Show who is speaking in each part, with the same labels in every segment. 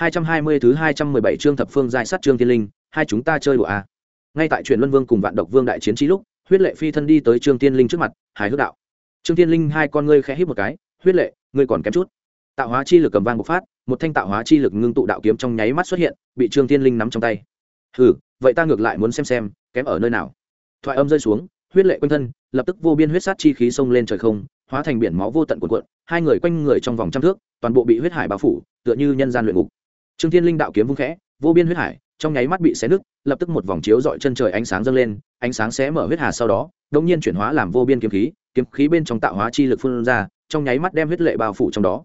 Speaker 1: 220 thứ 217 chương thập phương giai sát trương thiên linh, hai chúng ta chơi đùa à. Ngay tại truyền Luân Vương cùng Vạn Độc Vương đại chiến trí lúc, huyết lệ phi thân đi tới Trương Thiên Linh trước mặt, hài hước đạo. Trương Thiên Linh hai con ngươi khẽ híp một cái, huyết lệ, ngươi còn kém chút. Tạo hóa chi lực cầm vang bộc phát, một thanh tạo hóa chi lực ngưng tụ đạo kiếm trong nháy mắt xuất hiện, bị Trương Thiên Linh nắm trong tay. Hừ, vậy ta ngược lại muốn xem xem, kém ở nơi nào. Thoại âm rơi xuống, huyết lệ quanh thân, lập tức vô biên huyết sát chi khí xông lên trời không, hóa thành biển máu vô tận cuộn cuộn, hai người quanh người trong vòng trăm thước, toàn bộ bị huyết hải bao phủ, tựa như nhân gian luyện ngục trương thiên linh đạo kiếm vung khẽ, vô biên huyết hải, trong nháy mắt bị xé nứt, lập tức một vòng chiếu dọi chân trời ánh sáng dâng lên, ánh sáng xé mở huyết hà sau đó, đột nhiên chuyển hóa làm vô biên kiếm khí kiếm khí bên trong tạo hóa chi lực phun ra, trong nháy mắt đem huyết lệ bao phủ trong đó.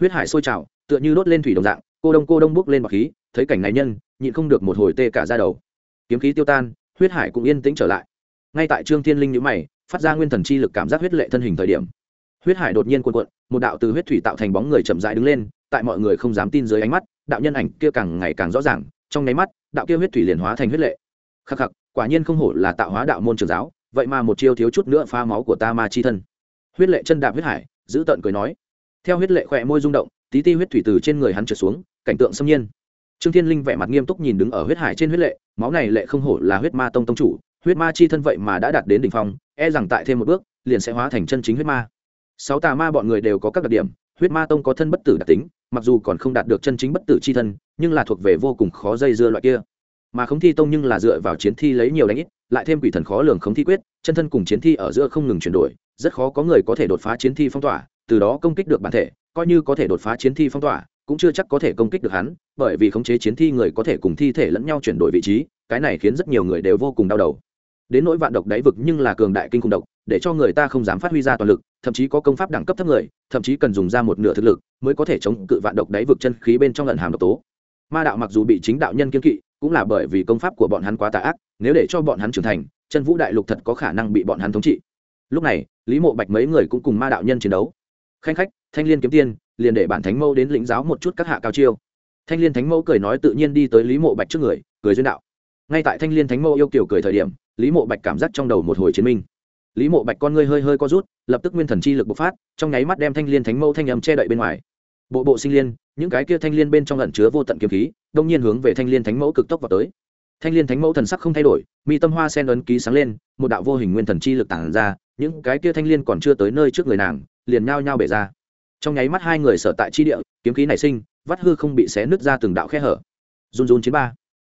Speaker 1: Huyết hải sôi trào, tựa như đốt lên thủy đồng dạng, cô đông cô đông bước lên bọc khí, thấy cảnh này nhân, nhịn không được một hồi tê cả ra đầu. Kiếm khí tiêu tan, huyết hải cũng yên tĩnh trở lại. Ngay tại trương thiên linh nhíu mày, phát ra nguyên thần chi lực cảm giác huyết lệ thân hình thời điểm. Huyết hải đột nhiên cuộn cuộn, một đạo từ huyết thủy tạo thành bóng người chậm rãi đứng lên, tại mọi người không dám tin dưới ánh mắt đạo nhân ảnh kia càng ngày càng rõ ràng, trong nháy mắt, đạo kia huyết thủy liền hóa thành huyết lệ. Khắc khắc, quả nhiên không hổ là tạo hóa đạo môn trường giáo, vậy mà một chiêu thiếu chút nữa pha máu của ta ma chi thân. Huyết lệ chân đạp huyết hải, giữ tợn cười nói. Theo huyết lệ khỏe môi rung động, tí ti huyết thủy từ trên người hắn trượt xuống, cảnh tượng xâm nhiên. Trương thiên linh vẻ mặt nghiêm túc nhìn đứng ở huyết hải trên huyết lệ, máu này lệ không hổ là huyết ma tông tông chủ, huyết ma chi thân vậy mà đã đạt đến đỉnh phong e rằng tại thêm một bước, liền sẽ hóa thành chân chính huyết ma. Sáu tà ma bọn người đều có các đặc điểm, huyết ma tông có thân bất tử đặc tính mặc dù còn không đạt được chân chính bất tử c h i thân, nhưng là thuộc về vô cùng khó dây dưa loại kia. Mà khống thi tông nhưng là dựa vào chiến thi lấy nhiều đánh ít, lại thêm quỷ thần khó lường khống thi quyết, chân thân cùng chiến thi ở giữa không ngừng chuyển đổi, rất khó có người có thể đột phá chiến thi phong tỏa, từ đó công kích được bản thể, coi như có thể đột phá chiến thi phong tỏa, cũng chưa chắc có thể công kích được hắn, bởi vì khống chế chiến thi người có thể cùng thi thể lẫn nhau chuyển đổi vị trí, cái này khiến rất nhiều người đều vô cùng đau đầu đến nỗi vạn độc đáy vực nhưng là cường đại kinh khủng độc, để cho người ta không dám phát huy ra toàn lực, thậm chí có công pháp đẳng cấp thấp người, thậm chí cần dùng ra một nửa thực lực mới có thể chống cự vạn độc đáy vực chân khí bên trong lần hàm độc tố. Ma đạo mặc dù bị chính đạo nhân kiên kỵ, cũng là bởi vì công pháp của bọn hắn quá tà ác, nếu để cho bọn hắn trưởng thành, chân vũ đại lục thật có khả năng bị bọn hắn thống trị. Lúc này, lý mộ bạch mấy người cũng cùng ma đạo nhân chiến đấu. Khanh khách, thanh liên kiếm tiên, liền để bản thánh mẫu đến lĩnh giáo một chút các hạ cao chiêu. Thanh liên thánh mẫu cười nói tự nhiên đi tới lý mộ bạch trước người, cười duyên đạo. Ngay tại thanh liên thánh mẫu yêu kiểu cười thời điểm lý mộ bạch cảm giác trong đầu một hồi chiến minh. Lý mộ bạch con ngươi hơi hơi co rút, lập tức nguyên thần chi lực bộc phát, trong nháy mắt đem thanh liên thánh mâu thanh âm che đậy bên ngoài. Bộ bộ sinh liên, những cái kia thanh liên bên trong lẩn chứa vô tận kiếm khí, đông nhiên hướng về thanh liên thánh mẫu cực tốc vào tới. Thanh liên thánh mẫu thần sắc không thay đổi, mi tâm hoa sen ấn ký sáng lên, một đạo vô hình nguyên thần chi lực tản ra, những cái kia thanh liên còn chưa tới nơi trước người nàng, liền nhao nhao bể ra. Trong nháy mắt hai người sở tại chi địa, kiếm khí nảy sinh, vắt hư không bị xé nứt ra từng đạo khe hở. Run run chiến ba.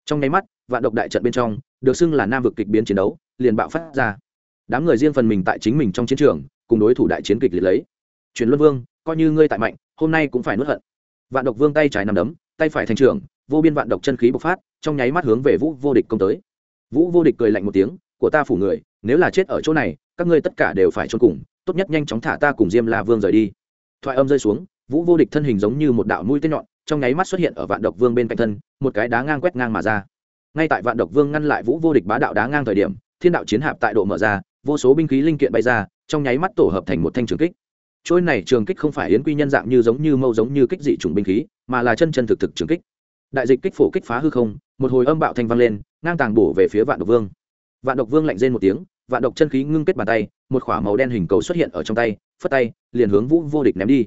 Speaker 1: Trong nháy mắt, vạn độc đại trận bên trong được xưng là nam vực kịch biến chiến đấu, liền bạo phát ra. Đám người riêng phần mình tại chính mình trong chiến trường, cùng đối thủ đại chiến kịch liệt lấy. Truyền luân vương, coi như ngươi tại mạnh, hôm nay cũng phải nuốt hận. Vạn độc vương tay trái nằm đấm, tay phải thành trường vô biên vạn độc chân khí bộc phát, trong nháy mắt hướng về vũ vô địch công tới. Vũ vô địch cười lạnh một tiếng, của ta phủ người, nếu là chết ở chỗ này, các ngươi tất cả đều phải trốn cùng, tốt nhất nhanh chóng thả ta cùng diêm la vương rời đi. Thoại âm rơi xuống, vũ vô địch thân hình giống như một đạo mũi tên nhọn, trong nháy mắt xuất hiện ở vạn độc vương bên cạnh thân, một cái đá ngang quét ngang mà ra ngay tại vạn độc vương ngăn lại vũ vô địch bá đạo đá ngang thời điểm, thiên đạo chiến hạp tại độ mở ra, vô số binh khí linh kiện bay ra, trong nháy mắt tổ hợp thành một thanh trường kích. Trôi này trường kích không phải yến quy nhân dạng như giống như mâu giống như kích dị chủng binh khí, mà là chân chân thực thực trường kích. Đại dịch kích phổ kích phá hư không, một hồi âm bạo thanh vang lên, ngang tàng bổ về phía vạn độc vương. Vạn độc vương lạnh rên một tiếng, vạn độc chân khí ngưng kết bàn tay, một khỏa màu đen hình cầu xuất hiện ở trong tay, phất tay, liền hướng vũ vô địch ném đi.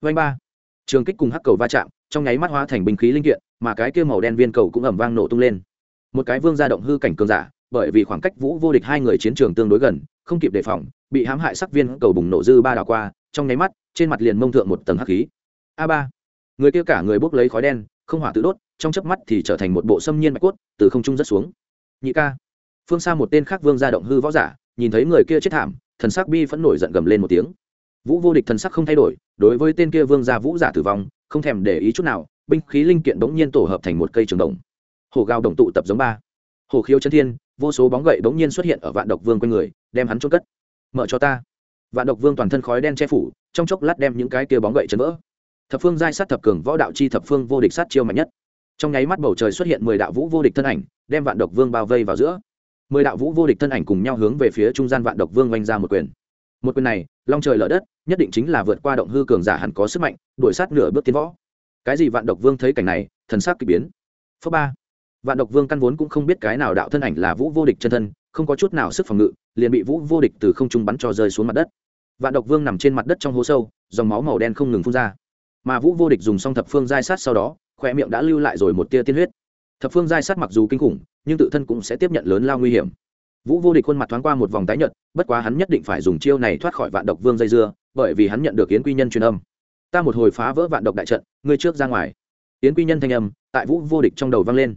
Speaker 1: Vanh ba. Trường kích cùng hắc cầu va chạm, trong nháy mắt hóa thành binh khí linh kiện, mà cái kia màu đen viên cầu cũng ẩm vang nổ tung lên một cái vương gia động hư cảnh cường giả, bởi vì khoảng cách vũ vô địch hai người chiến trường tương đối gần, không kịp đề phòng, bị hãm hại sắc viên cầu bùng nổ dư ba đảo qua, trong nháy mắt, trên mặt liền mông thượng một tầng hắc khí. A ba. Người kia cả người bốc lấy khói đen, không hỏa tự đốt, trong chớp mắt thì trở thành một bộ xâm nhiên bạch cốt, từ không trung rất xuống. Nhị ca. Phương xa một tên khác vương gia động hư võ giả, nhìn thấy người kia chết thảm, thần sắc bi phẫn nổi giận gầm lên một tiếng. Vũ vô địch thần sắc không thay đổi, đối với tên kia vương gia vũ giả tử vong, không thèm để ý chút nào, binh khí linh kiện bỗng nhiên tổ hợp thành một cây trường đồng hổ gao đồng tụ tập giống ba. Hổ khiếu chân thiên, vô số bóng gậy bỗng nhiên xuất hiện ở vạn độc vương quanh người, đem hắn trôn cất. Mở cho ta. Vạn độc vương toàn thân khói đen che phủ, trong chốc lát đem những cái kia bóng gậy chấn vỡ. Thập phương giai sát thập cường võ đạo chi thập phương vô địch sát chiêu mạnh nhất. Trong nháy mắt bầu trời xuất hiện mười đạo vũ vô địch thân ảnh, đem vạn độc vương bao vây vào giữa. Mười đạo vũ vô địch thân ảnh cùng nhau hướng về phía trung gian vạn độc vương oanh ra một quyền. Một quyền này, long trời lở đất, nhất định chính là vượt qua động hư cường giả hẳn có sức mạnh, đuổi sát nửa bước tiến võ. Cái gì vạn độc vương thấy cảnh này, thần sắc kỳ biến. Phớ ba vạn độc vương căn vốn cũng không biết cái nào đạo thân ảnh là vũ vô địch chân thân, không có chút nào sức phòng ngự, liền bị vũ vô địch từ không trung bắn cho rơi xuống mặt đất. Vạn độc vương nằm trên mặt đất trong hố sâu, dòng máu màu đen không ngừng phun ra. Mà vũ vô địch dùng xong thập phương giai sát sau đó khoe miệng đã lưu lại rồi một tia tiên huyết. Thập phương giai sát mặc dù kinh khủng, nhưng tự thân cũng sẽ tiếp nhận lớn lao nguy hiểm. Vũ vô địch khuôn mặt thoáng qua một vòng tái nhợt, bất quá hắn nhất định phải dùng chiêu này thoát khỏi vạn độc vương dây dưa, bởi vì hắn nhận được yến quy nhân truyền âm. Ta một hồi phá vỡ vạn độc đại trận, ngươi trước ra ngoài. Yến quy nhân thanh âm tại vũ vô địch trong đầu vang lên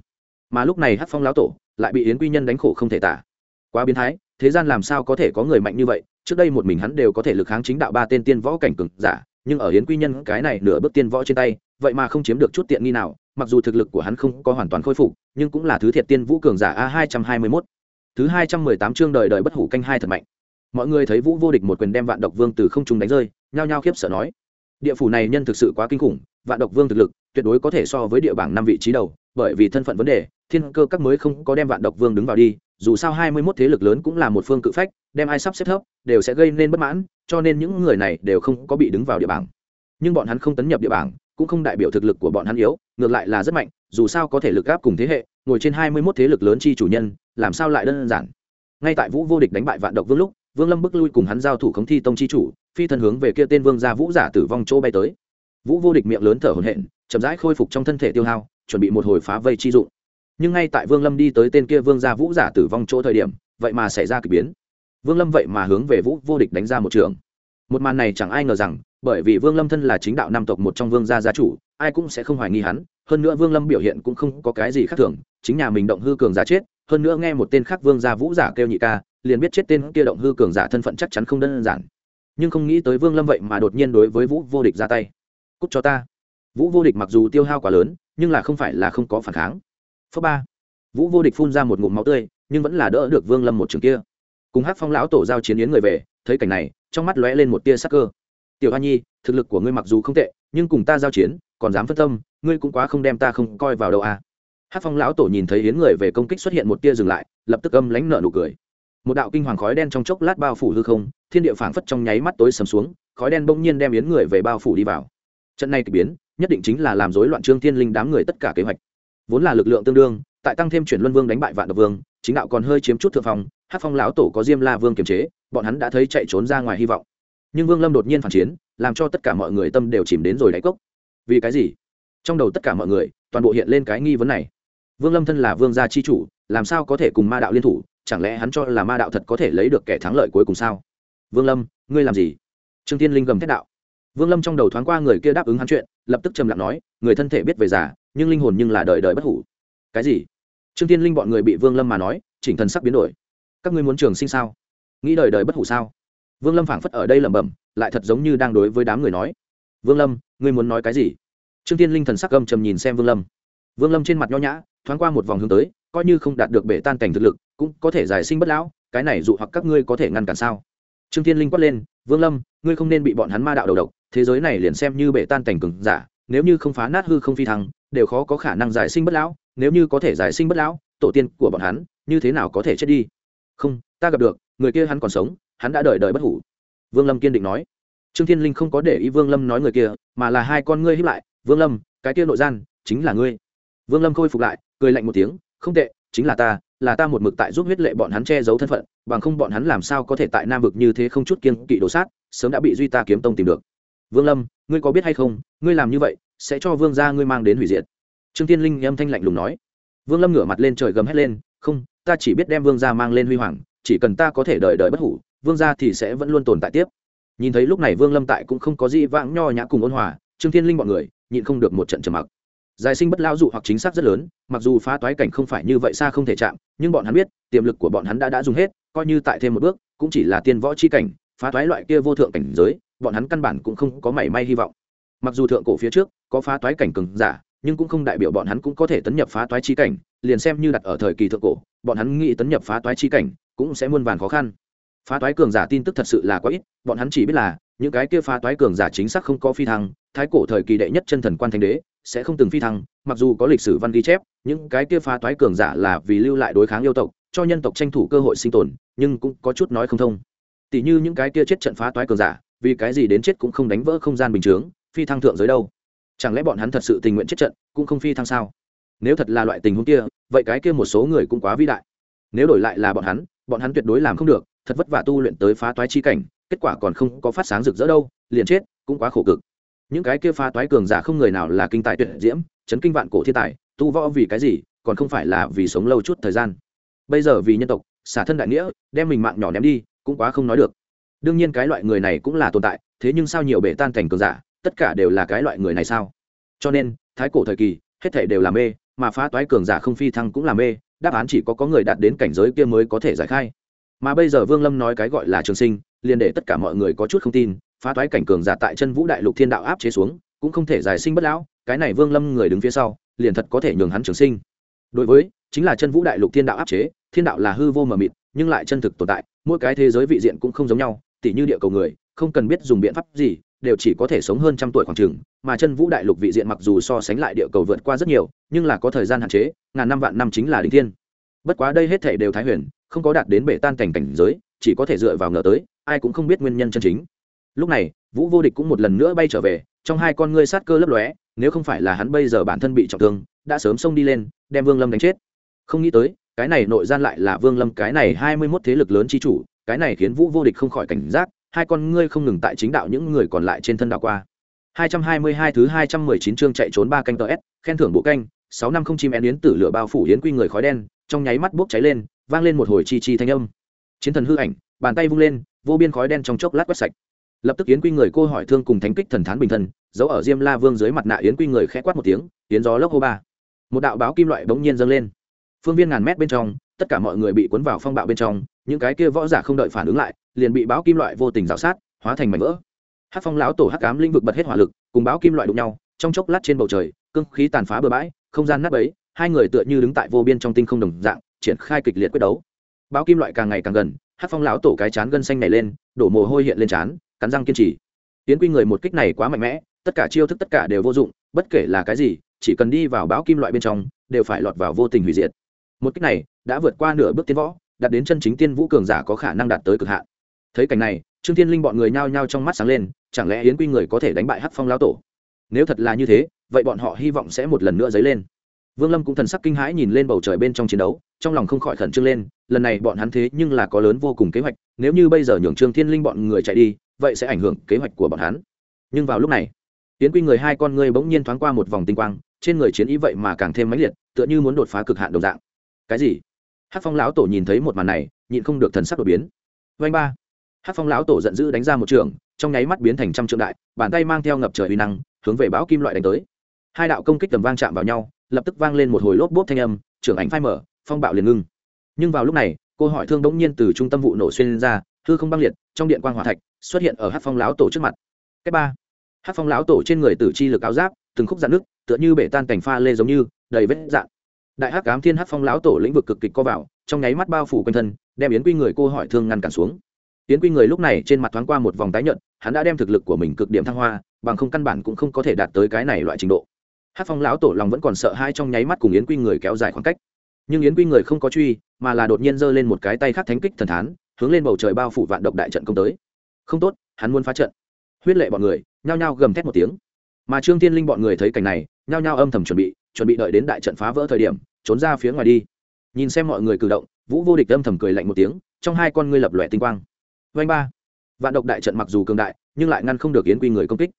Speaker 1: mà lúc này hát phong lão tổ lại bị yến quy nhân đánh khổ không thể tả. Quá biến thái, thế gian làm sao có thể có người mạnh như vậy? Trước đây một mình hắn đều có thể lực kháng chính đạo ba tên tiên võ cảnh cực giả, nhưng ở yến quy nhân cái này nửa bước tiên võ trên tay, vậy mà không chiếm được chút tiện nghi nào, mặc dù thực lực của hắn không có hoàn toàn khôi phục, nhưng cũng là thứ thiệt tiên vũ cường giả a hai trăm hai mươi mốt. Thứ hai trăm mười tám chương đời đời bất hủ canh hai thật mạnh. Mọi người thấy vũ vô địch một quyền đem vạn độc vương từ không trung đánh rơi, nhao nhao khiếp sợ nói, địa phủ này nhân thực sự quá kinh khủng vạn độc vương thực lực, tuyệt đối có thể so với địa bảng năm vị trí đầu, bởi vì thân phận vấn đề, thiên cơ các mới không có đem vạn độc vương đứng vào đi, dù sao hai mươi 21 thế lực lớn cũng là một phương cự phách, đem ai sắp xếp thấp, đều sẽ gây nên bất mãn, cho nên những người này đều không có bị đứng vào địa bảng. Nhưng bọn hắn không tấn nhập địa bảng, cũng không đại biểu thực lực của bọn hắn yếu, ngược lại là rất mạnh, dù sao có thể lực gáp cùng thế hệ, ngồi trên hai mươi 21 thế lực lớn chi chủ nhân, làm sao lại đơn giản. Ngay tại vũ vô địch đánh bại vạn độc vương lúc, vương lâm bức lui cùng hắn giao thủ khống thi tông chi chủ, phi thân hướng về kia tên vương gia vũ giả tử vong chỗ bay tới vũ vô địch miệng lớn thở hổn hển, chậm rãi khôi phục trong thân thể tiêu hao, chuẩn bị một hồi phá vây chi dụng. Nhưng ngay tại vương lâm đi tới tên kia vương gia vũ giả tử vong chỗ thời điểm, vậy mà xảy ra k ỳ biến. Vương lâm vậy mà hướng về vũ vô địch đánh ra một trường. Một màn này chẳng ai ngờ rằng, bởi vì vương lâm thân là chính đạo nam tộc một trong vương gia gia chủ, ai cũng sẽ không hoài nghi hắn, hơn nữa vương lâm biểu hiện cũng không có cái gì khác thường, chính nhà mình động hư cường giả chết, hơn nữa nghe một tên khác vương gia vũ giả kêu nhị ca, liền biết chết tên kia động hư cường giả thân phận chắc chắn không đơn giản. Nhưng không nghĩ tới vương lâm vậy mà đột nhiên đối với vũ vô địch ra tay cút cho ta. Vũ vô địch mặc dù tiêu hao quá lớn, nhưng là không phải là không có phản kháng. Phớ ba. Vũ vô địch phun ra một ngụm máu tươi, nhưng vẫn là đỡ được vương lâm một trường kia. Cùng hát phong lão tổ giao chiến yến người về, thấy cảnh này, trong mắt lóe lên một tia sắc cơ. Tiểu hoa nhi, thực lực của ngươi mặc dù không tệ, nhưng cùng ta giao chiến, còn dám phân tâm, ngươi cũng quá không đem ta không coi vào đâu à. hát phong lão tổ nhìn thấy yến người về công kích xuất hiện một tia dừng lại, lập tức âm lánh nợ nụ cười. Một đạo kinh hoàng khói đen trong chốc lát bao phủ hư không, thiên địa phảng phất trong nháy mắt tối sầm xuống, khói đen bỗng nhiên đem yến người về bao phủ đi vào trận này k ỳ biến, nhất định chính là làm rối loạn trương thiên linh đám người tất cả kế hoạch. Vốn là lực lượng tương đương, tại tăng thêm chuyển luân vương đánh bại vạn độc vương, chính đạo còn hơi chiếm chút thượng phong hát phong lão tổ có diêm la vương kiềm chế, bọn hắn đã thấy chạy trốn ra ngoài hy vọng. Nhưng vương lâm đột nhiên phản chiến, làm cho tất cả mọi người tâm đều chìm đến rồi đáy cốc. Vì cái gì? Trong đầu tất cả mọi người, toàn bộ hiện lên cái nghi vấn này. Vương lâm thân là vương gia chi chủ, làm sao có thể cùng ma đạo liên thủ? Chẳng lẽ hắn cho là ma đạo thật có thể lấy được kẻ thắng lợi cuối cùng sao? Vương lâm, ngươi làm gì? Trương tiên linh gầm thét đạo vương lâm trong đầu thoáng qua người kia đáp ứng hắn chuyện, lập tức trầm lặng nói, người thân thể biết về già, nhưng linh hồn nhưng là đời đời bất hủ. Cái gì? Trương tiên linh bọn người bị vương lâm mà nói, chỉnh thần sắc biến đổi. Các ngươi muốn trường sinh sao? Nghĩ đời đời bất hủ sao? Vương lâm phảng phất ở đây lẩm bẩm, lại thật giống như đang đối với đám người nói. Vương lâm, ngươi muốn nói cái gì? Trương tiên linh thần sắc gầm trầm nhìn xem vương lâm. Vương lâm trên mặt nho nhã, thoáng qua một vòng hướng tới, coi như không đạt được bể tan cảnh thực lực, cũng có thể giải sinh bất lão, cái này dụ hoặc các ngươi có thể ngăn cản sao? Trương tiên linh quát lên, vương lâm, ngươi không nên bị bọn hắn ma đạo đầu độc thế giới này liền xem như bể tan cảnh cừng giả, nếu như không phá nát hư không phi thăng, đều khó có khả năng giải sinh bất lão, nếu như có thể giải sinh bất lão, tổ tiên của bọn hắn, như thế nào có thể chết đi? Không, ta gặp được, người kia hắn còn sống, hắn đã đợi đợi bất hủ. Vương lâm kiên định nói. Trương thiên linh không có để ý vương lâm nói người kia, mà là hai con ngươi hiếp lại. Vương lâm, cái kia nội gian, chính là ngươi. Vương lâm khôi phục lại, cười lạnh một tiếng. Không tệ, chính là ta là ta một mực tại giúp huyết lệ bọn hắn che giấu thân phận, bằng không bọn hắn làm sao có thể tại nam vực như thế không chút kiên kỵ đồ sát, sớm đã bị duy ta kiếm tông tìm được vương lâm, ngươi có biết hay không, ngươi làm như vậy sẽ cho vương gia ngươi mang đến hủy diệt. Trương tiên linh âm thanh lạnh lùng nói. Vương lâm ngửa mặt lên trời gầm hét lên, không, ta chỉ biết đem vương gia mang lên huy hoàng, chỉ cần ta có thể đợi đợi bất hủ, vương gia thì sẽ vẫn luôn tồn tại tiếp. Nhìn thấy lúc này vương lâm tại cũng không có gì vãng nho nhã cùng ôn hòa, trương thiên linh bọn người nhịn không được một trận trầm mặc. Giải sinh bất lao dụ hoặc chính xác rất lớn, mặc dù phá toái cảnh không phải như vậy xa không thể chạm, nhưng bọn hắn biết, tiềm lực của bọn hắn đã đã dùng hết, coi như tại thêm một bước, cũng chỉ là tiên võ chi cảnh, phá toái loại kia vô thượng cảnh giới bọn hắn căn bản cũng không có mảy may hy vọng. Mặc dù thượng cổ phía trước có phá toái cảnh cường giả, nhưng cũng không đại biểu bọn hắn cũng có thể tấn nhập phá toái chi cảnh, liền xem như đặt ở thời kỳ thượng cổ, bọn hắn nghĩ tấn nhập phá toái chi cảnh cũng sẽ muôn vàn khó khăn. Phá toái cường giả tin tức thật sự là quá ít, bọn hắn chỉ biết là những cái kia phá toái cường giả chính xác không có phi thăng, thái cổ thời kỳ đệ nhất chân thần quan thanh đế sẽ không từng phi thăng, mặc dù có lịch sử văn ghi chép, những cái kia phá toái cường giả là vì lưu lại đối kháng yêu tộc, cho nhân tộc tranh thủ cơ hội sinh tồn, nhưng cũng có chút nói không thông. Tỷ như những cái kia chết trận phá toái cường giả vì cái gì đến chết cũng không đánh vỡ không gian bình chướng, phi thăng thượng giới đâu? Chẳng lẽ bọn hắn thật sự tình nguyện chết trận, cũng không phi thăng sao? Nếu thật là loại tình huống kia, vậy cái kia một số người cũng quá vĩ đại. Nếu đổi lại là bọn hắn bọn hắn tuyệt đối làm không được, thật vất vả tu luyện tới phá toái chi cảnh, kết quả còn không có phát sáng rực rỡ đâu, liền chết, cũng quá khổ cực. Những cái kia phá toái cường giả không người nào là kinh tài tuyệt diễm, chấn kinh vạn cổ thiên tài, tu võ vì cái gì, còn không phải là vì sống lâu chút thời gian. Bây giờ vì nhân tộc, xả thân đại nghĩa, đem mình mạng nhỏ ném đi, cũng quá không nói được đương nhiên cái loại người này cũng là tồn tại, thế nhưng sao nhiều bể tan cảnh cường giả, tất cả đều là cái loại người này sao? Cho nên, thái cổ thời kỳ, hết thể đều là mê, mà phá toái cường giả không phi thăng cũng là mê, đáp án chỉ có có người đạt đến cảnh giới kia mới có thể giải khai. Mà bây giờ vương lâm nói cái gọi là trường sinh, liền để tất cả mọi người có chút không tin, phá toái cảnh cường giả tại chân vũ đại lục thiên đạo áp chế xuống, cũng không thể giải sinh bất lão, cái này vương lâm người đứng phía sau, liền thật có thể nhường hắn trường sinh. Đối với, chính là chân vũ đại lục thiên đạo áp chế, thiên đạo là hư vô mờ mịt, nhưng lại chân thực tồn tại, mỗi cái thế giới vị diện cũng không giống nhau tỉ như địa cầu người, không cần biết dùng biện pháp gì, đều chỉ có thể sống hơn trăm tuổi khoảng trường mà chân vũ đại lục vị diện mặc dù so sánh lại địa cầu vượt qua rất nhiều, nhưng là có thời gian hạn chế, ngàn năm vạn năm chính là đỉnh thiên. Bất quá đây hết thể đều thái huyền, không có đạt đến bể tan cảnh cảnh giới, chỉ có thể dựa vào ngờ tới, ai cũng không biết nguyên nhân chân chính. Lúc này, vũ vô địch cũng một lần nữa bay trở về, trong hai con ngươi sát cơ lấp lóe, nếu không phải là hắn bây giờ bản thân bị trọng thương, đã sớm xông đi lên, đem vương lâm đánh chết. Không nghĩ tới, cái này nội gian lại là vương lâm cái này hai mươi mốt thế lực lớn chi chủ cái này khiến vũ vô địch không khỏi cảnh giác hai con ngươi không ngừng tại chính đạo những người còn lại trên thân đạo qua 222 thứ 219 chương chạy trốn ba canh tờ S, khen thưởng bộ canh, 6 năm không chim én yến tử lửa bao phủ yến quy người khói đen, trong nháy mắt bốc cháy lên, vang lên một hồi chi chi thanh âm. Chiến thần hư ảnh, bàn tay vung lên, vô biên khói đen trong chốc lát quét sạch. Lập tức yến quy người cô hỏi thương cùng thánh kích thần thán bình thần, giấu ở Diêm La Vương dưới mặt nạ yến quy người khẽ quát một tiếng, yến gió lốc hô ba. Một đạo báo kim loại bỗng nhiên dâng lên. Phương viên ngàn mét bên trong, tất cả mọi người bị cuốn vào phong bạo bên trong, những cái kia võ giả không đợi phản ứng lại, liền bị báo kim loại vô tình rào sát, hóa thành mảnh vỡ. Hát phong lão tổ hắc cám lĩnh vực bật hết hỏa lực cùng báo kim loại đụng nhau trong chốc lát trên bầu trời cưng khí tàn phá bừa bãi không gian nắp ấy hai người tựa như đứng tại vô biên trong tinh không đồng dạng triển khai kịch liệt quyết đấu. Báo kim loại càng ngày càng gần hát phong lão tổ cái chán gân xanh này lên đổ mồ hôi hiện lên chán cắn răng kiên trì. Tiến quy người một kích này quá mạnh mẽ tất cả chiêu thức tất cả đều vô dụng bất kể là cái gì chỉ cần đi vào báo kim loại bên trong đều phải lọt vào vô tình hủy diệt. Một kích này đã vượt qua nửa bước tiến võ, đạt đến chân chính tiên vũ cường giả có khả năng đạt tới cực hạn. Thấy cảnh này, trương thiên linh bọn người nhao nhao trong mắt sáng lên, chẳng lẽ yến quy người có thể đánh bại hắc phong lão tổ? Nếu thật là như thế, vậy bọn họ hy vọng sẽ một lần nữa dấy lên. Vương lâm cũng thần sắc kinh hãi nhìn lên bầu trời bên trong chiến đấu, trong lòng không khỏi khẩn trương lên, lần này bọn hắn thế nhưng là có lớn vô cùng kế hoạch, nếu như bây giờ nhường trương thiên linh bọn người chạy đi, vậy sẽ ảnh hưởng kế hoạch của bọn hắn. Nhưng vào lúc này, yến quy người hai con ngươi bỗng nhiên thoáng qua một vòng tinh quang, trên người chiến ý vậy mà càng thêm mãnh liệt, tựa như muốn đột phá cực hạn đồng dạng. Cái gì? Hát phong lão tổ nhìn thấy một màn này, nhịn không được thần sắc đột biến. Vanh ba. Hát phong lão tổ giận dữ đánh ra một trường, trong nháy mắt biến thành trăm trượng đại, bàn tay mang theo ngập trời uy năng, hướng về bão kim loại đánh tới. Hai đạo công kích tầm vang chạm vào nhau, lập tức vang lên một hồi lốp bốp thanh âm, trưởng ảnh phai mở, phong bạo liền ngưng. Nhưng vào lúc này, cô hỏi thương đống nhiên từ trung tâm vụ nổ xuyên ra, hư không băng liệt, trong điện quan hòa thạch, xuất hiện ở hát phong lão tổ trước mặt. Cách ba. Hát phong lão tổ trên người tử chi lực áo giáp, từng khúc dạn nước, tựa như bể tan cảnh pha lê giống như, đầy vết dạn đại hắc cám thiên hắc phong lão tổ lĩnh vực cực kịch co vào, trong nháy mắt bao phủ quanh thân, đem yến quy người cô hỏi thương ngăn cản xuống. Yến quy người lúc này trên mặt thoáng qua một vòng tái nhợt, hắn đã đem thực lực của mình cực điểm thăng hoa, bằng không căn bản cũng không có thể đạt tới cái này loại trình độ. Hắc phong lão tổ lòng vẫn còn sợ hai trong nháy mắt cùng yến quy người kéo dài khoảng cách. Nhưng yến quy người không có truy, mà là đột nhiên giơ lên một cái tay khác thánh kích thần thán, hướng lên bầu trời bao phủ vạn độc đại trận công tới. Không tốt, hắn muốn phá trận. Huyết lệ bọn người, nhao nhao gầm thét một tiếng. Mà trương tiên linh bọn người thấy cảnh này, nhao nhao âm thầm chuẩn bị chuẩn bị đợi đến đại trận phá vỡ thời điểm, trốn ra phía ngoài đi. Nhìn xem mọi người cử động, vũ vô địch âm thầm cười lạnh một tiếng, trong hai con ngươi lập lòe tinh quang. Vanh ba. Vạn độc đại trận mặc dù cường đại, nhưng lại ngăn không được yến quy người công kích.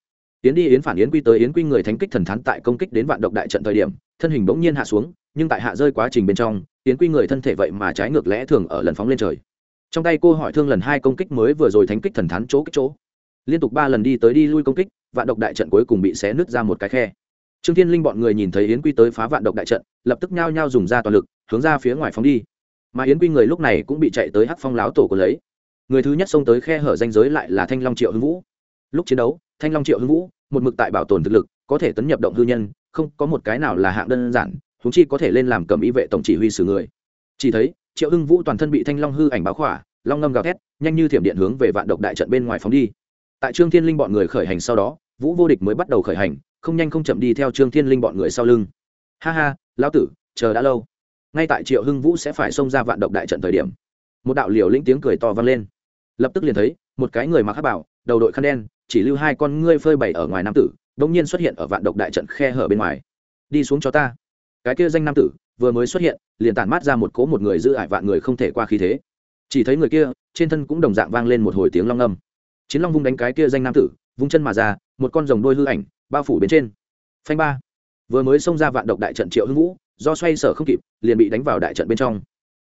Speaker 1: Yến đi, yến phản, yến quy tới, yến quy người thánh kích thần thán tại công kích đến vạn độc đại trận thời điểm, thân hình bỗng nhiên hạ xuống, nhưng tại hạ rơi quá trình bên trong, yến quy người thân thể vậy mà trái ngược lẽ thường ở lần phóng lên trời. Trong tay cô hỏi thương lần hai công kích mới vừa rồi thánh kích thần thán chỗ kích chỗ. Liên tục ba lần đi tới đi lui công kích, vạn độc đại trận cuối cùng bị xé nứt ra một cái khe trương thiên linh bọn người nhìn thấy yến quy tới phá vạn độc đại trận, lập tức nhao nhao dùng ra toàn lực, hướng ra phía ngoài phóng đi. Mà yến quy người lúc này cũng bị chạy tới hắc phong láo tổ của lấy. Người thứ nhất xông tới khe hở danh giới lại là thanh long triệu hưng vũ. Lúc chiến đấu, thanh long triệu hưng vũ, một mực tại bảo tồn thực lực, có thể tấn nhập động hư nhân, không có một cái nào là hạng đơn giản húng chi có thể lên làm cầm y vệ tổng chỉ huy xử người. Chỉ thấy, triệu hưng vũ toàn thân bị thanh long hư ảnh báo khỏa, long ngâm gào thét, nhanh như thiểm điện hướng về vạn độc đại trận bên ngoài phóng đi. Tại trương thiên linh bọn người khởi hành sau đó, vũ vô địch mới bắt đầu khởi hành không nhanh không chậm đi theo trương thiên linh bọn người sau lưng. Ha ha, lão tử, chờ đã lâu. Ngay tại triệu hưng vũ sẽ phải xông ra vạn độc đại trận thời điểm, một đạo liều lĩnh tiếng cười to vang lên. Lập tức liền thấy, một cái người mặc hát bảo, đầu đội khăn đen, chỉ lưu hai con ngươi phơi bày ở ngoài nam tử, bỗng nhiên xuất hiện ở vạn độc đại trận khe hở bên ngoài. Đi xuống cho ta. Cái kia danh nam tử, vừa mới xuất hiện, liền tản mát ra một cố một người giữ ải vạn người không thể qua khí thế. Chỉ thấy người kia, trên thân cũng đồng dạng vang lên một hồi tiếng long âm. Chiến long vung đánh cái kia danh nam tử, vung chân mà ra, một con rồng đôi hư ảnh bao phủ bên trên. Phanh ba. Vừa mới xông ra vạn độc đại trận triệu hưng vũ, do xoay sở không kịp, liền bị đánh vào đại trận bên trong.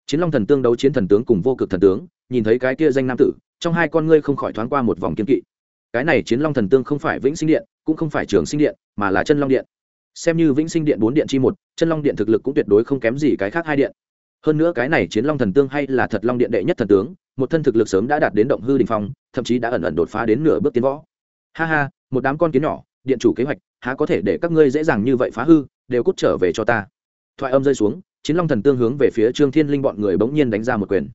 Speaker 1: Chiến long thần tương đấu chiến thần tướng cùng vô cực thần tướng, nhìn thấy cái kia danh nam tử, trong hai con ngươi không khỏi thoáng qua một vòng kiên kỵ. Cái này chiến long thần tương không phải vĩnh sinh điện, cũng không phải trường sinh điện, mà là chân long điện. Xem như vĩnh sinh điện bốn điện chi một, chân long điện thực lực cũng tuyệt đối không kém gì cái khác hai điện. Hơn nữa cái này chiến long thần tương hay là thật long điện đệ nhất thần tướng, một thân thực lực sớm đã đạt đến động hư đình phong, thậm chí đã ẩn ẩn đột phá đến nửa bước tiến võ. Ha ha, một đám con kiến nhỏ điện chủ kế hoạch, há có thể để các ngươi dễ dàng như vậy phá hư, đều cút trở về cho ta. Thoại âm rơi xuống, chiến long thần tương hướng về phía trương thiên linh bọn người bỗng nhiên đánh ra một quyền.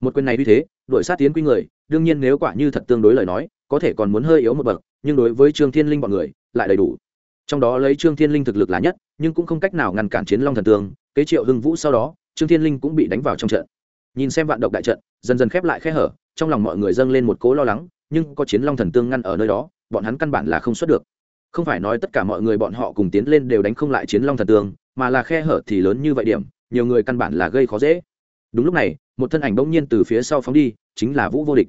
Speaker 1: Một quyền này như thế, đội sát tiến quy người, đương nhiên nếu quả như thật tương đối lời nói, có thể còn muốn hơi yếu một bậc, nhưng đối với trương thiên linh bọn người, lại đầy đủ. Trong đó lấy trương thiên linh thực lực là nhất, nhưng cũng không cách nào ngăn cản chiến long thần tương, kế triệu hưng vũ sau đó, trương thiên linh cũng bị đánh vào trong trận. Nhìn xem vạn độc đại trận, dần dần khép lại khe hở, trong lòng mọi người dâng lên một cố lo lắng, nhưng có chiến long thần tương ngăn ở nơi đó, bọn hắn căn bản là không xuất được không phải nói tất cả mọi người bọn họ cùng tiến lên đều đánh không lại chiến long thần tường, mà là khe hở thì lớn như vậy điểm nhiều người căn bản là gây khó dễ. Đúng lúc này một thân ảnh bỗng nhiên từ phía sau phóng đi chính là vũ vô địch.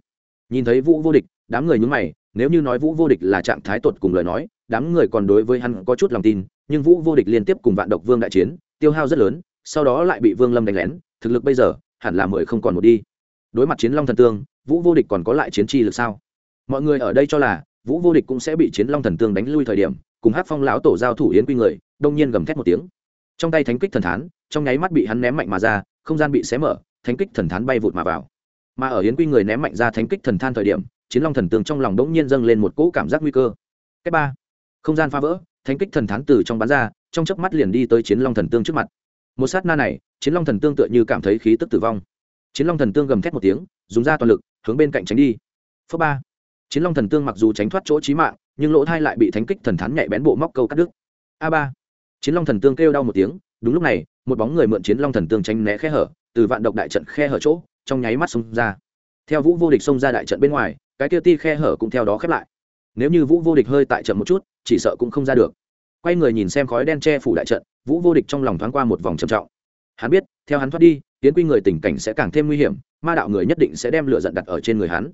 Speaker 1: Nhìn thấy vũ vô địch đám người nhúng mày nếu như nói vũ vô địch là trạng thái tột cùng lời nói đám người còn đối với hắn có chút lòng tin nhưng vũ vô địch liên tiếp cùng vạn độc vương đại chiến tiêu hao rất lớn sau đó lại bị vương lâm đánh lén thực lực bây giờ hẳn là mười không còn một đi. Đối mặt chiến long thần tương vũ vô địch còn có lại chiến tri lực sao? Mọi người ở đây cho là vũ vô địch cũng sẽ bị chiến long thần tương đánh lui thời điểm, cùng hát phong lão tổ giao thủ yến quy người, đông nhiên gầm thét một tiếng. Trong tay thánh kích thần thán, trong nháy mắt bị hắn ném mạnh mà ra, không gian bị xé mở, thánh kích thần thán bay vụt mà vào. Mà ở yến quy người ném mạnh ra thánh kích thần than thời điểm, chiến long thần tương trong lòng đống nhiên dâng lên một cỗ cảm giác nguy cơ. Cách ba, không gian phá vỡ, thánh kích thần thán từ trong bán ra, trong chớp mắt liền đi tới chiến long thần tương trước mặt. Một sát na này, chiến long thần tương tựa như cảm thấy khí tức tử vong. Chiến long thần tương gầm thét một tiếng, dùng ra toàn lực, hướng bên cạnh tránh đi. Phớ ba chiến long thần tương mặc dù tránh thoát chỗ trí mạng, nhưng lỗ thai lại bị thánh kích thần thán nhạy bén bộ móc câu cắt đứt. A ba. Chiến long thần tương kêu đau một tiếng, đúng lúc này, một bóng người mượn chiến long thần tương tránh né khe hở, từ vạn độc đại trận khe hở chỗ, trong nháy mắt xông ra. Theo vũ vô địch xông ra đại trận bên ngoài, cái kia ti khe hở cũng theo đó khép lại. Nếu như vũ vô địch hơi tại trận một chút, chỉ sợ cũng không ra được. Quay người nhìn xem khói đen che phủ đại trận, vũ vô địch trong lòng thoáng qua một vòng trầm trọng. Hắn biết, theo hắn thoát đi, tiến quy người tình cảnh sẽ càng thêm nguy hiểm, ma đạo người nhất định sẽ đem lửa giận đặt ở trên người hắn.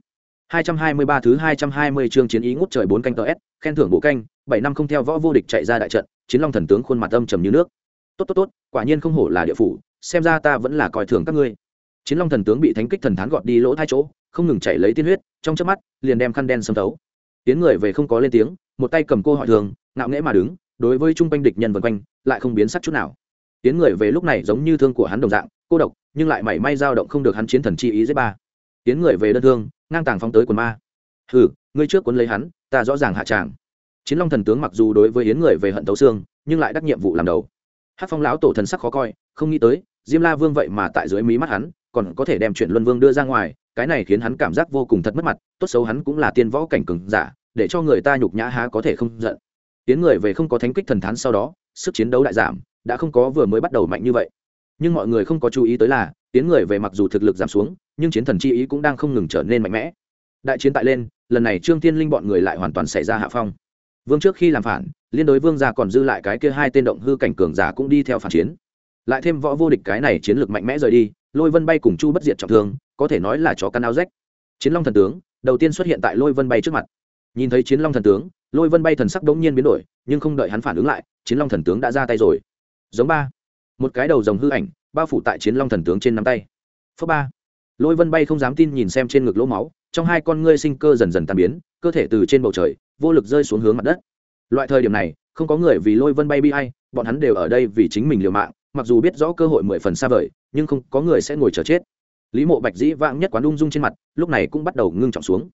Speaker 1: 223 thứ 220 chương chiến ý ngút trời bốn canh tờ S, khen thưởng bộ canh, 7 năm không theo võ vô địch chạy ra đại trận, chiến long thần tướng khuôn mặt âm trầm như nước. Tốt tốt tốt, quả nhiên không hổ là địa phủ, xem ra ta vẫn là coi thường các ngươi. Chiến long thần tướng bị thánh kích thần thán gọt đi lỗ hai chỗ, không ngừng chảy lấy tiên huyết, trong chớp mắt, liền đem khăn đen xâm thấu. Tiến người về không có lên tiếng, một tay cầm cô hỏi thường, ngạo nghễ mà đứng, đối với trung quanh địch nhân vần quanh, lại không biến sắc chút nào. Tiến người về lúc này giống như thương của hắn đồng dạng, cô độc, nhưng lại mảy may dao động không được hắn chiến thần chi ý dễ ba. Tiến người về đơn thương, ngang tàng phóng tới quần ma. Hừ, ngươi trước cuốn lấy hắn, ta rõ ràng hạ tràng. Chiến long thần tướng mặc dù đối với yến người về hận tấu xương, nhưng lại đắc nhiệm vụ làm đầu. Hát phong lão tổ thần sắc khó coi, không nghĩ tới, diêm la vương vậy mà tại dưới mí mắt hắn, còn có thể đem chuyện luân vương đưa ra ngoài, cái này khiến hắn cảm giác vô cùng thật mất mặt, tốt xấu hắn cũng là tiên võ cảnh cừng giả, để cho người ta nhục nhã há có thể không giận. Yến người về không có thánh kích thần thán sau đó, sức chiến đấu đại giảm, đã không có vừa mới bắt đầu mạnh như vậy. Nhưng mọi người không có chú ý tới là tiến người về mặc dù thực lực giảm xuống, nhưng chiến thần chi ý cũng đang không ngừng trở nên mạnh mẽ. Đại chiến tại lên, lần này trương tiên linh bọn người lại hoàn toàn xảy ra hạ phong. Vương trước khi làm phản, liên đối vương gia còn dư lại cái kia hai tên động hư cảnh cường giả cũng đi theo phản chiến. Lại thêm võ vô địch cái này chiến lược mạnh mẽ rời đi, lôi vân bay cùng chu bất diệt trọng thương, có thể nói là chó căn áo rách. Chiến long thần tướng, đầu tiên xuất hiện tại lôi vân bay trước mặt. Nhìn thấy chiến long thần tướng, lôi vân bay thần sắc đống nhiên biến đổi, nhưng không đợi hắn phản ứng lại, chiến long thần tướng đã ra tay rồi. Giống ba, một cái đầu rồng hư ảnh bao phủ tại chiến long thần tướng trên nắm tay. Phớ ba. Lôi vân bay không dám tin nhìn xem trên ngực lỗ máu, trong hai con ngươi sinh cơ dần dần tan biến, cơ thể từ trên bầu trời, vô lực rơi xuống hướng mặt đất. Loại thời điểm này, không có người vì lôi vân bay bi hay bọn hắn đều ở đây vì chính mình liều mạng, mặc dù biết rõ cơ hội mười phần xa vời, nhưng không có người sẽ ngồi chờ chết. Lý mộ bạch dĩ vãng nhất quán ung dung trên mặt, lúc này cũng bắt đầu ngưng trọng xuống.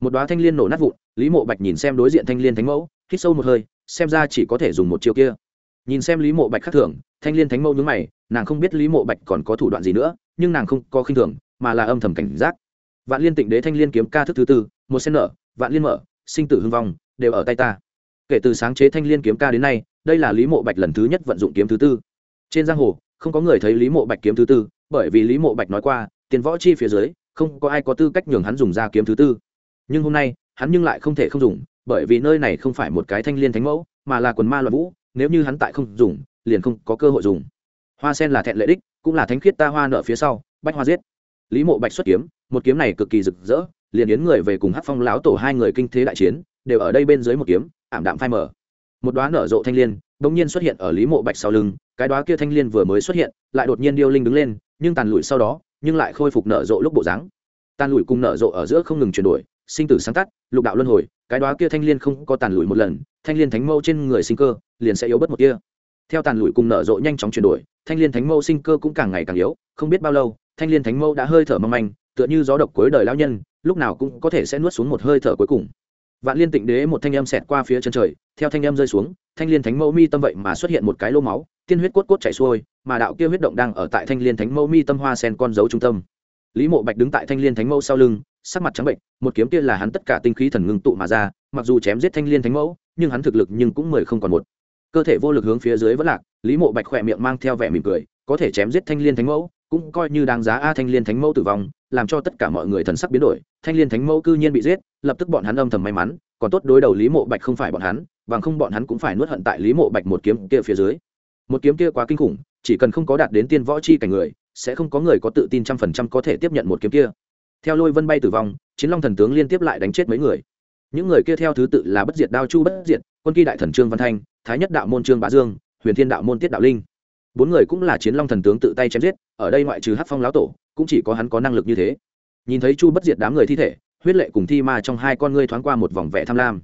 Speaker 1: Một đoá thanh l i ê n nổ nát vụn, lý mộ bạch nhìn xem đối diện thanh l i ê n thánh mẫu, hít sâu một hơi, xem ra chỉ có thể dùng một chiều kia. Nhìn xem lý mộ bạch khắc thưởng thanh l i ê n thánh mẫu nhướng mày nàng không biết lý mộ bạch còn có thủ đoạn gì nữa, nhưng nàng không có khinh thường, mà là âm thầm cảnh giác. Vạn liên tịnh đế thanh liên kiếm ca thức thứ tư, một sen nở, vạn liên mở, sinh tử hưng vong, đều ở tay ta. Kể từ sáng chế thanh liên kiếm ca đến nay, đây là lý mộ bạch lần thứ nhất vận dụng kiếm thứ tư. Trên giang hồ, không có người thấy lý mộ bạch kiếm thứ tư, bởi vì lý mộ bạch nói qua, tiền võ chi phía dưới, không có ai có tư cách nhường hắn dùng ra kiếm thứ tư. Nhưng hôm nay, hắn nhưng lại không thể không dùng, bởi vì nơi này không phải một cái thanh liên thánh mẫu, mà là quần ma loạn vũ, nếu như hắn tại không dùng, liền không có cơ hội dùng hoa sen là thẹn lệ đích, cũng là thánh khiết ta hoa nợ phía sau, bách hoa giết. Lý mộ bạch xuất kiếm, một kiếm này cực kỳ rực rỡ, liền yến người về cùng hát phong láo tổ hai người kinh thế đại chiến, đều ở đây bên dưới một kiếm, ảm đạm phai mở một đoá nở rộ thanh l i ê n bỗng nhiên xuất hiện ở lý mộ bạch sau lưng, cái đoá kia thanh l i ê n vừa mới xuất hiện, lại đột nhiên điêu linh đứng lên, nhưng tàn lụi sau đó, nhưng lại khôi phục nở rộ lúc bộ dáng. Tàn lụi cùng nở rộ ở giữa không ngừng chuyển đổi, sinh tử sáng tắt, lục đạo luân hồi, cái đoá kia thanh l i ê n không có tàn lụi một lần, thanh l i ê n thánh mâu trên người sinh cơ, liền sẽ yếu bớt một kia theo tàn lụi cùng nở rộ nhanh chóng chuyển đổi, thanh l i ê n thánh mẫu sinh cơ cũng càng ngày càng yếu, không biết bao lâu, thanh l i ê n thánh mẫu đã hơi thở mâm anh tựa như gió độc cuối đời lao nhân, lúc nào cũng có thể sẽ nuốt xuống một hơi thở cuối cùng. Vạn liên tịnh đế một thanh âm xẹt qua phía chân trời, theo thanh âm rơi xuống, thanh liên thánh mẫu mi tâm vậy mà xuất hiện một cái lô máu, tiên huyết cốt cốt chảy xuôi, mà đạo kia huyết động đang ở tại thanh liên thánh mẫu mi tâm hoa sen con dấu trung tâm. Lý mộ bạch đứng tại thanh liên thánh mẫu sau lưng, sắc mặt trắng bệnh, một kiếm kia là hắn tất cả tinh khí thần ngưng tụ mà ra, mặc dù chém giết thanh liên thánh mẫu, nhưng hắn thực lực nhưng cũng mười không còn một cơ thể vô lực hướng phía dưới vẫn lạc, lý mộ bạch khỏe miệng mang theo vẻ mỉm cười, có thể chém giết thanh liên thánh mẫu, cũng coi như đáng giá a thanh liên thánh mẫu tử vong, làm cho tất cả mọi người thần sắc biến đổi, thanh liên thánh mẫu cư nhiên bị giết, lập tức bọn hắn âm thầm may mắn, còn tốt đối đầu lý mộ bạch không phải bọn hắn, bằng không bọn hắn cũng phải nuốt hận tại lý mộ bạch một kiếm kia phía dưới. Một kiếm kia quá kinh khủng, chỉ cần không có đạt đến tiên võ chi cảnh người, sẽ không có người có tự tin trăm phần trăm có thể tiếp nhận một kiếm kia. Theo lôi vân bay tử vong, chiến long thần tướng liên tiếp lại đánh chết mấy người. Những người kia theo thứ tự là bất diệt đao chu bất diệt, quân kỳ đại thần trương văn thanh thái nhất đạo môn trương bá dương, huyền thiên đạo môn tiết đạo linh. Bốn người cũng là chiến long thần tướng tự tay chém giết, ở đây ngoại trừ hát phong lão tổ, cũng chỉ có hắn có năng lực như thế. Nhìn thấy chu bất diệt đám người thi thể, huyết lệ cùng thi ma trong hai con ngươi thoáng qua một vòng vẻ tham lam.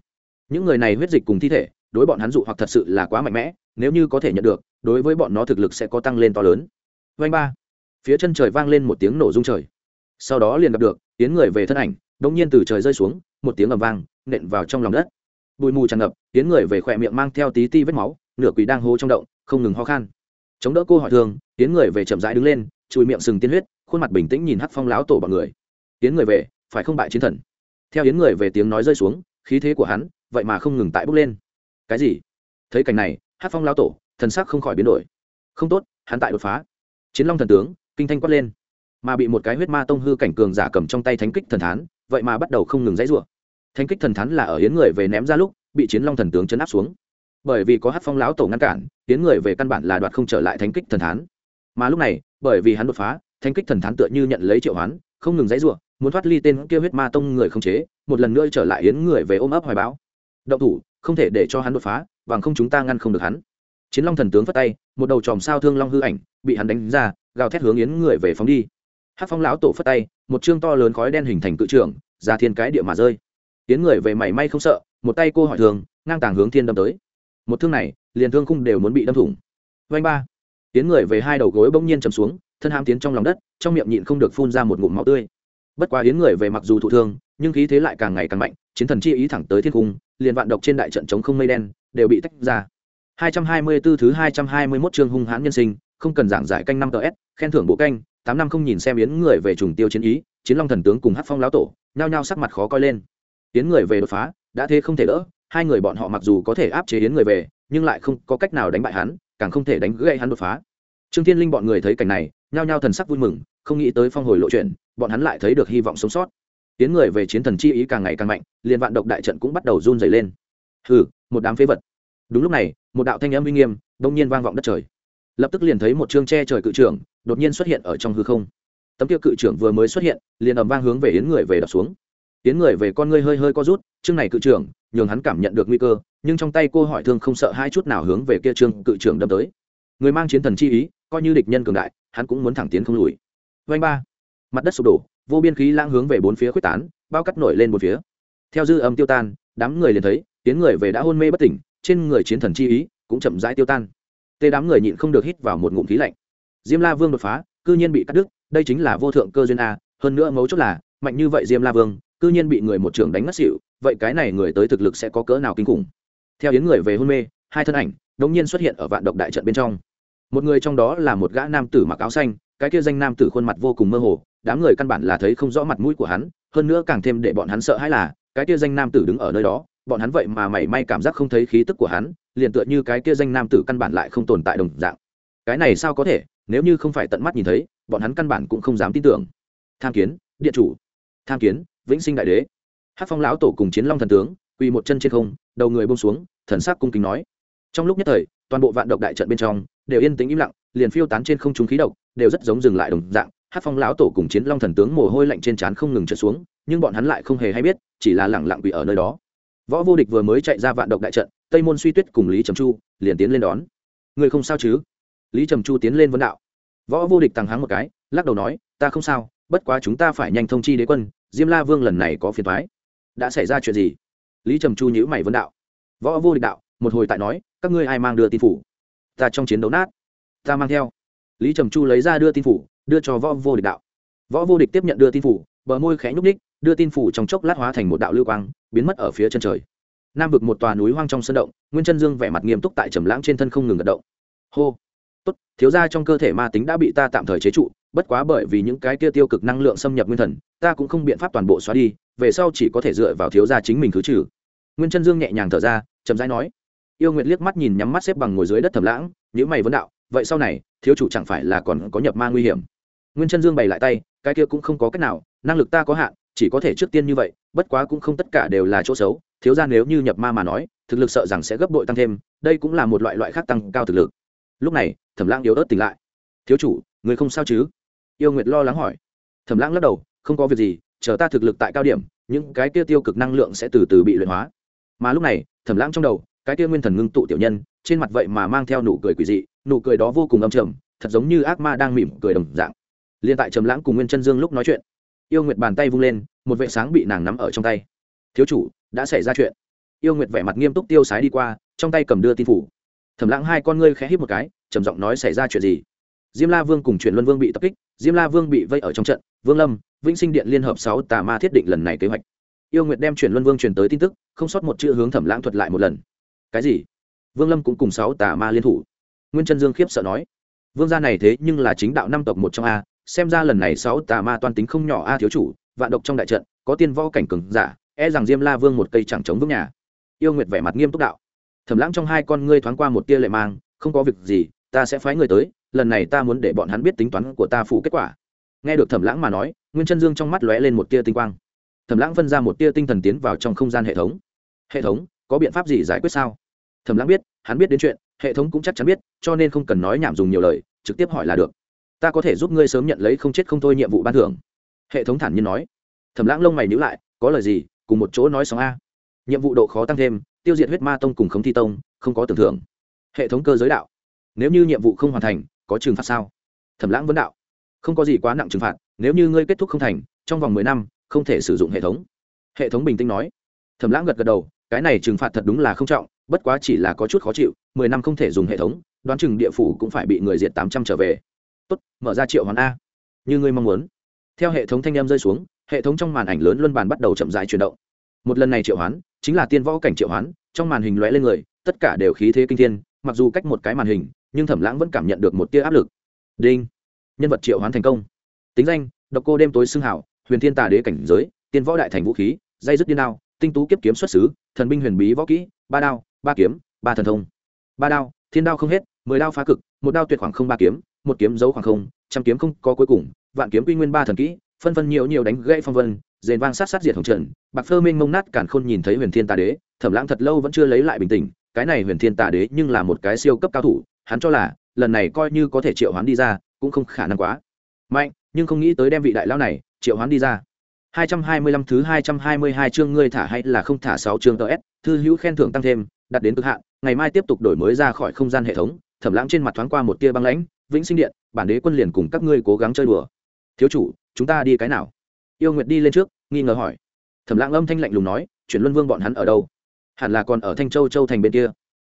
Speaker 1: Những người này huyết dịch cùng thi thể, đối bọn hắn dụ hoặc thật sự là quá mạnh mẽ, nếu như có thể nhận được, đối với bọn nó thực lực sẽ có tăng lên to lớn. Vanh ba. Phía chân trời vang lên một tiếng nổ rung trời. Sau đó liền gặp được tiến người về thân ảnh đống nhiên từ trời rơi xuống, một tiếng ầm vang, nện vào trong lòng đất bụi mù tràn ngập tiến người về khỏe miệng mang theo tí ti vết máu, nửa quỷ đang hô trong động, không ngừng ho khan. Chống đỡ cô hỏi thường tiến người về chậm rãi đứng lên, chùi miệng sừng tiên huyết, khuôn mặt bình tĩnh nhìn hắc phong láo tổ bọn người. Tiến người về, phải không bại chiến thần? Theo yến người về tiếng nói rơi xuống, khí thế của hắn, vậy mà không ngừng tại bốc lên. Cái gì? Thấy cảnh này hát phong lao tổ, thần sắc không khỏi biến đổi. Không tốt, hắn tại đột phá. Chiến long thần tướng, kinh thanh quát lên. Mà bị một cái huyết ma tông hư cảnh cường giả cầm trong tay thánh kích thần thán, vậy mà bắt đầu không ngừng dãy rủa thánh kích thần thán là ở yến người về ném ra lúc, bị chiến long thần tướng chấn áp xuống. Bởi vì có hát phong lão tổ ngăn cản, yến người về căn bản là đoạt không trở lại thánh kích thần thán mà lúc này, bởi vì hắn đột phá thánh kích thần thán tựa như nhận lấy triệu hoán, không ngừng dãy rủa, muốn thoát ly tên kia huyết ma tông người không chế, một lần nữa trở lại yến người về ôm ấp hoài báo động thủ, không thể để cho hắn đột phá, bằng không chúng ta ngăn không được hắn. Chiến long thần tướng phất tay, một đầu chòm sao thương long hư ảnh, bị hắn đánh ra, gào thét hướng yến người về phóng đi. Hát phong lão tổ phất tay, một chương to lớn khói đen hình thành cự trưởng ra thiên cái địa mà rơi. Tiến người về mảy may không sợ, một tay cô hỏi thường, ngang tàng hướng thiên đâm tới. Một thương này, liền thương khung đều muốn bị đâm thủng. Vanh ba. Tiến người về hai đầu gối bỗng nhiên chầm xuống, thân ham tiến trong lòng đất, trong miệng nhịn không được phun ra một ngụm máu tươi. Bất quá yến người về mặc dù thụ thương, nhưng khí thế lại càng ngày càng mạnh, chiến thần chi ý thẳng tới thiên cung liền vạn độc trên đại trận chống không mây đen, đều bị tách ra. 224 thứ 221 chương hung hãn nhân sinh, không cần giảng giải canh năm ts khen thưởng bộ canh, tám năm không nhìn xem yến người về trùng tiêu chiến ý, chiến long thần tướng cùng hát phong lão tổ, nhao nhao sắc mặt khó coi lên yến người về đột phá, đã thế không thể đỡ, hai người bọn họ mặc dù có thể áp chế yến người về, nhưng lại không có cách nào đánh bại hắn, càng không thể đánh gãy hắn đột phá. Trương thiên linh bọn người thấy cảnh này, nhao nhao thần sắc vui mừng, không nghĩ tới phong hồi lộ chuyện, bọn hắn lại thấy được hy vọng sống sót. Tiến người về chiến thần chi ý càng ngày càng mạnh, liền vạn độc đại trận cũng bắt đầu run dày lên. Hừ, một đám phế vật. Đúng lúc này, một đạo thanh âm uy nghiêm, đông nhiên vang vọng đất trời. Lập tức liền thấy một chương tre trời cự trưởng, đột nhiên xuất hiện ở trong hư không. Tấm kia cự trưởng vừa mới xuất hiện, liền ầm vang hướng về yến người về đập xuống tiến người về con ngươi hơi hơi co rút, chương này cự trưởng, nhường hắn cảm nhận được nguy cơ, nhưng trong tay cô hỏi thương không sợ hai chút nào hướng về kia trương cự trưởng đâm tới. Người mang chiến thần chi ý, coi như địch nhân cường đại, hắn cũng muốn thẳng tiến không lùi. Vanh ba. Mặt đất sụp đổ, vô biên khí lãng hướng về bốn phía quyết tán, bao cắt nổi lên một phía. Theo dư âm tiêu tan, đám người liền thấy, tiến người về đã hôn mê bất tỉnh, trên người chiến thần chi ý cũng chậm rãi tiêu tan. Tê đám người nhịn không được hít vào một ngụm khí lạnh. Diêm la vương đột phá, cư nhiên bị cắt đứt, đây chính là vô thượng cơ duyên a, hơn nữa mấu chốt là, mạnh như vậy diêm la vương cư nhiên bị người một trưởng đánh ngất xỉu, vậy cái này người tới thực lực sẽ có cỡ nào kinh khủng? Theo yến người về hôn mê, hai thân ảnh đống nhiên xuất hiện ở vạn độc đại trận bên trong. Một người trong đó là một gã nam tử mặc áo xanh, cái kia danh nam tử khuôn mặt vô cùng mơ hồ, đám người căn bản là thấy không rõ mặt mũi của hắn, hơn nữa càng thêm để bọn hắn sợ hãi là, cái kia danh nam tử đứng ở nơi đó, bọn hắn vậy mà mảy may cảm giác không thấy khí tức của hắn, liền tựa như cái kia danh nam tử căn bản lại không tồn tại đồng dạng. Cái này sao có thể? Nếu như không phải tận mắt nhìn thấy, bọn hắn căn bản cũng không dám tin tưởng. Tham kiến, điện chủ. Tham kiến vĩnh sinh đại đế. Hát phong lão tổ cùng chiến long thần tướng, quỳ một chân trên không, đầu người bông xuống, thần sắc cung kính nói. Trong lúc nhất thời, toàn bộ vạn độc đại trận bên trong đều yên tĩnh im lặng, liền phiêu tán trên không trung khí độc đều rất giống dừng lại đồng dạng. Hát phong lão tổ cùng chiến long thần tướng mồ hôi lạnh trên trán không ngừng trượt xuống, nhưng bọn hắn lại không hề hay biết, chỉ là lẳng lặng bị ở nơi đó. Võ vô địch vừa mới chạy ra vạn độc đại trận, tây môn suy tuyết cùng lý trầm chu liền tiến lên đón. Người không sao chứ? Lý trầm chu tiến lên vấn đạo. Võ vô địch tăng háng một cái, lắc đầu nói, ta không sao, bất quá chúng ta phải nhanh thông chi đế quân diêm la vương lần này có phiền thoái đã xảy ra chuyện gì? Lý trầm chu nhữ mày vấn đạo. Võ vô địch đạo, một hồi tại nói, các ngươi ai mang đưa tin phủ? Ta trong chiến đấu nát. Ta mang theo. Lý trầm chu lấy ra đưa tin phủ, đưa cho võ vô địch đạo. Võ vô địch tiếp nhận đưa tin phủ, bờ môi khẽ nhúc ních đưa tin phủ trong chốc lát hóa thành một đạo lưu quang, biến mất ở phía chân trời. Nam vực một tòa núi hoang trong sân động, nguyên chân dương vẻ mặt nghiêm túc tại trầm lãng trên thân không ngừng gật động. Hô. Tốt, thiếu ra trong cơ thể ma tính đã bị ta tạm thời chế trụ bất quá bởi vì những cái kia tiêu cực năng lượng xâm nhập nguyên thần, ta cũng không biện pháp toàn bộ xóa đi, về sau chỉ có thể dựa vào thiếu gia chính mình khứ trừ. Nguyên chân dương nhẹ nhàng thở ra, chậm rãi nói. Yêu nguyệt liếc mắt nhìn nhắm mắt xếp bằng ngồi dưới đất thầm lãng nhữ mày vấn đạo, vậy sau này, thiếu chủ chẳng phải là còn có nhập ma nguy hiểm? Nguyên chân dương bày lại tay, cái kia cũng không có cách nào, năng lực ta có hạn, chỉ có thể trước tiên như vậy, bất quá cũng không tất cả đều là chỗ xấu, thiếu ra nếu như nhập ma mà nói, thực lực sợ rằng sẽ gấp bội tăng thêm, đây cũng là một loại loại khác tăng cao thực lực. Lúc này thẩm lãng yếu ớt tỉnh lại. Thiếu chủ, người không sao chứ? Yêu nguyệt lo lắng hỏi. Thẩm lãng lắc đầu, không có việc gì, chờ ta thực lực tại cao điểm, những cái kia tiêu cực năng lượng sẽ từ từ bị luyện hóa. Mà lúc này, thẩm lãng trong đầu, cái kia nguyên thần ngưng tụ tiểu nhân, trên mặt vậy mà mang theo nụ cười quỷ dị, nụ cười đó vô cùng âm trầm, thật giống như ác ma đang mỉm cười đồng dạng. Liên tại trầm lãng cùng nguyên chân dương lúc nói chuyện, yêu nguyệt bàn tay vung lên, một vệ sáng bị nàng nắm ở trong tay. Thiếu chủ, đã xảy ra chuyện. Yêu nguyệt vẻ mặt nghiêm túc tiêu sái đi qua, trong tay cầm đưa tin phủ. Thẩm lãng hai con ngươi khẽ hít một cái, trầm giọng nói, xảy ra chuyện gì? Diêm la vương cùng truyền luân vương bị tập kích, diêm la vương bị vây ở trong trận, vương lâm, vĩnh sinh điện liên hợp sáu tà ma thiết định lần này kế hoạch. Yêu nguyệt đem truyền luân vương truyền tới tin tức, không sót một chữ hướng thẩm lãng thuật lại một lần. Cái gì? Vương lâm cũng cùng sáu tà ma liên thủ. Nguyên chân dương khiếp sợ nói. Vương gia này thế nhưng là chính đạo năm tộc một trong a, xem ra lần này sáu tà ma toan tính không nhỏ a thiếu chủ, vạn độc trong đại trận, có tiên võ cảnh cường giả e rằng diêm la vương một cây chẳng chống vững nhà. Yêu nguyệt vẻ mặt nghiêm túc đạo. Thẩm lãng trong hai con ngươi thoáng qua một tia lệ mang, không có việc gì, ta sẽ phái người tới lần này ta muốn để bọn hắn biết tính toán của ta phụ kết quả. Nghe được thẩm lãng mà nói, nguyên chân dương trong mắt lóe lên một tia tinh quang. Thẩm lãng phân ra một tia tinh thần tiến vào trong không gian hệ thống. Hệ thống, có biện pháp gì giải quyết sao? Thẩm lãng biết, hắn biết đến chuyện, hệ thống cũng chắc chắn biết, cho nên không cần nói nhảm dùng nhiều lời, trực tiếp hỏi là được. Ta có thể giúp ngươi sớm nhận lấy không chết không thôi nhiệm vụ ban thưởng. Hệ thống thản nhiên nói. Thẩm lãng lông mày nhữ lại, có lời gì, cùng một chỗ nói sóng a. Nhiệm vụ độ khó tăng thêm, tiêu diệt huyết ma tông cùng khống thi tông, không có tưởng thưởng. Hệ thống cơ giới đạo. Nếu như nhiệm vụ không hoàn thành có trừng phạt sao? Thẩm lãng vấn đạo. Không có gì quá nặng trừng phạt, nếu như ngươi kết thúc không thành, trong vòng mười năm, không thể sử dụng hệ thống. Hệ thống bình tĩnh nói. Thẩm lãng gật gật đầu, cái này trừng phạt thật đúng là không trọng, bất quá chỉ là có chút khó chịu, mười năm không thể dùng hệ thống, đoán chừng địa phủ cũng phải bị người diệt tám trăm trở về. Tốt, mở ra triệu hoàn a. Như ngươi mong muốn. Theo hệ thống thanh em rơi xuống, hệ thống trong màn ảnh lớn luân bàn bắt đầu chậm rãi chuyển động. Một lần này triệu hoán, chính là tiên võ cảnh triệu hoán, trong màn hình lóe lên người, tất cả đều khí thế kinh thiên, mặc dù cách một cái màn hình nhưng thẩm lãng vẫn cảm nhận được một tia áp lực. Đinh. Nhân vật triệu hoán thành công. Tính danh, độc cô đêm tối xưng hảo, huyền thiên tà đế cảnh giới, tiên võ đại thành vũ khí, dây dứt điên đao, tinh tú kiếp kiếm xuất xứ, thần binh huyền bí võ kỹ, ba đao, ba kiếm, ba thần thông. Ba đao, thiên đao không hết, mười đao phá cực, một đao tuyệt khoảng không ba kiếm, một kiếm giấu khoảng không, trăm kiếm không có cuối cùng, vạn kiếm quy nguyên ba thần kỹ, phân phân nhiều nhiều đánh gãy phong vân, rền vang sát sát diệt hồng trần, bạc phơ minh mông nát cản khôn nhìn thấy huyền thiên tà đế, thẩm lãng thật lâu vẫn chưa lấy lại bình tĩnh, cái này huyền thiên tà đế nhưng là một cái siêu cấp cao thủ hắn cho là lần này coi như có thể triệu hoán đi ra cũng không khả năng quá mạnh nhưng không nghĩ tới đem vị đại lão này triệu hoán đi ra 225 thứ 222 chương ngươi thả hay là không thả 6 chương TS, thư hữu khen thưởng tăng thêm, đặt đến cực hạn, ngày mai tiếp tục đổi mới ra khỏi không gian hệ thống, Thẩm Lãng trên mặt thoáng qua một tia băng lãnh, Vĩnh Sinh Điện, bản đế quân liền cùng các ngươi cố gắng chơi đùa. Thiếu chủ, chúng ta đi cái nào? Yêu Nguyệt đi lên trước, nghi ngờ hỏi. Thẩm Lãng âm thanh lạnh lùng nói, chuyển Luân Vương bọn hắn ở đâu? Hẳn là còn ở Thanh Châu Châu thành bên kia.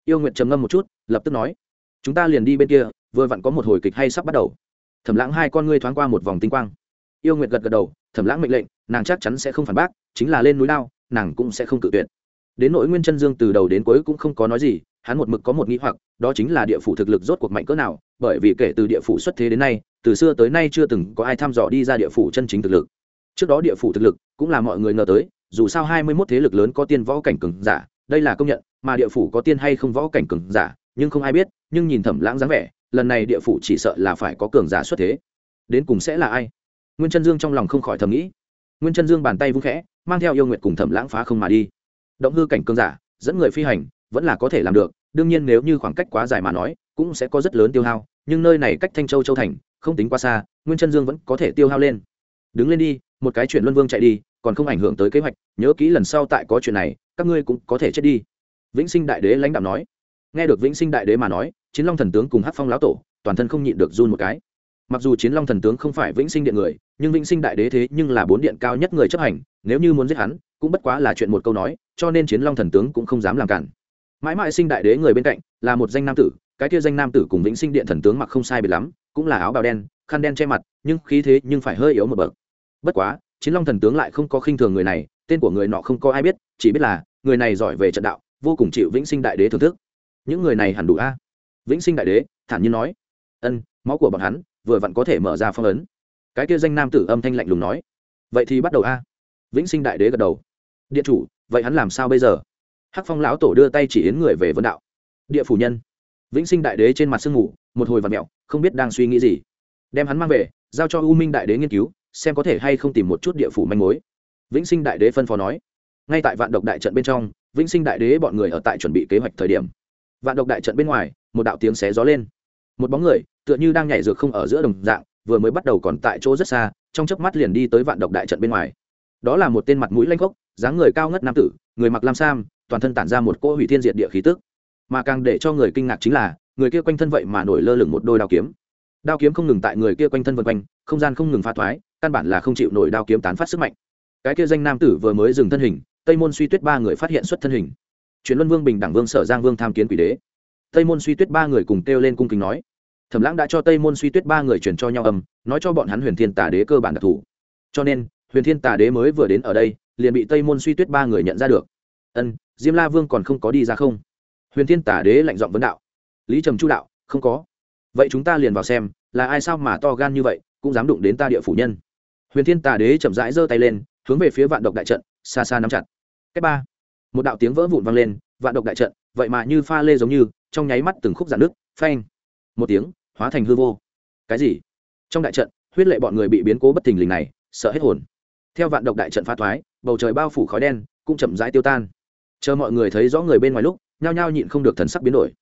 Speaker 1: Yêu Nguyệt trầm ngâm một chút, lập tức nói, chúng ta liền đi bên kia, vừa vặn có một hồi kịch hay sắp bắt đầu. Thẩm Lãng hai con ngươi thoáng qua một vòng tinh quang. Yêu Nguyệt gật gật đầu, Thẩm Lãng mệnh lệnh, nàng chắc chắn sẽ không phản bác chính là lên núi lao nàng cũng sẽ không cự tuyệt đến nỗi nguyên chân dương từ đầu đến cuối cũng không có nói gì hắn một mực có một nghĩ hoặc đó chính là địa phủ thực lực rốt cuộc mạnh cỡ nào bởi vì kể từ địa phủ xuất thế đến nay từ xưa tới nay chưa từng có ai thăm dò đi ra địa phủ chân chính thực lực trước đó địa phủ thực lực cũng là mọi người ngờ tới dù sao hai mươi 21 thế lực lớn có tiên võ cảnh cường giả đây là công nhận mà địa phủ có tiên hay không võ cảnh cường giả nhưng không ai biết nhưng nhìn thẩm lãng dáng vẻ, lần này địa phủ chỉ sợ là phải có cường giả xuất thế. Đến cùng sẽ là ai? Nguyên chân dương trong lòng không khỏi thầm nghĩ. Nguyên chân dương bàn tay vung khẽ, mang theo yêu nguyện cùng thẩm lãng phá không mà đi. Động hư cảnh cương giả, dẫn người phi hành, vẫn là có thể làm được, đương nhiên nếu như khoảng cách quá dài mà nói, cũng sẽ có rất lớn tiêu hao, nhưng nơi này cách thanh châu châu thành, không tính quá xa, nguyên chân dương vẫn có thể tiêu hao lên. Đứng lên đi, một cái chuyện luân vương chạy đi, còn không ảnh hưởng tới kế hoạch, nhớ kỹ lần sau tại có chuyện này, các ngươi cũng có thể chết đi. Vĩnh sinh đại đế lãnh đạo nói nghe được vĩnh sinh đại đế mà nói, chiến long thần tướng cùng hát phong lão tổ, toàn thân không nhịn được run một cái. Mặc dù chiến long thần tướng không phải vĩnh sinh điện người, nhưng vĩnh sinh đại đế thế nhưng là bốn điện cao nhất người chấp hành, nếu như muốn giết hắn, cũng bất quá là chuyện một câu nói, cho nên chiến long thần tướng cũng không dám làm cản. Mãi mãi sinh đại đế người bên cạnh, là một danh nam tử, cái kia danh nam tử cùng vĩnh sinh điện thần tướng mặc không sai biệt lắm, cũng là áo bào đen, khăn đen che mặt, nhưng khí thế nhưng phải hơi yếu một bậc. Bất quá, chiến long thần tướng lại không có khinh thường người này, tên của người nọ không có ai biết, chỉ biết là, người này giỏi về trận đạo, vô cùng chịu vĩnh sinh đại đế thưởng thức những người này hẳn đủ a. Vĩnh sinh đại đế, thản nhiên nói. Ân, máu của bọn hắn vừa vặn có thể mở ra phong ấn. Cái kia danh nam tử âm thanh lạnh lùng nói. Vậy thì bắt đầu a. Vĩnh sinh đại đế gật đầu. Điện chủ, vậy hắn làm sao bây giờ? Hắc phong lão tổ đưa tay chỉ yến người về vấn đạo. Địa phủ nhân. Vĩnh sinh đại đế trên mặt sương ngủ một hồi và mẹo, không biết đang suy nghĩ gì. Đem hắn mang về, giao cho u minh đại đế nghiên cứu, xem có thể hay không tìm một chút địa phủ manh mối. Vĩnh sinh đại đế phân phó nói. Ngay tại vạn độc đại trận bên trong, vĩnh sinh đại đế bọn người ở tại chuẩn bị kế hoạch thời điểm vạn độc đại trận bên ngoài, một đạo tiếng xé gió lên. Một bóng người, tựa như đang nhảy dược không ở giữa đồng dạng, vừa mới bắt đầu còn tại chỗ rất xa, trong chớp mắt liền đi tới vạn độc đại trận bên ngoài. Đó là một tên mặt mũi lanh khốc, dáng người cao ngất nam tử, người mặc lam sam, toàn thân tản ra một cỗ hủy thiên diệt địa khí tức. Mà càng để cho người kinh ngạc chính là, người kia quanh thân vậy mà nổi lơ lửng một đôi đao kiếm. Đao kiếm không ngừng tại người kia quanh thân vân quanh, không gian không ngừng pha thoái, căn bản là không chịu nổi đao kiếm tán phát sức mạnh. Cái kia danh nam tử vừa mới dừng thân hình, tây môn suy tuyết ba người phát hiện xuất thân hình truyền luân vương bình đẳng vương sở giang vương tham kiến quỷ đế. Tây môn suy tuyết ba người cùng kêu lên cung kính nói. Thẩm lãng đã cho tây môn suy tuyết ba người truyền cho nhau âm, nói cho bọn hắn huyền thiên tả đế cơ bản đặc thù. Cho nên, huyền thiên tả đế mới vừa đến ở đây, liền bị tây môn suy tuyết ba người nhận ra được. Ân, diêm la vương còn không có đi ra không? Huyền thiên tả đế lạnh giọng vấn đạo. Lý trầm chu đạo, không có. Vậy chúng ta liền vào xem, là ai sao mà to gan như vậy, cũng dám đụng đến ta địa phủ nhân. Huyền thiên tà đế chậm rãi giơ tay lên, hướng về phía vạn độc đại trận, xa xa nắm chặt. Cách ba một đạo tiếng vỡ vụn vang lên, vạn độc đại trận, vậy mà như pha lê giống như, trong nháy mắt từng khúc dạn nước phanh. Một tiếng, hóa thành hư vô. Cái gì? Trong đại trận, huyết lệ bọn người bị biến cố bất thình lình này, sợ hết hồn. Theo vạn độc đại trận pha thoái, bầu trời bao phủ khói đen, cũng chậm rãi tiêu tan. Chờ mọi người thấy rõ người bên ngoài lúc, nhao nhao nhịn không được thần sắc biến đổi.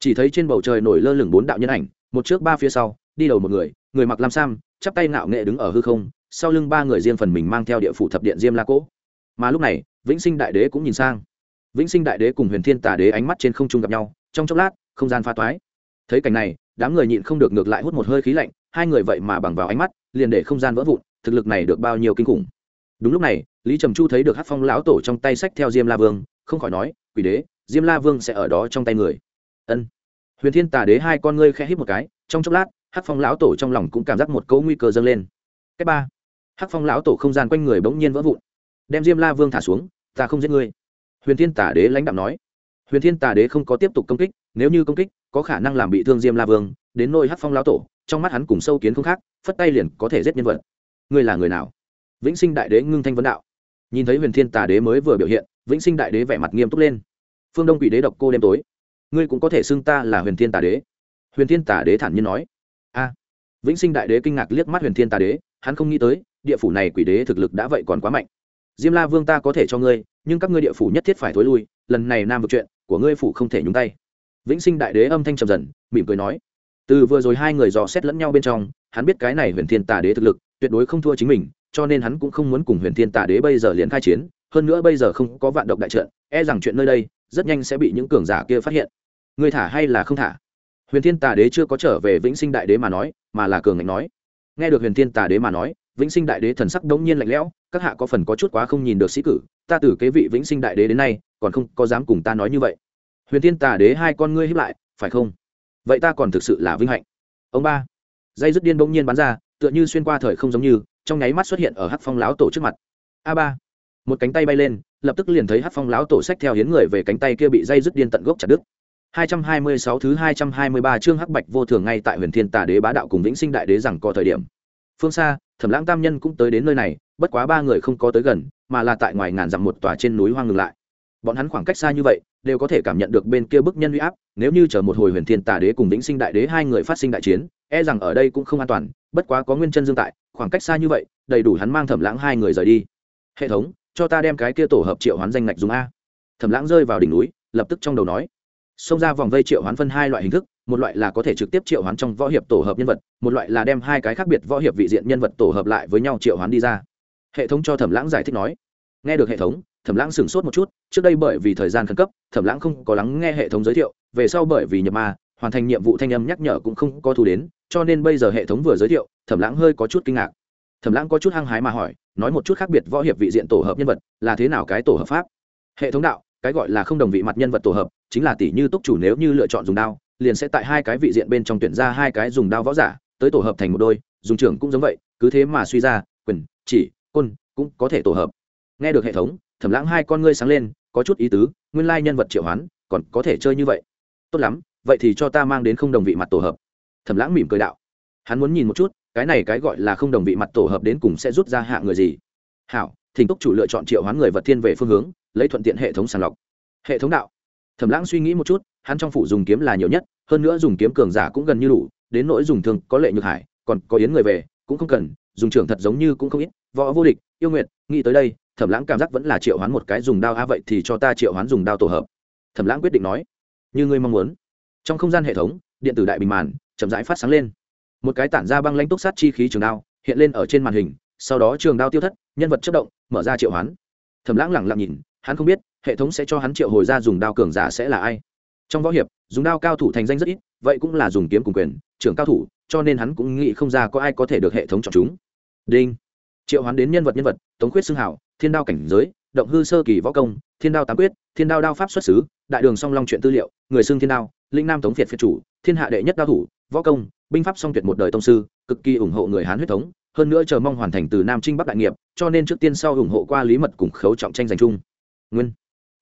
Speaker 1: Chỉ thấy trên bầu trời nổi lơ lửng bốn đạo nhân ảnh, một trước ba phía sau, đi đầu một người người mặc lam sam, chắp tay ngạo nghệ đứng ở hư không, sau lưng ba người riêng phần mình mang theo địa phủ thập điện diêm la cỗ mà lúc này, vĩnh sinh đại đế cũng nhìn sang. Vĩnh sinh đại đế cùng huyền thiên tà đế ánh mắt trên không trung gặp nhau, trong chốc lát, không gian pha toái. Thấy cảnh này, đám người nhịn không được ngược lại hút một hơi khí lạnh, hai người vậy mà bằng vào ánh mắt, liền để không gian vỡ vụn, thực lực này được bao nhiêu kinh khủng. Đúng lúc này, lý trầm chu thấy được hát phong lão tổ trong tay sách theo diêm la vương, không khỏi nói, quỷ đế, diêm la vương sẽ ở đó trong tay người. Ân. Huyền thiên tà đế hai con ngươi khẽ hít một cái, trong chốc lát hát phong lão tổ trong lòng cũng cảm giác một cấu nguy cơ dâng lên. Cách ba. Hát phong lão tổ không gian quanh người bỗng nhiên vỡ vụn đem diêm la vương thả xuống, ta không giết ngươi. Huyền thiên Tả đế lãnh đạo nói. Huyền thiên Tả đế không có tiếp tục công kích, nếu như công kích, có khả năng làm bị thương diêm la vương, đến nôi hát phong lão tổ, trong mắt hắn cùng sâu kiến không khác, phất tay liền có thể giết nhân vật. Ngươi là người nào? Vĩnh sinh đại đế ngưng thanh vấn đạo. Nhìn thấy huyền thiên tà đế mới vừa biểu hiện, vĩnh sinh đại đế vẻ mặt nghiêm túc lên. Phương đông quỷ đế độc cô đêm tối. Ngươi cũng có thể xưng ta là huyền thiên tà đế. Huyền thiên tà đế thản nhiên nói. A. Vĩnh sinh đại đế kinh ngạc liếc mắt huyền thiên tà đế, hắn không nghĩ tới, địa phủ này quỷ đế thực lực đã vậy còn quá mạnh diêm la vương ta có thể cho ngươi, nhưng các ngươi địa phủ nhất thiết phải thối lui, lần này nam vực chuyện của ngươi phủ không thể nhúng tay. Vĩnh sinh đại đế âm thanh trầm dần, mỉm cười nói. Từ vừa rồi hai người dò xét lẫn nhau bên trong, hắn biết cái này huyền thiên tà đế thực lực, tuyệt đối không thua chính mình, cho nên hắn cũng không muốn cùng huyền thiên tà đế bây giờ liền khai chiến. Hơn nữa bây giờ không có vạn độc đại trận e rằng chuyện nơi đây rất nhanh sẽ bị những cường giả kia phát hiện. Người thả hay là không thả? Huyền thiên tà đế chưa có trở về vĩnh sinh đại đế mà nói, mà là cường ngạnh nói. Nghe được huyền thiên tà đế mà nói vĩnh sinh đại đế thần sắc đống nhiên lạnh lẽo các hạ có phần có chút quá không nhìn được sĩ cử ta từ kế vị vĩnh sinh đại đế đến nay còn không có dám cùng ta nói như vậy. Huyền thiên tà đế hai con ngươi hiếp lại phải không? Vậy ta còn thực sự là vinh hạnh. Ông ba dây dứt điên bỗng nhiên bắn ra tựa như xuyên qua thời không giống như trong nháy mắt xuất hiện ở hắc phong lão tổ trước mặt. A ba một cánh tay bay lên lập tức liền thấy hắc phong lão tổ sách theo hiến người về cánh tay kia bị dây dứt điên tận gốc chặt đứt. 226 thứ 223 chương Hắc Bạch vô thường ngay tại Huyền Thiên Tà Đế bá đạo cùng Vĩnh Sinh Đại Đế rằng có thời điểm. Phương xa, Thẩm Lãng Tam Nhân cũng tới đến nơi này, bất quá ba người không có tới gần, mà là tại ngoài ngàn dặm một tòa trên núi hoang ngừng lại. Bọn hắn khoảng cách xa như vậy, đều có thể cảm nhận được bên kia bức nhân uy áp, nếu như chờ một hồi Huyền Thiên Tà Đế cùng Vĩnh Sinh Đại Đế hai người phát sinh đại chiến, e rằng ở đây cũng không an toàn, bất quá có Nguyên Chân Dương tại, khoảng cách xa như vậy, đầy đủ hắn mang Thẩm Lãng hai người rời đi. Hệ thống, cho ta đem cái kia tổ hợp triệu hoán danh ngạch dùng a. Thẩm Lãng rơi vào đỉnh núi, lập tức trong đầu nói xông ra vòng vây triệu hoán phân hai loại hình thức một loại là có thể trực tiếp triệu hoán trong võ hiệp tổ hợp nhân vật, một loại là đem hai cái khác biệt võ hiệp vị diện nhân vật tổ hợp lại với nhau triệu hoán đi ra. Hệ thống cho thẩm lãng giải thích nói, nghe được hệ thống, thẩm lãng sửng sốt một chút, trước đây bởi vì thời gian khẩn cấp, thẩm lãng không có lắng nghe hệ thống giới thiệu, về sau bởi vì nhập ma, hoàn thành nhiệm vụ thanh âm nhắc nhở cũng không có thu đến, cho nên bây giờ hệ thống vừa giới thiệu, thẩm lãng hơi có chút kinh ngạc. Thẩm lãng có chút hăng hái mà hỏi, nói một chút khác biệt võ hiệp vị diện tổ hợp nhân vật, là thế nào cái tổ hợp pháp? Hệ thống đạo, cái gọi là không đồng vị mặt nhân vật tổ hợp, chính là tỷ như túc chủ nếu như lựa chọn dùng đao liền sẽ tại hai cái vị diện bên trong tuyển ra hai cái dùng đao võ giả, tới tổ hợp thành một đôi, dùng trưởng cũng giống vậy, cứ thế mà suy ra, quyền, chỉ, côn, cũng có thể tổ hợp. Nghe được hệ thống, thẩm lãng hai con ngươi sáng lên, có chút ý tứ, nguyên lai nhân vật triệu hoán, còn có thể chơi như vậy. Tốt lắm, vậy thì cho ta mang đến không đồng vị mặt tổ hợp. Thẩm lãng mỉm cười đạo. Hắn muốn nhìn một chút, cái này cái gọi là không đồng vị mặt tổ hợp đến cùng sẽ rút ra hạ người gì. Hảo, thỉnh túc chủ lựa chọn triệu hoán người vật thiên về phương hướng, lấy thuận tiện hệ thống sàng lọc. Hệ thống đạo. Thẩm lãng suy nghĩ một chút, hắn trong phủ dùng kiếm là nhiều nhất hơn nữa dùng kiếm cường giả cũng gần như đủ, đến nỗi dùng thường có lệ nhược hải, còn có yến người về, cũng không cần, dùng trưởng thật giống như cũng không ít, võ vô địch, yêu nguyện nghĩ tới đây, thẩm lãng cảm giác vẫn là triệu hoán một cái dùng đao a vậy thì cho ta triệu hoán dùng đao tổ hợp. Thẩm lãng quyết định nói, như ngươi mong muốn. Trong không gian hệ thống, điện tử đại bình màn, chậm rãi phát sáng lên. Một cái tản ra băng lãnh túc sát chi khí trường đao, hiện lên ở trên màn hình, sau đó trường đao tiêu thất, nhân vật chất động, mở ra triệu hoán. Thẩm lãng lẳng lặng nhìn, hắn không biết, hệ thống sẽ cho hắn triệu hồi ra dùng đao cường giả sẽ là ai trong võ hiệp, dùng đao cao thủ thành danh rất ít, vậy cũng là dùng kiếm cùng quyền, trưởng cao thủ, cho nên hắn cũng nghĩ không ra có ai có thể được hệ thống chọn chúng. Đinh. Triệu hoán đến nhân vật nhân vật, tống quyết xưng hảo, thiên đao cảnh giới, động hư sơ kỳ võ công, thiên đao tám quyết, thiên đao đao pháp xuất xứ, đại đường song long chuyện tư liệu, người xưng thiên đao, linh nam tống việt phiệt chủ, thiên hạ đệ nhất đao thủ, võ công, binh pháp song tuyệt một đời tông sư, cực kỳ ủng hộ người hán huyết thống, hơn nữa chờ mong hoàn thành từ nam trinh bắc đại nghiệp, cho nên trước tiên sau ủng hộ qua lý mật cùng khấu trọng tranh giành chung. Nguyên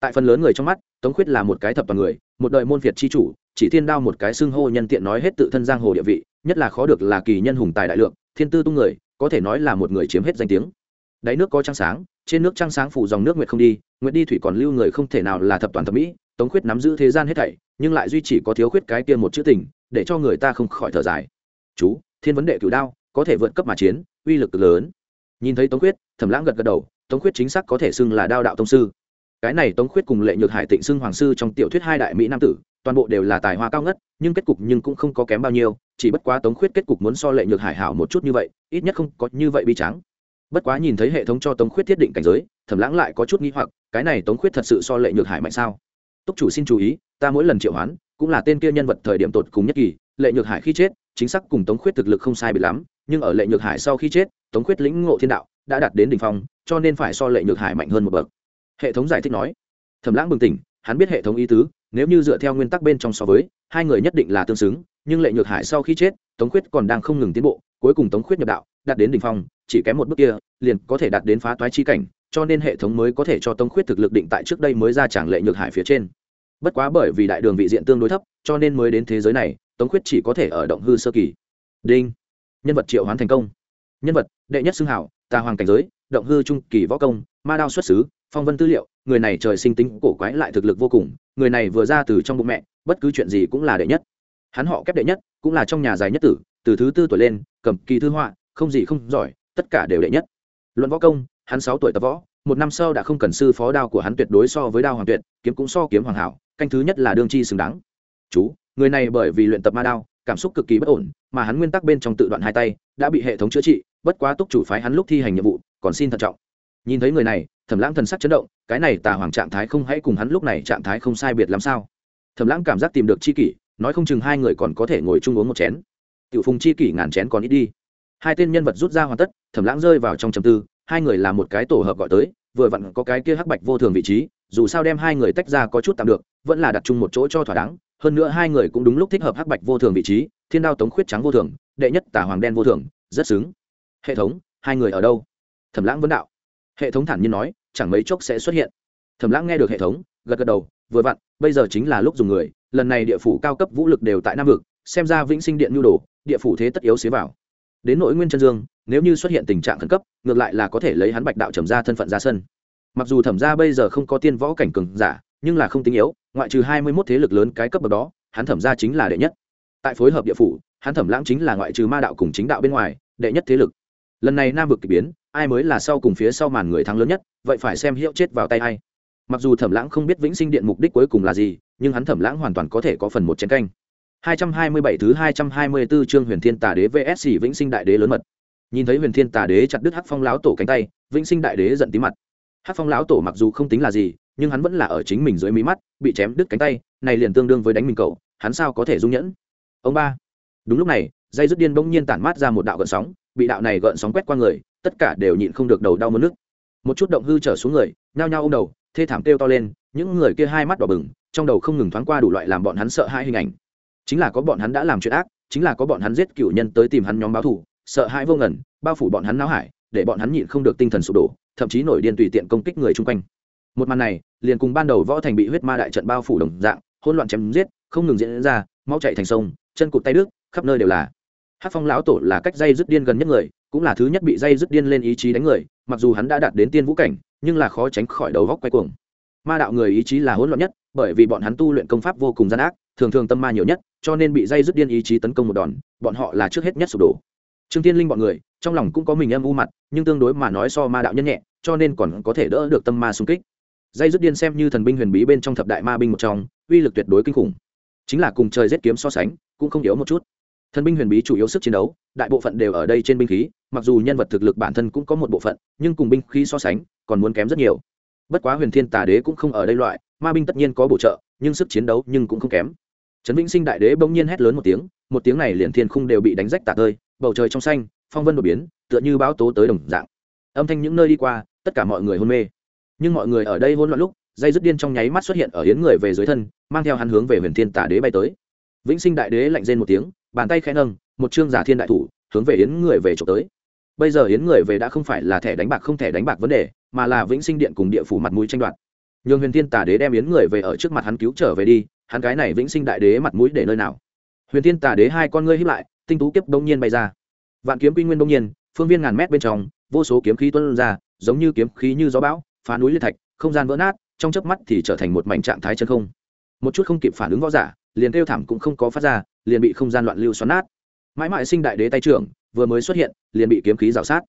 Speaker 1: tại phần lớn người trong mắt, tống khuyết là một cái thập toàn người, một đời môn việt chi chủ, chỉ thiên đao một cái xưng hô nhân tiện nói hết tự thân giang hồ địa vị, nhất là khó được là kỳ nhân hùng tài đại lượng, thiên tư tung người, có thể nói là một người chiếm hết danh tiếng. Đáy nước có trăng sáng, trên nước trăng sáng phủ dòng nước nguyệt không đi, nguyệt đi thủy còn lưu người không thể nào là thập toàn thẩm mỹ, tống khuyết nắm giữ thế gian hết thảy, nhưng lại duy chỉ có thiếu khuyết cái kia một chữ tình, để cho người ta không khỏi thở dài. Chú, thiên vấn đề cửu đao, có thể vượt cấp mà chiến, uy lực lớn. Nhìn thấy tống khuyết, thẩm lãng gật gật đầu, tống khuyết chính xác có thể xưng là đao đạo tông sư cái này tống khuyết cùng lệ nhược hải tịnh xưng hoàng sư trong tiểu thuyết hai đại mỹ nam tử, toàn bộ đều là tài hoa cao ngất, nhưng kết cục nhưng cũng không có kém bao nhiêu, chỉ bất quá tống khuyết kết cục muốn so lệ nhược hải hảo một chút như vậy, ít nhất không có như vậy bi tráng. Bất quá nhìn thấy hệ thống cho tống khuyết thiết định cảnh giới thẩm lãng lại có chút nghĩ hoặc, cái này tống khuyết thật sự so lệ nhược hải mạnh sao? Túc chủ xin chú ý, ta mỗi lần triệu hoán, cũng là tên kia nhân vật thời điểm tột cùng nhất kỳ, lệ nhược hải khi chết, chính xác cùng tống khuyết thực lực không sai bị lắm, nhưng ở lệ nhược hải sau khi chết, tống khuyết lĩnh ngộ thiên đạo, đã đạt đến đ ỉ n h phong, cho nên phải so lệ nhược hải mạnh hơn một bậc hệ thống giải thích nói. Thẩm lãng bừng tỉnh, hắn biết hệ thống ý tứ, nếu như dựa theo nguyên tắc bên trong so với, hai người nhất định là tương xứng, nhưng lệ nhược hải sau khi chết, tống khuyết còn đang không ngừng tiến bộ, cuối cùng tống khuyết nhập đạo, đạt đến đ ỉ n h phong, chỉ kém một bước kia, liền có thể đạt đến phá toái chi cảnh, cho nên hệ thống mới có thể cho tống khuyết thực lực định tại trước đây mới ra trảng lệ nhược hải phía trên. Bất quá bởi vì đại đường vị diện tương đối thấp, cho nên mới đến thế giới này, tống khuyết chỉ có thể ở động hư sơ kỳ. Đinh. Nhân vật triệu hoán thành công. Nhân vật, đệ nhất xưng hảo, tà hoàng cảnh giới động hư trung kỳ võ công, ma đao xuất xứ, phong vân tư liệu, người này trời sinh tính cổ quái lại thực lực vô cùng, người này vừa ra từ trong bụng mẹ, bất cứ chuyện gì cũng là đệ nhất. Hắn họ kép đệ nhất, cũng là trong nhà dài nhất tử, từ thứ tư tuổi lên, cầm kỳ thư họa, không gì không giỏi, tất cả đều đệ nhất. Luận võ công, hắn sáu tuổi tập võ, một năm sau đã không cần sư phó đao của hắn tuyệt đối so với đao hoàng tuyệt, kiếm cũng so kiếm hoàng hảo, canh thứ nhất là đương chi xứng đáng. Chú, người này bởi vì luyện tập ma đao, cảm xúc cực kỳ bất ổn, mà hắn nguyên tắc bên trong tự đoạn hai tay, đã bị hệ thống chữa trị, bất quá túc chủ phái hắn lúc thi hành nhiệm vụ còn xin thận trọng. Nhìn thấy người này, thẩm lãng thần sắc chấn động, cái này tà hoàng trạng thái không hãy cùng hắn lúc này trạng thái không sai biệt làm sao? Thẩm lãng cảm giác tìm được chi kỷ, nói không chừng hai người còn có thể ngồi chung uống một chén. Tiểu phùng chi kỷ ngàn chén còn ít đi. Hai tên nhân vật rút ra hoàn tất, thẩm lãng rơi vào trong trầm tư, hai người là một cái tổ hợp gọi tới, vừa vặn có cái kia hắc bạch vô thường vị trí, dù sao đem hai người tách ra có chút tạm được, vẫn là đặt chung một chỗ cho thỏa đáng, hơn nữa hai người cũng đúng lúc thích hợp hắc bạch vô thường vị trí, thiên đao tống khuyết trắng vô thường, đệ nhất tả hoàng đen vô thường, rất xứng. Hệ thống, hai người ở đâu? Thẩm lãng vấn đạo. Hệ thống thản nhiên nói, chẳng mấy chốc sẽ xuất hiện. Thẩm lãng nghe được hệ thống, gật gật đầu, vừa vặn, bây giờ chính là lúc dùng người, lần này địa phủ cao cấp vũ lực đều tại nam vực, xem ra vĩnh sinh điện nhu đồ, địa phủ thế tất yếu xế vào. Đến nội nguyên chân dương, nếu như xuất hiện tình trạng khẩn cấp, ngược lại là có thể lấy hắn bạch đạo trầm ra thân phận ra sân. Mặc dù thẩm ra bây giờ không có tiên võ cảnh cường giả, nhưng là không tính yếu, ngoại trừ hai mươi mốt thế lực lớn cái cấp bậc đó, hắn thẩm ra chính là đệ nhất. Tại phối hợp địa phủ, hắn thẩm lãng chính là ngoại trừ ma đạo cùng chính đạo bên ngoài, đệ nhất thế lực. Lần này nam vực k ỳ biến ai mới là sau cùng phía sau màn người thắng lớn nhất, vậy phải xem hiệu chết vào tay ai. mặc dù thẩm lãng không biết vĩnh sinh điện mục đích cuối cùng là gì, nhưng hắn thẩm lãng hoàn toàn có thể có phần một chén canh 227 thứ 224 chương Huyền Thiên Tà Đế VS Vĩnh Sinh Đại Đế lớn mật. nhìn thấy huyền thiên tà đế chặt đứt hắc phong lão tổ cánh tay, vĩnh sinh đại đế giận tím mặt hắc phong lão tổ mặc dù không tính là gì, nhưng hắn vẫn là ở chính mình dưới mí mắt, bị chém đứt cánh tay, này liền tương đương với đánh mình cậu, hắn sao có thể dung nhẫn ông ba đúng lúc này, dây rứt điên bỗng nhiên tản mát ra một đạo gợn sóng, bị đạo này gợn sóng quét qua người tất cả đều nhịn không được đầu đau mất nước. Một chút động hư trở xuống người, nhao nhao ô m đầu, thê thảm kêu to lên, những người kia hai mắt đỏ bừng, trong đầu không ngừng thoáng qua đủ loại làm bọn hắn sợ hai hình ảnh. Chính là có bọn hắn đã làm chuyện ác, chính là có bọn hắn giết cựu nhân tới tìm hắn nhóm báo thù, sợ hãi vô ngần, bao phủ bọn hắn náo hải, để bọn hắn nhịn không được tinh thần sụp đổ, thậm chí nổi điên tùy tiện công kích người chung quanh. Một màn này, liền cùng ban đầu võ thành bị huyết ma đại trận bao phủ đồng dạng, hỗn loạn chém giết, không ngừng diễn ra, máu chạy thành sông, chân cụt tay đứt, khắp nơi đều là. Hát phong lão tổ là cách dây dứt điên gần nhất người cũng là thứ nhất bị dây dứt điên lên ý chí đánh người, mặc dù hắn đã đạt đến tiên vũ cảnh, nhưng là khó tránh khỏi đầu góc quay cuồng. Ma đạo người ý chí là hỗn loạn nhất, bởi vì bọn hắn tu luyện công pháp vô cùng gian ác, thường thường tâm ma nhiều nhất, cho nên bị dây dứt điên ý chí tấn công một đòn, bọn họ là trước hết nhất sụp đổ. Trương tiên linh bọn người, trong lòng cũng có mình âm u mặt, nhưng tương đối mà nói so ma đạo nhân nhẹ, cho nên còn có thể đỡ được tâm ma xung kích. Dây dứt điên xem như thần binh huyền bí bên trong thập đại ma binh một trong, uy lực tuyệt đối kinh khủng. Chính là cùng trời giết kiếm so sánh, cũng không yếu một chút thần binh huyền bí chủ yếu sức chiến đấu, đại bộ phận đều ở đây trên binh khí, mặc dù nhân vật thực lực bản thân cũng có một bộ phận, nhưng cùng binh khí so sánh, còn muốn kém rất nhiều. Bất quá huyền thiên tà đế cũng không ở đây loại, ma binh tất nhiên có bổ trợ, nhưng sức chiến đấu nhưng cũng không kém. Trấn vĩnh sinh đại đế bỗng nhiên hét lớn một tiếng một tiếng này liền thiên khung đều bị đánh rách tạc ơi bầu trời trong xanh, phong vân đột biến, tựa như bão tố tới đồng dạng. Âm thanh những nơi đi qua, tất cả mọi người hôn mê. Nhưng mọi người ở đây hôn loạn lúc, dây dứt điên trong nháy mắt xuất hiện ở hiến người về dưới thân, mang theo hắn hướng về huyền thiên tà đế bay tới vĩnh sinh đại đế lạnh rên một tiếng, bàn tay khẽ nâng, một chương giả thiên đại thủ, hướng về yến người về trộm tới. Bây giờ yến người về đã không phải là thẻ đánh bạc không thẻ đánh bạc vấn đề, mà là vĩnh sinh điện cùng địa phủ mặt mũi tranh đoạt. Nhường huyền thiên tà đế đem yến người về ở trước mặt hắn cứu trở về đi, hắn cái này vĩnh sinh đại đế mặt mũi để nơi nào? Huyền thiên tà đế hai con ngươi hiếp lại, tinh tú kiếp đông nhiên bay ra. Vạn kiếm quy nguyên đông nhiên, phương viên ngàn mét bên trong, vô số kiếm khí tuân ra, giống như kiếm khí như gió bão, phá núi liên thạch, không gian vỡ nát, trong chớp mắt thì trở thành một mảnh trạng thái chân không. Một chút không kịp phản ứng võ giả liền kêu thảm cũng không có phát ra, liền bị không gian loạn lưu xoắn nát. Mãi mãi sinh đại đế tay trưởng, vừa mới xuất hiện, liền bị kiếm khí rào sát.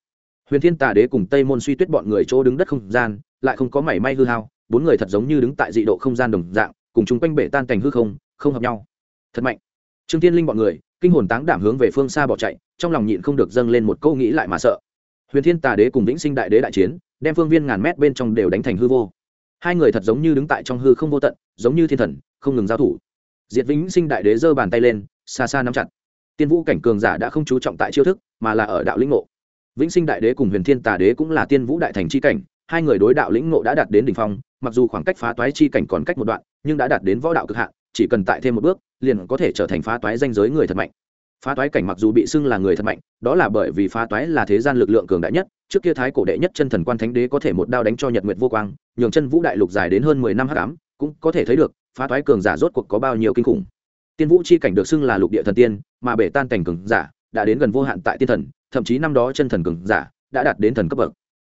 Speaker 1: Huyền thiên tà đế cùng tây môn suy tuyết bọn người chỗ đứng đất không gian, lại không có mảy may hư hao, bốn người thật giống như đứng tại dị độ không gian đồng dạng, cùng chung quanh bể tan cảnh hư không không hợp nhau. Thật mạnh. Trương tiên linh bọn người, kinh hồn táng đảm hướng về phương xa bỏ chạy, trong lòng nhịn không được dâng lên một câu nghĩ lại mà sợ. Huyền thiên tà đế cùng vĩnh sinh đại đế đại chiến, đem phương viên ngàn mét bên trong đều đánh thành hư vô. Hai người thật giống như đứng tại trong hư không vô tận, giống như thiên thần, không ngừng giao thủ diệt vĩnh sinh đại đế giơ bàn tay lên, xa xa nắm chặt. Tiên vũ cảnh cường giả đã không chú trọng tại chiêu thức, mà là ở đạo lĩnh ngộ. Vĩnh sinh đại đế cùng huyền thiên tà đế cũng là tiên vũ đại thành c h i cảnh, hai người đối đạo lĩnh ngộ đã đạt đến đ ỉ n h phong, mặc dù khoảng cách phá toái chi cảnh còn cách một đoạn, nhưng đã đạt đến võ đạo cực hạn, chỉ cần tại thêm một bước, liền có thể trở thành phá toái danh giới người thật mạnh. Phá toái cảnh mặc dù bị xưng là người thật mạnh, đó là bởi vì phá toái là thế gian lực lượng cường đại nhất, trước kia thái cổ đệ nhất chân thần quan thánh đế có thể một đao đánh cho nhật nguyệt vô quang, nhường chân vũ đại lục dài đến hơn mười năm h tám cũng có thể thấy được phá toái cường giả rốt cuộc có bao nhiêu kinh khủng. Tiên vũ chi cảnh được xưng là lục địa thần tiên, mà bể tan cảnh cường giả đã đến gần vô hạn tại tiên thần, thậm chí năm đó chân thần cường giả đã đạt đến thần cấp bậc.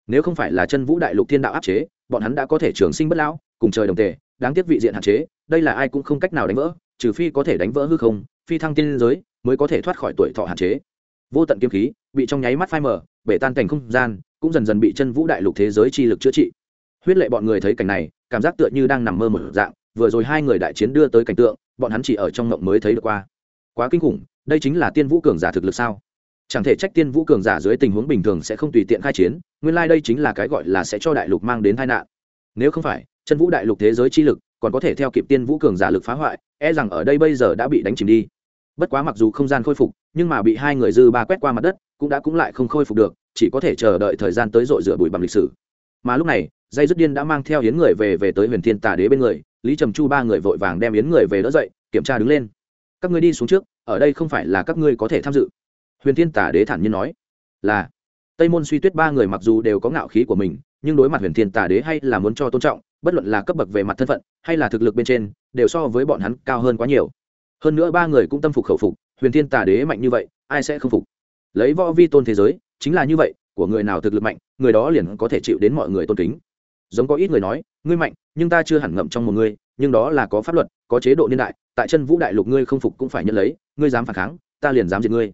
Speaker 1: Nếu không phải là chân vũ đại lục thiên đạo áp chế, bọn hắn đã có thể trường sinh bất lão, cùng trời đồng tề, đáng tiếc vị diện hạn chế, đây là ai cũng không cách nào đánh vỡ, trừ phi có thể đánh vỡ hư không, phi thăng tiên giới mới có thể thoát khỏi tuổi thọ hạn chế. Vô tận kiếm khí bị trong nháy mắt phai mở bể tan cảnh không gian cũng dần dần bị chân vũ đại lục thế giới chi lực chữa trị. Huyết lệ bọn người thấy cảnh này, cảm giác tựa như đang nằm mơ một dạng vừa rồi hai người đại chiến đưa tới cảnh tượng, bọn hắn chỉ ở trong ngộng mới thấy được qua. Quá kinh khủng, đây chính là tiên vũ cường giả thực lực sao? Chẳng thể trách tiên vũ cường giả dưới tình huống bình thường sẽ không tùy tiện khai chiến, nguyên lai、like、đây chính là cái gọi là sẽ cho đại lục mang đến tai nạn. Nếu không phải, chân vũ đại lục thế giới chi lực còn có thể theo kịp tiên vũ cường giả lực phá hoại e rằng ở đây bây giờ đã bị đánh chìm đi. Bất quá mặc dù không gian khôi phục, nhưng mà bị hai người dư ba quét qua mặt đất, cũng đã cũng lại không khôi phục được, chỉ có thể chờ đợi thời gian tới dội rửa bụi bằng lịch sử. Mà lúc này, dây dứt điên đã mang theo hiến người về về tới huyền thiên tà đế bên người lý trầm chu ba người vội vàng đem yến người về đỡ dậy, kiểm tra đứng lên. Các ngươi đi xuống trước, ở đây không phải là các ngươi có thể tham dự. Huyền thiên tả đế thản nhiên nói, là. Tây môn suy tuyết ba người mặc dù đều có ngạo khí của mình, nhưng đối mặt huyền thiên tả đế hay là muốn cho tôn trọng, bất luận là cấp bậc về mặt thân phận, hay là thực lực bên trên, đều so với bọn hắn cao hơn quá nhiều. Hơn nữa ba người cũng tâm phục khẩu phục, huyền thiên tả đế mạnh như vậy, ai sẽ không phục? Lấy võ vi tôn thế giới, chính là như vậy, của người nào thực lực mạnh, người đó liền có thể chịu đến mọi người tôn kính giống có ít người nói, ngươi mạnh, nhưng ta chưa hẳn ngậm trong một ngươi nhưng đó là có pháp luật, có chế độ niên đại, tại chân vũ đại lục ngươi không phục cũng phải nhận lấy, ngươi dám phản kháng, ta liền dám diệt ngươi.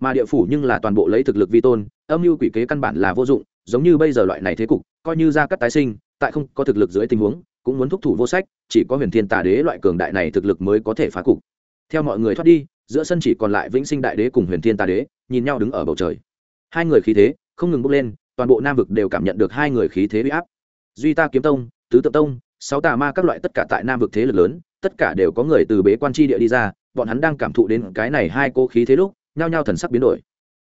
Speaker 1: Mà địa phủ nhưng là toàn bộ lấy thực lực vi tôn, âm mưu quỷ kế căn bản là vô dụng, giống như bây giờ loại này thế cục, coi như ra cắt tái sinh, tại không có thực lực dưới tình huống, cũng muốn thúc thủ vô sách, chỉ có huyền thiên tà đế loại cường đại này thực lực mới có thể phá cục. Theo mọi người thoát đi, giữa sân chỉ còn lại vĩnh sinh đại đế cùng huyền thiên tà đế, nhìn nhau đứng ở bầu trời. Hai người khí thế không ngừng bốc lên, toàn bộ nam vực đều cảm nhận được hai người khí thế bị áp duy ta kiếm tông, tứ tự tông, sáu tà ma các loại tất cả tại nam vực thế lực lớn, tất cả đều có người từ bế quan tri địa đi ra, bọn hắn đang cảm thụ đến cái này hai cố khí thế lúc, nhao nhao thần sắc biến đổi.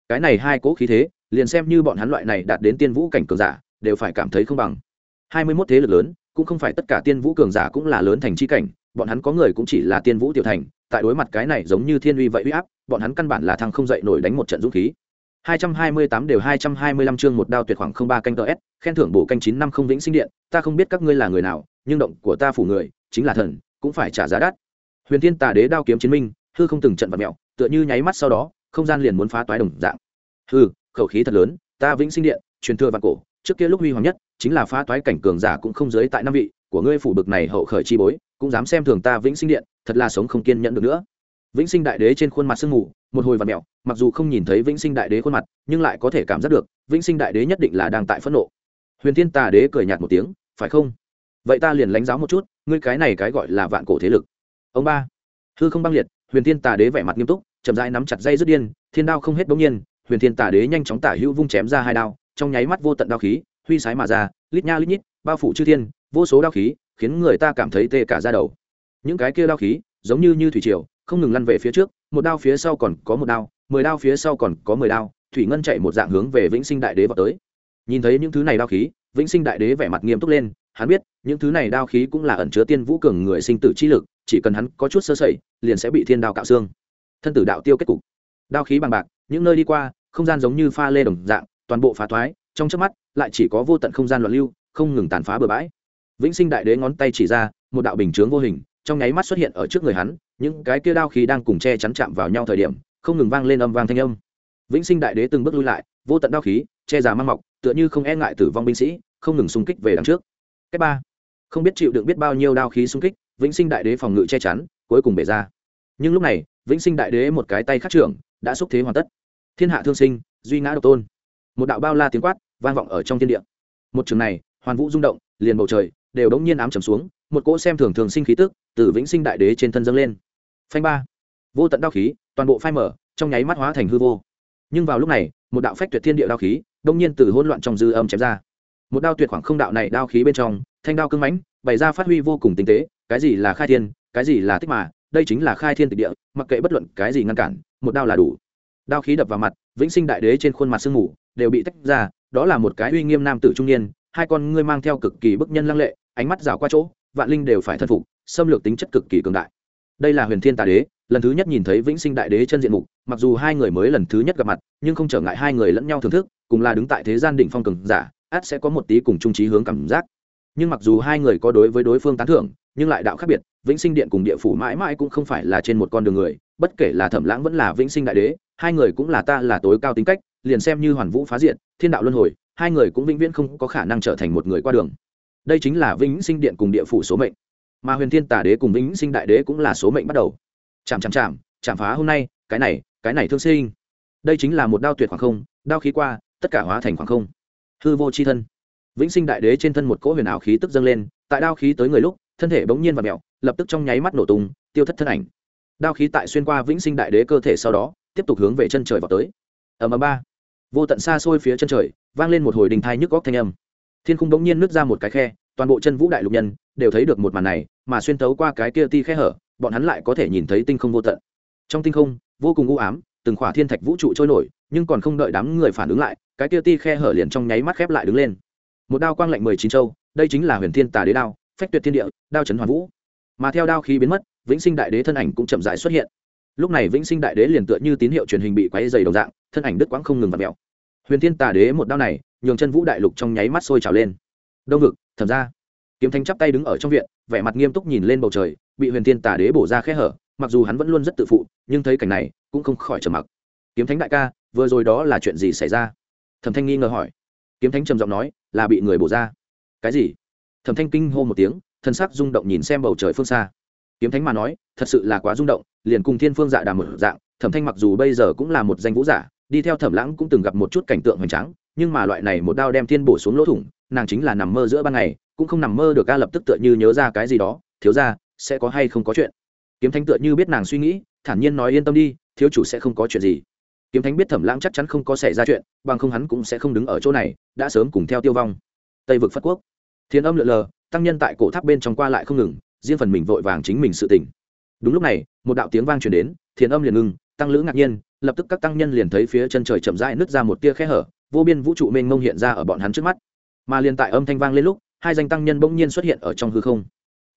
Speaker 1: Cái này hai cố khí thế, liền xem như bọn hắn loại này đạt đến tiên vũ cảnh cường giả, đều phải cảm thấy không bằng. Hai mươi mốt thế lực lớn, cũng không phải tất cả tiên vũ cường giả cũng là lớn thành chi cảnh, bọn hắn có người cũng chỉ là tiên vũ tiểu thành, tại đối mặt cái này giống như thiên uy vậy uy áp, bọn hắn căn bản là thăng không dậy nổi đánh một trận dũng khí. 228 đều 225 chương một đao tuyệt khoảng 03 canh TS, khen thưởng bổ canh 950 vĩnh sinh điện, ta không biết các ngươi là người nào, nhưng động của ta phủ người, chính là thần, cũng phải trả giá đắt. Huyền Thiên Tà Đế đao kiếm chiến minh, hư không từng trận vật mèo, tựa như nháy mắt sau đó, không gian liền muốn phá toái đồng dạng. Hừ, khẩu khí thật lớn, ta vĩnh sinh điện, truyền thừa vạn cổ, trước kia lúc huy hoàng nhất, chính là phá toái cảnh cường giả cũng không dưới tại năm vị, của ngươi phủ bực này hậu khởi chi bối, cũng dám xem thường ta vĩnh sinh điện, thật là sống không kiên nhẫn được nữa. Vĩnh sinh đại đế trên khuôn mặt sương mù, một hồi vặn mèo, mặc dù không nhìn thấy vĩnh sinh đại đế khuôn mặt nhưng lại có thể cảm giác được vĩnh sinh đại đế nhất định là đang tại phẫn nộ. Huyền thiên tà đế cười nhạt một tiếng phải không? Vậy ta liền lánh giáo một chút ngươi cái này cái gọi là vạn cổ thế lực. Ông ba hư không băng liệt huyền thiên tà đế vẻ mặt nghiêm túc chậm rãi nắm chặt dây dứt điên thiên đao không hết bỗng nhiên huyền thiên tà đế nhanh chóng tả hữu vung chém ra hai đao trong nháy mắt vô tận đao khí huy sái mà ra lít nha lít nhít bao phủ chư thiên vô số đao khí khiến người ta cảm thấy tê cả ra đầu. Những cái kia đao khí giống như như thủy triều không ngừng lăn về phía trước một đao phía sau còn có một đao, mười đao phía sau còn có mười đao, thủy ngân chạy một dạng hướng về vĩnh sinh đại đế vào tới. Nhìn thấy những thứ này đao khí, vĩnh sinh đại đế vẻ mặt nghiêm túc lên, hắn biết, những thứ này đao khí cũng là ẩn chứa tiên vũ cường người sinh tử chi lực, chỉ cần hắn có chút sơ sẩy, liền sẽ bị thiên đao cạo xương. Thân tử đạo tiêu kết cục. Đao khí bằng bạc, những nơi đi qua, không gian giống như pha lê đồng dạng, toàn bộ phá thoái, trong trước mắt, lại chỉ có vô tận không gian loạn lưu, không ngừng tàn phá bừa bãi. Vĩnh sinh đại đế ngón tay chỉ ra, một đạo bình chướng vô hình trong nháy mắt xuất hiện ở trước người hắn, những cái kia đao khí đang cùng che chắn chạm vào nhau thời điểm, không ngừng vang lên âm vang thanh âm. Vĩnh sinh đại đế từng bước lui lại, vô tận đao khí, che già mang mọc, tựa như không e ngại tử vong binh sĩ, không ngừng xung kích về đằng trước. Cách ba, không biết chịu đựng biết bao nhiêu đao khí xung kích, vĩnh sinh đại đế phòng ngự che chắn, cuối cùng bể ra. Nhưng lúc này, vĩnh sinh đại đế một cái tay khắc trưởng, đã xúc thế hoàn tất. Thiên hạ thương sinh, duy ngã độc tôn. Một đạo bao la tiếng quát, vang vọng ở trong thiên địa. Một trường này, hoàn vũ rung động, liền bầu trời đều đống nhiên ám trầm xuống, một cỗ xem thường thường sinh khí tức từ vĩnh sinh đại đế trên thân dâng lên. Phanh ba. Vô tận đao khí, toàn bộ phai mở trong nháy mắt hóa thành hư vô. Nhưng vào lúc này, một đạo phách tuyệt thiên địa đao khí đông nhiên từ hỗn loạn trong dư âm chém ra. Một đao tuyệt khoảng không đạo này đao khí bên trong, thanh đao cưng mãnh, bày ra phát huy vô cùng tinh tế, cái gì là khai thiên, cái gì là tích mà, đây chính là khai thiên tịch địa, mặc kệ bất luận cái gì ngăn cản, một đao là đủ. Đao khí đập vào mặt, vĩnh sinh đại đế trên khuôn mặt sương mù đều bị tách ra, đó là một cái uy nghiêm nam tử trung niên, hai con ngươi mang theo cực kỳ bức nhân lăng lệ ánh mắt rào qua chỗ, vạn linh đều phải thần phục, xâm lược tính chất cực kỳ cường đại. Đây là huyền thiên tà đế, lần thứ nhất nhìn thấy vĩnh sinh đại đế chân diện mục, mặc dù hai người mới lần thứ nhất gặp mặt, nhưng không trở ngại hai người lẫn nhau thưởng thức, cùng là đứng tại thế gian đỉnh phong cường giả át sẽ có một tí cùng trung trí hướng cảm giác. Nhưng mặc dù hai người có đối với đối phương tán thưởng, nhưng lại đạo khác biệt, vĩnh sinh điện cùng địa phủ mãi mãi cũng không phải là trên một con đường người, bất kể là thẩm lãng vẫn là vĩnh sinh đại đế, hai người cũng là ta là tối cao tính cách, liền xem như hoàn vũ phá diện, thiên đạo luân hồi, hai người cũng vĩnh viễn không có khả năng trở thành một người qua đường đây chính là vĩnh sinh điện cùng địa phủ số mệnh. Mà huyền thiên tà đế cùng vĩnh sinh đại đế cũng là số mệnh bắt đầu. Chạm chạm chạm chạm phá hôm nay, cái này cái này thương sinh. Đây chính là một đao tuyệt khoảng không, đao khí qua, tất cả hóa thành khoảng không. Hư vô c h i thân. Vĩnh sinh đại đế trên thân một cỗ huyền ảo khí tức dâng lên, tại đao khí tới người lúc, thân thể bỗng nhiên và mẹo, lập tức trong nháy mắt nổ tung, tiêu thất thân ảnh. Đao khí tại xuyên qua vĩnh sinh đại đế cơ thể sau đó, tiếp tục hướng về chân trời vào tới. Ở ầm ba. Vô tận xa xôi phía chân trời, vang lên một hồi đình thai nhức góc thanh âm thiên khung bỗng nhiên nứt ra một cái khe, toàn bộ chân vũ đại lục nhân đều thấy được một màn này, mà xuyên tấu qua cái kia ti khe hở, bọn hắn lại có thể nhìn thấy tinh không vô tận. Trong tinh không, vô cùng u ám, từng khỏa thiên thạch vũ trụ trôi nổi, nhưng còn không đợi đám người phản ứng lại, cái kia ti khe hở liền trong nháy mắt khép lại đứng lên. Một đao quang lạnh mười chín châu, đây chính là huyền thiên tà đế đao, phách tuyệt thiên địa, đao trấn hoàn vũ. Mà theo đao khí biến mất, vĩnh sinh đại đế thân ảnh cũng chậm rãi xuất hiện. Lúc này vĩnh sinh đại đế liền tựa như tín hiệu truyền hình bị quáy dày đồng dạng, thân ảnh đứt quãng không ngừng và mèo huyền thiên tà đế một đao này nhường chân vũ đại lục trong nháy mắt sôi trào lên. Đông vực, thẩm ra kiếm thanh chắp tay đứng ở trong viện, vẻ mặt nghiêm túc nhìn lên bầu trời, bị huyền thiên tà đế bổ ra khe hở, mặc dù hắn vẫn luôn rất tự phụ, nhưng thấy cảnh này, cũng không khỏi trầm mặc. Kiếm thánh đại ca, vừa rồi đó là chuyện gì xảy ra? Thẩm thanh nghi ngờ hỏi. Kiếm thánh trầm giọng nói, là bị người bổ ra. Cái gì? Thẩm thanh kinh hô một tiếng, thân sắc rung động nhìn xem bầu trời phương xa. Kiếm thánh mà nói, thật sự là quá rung động, liền cùng thiên phương dạ đàm một dạng, thẩm thanh mặc dù bây giờ cũng là một danh vũ giả, đi theo thẩm lãng cũng từng gặp một chút cảnh tượng hoành tráng nhưng mà loại này một đao đem thiên bổ xuống lỗ thủng, nàng chính là nằm mơ giữa ban ngày, cũng không nằm mơ được ca lập tức tựa như nhớ ra cái gì đó, thiếu ra, sẽ có hay không có chuyện? Kiếm thánh tựa như biết nàng suy nghĩ, thản nhiên nói yên tâm đi, thiếu chủ sẽ không có chuyện gì. Kiếm thánh biết thẩm lãng chắc chắn không có xảy ra chuyện, bằng không hắn cũng sẽ không đứng ở chỗ này, đã sớm cùng theo tiêu vong. Tây vực phất quốc. Thiên âm lượn lờ, tăng nhân tại cổ tháp bên trong qua lại không ngừng, riêng phần mình vội vàng chính mình sự tỉnh. Đúng lúc này, một đạo tiếng vang truyền đến, thiên âm liền ngừng, tăng lữ ngạc nhiên, lập tức các tăng nhân liền thấy phía chân trời chậm rãi nứt ra một tia khe hở vô biên vũ trụ mênh mông hiện ra ở bọn hắn trước mắt. Mà liền tại âm thanh vang lên lúc, hai danh tăng nhân bỗng nhiên xuất hiện ở trong hư không.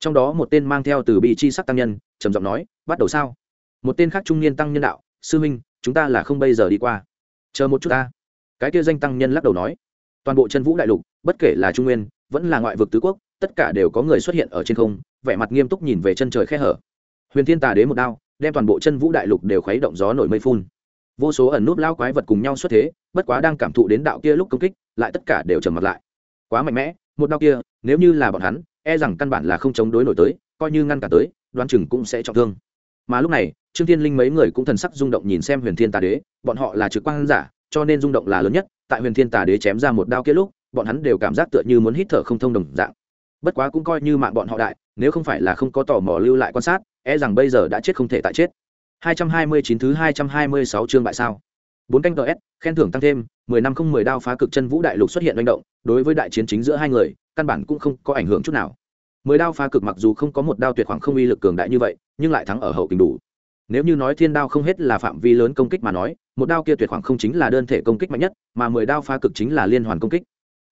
Speaker 1: Trong đó một tên mang theo từ bi chi sắc tăng nhân, trầm giọng nói, bắt đầu sao? Một tên khác trung niên tăng nhân đạo, sư minh, chúng ta là không bây giờ đi qua. Chờ một chút ta. Cái kia danh tăng nhân lắc đầu nói, toàn bộ chân vũ đại lục, bất kể là trung nguyên, vẫn là ngoại vực tứ quốc, tất cả đều có người xuất hiện ở trên không, vẻ mặt nghiêm túc nhìn về chân trời khe hở. Huyền thiên tà đế một đao, đem toàn bộ chân vũ đại lục đều khuấy động gió nổi mây phun vô số ẩn nút lao quái vật cùng nhau xuất thế, bất quá đang cảm thụ đến đạo kia lúc công kích, lại tất cả đều trầm mặt lại. Quá mạnh mẽ, một đao kia, nếu như là bọn hắn e rằng căn bản là không chống đối nổi tới, coi như ngăn cả tới, đoán chừng cũng sẽ trọng thương. Mà lúc này, trương thiên linh mấy người cũng thần sắc rung động nhìn xem huyền thiên tà đế, bọn họ là trực quan giả, cho nên rung động là lớn nhất, tại huyền thiên tà đế chém ra một đao kia lúc, bọn hắn đều cảm giác tựa như muốn hít thở không thông đồng dạng. Bất quá cũng coi như mạng bọn họ đại, nếu không phải là không có tò mò lưu lại quan sát e rằng bây giờ đã chết không thể tại chết. 229 thứ 226 chương bại sao. Bốn canh DS, khen thưởng tăng thêm 10 năm không 10 đao phá cực chân vũ đại lục xuất hiện hành động đối với đại chiến chính giữa hai người căn bản cũng không có ảnh hưởng chút nào. Mười đao phá cực mặc dù không có một đao tuyệt khoảng không uy lực cường đại như vậy nhưng lại thắng ở hậu kình đủ. Nếu như nói thiên đao không hết là phạm vi lớn công kích mà nói một đao kia tuyệt khoảng không chính là đơn thể công kích mạnh nhất mà mười đao phá cực chính là liên hoàn công kích.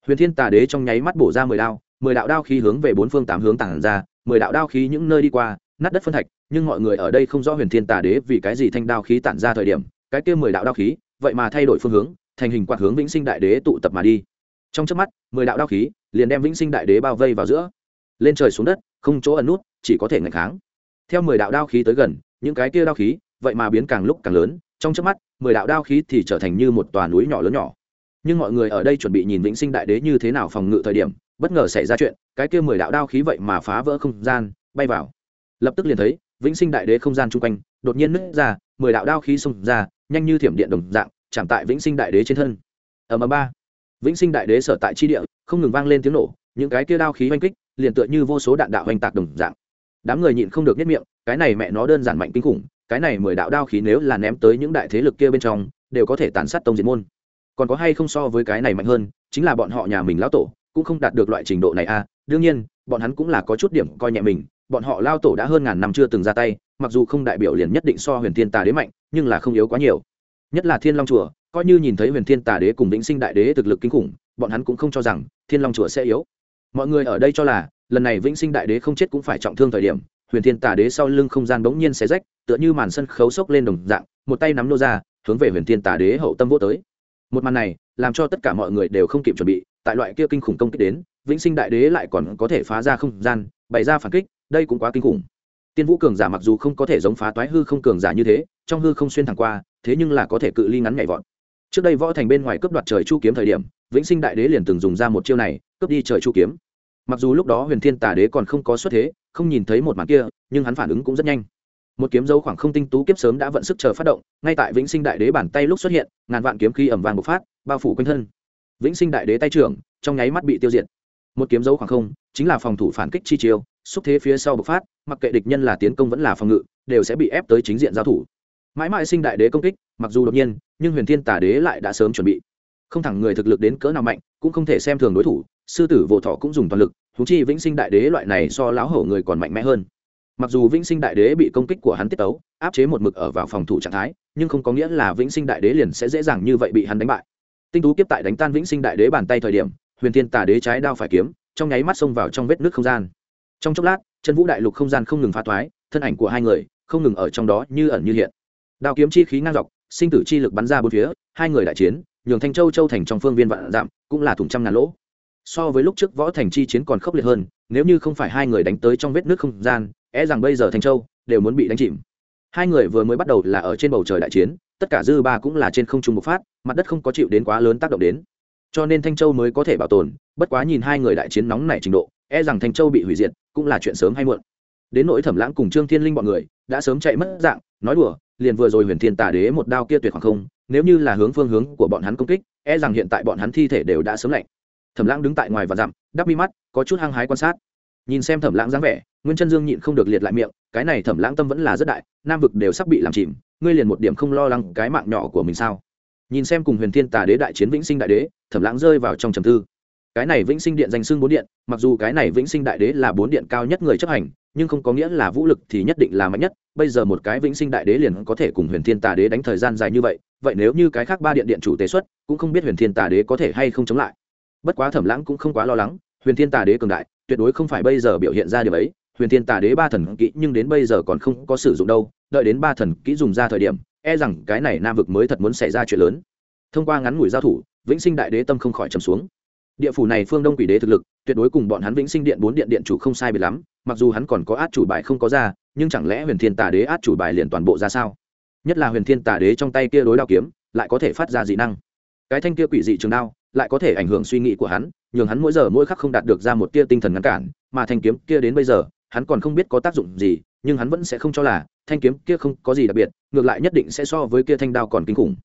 Speaker 1: Huyền thiên tà đế trong nháy mắt bổ ra mười đao mười đạo đao khí hướng về bốn phương tám hướng tản ra mười đạo đao khí những nơi đi qua nát đất phân thạch, nhưng mọi người ở đây không rõ huyền thiên tà đế vì cái gì thanh đao khí tản ra thời điểm, cái kia mười đạo đao khí, vậy mà thay đổi phương hướng, thành hình quạt hướng vĩnh sinh đại đế tụ tập mà đi. Trong chớp mắt, mười đạo đao khí liền đem vĩnh sinh đại đế bao vây vào giữa. Lên trời xuống đất, không chỗ ẩn nút, chỉ có thể ngạch kháng. Theo mười đạo đao khí tới gần, những cái kia đao khí vậy mà biến càng lúc càng lớn, trong chớp mắt, mười đạo đao khí thì trở thành như một tòa núi nhỏ lớn nhỏ. Nhưng mọi người ở đây chuẩn bị nhìn vĩnh sinh đại đế như thế nào phòng ngự thời điểm, bất ngờ xảy ra chuyện, cái kia mười đạo đao khí vậy mà phá vỡ không gian, bay vào lập tức liền thấy vĩnh sinh đại đế không gian chung quanh đột nhiên nứt ra, mười đạo đao khí xông ra, nhanh như thiểm điện đồng dạng, chạm tại vĩnh sinh đại đế trên thân. Ở mờ ba. Vĩnh sinh đại đế sở tại chi địa, không ngừng vang lên tiếng nổ, những cái kia đao khí oanh kích, liền tựa như vô số đạn đạo oanh tạc đồng dạng. Đám người nhịn không được nhất miệng, cái này mẹ nó đơn giản mạnh kinh khủng, cái này mười đạo đao khí nếu là ném tới những đại thế lực kia bên trong, đều có thể tàn sát tông diệt môn. Còn có hay không so với cái này mạnh hơn, chính là bọn họ nhà mình lão tổ, cũng không đạt được loại trình độ này à đương nhiên, bọn hắn cũng là có chút điểm coi nhẹ mình bọn họ lao tổ đã hơn ngàn năm chưa từng ra tay, mặc dù không đại biểu liền nhất định so huyền thiên tà đế mạnh, nhưng là không yếu quá nhiều. Nhất là thiên long chùa, coi như nhìn thấy huyền thiên tà đế cùng vĩnh sinh đại đế thực lực kinh khủng, bọn hắn cũng không cho rằng thiên long chùa sẽ yếu. Mọi người ở đây cho là, lần này vĩnh sinh đại đế không chết cũng phải trọng thương thời điểm, huyền thiên tà đế sau lưng không gian bỗng nhiên xé rách, tựa như màn sân khấu sốc lên đồng dạng, một tay nắm nô ra, hướng về huyền thiên tà đế hậu tâm vô tới. Một màn này, làm cho tất cả mọi người đều không kịp chuẩn bị, tại loại kia kinh khủng công kích đến, vĩnh sinh đại đế lại còn có thể phá ra không gian, bày ra phản kích đây cũng quá kinh khủng. Tiên vũ cường giả mặc dù không có thể giống phá toái hư không cường giả như thế, trong hư không xuyên thẳng qua, thế nhưng là có thể cự ly ngắn nhảy vọt. Trước đây võ thành bên ngoài cướp đoạt trời chu kiếm thời điểm, vĩnh sinh đại đế liền từng dùng ra một chiêu này, cướp đi trời chu kiếm. Mặc dù lúc đó huyền thiên tà đế còn không có xuất thế, không nhìn thấy một màn kia, nhưng hắn phản ứng cũng rất nhanh. Một kiếm dấu khoảng không tinh tú kiếp sớm đã vận sức chờ phát động, ngay tại vĩnh sinh đại đế bàn tay lúc xuất hiện, ngàn vạn kiếm khí ẩm vàng bộc phát, bao phủ quanh thân. Vĩnh sinh đại đế tay trưởng, trong nháy mắt bị tiêu diệt. Một kiếm dấu khoảng không, chính là phòng thủ phản kích chi chiêu xúc thế phía sau bộc phát, mặc kệ địch nhân là tiến công vẫn là phòng ngự, đều sẽ bị ép tới chính diện giao thủ. Mãi mãi sinh đại đế công kích, mặc dù đột nhiên, nhưng huyền thiên Tả đế lại đã sớm chuẩn bị. Không thẳng người thực lực đến cỡ nào mạnh, cũng không thể xem thường đối thủ, sư tử vô thọ cũng dùng toàn lực thú chi vĩnh sinh đại đế loại này so láo hổ người còn mạnh mẽ hơn. Mặc dù vĩnh sinh đại đế bị công kích của hắn tiết tấu, áp chế một mực ở vào phòng thủ trạng thái, nhưng không có nghĩa là vĩnh sinh đại đế liền sẽ dễ dàng như vậy bị hắn đánh bại. Tinh tú kiếp tại đánh tan vĩnh sinh đại đế bàn tay thời điểm, huyền thiên Tả đế trái đao phải kiếm, trong nháy mắt xông vào trong vết nước không gian trong chốc lát, chân vũ đại lục không gian không ngừng phá thoái, thân ảnh của hai người không ngừng ở trong đó như ẩn như hiện. Đao kiếm chi khí ngang dọc, sinh tử chi lực bắn ra bốn phía, hai người đại chiến, nhường thanh châu châu thành trong phương viên vạn dặm, cũng là thủng trăm ngàn lỗ. So với lúc trước võ thành chi chiến còn khốc liệt hơn, nếu như không phải hai người đánh tới trong vết nước không gian e rằng bây giờ thanh châu đều muốn bị đánh chìm. Hai người vừa mới bắt đầu là ở trên bầu trời đại chiến, tất cả dư ba cũng là trên không trung bộc phát, mặt đất không có chịu đến quá lớn tác động đến. Cho nên thanh châu mới có thể bảo tồn, bất quá nhìn hai người đại chiến nóng nảy trình độ e rằng thanh châu bị hủy diệt, cũng là chuyện sớm hay muộn. Đến nỗi thẩm lãng cùng trương thiên linh bọn người, đã sớm chạy mất dạng, nói đùa, liền vừa rồi huyền thiên tà đế một đao kia tuyệt khoảng không, nếu như là hướng phương hướng của bọn hắn công kích e rằng hiện tại bọn hắn thi thể đều đã sớm lạnh. Thẩm lãng đứng tại ngoài và dặm, đắp mi mắt, có chút hăng hái quan sát. Nhìn xem thẩm lãng dáng vẻ, nguyên chân dương nhịn không được liệt lại miệng, cái này thẩm lãng tâm vẫn là rất đại, nam vực đều sắp bị làm chìm, ngươi liền một điểm không lo lắng cái mạng nhỏ của mình sao? Nhìn xem cùng huyền thiên tà đế đại chiến vĩnh sinh đại đế, thẩm lãng rơi vào trong trầm tư cái này vĩnh sinh điện danh xưng bốn điện, mặc dù cái này vĩnh sinh đại đế là bốn điện cao nhất người chấp hành, nhưng không có nghĩa là vũ lực thì nhất định là mạnh nhất. Bây giờ một cái vĩnh sinh đại đế liền có thể cùng huyền thiên tà đế đánh thời gian dài như vậy vậy nếu như cái khác ba điện điện chủ tế xuất, cũng không biết huyền thiên tà đế có thể hay không chống lại. Bất quá thẩm lãng cũng không quá lo lắng, huyền thiên tà đế cường đại, tuyệt đối không phải bây giờ biểu hiện ra điều ấy. Huyền thiên tà đế ba thần kỹ nhưng đến bây giờ còn không có sử dụng đâu, đợi đến ba thần kỹ dùng ra thời điểm e rằng cái này nam vực mới thật muốn xảy ra chuyện lớn. Thông qua ngắn ngủi giao thủ, vĩnh sinh đại đế tâm không khỏi trầm xuống địa phủ này phương đông quỷ đế thực lực, tuyệt đối cùng bọn hắn vĩnh sinh điện bốn điện điện chủ không sai biệt lắm, mặc dù hắn còn có át chủ bài không có ra, nhưng chẳng lẽ huyền thiên tà đế át chủ bài liền toàn bộ ra sao? Nhất là huyền thiên tà đế trong tay kia đối đao kiếm, lại có thể phát ra dị năng. Cái thanh kia quỷ dị trường đao, lại có thể ảnh hưởng suy nghĩ của hắn, nhường hắn mỗi giờ mỗi khắc không đạt được ra một tia tinh thần ngăn cản, mà thanh kiếm kia đến bây giờ, hắn còn không biết có tác dụng gì, nhưng hắn vẫn sẽ không cho là thanh kiếm kia không có gì đặc biệt, ngược lại nhất định sẽ so với kia thanh đao còn kinh khủng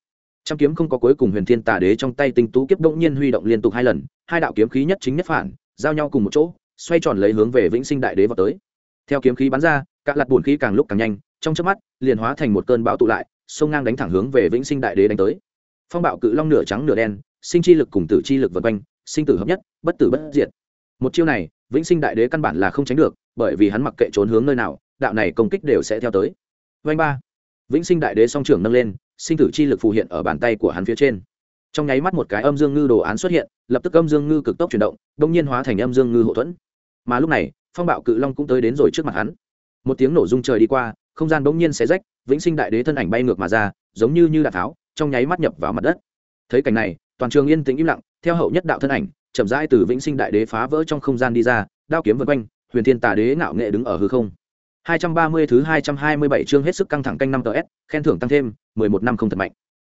Speaker 1: trăm kiếm không có cuối cùng huyền thiên tà đế trong tay tinh tú kiếp bỗng nhiên huy động liên tục hai lần, hai đạo kiếm khí nhất chính nhất phản, giao nhau cùng một chỗ, xoay tròn lấy hướng về vĩnh sinh đại đế vào tới. Theo kiếm khí bắn ra các lạt buồn khí càng lúc càng nhanh, trong chớp mắt, liền hóa thành một cơn bão tụ lại, sông ngang đánh thẳng hướng về vĩnh sinh đại đế đánh tới. Phong bạo cự long nửa trắng nửa đen, sinh chi lực cùng tử chi lực vần quanh, sinh tử hợp nhất, bất tử bất diệt. Một chiêu này, vĩnh sinh đại đế căn bản là không tránh được, bởi vì hắn mặc kệ trốn hướng nơi nào, đạo này công kích đều sẽ theo tới. Vanh ba. Vĩnh sinh đại đế song trưởng nâng lên sinh tử chi lực phù hiện ở bàn tay của hắn phía trên. Trong nháy mắt một cái âm dương ngư đồ án xuất hiện, lập tức âm dương ngư cực tốc chuyển động, đông nhiên hóa thành âm dương ngư hậu thuẫn. Mà lúc này, phong bạo cự long cũng tới đến rồi trước mặt hắn. Một tiếng nổ rung trời đi qua, không gian bỗng nhiên xé rách, vĩnh sinh đại đế thân ảnh bay ngược mà ra, giống như như đạn tháo, trong nháy mắt nhập vào mặt đất. Thấy cảnh này, toàn trường yên tĩnh im lặng, theo hậu nhất đạo thân ảnh, chậm rãi từ vĩnh sinh đại đế phá vỡ trong không gian đi ra, đao kiếm vân quanh, huyền thiên tà đế ngạo nghệ đứng ở hư không. 230 thứ 227 chương hết sức căng thẳng canh năm tờ S, khen thưởng tăng thêm, 11 năm không thật mạnh.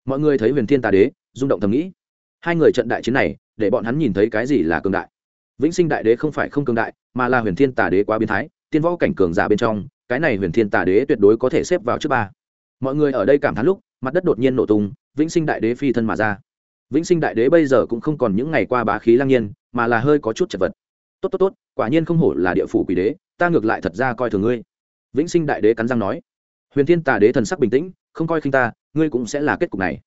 Speaker 1: Mọi người thấy Huyền Thiên Tà Đế, rung động thầm nghĩ. Hai người trận đại chiến này, để bọn hắn nhìn thấy cái gì là cường đại. Vĩnh Sinh Đại Đế không phải không cường đại, mà là Huyền Thiên Tà Đế quá biến thái, tiên võ cảnh cường giả bên trong, cái này Huyền Thiên Tà Đế tuyệt đối có thể xếp vào trước ba. Mọi người ở đây cảm thán lúc, mặt đất đột nhiên nổ tung, Vĩnh Sinh Đại Đế phi thân mà ra. Vĩnh Sinh Đại Đế bây giờ cũng không còn những ngày qua bá khí lang nhiên, mà là hơi có chút chật vật. Tốt tốt tốt, quả nhiên không hổ là địa phủ quỷ đế, ta ngược lại thật ra coi thường ngươi vĩnh sinh đại đế cắn răng nói. Huyền thiên tà đế thần sắc bình tĩnh, không coi khinh ta, ngươi cũng sẽ là kết cục này.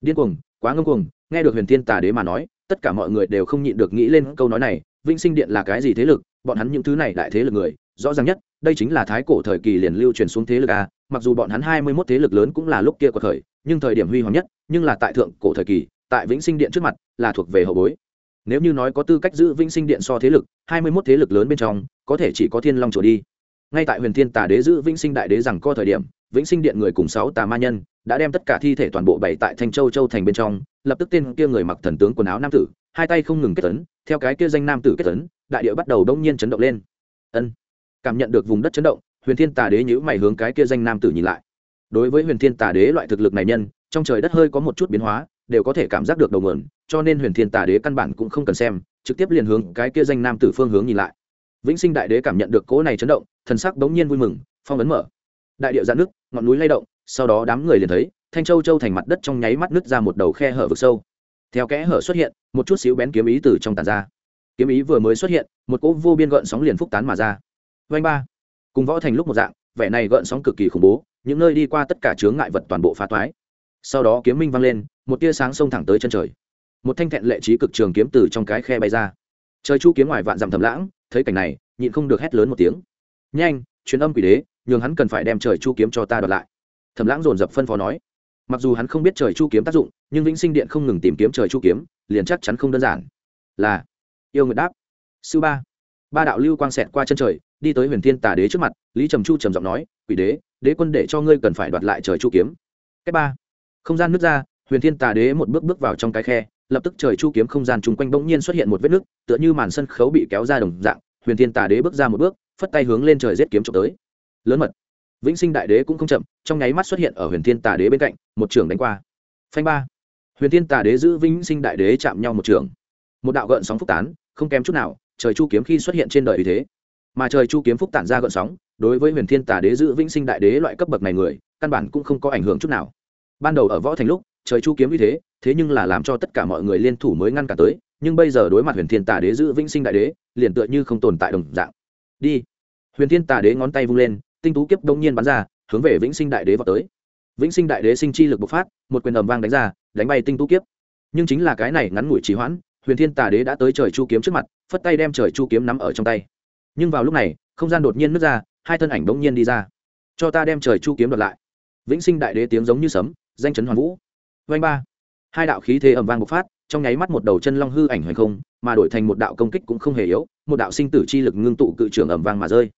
Speaker 1: Điên cuồng, quá ngông cuồng, nghe được huyền thiên tà đế mà nói, tất cả mọi người đều không nhịn được nghĩ lên câu nói này, vĩnh sinh điện là cái gì thế lực, bọn hắn những thứ này đại thế lực người, rõ ràng nhất, đây chính là thái cổ thời kỳ liền lưu truyền xuống thế lực a, mặc dù bọn hắn hai mươi mốt thế lực lớn cũng là lúc kia của thời, nhưng thời điểm huy hoàng nhất, nhưng là tại thượng cổ thời kỳ, tại vĩnh sinh điện trước mặt, là thuộc về hậu bối. Nếu như nói có tư cách giữ vĩnh sinh điện so thế lực, hai mươi mốt thế lực lớn bên trong, có thể chỉ có thiên long chùa đi ngay tại huyền thiên tà đế giữ vĩnh sinh đại đế rằng co thời điểm, vĩnh sinh điện người cùng sáu tà ma nhân đã đem tất cả thi thể toàn bộ bày tại thanh châu châu thành bên trong, lập tức tên kia người mặc thần tướng quần áo nam tử, hai tay không ngừng kết tấn theo cái kia danh nam tử kết tấn đại địa bắt đầu đông nhiên chấn động lên. Ân, cảm nhận được vùng đất chấn động, huyền thiên tà đế nhữ mày hướng cái kia danh nam tử nhìn lại. Đối với huyền thiên tà đế loại thực lực này nhân, trong trời đất hơi có một chút biến hóa, đều có thể cảm giác được đầu nguồn, cho nên huyền thiên tà đế căn bản cũng không cần xem, trực tiếp liền hướng cái kia danh nam tử phương hướng nhìn lại. Vĩnh sinh đại đế cảm nhận được cỗ này chấn động thần sắc bỗng nhiên vui mừng, phong ấn mở. Đại điệu dạn nước, ngọn núi lay động, sau đó đám người liền thấy, thanh châu châu thành mặt đất trong nháy mắt nứt ra một đầu khe hở vực sâu. Theo kẽ hở xuất hiện, một chút xíu bén kiếm ý từ trong tàn ra. Kiếm ý vừa mới xuất hiện, một cỗ vô biên gợn sóng liền phúc tán mà ra. Vanh ba. Cùng võ thành lúc một dạng, vẻ này gợn sóng cực kỳ khủng bố, những nơi đi qua tất cả chướng ngại vật toàn bộ phá toái. Sau đó kiếm minh vang lên, một tia sáng xông thẳng tới chân trời. Một thanh thẹn lệ trí cực trường kiếm từ trong cái khe bay ra. Trời chu kiếm ngoài vạn dặm thầm lãng, thấy cảnh này, nhịn không được hét lớn một tiếng nhanh, truyền âm quỷ đế, nhường hắn cần phải đem trời chu kiếm cho ta đoạt lại. Thẩm lãng dồn dập phân phó nói. Mặc dù hắn không biết trời chu kiếm tác dụng, nhưng vĩnh sinh điện không ngừng tìm kiếm trời chu kiếm, liền chắc chắn không đơn giản. Là, yêu nguyệt đáp. Sư ba ba đạo lưu quang xẹt qua chân trời, đi tới huyền thiên tà đế trước mặt, lý trầm chu trầm giọng nói, quỷ đế đế quân để cho ngươi cần phải đoạt lại trời chu kiếm. Cách ba, không gian nước ra, huyền thiên tà đế một bước bước vào trong cái khe, lập tức trời chu kiếm không gian chung quanh bỗng nhiên xuất hiện một vết nước tựa như màn sân khấu bị kéo ra đồng dạng, huyền thiên tà đế bước ra một bước phất tay hướng lên trời giết kiếm trộm tới. Lớn mật. Vĩnh sinh đại đế cũng không chậm, trong nháy mắt xuất hiện ở huyền thiên tà đế bên cạnh, một trường đánh qua. Phanh ba. Huyền thiên tà đế giữ vĩnh sinh đại đế chạm nhau một trường một đạo gợn sóng phúc tán, không kém chút nào, trời chu kiếm khi xuất hiện trên đời vì thế. Mà trời chu kiếm phúc tản ra gợn sóng, đối với huyền thiên tà đế giữ vĩnh sinh đại đế loại cấp bậc này người, căn bản cũng không có ảnh hưởng chút nào. Ban đầu ở võ thành lúc, trời chu kiếm như thế thế nhưng là làm cho tất cả mọi người liên thủ mới ngăn cả tới, nhưng bây giờ đối mặt huyền thiên tà đế giữ vĩnh sinh đại đế, liền tựa như không tồn tại đồng dạng đi. Huyền thiên tà đế ngón tay vung lên, tinh tú kiếp đông nhiên bắn ra, hướng về vĩnh sinh đại đế vào tới. Vĩnh sinh đại đế sinh chi lực bộc phát, một quyền ầm vang đánh ra, đánh bay tinh tú kiếp. Nhưng chính là cái này ngắn ngủi trì hoãn, huyền thiên tà đế đã tới trời chu kiếm trước mặt, phất tay đem trời chu kiếm nắm ở trong tay. Nhưng vào lúc này, không gian đột nhiên nứt ra, hai thân ảnh bỗng nhiên đi ra. Cho ta đem trời chu kiếm đoạt lại. Vĩnh sinh đại đế tiếng giống như sấm, danh chấn hoàn vũ. Vanh ba. Hai đạo khí thế ầm vang bộc phát, trong nháy mắt một đầu chân long hư ảnh hoành không mà đổi thành một đạo công kích cũng không hề yếu, một đạo sinh tử chi lực ngưng tụ cự trưởng ầm vang mà rơi.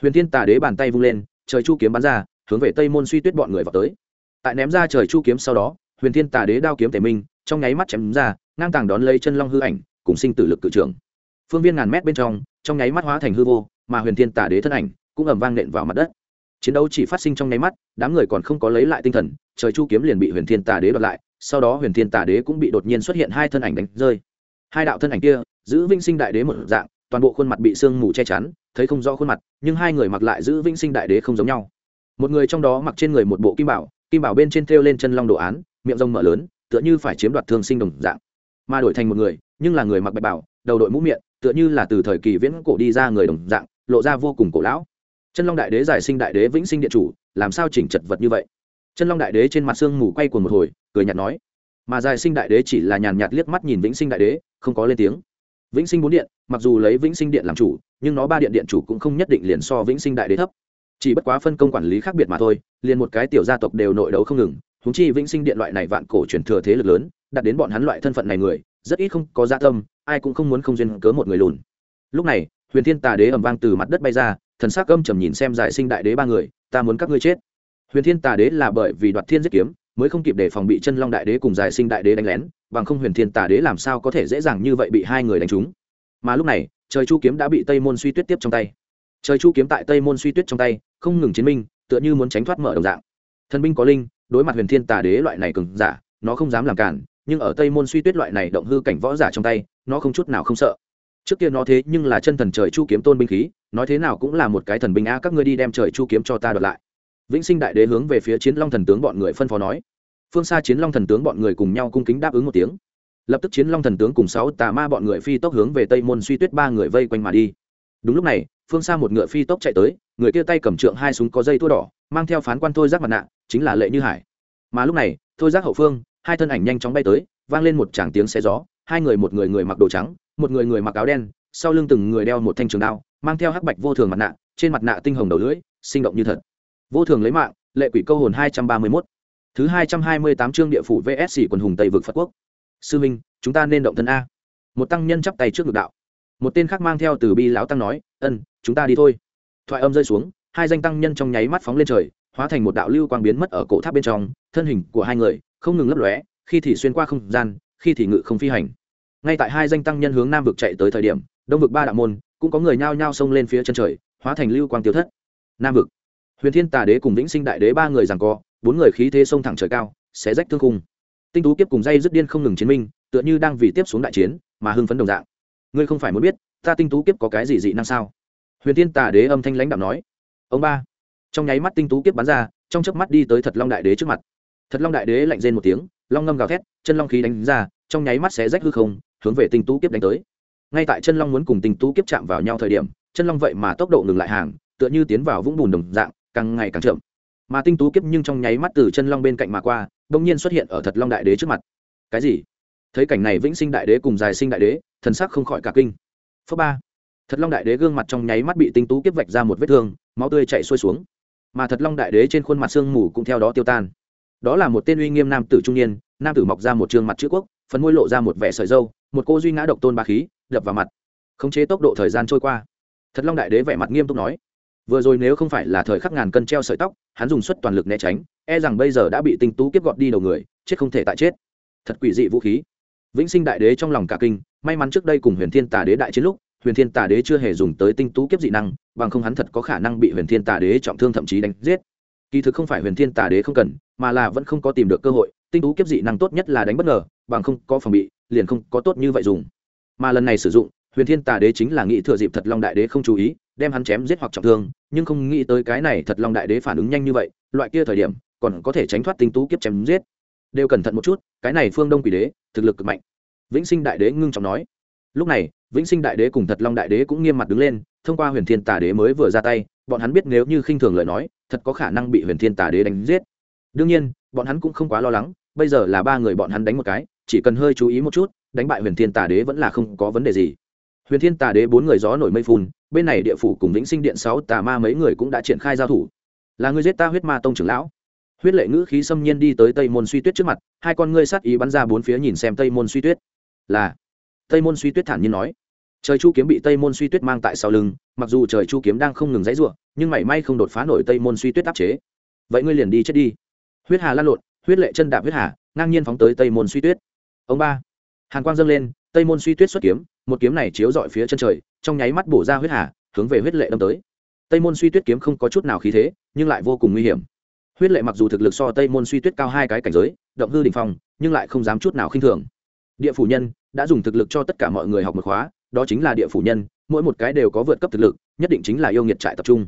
Speaker 1: Huyền thiên tà đế bàn tay vung lên, trời chu kiếm bắn ra, hướng về tây môn suy tuyết bọn người vào tới. Tại ném ra trời chu kiếm sau đó, huyền thiên tà đế đao kiếm tề minh, trong nháy mắt chém ra, ngang tàng đón lấy chân long hư ảnh, cùng sinh tử lực cự trưởng. Phương viên ngàn mét bên trong trong nháy mắt hóa thành hư vô, mà huyền thiên tà đế thân ảnh cũng ầm vang nện vào mặt đất. Chiến đấu chỉ phát sinh trong nháy mắt, đám người còn không có lấy lại tinh thần, trời chu kiếm liền bị huyền thiên tà đế đoạt lại, sau đó huyền thiên tà đế cũng bị đột nhiên xuất hiện hai thân ảnh đánh rơi hai đạo thân ảnh kia, giữ vinh sinh đại đế một dạng, toàn bộ khuôn mặt bị sương mù che chắn, thấy không rõ khuôn mặt, nhưng hai người mặc lại giữ vinh sinh đại đế không giống nhau. Một người trong đó mặc trên người một bộ kim bảo kim bảo bên trên thêu lên chân long đồ án, miệng rông mở lớn, tựa như phải chiếm đoạt thương sinh đồng dạng. Mà đổi thành một người, nhưng là người mặc bạch bảo, đầu đội mũ miệng, tựa như là từ thời kỳ viễn cổ đi ra người đồng dạng, lộ ra vô cùng cổ lão. Chân long đại đế giải sinh đại đế vĩnh sinh điện chủ, làm sao chỉnh chật vật như vậy? Chân long đại đế trên mặt sương mù quay cuồng một hồi, cười nhạt nói mà Dài sinh đại đế chỉ là nhàn nhạt liếc mắt nhìn vĩnh sinh đại đế, không có lên tiếng. Vĩnh sinh bốn điện, mặc dù lấy vĩnh sinh điện làm chủ, nhưng nó ba điện điện chủ cũng không nhất định liền so vĩnh sinh đại đế thấp. Chỉ bất quá phân công quản lý khác biệt mà thôi, liền một cái tiểu gia tộc đều nội đấu không ngừng húng chi vĩnh sinh điện loại này vạn cổ truyền thừa thế lực lớn đặt đến bọn hắn loại thân phận này người, rất ít không có gia tâm, ai cũng không muốn không duyên cớ một người lùn. Lúc này, huyền thiên tà đế ẩm vang từ mặt đất bay ra, thần s ắ c âm trầm nhìn xem giải sinh đại đế ba người, ta muốn các ngươi chết. Huyền thiên tà đế là bởi vì đoạt thiên giết kiếm mới không kịp để phòng bị chân long đại đế cùng giải sinh đại đế đánh lén, bằng không huyền thiên tà đế làm sao có thể dễ dàng như vậy bị hai người đánh trúng. Mà lúc này, trời chu kiếm đã bị tây môn suy tuyết tiếp trong tay. Trời chu kiếm tại tây môn suy tuyết trong tay, không ngừng chiến minh, tựa như muốn tránh thoát mở đồng dạng. Thần binh có linh, đối mặt huyền thiên tà đế loại này cứng giả, nó không dám làm cản, nhưng ở tây môn suy tuyết loại này động hư cảnh võ giả trong tay, nó không chút nào không sợ. Trước kia nó thế nhưng là chân thần trời chu kiếm tôn binh khí, nói thế nào cũng là một cái thần binh a các ngươi đi đem trời chu kiếm cho ta đoạt lại vĩnh sinh đại đế hướng về phía chiến long thần tướng bọn người phân phó nói. Phương xa chiến long thần tướng bọn người cùng nhau cung kính đáp ứng một tiếng. Lập tức chiến long thần tướng cùng sáu tà ma bọn người phi tốc hướng về tây môn suy tuyết ba người vây quanh mà đi. Đúng lúc này, phương xa một ngựa phi tốc chạy tới, người kia tay cầm trượng hai súng có dây tua đỏ, mang theo phán quan thôi giác mặt nạ, chính là lệ như hải. Mà lúc này, thôi giác hậu phương, hai thân ảnh nhanh chóng bay tới, vang lên một tràng tiếng xe gió, hai người một người người mặc đồ trắng, một người người mặc áo đen, sau lưng từng người đeo một thanh trường đao, mang theo hắc bạch vô thường mặt nạ, trên mặt nạ tinh hồng đầu lưỡi, sinh động như thật vô thường lấy mạng, lệ quỷ câu hồn hai trăm ba mươi mốt. Thứ hai trăm hai mươi tám chương địa phủ vsc quần hùng tây vực phật quốc. Sư minh, chúng ta nên động thân a. Một tăng nhân chắp tay trước ngực đạo. Một tên khác mang theo từ bi lão tăng nói, ân, chúng ta đi thôi. Thoại âm rơi xuống, hai danh tăng nhân trong nháy mắt phóng lên trời, hóa thành một đạo lưu quang biến mất ở cổ tháp bên trong, thân hình của hai người không ngừng lấp lóe, khi thì xuyên qua không gian, khi thì ngự không phi hành. Ngay tại hai danh tăng nhân hướng nam vực chạy tới thời điểm, đông vực ba đạo môn cũng có người nhao nhao xông lên phía chân trời, hóa thành lưu quang tiêu thất. Nam vực huyền thiên tà đế cùng vĩnh sinh đại đế ba người rằng co, bốn người khí thế sông thẳng trời cao sẽ rách thương khung. Tinh tú kiếp cùng dây dứt điên không ngừng chiến minh, tựa như đang vì tiếp xuống đại chiến, mà hưng phấn đồng dạng. Ngươi không phải muốn biết, ta tinh tú kiếp có cái gì dị năng sao? Huyền thiên tà đế âm thanh lãnh đạo nói. Ông ba. Trong nháy mắt tinh tú kiếp bắn ra, trong chớp mắt đi tới thật long đại đế trước mặt. Thật long đại đế lạnh rên một tiếng, long ngâm gào thét, chân long khí đánh ra, trong nháy mắt sẽ rách hư không, hướng về tinh tú kiếp đánh tới. Ngay tại chân long muốn cùng tinh tú kiếp chạm vào nhau thời điểm, chân long vậy mà tốc độ ngừng lại hàng, tựa như tiến vào vũng bùn đồng dạng càng ngày càng chậm. Mà tinh tú kiếp nhưng trong nháy mắt từ chân long bên cạnh mà qua, bỗng nhiên xuất hiện ở thật long đại đế trước mặt. Cái gì? Thấy cảnh này vĩnh sinh đại đế cùng dài sinh đại đế, thần sắc không khỏi cả kinh. Phớ ba. Thật long đại đế gương mặt trong nháy mắt bị tinh tú kiếp vạch ra một vết thương, máu tươi chạy xuôi xuống. Mà thật long đại đế trên khuôn mặt sương mù cũng theo đó tiêu tan. Đó là một tên uy nghiêm nam tử trung niên, nam tử mọc ra một trường mặt chữ quốc, phần môi lộ ra một vẻ sợi dâu một cô duy ngã độc tôn ba khí, đập vào mặt. Khống chế tốc độ thời gian trôi qua. Thật long đại đế vẻ mặt nghiêm túc nói vừa rồi nếu không phải là thời khắc ngàn cân treo sợi tóc, hắn dùng suất toàn lực né tránh e rằng bây giờ đã bị tinh tú kiếp gọt đi đầu người, chết không thể tại chết. Thật quỷ dị vũ khí. Vĩnh sinh đại đế trong lòng cả kinh, may mắn trước đây cùng huyền thiên tà đế đại chiến lúc, huyền thiên tà đế chưa hề dùng tới tinh tú kiếp dị năng, bằng không hắn thật có khả năng bị huyền thiên tà đế trọng thương thậm chí đánh giết. Kỳ thực không phải huyền thiên tà đế không cần, mà là vẫn không có tìm được cơ hội, tinh tú kiếp dị năng tốt nhất là đánh bất ngờ, bằng không có phòng bị, liền không có tốt như vậy dùng. Mà lần này sử dụng, huyền thiên tà đế chính là nghĩ thừa dịp thật long đại đế không chú ý đem hắn chém giết hoặc trọng thương, nhưng không nghĩ tới cái này thật long đại đế phản ứng nhanh như vậy, loại kia thời điểm, còn có thể tránh thoát tinh tú kiếp chém giết. Đều cẩn thận một chút, cái này phương đông quỷ đế, thực lực cực mạnh. Vĩnh sinh đại đế ngưng trọng nói. Lúc này, vĩnh sinh đại đế cùng thật long đại đế cũng nghiêm mặt đứng lên, thông qua huyền thiên tà đế mới vừa ra tay, bọn hắn biết nếu như khinh thường lời nói, thật có khả năng bị huyền thiên tà đế đánh giết. Đương nhiên, bọn hắn cũng không quá lo lắng, bây giờ là ba người bọn hắn đánh một cái, chỉ cần hơi chú ý một chút, đánh bại huyền thiên tà đế vẫn là không có vấn đề gì huyền thiên tà đế bốn người gió nổi mây phun, bên này địa phủ cùng vĩnh sinh điện sáu tà ma mấy người cũng đã triển khai giao thủ. Là người giết ta huyết ma tông trưởng lão. Huyết lệ ngữ khí xâm nhiên đi tới tây môn suy tuyết trước mặt, hai con ngươi sát ý bắn ra bốn phía nhìn xem tây môn suy tuyết. Là, tây môn suy tuyết thản nhiên nói. Trời chu kiếm bị tây môn suy tuyết mang tại sau lưng, mặc dù trời chu kiếm đang không ngừng dãy ruộng nhưng mảy may không đột phá nổi tây môn suy tuyết áp chế. Vậy ngươi liền đi chết đi. Huyết hà lan lộn, huyết lệ chân đạp huyết hà, ngang nhiên phóng tới tây môn suy tuyết. Ông ba, hàn quang dâng lên, tây môn suy tuyết xuất kiếm một kiếm này chiếu dọi phía chân trời, trong nháy mắt bổ ra huyết hà, hướng về huyết lệ đâm tới. Tây môn suy tuyết kiếm không có chút nào khí thế, nhưng lại vô cùng nguy hiểm. Huyết lệ mặc dù thực lực so tây môn suy tuyết cao hai cái cảnh giới, động hư đình phong, nhưng lại không dám chút nào khinh thường. Địa phủ nhân đã dùng thực lực cho tất cả mọi người học một khóa, đó chính là địa phủ nhân, mỗi một cái đều có vượt cấp thực lực, nhất định chính là yêu nghiệt trại tập trung.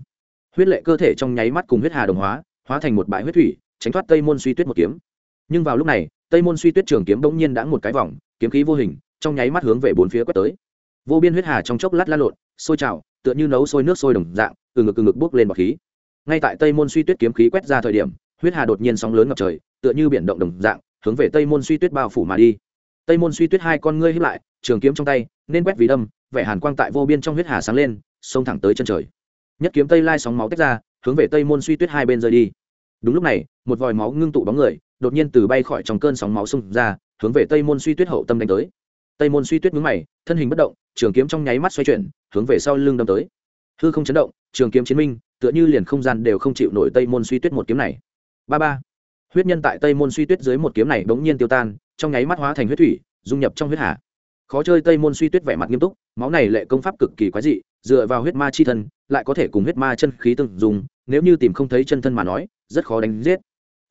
Speaker 1: Huyết lệ cơ thể trong nháy mắt cùng huyết hà đồng hóa hóa thành một bãi huyết thủy, tránh thoát tây môn suy tuyết một kiếm. Nhưng vào lúc này, tây môn suy tuyết trường kiếm bỗng nhiên đã một cái vòng, kiếm khí vô hình trong nháy mắt hướng về bốn phía quét tới. Vô biên huyết hà trong chốc lát lan lộn, sôi trào, tựa như nấu sôi nước sôi đồng dạng, từ ngực từ ngực bốc lên bọc khí. Ngay tại tây môn suy tuyết kiếm khí quét ra thời điểm, huyết hà đột nhiên sóng lớn ngập trời, tựa như biển động đồng dạng, hướng về tây môn suy tuyết bao phủ mà đi. Tây môn suy tuyết hai con ngươi hiếp lại, trường kiếm trong tay, nên quét vì đâm, vẻ hàn quang tại vô biên trong huyết hà sáng lên, xông thẳng tới chân trời. Nhất kiếm tây lai sóng máu tách ra, hướng về tây môn suy tuyết hai bên rơi đi. Đúng lúc này, một vòi máu ngưng tụ bóng người, đột nhiên từ bay khỏi trong cơn sóng máu xung ra, hướng về tây môn suy tuyết hậu tâm đánh tới tây môn suy tuyết mướn mày, thân hình bất động, trường kiếm trong nháy mắt xoay chuyển, hướng về sau lưng đâm tới. Hư không chấn động, trường kiếm chiến minh, tựa như liền không gian đều không chịu nổi tây môn suy tuyết một kiếm này. Ba ba. Huyết nhân tại tây môn suy tuyết dưới một kiếm này bỗng nhiên tiêu tan, trong nháy mắt hóa thành huyết thủy, dung nhập trong huyết hà. Khó chơi tây môn suy tuyết vẻ mặt nghiêm túc, máu này lệ công pháp cực kỳ quái dị, dựa vào huyết ma chi thân, lại có thể cùng huyết ma chân khí tương dùng, nếu như tìm không thấy chân thân mà nói, rất khó đánh giết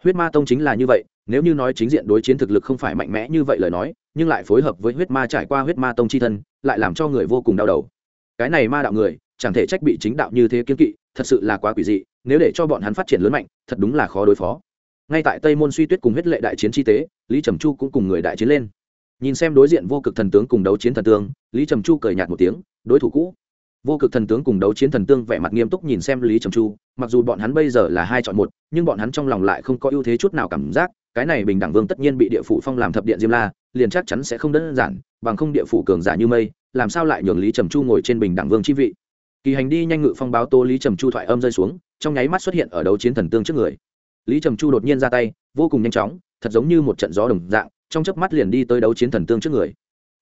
Speaker 1: huyết ma tông chính là như vậy, nếu như nói chính diện đối chiến thực lực không phải mạnh mẽ như vậy lời nói, nhưng lại phối hợp với huyết ma trải qua huyết ma tông chi thân, lại làm cho người vô cùng đau đầu. Cái này ma đạo người, chẳng thể trách bị chính đạo như thế kiên kỵ, thật sự là quá quỷ dị, nếu để cho bọn hắn phát triển lớn mạnh, thật đúng là khó đối phó. Ngay tại tây môn suy tuyết cùng huyết lệ đại chiến chi tế, lý trầm chu cũng cùng người đại chiến lên. Nhìn xem đối diện vô cực thần tướng cùng đấu chiến thần tướng, lý trầm chu cười nhạt một tiếng, đối thủ cũ vô cực thần tướng cùng đấu chiến thần tương vẻ mặt nghiêm túc nhìn xem lý trầm chu, mặc dù bọn hắn bây giờ là hai chọn một, nhưng bọn hắn trong lòng lại không có ưu thế chút nào cảm giác, cái này bình đẳng vương tất nhiên bị địa phủ phong làm thập điện diêm la, liền chắc chắn sẽ không đơn giản, bằng không địa phủ cường giả như mây, làm sao lại nhường lý trầm chu ngồi trên bình đẳng vương chi vị? Kỳ hành đi nhanh ngự phong báo tô lý trầm chu thoại âm rơi xuống, trong nháy mắt xuất hiện ở đấu chiến thần tương trước người. Lý trầm chu đột nhiên ra tay, vô cùng nhanh chóng, thật giống như một trận gió đồng dạng, trong chớp mắt liền đi tới đấu chiến thần tương trước người.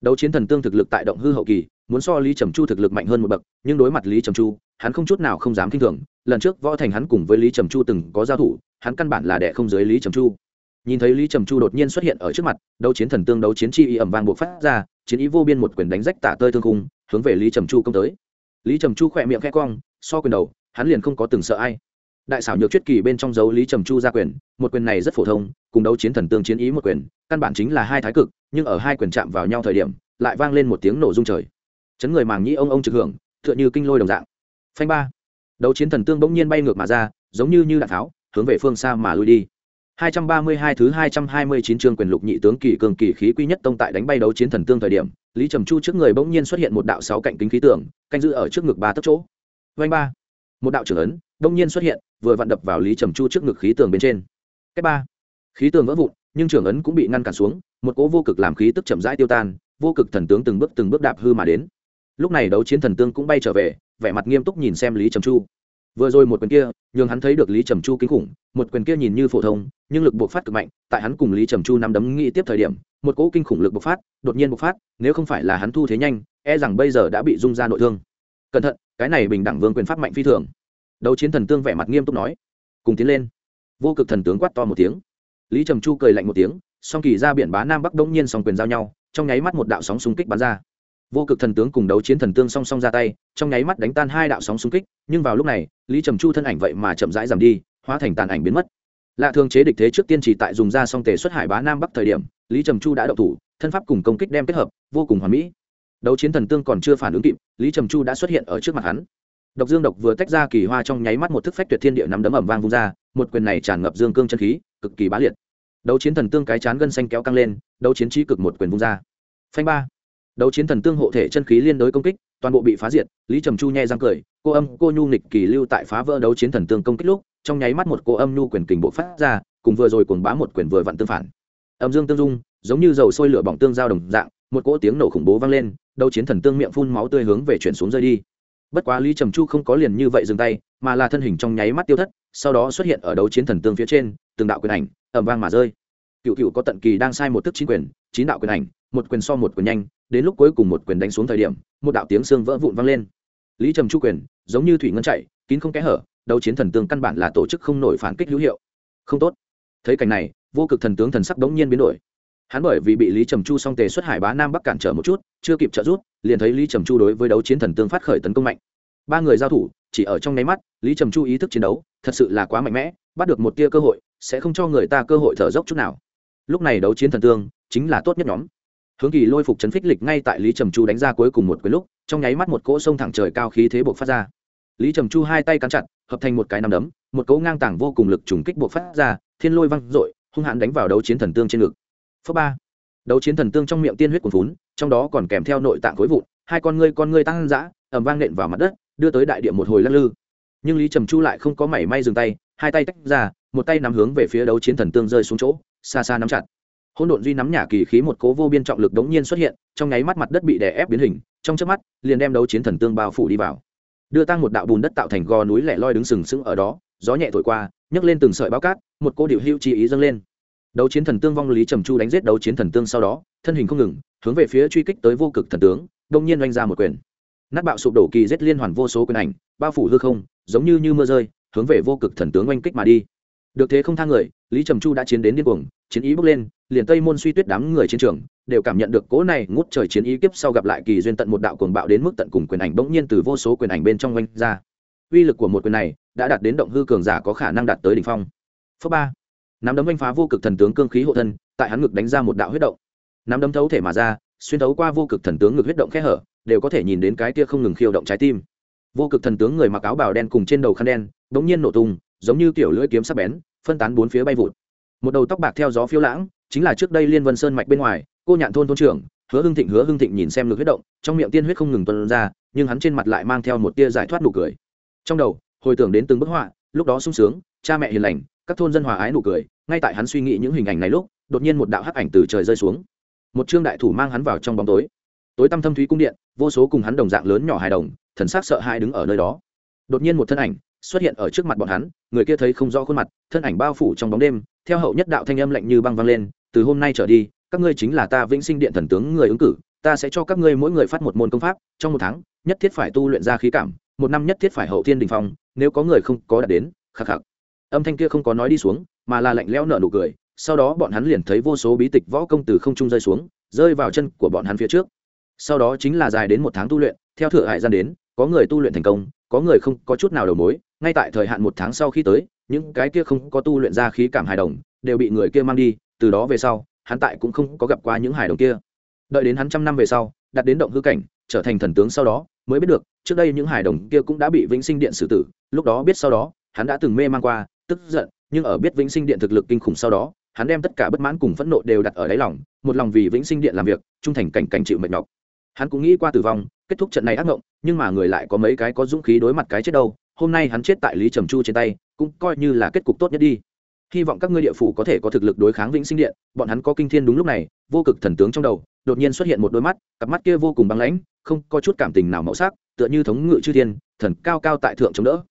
Speaker 1: Đấu chiến thần tương thực lực tại động hư hậu kỳ muốn so lý trầm chu thực lực mạnh hơn một bậc, nhưng đối mặt lý trầm chu, hắn không chút nào không dám kinh thường. Lần trước võ thành hắn cùng với lý trầm chu từng có giao thủ, hắn căn bản là đẻ không dưới lý trầm chu. Nhìn thấy lý trầm chu đột nhiên xuất hiện ở trước mặt, đấu chiến thần tương đấu chiến chi y ẩm vang buộc phát ra, chiến ý vô biên một quyền đánh rách tả tơi thương cung hướng về lý trầm chu công tới. Lý trầm chu khỏe miệng khẽ cong, so quyền đầu, hắn liền không có từng sợ ai. Đại xảo nhược chuyết kỳ bên trong dấu lý trầm chu ra quyền, một quyền này rất phổ thông, cùng đấu chiến thần tương chiến ý một quyền, căn bản chính là hai thái cực, nhưng ở hai quyền chạm vào nhau thời điểm, lại vang lên một tiếng nổ rung trời chấn người màng nhĩ ông ông trực hưởng tựa như kinh lôi đồng dạng phanh ba đấu chiến thần tương bỗng nhiên bay ngược mà ra giống như như đạn tháo hướng về phương xa mà lui đi 232 thứ 229 chương quyền lục nhị tướng kỳ cường kỳ khí quy nhất tông tại đánh bay đấu chiến thần tương thời điểm, Lý Trầm Chu trước người bỗng nhiên xuất hiện một đạo sáu cạnh kính khí tượng, canh giữ ở trước ngực ba tấc chỗ. Vành ba, một đạo trưởng ấn, bỗng nhiên xuất hiện, vừa vặn đập vào Lý Trầm Chu trước ngực khí tường bên trên. Cái ba, khí tường vỡ vụn, nhưng trưởng ấn cũng bị ngăn cản xuống, một cỗ vô cực làm khí tức chậm rãi tiêu tan, vô cực thần tướng từng bước từng bước đạp hư mà đến. Lúc này đấu chiến thần tương cũng bay trở về, vẻ mặt nghiêm túc nhìn xem Lý Trầm Chu. Vừa rồi một quyền kia nhường hắn thấy được lý trầm chu kinh khủng một quyền kia nhìn như phổ thông nhưng lực bộc phát cực mạnh tại hắn cùng lý trầm chu nắm đấm nghĩ tiếp thời điểm một cỗ kinh khủng lực bộc phát đột nhiên bộc phát nếu không phải là hắn thu thế nhanh e rằng bây giờ đã bị rung ra nội thương. Cẩn thận cái này bình đẳng vương quyền pháp mạnh phi thường. Đấu chiến thần tương vẻ mặt nghiêm túc nói. Cùng tiến lên. Vô cực thần tướng quát to một tiếng. Lý trầm chu cười lạnh một tiếng song kỳ ra biển bá nam bắc đông nhiên song quyền giao nhau trong nháy mắt một đạo sóng xung kích bắn ra vô cực thần tướng cùng đấu chiến thần tương song song ra tay, trong nháy mắt đánh tan hai đạo sóng xung kích, nhưng vào lúc này, lý trầm chu thân ảnh vậy mà chậm rãi giảm đi, hóa thành tàn ảnh biến mất. Lạ thường chế địch thế trước tiên chỉ tại dùng ra song tề xuất hải bá nam bắc thời điểm, lý trầm chu đã đậu thủ, thân pháp cùng công kích đem kết hợp, vô cùng hoàn mỹ. Đấu chiến thần tương còn chưa phản ứng kịp, lý trầm chu đã xuất hiện ở trước mặt hắn. Độc dương độc vừa tách ra kỳ hoa trong nháy mắt một thức phách tuyệt thiên địa nắm đấm ẩm vang vung ra, một quyền này tràn ngập dương cương chân khí, cực kỳ bá liệt. Đấu chiến thần tương cái chán gân xanh kéo căng lên, đấu chiến trí cực một quyền vung ra. Phanh ba đấu chiến thần tương hộ thể chân khí liên đối công kích, toàn bộ bị phá diệt, lý trầm chu nhẹ răng cười, cô âm, cô nhu nghịch kỳ lưu tại phá vỡ đấu chiến thần tương công kích lúc, trong nháy mắt một cô âm nhu quyền kình bộ phát ra, cùng vừa rồi cuồng bá một quyền vừa vặn tương phản. Âm dương tương dung, giống như dầu sôi lửa bỏng tương giao đồng dạng, một cỗ tiếng nổ khủng bố vang lên, đấu chiến thần tương miệng phun máu tươi hướng về chuyển xuống rơi đi. Bất quá lý trầm chu không có liền như vậy dừng tay, mà là thân hình trong nháy mắt tiêu thất, sau đó xuất hiện ở đấu chiến thần tương phía trên, từng đạo quyền ảnh ẩm vang mà rơi. Cựu cựu có tận kỳ đang sai một thức chín quyền, chín đạo quyền ảnh, một quyền so một quyền nhanh đến lúc cuối cùng một quyền đánh xuống thời điểm, một đạo tiếng xương vỡ vụn vang lên. Lý trầm chu quyền, giống như thủy ngân chạy, kín không kẽ hở, đấu chiến thần tướng căn bản là tổ chức không nổi phản kích hữu hiệu. Không tốt. Thấy cảnh này, vô cực thần tướng thần sắc đống nhiên biến đổi. Hắn bởi vì bị lý trầm chu song tề xuất hải bá nam bắc cản trở một chút, chưa kịp trợ rút liền thấy lý trầm chu đối với đấu chiến thần tướng phát khởi tấn công mạnh. Ba người giao thủ, chỉ ở trong nháy mắt, lý trầm chu ý thức chiến đấu, thật sự là quá mạnh mẽ, bắt được một tia cơ hội, sẽ không cho người ta cơ hội thở dốc chút nào. Lúc này đấu chiến thần tương chính là tốt nhất nhóm hướng kỳ lôi phục chấn phích lịch ngay tại lý trầm chu đánh ra cuối cùng một cái lúc, trong nháy mắt một cỗ sông thẳng trời cao khí thế buộc phát ra. Lý trầm chu hai tay cắn chặt, hợp thành một cái nằm đấm, một cỗ ngang tảng vô cùng lực trùng kích buộc phát ra, thiên lôi văng dội, hung hãn đánh vào đấu chiến thần tương trên ngực. Phớ ba. Đấu chiến thần tương trong miệng tiên huyết cuồn vốn trong đó còn kèm theo nội tạng khối vụn, hai con ngươi con ngươi tăng dã ẩm vang nện vào mặt đất, đưa tới đại địa một hồi lắc lư. Nhưng lý trầm chu lại không có mảy may dừng tay, hai tay tách ra, một tay nắm hướng về phía đấu chiến thần tương rơi xuống chỗ, xa xa nắm chặt hỗn độn duy nắm nhả kỳ khí một cố vô biên trọng lực đống nhiên xuất hiện, trong nháy mắt mặt đất bị đè ép biến hình, trong chớp mắt, liền đem đấu chiến thần tương bao phủ đi vào. Đưa tăng một đạo bùn đất tạo thành gò núi lẻ loi đứng sừng sững ở đó, gió nhẹ thổi qua, nhấc lên từng sợi bao cát, một cô điệu hữu chi ý dâng lên. Đấu chiến thần tương vong lý trầm chu đánh giết đấu chiến thần tương sau đó, thân hình không ngừng, hướng về phía truy kích tới vô cực thần tướng đông nhiên oanh ra một quyền. Nát bạo sụp đổ kỳ giết liên hoàn vô số quyền ảnh, bao phủ hư không, giống như như mưa rơi, hướng về vô cực thần tướng oanh kích mà đi. Được thế không thang người, lý trầm chu đã chiến đến điên cuồng, chiến ý bước lên liền tây môn suy tuyết đám người chiến trường đều cảm nhận được cố này ngút trời chiến ý kiếp sau gặp lại kỳ duyên tận một đạo cuồng bạo đến mức tận cùng quyền ảnh bỗng nhiên từ vô số quyền ảnh bên trong oanh ra. Uy lực của một quyền này đã đạt đến động hư cường giả có khả năng đạt tới đỉnh phong. Phớ ba. Nắm đấm oanh phá vô cực thần tướng cương khí hộ thân, tại hắn ngực đánh ra một đạo huyết động. Nắm đấm thấu thể mà ra, xuyên thấu qua vô cực thần tướng ngực huyết động khe hở, đều có thể nhìn đến cái kia không ngừng khiêu động trái tim. Vô cực thần tướng người mặc áo bào đen cùng trên đầu khăn đen, bỗng nhiên nổ tung, giống như kiểu lưỡi kiếm sắc bén, phân tán bốn phía bay vụt. Một đầu tóc bạc theo gió phiêu lãng chính là trước đây liên vân sơn mạch bên ngoài, cô nhạn thôn thôn trưởng, hứa hưng thịnh hứa hưng thịnh nhìn xem ngực huyết động, trong miệng tiên huyết không ngừng tuân ra, nhưng hắn trên mặt lại mang theo một tia giải thoát nụ cười. Trong đầu, hồi tưởng đến từng bức họa, lúc đó sung sướng, cha mẹ hiền lành, các thôn dân hòa ái nụ cười, ngay tại hắn suy nghĩ những hình ảnh này lúc, đột nhiên một đạo hắc ảnh từ trời rơi xuống. Một trương đại thủ mang hắn vào trong bóng tối. Tối tăm thâm thúy cung điện, vô số cùng hắn đồng dạng lớn nhỏ hài đồng, thần sắc sợ hãi đứng ở nơi đó. Đột nhiên một thân ảnh xuất hiện ở trước mặt bọn hắn, người kia thấy không rõ khuôn mặt, thân ảnh bao phủ trong bóng đêm, theo hậu nhất đạo thanh âm lạnh như băng vang lên từ hôm nay trở đi, các ngươi chính là ta vĩnh sinh điện thần tướng người ứng cử, ta sẽ cho các ngươi mỗi người phát một môn công pháp, trong một tháng, nhất thiết phải tu luyện ra khí cảm, một năm nhất thiết phải hậu thiên đình phong, nếu có người không có đạt đến, khắc khắc. Âm thanh kia không có nói đi xuống, mà là lạnh lẽo nở nụ cười, sau đó bọn hắn liền thấy vô số bí tịch võ công từ không trung rơi xuống, rơi vào chân của bọn hắn phía trước. Sau đó chính là dài đến một tháng tu luyện, theo thừa hải gian đến, có người tu luyện thành công, có người không có chút nào đầu mối, ngay tại thời hạn một tháng sau khi tới, những cái kia không có tu luyện ra khí cảm hài đồng, đều bị người kia mang đi từ đó về sau, hắn tại cũng không có gặp qua những hài đồng kia. Đợi đến hắn trăm năm về sau, đặt đến động hư cảnh, trở thành thần tướng sau đó, mới biết được, trước đây những hài đồng kia cũng đã bị vĩnh sinh điện xử tử, lúc đó biết sau đó, hắn đã từng mê man qua, tức giận, nhưng ở biết vĩnh sinh điện thực lực kinh khủng sau đó, hắn đem tất cả bất mãn cùng phẫn nộ đều đặt ở đáy lòng, một lòng vì vĩnh sinh điện làm việc, trung thành cảnh cảnh chịu mệt nhọc. Hắn cũng nghĩ qua tử vong, kết thúc trận này ác mộng nhưng mà người lại có mấy cái có dũng khí đối mặt cái chết đâu, hôm nay hắn chết tại lý trầm chu trên tay, cũng coi như là kết cục tốt nhất đi hy vọng các ngươi địa phủ có thể có thực lực đối kháng vĩnh sinh điện. Bọn hắn có kinh thiên đúng lúc này, vô cực thần tướng trong đầu, đột nhiên xuất hiện một đôi mắt, cặp mắt kia vô cùng băng lãnh, không có chút cảm tình nào màu sắc, tựa như thống ngự chư thiên, thần cao cao tại thượng chống đỡ.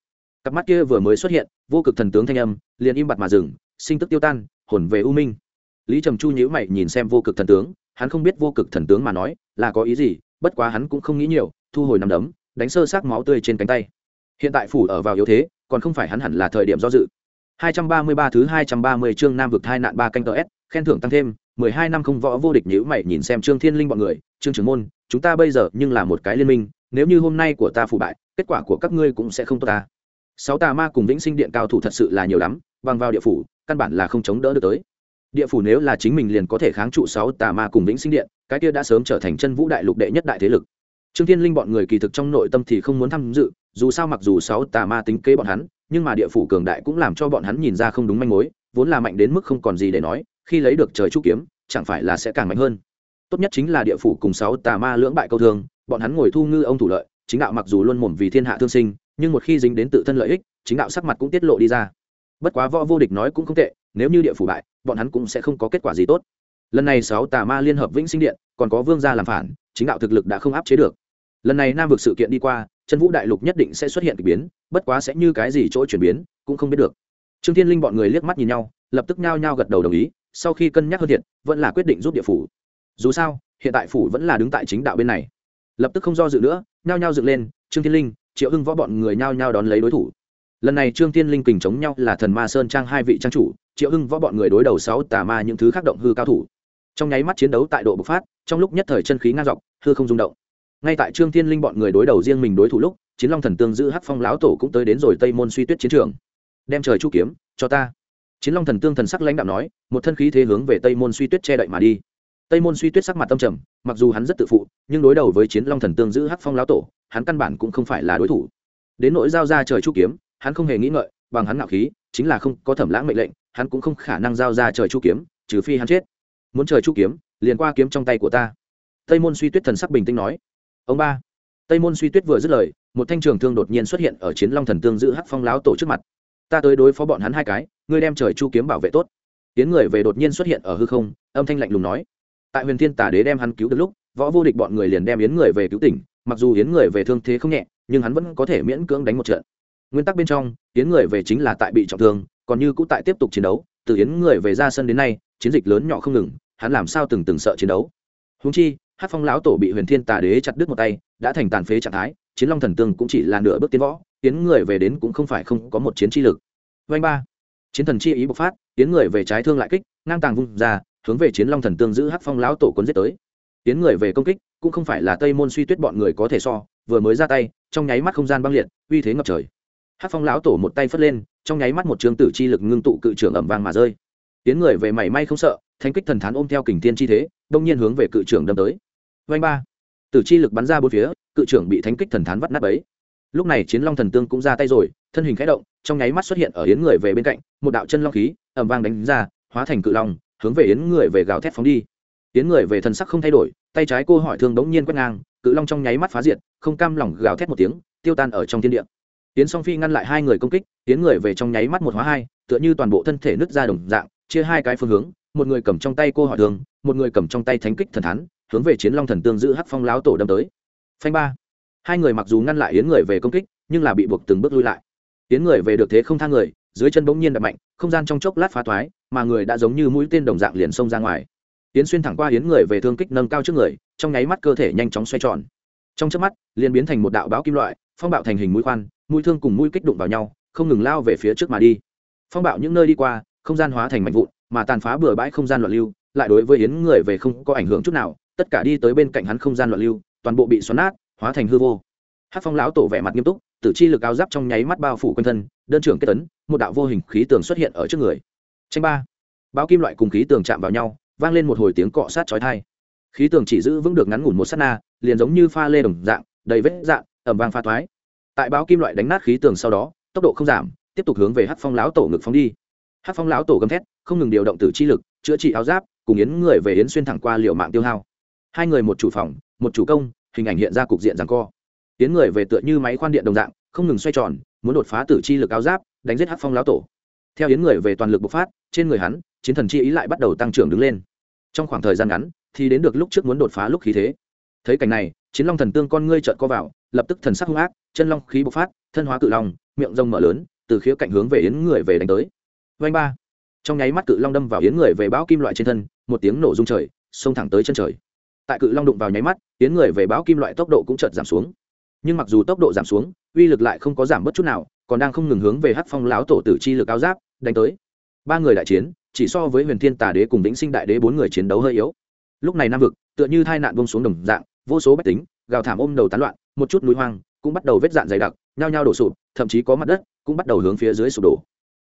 Speaker 1: Cặp mắt kia vừa mới xuất hiện, vô cực thần tướng thanh âm, liền im bặt mà dừng, sinh tức tiêu tan, hồn về u minh. Lý trầm chu nhữ mày nhìn xem vô cực thần tướng, hắn không biết vô cực thần tướng mà nói là có ý gì, bất quá hắn cũng không nghĩ nhiều, thu hồi nằm đấm, đánh sơ xác máu tươi trên cánh tay. Hiện tại phủ ở vào yếu thế, còn không phải hắn hẳn là thời điểm do dự. 233 thứ 230 chương Nam vực hai nạn ba canh S, khen thưởng tăng thêm, 12 năm không võ vô địch nhíu mày nhìn xem Trương Thiên Linh bọn người, Trương trưởng môn, chúng ta bây giờ nhưng là một cái liên minh, nếu như hôm nay của ta phụ bại, kết quả của các ngươi cũng sẽ không tốt ta. Sáu tà ma cùng Vĩnh Sinh Điện cao thủ thật sự là nhiều lắm, bằng vào địa phủ, căn bản là không chống đỡ được tới. Địa phủ nếu là chính mình liền có thể kháng trụ sáu tà ma cùng Vĩnh Sinh Điện, cái kia đã sớm trở thành chân vũ đại lục đệ nhất đại thế lực. Trương Thiên Linh bọn người kỳ thực trong nội tâm thì không muốn tham dự, dù sao mặc dù sáu tà ma tính kế bọn hắn, nhưng mà địa phủ cường đại cũng làm cho bọn hắn nhìn ra không đúng manh mối vốn là mạnh đến mức không còn gì để nói khi lấy được trời trúc kiếm chẳng phải là sẽ càng mạnh hơn. Tốt nhất chính là địa phủ cùng sáu tà ma lưỡng bại câu thương bọn hắn ngồi thu ngư ông thủ lợi chính đạo mặc dù luôn mồm vì thiên hạ thương sinh nhưng một khi dính đến tự thân lợi ích chính đạo sắc mặt cũng tiết lộ đi ra. Bất quá võ vô địch nói cũng không tệ nếu như địa phủ bại bọn hắn cũng sẽ không có kết quả gì tốt. Lần này sáu tà ma liên hợp vĩnh sinh điện còn có vương gia làm phản chính đạo thực lực đã không áp chế được lần này nam vực sự kiện đi qua chân vũ đại lục nhất định sẽ xuất hiện k ỳ biến, bất quá sẽ như cái gì chỗ chuyển biến, cũng không biết được. Trương thiên linh bọn người liếc mắt nhìn nhau, lập tức nhao nhao gật đầu đồng ý, sau khi cân nhắc hơn thiện vẫn là quyết định giúp địa phủ. Dù sao, hiện tại phủ vẫn là đứng tại chính đạo bên này. Lập tức không do dự nữa, nhao nhao dựng lên, trương thiên linh, triệu hưng võ bọn người nhao nhao đón lấy đối thủ. Lần này trương thiên linh kình chống nhau là thần ma sơn trang hai vị trang chủ, triệu hưng võ bọn người đối đầu sáu tà ma những thứ khác động hư cao thủ. Trong nháy mắt chiến đấu tại độ bộc phát, trong lúc nhất thời chân khí ngang dọc, hư không rung động ngay tại trương thiên linh bọn người đối đầu riêng mình đối thủ lúc, chiến long thần tương giữ hắc phong lão tổ cũng tới đến rồi tây môn suy tuyết chiến trường. Đem trời chu kiếm, cho ta. Chiến long thần tương thần sắc lãnh đạo nói, một thân khí thế hướng về tây môn suy tuyết che đậy mà đi. Tây môn suy tuyết sắc mặt tâm trầm, mặc dù hắn rất tự phụ, nhưng đối đầu với chiến long thần tương giữ hắc phong lão tổ, hắn căn bản cũng không phải là đối thủ. Đến nỗi giao ra trời chu kiếm, hắn không hề nghĩ ngợi, bằng hắn ngạo khí, chính là không có thẩm lãng mệnh lệnh, hắn cũng không khả năng giao ra trời chu kiếm, trừ phi hắn chết. Muốn trời chu kiếm, liền qua kiếm trong tay của ta. Tây môn suy tuyết thần sắc bình tĩnh nói ông ba. Tây môn suy tuyết vừa dứt lời, một thanh trường thương đột nhiên xuất hiện ở chiến long thần tương giữ hắc phong láo tổ trước mặt. Ta tới đối phó bọn hắn hai cái, ngươi đem trời chu kiếm bảo vệ tốt. Tiến người về đột nhiên xuất hiện ở hư không, âm thanh lạnh lùng nói. Tại huyền thiên tả đế đem hắn cứu được lúc, võ vô địch bọn người liền đem yến người về cứu tỉnh, mặc dù yến người về thương thế không nhẹ, nhưng hắn vẫn có thể miễn cưỡng đánh một trận. Nguyên tắc bên trong, yến người về chính là tại bị trọng thương, còn như cũ tại tiếp tục chiến đấu, từ yến người về ra sân đến nay, chiến dịch lớn nhỏ không ngừng, hắn làm sao từng từng sợ chiến đấu. Húng chi hát phong lão tổ bị huyền thiên tà đế chặt đứt một tay, đã thành tàn phế trạng thái, chiến long thần tương cũng chỉ là nửa bước tiến võ, tiến người về đến cũng không phải không có một chiến chi lực. Vanh ba, chiến thần chi ý bộc phát, tiến người về trái thương lại kích, ngang tàng vung ra, hướng về chiến long thần tương giữ hát phong lão tổ cuốn giết tới. Tiến người về công kích, cũng không phải là tây môn suy tuyết bọn người có thể so, vừa mới ra tay, trong nháy mắt không gian băng liệt, uy thế ngập trời. Hát phong lão tổ một tay phất lên, trong nháy mắt một trường tử chi lực ngưng tụ cự trưởng ẩm vàng mà rơi. Tiến người về mảy may không sợ, thanh kích thần thán ôm theo kình tiên chi thế, đông nhiên hướng về cự trưởng đâm tới vanh ba. Tử chi lực bắn ra bốn phía, cự trưởng bị thánh kích thần thán vắt nát ấy lúc này chiến long thần tương cũng ra tay rồi, thân hình khẽ động, trong nháy mắt xuất hiện ở yến người về bên cạnh, một đạo chân long khí ẩm vang đánh ra, hóa thành cự long, hướng về yến người về gào thét phóng đi. Yến người về thần sắc không thay đổi, tay trái cô hỏi thương đống nhiên quét ngang, cự long trong nháy mắt phá diệt, không cam lòng gào thét một tiếng, tiêu tan ở trong thiên địa. Yến song phi ngăn lại hai người công kích, yến người về trong nháy mắt một hóa hai, tựa như toàn bộ thân thể nứt ra đồng dạng, chia hai cái phương hướng, một người cầm trong tay cô hỏi thương, một người cầm trong tay thánh kích thần thán hướng về chiến long thần tương giữ hắc phong láo tổ đâm tới. Phanh ba. Hai người mặc dù ngăn lại yến người về công kích, nhưng là bị buộc từng bước lui lại. Yến người về được thế không thang người, dưới chân bỗng nhiên đập mạnh, không gian trong chốc lát phá thoái, mà người đã giống như mũi tên đồng dạng liền xông ra ngoài. Yến xuyên thẳng qua yến người về thương kích nâng cao trước người, trong nháy mắt cơ thể nhanh chóng xoay tròn. Trong chớp mắt, liền biến thành một đạo báo kim loại, phong bạo thành hình mũi khoan, mũi thương cùng mũi kích đụng vào nhau, không ngừng lao về phía trước mà đi. Phong bạo những nơi đi qua, không gian hóa thành mạnh vụn, mà tàn phá bừa bãi không gian loạn lưu, lại đối với yến người về không có ảnh hưởng chút nào tất cả đi tới bên cạnh hắn không gian loạn lưu, toàn bộ bị xoắn nát, hóa thành hư vô. Hát phong lão tổ vẻ mặt nghiêm túc, tử chi lực áo giáp trong nháy mắt bao phủ quanh thân, đơn trưởng kết tấn, một đạo vô hình khí tường xuất hiện ở trước người. Tranh ba. Bao kim loại cùng khí tường chạm vào nhau, vang lên một hồi tiếng cọ sát chói thai khí tường chỉ giữ vững được ngắn ngủn một s á t na, liền giống như pha lê đồng dạng, đầy vết dạng ẩm vang pha thoái tại báo kim loại đánh nát khí tường sau đó, tốc độ không giảm, tiếp tục hướng về hát phong lão tổ ngực phóng đi. Hát phong lão tổ gầm thét, không ngừng điều động tử chi lực, chữa trị áo giáp, cùng yến người về yến xuyên thẳng qua liệu mạng tiêu hao hai người một chủ phòng, một chủ công, hình ảnh hiện ra cục diện rằng co. Tiến người về tựa như máy khoan điện đồng dạng, không ngừng xoay tròn, muốn đột phá tử chi lực áo giáp, đánh giết hát phong lão tổ. Theo yến người về toàn lực bộc phát, trên người hắn, chiến thần chi ý lại bắt đầu tăng trưởng đứng lên. Trong khoảng thời gian ngắn, thì đến được lúc trước muốn đột phá lúc khí thế. Thấy cảnh này, chiến long thần tương con ngươi trợn co vào, lập tức thần sắc hung ác, chân long khí bộc phát, thân hóa cự long, miệng rông mở lớn, từ khía cạnh hướng về yến người về đánh tới. Vanh ba. Trong nháy mắt cự long đâm vào yến người về bão kim loại trên thân, một tiếng nổ rung trời, xông thẳng tới chân trời tại cự long đụng vào nháy mắt tiến người về báo kim loại tốc độ cũng chợt giảm xuống. Nhưng mặc dù tốc độ giảm xuống, uy lực lại không có giảm bất chút nào, còn đang không ngừng hướng về hắc phong láo tổ tử chi lực áo giáp, đánh tới. Ba người đại chiến, chỉ so với huyền thiên tà đế cùng vĩnh sinh đại đế bốn người chiến đấu hơi yếu. Lúc này nam vực, tựa như tai nạn bông xuống đồng dạng, vô số bách tính, gào thảm ôm đầu tán loạn, một chút núi hoang cũng bắt đầu vết dạn dày đặc, nhao nhao đổ sụp, thậm chí có mặt đất cũng bắt đầu hướng phía dưới sụp đổ.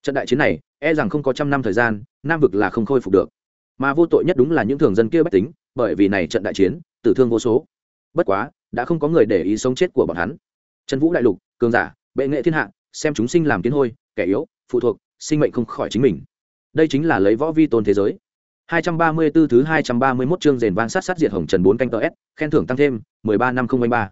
Speaker 1: Trận đại chiến này e rằng không có trăm năm thời gian, nam vực là không khôi phục được. Mà vô tội nhất đúng là những thường dân kia bách tính bởi vì này trận đại chiến tử thương vô số. Bất quá đã không có người để ý sống chết của bọn hắn. Trần vũ đại lục cường giả bệ nghệ thiên hạ xem chúng sinh làm kiến hôi kẻ yếu phụ thuộc sinh mệnh không khỏi chính mình. Đây chính là lấy võ vi tôn thế giới. 234 thứ 231 chương rèn vang sát sát diệt hồng trần 4 canh tờ S, khen thưởng tăng thêm 13 năm không ba.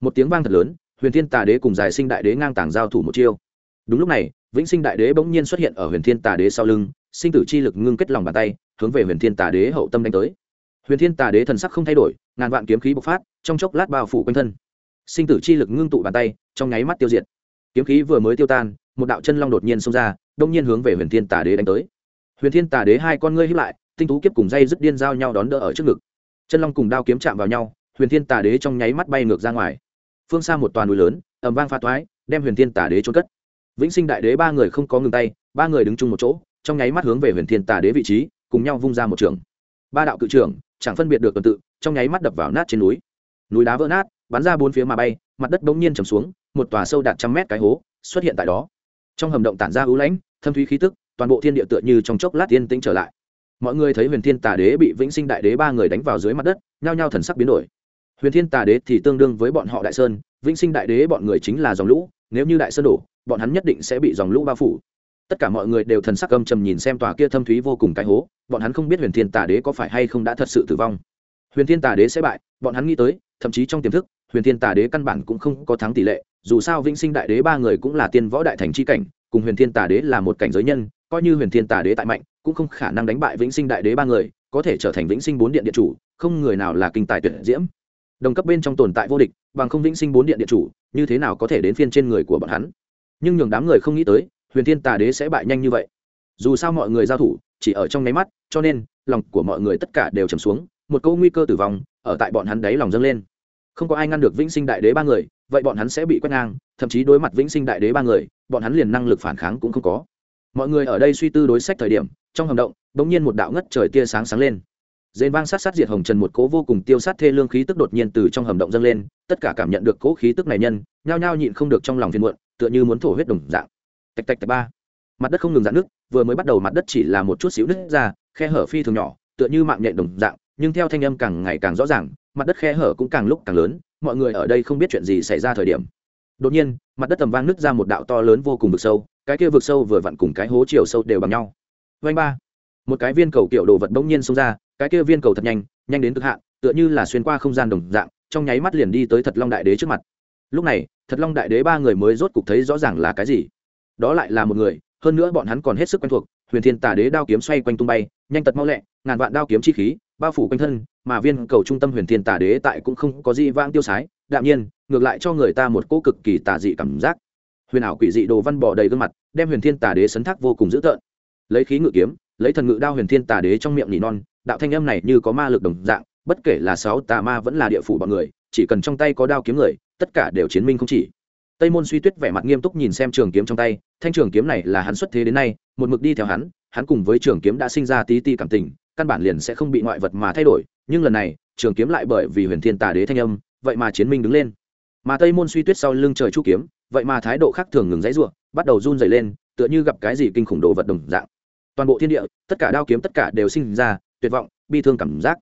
Speaker 1: Một tiếng vang thật lớn huyền thiên tà đế cùng giải sinh đại đế ngang tàng giao thủ một chiêu. Đúng lúc này vĩnh sinh đại đế bỗng nhiên xuất hiện ở huyền thiên tà đế sau lưng sinh tử chi lực ngưng kết lòng bàn tay hướng về huyền thiên tà đế hậu tâm đánh tới huyền thiên tà đế thần sắc không thay đổi, ngàn vạn kiếm khí bộc phát, trong chốc lát bao phủ quanh thân. Sinh tử chi lực ngưng tụ bàn tay, trong nháy mắt tiêu diệt. Kiếm khí vừa mới tiêu tan, một đạo chân long đột nhiên xông ra, đông nhiên hướng về huyền thiên tà đế đánh tới. Huyền thiên tà đế hai con ngươi hiếp lại, tinh tú kiếp cùng dây dứt điên giao nhau đón đỡ ở trước ngực. Chân long cùng đao kiếm chạm vào nhau, huyền thiên tà đế trong nháy mắt bay ngược ra ngoài. Phương xa một toàn núi lớn ẩm vang pha toái, đem huyền thiên tà đế trôn cất. Vĩnh sinh đại đế ba người không có ngừng tay, ba người đứng chung một chỗ, trong nháy mắt hướng về huyền thiên tà đế vị trí, cùng nhau vung ra một trường. Ba đạo cự trưởng chẳng phân biệt được tuần tự, trong nháy mắt đập vào nát trên núi. Núi đá vỡ nát, bắn ra bốn phía mà bay, mặt đất bỗng nhiên trầm xuống, một tòa sâu đạt trăm mét cái hố xuất hiện tại đó. Trong hầm động tản ra ưu lãnh, thâm thúy khí tức, toàn bộ thiên địa tựa như trong chốc lát yên tĩnh trở lại. Mọi người thấy huyền thiên tà đế bị vĩnh sinh đại đế ba người đánh vào dưới mặt đất, nhao nhao thần sắc biến đổi. Huyền thiên tà đế thì tương đương với bọn họ đại sơn, vĩnh sinh đại đế bọn người chính là dòng lũ, nếu như đại sơn đổ, bọn hắn nhất định sẽ bị dòng lũ bao phủ tất cả mọi người đều thần sắc âm trầm nhìn xem tòa kia thâm thúy vô cùng cái hố, bọn hắn không biết huyền thiên tà đế có phải hay không đã thật sự tử vong. Huyền thiên tà đế sẽ bại, bọn hắn nghĩ tới, thậm chí trong tiềm thức, huyền thiên tà đế căn bản cũng không có thắng tỷ lệ, dù sao vĩnh sinh đại đế ba người cũng là tiên võ đại thành c h i cảnh, cùng huyền thiên tà đế là một cảnh giới nhân, coi như huyền thiên tà đế tại mạnh, cũng không khả năng đánh bại vĩnh sinh đại đế ba người, có thể trở thành vĩnh sinh bốn điện điện chủ, không người nào là kinh tài tuyệt diễm. Đồng cấp bên trong tồn tại vô địch, bằng không vĩnh sinh bốn điện điện chủ, như thế nào có thể đến phiên trên người của bọn hắn? Nhưng nhường đám người không nghĩ tới huyền thiên tà đế sẽ bại nhanh như vậy. Dù sao mọi người giao thủ chỉ ở trong nháy mắt, cho nên lòng của mọi người tất cả đều trầm xuống, một câu nguy cơ tử vong ở tại bọn hắn đáy lòng dâng lên. Không có ai ngăn được vĩnh sinh đại đế ba người, vậy bọn hắn sẽ bị quét ngang, thậm chí đối mặt vĩnh sinh đại đế ba người, bọn hắn liền năng lực phản kháng cũng không có. Mọi người ở đây suy tư đối sách thời điểm, trong hầm động đ ỗ n g nhiên một đạo ngất trời tia sáng sáng lên. Dền vang sát sát diệt hồng trần một cố vô cùng tiêu sát thê lương khí tức đột nhiên từ trong hầm động dâng lên, tất cả cảm nhận được cố khí tức này nhân, nhao nhao nhịn không được trong lòng phiền muộn, tựa như muốn thổ huyết đồng dạng tạch tạch tạch ba. Mặt đất không ngừng dạn nước vừa mới bắt đầu mặt đất chỉ là một chút xíu nứt ra, khe hở phi thường nhỏ, tựa như mạng nhện đồng dạng, nhưng theo thanh âm càng ngày càng rõ ràng, mặt đất khe hở cũng càng lúc càng lớn, mọi người ở đây không biết chuyện gì xảy ra thời điểm. Đột nhiên, mặt đất tầm vang nứt ra một đạo to lớn vô cùng vực sâu, cái kia vực sâu vừa vặn cùng cái hố chiều sâu đều bằng nhau. Vanh ba. Một cái viên cầu kiểu đồ vật bỗng nhiên xông ra, cái kia viên cầu thật nhanh nhanh đến cực hạn, tựa như là xuyên qua không gian đồng dạng, trong nháy mắt liền đi tới thật long đại đế trước mặt. Lúc này, thật long đại đế ba người mới rốt cục thấy rõ ràng là cái gì đó lại là một người, hơn nữa bọn hắn còn hết sức quen thuộc, huyền thiên tà đế đao kiếm xoay quanh tung bay, nhanh tật mau lẹ, ngàn vạn đao kiếm chi khí, bao phủ quanh thân, mà viên cầu trung tâm huyền thiên tà đế tại cũng không có gì vang tiêu sái, đạm nhiên, ngược lại cho người ta một cỗ cực kỳ tà dị cảm giác. Huyền ảo quỷ dị đồ văn bỏ đầy gương mặt, đem huyền thiên tà đế sấn thác vô cùng dữ tợn. Lấy khí ngự kiếm, lấy thần ngự đao huyền thiên tà đế trong miệng nỉ non, đạo thanh âm này như có ma lực đồng dạng, bất kể là sáu tà ma vẫn là địa phủ bọn người, chỉ cần trong tay có đao kiếm người, tất cả đều chiến minh không chỉ tây môn suy tuyết vẻ mặt nghiêm túc nhìn xem trường kiếm trong tay, thanh trường kiếm này là hắn xuất thế đến nay, một mực đi theo hắn hắn cùng với trường kiếm đã sinh ra tí ti cảm tình, căn bản liền sẽ không bị ngoại vật mà thay đổi, nhưng lần này, trường kiếm lại bởi vì huyền thiên tà đế thanh âm, vậy mà chiến minh đứng lên. Mà tây môn suy tuyết sau lưng trời chu kiếm, vậy mà thái độ khác thường ngừng dãy ruộng, bắt đầu run dày lên, tựa như gặp cái gì kinh khủng đồ vật đồng dạng. Toàn bộ thiên địa, tất cả đao kiếm tất cả đều sinh ra tuyệt vọng, bi thương cảm giác.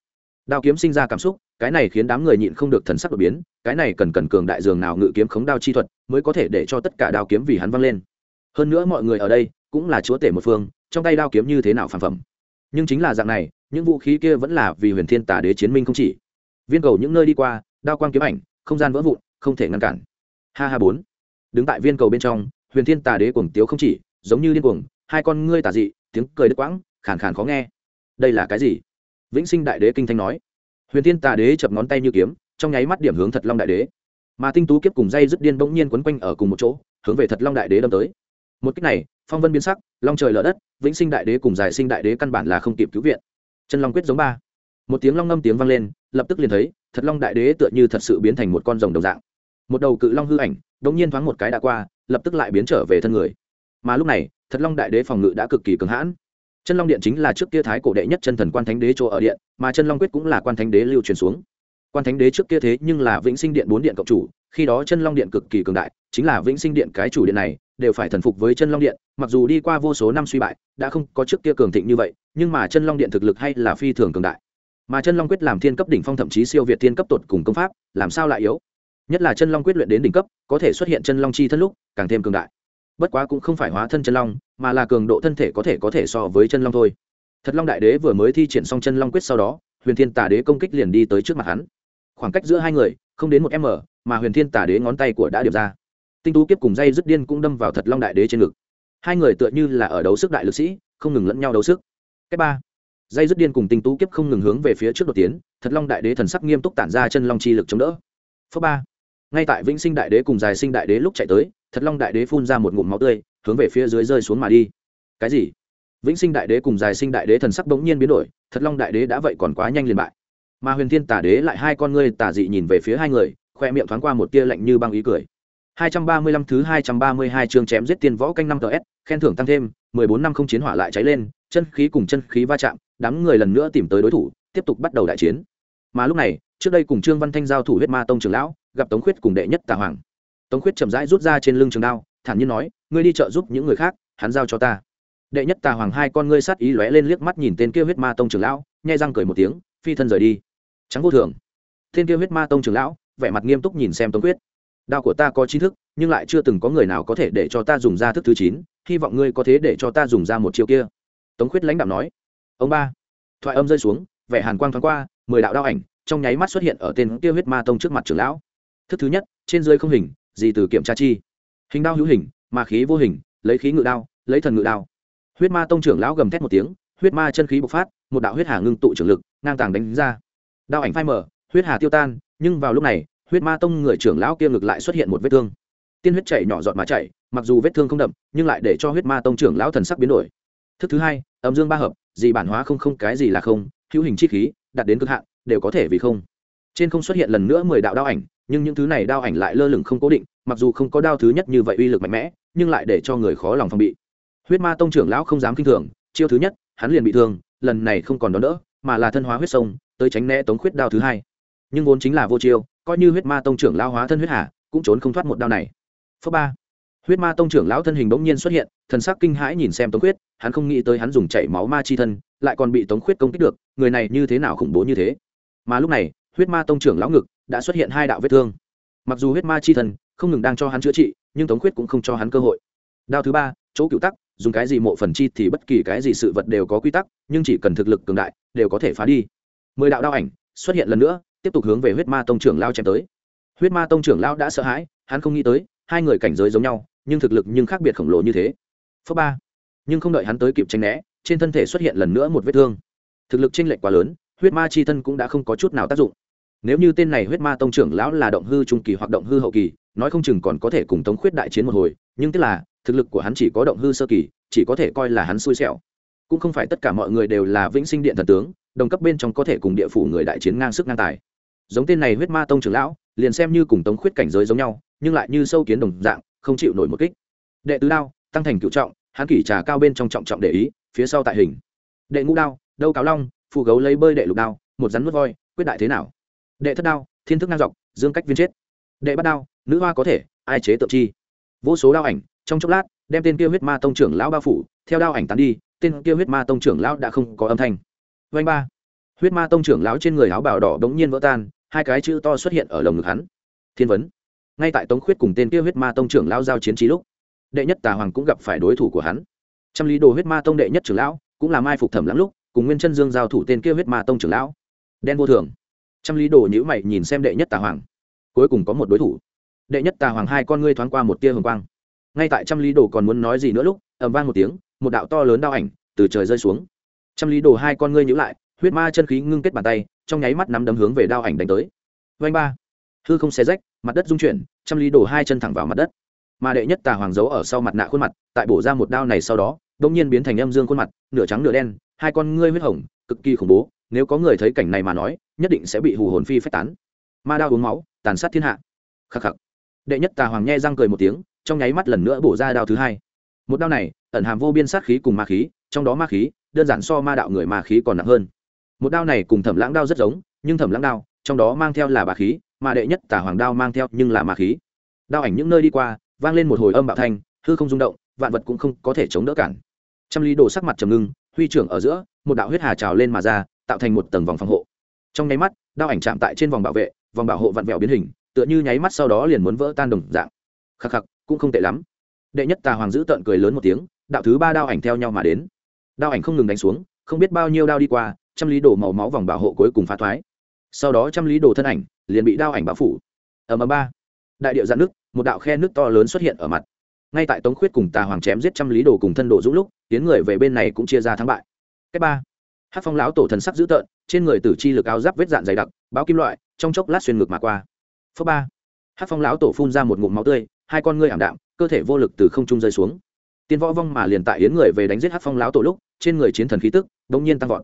Speaker 1: Đao kiếm sinh ra cảm xúc cái này khiến đám người nhịn không được thần sắc đột biến, cái này cần cần cường đại dường nào ngự kiếm khống đao chi thuật mới có thể để cho tất cả đao kiếm vì hắn văng lên. Hơn nữa mọi người ở đây cũng là chúa tể một phương, trong tay đao kiếm như thế nào phản phẩm. Nhưng chính là dạng này, những vũ khí kia vẫn là vì huyền thiên tà đế chiến minh không chỉ. Viên cầu những nơi đi qua, đao quang kiếm ảnh, không gian vỡ vụn, không thể ngăn cản. Ha ha bốn. Đứng tại viên cầu bên trong, huyền thiên tà đế cuồng tiếu không chỉ, giống như điên cuồng, hai con ngươi tà dị, tiếng cười đứt quãng, khàn khàn khó nghe. Đây là cái gì? Vĩnh sinh đại đế kinh thanh nói huyền thiên tà đế chập ngón tay như kiếm, trong nháy mắt điểm hướng thật long đại đế. Mà tinh tú kiếp cùng dây dứt điên bỗng nhiên quấn quanh ở cùng một chỗ, hướng về thật long đại đế đâm tới. Một cách này, phong vân biến sắc, long trời lở đất, vĩnh sinh đại đế cùng giải sinh đại đế căn bản là không kịp cứu viện. Chân long quyết giống ba. Một tiếng long ngâm tiếng vang lên, lập tức liền thấy, thật long đại đế tựa như thật sự biến thành một con rồng đồng dạng. Một đầu cự long hư ảnh đống nhiên thoáng một cái đã qua, lập tức lại biến trở về thân người. Mà lúc này, thật long đại đế phòng ngự đã cực kỳ cứng hãn chân long điện chính là trước kia thái cổ đệ nhất chân thần quan thánh đế chỗ ở điện, mà chân long quyết cũng là quan thánh đế lưu truyền xuống. Quan thánh đế trước kia thế nhưng là vĩnh sinh điện bốn điện cộng chủ, khi đó chân long điện cực kỳ cường đại, chính là vĩnh sinh điện cái chủ điện này, đều phải thần phục với chân long điện, mặc dù đi qua vô số năm suy bại, đã không có trước kia cường thịnh như vậy, nhưng mà chân long điện thực lực hay là phi thường cường đại. Mà chân long quyết làm thiên cấp đỉnh phong thậm chí siêu việt thiên cấp tột cùng công pháp, làm sao lại yếu? Nhất là chân long quyết luyện đến đỉnh cấp, có thể xuất hiện chân long chi thân lúc, càng thêm cường đại bất quá cũng không phải hóa thân chân long, mà là cường độ thân thể có thể có thể so với chân long thôi. Thật long đại đế vừa mới thi triển xong chân long quyết sau đó, huyền thiên tà đế công kích liền đi tới trước mặt hắn. Khoảng cách giữa hai người, không đến một m, mà huyền thiên tà đế ngón tay của đã điệp ra. Tinh tú kiếp cùng dây dứt điên cũng đâm vào thật long đại đế trên ngực. Hai người tựa như là ở đấu sức đại lực sĩ, không ngừng lẫn nhau đấu sức. Cách ba, dây dứt điên cùng tinh tú kiếp không ngừng hướng về phía trước đột tiến, thật long đại đế thần sắc nghiêm túc tản ra chân long chi lực chống đỡ. Phước ba, ngay tại vĩnh sinh đại đế cùng dài sinh đại đế lúc chạy tới thật long đại đế phun ra một ngụm máu tươi, hướng về phía dưới rơi xuống mà đi. Cái gì? Vĩnh sinh đại đế cùng dài sinh đại đế thần sắc bỗng nhiên biến đổi, thật long đại đế đã vậy còn quá nhanh liền bại. Mà huyền thiên tả đế lại hai con ngươi tả dị nhìn về phía hai người, khoe miệng thoáng qua một tia lạnh như băng ý cười. 235 thứ 232 chương chém giết tiên võ canh năm s, khen thưởng tăng thêm 14 năm không chiến hỏa lại cháy lên, chân khí cùng chân khí va chạm, đám người lần nữa tìm tới đối thủ, tiếp tục bắt đầu đại chiến. Mà lúc này, trước đây cùng trương văn thanh giao thủ huyết ma tông trưởng lão, gặp tống khuyết cùng đệ nhất tà hoàng tống khuyết chậm rãi rút ra trên lưng trường đao, thản nhiên nói, ngươi đi trợ giúp những người khác, hắn giao cho ta. Đệ nhất tà hoàng hai con ngươi sát ý lóe lên liếc mắt nhìn tên kia huyết ma tông trưởng lão nhai răng cười một tiếng, phi thân rời đi. Trắng vô thường. Tên kia huyết ma tông trưởng lão, vẻ mặt nghiêm túc nhìn xem tống quyết đao của ta có trí thức, nhưng lại chưa từng có người nào có thể để cho ta dùng ra thức thứ chín, hy vọng ngươi có thế để cho ta dùng ra một chiêu kia. Tống quyết lãnh đạo nói. Ông ba. Thoại âm rơi xuống, vẻ hàn quang thoáng qua, mười đạo đao ảnh, trong nháy mắt xuất hiện ở tên kia huyết ma tông trước mặt trưởng lão. Thức thứ nhất, trên dưới không hình gì từ kiểm tra chi? Hình đao hữu hình, ma khí vô hình, lấy khí ngự đao, lấy thần ngự đao. Huyết ma tông trưởng lão gầm thét một tiếng, huyết ma chân khí bộc phát, một đạo huyết hà ngưng tụ trưởng lực, ngang tàng đánh ra. Đao ảnh phai mở huyết hà tiêu tan, nhưng vào lúc này, huyết ma tông người trưởng lão kia ngực lại xuất hiện một vết thương. Tiên huyết chảy nhỏ giọt mà chảy, mặc dù vết thương không đậm, nhưng lại để cho huyết ma tông trưởng lão thần sắc biến đổi. Thức thứ hai, âm dương ba hợp, dị bản hóa không không cái gì là không, hữu hình chi khí, đạt đến cực hạn, đều có thể vì không trên không xuất hiện lần nữa mười đạo đao ảnh, nhưng những thứ này đao ảnh lại lơ lửng không cố định, mặc dù không có đao thứ nhất như vậy uy lực mạnh mẽ, nhưng lại để cho người khó lòng phòng bị. Huyết ma tông trưởng lão không dám kinh thường, chiêu thứ nhất, hắn liền bị thương, lần này không còn đón đỡ, mà là thân hóa huyết sông, tới tránh né tống khuyết đao thứ hai. Nhưng vốn chính là vô chiêu, coi như huyết ma tông trưởng lão hóa thân huyết hà, cũng trốn không thoát một đao này. Phớ ba. Huyết ma tông trưởng lão thân hình bỗng nhiên xuất hiện, thần sắc kinh hãi nhìn xem tống khuyết, hắn không nghĩ tới hắn dùng chảy máu ma chi thân, lại còn bị tống khuyết công kích được, người này như thế nào khủng bố như thế. Mà lúc này huyết ma tông trưởng lão ngực đã xuất hiện hai đạo vết thương. Mặc dù huyết ma chi thần không ngừng đang cho hắn chữa trị, nhưng tống khuyết cũng không cho hắn cơ hội. Đao thứ ba, chỗ cựu tắc, dùng cái gì mộ phần chi thì bất kỳ cái gì sự vật đều có quy tắc, nhưng chỉ cần thực lực cường đại, đều có thể phá đi. Mười đạo đao ảnh xuất hiện lần nữa, tiếp tục hướng về huyết ma tông trưởng lao chém tới. Huyết ma tông trưởng lao đã sợ hãi, hắn không nghĩ tới, hai người cảnh giới giống nhau, nhưng thực lực nhưng khác biệt khổng lồ như thế. Phớ ba, nhưng không đợi hắn tới kịp tranh né, trên thân thể xuất hiện lần nữa một vết thương. Thực lực chênh lệch quá lớn, huyết ma chi thân cũng đã không có chút nào tác dụng nếu như tên này huyết ma tông trưởng lão là động hư trung kỳ hoặc động hư hậu kỳ, nói không chừng còn có thể cùng tống khuyết đại chiến một hồi, nhưng tức là, thực lực của hắn chỉ có động hư sơ kỳ, chỉ có thể coi là hắn xui xẻo. Cũng không phải tất cả mọi người đều là vĩnh sinh điện thần tướng, đồng cấp bên trong có thể cùng địa phủ người đại chiến ngang sức ngang tài. Giống tên này huyết ma tông trưởng lão, liền xem như cùng tống khuyết cảnh giới giống nhau, nhưng lại như sâu kiến đồng dạng, không chịu nổi một kích. Đệ tứ đao, tăng thành cựu trọng, hắn kỷ trà cao bên trong trọng trọng để ý, phía sau tại hình. Đệ ngũ đao, đâu cáo long, phù gấu lấy bơi đệ lục đao, một rắn nuốt voi, quyết đại thế nào? Đệ thất đao, thiên thức ngang dọc, dương cách viên chết. Đệ bắt đao, nữ hoa có thể, ai chế tượng chi? Vô số đao ảnh, trong chốc lát, đem tên kia huyết ma tông trưởng lão bao phủ, theo đao ảnh tán đi, tên kia huyết ma tông trưởng lão đã không có âm thanh. Vanh ba. Huyết ma tông trưởng lão trên người áo bào đỏ bỗng nhiên vỡ tan, hai cái chữ to xuất hiện ở lồng ngực hắn. Thiên vấn. Ngay tại tống khuyết cùng tên kia huyết ma tông trưởng lão giao chiến trí lúc, đệ nhất tà hoàng cũng gặp phải đối thủ của hắn. Trăm lý đồ huyết ma tông đệ nhất trưởng lão, cũng là mai phục thẩm lắm lúc, cùng nguyên chân dương giao thủ tên kia huyết ma tông trưởng lão. Đen vô thường trăm lý đồ nhữ mày nhìn xem đệ nhất tà hoàng. Cuối cùng có một đối thủ. Đệ nhất tà hoàng hai con ngươi thoáng qua một tia hồng quang. Ngay tại trăm lý đồ còn muốn nói gì nữa lúc ẩm vang một tiếng, một đạo to lớn đao ảnh từ trời rơi xuống. Trăm lý đồ hai con ngươi nhữ lại, huyết ma chân khí ngưng kết bàn tay, trong nháy mắt nắm đấm hướng về đao ảnh đánh tới. Vanh ba. Hư không xé rách, mặt đất rung chuyển, trăm lý đồ hai chân thẳng vào mặt đất. Mà đệ nhất tà hoàng giấu ở sau mặt nạ khuôn mặt, tại bổ ra một đao này sau đó đông nhiên biến thành âm dương khuôn mặt, nửa trắng nửa đen, hai con ngươi huyết hồng, cực kỳ khủng bố nếu có người thấy cảnh này mà nói, nhất định sẽ bị hù hồn phi phách tán. Ma đao uống máu, tàn sát thiên hạ. Khắc khắc. Đệ nhất tà hoàng nghe răng cười một tiếng, trong nháy mắt lần nữa bổ ra đao thứ hai. Một đao này, ẩn hàm vô biên sát khí cùng ma khí, trong đó ma khí, đơn giản so ma đạo người ma khí còn nặng hơn. Một đao này cùng thẩm lãng đao rất giống, nhưng thẩm lãng đao, trong đó mang theo là bà khí, mà đệ nhất tả hoàng đao mang theo nhưng là ma khí. Đao ảnh những nơi đi qua, vang lên một hồi âm bạo thanh, hư không rung động, vạn vật cũng không có thể chống đỡ cản. Trăm lý đồ sắc mặt trầm ngưng, huy trưởng ở giữa, một đạo huyết hà trào lên mà ra tạo thành một tầng vòng phòng hộ. Trong nháy mắt, đao ảnh chạm tại trên vòng bảo vệ, vòng bảo hộ vặn vẹo biến hình, tựa như nháy mắt sau đó liền muốn vỡ tan đồng dạng. Khắc khắc, cũng không tệ lắm. Đệ nhất tà hoàng giữ tợn cười lớn một tiếng, đạo thứ ba đao ảnh theo nhau mà đến. Đao ảnh không ngừng đánh xuống, không biết bao nhiêu đao đi qua, trăm lý đồ màu máu vòng bảo hộ cuối cùng phá thoái. Sau đó trăm lý đồ thân ảnh liền bị đao ảnh bao phủ. Ầm ầm ba. Đại điệu dạn nước một đạo khe nước to lớn xuất hiện ở mặt. Ngay tại tống khuyết cùng tà hoàng chém giết trăm lý đồ cùng thân đồ dũng lúc tiến người về bên này cũng chia ra thắng bại. Cách ba hát phong lão tổ thần sắc dữ tợn, trên người tử chi lực áo giáp vết dạn dày đặc, báo kim loại, trong chốc lát xuyên ngực mà qua. Phước ba, hát phong lão tổ phun ra một ngụm máu tươi, hai con ngươi ảm đạm, cơ thể vô lực từ không trung rơi xuống. Tiên võ vong mà liền tại yến người về đánh giết hát phong lão tổ lúc, trên người chiến thần khí tức bỗng nhiên tăng vọt.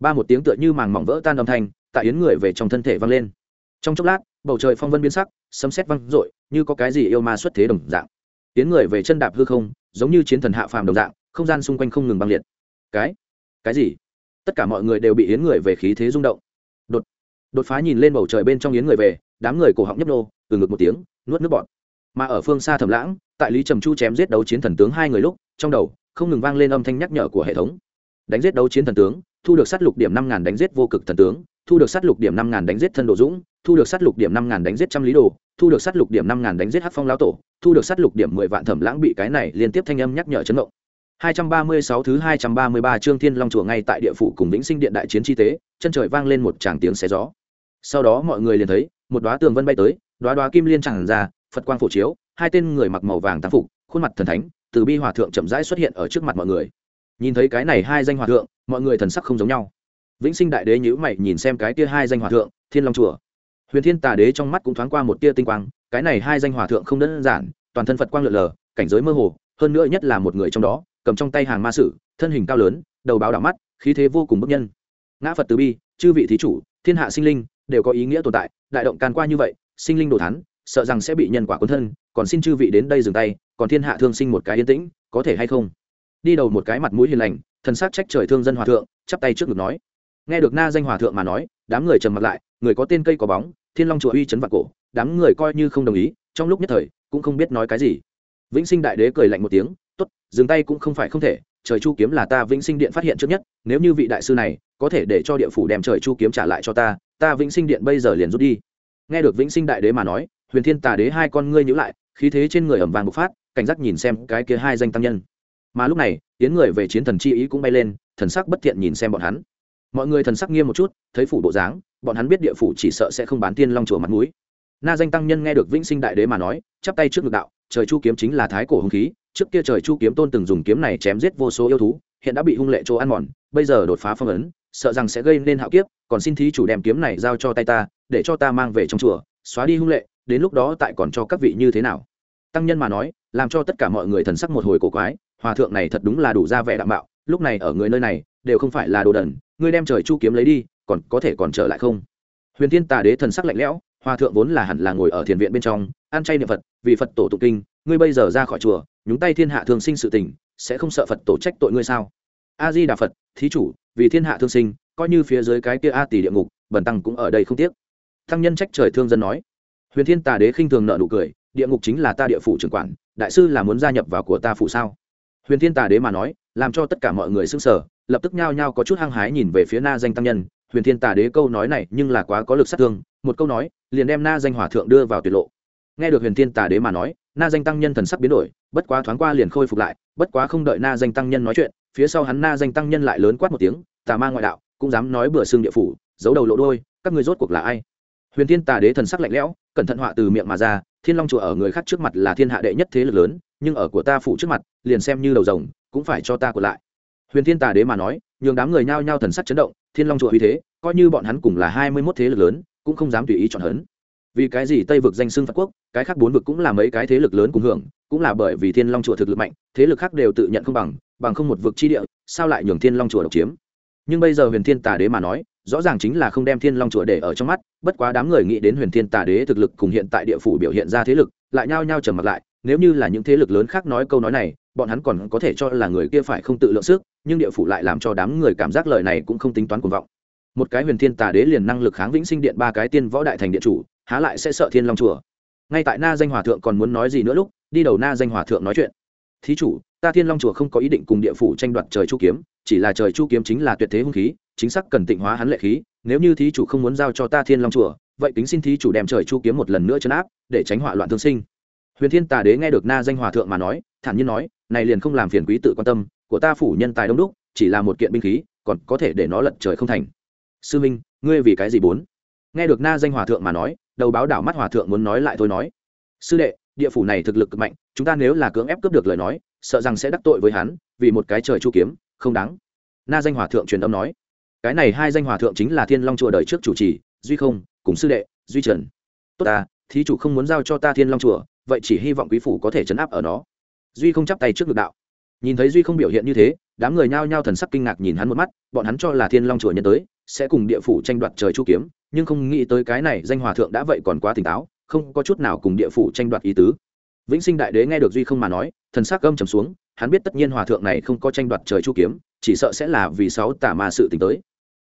Speaker 1: Ba một tiếng tựa như màng mỏng vỡ tan âm thanh, tại yến người về trong thân thể vang lên. Trong chốc lát, bầu trời phong vân biến sắc, sấm xét văng r ộ i như có cái gì yêu ma xuất thế đồng dạng. Yến người về chân đạp hư không, giống như chiến thần hạ phàm đồng dạng, không gian xung quanh không ngừng băng liệt. Cái? Cái gì? Tất cả mọi người đều bị yến người về khí thế rung động. Đột đột phá nhìn lên bầu trời bên trong yến người về, đám người cổ họng nhấp nô từ ngực một tiếng, nuốt nước bọt. Mà ở phương xa thầm lãng, tại lý trầm chu chém giết đấu chiến thần tướng hai người lúc, trong đầu, không ngừng vang lên âm thanh nhắc nhở của hệ thống. Đánh giết đấu chiến thần tướng, thu được sát lục điểm năm ngàn đánh giết vô cực thần tướng, thu được sát lục điểm năm ngàn đánh giết thân đồ dũng, thu được sát lục điểm năm ngàn đánh giết trăm lý đồ, thu được sát lục điểm năm ngàn đánh giết hát phong lão tổ, thu được sát lục điểm mười vạn thẩm lãng bị cái này liên tiếp thanh âm nhắc nhở chấn động. 236 thứ 233 chương Thiên Long chùa ngay tại địa phủ cùng Vĩnh Sinh điện đại chiến chi tế, chân trời vang lên một tràng tiếng xé gió. Sau đó mọi người liền thấy, một đóa tường vân bay tới, đóa đóa kim liên tràn ra, Phật quang phổ chiếu, hai tên người mặc màu vàng tăng phục, khuôn mặt thần thánh, từ bi hòa thượng chậm rãi xuất hiện ở trước mặt mọi người. Nhìn thấy cái này hai danh hòa thượng, mọi người thần sắc không giống nhau. Vĩnh Sinh đại đế nhíu mày nhìn xem cái kia hai danh hòa thượng, Thiên Long chùa. Huyền Thiên Tà đế trong mắt cũng thoáng qua một tia tinh quang, cái này hai danh hòa thượng không đơn giản, toàn thân Phật quang lượn lờ, cảnh giới mơ hồ, hơn nữa nhất là một người trong đó, cầm trong tay hàng ma sử, thân hình cao lớn, đầu báo đảo mắt, khí thế vô cùng bức nhân. Ngã phật từ bi, chư vị thí chủ, thiên hạ sinh linh, đều có ý nghĩa tồn tại, đại động can qua như vậy, sinh linh đồ thắn sợ rằng sẽ bị nhân quả cuốn thân, còn xin chư vị đến đây dừng tay, còn thiên hạ thương sinh một cái yên tĩnh, có thể hay không? Đi đầu một cái mặt mũi hiền lành, thần sắc trách trời thương dân hòa thượng, chắp tay trước ngực nói. Nghe được na danh hòa thượng mà nói, đám người trầm mặt lại, người có tên cây có bóng, thiên long chùa uy chấn vạn cổ, đám người coi như không đồng ý, trong lúc nhất thời, cũng không biết nói cái gì. Vĩnh sinh đại đế cười lạnh một tiếng tốt, dừng tay cũng không phải không thể, trời chu kiếm là ta vĩnh sinh điện phát hiện trước nhất, nếu như vị đại sư này có thể để cho địa phủ đem trời chu kiếm trả lại cho ta ta vĩnh sinh điện bây giờ liền rút đi. Nghe được vĩnh sinh đại đế mà nói, huyền thiên tà đế hai con ngươi nhữ lại, khí thế trên người ẩm vàng bộc phát, cảnh giác nhìn xem cái kia hai danh tăng nhân. Mà lúc này, tiến người về chiến thần chi ý cũng bay lên, thần sắc bất thiện nhìn xem bọn hắn. Mọi người thần sắc nghiêm một chút, thấy phủ bộ dáng, bọn hắn biết địa phủ chỉ sợ sẽ không bán tiên long chùa mặt mũi. Na danh tăng nhân nghe được vĩnh sinh đại đế mà nói, chắp tay trước ngực đạo trời chu kiếm chính là thái cổ hung khí, trước kia trời chu kiếm tôn từng dùng kiếm này chém giết vô số yêu thú, hiện đã bị hung lệ chỗ ăn mòn, bây giờ đột phá phong ấn, sợ rằng sẽ gây nên hạo kiếp, còn xin thí chủ đem kiếm này giao cho tay ta, để cho ta mang về trong chùa, xóa đi hung lệ, đến lúc đó tại còn cho các vị như thế nào? Tăng nhân mà nói, làm cho tất cả mọi người thần sắc một hồi cổ quái, hòa thượng này thật đúng là đủ ra vẻ đạm bạo lúc này ở người nơi này, đều không phải là đồ đần, ngươi đem trời chu kiếm lấy đi, còn có thể còn trở lại không? Huyền thiên tà đế thần sắc lạnh lẽo, hòa thượng vốn là hẳn là ngồi ở thiền viện bên trong ăn chay niệm phật, vì phật tổ tụng kinh, ngươi bây giờ ra khỏi chùa, nhúng tay thiên hạ thương sinh sự tình, sẽ không sợ phật tổ trách tội ngươi sao? A di đà phật, thí chủ, vì thiên hạ thương sinh, coi như phía dưới cái kia a tỷ địa ngục bẩn tăng cũng ở đây không tiếc. Thăng nhân trách trời thương dân nói. Huyền thiên tà đế khinh thường nợ nụ cười, địa ngục chính là ta địa phủ trưởng quản, đại sư là muốn gia nhập vào của ta phủ sao? Huyền thiên tà đế mà nói, làm cho tất cả mọi người s ư n g sở lập tức nhao nhao có chút hăng hái nhìn về phía na danh tăng nhân. Huyền thiên tà đế câu nói này nhưng là quá có lực sát thương, một câu nói, liền đem na danh hòa thượng đưa vào tuyệt lộ nghe được huyền thiên tà đế mà nói, na danh tăng nhân thần sắc biến đổi, bất quá thoáng qua liền khôi phục lại, bất quá không đợi na danh tăng nhân nói chuyện, phía sau hắn na danh tăng nhân lại lớn quát một tiếng, tà ma ngoại đạo, cũng dám nói bừa xương địa phủ, giấu đầu lộ đôi các người rốt cuộc là ai? Huyền thiên tà đế thần sắc lạnh lẽo, cẩn thận họa từ miệng mà ra, thiên long chùa ở người khác trước mặt là thiên hạ đệ nhất thế lực lớn, nhưng ở của ta phủ trước mặt, liền xem như đầu rồng, cũng phải cho ta của lại. Huyền thiên tà đế mà nói, nhường đám người nhao nhao thần sắc chấn động, thiên long chùa uy thế, coi như bọn hắn cùng là hai mươi mốt thế lực lớn, cũng không dám tùy ý chọn hấn vì cái gì tây vực danh xưng phật quốc, cái khác bốn vực cũng là mấy cái thế lực lớn cùng hưởng, cũng là bởi vì thiên long chùa thực lực mạnh, thế lực khác đều tự nhận không bằng bằng không một vực chi địa, sao lại nhường thiên long chùa độc chiếm? Nhưng bây giờ huyền thiên tà đế mà nói, rõ ràng chính là không đem thiên long chùa để ở trong mắt, bất quá đám người nghĩ đến huyền thiên tà đế thực lực cùng hiện tại địa phủ biểu hiện ra thế lực, lại nhao nhao trầm mặt lại, nếu như là những thế lực lớn khác nói câu nói này, bọn hắn còn có thể cho là người kia phải không tự lượng sức, nhưng địa phủ lại làm cho đám người cảm giác lời này cũng không tính toán cuồng vọng. Một cái huyền thiên tà đế liền năng lực kháng vĩnh sinh điện ba cái tiên võ đại thành điện chủ há lại sẽ sợ thiên long chùa. Ngay tại na danh hòa thượng còn muốn nói gì nữa lúc, đi đầu na danh hòa thượng nói chuyện. Thí chủ, ta thiên long chùa không có ý định cùng địa phủ tranh đoạt trời chu kiếm, chỉ là trời chu kiếm chính là tuyệt thế hung khí, chính xác cần tịnh hóa hắn lệ khí, nếu như thí chủ không muốn giao cho ta thiên long chùa, vậy tính xin thí chủ đem trời chu kiếm một lần nữa chấn áp, để tránh họa loạn thương sinh. Huyền thiên tà đế nghe được na danh hòa thượng mà nói, thản nhiên nói, này liền không làm phiền quý tự quan tâm, của ta phủ nhân tài đông đúc, chỉ là một kiện binh khí, còn có thể để nó lật trời không thành. Sư minh, ngươi vì cái gì bốn nghe được na danh hòa thượng mà nói đầu báo đảo mắt hòa thượng muốn nói lại thôi nói. Sư đệ, địa phủ này thực lực cực mạnh, chúng ta nếu là cưỡng ép cướp được lời nói, sợ rằng sẽ đắc tội với hắn, vì một cái trời chu kiếm, không đáng. Na danh hòa thượng truyền âm nói. Cái này hai danh hòa thượng chính là thiên long chùa đời trước chủ trì, duy không, cùng sư đệ, duy trần. Tốt ta, thí chủ không muốn giao cho ta thiên long chùa, vậy chỉ hy vọng quý phủ có thể chấn áp ở nó. Duy không chắp tay trước ngực đạo. Nhìn thấy duy không biểu hiện như thế, đám người nhao nhao thần sắc kinh ngạc nhìn hắn một mắt, bọn hắn cho là thiên long chùa nhân tới sẽ cùng địa phủ tranh đoạt trời chu kiếm, nhưng không nghĩ tới cái này danh hòa thượng đã vậy còn quá tỉnh táo, không có chút nào cùng địa phủ tranh đoạt ý tứ. Vĩnh sinh đại đế nghe được duy không mà nói, thần sắc gâm trầm xuống, hắn biết tất nhiên hòa thượng này không có tranh đoạt trời chu kiếm, chỉ sợ sẽ là vì sáu tà ma sự t tới.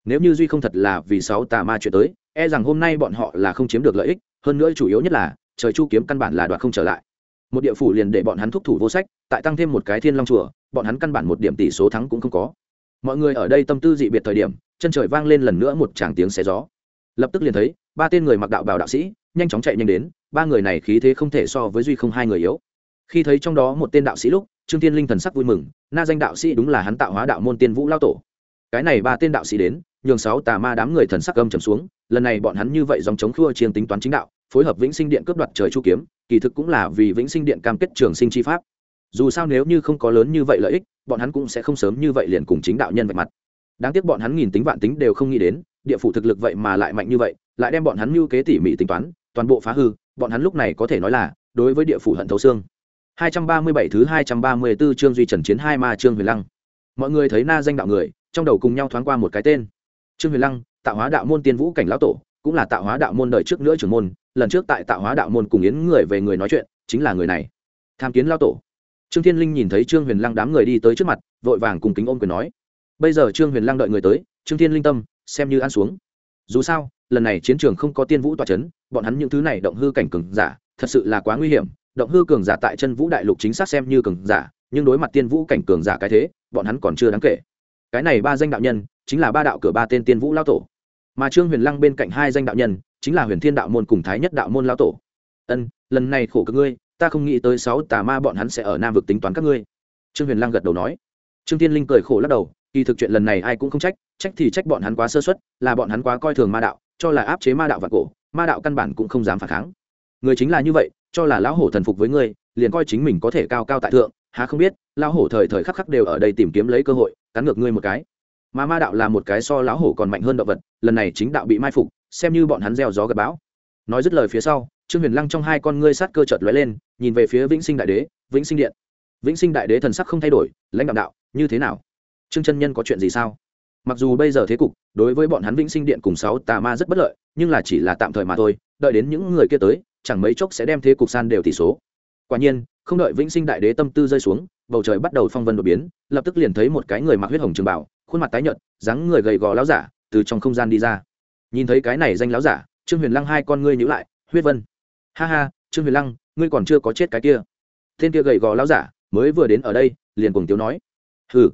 Speaker 1: Nếu như duy không thật là vì sáu tà ma chuyện tới e rằng hôm nay bọn họ là không chiếm được lợi ích, hơn nữa chủ yếu nhất là, trời chu kiếm căn bản là đoạt không trở lại. Một địa phủ liền để bọn hắn thúc thủ vô sách, tại tăng thêm một cái thiên long chùa, bọn hắn căn bản một điểm tỷ số thắng cũng không có. Mọi người ở đây tâm tư dị biệt thời điểm chân trời vang lên lần nữa một tràng tiếng xé gió. Lập tức liền thấy, ba tên người mặc đạo bào đạo sĩ, nhanh chóng chạy nhanh đến, ba người này khí thế không thể so với duy không hai người yếu. Khi thấy trong đó một tên đạo sĩ lúc, trương tiên linh thần sắc vui mừng, na danh đạo sĩ đúng là hắn tạo hóa đạo môn tiên vũ lao tổ. Cái này ba tên đạo sĩ đến, nhường sáu tà ma đám người thần sắc âm trầm xuống, lần này bọn hắn như vậy dòng chống khua chiên tính toán chính đạo, phối hợp vĩnh sinh điện cướp đoạt trời chu kiếm, kỳ thực cũng là vì vĩnh sinh điện cam kết trường sinh chi pháp. Dù sao nếu như không có lớn như vậy lợi ích, bọn hắn cũng sẽ không sớm như vậy liền cùng chính đạo nhân vạch mặt đáng tiếc bọn hắn nghìn tính vạn tính đều không nghĩ đến, địa phủ thực lực vậy mà lại mạnh như vậy, lại đem bọn hắn mưu kế tỉ mỉ tính toán, toàn bộ phá hư, bọn hắn lúc này có thể nói là đối với địa phủ hận thấu xương. 237 thứ 234 chương duy trần chiến hai ma trương huyền lăng. Mọi người thấy na danh đạo người, trong đầu cùng nhau thoáng qua một cái tên. Trương huyền lăng tạo hóa đạo môn tiên vũ cảnh lão tổ, cũng là tạo hóa đạo môn đời trước nữa trưởng môn, lần trước tại tạo hóa đạo môn cùng yến người về người nói chuyện, chính là người này. Tham kiến lao tổ. Trương thiên linh nhìn thấy trương huyền lăng đám người đi tới trước mặt, vội vàng cùng kính ôm quyền nói bây giờ trương huyền lang đợi người tới, trương thiên linh tâm, xem như ăn xuống. Dù sao, lần này chiến trường không có tiên vũ toa c h ấ n bọn hắn những thứ này động hư cảnh cường giả, thật sự là quá nguy hiểm. Động hư cường giả tại chân vũ đại lục chính xác xem như cường giả, nhưng đối mặt tiên vũ cảnh cường giả cái thế, bọn hắn còn chưa đáng kể. Cái này ba danh đạo nhân, chính là ba đạo cửa ba tên tiên vũ lao tổ. Mà trương huyền lăng bên cạnh hai danh đạo nhân, chính là huyền thiên đạo môn cùng thái nhất đạo môn lao tổ. Ân, lần này khổ cực ngươi, ta không nghĩ tới sáu tà ma bọn hắn sẽ ở nam vực tính toán các ngươi. Trương huyền lăng gật đầu nói. Trương tiên linh cười khổ lắc đầu kỳ thực chuyện lần này ai cũng không trách trách thì trách bọn hắn quá sơ xuất là bọn hắn quá coi thường ma đạo, cho là áp chế ma đạo và cổ, ma đạo căn bản cũng không dám phản kháng. Người chính là như vậy, cho là lão hổ thần phục với ngươi, liền coi chính mình có thể cao cao tại thượng, há không biết, lão hổ thời thời khắc khắc đều ở đây tìm kiếm lấy cơ hội, cắn ngược ngươi một cái. Mà ma đạo là một cái so lão hổ còn mạnh hơn động vật, lần này chính đạo bị mai phục, xem như bọn hắn gieo gió gặp bão. Nói dứt lời phía sau, trương huyền lăng trong hai con ngươi sát cơ chợt lóe lên, nhìn về phía vĩnh sinh đại đế, vĩnh sinh điện, vĩnh sinh đại đế thần sắc không thay đổi, lãnh đạo đạo, như thế nào? Trương chân nhân có chuyện gì sao? Mặc dù bây giờ thế cục, đối với bọn hắn vĩnh sinh điện cùng sáu tà ma rất bất lợi, nhưng là chỉ là tạm thời mà thôi, đợi đến những người kia tới, chẳng mấy chốc sẽ đem thế cục san đều tỷ số. Quả nhiên, không đợi vĩnh sinh đại đế tâm tư rơi xuống, bầu trời bắt đầu phong vân đột biến, lập tức liền thấy một cái người mặc huyết hồng trường bảo, khuôn mặt tái nhợt, dáng người gầy gò láo giả, từ trong không gian đi ra. Nhìn thấy cái này danh láo giả, trương huyền lăng hai con ngươi nhữ lại, huyết vân. Ha ha, trương huyền lăng, ngươi còn chưa có chết cái kia. Tên kia gầy gò láo giả mới vừa đến ở đây, liền cùng tiếu nói, hừ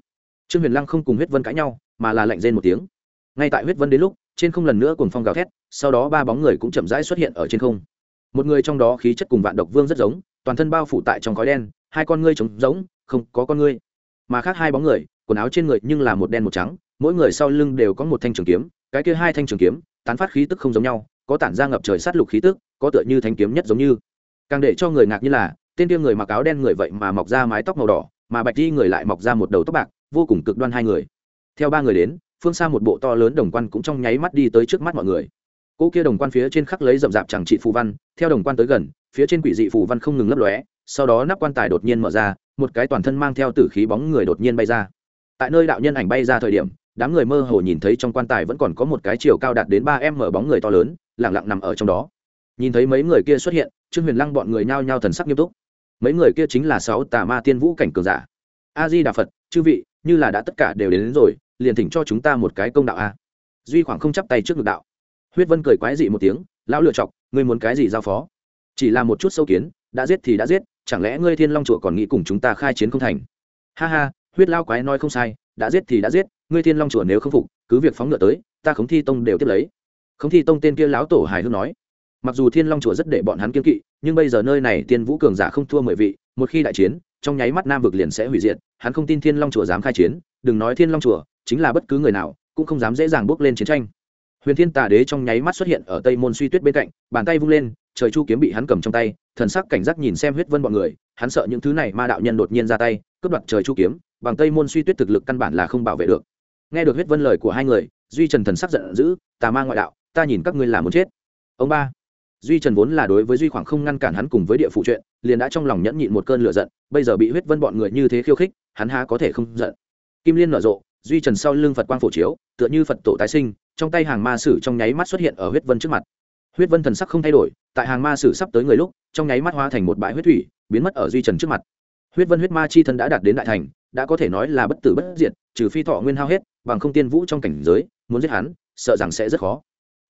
Speaker 1: trương huyền lăng không cùng huyết vân cãi nhau, mà là lạnh rên một tiếng. Ngay tại huyết vân đến lúc, trên không lần nữa cùng phong gào thét, sau đó ba bóng người cũng chậm rãi xuất hiện ở trên không. Một người trong đó khí chất cùng vạn độc vương rất giống, toàn thân bao phủ tại trong khói đen, hai con ngươi trống giống không có con ngươi. Mà khác hai bóng người, quần áo trên người nhưng là một đen một trắng, mỗi người sau lưng đều có một thanh trường kiếm, cái kia hai thanh trường kiếm, tán phát khí tức không giống nhau, có tản ra ngập trời sát lục khí tức, có tựa như thanh kiếm nhất giống như. Càng để cho người ngạc như là, tên kia người mặc áo đen người vậy mà mọc ra mái tóc màu đỏ, mà bạch đi người lại mọc ra một đầu tóc bạc vô cùng cực đoan hai người. Theo ba người đến, phương xa một bộ to lớn đồng quan cũng trong nháy mắt đi tới trước mắt mọi người. Cỗ kia đồng quan phía trên khắc lấy rậm rạp chẳng trị phù văn, theo đồng quan tới gần, phía trên quỷ dị phù văn không ngừng lấp lóe, sau đó nắp quan tài đột nhiên mở ra, một cái toàn thân mang theo tử khí bóng người đột nhiên bay ra. Tại nơi đạo nhân ảnh bay ra thời điểm, đám người mơ hồ nhìn thấy trong quan tài vẫn còn có một cái chiều cao đạt đến ba em mở bóng người to lớn lẳng lặng nằm ở trong đó. Nhìn thấy mấy người kia xuất hiện, trương huyền lăng bọn người nhao nhao thần sắc nghiêm túc. Mấy người kia chính là sáu tà ma tiên vũ cảnh cường giả. A di đà phật, chư vị như là đã tất cả đều đến, đến rồi liền thỉnh cho chúng ta một cái công đạo a. Duy khoảng không chắp tay trước ngực đạo. Huyết vân cười quái dị một tiếng lão lựa chọc ngươi muốn cái gì giao phó? Chỉ là một chút sâu kiến đã giết thì đã giết chẳng lẽ ngươi thiên long chùa còn nghĩ cùng chúng ta khai chiến không thành? Ha ha huyết lao quái nói không sai đã giết thì đã giết ngươi thiên long chùa nếu không phục cứ việc phóng ngựa tới ta khống thi tông đều tiếp lấy. Khống thi tông tên kia lão tổ hài hước nói. Mặc dù thiên long chùa rất để bọn hắn kiên kỵ nhưng bây giờ nơi này tiên vũ cường giả không thua mười vị một khi đại chiến trong nháy mắt nam vực liền sẽ hủy diệt hắn không tin thiên long chùa dám khai chiến, đừng nói thiên long chùa, chính là bất cứ người nào cũng không dám dễ dàng bước lên chiến tranh. Huyền thiên tà đế trong nháy mắt xuất hiện ở tây môn suy tuyết bên cạnh, bàn tay vung lên, trời chu kiếm bị hắn cầm trong tay, thần sắc cảnh giác nhìn xem huyết vân bọn người, hắn sợ những thứ này ma đạo nhân đột nhiên ra tay, cướp đoạt trời chu kiếm, bằng tây môn suy tuyết thực lực căn bản là không bảo vệ được. Nghe được huyết vân lời của hai người, duy trần thần sắc giận dữ, tà ma ngoại đạo, ta nhìn các ngươi là muốn chết. Ông ba duy trần vốn là đối với duy khoảng không ngăn cản hắn cùng với địa phụ chuyện, liền đã trong lòng nhẫn nhịn một cơn lửa giận, bây giờ bị huyết vân bọn người như thế khiêu khích, hắn há có thể không giận. Kim liên nở rộ, duy trần sau lưng phật quang phổ chiếu, tựa như phật tổ tái sinh, trong tay hàng ma sử trong nháy mắt xuất hiện ở huyết vân trước mặt. Huyết vân thần sắc không thay đổi, tại hàng ma sử sắp tới người lúc, trong nháy mắt hóa thành một bãi huyết thủy, biến mất ở duy trần trước mặt. Huyết vân huyết ma chi thân đã đạt đến đại thành, đã có thể nói là bất tử bất diệt, trừ phi thọ nguyên hao hết, bằng không tiên vũ trong cảnh giới, muốn giết hắn, sợ rằng sẽ rất khó.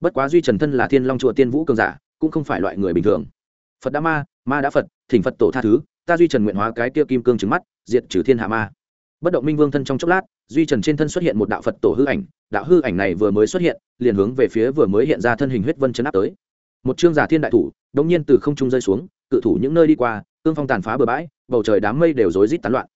Speaker 1: Bất quá duy trần thân là thiên long chùa tiên vũ cường giả cũng không phải loại người bình thường. Phật đã ma ma đã phật, thỉnh phật tổ tha thứ, ta duy trần nguyện hóa cái kia kim cương trứng mắt, diệt trừ thiên hạ ma. Bất động minh vương thân trong chốc lát, duy trần trên thân xuất hiện một đạo phật tổ hư ảnh, đạo hư ảnh này vừa mới xuất hiện, liền hướng về phía vừa mới hiện ra thân hình huyết vân chấn áp tới. Một chương giả thiên đại thủ, đống nhiên từ không trung rơi xuống, cự thủ những nơi đi qua, cương phong tàn phá bờ bãi, bầu trời đám mây đều rối rít tán loạn.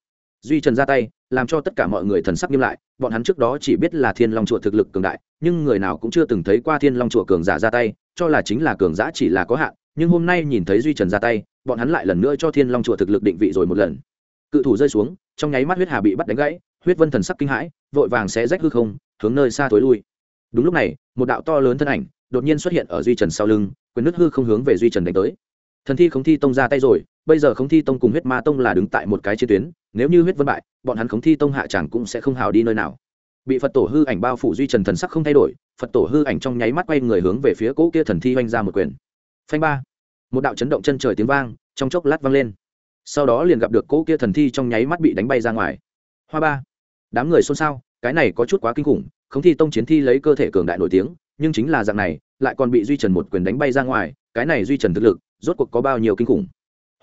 Speaker 1: Duy trần ra tay, làm cho tất cả mọi người thần sắc nghiêm lại, bọn hắn trước đó chỉ biết là thiên long chùa thực lực cường đại, nhưng người nào cũng chưa từng thấy qua thiên long chùa cường giả ra tay cho là chính là cường giả chỉ là có hạn, nhưng hôm nay nhìn thấy duy trần ra tay, bọn hắn lại lần nữa cho thiên long chùa thực lực định vị rồi một lần. Cự thủ rơi xuống, trong nháy mắt huyết hà bị bắt đánh gãy, huyết vân thần sắc kinh hãi, vội vàng sẽ rách hư không, hướng nơi xa tối lui. Đúng lúc này, một đạo to lớn thân ảnh đột nhiên xuất hiện ở duy trần sau lưng, quyền nước hư không hướng về duy trần đánh tới. Thần thi khống thi tông ra tay rồi, bây giờ khống thi tông cùng huyết ma tông là đứng tại một cái chiến tuyến, nếu như huyết vân bại, bọn hắn khống thi tông hạ chẳng cũng sẽ không hào đi nơi nào. Bị phật tổ hư ảnh bao phủ duy trần thần sắc không thay đổi phật tổ hư ảnh trong nháy mắt quay người hướng về phía cỗ kia thần thi oanh ra một quyền. Phanh ba. Một đạo chấn động chân trời tiếng vang, trong chốc lát vang lên. Sau đó liền gặp được cỗ kia thần thi trong nháy mắt bị đánh bay ra ngoài. Hoa ba. Đám người xôn xao, cái này có chút quá kinh khủng không thi tông chiến thi lấy cơ thể cường đại nổi tiếng, nhưng chính là dạng này, lại còn bị duy trần một quyền đánh bay ra ngoài, cái này duy trần thực lực, rốt cuộc có bao nhiêu kinh khủng.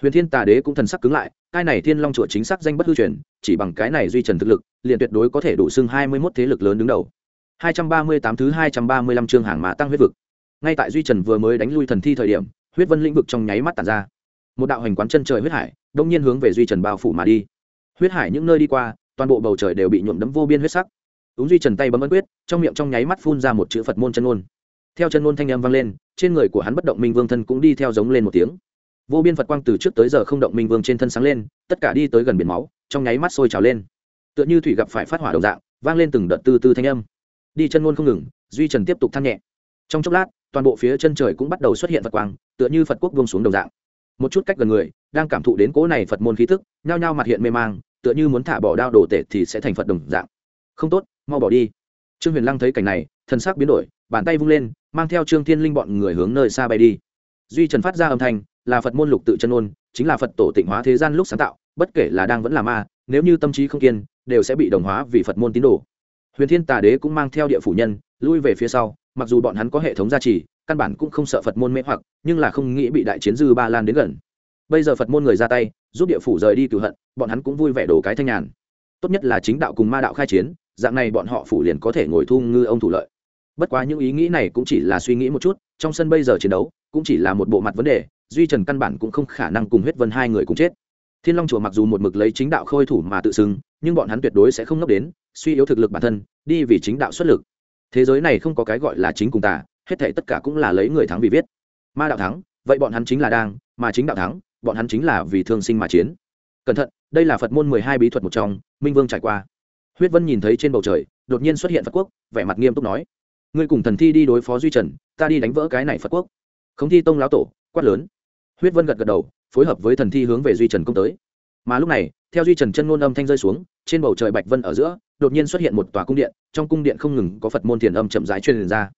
Speaker 1: Huyền thiên tà đế cũng thần sắc cứng lại, cái này thiên long chùa chính xác danh bất hư truyền, chỉ bằng cái này duy trần thực lực, liền tuyệt đối có thể đủ xưng hai mươi mốt thế lực lớn đứng đầu hai trăm ba mươi tám thứ hai trăm ba mươi lăm chương hàng mà tăng huyết vực. Ngay tại duy trần vừa mới đánh lui thần thi thời điểm, huyết vân lĩnh vực trong nháy mắt tàn ra. Một đạo hành quán chân trời huyết hải, đông nhiên hướng về duy trần bao phủ mà đi. Huyết hải những nơi đi qua, toàn bộ bầu trời đều bị nhuộm đẫm vô biên huyết sắc. Uống duy trần tay bấm ấn quyết, trong miệng trong nháy mắt phun ra một chữ phật môn chân ngôn. Theo chân ngôn thanh âm vang lên, trên người của hắn bất động minh vương thân cũng đi theo giống lên một tiếng. Vô biên phật quang từ trước tới giờ không động minh vương trên thân sáng lên, tất cả đi tới gần biển máu, trong nháy mắt sôi trào lên. Tựa như thủy gặp phải phát hỏa đồng dạng, vang lên từng đợt tư tư thanh âm đi chân ngôn không ngừng, duy trần tiếp tục than nhẹ. Trong chốc lát, toàn bộ phía chân trời cũng bắt đầu xuất hiện phật quang, tựa như phật quốc buông xuống đồng dạng. Một chút cách gần người, đang cảm thụ đến cỗ này phật môn khí thức nhao nhao mặt hiện mê mang, tựa như muốn thả bỏ đao đổ tể thì sẽ thành phật đồng dạng. Không tốt, mau bỏ đi. Trương huyền lăng thấy cảnh này thân xác biến đổi, bàn tay vung lên, mang theo trương thiên linh bọn người hướng nơi xa bay đi. Duy trần phát ra âm thanh, là phật môn lục tự chân ôn chính là phật tổ tịnh hóa thế gian lúc sáng tạo, bất kể là đang vẫn là ma, nếu như tâm trí không kiên, đều sẽ bị đồng hóa vì phật môn tín đồ huyền thiên tà đế cũng mang theo địa phủ nhân, lui về phía sau, mặc dù bọn hắn có hệ thống gia trì, căn bản cũng không sợ phật môn mê hoặc, nhưng là không nghĩ bị đại chiến dư ba lan đến gần. Bây giờ phật môn người ra tay, giúp địa phủ rời đi cửu hận, bọn hắn cũng vui vẻ đổ cái thanh nhàn. Tốt nhất là chính đạo cùng ma đạo khai chiến, dạng này bọn họ phủ liền có thể ngồi thu ngư ông thủ lợi. Bất quá những ý nghĩ này cũng chỉ là suy nghĩ một chút, trong sân bây giờ chiến đấu, cũng chỉ là một bộ mặt vấn đề, duy trần căn bản cũng không khả năng cùng huyết vân hai người cùng chết thiên long chùa mặc dù một mực lấy chính đạo khôi thủ mà tự xưng, nhưng bọn hắn tuyệt đối sẽ không ngốc đến, suy yếu thực lực bản thân, đi vì chính đạo xuất lực. Thế giới này không có cái gọi là chính cùng tà, hết thể tất cả cũng là lấy người thắng vì viết. Ma đạo thắng, vậy bọn hắn chính là đang, mà chính đạo thắng, bọn hắn chính là vì thương sinh mà chiến. Cẩn thận, đây là phật môn mười hai bí thuật một trong, minh vương trải qua. Huyết vân nhìn thấy trên bầu trời, đột nhiên xuất hiện phật quốc, vẻ mặt nghiêm túc nói, ngươi cùng thần thi đi đối phó duy trần, ta đi đánh vỡ cái này phật quốc. Không thi tông lão tổ, quát lớn. Huyết vân gật gật đầu phối hợp với thần thi hướng về duy trần công tới mà lúc này theo duy trần chân ngôn âm thanh rơi xuống trên bầu trời bạch vân ở giữa đột nhiên xuất hiện một tòa cung điện trong cung điện không ngừng có phật môn thiền âm chậm rãi truyền ra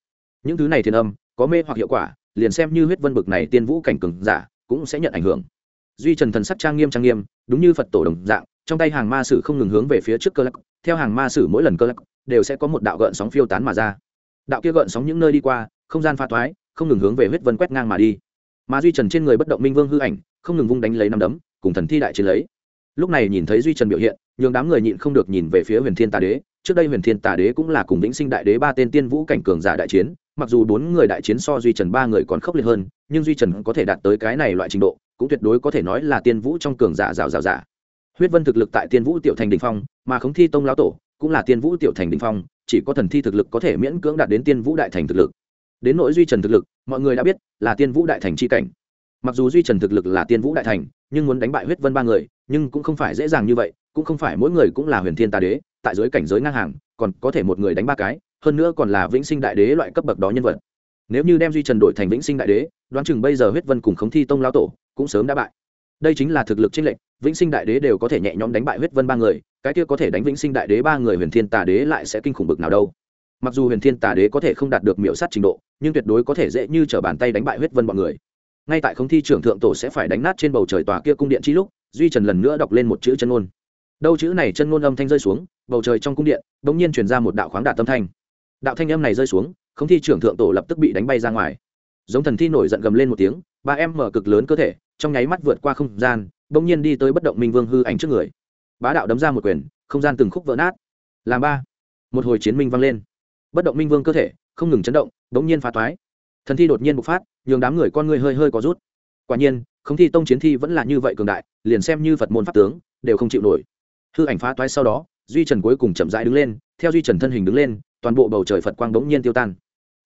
Speaker 1: những thứ này thiền âm có mê hoặc hiệu quả liền xem như huyết vân bực này tiên vũ cảnh cường giả cũng sẽ nhận ảnh hưởng duy trần thần sắc trang nghiêm trang nghiêm đúng như phật tổ đồng dạng trong tay hàng ma sử không ngừng hướng về phía trước cơ lắc theo hàng ma sử mỗi lần cơ lắc đều sẽ có một đạo gợn sóng phiêu tán mà ra đạo kia gợn sóng những nơi đi qua không gian pha thoái không ngừng hướng về huyết vân quét ngang mà đi mà duy trần trên người bất động minh vương hư ảnh không ngừng vung đánh lấy năm đấm, cùng thần thi đại chiến lấy. Lúc này nhìn thấy duy trần biểu hiện, nhường đám người nhịn không được nhìn về phía huyền thiên tà đế. Trước đây huyền thiên tà đế cũng là cùng vĩnh sinh đại đế ba tên tiên vũ cảnh cường giả đại chiến, mặc dù bốn người đại chiến so duy trần ba người còn khốc liệt hơn, nhưng duy trần có thể đạt tới cái này loại trình độ, cũng tuyệt đối có thể nói là tiên vũ trong cường giả rào rào giả. Huyết vân thực lực tại tiên vũ tiểu thành đình phong, mà khống thi tông lão tổ cũng là tiên vũ tiểu thành đình phong, chỉ có thần thi thực lực có thể miễn cưỡng đạt đến tiên vũ đại thành thực lực. Đến nỗi duy trần thực lực, mọi người đã biết là tiên vũ đại thành c h i cảnh mặc dù duy trần thực lực là tiên vũ đại thành, nhưng muốn đánh bại huyết vân ba người, nhưng cũng không phải dễ dàng như vậy, cũng không phải mỗi người cũng là huyền thiên tà đế, tại dưới cảnh giới ngang hàng, còn có thể một người đánh ba cái, hơn nữa còn là vĩnh sinh đại đế loại cấp bậc đó nhân vật. Nếu như đem duy trần đổi thành vĩnh sinh đại đế, đoán chừng bây giờ huyết vân cùng khống thi tông lao tổ cũng sớm đã bại. Đây chính là thực lực chênh lệnh vĩnh sinh đại đế đều có thể nhẹ nhõm đánh bại huyết vân ba người, cái kia có thể đánh vĩnh sinh đại đế ba người huyền thiên tà đế lại sẽ kinh khủng bực nào đâu. Mặc dù huyền thiên tà đế có thể không đạt được miểu sát trình độ, nhưng tuyệt đối có thể dễ như t r ở bàn tay đánh bại huyết vân b ọ n người ngay tại không thi trưởng thượng tổ sẽ phải đánh nát trên bầu trời tòa kia cung điện chi lúc, duy trần lần nữa đọc lên một chữ chân ngôn. Đâu chữ này chân ngôn âm thanh rơi xuống, bầu trời trong cung điện đ ỗ n g nhiên chuyển ra một đạo khoáng đạt tâm thanh. Đạo thanh âm này rơi xuống không thi trưởng thượng tổ lập tức bị đánh bay ra ngoài. Giống thần thi nổi giận gầm lên một tiếng, ba em mở cực lớn cơ thể, trong nháy mắt vượt qua không gian bỗng nhiên đi tới bất động minh vương hư ảnh trước người. Bá đạo đấm ra một quyền, không gian từng khúc vỡ nát. Làm ba. Một hồi chiến minh vang lên. Bất động minh vương cơ thể, không ngừng chấn động bỗng nhiên phá toái thần thi đột nhiên bộc phát, nhường đám người con người hơi hơi có rút. Quả nhiên không thi tông chiến thi vẫn là như vậy cường đại, liền xem như phật môn pháp tướng, đều không chịu nổi. Hư ảnh phá toái sau đó, duy trần cuối cùng chậm rãi đứng lên, theo duy trần thân hình đứng lên, toàn bộ bầu trời phật quang bỗng nhiên tiêu tan.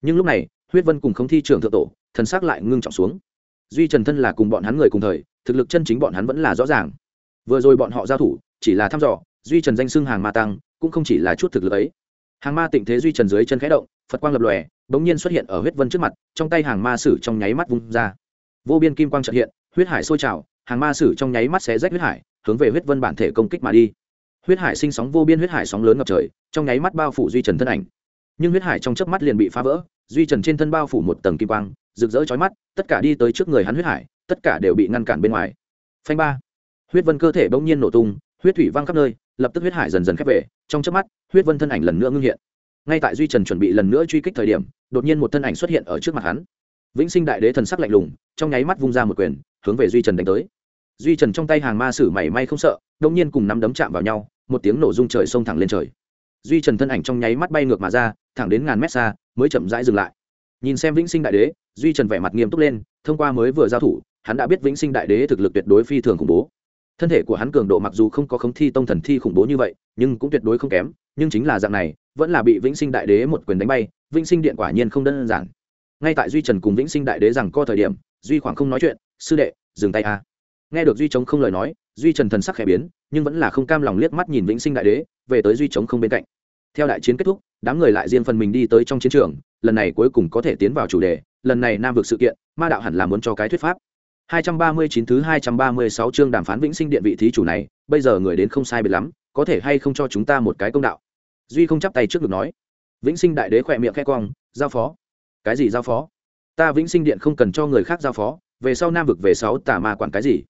Speaker 1: Nhưng lúc này, huyết vân cùng không thi trưởng thượng tổ, thần xác lại ngưng trọng xuống. Duy trần thân là cùng bọn hắn người cùng thời, thực lực chân chính bọn hắn vẫn là rõ ràng. Vừa rồi bọn họ giao thủ, chỉ là thăm dò, duy trần danh xưng hàng ma tăng, cũng không chỉ là chút thực lực ấy. Hàng ma tịnh thế duy trần dưới chân khẽ động, phật quang lập lòe bỗng nhiên xuất hiện ở huyết vân trước mặt, trong tay hàng ma sử trong nháy mắt vung ra. Vô biên kim quang trợ hiện, huyết hải sôi trào, hàng ma sử trong nháy mắt xé rách huyết hải, hướng về huyết vân bản thể công kích mà đi. Huyết hải sinh sóng vô biên huyết hải sóng lớn ngập trời, trong nháy mắt bao phủ duy trần thân ảnh. Nhưng huyết hải trong chớp mắt liền bị phá vỡ, duy trần trên thân bao phủ một tầng kim quang, rực rỡ chói mắt, tất cả đi tới trước người hắn huyết hải, tất cả đều bị ngăn cản bên ngoài. Phanh ba. Huyết vân cơ thể bỗng nhiên nổ tung, huyết thủy văng khắp nơi, lập tức huyết hải dần dần khép về, trong chớp mắt, huyết vân thân ảnh lần nữa ngưng hiện ngay tại duy trần chuẩn bị lần nữa truy kích thời điểm, đột nhiên một thân ảnh xuất hiện ở trước mặt hắn. Vĩnh sinh đại đế thần sắc lạnh lùng, trong nháy mắt vung ra một quyền, hướng về duy trần đánh tới. Duy trần trong tay hàng ma sử mảy may không sợ đông nhiên cùng nắm đấm chạm vào nhau, một tiếng nổ rung trời xông thẳng lên trời. Duy trần thân ảnh trong nháy mắt bay ngược mà ra, thẳng đến ngàn mét xa, mới chậm rãi dừng lại. Nhìn xem vĩnh sinh đại đế, duy trần vẻ mặt nghiêm túc lên, thông qua mới vừa giao thủ, hắn đã biết vĩnh sinh đại đế thực lực tuyệt đối phi thường khủng bố thân thể của hắn cường độ mặc dù không có khống thi tông thần thi khủng bố như vậy, nhưng cũng tuyệt đối không kém, nhưng chính là dạng này, vẫn là bị vĩnh sinh đại đế một quyền đánh bay, vĩnh sinh điện quả nhiên không đơn giản. Ngay tại duy trần cùng vĩnh sinh đại đế rằng co thời điểm, duy khoảng không nói chuyện, sư đệ, dừng tay a. Nghe được duy chống không lời nói, duy trần thần sắc khẽ biến, nhưng vẫn là không cam lòng liếc mắt nhìn vĩnh sinh đại đế, về tới duy chống không bên cạnh. Theo đại chiến kết thúc, đám người lại riêng phần mình đi tới trong chiến trường, lần này cuối cùng có thể tiến vào chủ đề, lần này nam vực sự kiện, ma đạo hẳn là muốn cho cái thuyết pháp. 239 thứ 236 chương đàm phán vĩnh sinh điện vị thí chủ này, bây giờ người đến không sai biệt lắm, có thể hay không cho chúng ta một cái công đạo. Duy không chắp tay trước ngực nói. Vĩnh sinh đại đế khỏe miệng khẽ cong, giao phó. Cái gì giao phó? Ta vĩnh sinh điện không cần cho người khác giao phó, về sau nam vực về sáu tà ma quản cái gì?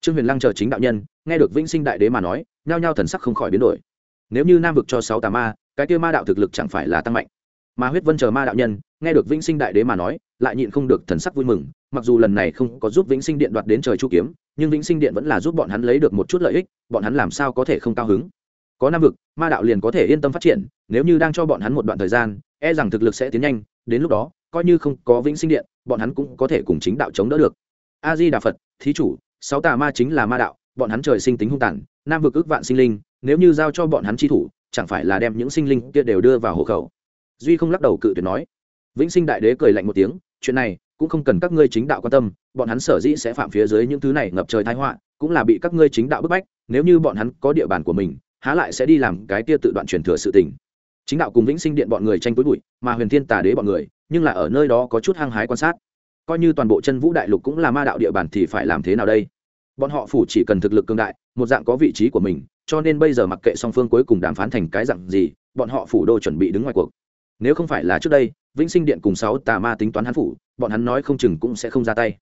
Speaker 1: Trương Huyền Lăng chờ chính đạo nhân, nghe được vĩnh sinh đại đế mà nói, nhao nhao thần sắc không khỏi biến đổi. Nếu như nam vực cho sáu tà ma, cái kia ma đạo thực lực chẳng phải là tăng mạnh. Mà huyết vân chờ ma đạo nhân, nghe được vĩnh sinh đại đế mà nói, lại nhịn không được thần sắc vui mừng, mặc dù lần này không có giúp vĩnh sinh điện đoạt đến trời chu kiếm nhưng vĩnh sinh điện vẫn là giúp bọn hắn lấy được một chút lợi ích bọn hắn làm sao có thể không cao hứng? Có năm vực ma đạo liền có thể yên tâm phát triển nếu như đang cho bọn hắn một đoạn thời gian e rằng thực lực sẽ tiến nhanh đến lúc đó coi như không có vĩnh sinh điện bọn hắn cũng có thể cùng chính đạo chống đỡ được. A di đà phật thí chủ sáu tà ma chính là ma đạo bọn hắn trời sinh tính hung tàn nam vực ước vạn sinh linh nếu như giao cho bọn hắn chi thủ chẳng phải là đem những sinh linh kia đều đưa vào hộ khẩu? Duy không lắc đầu cự tuyệt nói. Vĩnh sinh đại đế cười lạnh một tiếng, chuyện này cũng không cần các ngươi chính đạo quan tâm, bọn hắn sở dĩ sẽ phạm phía dưới những thứ này ngập trời thái họa, cũng là bị các ngươi chính đạo bức bách, nếu như bọn hắn có địa bàn của mình, há lại sẽ đi làm cái tia tự đoạn truyền thừa sự tình. Chính đạo cùng vĩnh sinh điện bọn người tranh túi bụi, mà huyền thiên tà đế bọn người, nhưng là ở nơi đó có chút hăng hái quan sát. Coi như toàn bộ chân vũ đại lục cũng là ma đạo địa bàn thì phải làm thế nào đây? Bọn họ phủ chỉ cần thực lực cương đại, một dạng có vị trí của mình, cho nên bây giờ mặc kệ song phương cuối cùng đàm phán thành cái dạng gì, bọn họ phủ đô chuẩn bị đứng ngoài cuộc nếu không phải là trước đây, vĩnh sinh điện cùng sáu tà ma tính toán hắn phủ, bọn hắn nói không chừng cũng sẽ không ra tay.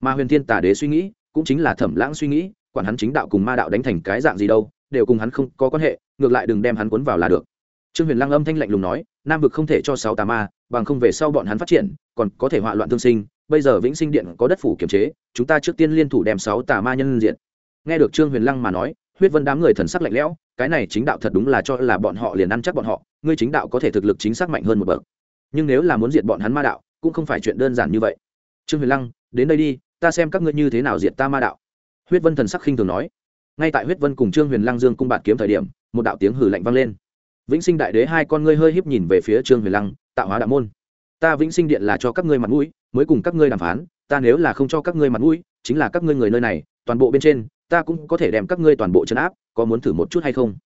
Speaker 1: Mà huyền thiên tà đế suy nghĩ, cũng chính là thẩm lãng suy nghĩ, quản hắn chính đạo cùng ma đạo đánh thành cái dạng gì đâu, đều cùng hắn không có quan hệ, ngược lại đừng đem hắn cuốn vào là được. Trương huyền lăng âm thanh lạnh lùng nói, nam vực không thể cho sáu tà ma, bằng không về sau bọn hắn phát triển, còn có thể họa loạn thương sinh, bây giờ vĩnh sinh điện có đất phủ kiểm chế, chúng ta trước tiên liên thủ đem sáu tà ma nhân diện. Nghe được trương huyền lăng mà nói, huyết vân đám người thần sắc lạnh lẽo cái này chính đạo thật đúng là cho là bọn họ liền ăn chắc bọn họ, ngươi chính đạo có thể thực lực chính xác mạnh hơn một bậc. Nhưng nếu là muốn diệt bọn hắn ma đạo, cũng không phải chuyện đơn giản như vậy. Trương huyền lăng, đến đây đi, ta xem các ngươi như thế nào diệt ta ma đạo. Huyết vân thần sắc khinh thường nói. Ngay tại huyết vân cùng trương huyền lăng dương cung bạt kiếm thời điểm, một đạo tiếng hử lạnh vang lên. Vĩnh sinh đại đế hai con ngươi hơi híp nhìn về phía trương huyền lăng, tạo hóa đạo môn. Ta vĩnh sinh điện là cho các ngươi mặt mũi, mới cùng các ngươi đàm phán, ta nếu là không cho các ngươi mặt mũi, chính là các ngươi người nơi này, toàn bộ bên trên ta cũng có thể đem các ngươi toàn bộ chấn áp, có muốn thử một chút hay không?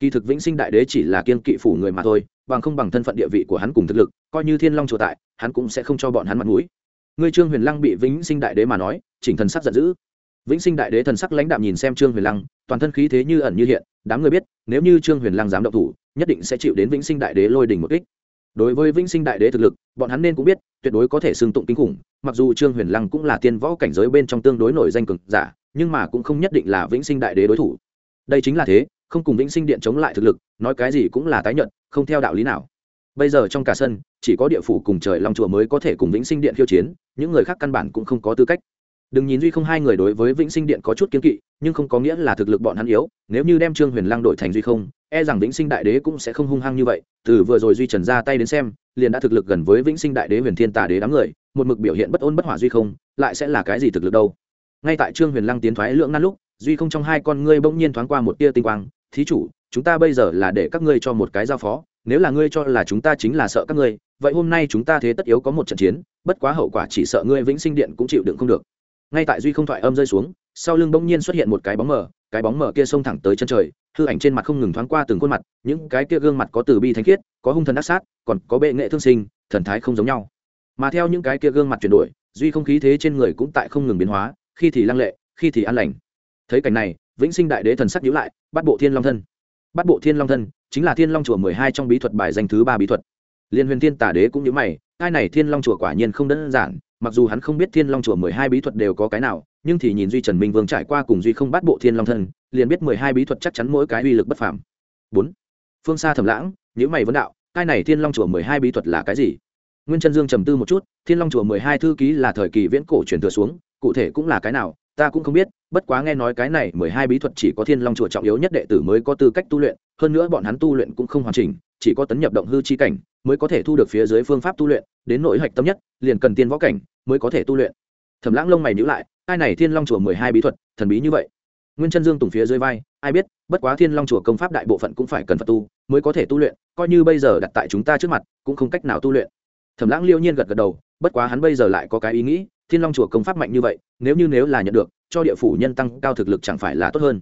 Speaker 1: Kỳ thực vĩnh sinh đại đế chỉ là kiên kỵ phủ người mà thôi, bằng không bằng thân phận địa vị của hắn cùng thực lực, coi như thiên long chủ tại, hắn cũng sẽ không cho bọn hắn mặt mũi. Ngươi trương huyền lăng bị vĩnh sinh đại đế mà nói, chỉnh thần sắc giận dữ. Vĩnh sinh đại đế thần sắc lãnh đạm nhìn xem trương huyền lăng, toàn thân khí thế như ẩn như hiện, đám người biết, nếu như trương huyền lăng dám động thủ, nhất định sẽ chịu đến vĩnh sinh đại đế lôi đỉnh một kích. Đối với vĩnh sinh đại đế thực lực, bọn hắn nên cũng biết, tuyệt đối có thể xưng tụng kinh khủng, mặc dù trương huyền lăng cũng là tiên võ cảnh giới bên trong tương đối nổi danh cực giả nhưng mà cũng không nhất định là vĩnh sinh đại đế đối thủ. Đây chính là thế, không cùng vĩnh sinh điện chống lại thực lực, nói cái gì cũng là tái nhận không theo đạo lý nào. Bây giờ trong cả sân, chỉ có địa phủ cùng trời long chùa mới có thể cùng vĩnh sinh điện khiêu chiến, những người khác căn bản cũng không có tư cách. Đừng nhìn duy không hai người đối với vĩnh sinh điện có chút kiến kỵ, nhưng không có nghĩa là thực lực bọn hắn yếu, nếu như đem trương huyền lang đổi thành duy không e rằng vĩnh sinh đại đế cũng sẽ không hung hăng như vậy. Từ vừa rồi duy trần ra tay đến xem, liền đã thực lực gần với vĩnh sinh đại đế huyền thiên tà đế đám người, một mực biểu hiện bất ôn bất hỏa duy không, lại sẽ là cái gì thực lực đâu? Ngay tại trương huyền lăng tiến thoái lưỡng nan lúc, duy không trong hai con ngươi bỗng nhiên thoáng qua một tia tinh quang, thí chủ, chúng ta bây giờ là để các ngươi cho một cái giao phó, nếu là ngươi cho là chúng ta chính là sợ các ngươi, vậy hôm nay chúng ta thế tất yếu có một trận chiến, bất quá hậu quả chỉ sợ ngươi vĩnh sinh điện cũng chịu đựng không được. Ngay tại duy không thoại âm rơi xuống, sau lưng bỗng nhiên xuất hiện một cái bóng mờ, cái bóng mờ kia xông thẳng tới chân trời, hư ảnh trên mặt không ngừng thoáng qua từng khuôn mặt, những cái kia gương mặt có từ bi thánh khiết, có hung thần ác sát, còn có bệ nghệ thương sinh, thần thái không giống nhau. Mà theo những cái kia gương mặt chuyển đổi, duy không khí thế trên người cũng tại không ngừng biến hóa khi thì lăng lệ, khi thì an lành. Thấy cảnh này, vĩnh sinh đại đế thần sắc nhíu lại, bắt bộ thiên long thân. Bắt bộ thiên long thân chính là thiên long chùa mười hai trong bí thuật bài danh thứ ba bí thuật. Liên huyền thiên tả đế cũng nhíu mày, ai này thiên long chùa quả nhiên không đơn giản, mặc dù hắn không biết thiên long chùa mười hai bí thuật đều có cái nào, nhưng thì nhìn duy trần minh vương trải qua cùng duy không bắt bộ thiên long thân, liền biết mười hai bí thuật chắc chắn mỗi cái uy lực bất phàm. Bốn. Phương xa thầm lãng nhữ mày vấn đạo, cái này thiên long chùa mười hai bí thuật là cái gì? Nguyên chân dương trầm tư một chút, thiên long chùa mười hai thư ký là thời kỳ viễn cổ truyền thừa xuống cụ thể cũng là cái nào, ta cũng không biết, bất quá nghe nói cái này mười hai bí thuật chỉ có thiên long chùa trọng yếu nhất đệ tử mới có tư cách tu luyện, hơn nữa bọn hắn tu luyện cũng không hoàn chỉnh, chỉ có tấn nhập động hư chi cảnh mới có thể thu được phía dưới phương pháp tu luyện, đến nội hạch tâm nhất, liền cần tiên võ cảnh mới có thể tu luyện. Thẩm lãng lông mày nhữ lại ai này thiên long chùa mười hai bí thuật, thần bí như vậy. Nguyên chân dương tùng phía dưới vai, ai biết, bất quá thiên long chùa công pháp đại bộ phận cũng phải cần phật tu mới có thể tu luyện, coi như bây giờ đặt tại chúng ta trước mặt, cũng không cách nào tu luyện. Thẩm lãng liêu nhiên gật gật đầu, bất quá hắn bây giờ lại có cái ý nghĩ thiên long chùa công pháp mạnh như vậy, nếu như nếu là nhận được, cho địa phủ nhân tăng cao thực lực chẳng phải là tốt hơn.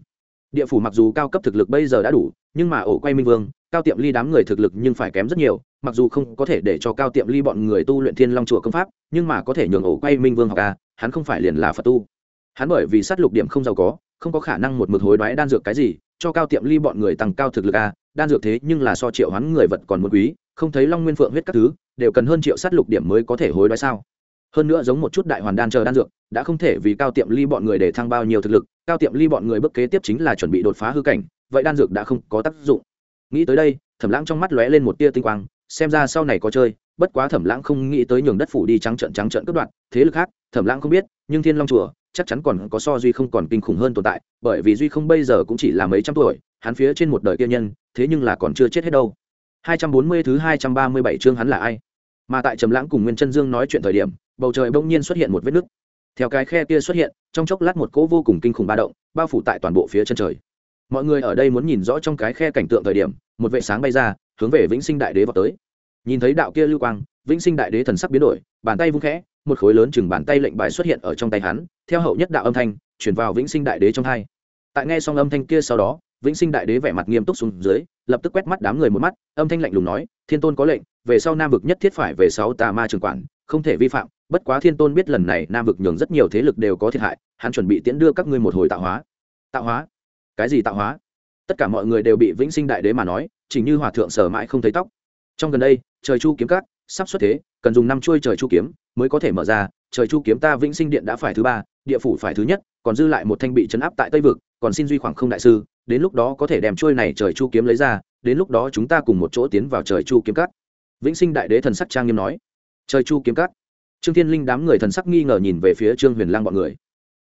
Speaker 1: Địa phủ mặc dù cao cấp thực lực bây giờ đã đủ, nhưng mà ổ quay minh vương, cao tiệm ly đám người thực lực nhưng phải kém rất nhiều, mặc dù không có thể để cho cao tiệm ly bọn người tu luyện thiên long chùa công pháp, nhưng mà có thể nhường ổ quay minh vương học ca hắn không phải liền là phật tu. Hắn bởi vì sát lục điểm không giàu có, không có khả năng một mực hối đoái đan dược cái gì, cho cao tiệm ly bọn người tăng cao thực lực a đan dược thế nhưng là so triệu hắn người vật còn một quý, không thấy long nguyên phượng huyết các thứ, đều cần hơn triệu sát lục điểm mới có thể hối đoái sao? Hơn nữa giống một chút đại hoàn đan chờ đan dược, đã không thể vì cao tiệm ly bọn người để thăng bao nhiêu thực lực, cao tiệm ly bọn người bước kế tiếp chính là chuẩn bị đột phá hư cảnh, vậy đan dược đã không có tác dụng. Nghĩ tới đây, thẩm lãng trong mắt lóe lên một tia tinh quang, xem ra sau này có chơi, bất quá thẩm lãng không nghĩ tới nhường đất phủ đi trắng trợn trắng trợn cướp đoạt, thế lực khác, thẩm lãng không biết, nhưng thiên long chùa, chắc chắn còn có so duy không còn kinh khủng hơn tồn tại, bởi vì duy không bây giờ cũng chỉ là mấy trăm tuổi, hắn phía trên một đời kia nhân, thế nhưng là còn chưa chết hết đâu. 240 thứ 237 chương hắn là ai? Mà tại trầm lãng cùng nguyên chân dương nói chuyện thời điểm bầu trời bỗng nhiên xuất hiện một vết nứt. Theo cái khe kia xuất hiện, trong chốc lát một cỗ vô cùng kinh khủng ba động, bao phủ tại toàn bộ phía chân trời. Mọi người ở đây muốn nhìn rõ trong cái khe cảnh tượng thời điểm, một vệ sáng bay ra, hướng về vĩnh sinh đại đế vào tới. Nhìn thấy đạo kia lưu quang, vĩnh sinh đại đế thần sắc biến đổi, bàn tay vung khẽ, một khối lớn chừng bàn tay lệnh bài xuất hiện ở trong tay hắn, theo hậu nhất đạo âm thanh, chuyển vào vĩnh sinh đại đế trong hai. Tại nghe xong âm thanh kia sau đó, vĩnh sinh đại đế vẻ mặt nghiêm túc xuống dưới, lập tức quét mắt đám người một mắt, âm thanh lạnh lùng nói, thiên tôn có lệnh, về sau nam vực nhất thiết phải về sáu tà ma trường quản, không thể vi phạm bất quá thiên tôn biết lần này nam vực nhường rất nhiều thế lực đều có thiệt hại, hắn chuẩn bị tiễn đưa các ngươi một hồi tạo hóa. Tạo hóa? Cái gì tạo hóa? Tất cả mọi người đều bị vĩnh sinh đại đế mà nói chỉ như hòa thượng sở mãi không thấy tóc. Trong gần đây, trời chu kiếm cát sắp xuất thế, cần dùng năm chuôi trời chu kiếm mới có thể mở ra. Trời chu kiếm ta vĩnh sinh điện đã phải thứ ba, địa phủ phải thứ nhất, còn dư lại một thanh bị chấn áp tại tây vực, còn xin duy khoảng không đại sư, đến lúc đó có thể đem chuôi này trời chu kiếm lấy ra, đến lúc đó chúng ta cùng một chỗ tiến vào trời chu kiếm cát vĩnh sinh đại đế thần sắc trang nghiêm nói. Trời chu kiếm cát trương thiên linh đám người thần sắc nghi ngờ nhìn về phía trương huyền lang bọn người.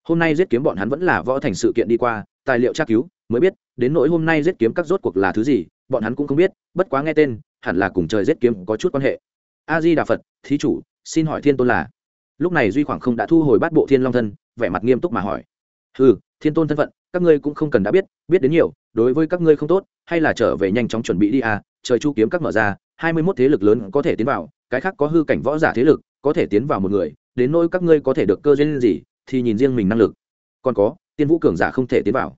Speaker 1: Hôm nay giết kiếm bọn hắn vẫn là võ thành sự kiện đi qua, tài liệu tra cứu, mới biết, đến nỗi hôm nay giết kiếm các rốt cuộc là thứ gì, bọn hắn cũng không biết, bất quá nghe tên, hẳn là cùng trời giết kiếm có chút quan hệ. A di đà phật thí chủ, xin hỏi thiên tôn là? Lúc này duy khoảng không đã thu hồi bát bộ thiên long thân, vẻ mặt nghiêm túc mà hỏi. Ừ thiên tôn thân phận, các ngươi cũng không cần đã biết biết đến nhiều, đối với các ngươi không tốt, hay là trở về nhanh chóng chuẩn bị đi à trời chu kiếm các mở ra, hai mươi mốt thế lực lớn có thể tiến vào, cái khác có hư cảnh võ giả thế lực có thể tiến vào một người, đến nỗi các ngươi có thể được cơ duyên gì, thì nhìn riêng mình năng lực. Còn có, tiên vũ cường giả không thể tiến vào.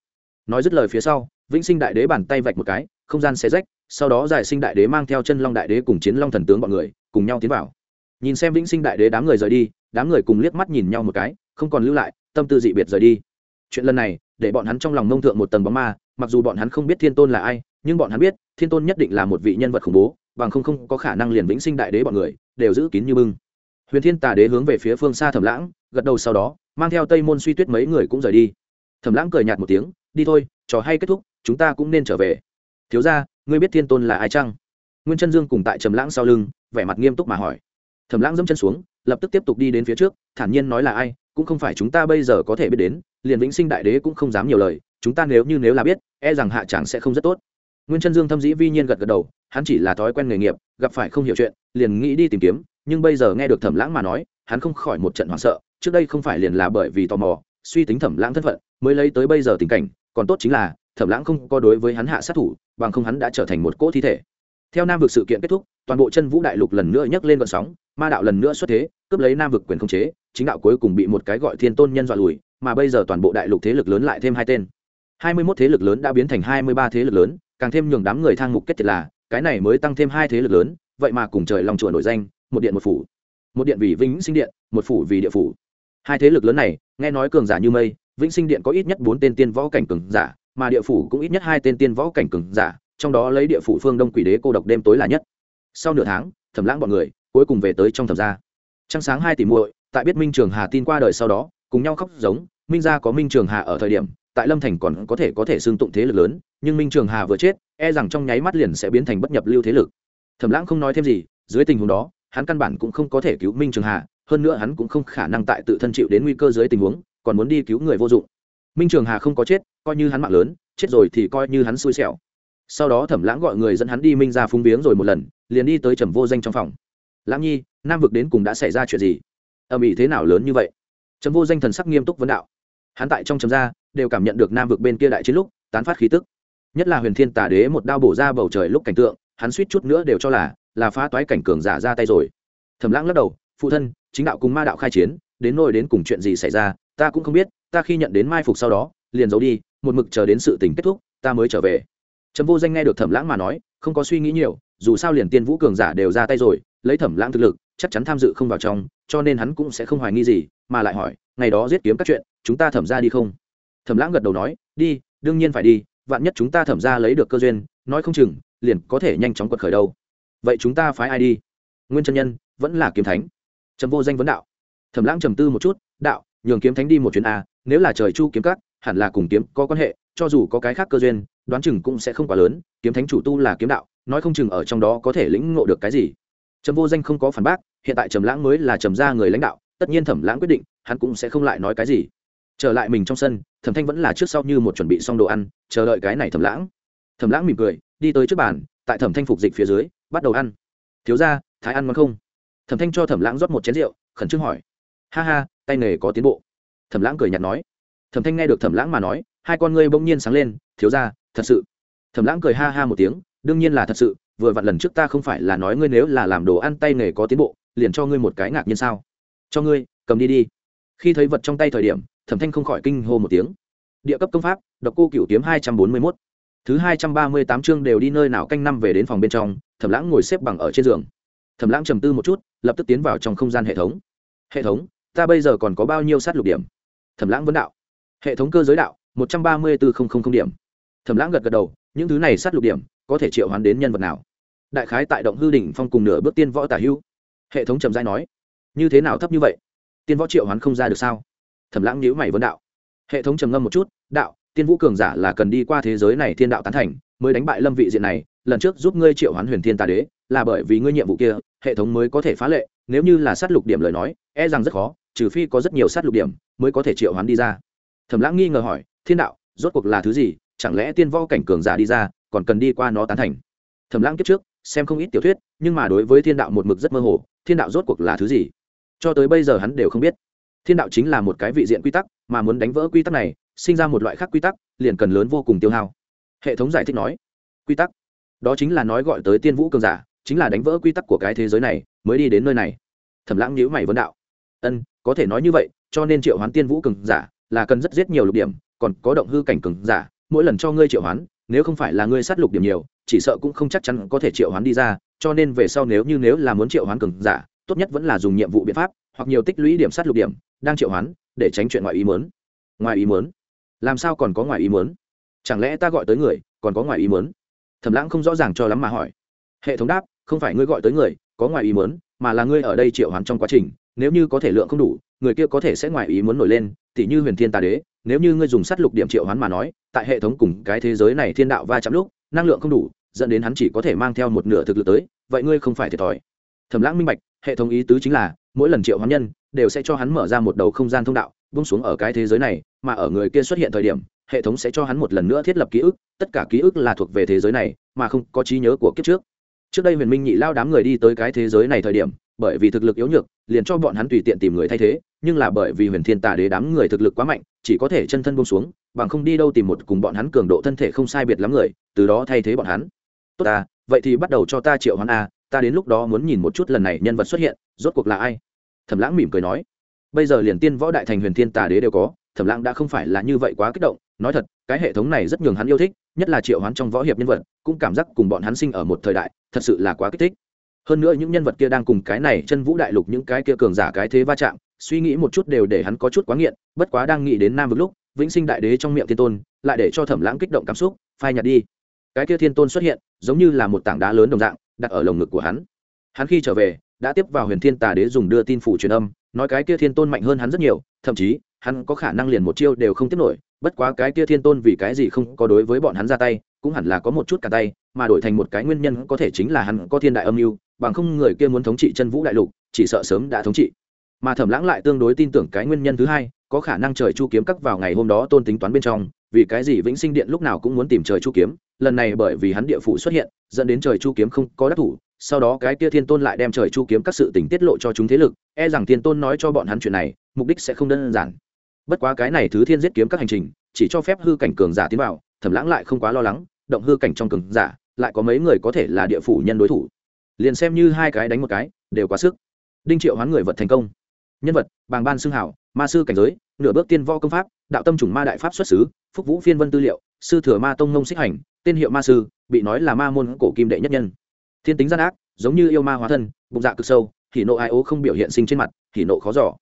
Speaker 1: Nói dứt lời phía sau, vĩnh sinh đại đế bàn tay vạch một cái, không gian xé rách, sau đó giải sinh đại đế mang theo chân long đại đế cùng chiến long thần tướng bọn người, cùng nhau tiến vào. Nhìn xem vĩnh sinh đại đế đám người rời đi, đám người cùng liếc mắt nhìn nhau một cái, không còn lưu lại, tâm tư dị biệt rời đi. Chuyện lần này, để bọn hắn trong lòng nông thượng một tầng bóng ma, mặc dù bọn hắn không biết thiên tôn là ai, nhưng bọn hắn biết, thiên tôn nhất định là một vị nhân vật khủng bố, bằng không không có khả năng liền vĩnh sinh đại đế bọn người, đều giữ kín như bưng huyền thiên tà đế hướng về phía phương xa thẩm lãng, gật đầu sau đó, mang theo tây môn suy tuyết mấy người cũng rời đi. Thẩm lãng cười nhạt một tiếng, đi thôi, trò hay kết thúc, chúng ta cũng nên trở về. Thiếu ra ngươi biết thiên tôn là ai chăng? Nguyên chân dương cùng tại trầm lãng sau lưng, vẻ mặt nghiêm túc mà hỏi. Thẩm lãng dẫm chân xuống, lập tức tiếp tục đi đến phía trước, thản nhiên nói là ai, cũng không phải chúng ta bây giờ có thể biết đến, liền vĩnh sinh đại đế cũng không dám nhiều lời, chúng ta nếu như nếu là biết e rằng hạ chẳng sẽ không rất tốt. Nguyên chân dương thâm dĩ vi nhiên gật gật đầu, hắn chỉ là thói quen nghề nghiệp, gặp phải không hiểu chuyện, liền nghĩ đi tìm kiếm nhưng bây giờ nghe được thẩm lãng mà nói, hắn không khỏi một trận hoảng sợ, trước đây không phải liền là bởi vì tò mò, suy tính thẩm lãng thân phận, mới lấy tới bây giờ tình cảnh, còn tốt chính là, thẩm lãng không có đối với hắn hạ sát thủ, bằng không hắn đã trở thành một cỗ thi thể. Theo nam vực sự kiện kết thúc, toàn bộ chân vũ đại lục lần nữa nhấc lên vận sóng, ma đạo lần nữa xuất thế, cướp lấy nam vực quyền khống chế, chính đạo cuối cùng bị một cái gọi thiên tôn nhân dọa lùi, mà bây giờ toàn bộ đại lục thế lực lớn lại thêm hai tên. Hai mươi 21 thế lực lớn đã biến thành hai mươi ba thế lực lớn, càng thêm nhường đám người thang mục kết thiệt là, cái này mới tăng thêm hai thế lực lớn, vậy mà cùng trời lòng chùa nổi danh một điện một phủ. Một điện vì vĩnh sinh điện, một phủ vì địa phủ. Hai thế lực lớn này, nghe nói cường giả như mây, vĩnh sinh điện có ít nhất bốn tên tiên võ cảnh cường giả, mà địa phủ cũng ít nhất hai tên tiên võ cảnh cường giả, trong đó lấy địa phủ phương đông quỷ đế cô độc đêm tối là nhất. Sau nửa tháng, thẩm lãng bọn người cuối cùng về tới trong thẩm gia. Trăng sáng hai tỷ muội, tại biết minh trường hà tin qua đời sau đó, cùng nhau khóc giống, minh gia có minh trường hà ở thời điểm, tại lâm thành còn có thể có thể xương tụng thế lực lớn, nhưng minh trường hà vừa chết e rằng trong nháy mắt liền sẽ biến thành bất nhập lưu thế lực. Thẩm lãng không nói thêm gì, dưới tình huống đó hắn căn bản cũng không có thể cứu minh trường hà, hơn nữa hắn cũng không khả năng tại tự thân chịu đến nguy cơ dưới tình huống, còn muốn đi cứu người vô dụng. Minh trường hà không có chết, coi như hắn mạng lớn, chết rồi thì coi như hắn xui xẻo. Sau đó thẩm lãng gọi người dẫn hắn đi minh ra phúng Biếng rồi một lần, liền đi tới trầm vô danh trong phòng. Lãng nhi, nam vực đến cùng đã xảy ra chuyện gì? Âm ỉ thế nào lớn như vậy? Trầm vô danh thần sắc nghiêm túc vấn đạo. Hắn tại trong trầm gia, đều cảm nhận được nam vực bên kia đại chiến lúc, tán phát khí tức. Nhất là huyền thiên tà đế một đao bổ ra bầu trời lúc cảnh tượng, hắn suýt chút nữa đều cho là là phá toái cảnh cường giả ra tay rồi. Thẩm lãng lắc đầu, phụ thân, chính đạo cùng ma đạo khai chiến, đến nôi đến cùng chuyện gì xảy ra, ta cũng không biết, ta khi nhận đến mai phục sau đó, liền giấu đi, một mực chờ đến sự tình kết thúc, ta mới trở về. Trầm vô danh nghe được thẩm lãng mà nói, không có suy nghĩ nhiều, dù sao liền tiên vũ cường giả đều ra tay rồi, lấy thẩm lãng thực lực, chắc chắn tham dự không vào trong, cho nên hắn cũng sẽ không hoài nghi gì, mà lại hỏi, ngày đó giết kiếm các chuyện, chúng ta thẩm ra đi không? Thẩm lãng gật đầu nói, đi, đương nhiên phải đi, vạn nhất chúng ta thẩm ra lấy được cơ duyên, nói không chừng, liền có thể nhanh chóng quật khởi đâu vậy chúng ta phái ai đi? Nguyên chân nhân vẫn là kiếm thánh. Trầm vô danh vấn đạo. Thẩm lãng trầm tư một chút đạo nhường kiếm thánh đi một chuyến a nếu là trời chu kiếm cắt, hẳn là cùng kiếm có quan hệ cho dù có cái khác cơ duyên đoán chừng cũng sẽ không quá lớn kiếm thánh chủ tu là kiếm đạo nói không chừng ở trong đó có thể lĩnh ngộ được cái gì. Trầm vô danh không có phản bác hiện tại trầm lãng mới là trầm gia người lãnh đạo tất nhiên thẩm lãng quyết định hắn cũng sẽ không lại nói cái gì. Trở lại mình trong sân thẩm thanh vẫn là trước sau như một chuẩn bị xong đồ ăn chờ đợi cái này thẩm lãng. Thẩm lãng mỉm cười đi tới trước bàn tại thẩm thanh phục dịch phía dưới bắt đầu ăn. Thiếu ra thái ăn ngon không? Thẩm thanh cho thẩm lãng rót một chén rượu, khẩn trương hỏi. Ha ha, tay nghề có tiến bộ. Thẩm lãng cười nhạt nói. Thẩm thanh nghe được thẩm lãng mà nói, hai con ngươi bỗng nhiên sáng lên, thiếu ra thật sự. Thẩm lãng cười ha ha một tiếng, đương nhiên là thật sự, vừa vặn lần trước ta không phải là nói ngươi nếu là làm đồ ăn tay nghề có tiến bộ, liền cho ngươi một cái ngạc nhiên sao? Cho ngươi, cầm đi đi. Khi thấy vật trong tay thời điểm, thẩm thanh không khỏi kinh hô một tiếng. Địa cấp công pháp, độc cô cựu kiếm hai trăm bốn mươi mốt thứ hai trăm ba mươi tám chương đều đi nơi nào canh năm về đến phòng bên trong, thẩm lãng ngồi xếp bằng ở trên giường. Thẩm lãng trầm tư một chút, lập tức tiến vào trong không gian hệ thống. Hệ thống, ta bây giờ còn có bao nhiêu sát lục điểm? Thẩm lãng vấn đạo. Hệ thống cơ giới đạo, một trăm ba mươi bốn điểm. Thẩm lãng gật gật đầu, những thứ này sát lục điểm, có thể triệu hoán đến nhân vật nào? Đại khái tại động hư đỉnh phong cùng nửa bước tiên võ tả hưu hệ thống trầm dai nói. Như thế nào thấp như vậy? Tiên võ triệu hoán không ra được sao? Thẩm lãng nhíu mày vấn đạo. Hệ thống trầm ngâm một chút, đạo tiên vũ cường giả là cần đi qua thế giới này thiên đạo tán thành, mới đánh bại lâm vị diện này, lần trước giúp ngươi triệu hoán huyền thiên tà đế, là bởi vì ngươi nhiệm vụ kia, hệ thống mới có thể phá lệ, nếu như là sát lục điểm lời nói e rằng rất khó, trừ phi có rất nhiều sát lục điểm mới có thể triệu hoán đi ra. Thẩm lãng nghi ngờ hỏi, thiên đạo, rốt cuộc là thứ gì? Chẳng lẽ tiên võ cảnh cường giả đi ra, còn cần đi qua nó tán thành? Thẩm lãng kiếp trước, xem không ít tiểu thuyết, nhưng mà đối với thiên đạo một mực rất mơ hồ, thiên đạo rốt cuộc là thứ gì? Cho tới bây giờ hắn đều không biết. Thiên đạo chính là một cái vị diện quy tắc, mà muốn đánh vỡ quy tắc này sinh ra một loại khác quy tắc, liền cần lớn vô cùng tiêu hao. Hệ thống giải thích nói, quy tắc, đó chính là nói gọi tới tiên vũ cường giả, chính là đánh vỡ quy tắc của cái thế giới này, mới đi đến nơi này. Thẩm lãng nhíu mày vấn đạo. Ân, có thể nói như vậy, cho nên triệu hoán tiên vũ cường giả là cần rất rất nhiều lục điểm, còn có động hư cảnh cường giả, mỗi lần cho ngươi triệu hoán, nếu không phải là ngươi sát lục điểm nhiều, chỉ sợ cũng không chắc chắn có thể triệu hoán đi ra, cho nên về sau nếu như nếu là muốn triệu hoán cường giả, tốt nhất vẫn là dùng nhiệm vụ biện pháp, hoặc nhiều tích lũy điểm sát lục điểm, đang triệu hoán, để tránh chuyện ngoài ý muốn. Ngoài ý muốn làm sao còn có ngoài ý muốn? Chẳng lẽ ta gọi tới người, còn có ngoài ý muốn? Thẩm lãng không rõ ràng cho lắm mà hỏi. Hệ thống đáp, không phải ngươi gọi tới người, có ngoài ý muốn, mà là ngươi ở đây triệu hoán trong quá trình, nếu như có thể lượng không đủ, người kia có thể sẽ ngoài ý muốn nổi lên, tỉ như huyền thiên tà đế, nếu như ngươi dùng sát lục điểm triệu hoán mà nói, tại hệ thống cùng cái thế giới này thiên đạo va chạm lúc, năng lượng không đủ, dẫn đến hắn chỉ có thể mang theo một nửa thực lực tới, vậy ngươi không phải thiệt thòi. Thẩm lãng minh bạch, hệ thống ý tứ chính là, mỗi lần triệu hoán nhân, đều sẽ cho hắn mở ra một đầu không gian thông đạo bung xuống ở cái thế giới này, mà ở người kia xuất hiện thời điểm, hệ thống sẽ cho hắn một lần nữa thiết lập ký ức, tất cả ký ức là thuộc về thế giới này, mà không có trí nhớ của kiếp trước. Trước đây huyền minh nhị lao đám người đi tới cái thế giới này thời điểm, bởi vì thực lực yếu nhược, liền cho bọn hắn tùy tiện tìm người thay thế, nhưng là bởi vì huyền thiên tà đế đám người thực lực quá mạnh, chỉ có thể chân thân bông xuống, bằng không đi đâu tìm một cùng bọn hắn cường độ thân thể không sai biệt lắm người, từ đó thay thế bọn hắn. Tốt ta vậy thì bắt đầu cho ta triệu hắn a à, ta đến lúc đó muốn nhìn một chút lần này nhân vật xuất hiện, rốt cuộc là ai? Thẩm lãng mỉm cười nói bây giờ liền tiên võ đại thành huyền thiên tà đế đều có, thẩm lãng đã không phải là như vậy quá kích động. Nói thật, cái hệ thống này rất nhường hắn yêu thích, nhất là triệu hoán trong võ hiệp nhân vật, cũng cảm giác cùng bọn hắn sinh ở một thời đại, thật sự là quá kích thích. Hơn nữa những nhân vật kia đang cùng cái này chân vũ đại lục những cái kia cường giả cái thế va chạm, suy nghĩ một chút đều để hắn có chút quá nghiện, bất quá đang nghĩ đến nam vực lúc, vĩnh sinh đại đế trong miệng thiên tôn, lại để cho thẩm lãng kích động cảm xúc, phai nhạt đi. Cái kia thiên tôn xuất hiện, giống như là một tảng đá lớn đồng dạng, đặt ở lồng ngực của hắn. Hắn khi trở về đã tiếp vào huyền thiên tà đế dùng đưa tin phủ truyền âm, nói cái kia thiên tôn mạnh hơn hắn rất nhiều, thậm chí, hắn có khả năng liền một chiêu đều không tiếp nổi, bất quá cái kia thiên tôn vì cái gì không có đối với bọn hắn ra tay, cũng hẳn là có một chút cả tay, mà đổi thành một cái nguyên nhân có thể chính là hắn có thiên đại âm mưu, bằng không người kia muốn thống trị chân vũ đại lục, chỉ sợ sớm đã thống trị. Mà thẩm lãng lại tương đối tin tưởng cái nguyên nhân thứ hai, có khả năng trời chu kiếm cắt vào ngày hôm đó tôn tính toán bên trong, vì cái gì vĩnh sinh điện lúc nào cũng muốn tìm trời chu kiếm, lần này bởi vì hắn địa phủ xuất hiện, dẫn đến trời chu kiếm không có đắc thủ sau đó cái kia thiên tôn lại đem trời chu kiếm các sự tình tiết lộ cho chúng thế lực e rằng thiên tôn nói cho bọn hắn chuyện này, mục đích sẽ không đơn giản. Bất quá cái này thứ thiên giết kiếm các hành trình, chỉ cho phép hư cảnh cường giả tiến vào, thẩm lãng lại không quá lo lắng, động hư cảnh trong cường giả, lại có mấy người có thể là địa phủ nhân đối thủ. Liền xem như hai cái đánh một cái, đều quá sức. Đinh triệu hoán người vật thành công. Nhân vật, bàng ban xưng hảo, ma sư cảnh giới, nửa bước tiên võ công pháp, đạo tâm chủng ma đại pháp xuất xứ, phúc vũ phiên vân tư liệu, sư thừa ma tông ngông xích hành, tên hiệu ma sư, bị nói là ma môn cổ kim đệ nhất nhân thiên tính gian ác, giống như yêu ma hóa thân, bụng dạ cực sâu, hỉ nộ ai ố không biểu hiện sinh trên mặt, hỉ nộ khó giỏ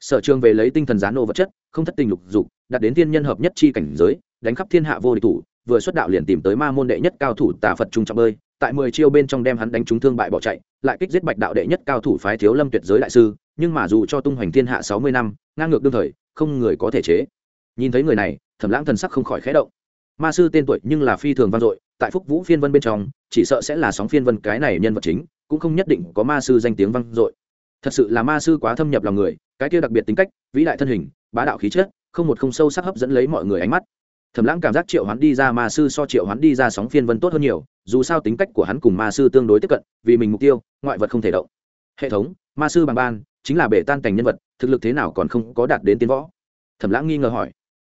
Speaker 1: sở trường về lấy tinh thần gián nộ vật chất, không thất tình lục dục, đạt đến thiên nhân hợp nhất chi cảnh giới, đánh khắp thiên hạ vô địch thủ, vừa xuất đạo liền tìm tới ma môn đệ nhất cao thủ tà phật trung trọng bơi, tại mười chiêu bên trong đem hắn đánh trúng thương bại bỏ chạy, lại kích giết bạch đạo đệ nhất cao thủ phái thiếu lâm tuyệt giới đại sư, nhưng mà dù cho tung hoành thiên hạ sáu mươi năm, ngang ngược đương thời, không người có thể chế. Nhìn thấy người này, thẩm lãng thần sắc không khỏi khẽ động ma sư tên tuổi nhưng là phi thường vang dội, tại phúc vũ phiên vân bên trong, chỉ sợ sẽ là sóng phiên vân cái này nhân vật chính, cũng không nhất định có ma sư danh tiếng vang dội. Thật sự là ma sư quá thâm nhập lòng người, cái kia đặc biệt tính cách, vĩ đại thân hình, bá đạo khí chất, không một không sâu sắc hấp dẫn lấy mọi người ánh mắt. Thẩm lãng cảm giác triệu hoán đi ra ma sư so triệu hoán đi ra sóng phiên vân tốt hơn nhiều, dù sao tính cách của hắn cùng ma sư tương đối tiếp cận, vì mình mục tiêu, ngoại vật không thể động. Hệ thống, ma sư bằng ban, chính là bể tan cảnh nhân vật, thực lực thế nào còn không có đạt đến tiến võ. Thẩm lãng nghi ngờ hỏi.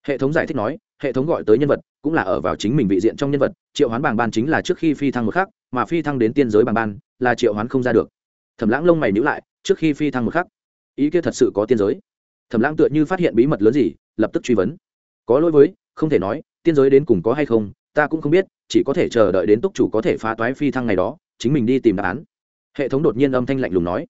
Speaker 1: Hệ thống giải thích nói hệ thống gọi tới nhân vật cũng là ở vào chính mình vị diện trong nhân vật, triệu hoán bảng ban chính là trước khi phi thăng một khắc, mà phi thăng đến tiên giới bảng ban là triệu hoán không ra được. Thẩm lãng lông mày nhữ lại, trước khi phi thăng một khắc, ý kia thật sự có tiên giới. Thẩm lãng tựa như phát hiện bí mật lớn gì, lập tức truy vấn. Có lỗi với, không thể nói, tiên giới đến cùng có hay không, ta cũng không biết, chỉ có thể chờ đợi đến túc chủ có thể phá toái phi thăng ngày đó, chính mình đi tìm đáp án. Hệ thống đột nhiên âm thanh lạnh lùng nói.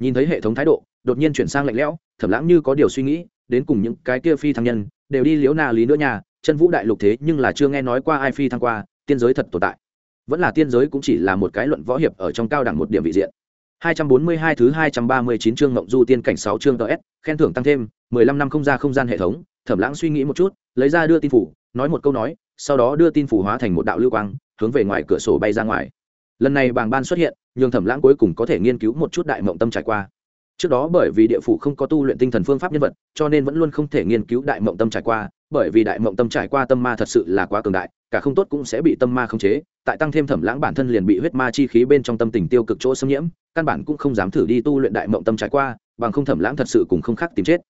Speaker 1: Nhìn thấy hệ thống thái độ, đột nhiên chuyển sang lạnh lẽo, thẩm lãng như có điều suy nghĩ, đến cùng những cái kia phi thăng nhân, đều đi liễu na lý nữa nhà chân vũ đại lục thế nhưng là chưa nghe nói qua ai phi thăng qua tiên giới thật tồn tại vẫn là tiên giới cũng chỉ là một cái luận võ hiệp ở trong cao đẳng một điểm vị diện 242 thứ 239 chương Ngộng Du Tiên cảnh 6 chương TS, khen thưởng tăng thêm, 15 năm không ra không gian hệ thống, Thẩm Lãng suy nghĩ một chút, lấy ra đưa tin phủ, nói một câu nói, sau đó đưa tin phủ hóa thành một đạo lưu quang, hướng về ngoài cửa sổ bay ra ngoài. Lần này bàng ban xuất hiện, nhưng Thẩm Lãng cuối cùng có thể nghiên cứu một chút đại mộng tâm trải qua. Trước đó bởi vì địa phủ không có tu luyện tinh thần phương pháp nhân vật, cho nên vẫn luôn không thể nghiên cứu đại mộng tâm trải qua, bởi vì đại mộng tâm trải qua tâm ma thật sự là quá cường đại, cả không tốt cũng sẽ bị tâm ma khống chế, tại tăng thêm thẩm lãng bản thân liền bị huyết ma chi khí bên trong tâm tình tiêu cực chỗ xâm nhiễm căn bản cũng không dám thử đi tu luyện đại mộng tâm trải qua bằng không thẩm lãng thật sự cùng không khác tìm chết.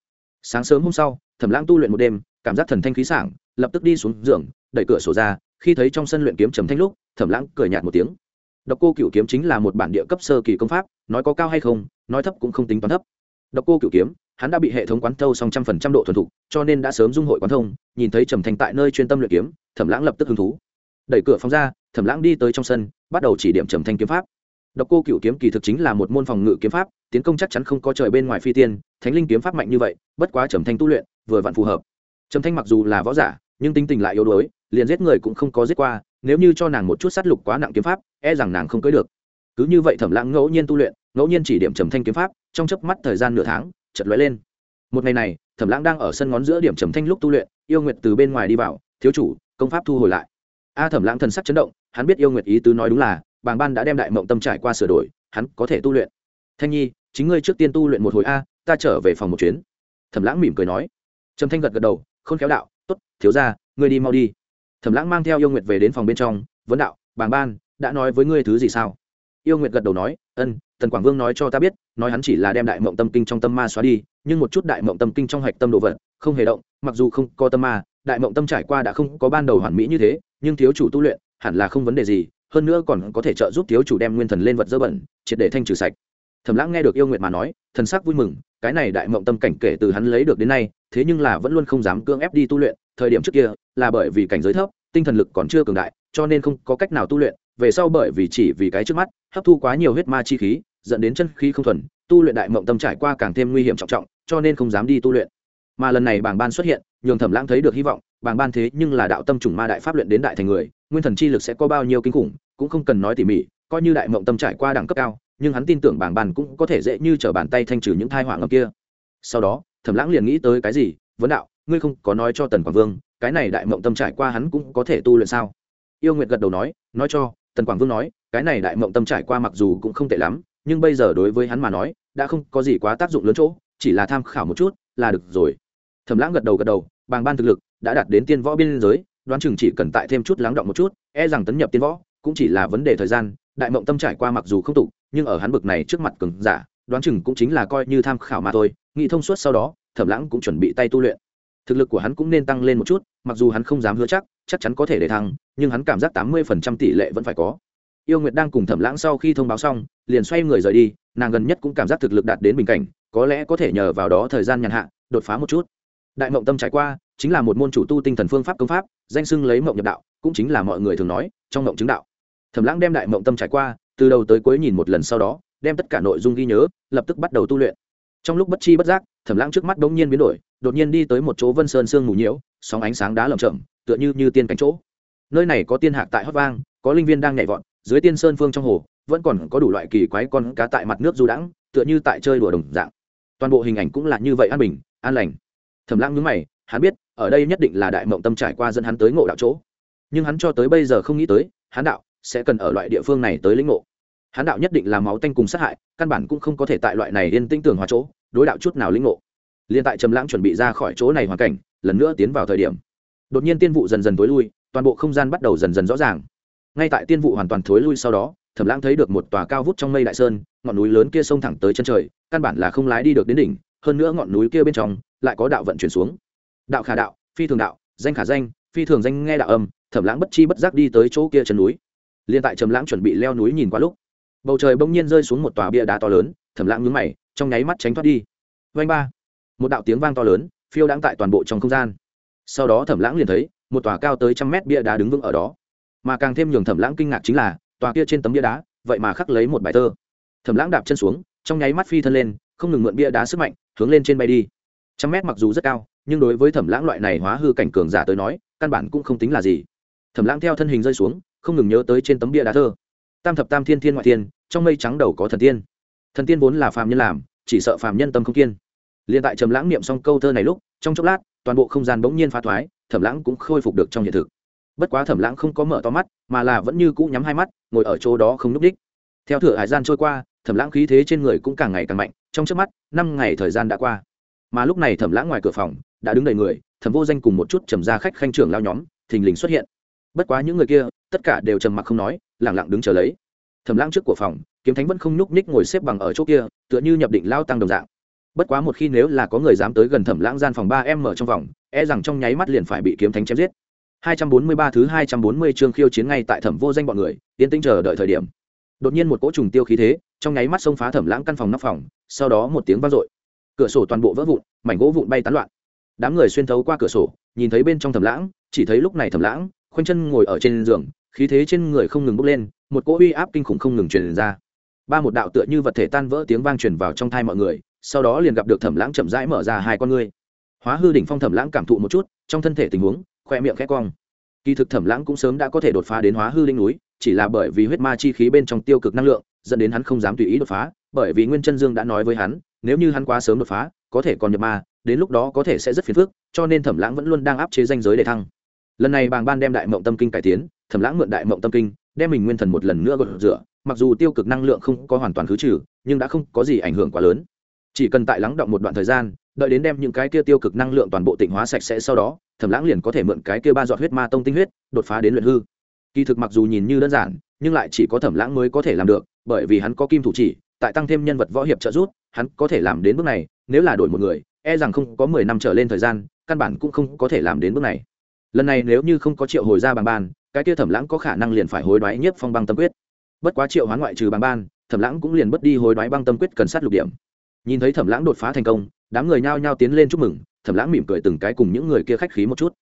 Speaker 1: Sáng sớm hôm sau thẩm lãng tu luyện một đêm cảm giác thần thanh khí sảng lập tức đi xuống giường đẩy cửa sổ ra khi thấy trong sân luyện kiếm trầm thanh lúc thẩm lãng cười nhạt một tiếng. Độc cô cựu kiếm chính là một bản địa cấp sơ kỳ công pháp nói có cao hay không nói thấp cũng không tính toán thấp. Độc cô cựu kiếm hắn đã bị hệ thống quán thâu xong trăm phần trăm độ thuần thục, cho nên đã sớm dung hội quán thông, nhìn thấy trầm thanh tại nơi chuyên tâm luyện kiếm, thẩm lãng lập tức hứng thú. Đẩy cửa phòng ra, thẩm lãng đi tới trong sân, bắt đầu chỉ điểm trầm thanh kiếm pháp. Độc cô cựu kiếm kỳ thực chính là một môn phòng ngự kiếm pháp, tiến công chắc chắn không có trời bên ngoài phi tiên, thánh linh kiếm pháp mạnh như vậy, bất quá trầm thanh tu luyện, vừa vặn phù hợp. Trầm thanh mặc dù là võ giả, nhưng tinh tình lại yếu đuối, liền giết người cũng không có giết qua, nếu như cho nàng một chút sát lục quá nặng kiếm pháp e rằng nàng không cưới được. Cứ như vậy thẩm lãng ngẫu nhiên tu luyện, ngẫu nhiên chỉ điểm trầm thanh kiếm pháp, trong chớp mắt thời gian nửa tháng chật lóe lên. Một ngày này, thẩm lãng đang ở sân ngón giữa điểm trầm thanh lúc tu luyện, yêu nguyệt từ bên ngoài đi vào, thiếu chủ, công pháp thu hồi lại. A thẩm lãng thần sắc chấn động, hắn biết yêu nguyệt ý tứ nói đúng là, bàng ban đã đem đại mộng tâm trải qua sửa đổi, hắn có thể tu luyện. Thanh nhi, chính ngươi trước tiên tu luyện một hồi a, ta trở về phòng một chuyến. Thẩm lãng mỉm cười nói. Trầm thanh gật gật đầu không khéo đạo, tốt. thiếu ra ngươi đi mau đi. Thẩm lãng mang theo yêu nguyệt về đến phòng bên trong, vấn đạo, bàng ban, đã nói với ngươi thứ gì sao? Yêu nguyệt gật đầu nói, ân, tần quảng vương nói cho ta biết, nói hắn chỉ là đem đại mộng tâm kinh trong tâm ma xóa đi, nhưng một chút đại mộng tâm kinh trong hạch tâm đồ vật, không hề động, mặc dù không có tâm ma, đại mộng tâm trải qua đã không có ban đầu hoàn mỹ như thế, nhưng thiếu chủ tu luyện, hẳn là không vấn đề gì, hơn nữa còn có thể trợ giúp thiếu chủ đem nguyên thần lên vật dơ bẩn, triệt để thanh trừ sạch. Thẩm lãng nghe được yêu nguyệt mà nói, thần sắc vui mừng, cái này đại mộng tâm cảnh kể từ hắn lấy được đến nay, thế nhưng là vẫn luôn không dám cưỡng ép đi tu luyện, thời điểm trước kia là bởi vì cảnh giới thấp, tinh thần lực còn chưa cường đại, cho nên không có cách nào tu luyện về sau bởi vì chỉ vì cái trước mắt, hấp thu quá nhiều huyết ma chi khí, dẫn đến chân khí không thuần, tu luyện đại mộng tâm trải qua càng thêm nguy hiểm trọng trọng, cho nên không dám đi tu luyện. Mà lần này bảng ban xuất hiện, nhường thẩm lãng thấy được hy vọng, bảng ban thế nhưng là đạo tâm trùng ma đại pháp luyện đến đại thành người, nguyên thần chi lực sẽ có bao nhiêu kinh khủng, cũng không cần nói tỉ mỉ, coi như đại mộng tâm trải qua đẳng cấp cao, nhưng hắn tin tưởng bảng ban cũng có thể dễ như trở bàn tay thanh trừ những thai họa ngầm kia. Sau đó, thẩm lãng liền nghĩ tới cái gì? Vấn đạo, ngươi không có nói cho tần quảng vương, cái này đại mộng tâm trải qua hắn cũng có thể tu luyện sao? Yêu nguyệt gật đầu nói nói cho tần quảng vương nói, cái này đại mộng tâm trải qua mặc dù cũng không tệ lắm, nhưng bây giờ đối với hắn mà nói, đã không có gì quá tác dụng lớn chỗ, chỉ là tham khảo một chút, là được rồi. Thẩm lãng gật đầu gật đầu, bàng ban thực lực đã đạt đến tiên võ biên giới, đoán chừng chỉ cần tại thêm chút lắng động một chút e rằng tấn nhập tiên võ, cũng chỉ là vấn đề thời gian, đại mộng tâm trải qua mặc dù không tục nhưng ở hắn bực này trước mặt cường giả, đoán chừng cũng chính là coi như tham khảo mà thôi, nghĩ thông suốt sau đó, thẩm lãng cũng chuẩn bị tay tu luyện. Thực lực của hắn cũng nên tăng lên một chút, mặc dù hắn không dám hứa chắc chắc chắn có thể để thăng, nhưng hắn cảm giác tám mươi phần trăm tỷ lệ vẫn phải có. Yêu nguyệt đang cùng thẩm lãng sau khi thông báo xong, liền xoay người rời đi, nàng gần nhất cũng cảm giác thực lực đạt đến bình cảnh, có lẽ có thể nhờ vào đó thời gian nhàn hạ, đột phá một chút. Đại mộng tâm trải qua, chính là một môn chủ tu tinh thần phương pháp công pháp, danh xưng lấy mộng nhập đạo, cũng chính là mọi người thường nói, trong mộng chứng đạo. Thẩm lãng đem đại mộng tâm trải qua, từ đầu tới cuối nhìn một lần sau đó, đem tất cả nội dung ghi nhớ, lập tức bắt đầu tu luyện. Trong lúc bất chi bất giác, thẩm lãng trước mắt đ ố n g nhiên biến đổi, đột nhiên đi tới một chỗ vân sơn sương mù nhiễu, sóng ánh sáng đá lầm chậm tựa như như tiên cánh chỗ. Nơi này có tiên hạc tại hót vang, có linh viên đang nhảy vọt, dưới tiên sơn phương trong hồ, vẫn còn có đủ loại kỳ quái con cá tại mặt nước du đãng, tựa như tại chơi đùa đồng dạng. Toàn bộ hình ảnh cũng là như vậy an bình, an lành. Thẩm lãng nhướng mày, hắn biết, ở đây nhất định là đại mộng tâm trải qua dẫn hắn tới ngộ đạo chỗ. Nhưng hắn cho tới bây giờ không nghĩ tới, hắn đạo sẽ cần ở loại địa phương này tới lĩnh ngộ. Hắn đạo nhất định là máu tanh cùng sát hại, căn bản cũng không có thể tại loại này yên tĩnh tưởng hóa chỗ, đối đạo chút nào lĩnh ngộ. Liên tại trầm lãng chuẩn bị ra khỏi chỗ này hoàn cảnh, lần nữa tiến vào thời điểm đột nhiên tiên vụ dần dần tối lui, toàn bộ không gian bắt đầu dần dần rõ ràng. Ngay tại tiên vụ hoàn toàn thối lui sau đó, thẩm lãng thấy được một tòa cao vút trong mây đại sơn, ngọn núi lớn kia sông thẳng tới chân trời, căn bản là không lái đi được đến đỉnh, hơn nữa ngọn núi kia bên trong lại có đạo vận chuyển xuống. Đạo khả đạo, phi thường đạo, danh khả danh, phi thường danh nghe đạo âm, thẩm lãng bất chi bất giác đi tới chỗ kia chân núi. Liền tại trầm lãng chuẩn bị leo núi nhìn qua lúc, bầu trời bỗng nhiên rơi xuống một tòa bia đá to lớn, thẩm lãng nhướng mày, trong nháy mắt tránh thoát đi. Vanh ba, một đạo tiếng vang to lớn, phiêu đãng tại toàn bộ trong không gian sau đó thẩm lãng liền thấy một tòa cao tới trăm mét bia đá đứng vững ở đó. Mà càng thêm nhường thẩm lãng kinh ngạc chính là, tòa kia trên tấm bia đá, vậy mà khắc lấy một bài thơ. Thẩm lãng đạp chân xuống, trong nháy mắt phi thân lên, không ngừng mượn bia đá sức mạnh, hướng lên trên bay đi. Trăm mét mặc dù rất cao, nhưng đối với thẩm lãng loại này hóa hư cảnh cường giả tới nói, căn bản cũng không tính là gì. Thẩm lãng theo thân hình rơi xuống, không ngừng nhớ tới trên tấm bia đá thơ. Tam thập tam thiên thiên ngoại thiên, trong mây trắng đầu có thần tiên. Thần tiên vốn là phàm nhân làm, chỉ sợ phàm nhân tâm không kiên. Liền tại trầm lãng niệm xong câu thơ này lúc, trong chốc lát toàn bộ không gian bỗng nhiên phá thoái, thẩm lãng cũng khôi phục được trong hiện thực. Bất quá thẩm lãng không có mở to mắt, mà là vẫn như cũ nhắm hai mắt, ngồi ở chỗ đó không núp đích. Theo thửa hải gian trôi qua, thẩm lãng khí thế trên người cũng càng ngày càng mạnh, trong trước mắt, năm ngày thời gian đã qua. Mà lúc này thẩm lãng ngoài cửa phòng, đã đứng đầy người, thẩm vô danh cùng một chút trầm ra khách khanh trưởng lao nhóm, thình lình xuất hiện. Bất quá những người kia, tất cả đều trầm mặc không nói lẳng lặng đứng chờ lấy. Thẩm lãng trước của phòng, kiếm thánh vẫn không nhúc nhích ngồi xếp bằng ở chỗ kia, tựa như nhập định lao tăng đồng dạng bất quá một khi nếu là có người dám tới gần thẩm lãng gian phòng ba em mở trong vòng e rằng trong nháy mắt liền phải bị kiếm thánh chém giết. 243 thứ 240 chương khiêu chiến ngay tại thẩm vô danh bọn người tiến tĩnh chờ đợi thời điểm. Đột nhiên một cỗ trùng tiêu khí thế, trong nháy mắt xông phá thẩm lãng căn phòng nóc phòng, sau đó một tiếng vang dội. Cửa sổ toàn bộ vỡ vụn, mảnh gỗ vụn bay tán loạn. Đám người xuyên thấu qua cửa sổ, nhìn thấy bên trong thẩm lãng, chỉ thấy lúc này thẩm lãng, khoanh chân ngồi ở trên giường, khí thế trên người không ngừng bốc lên, một cỗ uy áp kinh khủng không ngừng truyền ra. Ba một đạo tựa như vật thể tan vỡ tiếng vang truyền vào trong thai mọi người sau đó liền gặp được thẩm lãng chậm rãi mở ra hai con ngươi. Hóa hư đỉnh phong thẩm lãng cảm thụ một chút, trong thân thể tình huống, khoe miệng khẽ cong. Kỳ thực thẩm lãng cũng sớm đã có thể đột phá đến hóa hư linh núi, chỉ là bởi vì huyết ma chi khí bên trong tiêu cực năng lượng, dẫn đến hắn không dám tùy ý đột phá, bởi vì nguyên chân dương đã nói với hắn, nếu như hắn quá sớm đột phá, có thể còn nhập ma, đến lúc đó có thể sẽ rất phiền phức, cho nên thẩm lãng vẫn luôn đang áp chế danh giới để thăng. Lần này bàng ban đem đại mộng tâm kinh cải tiến, thẩm lãng mượn đại mộng tâm kinh, đem mình nguyên thần một lần nữa gột rửa, mặc dù tiêu cực năng lượng không có hoàn toàn khứ trừ, nhưng đã không có gì ảnh hưởng quá lớn chỉ cần tại lắng động một đoạn thời gian, đợi đến đem những cái kia tiêu cực năng lượng toàn bộ tịnh hóa sạch sẽ sau đó, thẩm lãng liền có thể mượn cái kia ba giọt huyết ma tông tinh huyết, đột phá đến luyện hư. Kỳ thực mặc dù nhìn như đơn giản, nhưng lại chỉ có thẩm lãng mới có thể làm được, bởi vì hắn có kim thủ chỉ, tại tăng thêm nhân vật võ hiệp trợ giúp, hắn có thể làm đến bước này, nếu là đổi một người e rằng không có mười năm trở lên thời gian, căn bản cũng không có thể làm đến bước này. Lần này nếu như không có triệu hồi ra bằng ban, cái kia thẩm lãng có khả năng liền phải hối đoái nhất phong băng tâm quyết. Bất quá triệu hoán ngoại trừ bằng ban, thẩm lãng cũng liền bất đi hối đoái băng tâm quyết cần sát lục điểm nhìn thấy thẩm lãng đột phá thành công, đám người nhao nhao tiến lên chúc mừng, thẩm lãng mỉm cười từng cái cùng những người kia khách khí một chút.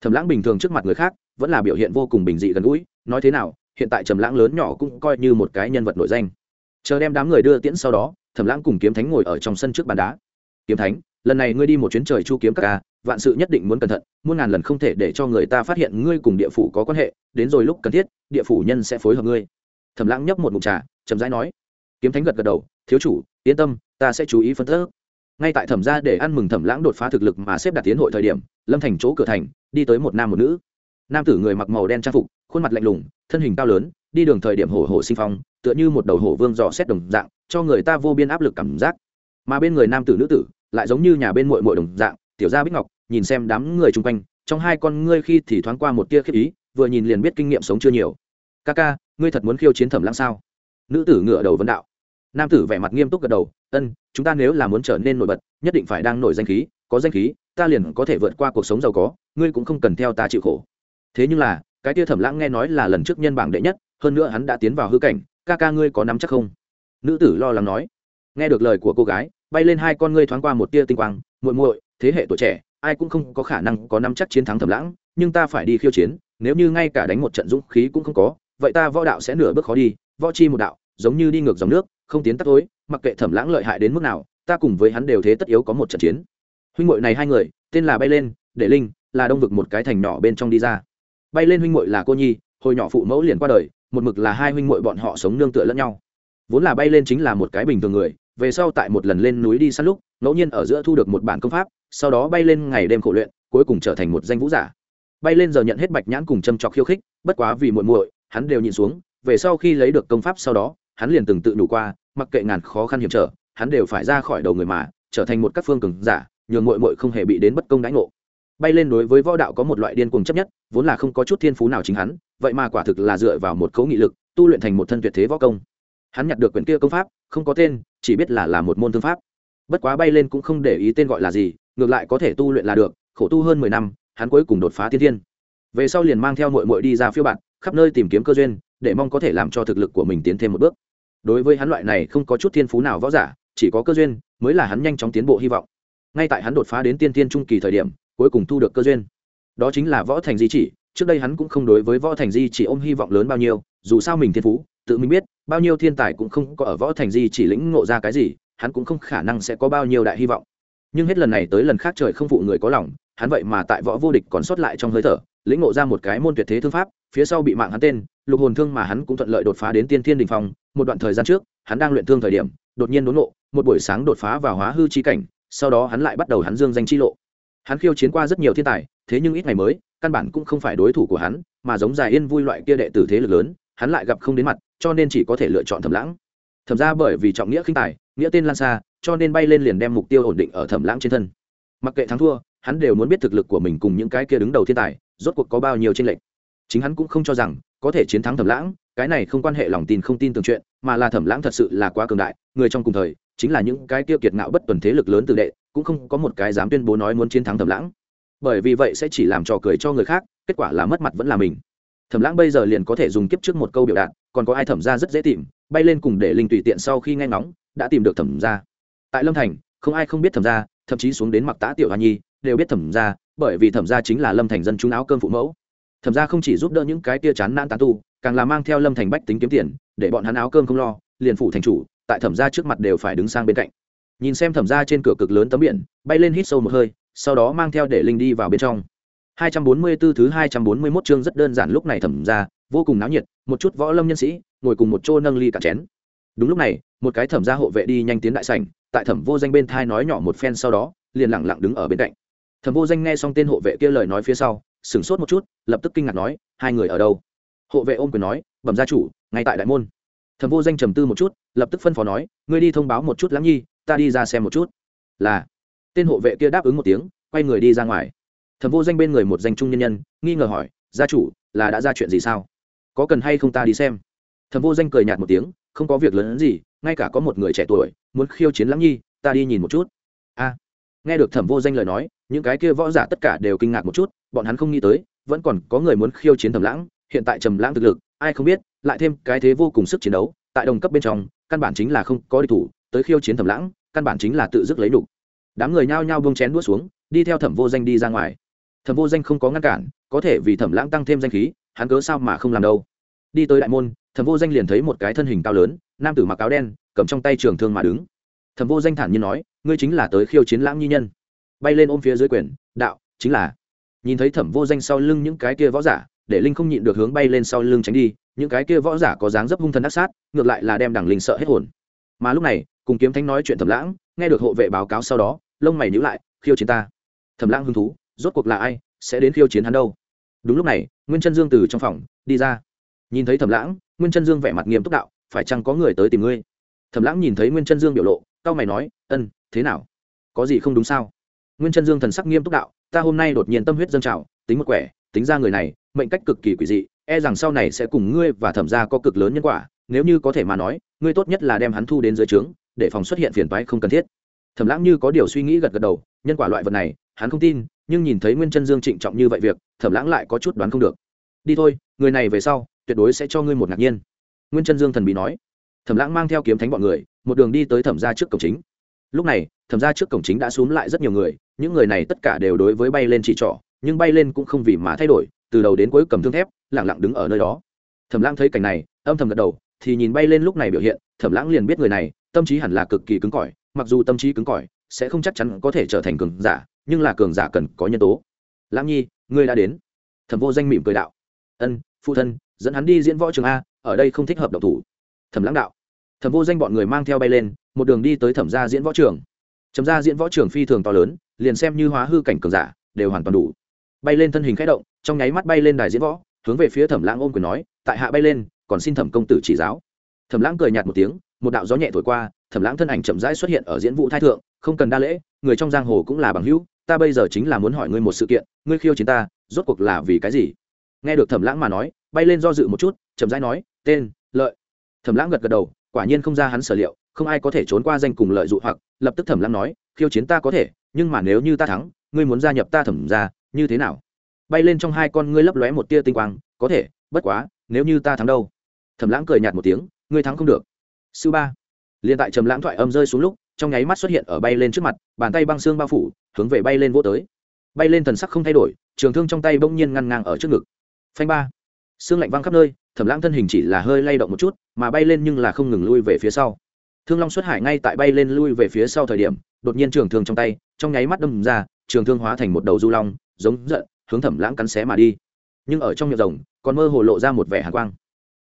Speaker 1: Thẩm lãng bình thường trước mặt người khác, vẫn là biểu hiện vô cùng bình dị gần gũi, nói thế nào, hiện tại trầm lãng lớn nhỏ cũng coi như một cái nhân vật nổi danh. Chờ đem đám người đưa tiễn sau đó, thẩm lãng cùng kiếm thánh ngồi ở trong sân trước bàn đá. Kiếm thánh, lần này ngươi đi một chuyến trời chu kiếm các ca vạn sự nhất định muốn cẩn thận, muôn ngàn lần không thể để cho người ta phát hiện ngươi cùng địa phủ có quan hệ, đến rồi lúc cần thiết, địa phủ nhân sẽ phối hợp ngươi. Thẩm lãng nhấp một mục trà, chậm rãi nói. Kiếm thánh gật gật đầu, thiếu chủ, yên tâm ta sẽ chú ý phân tích. Ngay tại thẩm gia để ăn mừng thẩm lãng đột phá thực lực mà xếp đặt tiến hội thời điểm, lâm thành chỗ cửa thành, đi tới một nam một nữ. Nam tử người mặc màu đen trang phục, khuôn mặt lạnh lùng, thân hình cao lớn, đi đường thời điểm hổ hổ sinh phong, tựa như một đầu hổ vương dò xét đồng dạng, cho người ta vô biên áp lực cảm giác. Mà bên người nam tử nữ tử, lại giống như nhà bên mội mội đồng dạng, tiểu gia bích ngọc, nhìn xem đám người chung quanh, trong hai con ngươi khi thì thoáng qua một tia khiếp ý, vừa nhìn liền biết kinh nghiệm sống chưa nhiều. Ca ca, ngươi thật muốn khiêu chiến thẩm lãng sao? Nữ tử ngựa đầu vấn đạo nam tử vẻ mặt nghiêm túc gật đầu, ân, chúng ta nếu là muốn trở nên nổi bật, nhất định phải đang nổi danh khí, có danh khí, ta liền có thể vượt qua cuộc sống giàu có, ngươi cũng không cần theo ta chịu khổ. Thế nhưng là, cái tia thẩm lãng nghe nói là lần trước nhân bảng đệ nhất, hơn nữa hắn đã tiến vào hư cảnh, ca ca ngươi có nắm chắc không? Nữ tử lo lắng nói. Nghe được lời của cô gái, bay lên hai con ngươi thoáng qua một tia tinh quang, muội muội, thế hệ tuổi trẻ, ai cũng không có khả năng có nắm chắc chiến thắng thẩm lãng, nhưng ta phải đi khiêu chiến, nếu như ngay cả đánh một trận dũng khí cũng không có, vậy ta võ đạo sẽ nửa bước khó đi, võ chi một đạo giống như đi ngược dòng nước, không tiến tắt tối mặc kệ thẩm lãng lợi hại đến mức nào, ta cùng với hắn đều thế tất yếu có một trận chiến. Huynh muội này hai người, tên là bay lên để linh, là đông vực một cái thành nhỏ bên trong đi ra. Bay lên huynh muội là cô nhi, hồi nhỏ phụ mẫu liền qua đời, một mực là hai huynh muội bọn họ sống nương tựa lẫn nhau. Vốn là bay lên chính là một cái bình thường người, về sau tại một lần lên núi đi săn lúc, ngẫu nhiên ở giữa thu được một bản công pháp, sau đó bay lên ngày đêm khổ luyện, cuối cùng trở thành một danh vũ giả. Bay lên giờ nhận hết bạch nhãn cùng châm trọc khiêu khích, bất quá vì muội muội, hắn đều nhìn xuống, về sau khi lấy được công pháp sau đó hắn liền từng tự đủ qua, mặc kệ ngàn khó khăn hiểm trở, hắn đều phải ra khỏi đầu người mà, trở thành một các phương cường giả, nhường muội muội không hề bị đến bất công đãi ngộ. Bay lên đối với võ đạo có một loại điên cuồng chấp nhất, vốn là không có chút thiên phú nào chính hắn, vậy mà quả thực là dựa vào một cấu nghị lực, tu luyện thành một thân tuyệt thế võ công. Hắn nhặt được quyển kia công pháp, không có tên, chỉ biết là là một môn thương pháp. Bất quá bay lên cũng không để ý tên gọi là gì, ngược lại có thể tu luyện là được, khổ tu hơn mười năm, hắn cuối cùng đột phá tiên thiên. Về sau liền mang theo mội mội đi ra phiêu bạn khắp nơi tìm kiếm cơ duyên để mong có thể làm cho thực lực của mình tiến thêm một bước. Đối với hắn loại này không có chút thiên phú nào võ giả, chỉ có cơ duyên mới là hắn nhanh chóng tiến bộ hy vọng. Ngay tại hắn đột phá đến tiên tiên trung kỳ thời điểm, cuối cùng thu được cơ duyên. Đó chính là võ thành di chỉ, trước đây hắn cũng không đối với võ thành di chỉ ôm hy vọng lớn bao nhiêu, dù sao mình thiên phú, tự mình biết, bao nhiêu thiên tài cũng không có ở võ thành di chỉ lĩnh ngộ ra cái gì, hắn cũng không khả năng sẽ có bao nhiêu đại hy vọng. Nhưng hết lần này tới lần khác trời không phụ người có lòng, hắn vậy mà tại võ vô địch còn sót lại trong hơi thở, lĩnh ngộ ra một cái môn tuyệt thế thương pháp phía sau bị mạng hắn tên, lục hồn thương mà hắn cũng thuận lợi đột phá đến tiên thiên đình phong, một đoạn thời gian trước, hắn đang luyện thương thời điểm, đột nhiên đốn ngộ, một buổi sáng đột phá vào hóa hư chi cảnh, sau đó hắn lại bắt đầu hắn dương danh chi lộ. Hắn khiêu chiến qua rất nhiều thiên tài, thế nhưng ít ngày mới, căn bản cũng không phải đối thủ của hắn, mà giống dài yên vui loại kia đệ tử thế lực lớn, hắn lại gặp không đến mặt, cho nên chỉ có thể lựa chọn thẩm lãng. Thẩm ra bởi vì trọng nghĩa khinh tài, nghĩa tên lan xa, cho nên bay lên liền đem mục tiêu ổn định ở thẩm lãng trên thân. Mặc kệ thắng thua, hắn đều muốn biết thực lực của mình cùng những cái kia đứng đầu thiên tài, rốt cuộc có bao nhiêu tranh lệch chính hắn cũng không cho rằng có thể chiến thắng thẩm lãng, cái này không quan hệ lòng tin không tin tưởng chuyện, mà là thẩm lãng thật sự là quá cường đại, người trong cùng thời, chính là những cái kia kiệt ngạo bất tuần thế lực lớn từ đệ, cũng không có một cái dám tuyên bố nói muốn chiến thắng thẩm lãng. Bởi vì vậy sẽ chỉ làm trò cười cho người khác, kết quả là mất mặt vẫn là mình. Thẩm lãng bây giờ liền có thể dùng kiếp trước một câu biểu đạt, còn có ai thẩm ra rất dễ tìm, bay lên cùng để linh tùy tiện sau khi nghe ngóng, đã tìm được thẩm ra. Tại lâm thành, không ai không biết thẩm gia thậm chí xuống đến mặc tá tiểu hoa nhi, đều biết thẩm gia bởi vì thẩm gia chính là lâm thành dân chúng áo cơm phụ mẫu thẩm gia không chỉ giúp đỡ những cái tia chán nan tán tu, càng là mang theo lâm thành bách tính kiếm tiền, để bọn hắn áo cơm không lo, liền phủ thành chủ, tại thẩm gia trước mặt đều phải đứng sang bên cạnh. Nhìn xem thẩm gia trên cửa cực lớn tấm biển, bay lên hít sâu một hơi, sau đó mang theo để linh đi vào bên trong. 244 thứ 241 chương rất đơn giản lúc này thẩm gia, vô cùng náo nhiệt, một chút võ lâm nhân sĩ, ngồi cùng một chỗ nâng ly cả chén. Đúng lúc này, một cái thẩm gia hộ vệ đi nhanh tiến đại sảnh, tại thẩm vô danh bên thai nói nhỏ một phen sau đó, liền lặng lặng đứng ở bên cạnh. Thẩm vô danh nghe xong tên hộ vệ kia lời nói phía sau sửng sốt một chút, lập tức kinh ngạc nói, hai người ở đâu? Hộ vệ ôm quyền nói, bẩm gia chủ, ngay tại đại môn. Thẩm vô danh trầm tư một chút, lập tức phân phó nói, ngươi đi thông báo một chút lãng nhi, ta đi ra xem một chút. Là. Tên hộ vệ kia đáp ứng một tiếng, quay người đi ra ngoài. Thẩm vô danh bên người một danh trung nhân nhân, nghi ngờ hỏi, gia chủ, là đã ra chuyện gì sao? Có cần hay không ta đi xem? Thẩm vô danh cười nhạt một tiếng, không có việc lớn hơn gì, ngay cả có một người trẻ tuổi, muốn khiêu chiến lãng nhi, ta đi nhìn một chút. A. Nghe được thẩm vô danh lời nói, những cái kia võ giả tất cả đều kinh ngạc một chút bọn hắn không nghĩ tới, vẫn còn có người muốn khiêu chiến thẩm lãng, hiện tại trầm lãng thực lực, ai không biết, lại thêm cái thế vô cùng sức chiến đấu, tại đồng cấp bên trong, căn bản chính là không có địch thủ, tới khiêu chiến thẩm lãng, căn bản chính là tự dứt lấy đủ. đám người nhao nhao buông chén đũa xuống, đi theo thẩm vô danh đi ra ngoài. Thẩm vô danh không có ngăn cản, có thể vì thẩm lãng tăng thêm danh khí, hắn cớ sao mà không làm đâu. Đi tới đại môn, thẩm vô danh liền thấy một cái thân hình cao lớn, nam tử mặc áo đen, cầm trong tay trường thương mà đứng. Thẩm vô danh thản nhiên nói, ngươi chính là tới khiêu chiến lãng nhi nhân. Bay lên ôm phía dưới quyền, đạo, chính là nhìn thấy thẩm vô danh sau lưng những cái kia võ giả, để linh không nhịn được hướng bay lên sau lưng tránh đi, những cái kia võ giả có dáng dấp hung thần ác sát, ngược lại là đem đằng linh sợ hết hồn. Mà lúc này, cùng kiếm thánh nói chuyện thẩm lãng, nghe được hộ vệ báo cáo sau đó, lông mày nhữ lại, khiêu chiến ta. Thẩm lãng hứng thú, rốt cuộc là ai, sẽ đến khiêu chiến hắn đâu? Đúng lúc này, nguyên chân dương từ trong phòng, đi ra. Nhìn thấy thẩm lãng, nguyên chân dương vẻ mặt nghiêm túc đạo, phải chăng có người tới tìm ngươi? Thẩm lãng nhìn thấy nguyên chân dương biểu lộ cao mày nói, ân, thế nào? Có gì không đúng sao? Nguyên chân dương thần sắc nghiêm túc đạo ta hôm nay đột nhiên tâm huyết dâng trào, tính một quẻ, tính ra người này, mệnh cách cực kỳ quỷ dị e rằng sau này sẽ cùng ngươi và thẩm gia có cực lớn nhân quả, nếu như có thể mà nói, ngươi tốt nhất là đem hắn thu đến dưới trướng, để phòng xuất hiện phiền toái không cần thiết. Thẩm lãng như có điều suy nghĩ gật gật đầu, nhân quả loại vật này, hắn không tin, nhưng nhìn thấy nguyên chân dương trịnh trọng như vậy việc, thẩm lãng lại có chút đoán không được. Đi thôi, người này về sau, tuyệt đối sẽ cho ngươi một ngạc nhiên. Nguyên chân dương thần bí nói. Thẩm lãng mang theo kiếm thánh bọn người, một đường đi tới thẩm ra trước cổng chính lúc này, thẩm ra trước cổng chính đã x lại rất nhiều người, những người này tất cả đều đối với bay lên chỉ trỏ, nhưng bay lên cũng không vì mà thay đổi, từ đầu đến cuối cầm thương thép lẳng lặng đứng ở nơi đó. Thẩm lãng thấy cảnh này, âm thầm gật đầu, thì nhìn bay lên lúc này biểu hiện, thẩm lãng liền biết người này, tâm trí hẳn là cực kỳ cứng cỏi, mặc dù tâm trí cứng cỏi, sẽ không chắc chắn có thể trở thành cường giả, nhưng là cường giả cần có nhân tố. Lãng nhi, ngươi đã đến. Thẩm vô danh mỉm cười đạo. Ân, phụ thân, dẫn hắn đi diễn võ trường a, ở đây không thích hợp độc thủ. Thẩm lãng đạo. Thẩm vô danh bọn người mang theo bay lên một đường đi tới thẩm gia diễn võ trường. Trầm gia diễn võ trường phi thường to lớn, liền xem như hóa hư cảnh cường giả, đều hoàn toàn đủ. Bay lên thân hình khẽ động, trong nháy mắt bay lên đài diễn võ, hướng về phía thẩm lãng ôm quyền nói, tại hạ bay lên, còn xin thẩm công tử chỉ giáo. Thẩm lãng cười nhạt một tiếng, một đạo gió nhẹ thổi qua, thẩm lãng thân ảnh chậm rãi xuất hiện ở diễn vụ thái thượng, không cần đa lễ, người trong giang hồ cũng là bằng hữu, ta bây giờ chính là muốn hỏi ngươi một sự kiện, ngươi khiêu chiến ta, rốt cuộc là vì cái gì? Nghe được thẩm lãng mà nói, bay lên do dự một chút, chậm rãi nói, tên, lợi. Thẩm lãng gật gật đầu quả nhiên không ra hắn sở liệu, không ai có thể trốn qua danh cùng lợi dụ hoặc, lập tức thẩm lãng nói, khiêu chiến ta có thể, nhưng mà nếu như ta thắng, ngươi muốn gia nhập ta thẩm ra, như thế nào? Bay lên trong hai con ngươi lấp lóe một tia tinh quang, có thể, bất quá, nếu như ta thắng đâu? Thẩm lãng cười nhạt một tiếng, ngươi thắng không được. Sư ba. Liền tại trầm lãng thoại âm rơi xuống lúc, trong nháy mắt xuất hiện ở bay lên trước mặt, bàn tay băng xương bao phủ, hướng về bay lên vô tới. Bay lên thần sắc không thay đổi, trường thương trong tay bỗng nhiên ngăn ngang ở trước ngực. Phanh ba xương lạnh văng khắp nơi, thẩm lãng thân hình chỉ là hơi lay động một chút, mà bay lên nhưng là không ngừng lui về phía sau. Thương long xuất hải ngay tại bay lên lui về phía sau thời điểm, đột nhiên trường thương trong tay, trong nháy mắt đâm ra, trường thương hóa thành một đầu du long, giống giận, hướng thẩm lãng cắn xé mà đi. Nhưng ở trong miệng rồng, còn mơ hồ lộ ra một vẻ hàn quang.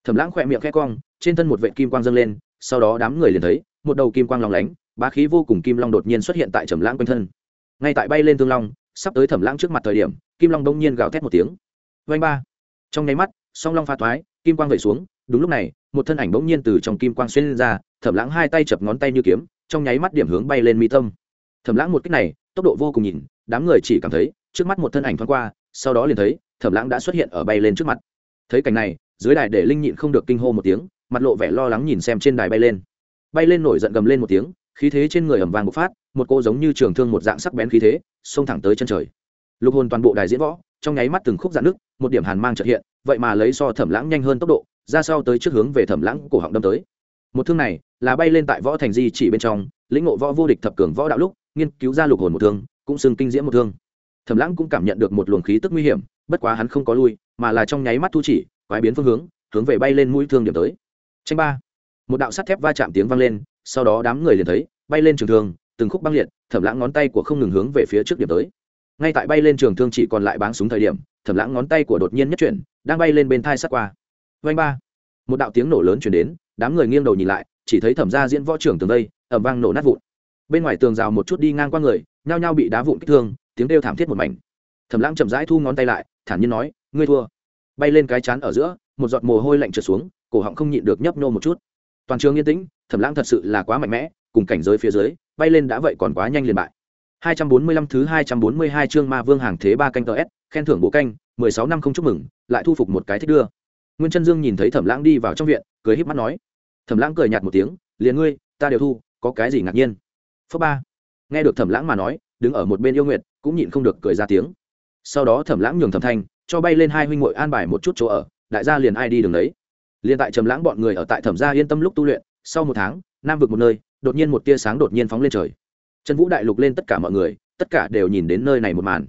Speaker 1: Thẩm lãng khỏe miệng khẽ cong, trên thân một vệ kim quang dâng lên, sau đó đám người liền thấy, một đầu kim quang lòng lánh, bá khí vô cùng kim long đột nhiên xuất hiện tại thẩm lãng quanh thân. Ngay tại bay lên thương long, sắp tới thẩm lãng trước mặt thời điểm, kim long đông nhiên gào thét một tiếng. Vanh ba. Trong nháy mắt song long pha thoái, kim quang vẩy xuống, đúng lúc này, một thân ảnh bỗng nhiên từ trong kim quang xuyên lên ra, thẩm lãng hai tay chập ngón tay như kiếm, trong nháy mắt điểm hướng bay lên mi tâm. Thẩm lãng một cách này, tốc độ vô cùng nhìn, đám người chỉ cảm thấy, trước mắt một thân ảnh thoáng qua, sau đó liền thấy, thẩm lãng đã xuất hiện ở bay lên trước mặt. Thấy cảnh này, dưới đài để linh nhịn không được kinh hô một tiếng, mặt lộ vẻ lo lắng nhìn xem trên đài bay lên. Bay lên nổi giận gầm lên một tiếng, khí thế trên người ẩm vàng bộc phát, một cô giống như trường thương một dạng sắc bén khí thế, xông thẳng tới chân trời. Lục hồn toàn bộ đài diễn võ, trong nháy mắt từng khúc dạn nước một điểm hàn mang trợ hiện, vậy mà lấy so thẩm lãng nhanh hơn tốc độ, ra sau tới trước hướng về thẩm lãng cổ họng đâm tới. Một thương này là bay lên tại võ thành di chỉ bên trong, lĩnh ngộ võ vô địch thập cường võ đạo lúc, nghiên cứu ra lục hồn một thương, cũng xưng kinh diễm một thương. Thẩm lãng cũng cảm nhận được một luồng khí tức nguy hiểm, bất quá hắn không có lui, mà là trong nháy mắt thu chỉ, quái biến phương hướng hướng về bay lên mũi thương điểm tới. Tranh ba. Một đạo sắt thép va chạm tiếng vang lên, sau đó đám người liền thấy, bay lên trường thương, từng khúc băng liệt, thẩm lãng ngón tay của không ngừng hướng về phía trước điểm tới ngay tại bay lên trường thương chỉ còn lại báng súng thời điểm thẩm lãng ngón tay của đột nhiên nhất chuyển, đang bay lên bên thai sát qua. Vanh ba. Một đạo tiếng nổ lớn chuyển đến, đám người nghiêng đầu nhìn lại, chỉ thấy thẩm ra diễn võ trưởng tường đây ẩm vang nổ nát vụn. Bên ngoài tường rào một chút đi ngang qua người, nhao nhao bị đá vụn kích thương, tiếng kêu thảm thiết một mảnh. Thẩm lãng chậm rãi thu ngón tay lại, thản nhiên nói, ngươi thua. Bay lên cái chán ở giữa, một giọt mồ hôi lạnh trượt xuống, cổ họng không nhịn được nhấp nô một chút. Toàn trường yên tĩnh, thẩm lãng thật sự là quá mạnh mẽ, cùng cảnh giới phía dưới, bay lên đã vậy còn quá nhanh liền bại. 245 thứ 242 chương Ma Vương hàng thế ba canh TS, khen thưởng bộ canh, 16 năm không chúc mừng, lại thu phục một cái thích đưa. Nguyên Chân Dương nhìn thấy Thẩm Lãng đi vào trong viện, cười híp mắt nói. Thẩm Lãng cười nhạt một tiếng, liền ngươi, ta đều thu, có cái gì ngạc nhiên. Phớ ba. Nghe được Thẩm Lãng mà nói, đứng ở một bên yêu nguyệt, cũng nhịn không được cười ra tiếng. Sau đó Thẩm Lãng nhường Thẩm Thanh, cho bay lên hai huynh muội an bài một chút chỗ ở, đại gia liền ai đi đường đấy. Liên tại Trầm Lãng bọn người ở tại Thẩm gia yên tâm lúc tu luyện, sau một tháng, nam vực một nơi, đột nhiên một tia sáng đột nhiên phóng lên trời trần vũ đại lục lên tất cả mọi người, tất cả đều nhìn đến nơi này một màn.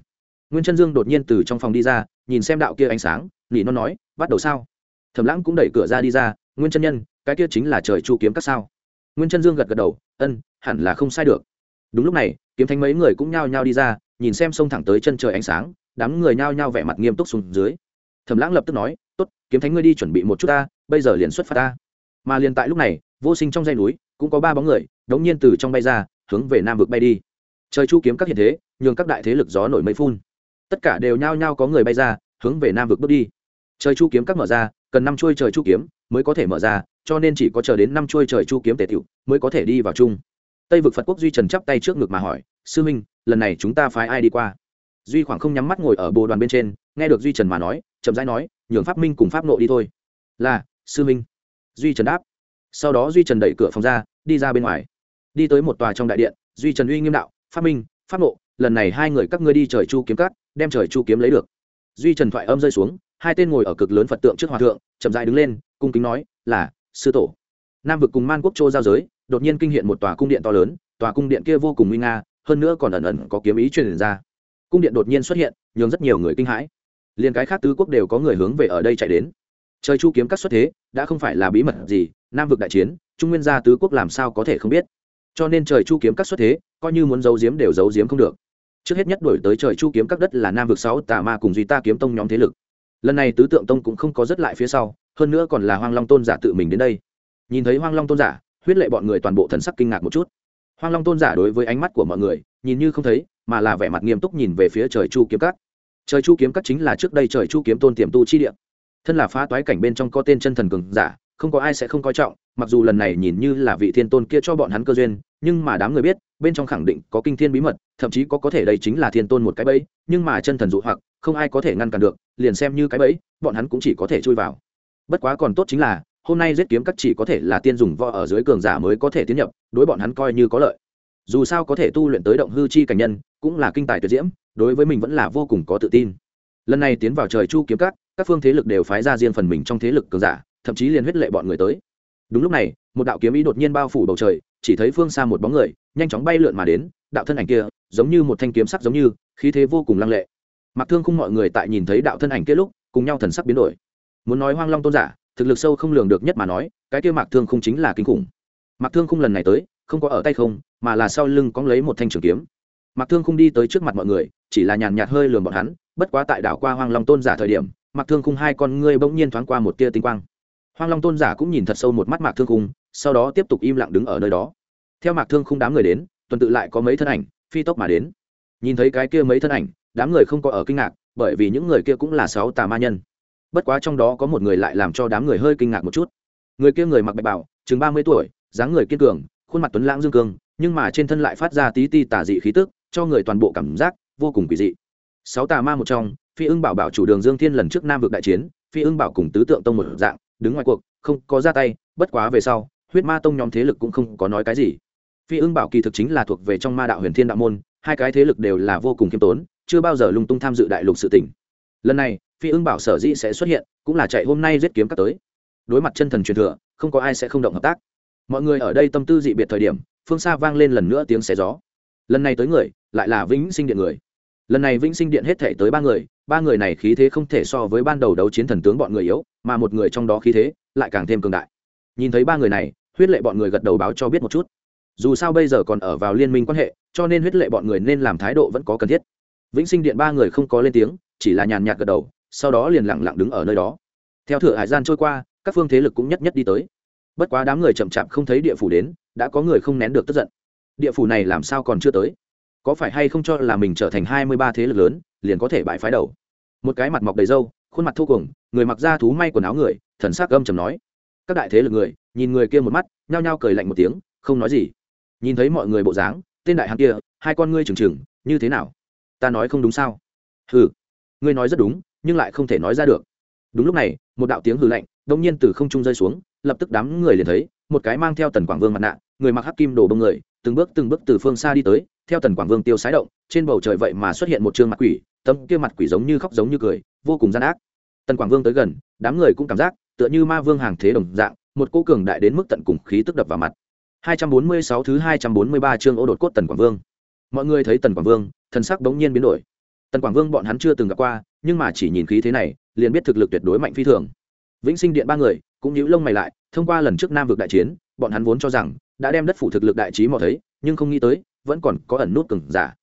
Speaker 1: Nguyên chân dương đột nhiên từ trong phòng đi ra, nhìn xem đạo kia ánh sáng, nỉ non nói, bắt đầu sao? Thẩm lãng cũng đẩy cửa ra đi ra, nguyên chân nhân, cái kia chính là trời chu kiếm các sao? Nguyên chân dương gật gật đầu, ân, hẳn là không sai được. Đúng lúc này, kiếm thánh mấy người cũng nhao nhao đi ra, nhìn xem sông thẳng tới chân trời ánh sáng, đám người nhao nhao vẻ mặt nghiêm túc xuống dưới. Thẩm lãng lập tức nói, tốt, kiếm thánh ngươi đi chuẩn bị một chút ta, bây giờ liền xuất phát ta. Mà liền tại lúc này, vô sinh trong dây núi, cũng có ba bóng người, đống nhiên từ trong bay ra hướng về nam vực bay đi. Trời chu kiếm các hiện thế, nhường các đại thế lực gió nổi mây phun. Tất cả đều nhao nhao có người bay ra, hướng về nam vực bước đi. Trời chu kiếm các mở ra, cần năm chuôi trời chu kiếm mới có thể mở ra, cho nên chỉ có chờ đến năm chuôi trời chu kiếm tề tiểu mới có thể đi vào chung. Tây vực phật quốc duy trần chắp tay trước ngực mà hỏi, sư minh lần này chúng ta phái ai đi qua? Duy khoảng không nhắm mắt ngồi ở bồ đoàn bên trên, nghe được duy trần mà nói, chậm rãi nói, nhường pháp minh cùng pháp nộ đi thôi. Là, sư minh duy trần đáp. Sau đó duy trần đẩy cửa phòng ra, đi ra bên ngoài đi tới một tòa trong đại điện, duy trần uy nghiêm đạo phát minh phát nộ lần này hai người các ngươi đi trời chu kiếm cát đem trời chu kiếm lấy được. Duy trần thoại âm rơi xuống, hai tên ngồi ở cực lớn phật tượng trước hòa thượng, chậm dại đứng lên, cung kính nói, là, sư tổ. Nam vực cùng man quốc châu giao giới, đột nhiên kinh hiện một tòa cung điện to lớn, tòa cung điện kia vô cùng nguy nga, hơn nữa còn ẩn ẩn có kiếm ý truyền ra. Cung điện đột nhiên xuất hiện, nhường rất nhiều người kinh hãi. Liền cái khác tứ quốc đều có người hướng về ở đây chạy đến. Trời chu kiếm các xuất thế, đã không phải là bí mật gì, nam vực đại chiến, trung nguyên gia tứ quốc làm sao có thể không biết cho nên trời chu kiếm các xuất thế, coi như muốn giấu giếm đều giấu giếm không được. Trước hết nhất đổi tới trời chu kiếm các đất là nam vực sáu, tà ma cùng duy ta kiếm tông nhóm thế lực. Lần này tứ tượng tông cũng không có rất lại phía sau, hơn nữa còn là hoang long tôn giả tự mình đến đây. Nhìn thấy hoang long tôn giả, huyết lệ bọn người toàn bộ thần sắc kinh ngạc một chút. Hoang long tôn giả đối với ánh mắt của mọi người, nhìn như không thấy, mà là vẻ mặt nghiêm túc nhìn về phía trời chu kiếm các. Trời chu kiếm các chính là trước đây trời chu kiếm tôn tiềm tu chi địa. Thân là phá toái cảnh bên trong có tên chân thần cường giả không có ai sẽ không coi trọng, mặc dù lần này nhìn như là vị thiên tôn kia cho bọn hắn cơ duyên, nhưng mà đám người biết, bên trong khẳng định có kinh thiên bí mật, thậm chí có có thể đây chính là thiên tôn một cái bẫy, nhưng mà chân thần dụ hoặc, không ai có thể ngăn cản được, liền xem như cái bẫy, bọn hắn cũng chỉ có thể chui vào. Bất quá còn tốt chính là, hôm nay giết kiếm các chỉ có thể là tiên dùng vo ở dưới cường giả mới có thể tiến nhập, đối bọn hắn coi như có lợi. Dù sao có thể tu luyện tới động hư chi cảnh nhân, cũng là kinh tài tuyệt diễm, đối với mình vẫn là vô cùng có tự tin. Lần này tiến vào trời chu kiếm các các phương thế lực đều phái ra riêng phần mình trong thế lực cường giả thậm chí liền huyết lệ bọn người tới. Đúng lúc này, một đạo kiếm ý đột nhiên bao phủ bầu trời, chỉ thấy phương xa một bóng người, nhanh chóng bay lượn mà đến, đạo thân ảnh kia, giống như một thanh kiếm sắc giống như, khí thế vô cùng lăng lệ. Mặc thương khung mọi người tại nhìn thấy đạo thân ảnh kia lúc, cùng nhau thần sắc biến đổi. Muốn nói hoang long tôn giả, thực lực sâu không lường được nhất mà nói, cái kia mạc thương khung chính là kinh khủng. Mạc thương khung lần này tới, không có ở tay không, mà là sau lưng có lấy một thanh trường kiếm. Mạc thương khung đi tới trước mặt mọi người, chỉ là nhàn nhạt hơi lườm bọn hắn, bất quá tại đảo qua hoang long tôn giả thời điểm, mạc thương khung hai con ngươi bỗng nhiên thoáng qua một tia tinh quang hoang long tôn giả cũng nhìn thật sâu một mắt mạc thương khung, sau đó tiếp tục im lặng đứng ở nơi đó. Theo mạc thương khung đám người đến, tuần tự lại có mấy thân ảnh, phi tốc mà đến. Nhìn thấy cái kia mấy thân ảnh, đám người không có ở kinh ngạc, bởi vì những người kia cũng là sáu tà ma nhân. Bất quá trong đó có một người lại làm cho đám người hơi kinh ngạc một chút. Người kia người mặc bạch bảo, chừng ba mươi tuổi, dáng người kiên cường, khuôn mặt tuấn lãng dương cường nhưng mà trên thân lại phát ra tí ti tà dị khí tức, cho người toàn bộ cảm giác vô cùng kỳ dị. Sáu tà ma một trong, phi ưng bảo bảo chủ đường dương thiên lần trước nam vực đại chiến, phi ưng bảo cùng tứ tượng tông một dạng đứng ngoài cuộc, không có ra tay, bất quá về sau, huyết ma tông nhóm thế lực cũng không có nói cái gì. Phi ưng bảo kỳ thực chính là thuộc về trong ma đạo huyền thiên đạo môn, hai cái thế lực đều là vô cùng khiêm tốn, chưa bao giờ lung tung tham dự đại lục sự tỉnh lần này, phi ưng bảo sở dĩ sẽ xuất hiện, cũng là chạy hôm nay giết kiếm các tới. Đối mặt chân thần truyền thừa, không có ai sẽ không động hợp tác. Mọi người ở đây tâm tư dị biệt thời điểm, phương xa vang lên lần nữa tiếng xé gió. Lần này tới người, lại là vĩnh sinh điện người. Lần này vĩnh sinh điện hết thể tới ba người ba người này khí thế không thể so với ban đầu đấu chiến thần tướng bọn người yếu mà một người trong đó khí thế lại càng thêm cường đại. Nhìn thấy ba người này, huyết lệ bọn người gật đầu báo cho biết một chút. Dù sao bây giờ còn ở vào liên minh quan hệ, cho nên huyết lệ bọn người nên làm thái độ vẫn có cần thiết. Vĩnh sinh điện ba người không có lên tiếng, chỉ là nhàn nhạt gật đầu, sau đó liền lặng lặng đứng ở nơi đó. Theo thửa hải gian trôi qua, các phương thế lực cũng nhất nhất đi tới. Bất quá đám người chậm chạp không thấy địa phủ đến, đã có người không nén được tức giận. Địa phủ này làm sao còn chưa tới? Có phải hay không cho là mình trở thành hai mươi ba thế lực lớn, liền có thể bại phái đầu? Một cái mặt mọc đầy râu, khuôn mặt thô cùng người mặc da thú may quần áo người, thần sắc gâm trầm nói. Các đại thế lực người, nhìn người kia một mắt, nhao nhao cười lạnh một tiếng, không nói gì. Nhìn thấy mọi người bộ dáng, tên đại hán kia, hai con ngươi trừng trừng, như thế nào? Ta nói không đúng sao? Hừ, ngươi nói rất đúng, nhưng lại không thể nói ra được. Đúng lúc này, một đạo tiếng hừ lạnh đông nhiên từ không trung rơi xuống, lập tức đám người liền thấy, một cái mang theo tần quảng vương mặt nạ, người mặc hắc kim đồ bông người, từng bước từng bước từ phương xa đi tới, theo tần quảng vương tiêu sái động, trên bầu trời vậy mà xuất hiện một trương mặt quỷ, tấm kia mặt quỷ giống như khóc giống như cười, vô cùng gian ác tần quảng vương tới gần, đám người cũng cảm giác, tựa như ma vương hàng thế đồng dạng, một cô cường đại đến mức tận cùng khí tức đập vào mặt. 246 thứ 243 chương ô đột cốt tần quảng vương. Mọi người thấy tần quảng vương, thần sắc bỗng nhiên biến đổi. Tần quảng vương bọn hắn chưa từng gặp qua, nhưng mà chỉ nhìn khí thế này, liền biết thực lực tuyệt đối mạnh phi thường. Vĩnh sinh điện ba người, cũng nhíu lông mày lại, thông qua lần trước nam vực đại chiến, bọn hắn vốn cho rằng, đã đem đất phủ thực lực đại trí mò thấy, nhưng không nghĩ tới, vẫn còn có ẩn nút cường giả.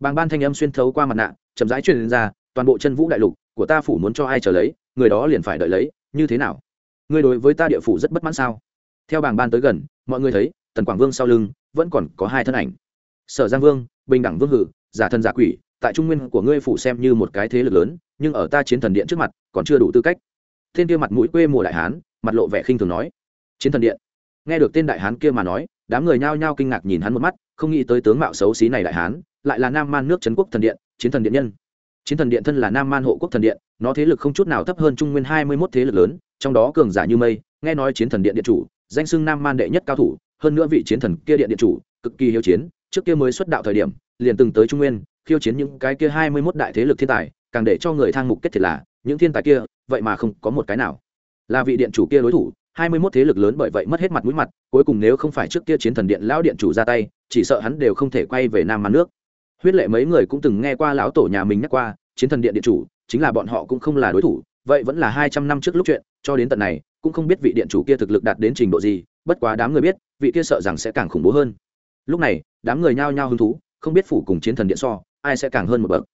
Speaker 1: Bàng ban thanh âm xuyên thấu qua mặt nạ, chậm rãi truyền ra, toàn bộ chân vũ đại lục của ta phủ muốn cho ai trở lấy, người đó liền phải đợi lấy, như thế nào? Ngươi đối với ta địa phủ rất bất mãn sao? Theo bàng ban tới gần, mọi người thấy, tần quảng vương sau lưng vẫn còn có hai thân ảnh. Sở giang vương, bình đẳng vương hử, giả thân giả quỷ, tại trung nguyên của ngươi phủ xem như một cái thế lực lớn, nhưng ở ta chiến thần điện trước mặt còn chưa đủ tư cách. Thiên kia mặt mũi quê mùa đại hán, mặt lộ vẻ khinh thường nói. Chiến thần điện. Nghe được tên đại hán kia mà nói, đám người nhao nhao kinh ngạc nhìn hắn một mắt, không nghĩ tới tướng mạo xấu xí này đại hán, lại là nam man nước trấn quốc thần điện, chiến thần điện nhân chiến thần điện thân là nam man hộ quốc thần điện, nó thế lực không chút nào thấp hơn trung nguyên hai mươi mốt thế lực lớn, trong đó cường giả như mây, nghe nói chiến thần điện điện chủ, danh xưng nam man đệ nhất cao thủ, hơn nữa vị chiến thần kia điện điện chủ, cực kỳ hiếu chiến, trước kia mới xuất đạo thời điểm, liền từng tới trung nguyên, khiêu chiến những cái kia hai mươi mốt đại thế lực thiên tài, càng để cho người thang mục kết thiệt là, những thiên tài kia, vậy mà không có một cái nào. Là vị điện chủ kia đối thủ, hai mươi mốt thế lực lớn bởi vậy mất hết mặt mũi mặt, cuối cùng nếu không phải trước kia chiến thần điện lão điện chủ ra tay, chỉ sợ hắn đều không thể quay về nam man nước huyết lệ mấy người cũng từng nghe qua lão tổ nhà mình nhắc qua, chiến thần điện điện chủ, chính là bọn họ cũng không là đối thủ, vậy vẫn là hai trăm năm trước lúc chuyện, cho đến tận này, cũng không biết vị điện chủ kia thực lực đạt đến trình độ gì, bất quá đám người biết, vị kia sợ rằng sẽ càng khủng bố hơn. Lúc này, đám người nhao nhao hứng thú, không biết phủ cùng chiến thần điện so, ai sẽ càng hơn một bậc.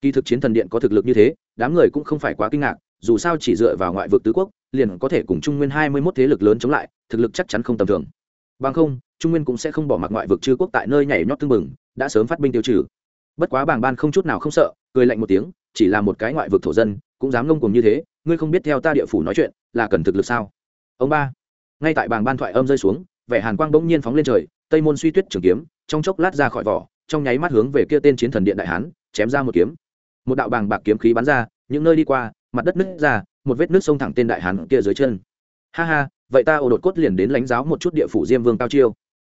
Speaker 1: Kỳ thực chiến thần điện có thực lực như thế, đám người cũng không phải quá kinh ngạc, dù sao chỉ dựa vào ngoại vực tứ quốc, liền có thể cùng trung nguyên hai mươi mốt thế lực lớn chống lại, thực lực chắc chắn không tầm thường. Bằng không trung nguyên cũng sẽ không bỏ mặc ngoại vực chư quốc tại nơi nhảy nhót tương mừng đã sớm phát binh tiêu trừ. Bất quá bảng ban không chút nào không sợ, cười lạnh một tiếng, chỉ là một cái ngoại vực thổ dân, cũng dám ngông cùng như thế, ngươi không biết theo ta địa phủ nói chuyện, là cần thực lực sao? Ông ba, ngay tại bảng ban thoại âm rơi xuống, vẻ hàn quang bỗng nhiên phóng lên trời, tây môn suy tuyết trường kiếm, trong chốc lát ra khỏi vỏ, trong nháy mắt hướng về kia tên chiến thần điện đại hán, chém ra một kiếm. Một đạo bàng bạc kiếm khí bắn ra, những nơi đi qua, mặt đất nứt ra, một vết nứt sông thẳng tên đại hán kia dưới chân. Ha ha, vậy ta ô đột cốt liền đến lãnh giáo một chút địa phủ diêm vương cao chiêu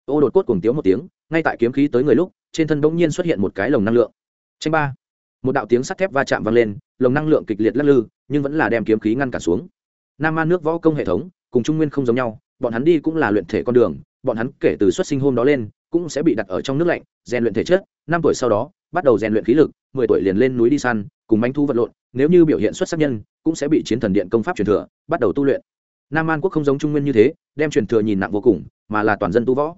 Speaker 1: ô đột cốt cùng tiếng một tiếng, ngay tại kiếm khí tới người lúc, trên thân bỗng nhiên xuất hiện một cái lồng năng lượng. Tranh ba. Một đạo tiếng sắt thép va chạm vang lên, lồng năng lượng kịch liệt lắc lư, nhưng vẫn là đem kiếm khí ngăn cản xuống. Nam man nước võ công hệ thống, cùng trung nguyên không giống nhau, bọn hắn đi cũng là luyện thể con đường, bọn hắn kể từ xuất sinh hôm đó lên, cũng sẽ bị đặt ở trong nước lạnh, rèn luyện thể chất, năm tuổi sau đó, bắt đầu rèn luyện khí lực, mười tuổi liền lên núi đi săn, cùng bánh thu vật lộn, nếu như biểu hiện xuất sắc nhân, cũng sẽ bị chiến thần điện công pháp truyền thừa, bắt đầu tu luyện. Nam an quốc không giống trung nguyên như thế, đem truyền thừa nhìn nặng vô cùng, mà là toàn dân tu võ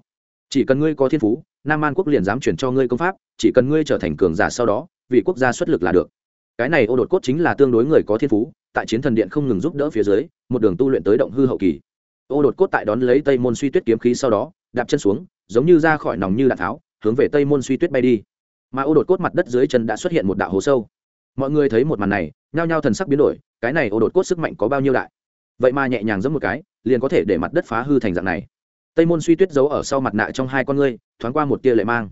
Speaker 1: chỉ cần ngươi có thiên phú, nam an quốc liền dám chuyển cho ngươi công pháp, chỉ cần ngươi trở thành cường giả sau đó, vì quốc gia xuất lực là được. Cái này ô đột cốt chính là tương đối người có thiên phú, tại chiến thần điện không ngừng giúp đỡ phía dưới, một đường tu luyện tới động hư hậu kỳ. Ô đột cốt tại đón lấy tây môn suy tuyết kiếm khí sau đó, đạp chân xuống, giống như ra khỏi nòng như đạn tháo, hướng về tây môn suy tuyết bay đi. Mà ô đột cốt mặt đất dưới chân đã xuất hiện một đạo hố sâu. Mọi người thấy một màn này, nhao nhao thần sắc biến đổi, cái này ô đột cốt sức mạnh có bao nhiêu đại? Vậy mà nhẹ nhàng giẫm một cái, liền có thể để mặt đất phá hư thành dạng này tây môn suy tuyết giấu ở sau mặt nạ trong hai con ngươi, thoáng qua một tia lệ mang.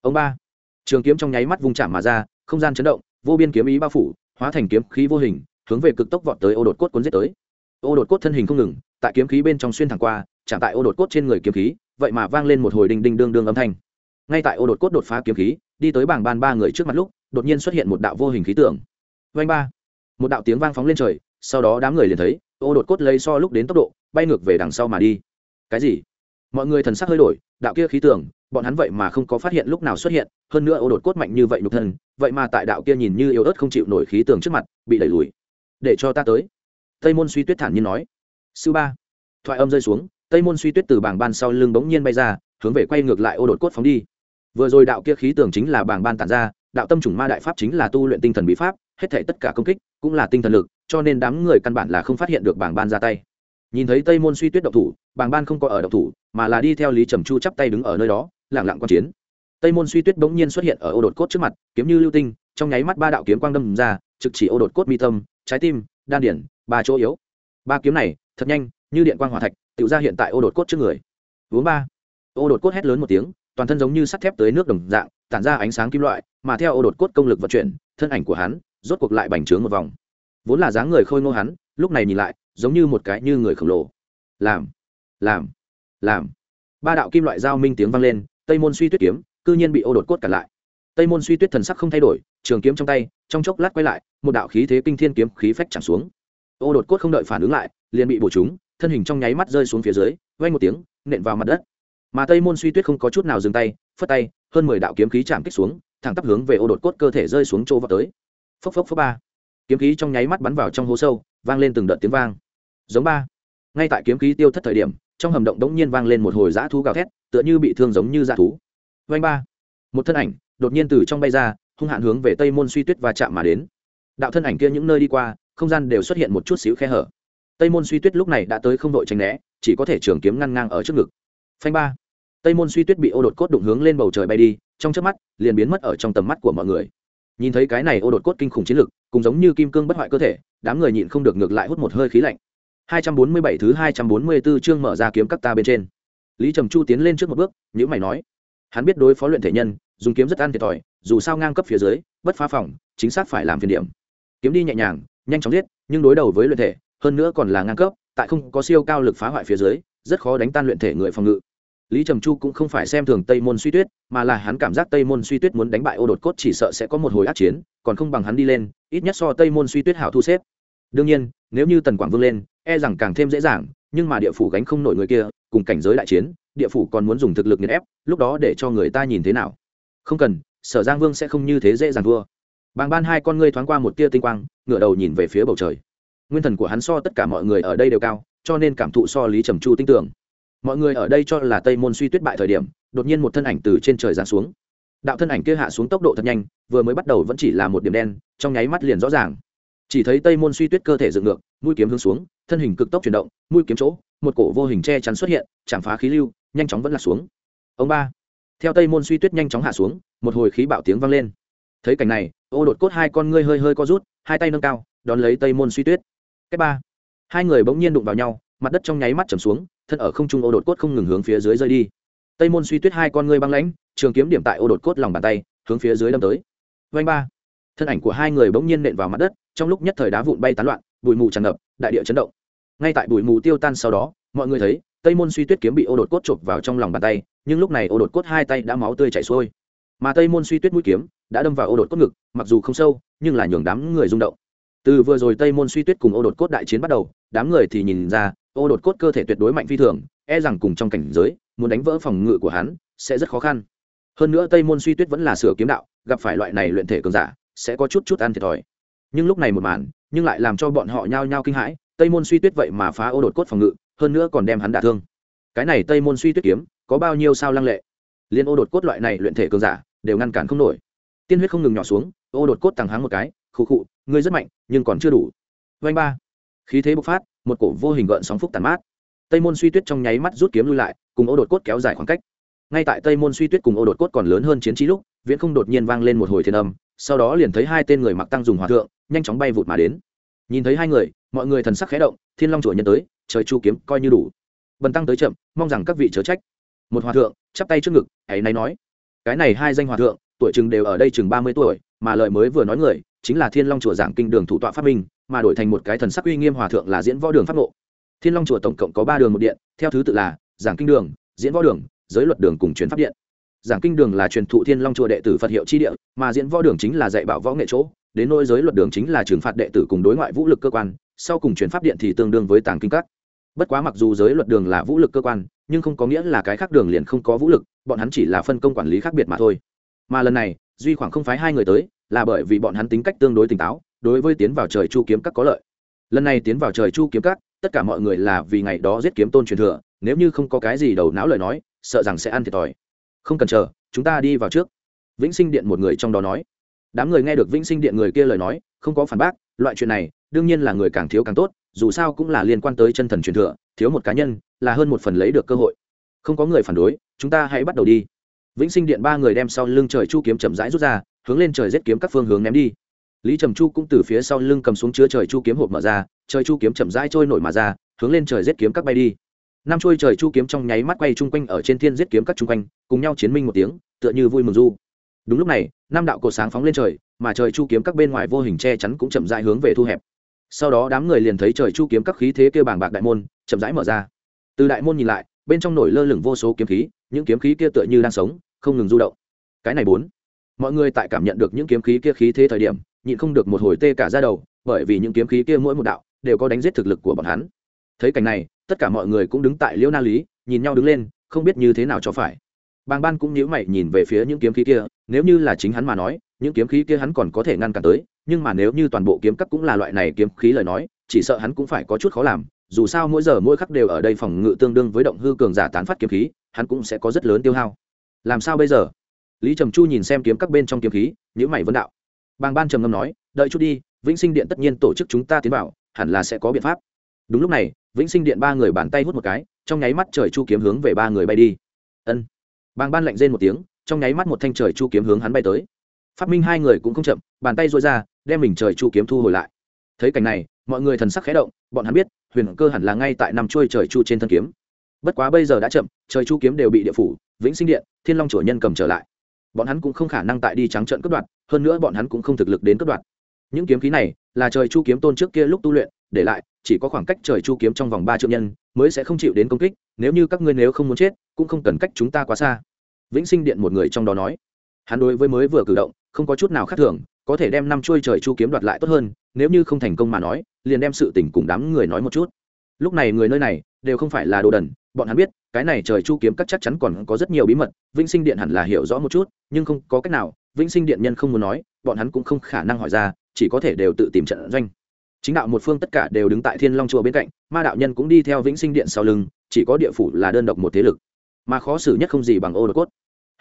Speaker 1: Ông ba, trường kiếm trong nháy mắt vung chạm mà ra, không gian chấn động, vô biên kiếm ý bao phủ, hóa thành kiếm khí vô hình, hướng về cực tốc vọt tới ô đột cốt cuốn giết tới. Ô đột cốt thân hình không ngừng, tại kiếm khí bên trong xuyên thẳng qua, chạm tại ô đột cốt trên người kiếm khí, vậy mà vang lên một hồi đinh đinh đương đương âm thanh. Ngay tại ô đột cốt đột phá kiếm khí, đi tới bảng ban ba người trước mặt lúc, đột nhiên xuất hiện một đạo vô hình khí tượng. Vanh ba, một đạo tiếng vang phóng lên trời, sau đó đám người liền thấy, ô đột cốt lấy so lúc đến tốc độ, bay ngược về đằng sau mà đi. Cái gì? Mọi người thần sắc hơi đổi, đạo kia khí tưởng, bọn hắn vậy mà không có phát hiện lúc nào xuất hiện, hơn nữa ô đột cốt mạnh như vậy nhục thân, vậy mà tại đạo kia nhìn như yếu ớt không chịu nổi khí tưởng trước mặt, bị đẩy lùi. Để cho ta tới. Tây môn suy tuyết thản nhiên nói. Sư ba. Thoại âm rơi xuống, tây môn suy tuyết từ bảng ban sau lưng bỗng nhiên bay ra, hướng về quay ngược lại ô đột cốt phóng đi. Vừa rồi đạo kia khí tưởng chính là bảng ban tản ra, đạo tâm chủng ma đại pháp chính là tu luyện tinh thần bí pháp, hết thể tất cả công kích cũng là tinh thần lực, cho nên đám người căn bản là không phát hiện được bảng ban ra tay. Nhìn thấy tây môn suy tuyết độc thủ, bảng ban không có ở độc thủ mà là đi theo lý trầm chu chắp tay đứng ở nơi đó lẳng lặng quan chiến. Tây môn suy tuyết bỗng nhiên xuất hiện ở ô đột cốt trước mặt, kiếm như lưu tinh, trong nháy mắt ba đạo kiếm quang đâm ra, trực chỉ ô đột cốt mi tâm, trái tim, đan điển, ba chỗ yếu. Ba kiếm này, thật nhanh, như điện quang hỏa thạch tự ra hiện tại ô đột cốt trước người. Vốn ba. Ô đột cốt hét lớn một tiếng, toàn thân giống như sắt thép tới nước đồng dạng, tản ra ánh sáng kim loại, mà theo ô đột cốt công lực vận chuyển, thân ảnh của hắn, rốt cuộc lại bành trướng một vòng. Vốn là dáng người khôi ngô hắn, lúc này nhìn lại, giống như một cái như người khổng lồ. Làm làm làm. Ba đạo kim loại giao minh tiếng vang lên, tây môn suy tuyết kiếm, cư nhiên bị ô đột cốt cản lại. Tây môn suy tuyết thần sắc không thay đổi, trường kiếm trong tay, trong chốc lát quay lại, một đạo khí thế kinh thiên kiếm khí phách chẳng xuống. Ô đột cốt không đợi phản ứng lại, liền bị bổ trúng, thân hình trong nháy mắt rơi xuống phía dưới vay một tiếng, nện vào mặt đất. Mà tây môn suy tuyết không có chút nào dừng tay, phất tay, hơn mười đạo kiếm khí chạm kích xuống, thẳng tắp hướng về ô đột cốt cơ thể rơi xuống chỗ vào tới. Phốc phốc phốc ba. Kiếm khí trong nháy mắt bắn vào trong hố sâu, vang lên từng đợt tiếng vang. Giống ba. Ngay tại kiếm khí tiêu thất thời điểm trong hầm động đống nhiên vang lên một hồi dã thú gào thét, tựa như bị thương giống như dã thú. Vanh ba, một thân ảnh đột nhiên từ trong bay ra, hung hạn hướng về tây môn suy tuyết và chạm mà đến. Đạo thân ảnh kia những nơi đi qua, không gian đều xuất hiện một chút xíu khe hở. Tây môn suy tuyết lúc này đã tới không đội tránh né, chỉ có thể trường kiếm ngăn ngang ở trước ngực. Phanh ba, tây môn suy tuyết bị ô đột cốt đụng hướng lên bầu trời bay đi, trong trước mắt, liền biến mất ở trong tầm mắt của mọi người. Nhìn thấy cái này ô đột cốt kinh khủng chiến lực, cùng giống như kim cương bất hoại cơ thể, đám người nhịn không được ngược lại hút một hơi khí lạnh. 247 thứ 244 chương mở ra kiếm các ta bên trên. Lý trầm chu tiến lên trước một bước, nhíu mày nói, hắn biết đối phó luyện thể nhân, dùng kiếm rất ăn thiệt thòi, dù sao ngang cấp phía dưới, bất phá phòng, chính xác phải làm phiền điểm. Kiếm đi nhẹ nhàng, nhanh chóng giết, nhưng đối đầu với luyện thể, hơn nữa còn là ngang cấp, tại không có siêu cao lực phá hoại phía dưới, rất khó đánh tan luyện thể người phòng ngự. Lý trầm chu cũng không phải xem thường tây môn suy tuyết, mà là hắn cảm giác tây môn suy tuyết muốn đánh bại ô đột cốt chỉ sợ sẽ có một hồi ác chiến, còn không bằng hắn đi lên, ít nhất so tây môn suy tuyết hảo thu xếp. Đương nhiên, nếu như tần quảng vương lên e rằng càng thêm dễ dàng, nhưng mà địa phủ gánh không nổi người kia, cùng cảnh giới đại chiến, địa phủ còn muốn dùng thực lực nghiền ép, lúc đó để cho người ta nhìn thế nào? Không cần, sở giang vương sẽ không như thế dễ dàng thua. Bàng ban hai con ngươi thoáng qua một tia tinh quang, ngửa đầu nhìn về phía bầu trời. Nguyên thần của hắn so tất cả mọi người ở đây đều cao, cho nên cảm thụ so lý trầm chu tinh tưởng mọi người ở đây cho là tây môn suy tuyết bại thời điểm, đột nhiên một thân ảnh từ trên trời giáng xuống. Đạo thân ảnh kia hạ xuống tốc độ thật nhanh, vừa mới bắt đầu vẫn chỉ là một điểm đen, trong nháy mắt liền rõ ràng chỉ thấy tây môn suy tuyết cơ thể dựng ngược, mũi kiếm hướng xuống, thân hình cực tốc chuyển động, mũi kiếm chỗ, một cổ vô hình che chắn xuất hiện, chạm phá khí lưu, nhanh chóng vẫn lạc xuống. Ông ba, theo tây môn suy tuyết nhanh chóng hạ xuống, một hồi khí bạo tiếng vang lên. Thấy cảnh này, ô đột cốt hai con ngươi hơi hơi co rút, hai tay nâng cao, đón lấy tây môn suy tuyết. Cách ba, hai người bỗng nhiên đụng vào nhau, mặt đất trong nháy mắt chầm xuống, thân ở không trung ô đột cốt không ngừng hướng phía dưới rơi đi. Tây môn suy tuyết hai con ngươi băng lãnh, trường kiếm điểm tại ô đột cốt lòng bàn tay, hướng phía dưới đâm tới. Vanh ba, thân ảnh của hai người bỗng nhiên nện vào mặt đất trong lúc nhất thời đá vụn bay tán loạn, bụi mù tràn ngập, đại địa chấn động. Ngay tại bụi mù tiêu tan sau đó, mọi người thấy, tây môn suy tuyết kiếm bị ô đột cốt chộp vào trong lòng bàn tay, nhưng lúc này ô đột cốt hai tay đã máu tươi chảy xuôi. Mà tây môn suy tuyết mũi kiếm đã đâm vào ô đột cốt ngực, mặc dù không sâu, nhưng là nhường đám người rung động. Từ vừa rồi tây môn suy tuyết cùng ô đột cốt đại chiến bắt đầu, đám người thì nhìn ra, ô đột cốt cơ thể tuyệt đối mạnh phi thường e rằng cùng trong cảnh giới, muốn đánh vỡ phòng ngự của hắn sẽ rất khó khăn. Hơn nữa tây môn suy tuyết vẫn là sửa kiếm đạo, gặp phải loại này luyện thể cường giả, sẽ có chút chút ăn thiệt thòi nhưng lúc này một màn, nhưng lại làm cho bọn họ nhao nhao kinh hãi, tây môn suy tuyết vậy mà phá ô đột cốt phòng ngự, hơn nữa còn đem hắn đả thương. Cái này tây môn suy tuyết kiếm, có bao nhiêu sao lăng lệ? Liên ô đột cốt loại này luyện thể cường giả, đều ngăn cản không nổi. Tiên huyết không ngừng nhỏ xuống, ô đột cốt tàng háng một cái, khụ khụ, ngươi rất mạnh, nhưng còn chưa đủ. Vanh ba. Khí thế bộc phát, một cổ vô hình gợn sóng phúc tàn mát. Tây môn suy tuyết trong nháy mắt rút kiếm lui lại, cùng ô đột cốt kéo dài khoảng cách. Ngay tại tây môn suy tuyết cùng ô đột cốt còn lớn hơn chiến trí lúc, viễn không đột nhiên vang lên một hồi thiên âm, sau đó liền thấy hai tên người mặc tăng dùng hòa thượng nhanh chóng bay vụt mà đến. Nhìn thấy hai người, mọi người thần sắc khẽ động, thiên long chùa nhân tới, trời chu kiếm coi như đủ. Bần tăng tới chậm, mong rằng các vị chớ trách. Một hòa thượng, chắp tay trước ngực, ấy nay nói, cái này hai danh hòa thượng, tuổi chừng đều ở đây chừng ba mươi tuổi, mà lợi mới vừa nói người, chính là thiên long chùa giảng kinh đường thủ tọa pháp minh, mà đổi thành một cái thần sắc uy nghiêm hòa thượng là diễn võ đường pháp ngộ. Thiên long chùa tổng cộng có ba đường một điện, theo thứ tự là giảng kinh đường, diễn võ đường, giới luật đường cùng truyền pháp điện. Giảng kinh đường là truyền thụ thiên long chùa đệ tử phật hiệu chi địa, mà diễn võ đường chính là dạy bảo võ nghệ chỗ đến nỗi giới luật đường chính là trừng phạt đệ tử cùng đối ngoại vũ lực cơ quan, sau cùng truyền pháp điện thì tương đương với tàng kinh các. Bất quá mặc dù giới luật đường là vũ lực cơ quan, nhưng không có nghĩa là cái khác đường liền không có vũ lực, bọn hắn chỉ là phân công quản lý khác biệt mà thôi. Mà lần này, duy khoảng không phái hai người tới, là bởi vì bọn hắn tính cách tương đối tỉnh táo, đối với tiến vào trời chu kiếm các có lợi. Lần này tiến vào trời chu kiếm các, tất cả mọi người là vì ngày đó giết kiếm tôn truyền thừa, nếu như không có cái gì đầu não lời nói, sợ rằng sẽ ăn thiệt thòi. Không cần chờ, chúng ta đi vào trước. Vĩnh sinh điện một người trong đó nói đám người nghe được vĩnh sinh điện người kia lời nói, không có phản bác, loại chuyện này, đương nhiên là người càng thiếu càng tốt, dù sao cũng là liên quan tới chân thần truyền thừa, thiếu một cá nhân, là hơn một phần lấy được cơ hội. Không có người phản đối, chúng ta hãy bắt đầu đi. Vĩnh sinh điện ba người đem sau lưng trời chu kiếm chậm rãi rút ra, hướng lên trời giết kiếm các phương hướng ném đi. Lý trầm chu cũng từ phía sau lưng cầm xuống chứa trời chu kiếm hộp mở ra, trời chu kiếm chậm rãi trôi nổi mà ra, hướng lên trời giết kiếm các bay đi. Năm trôi trời chu kiếm trong nháy mắt quay chung quanh ở trên thiên giết kiếm các chung quanh, cùng nhau chiến minh một tiếng, tựa như vui mừng du đúng lúc này, năm đạo cột sáng phóng lên trời, mà trời chu kiếm các bên ngoài vô hình che chắn cũng chậm rãi hướng về thu hẹp. Sau đó đám người liền thấy trời chu kiếm các khí thế kêu bảng bạc đại môn, chậm rãi mở ra. Từ đại môn nhìn lại, bên trong nổi lơ lửng vô số kiếm khí, những kiếm khí kia tựa như đang sống, không ngừng du động. Cái này bốn. Mọi người tại cảm nhận được những kiếm khí kia khí thế thời điểm, nhịn không được một hồi tê cả ra đầu, bởi vì những kiếm khí kia mỗi một đạo đều có đánh giết thực lực của bọn hắn. Thấy cảnh này, tất cả mọi người cũng đứng tại liễu na lý, nhìn nhau đứng lên, không biết như thế nào cho phải bàng ban cũng nhíu mày nhìn về phía những kiếm khí kia, nếu như là chính hắn mà nói, những kiếm khí kia hắn còn có thể ngăn cản tới, nhưng mà nếu như toàn bộ kiếm cấp cũng là loại này kiếm khí lời nói, chỉ sợ hắn cũng phải có chút khó làm, dù sao mỗi giờ mỗi khắc đều ở đây phòng ngự tương đương với động hư cường giả tán phát kiếm khí, hắn cũng sẽ có rất lớn tiêu hao. Làm sao bây giờ? Lý trầm chu nhìn xem kiếm các bên trong kiếm khí nhữ mày vân đạo. Bàng ban trầm ngâm nói, đợi chút đi, vĩnh sinh điện tất nhiên tổ chức chúng ta tiến vào, hẳn là sẽ có biện pháp. Đúng lúc này, vĩnh sinh điện ba người bàn tay hút một cái, trong nháy mắt trời chu kiếm hướng về ba người bay đi. Ân bàng ban lạnh rên một tiếng, trong nháy mắt một thanh trời chu kiếm hướng hắn bay tới. Phát minh hai người cũng không chậm, bàn tay duỗi ra, đem mình trời chu kiếm thu hồi lại. Thấy cảnh này, mọi người thần sắc khẽ động, bọn hắn biết, huyền cơ hẳn là ngay tại nằm trôi trời chu trên thân kiếm. Bất quá bây giờ đã chậm, trời chu kiếm đều bị địa phủ, vĩnh sinh điện, thiên long chủ nhân cầm trở lại. Bọn hắn cũng không khả năng tại đi trắng trận cướp đoạt, hơn nữa bọn hắn cũng không thực lực đến cướp đoạt. Những kiếm khí này là trời chu kiếm tôn trước kia lúc tu luyện, để lại, chỉ có khoảng cách trời chu kiếm trong vòng ba triệu nhân mới sẽ không chịu đến công kích, nếu như các ngươi nếu không muốn chết, cũng không cần cách chúng ta quá xa. Vĩnh sinh điện một người trong đó nói. Hắn đối với mới vừa cử động, không có chút nào khác thường, có thể đem năm chuôi trời chu kiếm đoạt lại tốt hơn, nếu như không thành công mà nói, liền đem sự tình cùng đám người nói một chút. Lúc này người nơi này, đều không phải là đồ đần, bọn hắn biết, cái này trời chu kiếm các chắc chắn còn có rất nhiều bí mật, vĩnh sinh điện hẳn là hiểu rõ một chút, nhưng không có cách nào, vĩnh sinh điện nhân không muốn nói, bọn hắn cũng không khả năng hỏi ra, chỉ có thể đều tự tìm trận doanh chính đạo một phương tất cả đều đứng tại thiên long chùa bên cạnh ma đạo nhân cũng đi theo vĩnh sinh điện sau lưng chỉ có địa phủ là đơn độc một thế lực mà khó xử nhất không gì bằng ô đột cốt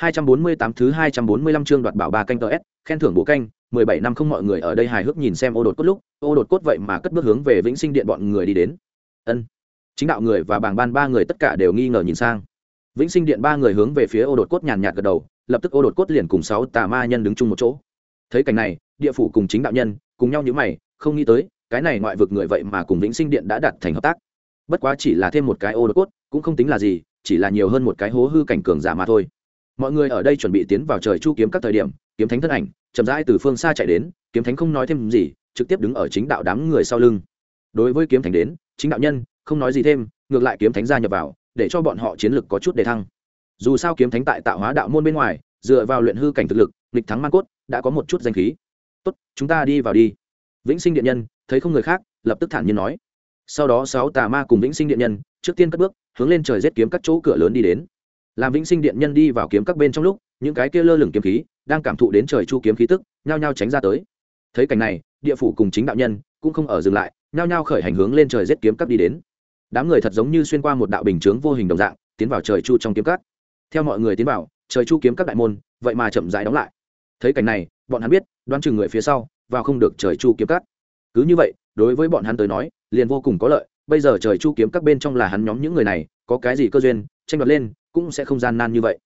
Speaker 1: 248 thứ 245 chương đoạt bảo ba canh TS, khen thưởng bổ canh, 17 năm không mọi người ở đây hài hước nhìn xem ô đột cốt lúc, ô đột cốt vậy mà cất bước hướng về Vĩnh Sinh Điện bọn người đi đến. Ân. Chính đạo người và bảng ban ba người tất cả đều nghi ngờ nhìn sang. Vĩnh Sinh Điện ba người hướng về phía ô đột cốt nhàn nhạt gật đầu, lập tức ô đột cốt liền cùng sáu tà ma nhân đứng chung một chỗ. Thấy cảnh này, địa phủ cùng chính đạo nhân cùng nhau nhíu mày, không nghĩ tới, cái này ngoại vực người vậy mà cùng Vĩnh Sinh Điện đã đặt thành hợp tác. Bất quá chỉ là thêm một cái ô đột cốt, cũng không tính là gì, chỉ là nhiều hơn một cái hố hư cảnh cường giả mà thôi. Mọi người ở đây chuẩn bị tiến vào trời chu kiếm các thời điểm kiếm thánh thân ảnh chậm rãi từ phương xa chạy đến kiếm thánh không nói thêm gì trực tiếp đứng ở chính đạo đám người sau lưng. Đối với kiếm thánh đến chính đạo nhân không nói gì thêm ngược lại kiếm thánh gia nhập vào để cho bọn họ chiến lực có chút đề thăng. Dù sao kiếm thánh tại tạo hóa đạo môn bên ngoài dựa vào luyện hư cảnh thực lực nghịch thắng man cốt đã có một chút danh khí. Tốt chúng ta đi vào đi. Vĩnh sinh điện nhân thấy không người khác, lập tức thản nhiên nói. Sau đó sáu tà ma cùng vĩnh sinh điện nhân, trước tiên cất bước, hướng lên trời giết kiếm các chỗ cửa lớn đi đến. Làm vĩnh sinh điện nhân đi vào kiếm các bên trong lúc, những cái kia lơ lửng kiếm khí, đang cảm thụ đến trời chu kiếm khí tức, nhao nhao tránh ra tới. Thấy cảnh này, địa phủ cùng chính đạo nhân cũng không ở dừng lại, nhao nhao khởi hành hướng lên trời giết kiếm các đi đến. Đám người thật giống như xuyên qua một đạo bình chướng vô hình đồng dạng, tiến vào trời chu trong kiếm các. Theo mọi người tiến vào, trời chu kiếm các đại môn, vậy mà chậm rãi đóng lại. Thấy cảnh này, bọn hắn biết, đoán chừng người phía sau vào không được trời chu kiếm các cứ như vậy, đối với bọn hắn tới nói, liền vô cùng có lợi. Bây giờ trời chu kiếm các bên trong là hắn nhóm những người này, có cái gì cơ duyên, tranh đoạt lên, cũng sẽ không gian nan như vậy.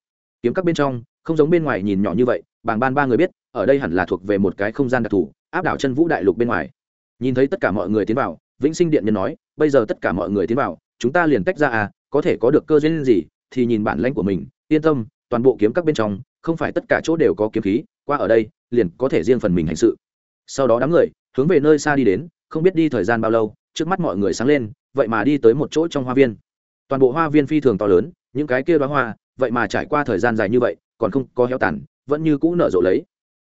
Speaker 1: Kiếm các bên trong, không giống bên ngoài nhìn nhỏ như vậy bảng ban ba người biết, ở đây hẳn là thuộc về một cái không gian đặc thù, áp đảo chân vũ đại lục bên ngoài. Nhìn thấy tất cả mọi người tiến vào, vĩnh sinh điện nhân nói, bây giờ tất cả mọi người tiến vào, chúng ta liền tách ra à có thể có được cơ duyên gì, thì nhìn bản lãnh của mình, yên tâm, toàn bộ kiếm các bên trong, không phải tất cả chỗ đều có kiếm khí, qua ở đây, liền có thể riêng phần mình hành sự. Sau đó đám người hướng về nơi xa đi đến, không biết đi thời gian bao lâu, trước mắt mọi người sáng lên, vậy mà đi tới một chỗ trong hoa viên. Toàn bộ hoa viên phi thường to lớn, những cái kia đoá hoa, vậy mà trải qua thời gian dài như vậy, còn không có heo tàn, vẫn như cũ nở rộ lấy.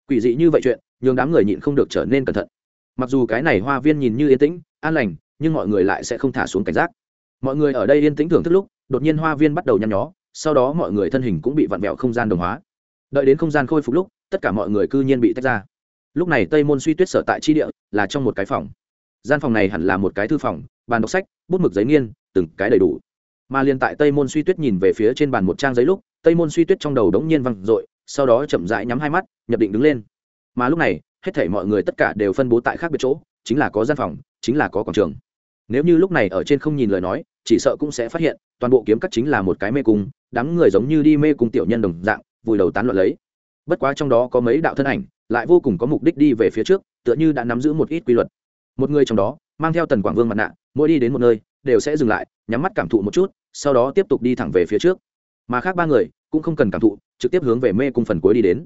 Speaker 1: Quỷ dị như vậy chuyện, nhường đám người nhịn không được trở nên cẩn thận. Mặc dù cái này hoa viên nhìn như yên tĩnh, an lành, nhưng mọi người lại sẽ không thả xuống cảnh giác. Mọi người ở đây yên tĩnh thưởng thức lúc, đột nhiên hoa viên bắt đầu nhăn nhó, sau đó mọi người thân hình cũng bị vặn vẹo không gian đồng hóa. Đợi đến không gian khôi phục lúc, tất cả mọi người cư nhiên bị tách ra lúc này tây môn suy tuyết sở tại tri địa, là trong một cái phòng. Gian phòng này hẳn là một cái thư phòng, bàn đọc sách, bút mực giấy nghiên, từng cái đầy đủ. Mà liền tại tây môn suy tuyết nhìn về phía trên bàn một trang giấy lúc, tây môn suy tuyết trong đầu đống nhiên văng r sau đó chậm rãi nhắm hai mắt, nhập định đứng lên. Mà lúc này, hết thảy mọi người tất cả đều phân bố tại khác biệt chỗ, chính là có gian phòng, chính là có quảng trường. Nếu như lúc này ở trên không nhìn lời nói, chỉ sợ cũng sẽ phát hiện, toàn bộ kiếm cắt chính là một cái mê cung, đám người giống như đi mê cung tiểu nhân đồng dạng, vùi đầu tán loạn lấy. Bất quá trong đó có mấy đạo thân ảnh lại vô cùng có mục đích đi về phía trước, tựa như đã nắm giữ một ít quy luật. Một người trong đó, mang theo tần quảng vương mặt nạ, mỗi đi đến một nơi, đều sẽ dừng lại, nhắm mắt cảm thụ một chút, sau đó tiếp tục đi thẳng về phía trước. Mà khác ba người, cũng không cần cảm thụ, trực tiếp hướng về mê cung phần cuối đi đến.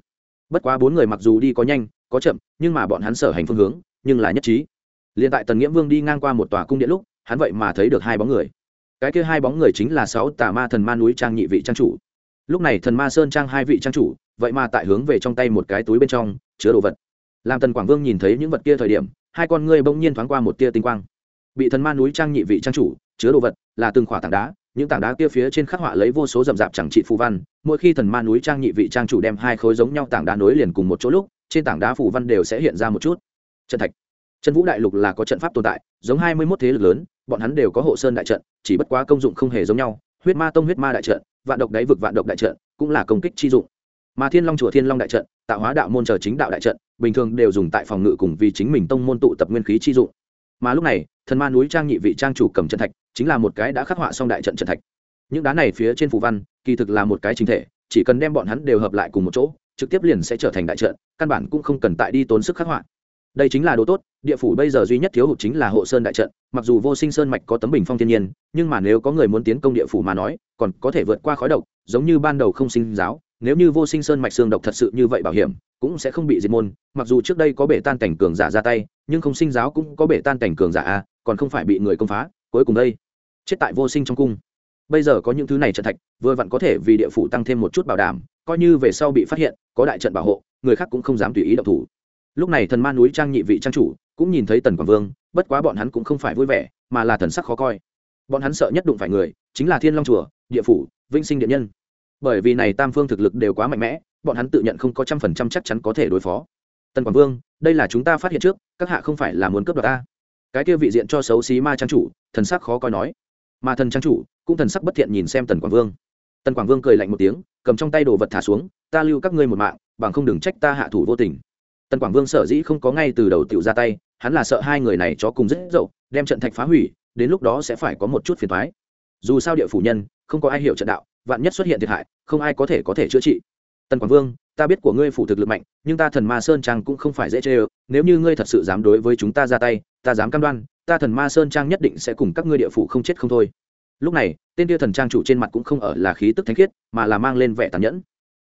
Speaker 1: Bất quá bốn người mặc dù đi có nhanh, có chậm, nhưng mà bọn hắn sở hành phương hướng, nhưng là nhất trí. Liền tại tần nghiễm vương đi ngang qua một tòa cung điện lúc, hắn vậy mà thấy được hai bóng người. Cái kia hai bóng người chính là sáu tà ma thần ma núi trang nhị vị trang chủ. Lúc này thần ma sơn trang hai vị trang chủ, vậy mà tại hướng về trong tay một cái túi bên trong chứa đồ vật. Làm tần quảng vương nhìn thấy những vật kia thời điểm, hai con ngươi bỗng nhiên thoáng qua một tia tinh quang. Bị thần ma núi trang nhị vị trang chủ, chứa đồ vật, là từng khỏa tảng đá, những tảng đá kia phía trên khắc họa lấy vô số rậm rạp chẳng trị phù văn. Mỗi khi thần ma núi trang nhị vị trang chủ đem hai khối giống nhau tảng đá nối liền cùng một chỗ lúc, trên tảng đá phù văn đều sẽ hiện ra một chút. Trận thạch. Trần vũ đại lục là có trận pháp tồn tại, giống hai mươi mốt thế lực lớn, bọn hắn đều có hộ sơn đại trận, chỉ bất quá công dụng không hề giống nhau. Huyết ma tông huyết ma đại trận, vạn độc đáy vực vạn độc đại trận, cũng là công kích chi dụng mà thiên long chùa thiên long đại trận, tạo hóa đạo môn chờ chính đạo đại trận, bình thường đều dùng tại phòng ngự cùng vì chính mình tông môn tụ tập nguyên khí chi dụng. Mà lúc này, thần ma núi trang nhị vị trang chủ cầm trận thạch, chính là một cái đã khắc họa xong đại trận trận thạch. Những đá này phía trên phù văn, kỳ thực là một cái chính thể, chỉ cần đem bọn hắn đều hợp lại cùng một chỗ, trực tiếp liền sẽ trở thành đại trận, căn bản cũng không cần tại đi tốn sức khắc họa. Đây chính là đồ tốt, địa phủ bây giờ duy nhất thiếu hụt chính là hộ sơn đại trận, mặc dù vô sinh sơn mạch có tấm bình phong thiên nhiên, nhưng mà nếu có người muốn tiến công địa phủ mà nói, còn có thể vượt qua khói độc, giống như ban đầu không sinh giáo nếu như vô sinh sơn mạch xương độc thật sự như vậy bảo hiểm, cũng sẽ không bị diệt môn, mặc dù trước đây có bể tan cảnh cường giả ra tay, nhưng không sinh giáo cũng có bể tan cảnh cường giả a, còn không phải bị người công phá, cuối cùng đây, chết tại vô sinh trong cung. Bây giờ có những thứ này trận thạch, vừa vặn có thể vì địa phủ tăng thêm một chút bảo đảm, coi như về sau bị phát hiện, có đại trận bảo hộ, người khác cũng không dám tùy ý động thủ. Lúc này thần ma núi trang nhị vị trang chủ cũng nhìn thấy tần quảng vương, bất quá bọn hắn cũng không phải vui vẻ, mà là thần sắc khó coi. Bọn hắn sợ nhất đụng phải người, chính là thiên long chùa, địa phủ vinh sinh điện nhân bởi vì này tam phương thực lực đều quá mạnh mẽ, bọn hắn tự nhận không có trăm phần trăm chắc chắn có thể đối phó. Tần quảng vương, đây là chúng ta phát hiện trước, các hạ không phải là muốn cướp đoạt ta. Cái kia vị diện cho xấu xí ma trang chủ, thần sắc khó coi nói. Mà thần trang chủ, cũng thần sắc bất thiện nhìn xem tần quảng vương. Tần quảng vương cười lạnh một tiếng, cầm trong tay đồ vật thả xuống, ta lưu các ngươi một mạng, bằng không đừng trách ta hạ thủ vô tình. Tần quảng vương sở dĩ không có ngay từ đầu tiểu ra tay, hắn là sợ hai người này cho cùng rất dậu, đem trận thạch phá hủy, đến lúc đó sẽ phải có một chút phiền thoái dù sao địa phủ nhân, không có ai hiểu trận đạo vạn nhất xuất hiện thiệt hại không ai có thể có thể chữa trị. Tần quảng vương ta biết của ngươi phủ thực lực mạnh nhưng ta thần ma sơn trang cũng không phải dễ chê ơ. Nếu như ngươi thật sự dám đối với chúng ta ra tay ta dám cam đoan ta thần ma sơn trang nhất định sẽ cùng các ngươi địa phủ không chết không thôi. Lúc này tên tia thần trang chủ trên mặt cũng không ở là khí tức thánh khiết mà là mang lên vẻ tàn nhẫn.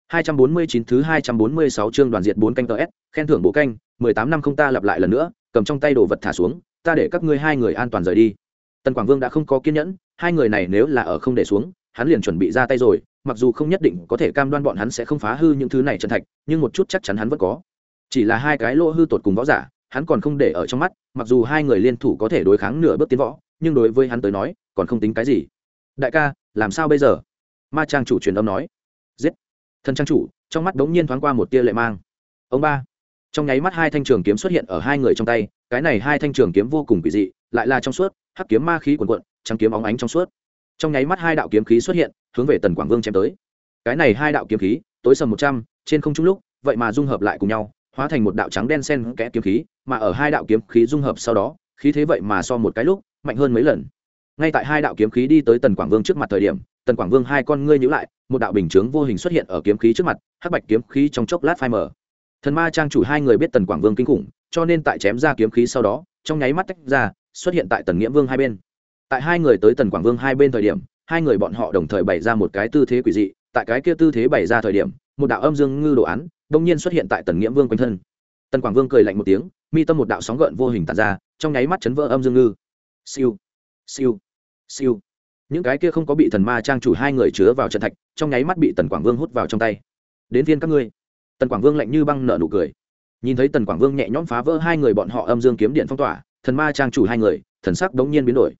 Speaker 1: 249 thứ 246 chương đoàn diệt 4 canh TS, khen thưởng bộ canh, 18 năm không ta lặp lại lần nữa, cầm trong tay đồ vật thả xuống, ta để các ngươi hai người an toàn rời đi. Tần Quảng Vương đã không có kiên nhẫn, hai người này nếu là ở không để xuống, hắn liền chuẩn bị ra tay rồi, mặc dù không nhất định có thể cam đoan bọn hắn sẽ không phá hư những thứ này chân thạch, nhưng một chút chắc chắn hắn vẫn có. Chỉ là hai cái lỗ hư tột cùng võ giả, hắn còn không để ở trong mắt, mặc dù hai người liên thủ có thể đối kháng nửa bước tiến võ, nhưng đối với hắn tới nói, còn không tính cái gì. Đại ca, làm sao bây giờ? Ma trang chủ truyền âm nói. Giết thần trang chủ trong mắt đống nhiên thoáng qua một tia lệ mang ông ba trong nháy mắt hai thanh trường kiếm xuất hiện ở hai người trong tay cái này hai thanh trường kiếm vô cùng kỳ dị lại là trong suốt hắc kiếm ma khí quần quận trắng kiếm óng ánh trong suốt trong nháy mắt hai đạo kiếm khí xuất hiện, hướng về tần quảng vương chém tới. Cái này hai đạo kiếm khí, tối sầm một trăm, trên không trung lúc, vậy mà dung hợp lại cùng nhau, hóa thành một đạo trắng đen sen kẽ kiếm khí, mà ở hai đạo kiếm khí dung hợp sau đó, khí thế vậy mà so một cái lúc, mạnh hơn mấy lần. Ngay tại hai đạo kiếm khí đi tới tần quảng vương trước mặt thời điểm, tần quảng vương hai con ngươi nhữ lại, một đạo bình chướng vô hình xuất hiện ở kiếm khí trước mặt, hắc bạch kiếm khí trong chốc lát phai mở thần ma trang chủ hai người biết tần quảng vương kinh khủng, cho nên tại chém ra kiếm khí sau đó, trong nháy mắt tách ra, xuất hiện tại tần nghĩa vương hai bên tại hai người tới tần quảng vương hai bên thời điểm, hai người bọn họ đồng thời bày ra một cái tư thế quỷ dị, tại cái kia tư thế bày ra thời điểm, một đạo âm dương ngư đồ án đông nhiên xuất hiện tại tần nghĩa vương quanh thân. Tần quảng vương cười lạnh một tiếng, mi tâm một đạo sóng gợn vô hình tàn ra, trong nháy mắt chấn vỡ âm dương ngư. Siêu siêu siêu. Những cái kia không có bị thần ma trang chủ hai người chứa vào trận thạch, trong nháy mắt bị tần quảng vương hút vào trong tay. Đến viên các ngươi. Tần quảng vương lạnh như băng nợ nụ cười. Nhìn thấy tần quảng vương nhẹ nhõm phá vỡ hai người bọn họ âm dương kiếm điện phong tỏa, thần ma trang chủ hai người, thần sắc đống nhiên biến đổi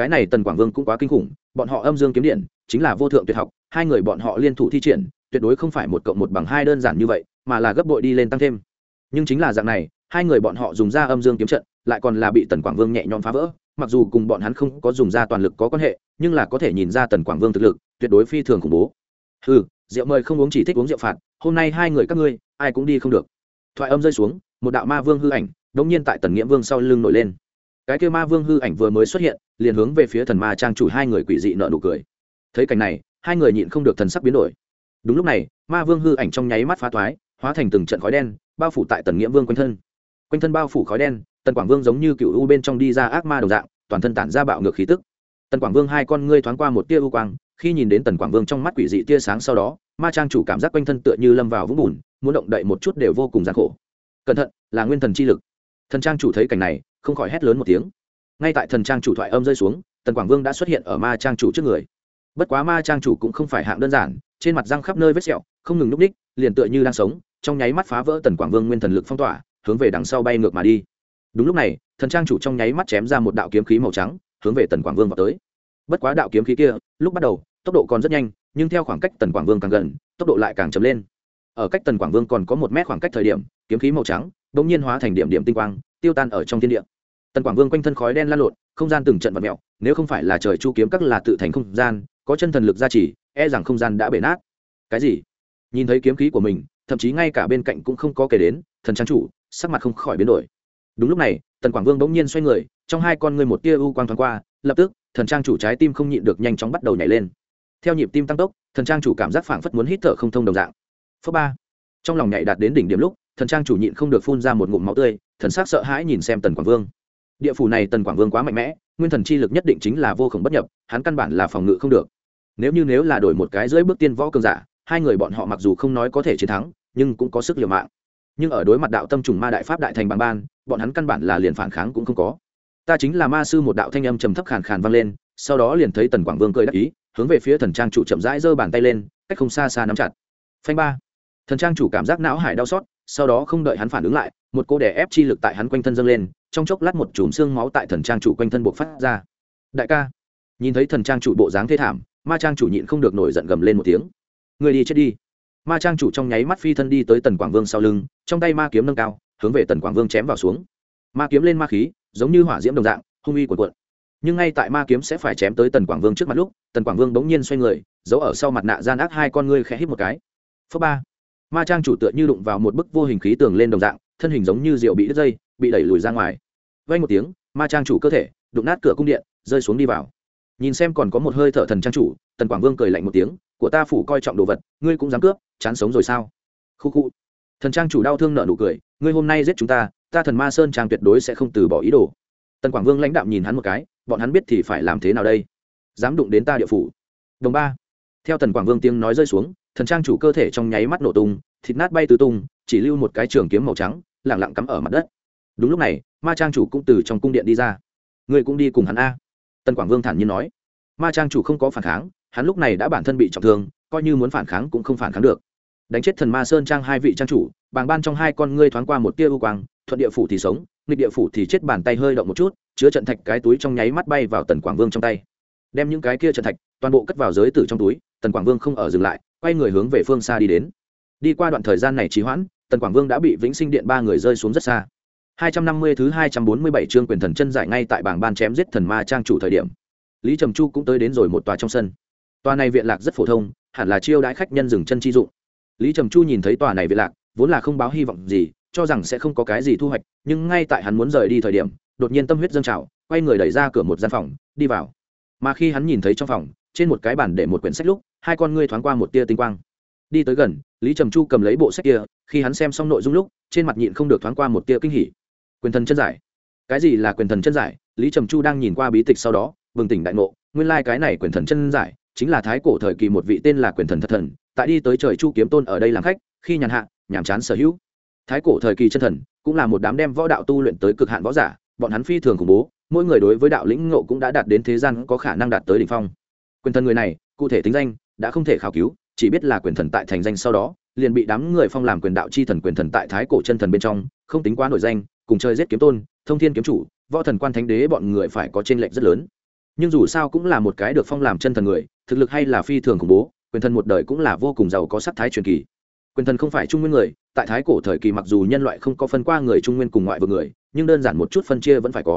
Speaker 1: cái này tần quảng vương cũng quá kinh khủng, bọn họ âm dương kiếm điện, chính là vô thượng tuyệt học, hai người bọn họ liên thủ thi triển, tuyệt đối không phải một cộng một bằng hai đơn giản như vậy, mà là gấp bội đi lên tăng thêm. Nhưng chính là dạng này, hai người bọn họ dùng ra âm dương kiếm trận, lại còn là bị tần quảng vương nhẹ nhõm phá vỡ, mặc dù cùng bọn hắn không có dùng ra toàn lực có quan hệ, nhưng là có thể nhìn ra tần quảng vương thực lực, tuyệt đối phi thường khủng bố. Ừ rượu mời không uống chỉ thích uống rượu phạt, hôm nay hai người các ngươi, ai cũng đi không được. Thoại âm rơi xuống, một đạo ma vương hư ảnh đống nhiên tại tần nghĩa vương sau lưng nổi lên. Cái kêu ma vương hư ảnh vừa mới xuất hiện liền hướng về phía thần ma trang chủ hai người quỷ dị nợ nụ cười. Thấy cảnh này, hai người nhịn không được thần sắc biến đổi. Đúng lúc này, ma vương hư ảnh trong nháy mắt phá thoái, hóa thành từng trận khói đen, bao phủ tại tần nghĩa vương quanh thân. Quanh thân bao phủ khói đen, tần quảng vương giống như cựu u bên trong đi ra ác ma đồng dạng, toàn thân tản ra bạo ngược khí tức. Tần quảng vương hai con ngươi thoáng qua một tia u quang, khi nhìn đến tần quảng vương trong mắt quỷ dị tia sáng sau đó, ma trang chủ cảm giác quanh thân tựa như lâm vào vũng bùn, muốn động đậy một chút đều vô cùng gian khổ. Cẩn thận, là nguyên thần chi lực. Thần trang chủ thấy cảnh này, không khỏi hét lớn một tiếng ngay tại thần trang chủ thoại âm rơi xuống, tần quảng vương đã xuất hiện ở ma trang chủ trước người. Bất quá ma trang chủ cũng không phải hạng đơn giản, trên mặt răng khắp nơi vết sẹo, không ngừng núp ních, liền tựa như đang sống, trong nháy mắt phá vỡ tần quảng vương nguyên thần lực phong tỏa, hướng về đằng sau bay ngược mà đi. Đúng lúc này, thần trang chủ trong nháy mắt chém ra một đạo kiếm khí màu trắng, hướng về tần quảng vương vào tới. Bất quá đạo kiếm khí kia, lúc bắt đầu, tốc độ còn rất nhanh, nhưng theo khoảng cách tần quảng vương càng gần, tốc độ lại càng chấm lên. Ở cách tần quảng vương còn có một mét khoảng cách thời điểm, kiếm khí màu trắng đ ỗ n g nhiên hóa thành điểm điểm tinh quang, tiêu tan ở trong thiên địa tần quảng vương quanh thân khói đen lan lộn, không gian từng trận vật mẹo nếu không phải là trời chu kiếm các là tự thành không gian, có chân thần lực gia trì e rằng không gian đã bể nát. Cái gì? Nhìn thấy kiếm khí của mình, thậm chí ngay cả bên cạnh cũng không có kể đến, thần trang chủ, sắc mặt không khỏi biến đổi. Đúng lúc này, tần quảng vương bỗng nhiên xoay người, trong hai con ngươi một tia u quang thoáng qua, lập tức, thần trang chủ trái tim không nhịn được nhanh chóng bắt đầu nhảy lên. Theo nhịp tim tăng tốc, thần trang chủ cảm giác phảng phất muốn hít thở không thông đồng dạng. Phớ ba. Trong lòng nhảy đạt đến đỉnh điểm lúc, thần trang chủ nhịn không được phun ra một ngụm máu tươi, thần sắc sợ hãi nhìn xem tần quảng vương địa phủ này tần quảng vương quá mạnh mẽ, nguyên thần chi lực nhất định chính là vô khổng bất nhập, hắn căn bản là phòng ngự không được. Nếu như nếu là đổi một cái dưới bước tiên võ cường giả, hai người bọn họ mặc dù không nói có thể chiến thắng, nhưng cũng có sức liều mạng. Nhưng ở đối mặt đạo tâm trùng ma đại pháp đại thành bằng ban, bọn hắn căn bản là liền phản kháng cũng không có. Ta chính là ma sư một đạo thanh âm trầm thấp khàn khàn vang lên, sau đó liền thấy tần quảng vương cười đắc ý, hướng về phía thần trang chủ chậm rãi giơ bàn tay lên, cách không xa xa nắm chặt. Phanh ba. Thần trang chủ cảm giác não hải đau xót, sau đó không đợi hắn phản ứng lại, một cô đè ép chi lực tại hắn quanh thân dâng lên trong chốc lát một chùm xương máu tại thần trang chủ quanh thân buộc phát ra. Đại ca, nhìn thấy thần trang chủ bộ dáng thê thảm, ma trang chủ nhịn không được nổi giận gầm lên một tiếng. Người đi chết đi. Ma trang chủ trong nháy mắt phi thân đi tới tần quảng vương sau lưng, trong tay ma kiếm nâng cao, hướng về tần quảng vương chém vào xuống. Ma kiếm lên ma khí, giống như hỏa diễm đồng dạng, hung uy cuộn cuộn. Nhưng ngay tại ma kiếm sẽ phải chém tới tần quảng vương trước mặt lúc, tần quảng vương bỗng nhiên xoay người, giấu ở sau mặt nạ gian ác hai con ngươi khẽ hít một cái. Phớ ba. Ma trang chủ tựa như đụng vào một bức vô hình khí tường lên đồng dạng thân hình giống như rượu bị đứt dây, bị đẩy lùi ra ngoài. Vay một tiếng, ma trang chủ cơ thể, đụng nát cửa cung điện, rơi xuống đi vào. Nhìn xem còn có một hơi thở thần trang chủ, tần quảng vương cười lạnh một tiếng, của ta phủ coi trọng đồ vật, ngươi cũng dám cướp, chán sống rồi sao? Khu khu. Thần trang chủ đau thương nợ nụ cười, ngươi hôm nay giết chúng ta ta thần ma sơn trang tuyệt đối sẽ không từ bỏ ý đồ. Tần quảng vương lãnh đạo nhìn hắn một cái, bọn hắn biết thì phải làm thế nào đây? Dám đụng đến ta địa phủ. Đồng ba. Theo tần quảng vương tiếng nói rơi xuống, thần trang chủ cơ thể trong nháy mắt nổ tung, thịt nát bay tứ tung, chỉ lưu một cái trường kiếm màu trắng lẳng lặng cắm ở mặt đất. Đúng lúc này, ma trang chủ cũng từ trong cung điện đi ra. Người cũng đi cùng hắn a. Tần quảng vương thản nhiên nói. Ma trang chủ không có phản kháng, hắn lúc này đã bản thân bị trọng thương, coi như muốn phản kháng cũng không phản kháng được. Đánh chết thần ma sơn trang hai vị trang chủ, bàng ban trong hai con ngươi thoáng qua một tia u quang, thuận địa phủ thì sống, nghịch địa phủ thì chết bàn tay hơi động một chút, chứa trận thạch cái túi trong nháy mắt bay vào tần quảng vương trong tay. Đem những cái kia trận thạch, toàn bộ cất vào giới tử trong túi, tần quảng vương không ở dừng lại, quay người hướng về phương xa đi đến. Đi qua đoạn thời gian này trì hoãn tần quảng vương đã bị vĩnh sinh điện ba người rơi xuống rất xa. 250 thứ 247 chương quyền thần chân giải ngay tại bảng ban chém giết thần ma trang chủ thời điểm. Lý trầm chu cũng tới đến rồi một tòa trong sân. Tòa này viện lạc rất phổ thông, hẳn là chiêu đãi khách nhân dừng chân chi dụng. Lý trầm chu nhìn thấy tòa này viện lạc, vốn là không báo hy vọng gì, cho rằng sẽ không có cái gì thu hoạch, nhưng ngay tại hắn muốn rời đi thời điểm, đột nhiên tâm huyết dâng trào, quay người đẩy ra cửa một gian phòng, đi vào. Mà khi hắn nhìn thấy trong phòng, trên một cái bàn để một quyển sách lúc, hai con ngươi thoáng qua một tia tinh quang. Đi tới gần lý trầm chu cầm lấy bộ sách kia, khi hắn xem xong nội dung lúc, trên mặt nhịn không được thoáng qua một tia kinh hỉ. Quyền thần chân giải. Cái gì là quyền thần chân giải? Lý trầm chu đang nhìn qua bí tịch sau đó, bừng tỉnh đại ngộ, nguyên lai、like、cái này quyền thần chân giải chính là thái cổ thời kỳ một vị tên là quyền thần thật thần, tại đi tới trời chu kiếm tôn ở đây làm khách, khi nhàn hạ, nhàm chán sở hữu. Thái cổ thời kỳ chân thần cũng là một đám đem võ đạo tu luyện tới cực hạn võ giả, bọn hắn phi thường khủng bố, mỗi người đối với đạo lĩnh ngộ cũng đã đạt đến thế gian có khả năng đạt tới đ ỉ n h phong. Quyền thần người này, cụ thể tính danh đã không thể khảo cứu chỉ biết là quyền thần tại thành danh sau đó, liền bị đám người phong làm quyền đạo chi thần quyền thần tại thái cổ chân thần bên trong, không tính quá nổi danh, cùng chơi giết kiếm tôn, thông thiên kiếm chủ, võ thần quan thánh đế bọn người phải có t r ê n lệch rất lớn. Nhưng dù sao cũng là một cái được phong làm chân thần người, thực lực hay là phi thường khủng bố, quyền thần một đời cũng là vô cùng giàu có sắc thái truyền kỳ. Quyền thần không phải trung nguyên người, tại thái cổ thời kỳ mặc dù nhân loại không có phân qua người trung nguyên cùng ngoại vực người, nhưng đơn giản một chút phân chia vẫn phải có.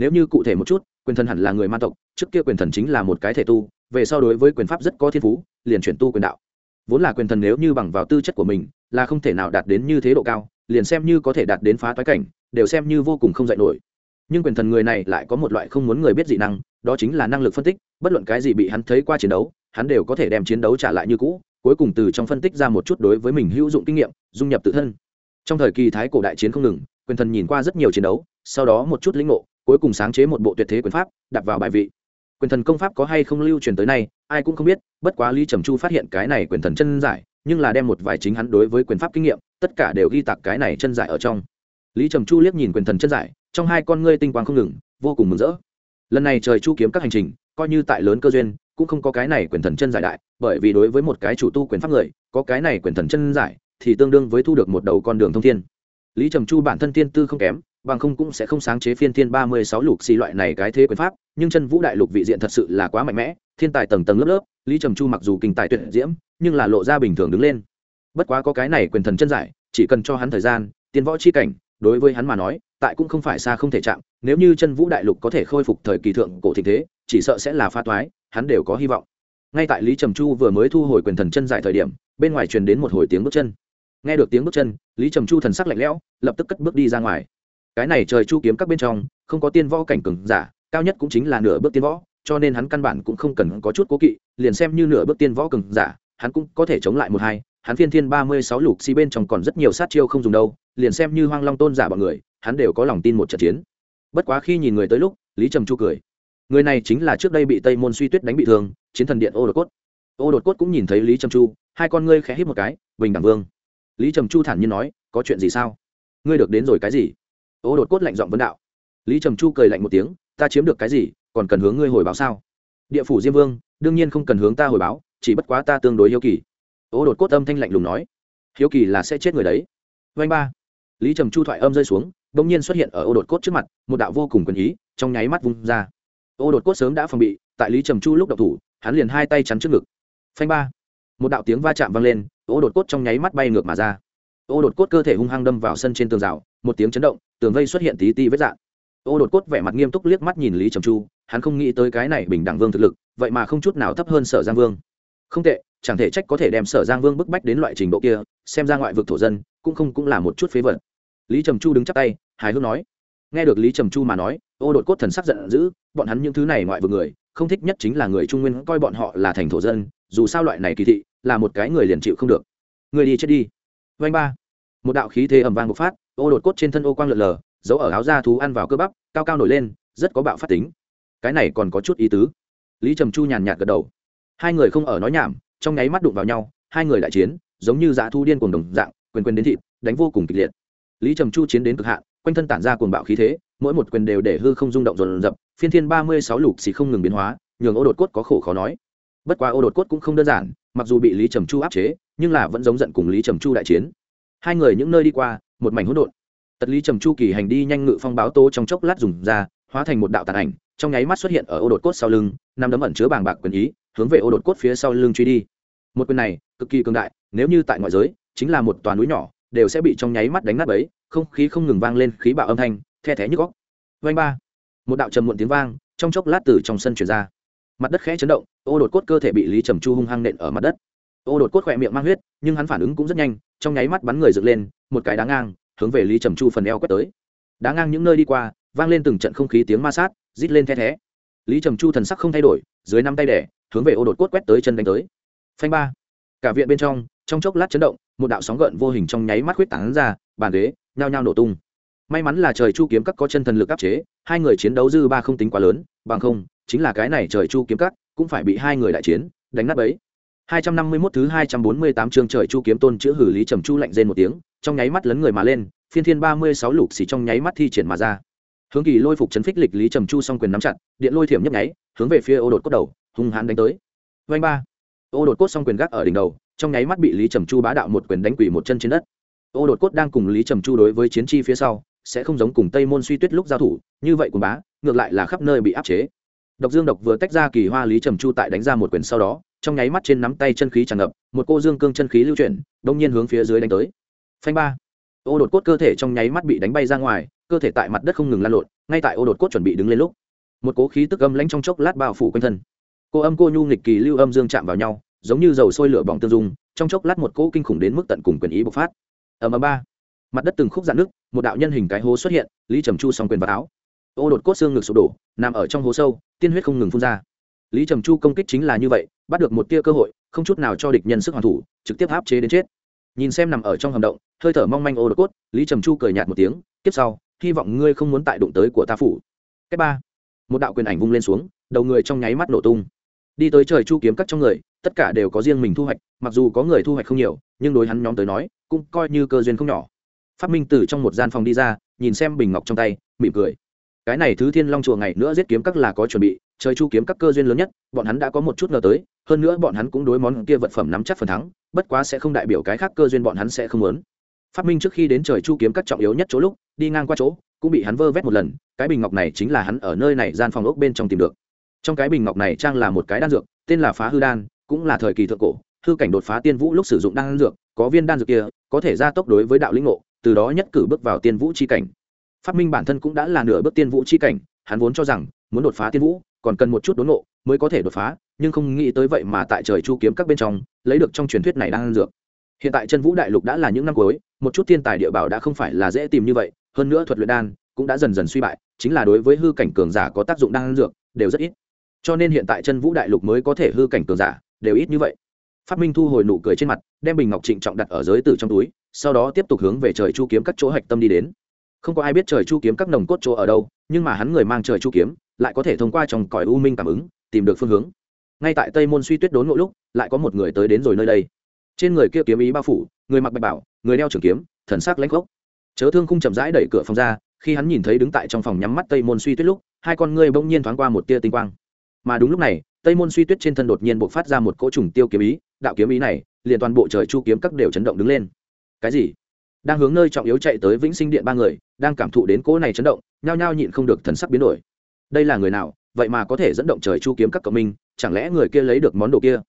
Speaker 1: Nếu như cụ thể một chút, quyền thần hẳn là người ma tộc, trước kia quyền thần chính là một cái thể tu, về sau đối với quyền pháp rất có thiên phú liền chuyển tu quyền đạo. Vốn là quyền thần nếu như bằng vào tư chất của mình, là không thể nào đạt đến như thế độ cao, liền xem như có thể đạt đến phá toái cảnh, đều xem như vô cùng không dạy nổi. Nhưng quyền thần người này lại có một loại không muốn người biết dị năng, đó chính là năng lực phân tích, bất luận cái gì bị hắn thấy qua chiến đấu, hắn đều có thể đem chiến đấu trả lại như cũ, cuối cùng từ trong phân tích ra một chút đối với mình hữu dụng kinh nghiệm, dung nhập tự thân. Trong thời kỳ thái cổ đại chiến không ngừng, quyền thần nhìn qua rất nhiều chiến đấu, sau đó một chút lĩnh ngộ, cuối cùng sáng chế một bộ tuyệt thế quyền pháp, đặt vào bài vị quyền thần công pháp có hay không lưu truyền tới nay, ai cũng không biết, bất quá lý trầm chu phát hiện cái này quyền thần chân giải, nhưng là đem một vài chính hắn đối với quyền pháp kinh nghiệm, tất cả đều ghi tặc cái này chân giải ở trong. Lý trầm chu liếc nhìn quyền thần chân giải, trong hai con ngươi tinh quang không ngừng, vô cùng mừng rỡ. Lần này trời chu kiếm các hành trình, coi như tại lớn cơ duyên, cũng không có cái này quyền thần chân giải đại, bởi vì đối với một cái chủ tu quyền pháp người, có cái này quyền thần chân giải, thì tương đương với thu được một đầu con đường thông thiên. Lý trầm chu bản thân tiên tư không kém, bằng không cũng sẽ không sáng chế phiên thiên ba mươi sáu lục xì loại này cái thế quyền pháp nhưng chân vũ đại lục vị diện thật sự là quá mạnh mẽ, thiên tài tầng tầng lớp lớp, lý trầm chu mặc dù kinh tài tuyệt diễm, nhưng là lộ ra bình thường đứng lên. Bất quá có cái này quyền thần chân giải, chỉ cần cho hắn thời gian tiên võ chi cảnh, đối với hắn mà nói, tại cũng không phải xa không thể chạm, nếu như chân vũ đại lục có thể khôi phục thời kỳ thượng cổ thịnh thế, chỉ sợ sẽ là pha toái, hắn đều có hy vọng. Ngay tại lý trầm chu vừa mới thu hồi quyền thần chân giải thời điểm, bên ngoài truyền đến một hồi tiếng bước chân. Nghe được tiếng bước chân, lý trầm chu thần sắc lạnh lẽo, lập tức cất bước đi ra ngoài. Cái này trời chu kiếm các bên trong, không có tiên võ cảnh cừng giả cao nhất cũng chính là nửa bước tiên võ, cho nên hắn căn bản cũng không cần có chút cố kỵ, liền xem như nửa bước tiên võ cừng giả, hắn cũng có thể chống lại một hai, hắn phiên thiên ba mươi sáu lục xi bên trong còn rất nhiều sát chiêu không dùng đâu, liền xem như hoang long tôn giả bọn người, hắn đều có lòng tin một trận chiến. Bất quá khi nhìn người tới lúc, lý trầm chu cười. Người này chính là trước đây bị tây môn suy tuyết đánh bị thương, chiến thần điện ô đột cốt. Ô đột cốt cũng nhìn thấy lý trầm chu, hai con ngươi khẽ hít một cái, bình đẳng vương. Lý trầm chu thản nhiên nói, có chuyện gì sao? Ngươi được đến rồi cái gì? Ô đột cốt lạnh giọng vấn đạo. Lý trầm chu cười lạnh một tiếng ta chiếm được cái gì, còn cần hướng ngươi hồi báo sao? Địa phủ diêm vương, đương nhiên không cần hướng ta hồi báo, chỉ bất quá ta tương đối hiếu kỳ. Ô đột cốt âm thanh lạnh lùng nói. Hiếu kỳ là sẽ chết người đấy. Vanh ba. Lý trầm chu thoại âm rơi xuống đ ỗ n g nhiên xuất hiện ở ô đột cốt trước mặt, một đạo vô cùng quyền ý, trong nháy mắt vung ra. Ô đột cốt sớm đã phòng bị, tại lý trầm chu lúc đậu thủ, hắn liền hai tay chắn trước ngực. Phanh ba. Một đạo tiếng va chạm vang lên, ô đột cốt trong nháy mắt bay ngược mà ra. Ô đột cốt cơ thể hung hăng đâm vào sân trên tường rào, một tiếng chấn động, tường vây xuất hiện tí ti vết dạn ô đột cốt vẻ mặt nghiêm túc liếc mắt nhìn lý trầm chu, hắn không nghĩ tới cái này bình đẳng vương thực lực, vậy mà không chút nào thấp hơn sở giang vương. Không tệ, chẳng thể trách có thể đem sở giang vương bức bách đến loại trình độ kia, xem ra ngoại vực thổ dân, cũng không cũng là một chút phế vật. Lý trầm chu đứng chắp tay, hài hước nói. Nghe được lý trầm chu mà nói, ô đột cốt thần sắc giận dữ, bọn hắn những thứ này ngoại vực người, không thích nhất chính là người trung nguyên coi bọn họ là thành thổ dân, dù sao loại này kỳ thị, là một cái người liền chịu không được. Người đi chết đi. Vanh ba. Một đạo khí thế ẩm vang bộc phát, ô đột cốt trên thân ô quang lượn lờ giấu ở áo da thú ăn vào cơ bắp, cao cao nổi lên, rất có bạo phát tính. Cái này còn có chút ý tứ. Lý trầm chu nhàn nhạt gật đầu. Hai người không ở nói nhảm, trong nháy mắt đụng vào nhau, hai người đại chiến, giống như dã thu điên cuồng đồng dạng, quyền quyền đến thịt, đánh vô cùng kịch liệt. Lý trầm chu chiến đến cực hạn, quanh thân tản ra cuồng bạo khí thế, mỗi một quyền đều để hư không rung động rồn rập, phiên thiên ba mươi sáu lục xì không ngừng biến hóa, nhường ô đột cốt có khổ khó nói. Bất quá ô đột cốt cũng không đơn giản, mặc dù bị lý trầm chu áp chế, nhưng là vẫn giống giận cùng lý trầm chu đại chiến. Hai người những nơi đi qua, một mảnh hỗn độn tật lý trầm chu kỳ hành đi nhanh ngự phong báo tố trong chốc lát dùng ra, hóa thành một đạo tàn ảnh, trong nháy mắt xuất hiện ở ô đột cốt sau lưng nằm đấm ẩn chứa bàng bạc quyền ý, hướng về ô đột cốt phía sau lưng truy đi. Một quyền này, cực kỳ cường đại, nếu như tại ngoại giới, chính là một toàn núi nhỏ, đều sẽ bị trong nháy mắt đánh nát ấy không khí không ngừng vang lên khí bạo âm thanh, the thé như góc vanh ba. Một đạo trầm muộn tiếng vang, trong chốc lát từ trong sân chuyển ra. Mặt đất khẽ chấn động, ô đột cốt cơ thể bị lý trầm chu hung hăng nện ở mặt đất. Ô đột cốt khỏe miệng mang huyết, nhưng hắn phản ứng cũng rất nhanh, trong nháy mắt bắn người dựng lên, một cái đá ngang hướng về lý trầm chu phần eo quét tới. Đá ngang những nơi đi qua, vang lên từng trận không khí tiếng ma sát, rít lên the thé. Lý trầm chu thần sắc không thay đổi, dưới năm tay đẻ, hướng về ô đột cốt quét tới chân đánh tới. Phanh ba. Cả viện bên trong trong chốc lát chấn động, một đạo sóng gợn vô hình trong nháy mắt khuyết tán ra, bàn ghế, nhao nhao nổ tung. May mắn là trời chu kiếm các có chân thần lực áp chế, hai người chiến đấu dư ba không tính quá lớn, bằng không, chính là cái này trời chu kiếm các cũng phải bị hai người đại chiến, đánh nát ấy 251 thứ 248 chương trời chu kiếm tôn chữ hử lý trầm chu lạnh rên một tiếng trong nháy mắt lấn người mà lên, phiên thiên 36 lục xỉ trong nháy mắt thi triển mà ra. Hướng kỳ lôi phục chấn phích lịch lý trầm chu song quyền nắm chặt, điện lôi thiểm nhấp nháy, hướng về phía ô đột cốt đầu, hung hãn đánh tới. Vanh ba. Ô đột cốt song quyền gác ở đỉnh đầu, trong nháy mắt bị lý trầm chu bá đạo một quyền đánh quỷ một chân trên đất. Ô đột cốt đang cùng lý trầm chu đối với chiến chi phía sau, sẽ không giống cùng tây môn suy tuyết lúc giao thủ, như vậy cùng bá, ngược lại là khắp nơi bị áp chế. Độc dương độc vừa tách ra kỳ hoa lý trầm chu tại đánh ra một quyền sau đó, trong nháy mắt trên nắm tay chân khí tràn ngập, một cô dương cương chân khí lưu chuyển, đông nhiên hướng phía dưới đánh tới phanh ba. Ô đột cốt cơ thể trong nháy mắt bị đánh bay ra ngoài, cơ thể tại mặt đất không ngừng lan lộn, ngay tại ô đột cốt chuẩn bị đứng lên lúc, một cố khí tức âm lãnh trong chốc lát bao phủ quanh thân. Cô âm cô nhu nghịch kỳ lưu âm dương chạm vào nhau, giống như dầu sôi lửa bỏng tương dung, trong chốc lát một cỗ kinh khủng đến mức tận cùng quyền ý bộc phát. Ầm ầm ba. Mặt đất từng khúc dạn nước một đạo nhân hình cái hố xuất hiện, lý trầm chu s quyền vào áo. Ô đột cốt xương ngực sụp đổ, nằm ở trong hố sâu, tiên huyết không ngừng phun ra. Lý trầm chu công kích chính là như vậy, bắt được một tia cơ hội, không chút nào cho địch nhân sức hoàn thủ, trực tiếp áp chế đến chết nhìn xem nằm ở trong hầm động, hơi thở mong manh ô đột cốt, lý trầm chu cười nhạt một tiếng tiếp sau, hy vọng ngươi không muốn tại đụng tới của ta phủ. Cách ba, một đạo quyền ảnh vung lên xuống, đầu người trong nháy mắt nổ tung. Đi tới trời chu kiếm cắt trong người, tất cả đều có riêng mình thu hoạch, mặc dù có người thu hoạch không nhiều, nhưng đối hắn nhóm tới nói, cũng coi như cơ duyên không nhỏ. Phát minh từ trong một gian phòng đi ra, nhìn xem bình ngọc trong tay, mỉm cười. Cái này thứ thiên long chùa ngày nữa giết kiếm các là có chuẩn bị, trời chu kiếm các cơ duyên lớn nhất, bọn hắn đã có một chút ngờ tới, hơn nữa bọn hắn cũng đối món kia vật phẩm nắm chắc phần thắng bất quá sẽ không đại biểu cái khác cơ duyên bọn hắn sẽ không muốn. Phát minh trước khi đến trời chu kiếm các trọng yếu nhất chỗ lúc, đi ngang qua chỗ, cũng bị hắn vơ vét một lần, cái bình ngọc này chính là hắn ở nơi này gian phòng ốc bên trong tìm được. Trong cái bình ngọc này trang là một cái đan dược, tên là phá hư đan, cũng là thời kỳ thượng cổ, hư cảnh đột phá tiên vũ lúc sử dụng đan dược, có viên đan dược kia, có thể gia tốc đối với đạo lĩnh ngộ, từ đó nhất cử bước vào tiên vũ chi cảnh. Phát minh bản thân cũng đã là nửa bước tiên vũ chi cảnh, hắn vốn cho rằng, muốn đột phá tiên vũ, còn cần một chút đốn ngộ, mới có thể đột phá nhưng không nghĩ tới vậy mà tại trời chu kiếm các bên trong, lấy được trong truyền thuyết này đang dược. Hiện tại chân vũ đại lục đã là những năm cuối, một chút thiên tài địa bảo đã không phải là dễ tìm như vậy, hơn nữa thuật luyện đan cũng đã dần dần suy bại, chính là đối với hư cảnh cường giả có tác dụng đan dược đều rất ít. Cho nên hiện tại chân vũ đại lục mới có thể hư cảnh cường giả đều ít như vậy. Phát minh thu hồi nụ cười trên mặt, đem bình ngọc trịnh trọng đặt ở giới tử trong túi, sau đó tiếp tục hướng về trời chu kiếm các chỗ hạch tâm đi đến. Không có ai biết trời chu kiếm các nồng cốt chỗ ở đâu, nhưng mà hắn người mang trời chu kiếm, lại có thể thông qua trong cõi u minh cảm ứng, tìm được phương hướng ngay tại tây môn suy tuyết đốn ngộ lúc, lại có một người tới đến rồi nơi đây. Trên người kia kiếm ý bao phủ, người mặc bạch bảo, người đeo trường kiếm, thần sắc lãnh gốc chớ thương khung chậm rãi đẩy cửa phòng ra, khi hắn nhìn thấy đứng tại trong phòng nhắm mắt tây môn suy tuyết lúc, hai con ngươi bỗng nhiên thoáng qua một tia tinh quang. Mà đúng lúc này, tây môn suy tuyết trên thân đột nhiên b ộ c phát ra một cỗ trùng tiêu kiếm ý, đạo kiếm ý này, liền toàn bộ trời chu kiếm các đều chấn động đứng lên. Cái gì? Đang hướng nơi trọng yếu chạy tới vĩnh sinh điện ba người, đang cảm thụ đến cỗ này chấn động, nhao nhao nhịn không được thần sắc biến đổi. Đây là người nào? Vậy mà có thể dẫn động trời chu kiếm các cộng minh chẳng lẽ người kia lấy được món đồ kia?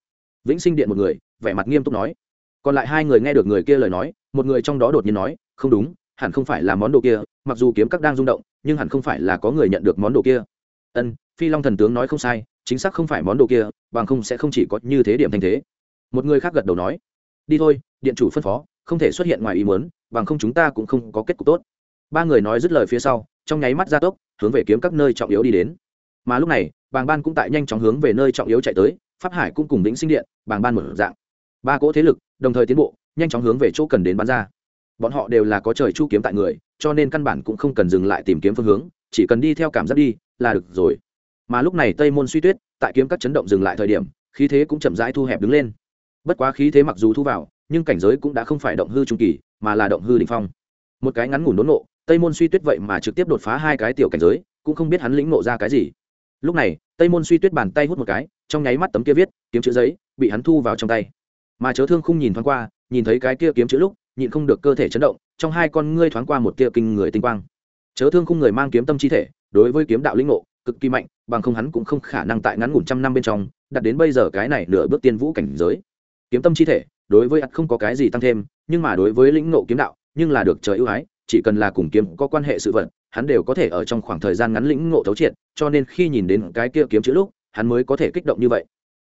Speaker 1: Vĩnh sinh điện một người, vẻ mặt nghiêm túc nói. Còn lại hai người nghe được người kia lời nói, một người trong đó đột nhiên nói, không đúng, hẳn không phải là món đồ kia, mặc dù kiếm các đang rung động, nhưng hẳn không phải là có người nhận được món đồ kia. Ân, phi long thần tướng nói không sai, chính xác không phải món đồ kia, bằng không sẽ không chỉ có như thế điểm thanh thế. Một người khác gật đầu nói, đi thôi, điện chủ phân phó, không thể xuất hiện ngoài ý muốn, bằng không chúng ta cũng không có kết cục tốt. Ba người nói dứt lời phía sau, trong nháy mắt gia tốc, hướng về kiếm các nơi trọng yếu đi đến mà lúc này, bàng ban cũng tại nhanh chóng hướng về nơi trọng yếu chạy tới, pháp hải cũng cùng lĩnh sinh điện, bàng ban mở dạng. Ba cỗ thế lực, đồng thời tiến bộ, nhanh chóng hướng về chỗ cần đến bán ra. Bọn họ đều là có trời chu kiếm tại người, cho nên căn bản cũng không cần dừng lại tìm kiếm phương hướng, chỉ cần đi theo cảm giác đi, là được rồi. Mà lúc này tây môn suy tuyết, tại kiếm các chấn động dừng lại thời điểm, khí thế cũng chậm rãi thu hẹp đứng lên. Bất quá khí thế mặc dù thu vào, nhưng cảnh giới cũng đã không phải động hư trung kỳ, mà là động hư đ ỉ n h phong. Một cái ngắn ngủn đốn nộ, tây môn suy tuyết vậy mà trực tiếp đột phá hai cái tiểu cảnh giới, cũng không biết hắn lĩnh nộ ra cái gì lúc này, tây môn suy tuyết bàn tay hút một cái, trong nháy mắt tấm kia viết, kiếm chữ giấy, bị hắn thu vào trong tay. Mà chớ thương không nhìn thoáng qua, nhìn thấy cái kia kiếm chữ lúc, nhịn không được cơ thể chấn động, trong hai con ngươi thoáng qua một tia kinh người tinh quang. Chớ thương không người mang kiếm tâm chi thể, đối với kiếm đạo linh ngộ, cực kỳ mạnh, bằng không hắn cũng không khả năng tại ngắn ngủn trăm năm bên trong đặt đến bây giờ cái này nửa bước tiên vũ cảnh giới. Kiếm tâm chi thể, đối với ắt không có cái gì tăng thêm, nhưng mà đối với lĩnh ngộ kiếm đạo, nhưng là được trời ưu ái, chỉ cần là cùng kiếm có quan hệ sự vật hắn đều có thể ở trong khoảng thời gian ngắn lĩnh ngộ thấu triệt, cho nên khi nhìn đến cái kia kiếm chữ lúc, hắn mới có thể kích động như vậy.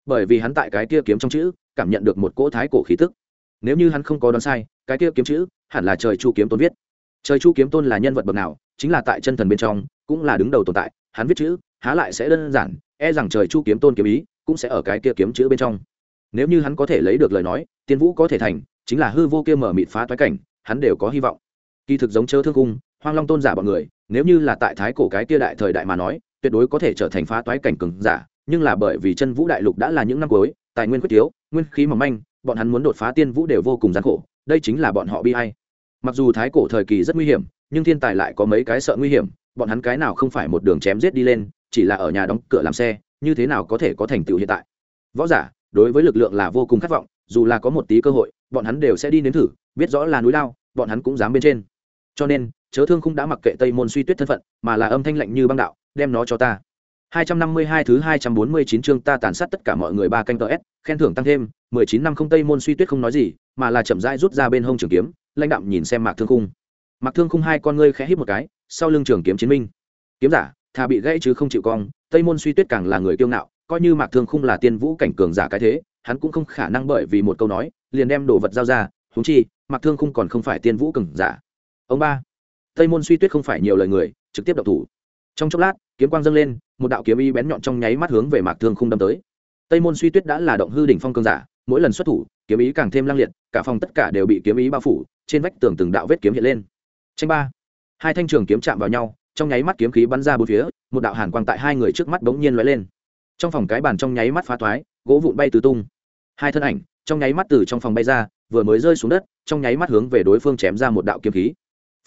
Speaker 1: Bởi vì hắn tại cái kia kiếm trong chữ, cảm nhận được một cỗ thái cổ khí tức. Nếu như hắn không có đoán sai, cái kia kiếm chữ hẳn là trời chu kiếm tôn viết. Trời chu kiếm tôn là nhân vật bậc nào, chính là tại chân thần bên trong, cũng là đứng đầu tồn tại, hắn viết chữ, há lại sẽ đơn giản e rằng trời chu kiếm tôn kiếm ý cũng sẽ ở cái kia kiếm chữ bên trong. Nếu như hắn có thể lấy được lời nói, tiên vũ có thể thành, chính là hư vô kia mở mịt phá toái cảnh, hắn đều có hy vọng. Kỳ thực giống chớ thương cung hoang long tôn giả bọn người, nếu như là tại thái cổ cái kia đại thời đại mà nói, tuyệt đối có thể trở thành phá toái cảnh cường giả, nhưng là bởi vì chân vũ đại lục đã là những năm cuối, tài nguyên quyết thiếu, nguyên khí mỏng manh, bọn hắn muốn đột phá tiên vũ đều vô cùng gian khổ, đây chính là bọn họ bi hay mặc dù thái cổ thời kỳ rất nguy hiểm, nhưng thiên tài lại có mấy cái sợ nguy hiểm, bọn hắn cái nào không phải một đường chém giết đi lên, chỉ là ở nhà đóng cửa làm xe, như thế nào có thể có thành tựu hiện tại? Võ giả, đối với lực lượng là vô cùng khát vọng, dù là có một tí cơ hội, bọn hắn đều sẽ đi nếm thử, biết rõ là núi lao, bọn hắn cũng dám bên trên. Cho nên chớ thương Khung đã mặc kệ tây môn suy tuyết thân phận mà là âm thanh lạnh như băng đạo đem nó cho ta 252 thứ 249 chương ta tàn sát tất cả mọi người ba canh s khen thưởng tăng thêm, 19 năm không Tây môn suy tuyết không nói gì, mà là chậm rãi rút ra bên hông trường kiếm, lãnh đạm nhìn xem Mạc Thương Khung. Mạc Thương Khung hai con ngươi khẽ híp một cái, sau lưng trường kiếm chiến minh. Kiếm giả, thà bị gãy chứ không chịu cong, Tây môn suy tuyết càng là người kiêu ngạo, coi như Mạc Thương Khung là tiên vũ cảnh cường giả cái thế, hắn cũng không khả năng bởi vì một câu nói, liền đem đồ vật giao ra, húng chi, Mạc Thương Khung còn không phải tiên vũ cường giả. Ông ba, Tây môn suy tuyết không phải nhiều lời người, trực tiếp động thủ. Trong chốc lát, kiếm quang dâng lên, một đạo kiếm y bén nhọn trong nháy mắt hướng về Mạc Thương Khung đâm tới. Tây môn suy tuyết đã là động hư đỉnh phong cường giả, mỗi lần xuất thủ, kiếm ý càng thêm lăng liệt, cả phòng tất cả đều bị kiếm ý bao phủ, trên vách tường từng đạo vết kiếm hiện lên. Tranh ba, hai thanh trường kiếm chạm vào nhau, trong nháy mắt kiếm khí bắn ra bốn phía, một đạo hàn quang tại hai người trước mắt bỗng nhiên lóe lên. Trong phòng cái bàn trong nháy mắt phá thoái, gỗ vụn bay tứ tung. Hai thân ảnh, trong nháy mắt từ trong phòng bay ra, vừa mới rơi xuống đất, trong nháy mắt hướng về đối phương chém ra một đạo kiếm khí.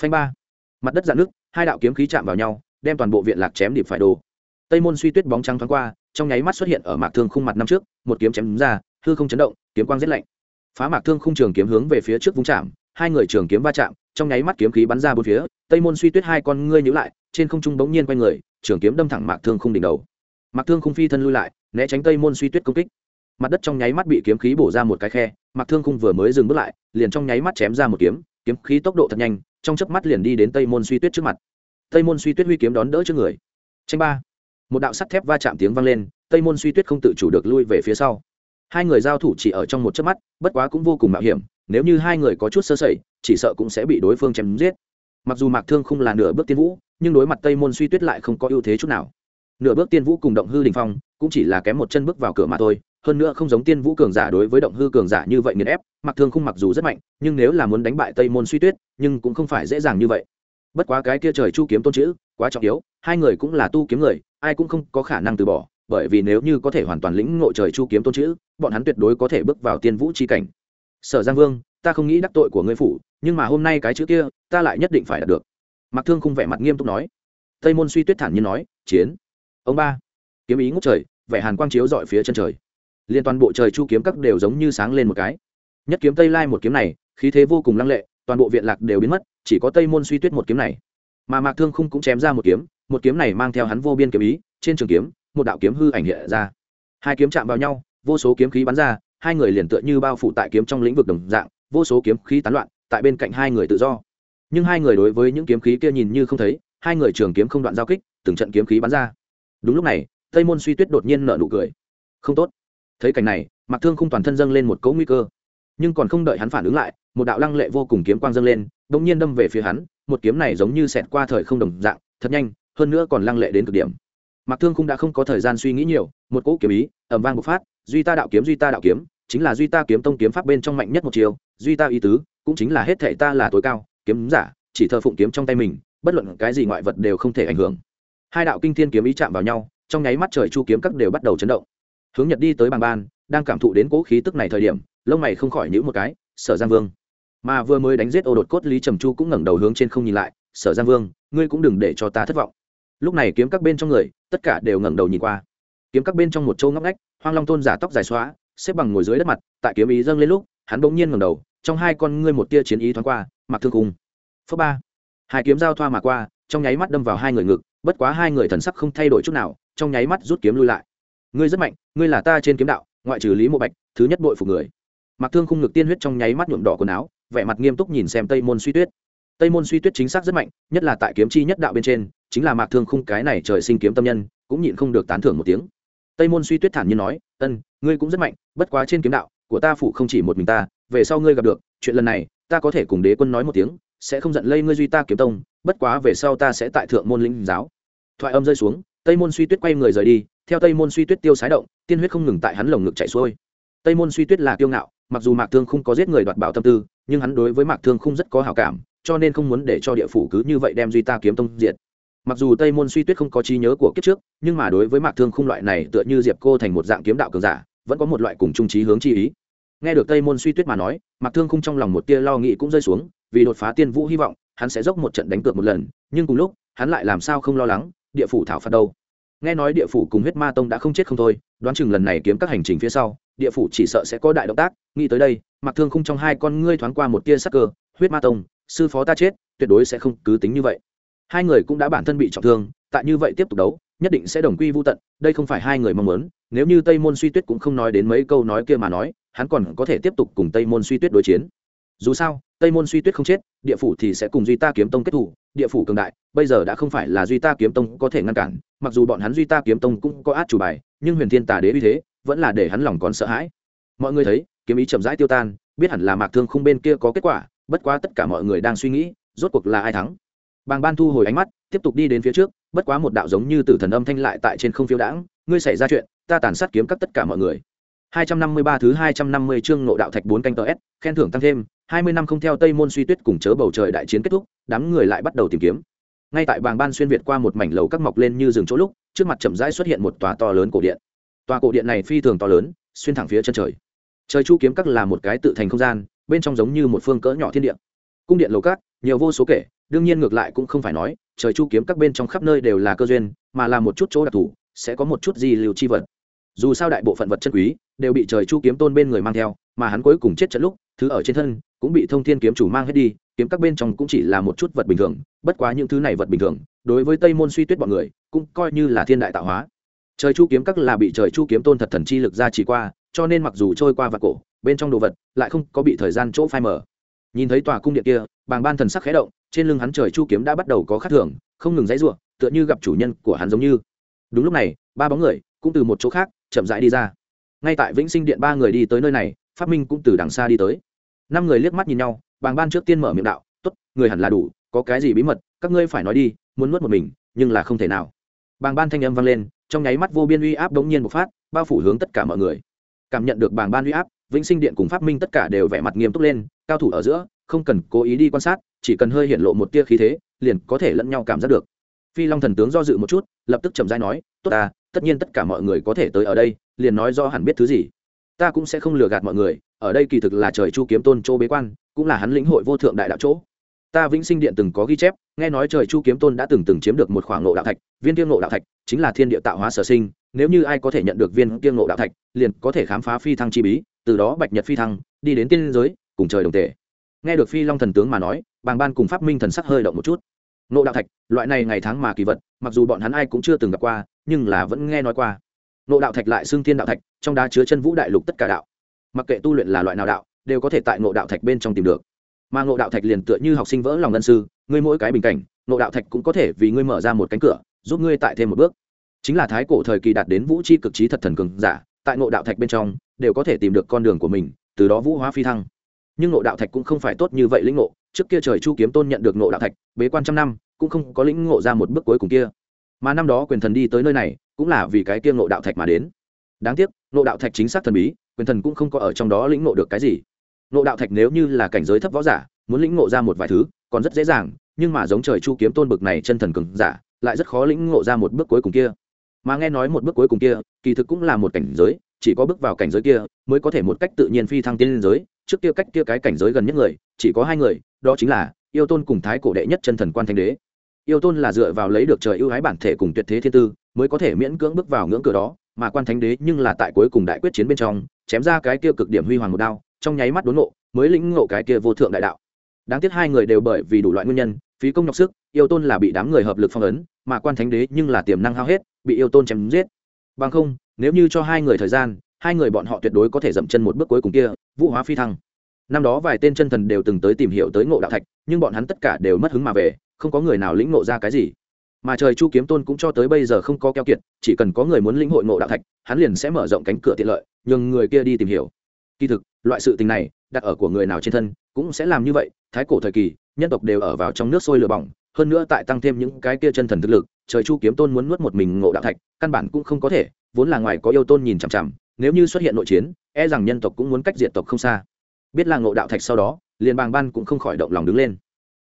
Speaker 1: Phanh ba, mặt đất dạn nước, hai đạo kiếm khí chạm vào nhau, đem toàn bộ viện lạc chém điệp phải đồ. Tây môn suy tuyết bóng trắng thoáng qua trong nháy mắt xuất hiện ở mạc thương khung mặt năm trước một kiếm chém đúng ra hư không chấn động kiếm quang rét lạnh. Phá mạc thương khung trường kiếm hướng về phía trước vung chạm hai người trường kiếm va chạm trong nháy mắt kiếm khí bắn ra bốn phía tây môn suy tuyết hai con ngươi nhíu lại trên không trung bỗng nhiên quay người trường kiếm đâm thẳng mạc thương khung đỉnh đầu. Mạc thương khung phi thân lui lại né tránh tây môn suy tuyết công kích. Mặt đất trong nháy mắt bị kiếm khí bổ ra một cái khe mạc thương khung vừa mới dừng bước lại liền trong nháy mắt chém ra một kiếm kiếm khí tốc độ thật nhanh trong chớp mắt liền đi đến tây môn suy tuyết trước mặt. Tây môn suy tuyết huy kiếm đón đỡ trước người. Tranh ba. Một đạo sắt thép va chạm tiếng vang lên, tây môn suy tuyết không tự chủ được lui về phía sau. Hai người giao thủ chỉ ở trong một chớp mắt, bất quá cũng vô cùng mạo hiểm, nếu như hai người có chút sơ sẩy, chỉ sợ cũng sẽ bị đối phương chém giết. Mặc dù mạc thương không là nửa bước tiên vũ, nhưng đối mặt tây môn suy tuyết lại không có ưu thế chút nào. Nửa bước tiên vũ cùng động hư đình phong, cũng chỉ là kém một chân bước vào cửa mà thôi hơn nữa không giống tiên vũ cường giả đối với động hư cường giả như vậy nghiền ép, mặc thương không mặc dù rất mạnh, nhưng nếu là muốn đánh bại tây môn suy tuyết, nhưng cũng không phải dễ dàng như vậy. Bất quá cái kia trời chu kiếm tôn chữ, quá trọng yếu, hai người cũng là tu kiếm người, ai cũng không có khả năng từ bỏ, bởi vì nếu như có thể hoàn toàn lĩnh ngộ trời chu kiếm tôn chữ, bọn hắn tuyệt đối có thể bước vào tiên vũ c h i cảnh. Sở giang vương, ta không nghĩ đắc tội của ngươi phủ, nhưng mà hôm nay cái chữ kia, ta lại nhất định phải đạt được. Mặc thương không vẻ mặt nghiêm túc nói. Tây môn suy tuyết thản nhiên nói, chiến. Ông ba, kiếm ý ngốc trời, vẻ hàn quang chiếu dọi phía chân trời liên toàn bộ trời chu kiếm các đều giống như sáng lên một cái. Nhất kiếm tây lai một kiếm này, khí thế vô cùng lăng lệ, toàn bộ viện lạc đều biến mất, chỉ có tây môn suy tuyết một kiếm này. Mà mạc thương khung cũng chém ra một kiếm một kiếm này mang theo hắn vô biên kiếm ý, trên trường kiếm, một đạo kiếm hư ảnh hiện ra. Hai kiếm chạm vào nhau, vô số kiếm khí bắn ra, hai người liền tựa như bao phủ tại kiếm trong lĩnh vực đồng dạng, vô số kiếm khí tán loạn, tại bên cạnh hai người tự do. Nhưng hai người đối với những kiếm khí kia nhìn như không thấy, hai người trường kiếm không đoạn giao kích, từng trận kiếm khí bắn ra. Đúng lúc này, tây môn suy tuyết đột nhiên nở nụ cười. Không tốt thấy cảnh này mặc thương không toàn thân dâng lên một cỗ nguy cơ nhưng còn không đợi hắn phản ứng lại một đạo lăng lệ vô cùng kiếm quang dâng lên đ ỗ n g nhiên đâm về phía hắn một kiếm này giống như xẹt qua thời không đồng dạng thật nhanh hơn nữa còn lăng lệ đến cực điểm Mặc Thương Khung đã không có thời gian suy nghĩ nhiều, một cỗ kiếm ý ầm vang bộc phát, duy ta đạo kiếm duy ta đạo kiếm, chính là duy ta kiếm tông kiếm pháp bên trong mạnh nhất một chiều, duy ta ý tứ, cũng chính là hết thảy ta là tối cao, kiếm giả, chỉ thờ phụng kiếm trong tay mình, bất luận cái gì ngoại vật đều không thể ảnh hưởng. Hai đạo kinh thiên kiếm ý chạm vào nhau, trong nháy mắt trời chu kiếm các đều bắt đầu chấn động. Hướng Nhật đi tới bàng ban, đang cảm thụ đến cỗ khí tức này thời điểm, lông mày không khỏi nhíu một cái, Sở Giang Vương. Mà vừa mới đánh giết ô đột cốt Lý Trầm Chu cũng ngẩng đầu hướng trên không nhìn lại, Sở Giang Vương, ngươi cũng đừng để cho ta thất vọng. Lúc này kiếm các bên trong người tất cả đều ngẩng đầu nhìn qua. Kiếm các bên trong một châu ngóc ngách hoang long tôn giả tóc dài xóa xếp bằng ngồi dưới đất mặt tại kiếm ý dâng lên lúc hắn bỗng nhiên ngẩng đầu trong hai con ngươi một tia chiến ý thoáng qua mặc thương cung phước ba. Hai kiếm giao thoa mà qua trong nháy mắt đâm vào hai người ngực bất quá hai người thần sắc không thay đổi chút nào trong nháy mắt rút kiếm lui lại ngươi rất mạnh, ngươi là ta trên kiếm đạo, ngoại trừ lý mộ bạch, thứ nhất bội phục người. Mặc thương khung ngực tiên huyết trong nháy mắt nhuộm đỏ quần áo, vẻ mặt nghiêm túc nhìn xem tây môn suy tuyết. Tây môn suy tuyết chính xác rất mạnh, nhất là tại kiếm chi nhất đạo bên trên, chính là mạc thương khung cái này trời sinh kiếm tâm nhân, cũng nhịn không được tán thưởng một tiếng. Tây môn suy tuyết thản nhiên nói, ân, ngươi cũng rất mạnh, bất quá trên kiếm đạo của ta phụ không chỉ một mình ta, về sau ngươi gặp được, chuyện lần này, ta có thể cùng đế quân nói một tiếng, sẽ không giận lây ngươi duy ta kiếm tông, bất quá về sau ta sẽ tại thượng môn linh giáo. Thoại âm rơi xuống, tây môn suy tuyết quay người rời đi theo tây môn suy tuyết tiêu sái động, tiên huyết không ngừng tại hắn lồng ngực chạy xuôi. Tây môn suy tuyết là kiêu ngạo, mặc dù mạc thương không có giết người đoạt bảo tâm tư, nhưng hắn đối với mạc thương không rất có hảo cảm, cho nên không muốn để cho địa phủ cứ như vậy đem duy ta kiếm tông diệt. Mặc dù tây môn suy tuyết không có trí nhớ của kiếp trước, nhưng mà đối với mạc thương khung loại này tựa như diệp cô thành một dạng kiếm đạo cường giả, vẫn có một loại cùng trung trí hướng chi ý. Nghe được tây môn suy tuyết mà nói, mạc thương khung trong lòng một tia lo nghĩ cũng rơi xuống, vì đột phá tiên vũ hy vọng, hắn sẽ dốc một trận đánh cược một lần, nhưng cùng lúc, hắn lại làm sao không lo lắng, địa phủ thảo phạt đâu nghe nói địa phủ cùng huyết ma tông đã không chết không thôi, đoán chừng lần này kiếm các hành trình phía sau, địa phủ chỉ sợ sẽ có đại động tác. Nghĩ tới đây mặc thương khung trong hai con ngươi thoáng qua một tia sắc cơ, huyết ma tông, sư phó ta chết, tuyệt đối sẽ không cứ tính như vậy. Hai người cũng đã bản thân bị trọng thương, tại như vậy tiếp tục đấu, nhất định sẽ đồng quy vô tận, đây không phải hai người mong muốn, nếu như tây môn suy tuyết cũng không nói đến mấy câu nói kia mà nói, hắn còn có thể tiếp tục cùng tây môn suy tuyết đối chiến dù sao tây môn suy tuyết không chết địa phủ thì sẽ cùng duy ta kiếm tông kết thủ địa phủ cường đại bây giờ đã không phải là duy ta kiếm tông có thể ngăn cản mặc dù bọn hắn duy ta kiếm tông cũng có át chủ bài nhưng huyền thiên tà đế uy thế vẫn là để hắn lòng còn sợ hãi. Mọi người thấy kiếm ý chậm rãi tiêu tan biết hẳn là mạc thương khung bên kia có kết quả bất quá tất cả mọi người đang suy nghĩ rốt cuộc là ai thắng. Bàng ban thu hồi ánh mắt tiếp tục đi đến phía trước bất quá một đạo giống như tử thần âm thanh lại tại trên không phiêu đãng ngươi xảy ra chuyện ta tàn sát kiếm các tất cả mọi người. 253 thứ 250 chương nội đạo thạch 4 canh tờ S, khen thưởng tăng thêm, 20 năm không theo Tây môn suy tuyết cùng chớ bầu trời đại chiến kết thúc, đám người lại bắt đầu tìm kiếm. Ngay tại bàng ban xuyên việt qua một mảnh lầu các mọc lên như rừng chỗ lúc, trước mặt chậm rãi xuất hiện một tòa to lớn cổ điện. Tòa cổ điện này phi thường to lớn, xuyên thẳng phía chân trời. Trời chu kiếm các là một cái tự thành không gian, bên trong giống như một phương cỡ nhỏ thiên địa. Cung điện lầu các, nhiều vô số kể, đương nhiên ngược lại cũng không phải nói, trời chu kiếm các bên trong khắp nơi đều là cơ duyên, mà là một chút chỗ đặc thù, sẽ có một chút gì lưu chi vật dù sao đại bộ phận vật chân quý đều bị trời chu kiếm tôn bên người mang theo mà hắn cuối cùng chết trận lúc thứ ở trên thân cũng bị thông thiên kiếm chủ mang hết đi, kiếm các bên trong cũng chỉ là một chút vật bình thường, bất quá những thứ này vật bình thường, đối với tây môn suy tuyết bọn người, cũng coi như là thiên đại tạo hóa. Trời chu kiếm các là bị trời chu kiếm tôn thật thần chi lực ra chỉ qua, cho nên mặc dù trôi qua và cổ, bên trong đồ vật lại không có bị thời gian chỗ phai mở nhìn thấy tòa cung điện kia, bàng ban thần sắc khẽ động, trên lưng hắn trời chu kiếm đã bắt đầu có khắc thường, không ngừng dãy ruộng tựa như gặp chủ nhân của hắn giống như. Đúng lúc này, ba bóng người cũng từ một chỗ khác chậm rãi đi ra. Ngay tại vĩnh sinh điện ba người đi tới nơi này phát minh cũng từ đằng xa đi tới năm người liếc mắt nhìn nhau, bàng ban trước tiên mở miệng đạo t ố t người hẳn là đủ, có cái gì bí mật, các ngươi phải nói đi, muốn nuốt một mình, nhưng là không thể nào. Bàng ban thanh âm vang lên, trong nháy mắt vô biên uy áp đống nhiên bộc phát, bao phủ hướng tất cả mọi người. Cảm nhận được bàng ban uy áp, vĩnh sinh điện cùng phát minh tất cả đều vẻ mặt nghiêm túc lên, cao thủ ở giữa, không cần cố ý đi quan sát, chỉ cần hơi hiện lộ một tia khí thế, liền có thể lẫn nhau cảm giác được. Phi long thần tướng do dự một chút, lập tức chậm dai nói, tốt ta, tất nhiên tất cả mọi người có thể tới ở đây, liền nói do hẳn biết thứ gì. Ta cũng sẽ không lừa gạt mọi người ở đây kỳ thực là trời chu kiếm tôn chỗ bế quan, cũng là hắn lĩnh hội vô thượng đại đạo chỗ. Ta vĩnh sinh điện từng có ghi chép, nghe nói trời chu kiếm tôn đã từng từng chiếm được một khoảng ngộ đạo thạch, viên tiêu ngộ đạo thạch chính là thiên địa tạo hóa sở sinh, nếu như ai có thể nhận được viên tiêu ngộ đạo thạch, liền có thể khám phá phi thăng chi bí, từ đó bạch nhật phi thăng, đi đến tiên giới, cùng trời đồng tề. Nghe được phi long thần tướng mà nói, bàng ban cùng pháp minh thần sắc hơi động một chút. Ngộ đạo thạch, loại này ngày tháng mà kỳ vật, mặc dù bọn hắn ai cũng chưa từng gặp qua, nhưng là vẫn nghe nói qua. Nộ đạo thạch lại xưng thiên đạo thạch, trong đá chứa chân vũ đại lục tất cả đạo mặc kệ tu luyện là loại nào đạo, đều có thể tại ngộ đạo thạch bên trong tìm được. Mà ngộ đạo thạch liền tựa như học sinh vỡ lòng ngân sư, ngươi mỗi cái bình cảnh, ngộ đạo thạch cũng có thể vì ngươi mở ra một cánh cửa, giúp ngươi tại thêm một bước. Chính là thái cổ thời kỳ đạt đến vũ c h i cực trí thật thần cường giả, tại ngộ đạo thạch bên trong, đều có thể tìm được con đường của mình, từ đó vũ hóa phi thăng. Nhưng ngộ đạo thạch cũng không phải tốt như vậy lĩnh ngộ, trước kia trời chu kiếm tôn nhận được ngộ đạo thạch, bế quan trăm năm, cũng không có lĩnh ngộ ra một bước cuối cùng kia. Mà năm đó quyền thần đi tới nơi này, cũng là vì cái kia ngộ đạo thạch mà đến. Đáng tiếc, ngộ đạo thạch chính xác thần bí quyền thần cũng không có ở trong đó lĩnh ngộ được cái gì. Ngộ đạo thạch nếu như là cảnh giới thấp võ giả, muốn lĩnh ngộ ra một vài thứ, còn rất dễ dàng, nhưng mà giống trời chu kiếm tôn bực này chân thần cường giả, lại rất khó lĩnh ngộ ra một bước cuối cùng kia. Mà nghe nói một bước cuối cùng kia, kỳ thực cũng là một cảnh giới, chỉ có bước vào cảnh giới kia mới có thể một cách tự nhiên phi thăng tiên lên giới. Trước kia cách kia cái cảnh giới gần nhất người, chỉ có hai người, đó chính là yêu tôn cùng thái cổ đệ nhất chân thần quan thanh đế. Yêu tôn là dựa vào lấy được trời ưu ái bản thể cùng tuyệt thế thiên tư, mới có thể miễn cưỡng bước vào ngưỡng cửa đó, mà quan thánh đế nhưng là tại cuối cùng đại quyết chiến bên trong chém ra cái kia cực điểm huy hoàng một đao, trong nháy mắt đốn ngộ, mới lĩnh ngộ cái kia vô thượng đại đạo. Đáng tiếc hai người đều bởi vì đủ loại nguyên nhân, phí công nhọc sức, yêu tôn là bị đám người hợp lực phong ấn, mà quan thánh đế nhưng là tiềm năng hao hết, bị yêu tôn chém giết. Bằng không, nếu như cho hai người thời gian, hai người bọn họ tuyệt đối có thể dậm chân một bước cuối cùng kia, vũ hóa phi thăng. Năm đó vài tên chân thần đều từng tới tìm hiểu tới ngộ đạo thạch, nhưng bọn hắn tất cả đều mất hứng mà về, không có người nào lĩnh ngộ ra cái gì mà trời chu kiếm tôn cũng cho tới bây giờ không có keo kiệt, chỉ cần có người muốn lĩnh hội ngộ đạo thạch, hắn liền sẽ mở rộng cánh cửa tiện lợi, nhường người kia đi tìm hiểu. Kỳ thực, loại sự tình này, đặt ở của người nào trên thân, cũng sẽ làm như vậy, thái cổ thời kỳ, nhân tộc đều ở vào trong nước sôi lửa bỏng, hơn nữa tại tăng thêm những cái kia chân thần thực lực, trời chu kiếm tôn muốn nuốt một mình ngộ đạo thạch, căn bản cũng không có thể, vốn là ngoài có yêu tôn nhìn chằm chằm, nếu như xuất hiện nội chiến e rằng nhân tộc cũng muốn cách diệt tộc không xa. Biết là ngộ đạo thạch sau đó, liền bàng ban cũng không khỏi động lòng đứng lên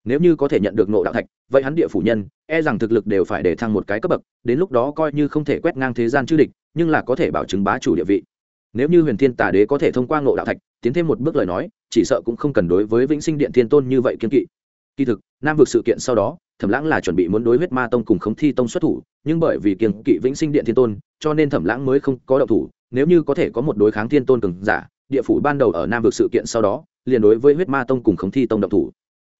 Speaker 1: nếu như có thể nhận được nộ đạo thạch, vậy hắn địa phủ nhân e rằng thực lực đều phải để thăng một cái cấp bậc, đến lúc đó coi như không thể quét ngang thế gian chư địch, nhưng là có thể bảo chứng bá chủ địa vị. Nếu như huyền thiên tà đế có thể thông qua ngộ đạo thạch, tiến thêm một bước lời nói, chỉ sợ cũng không cần đối với vĩnh sinh điện thiên tôn như vậy kiên kỵ. Kỳ thực, nam vực sự kiện sau đó, thẩm lãng là chuẩn bị muốn đối huyết ma tông cùng khống thi tông xuất thủ, nhưng bởi vì kiên kỵ vĩnh sinh điện thiên tôn, cho nên thẩm lãng mới không có động thủ. Nếu như có thể có một đối kháng thiên tôn cường giả, địa phủ ban đầu ở nam vực sự kiện sau đó, liền đối với huyết ma tông cùng khống thi tông động thủ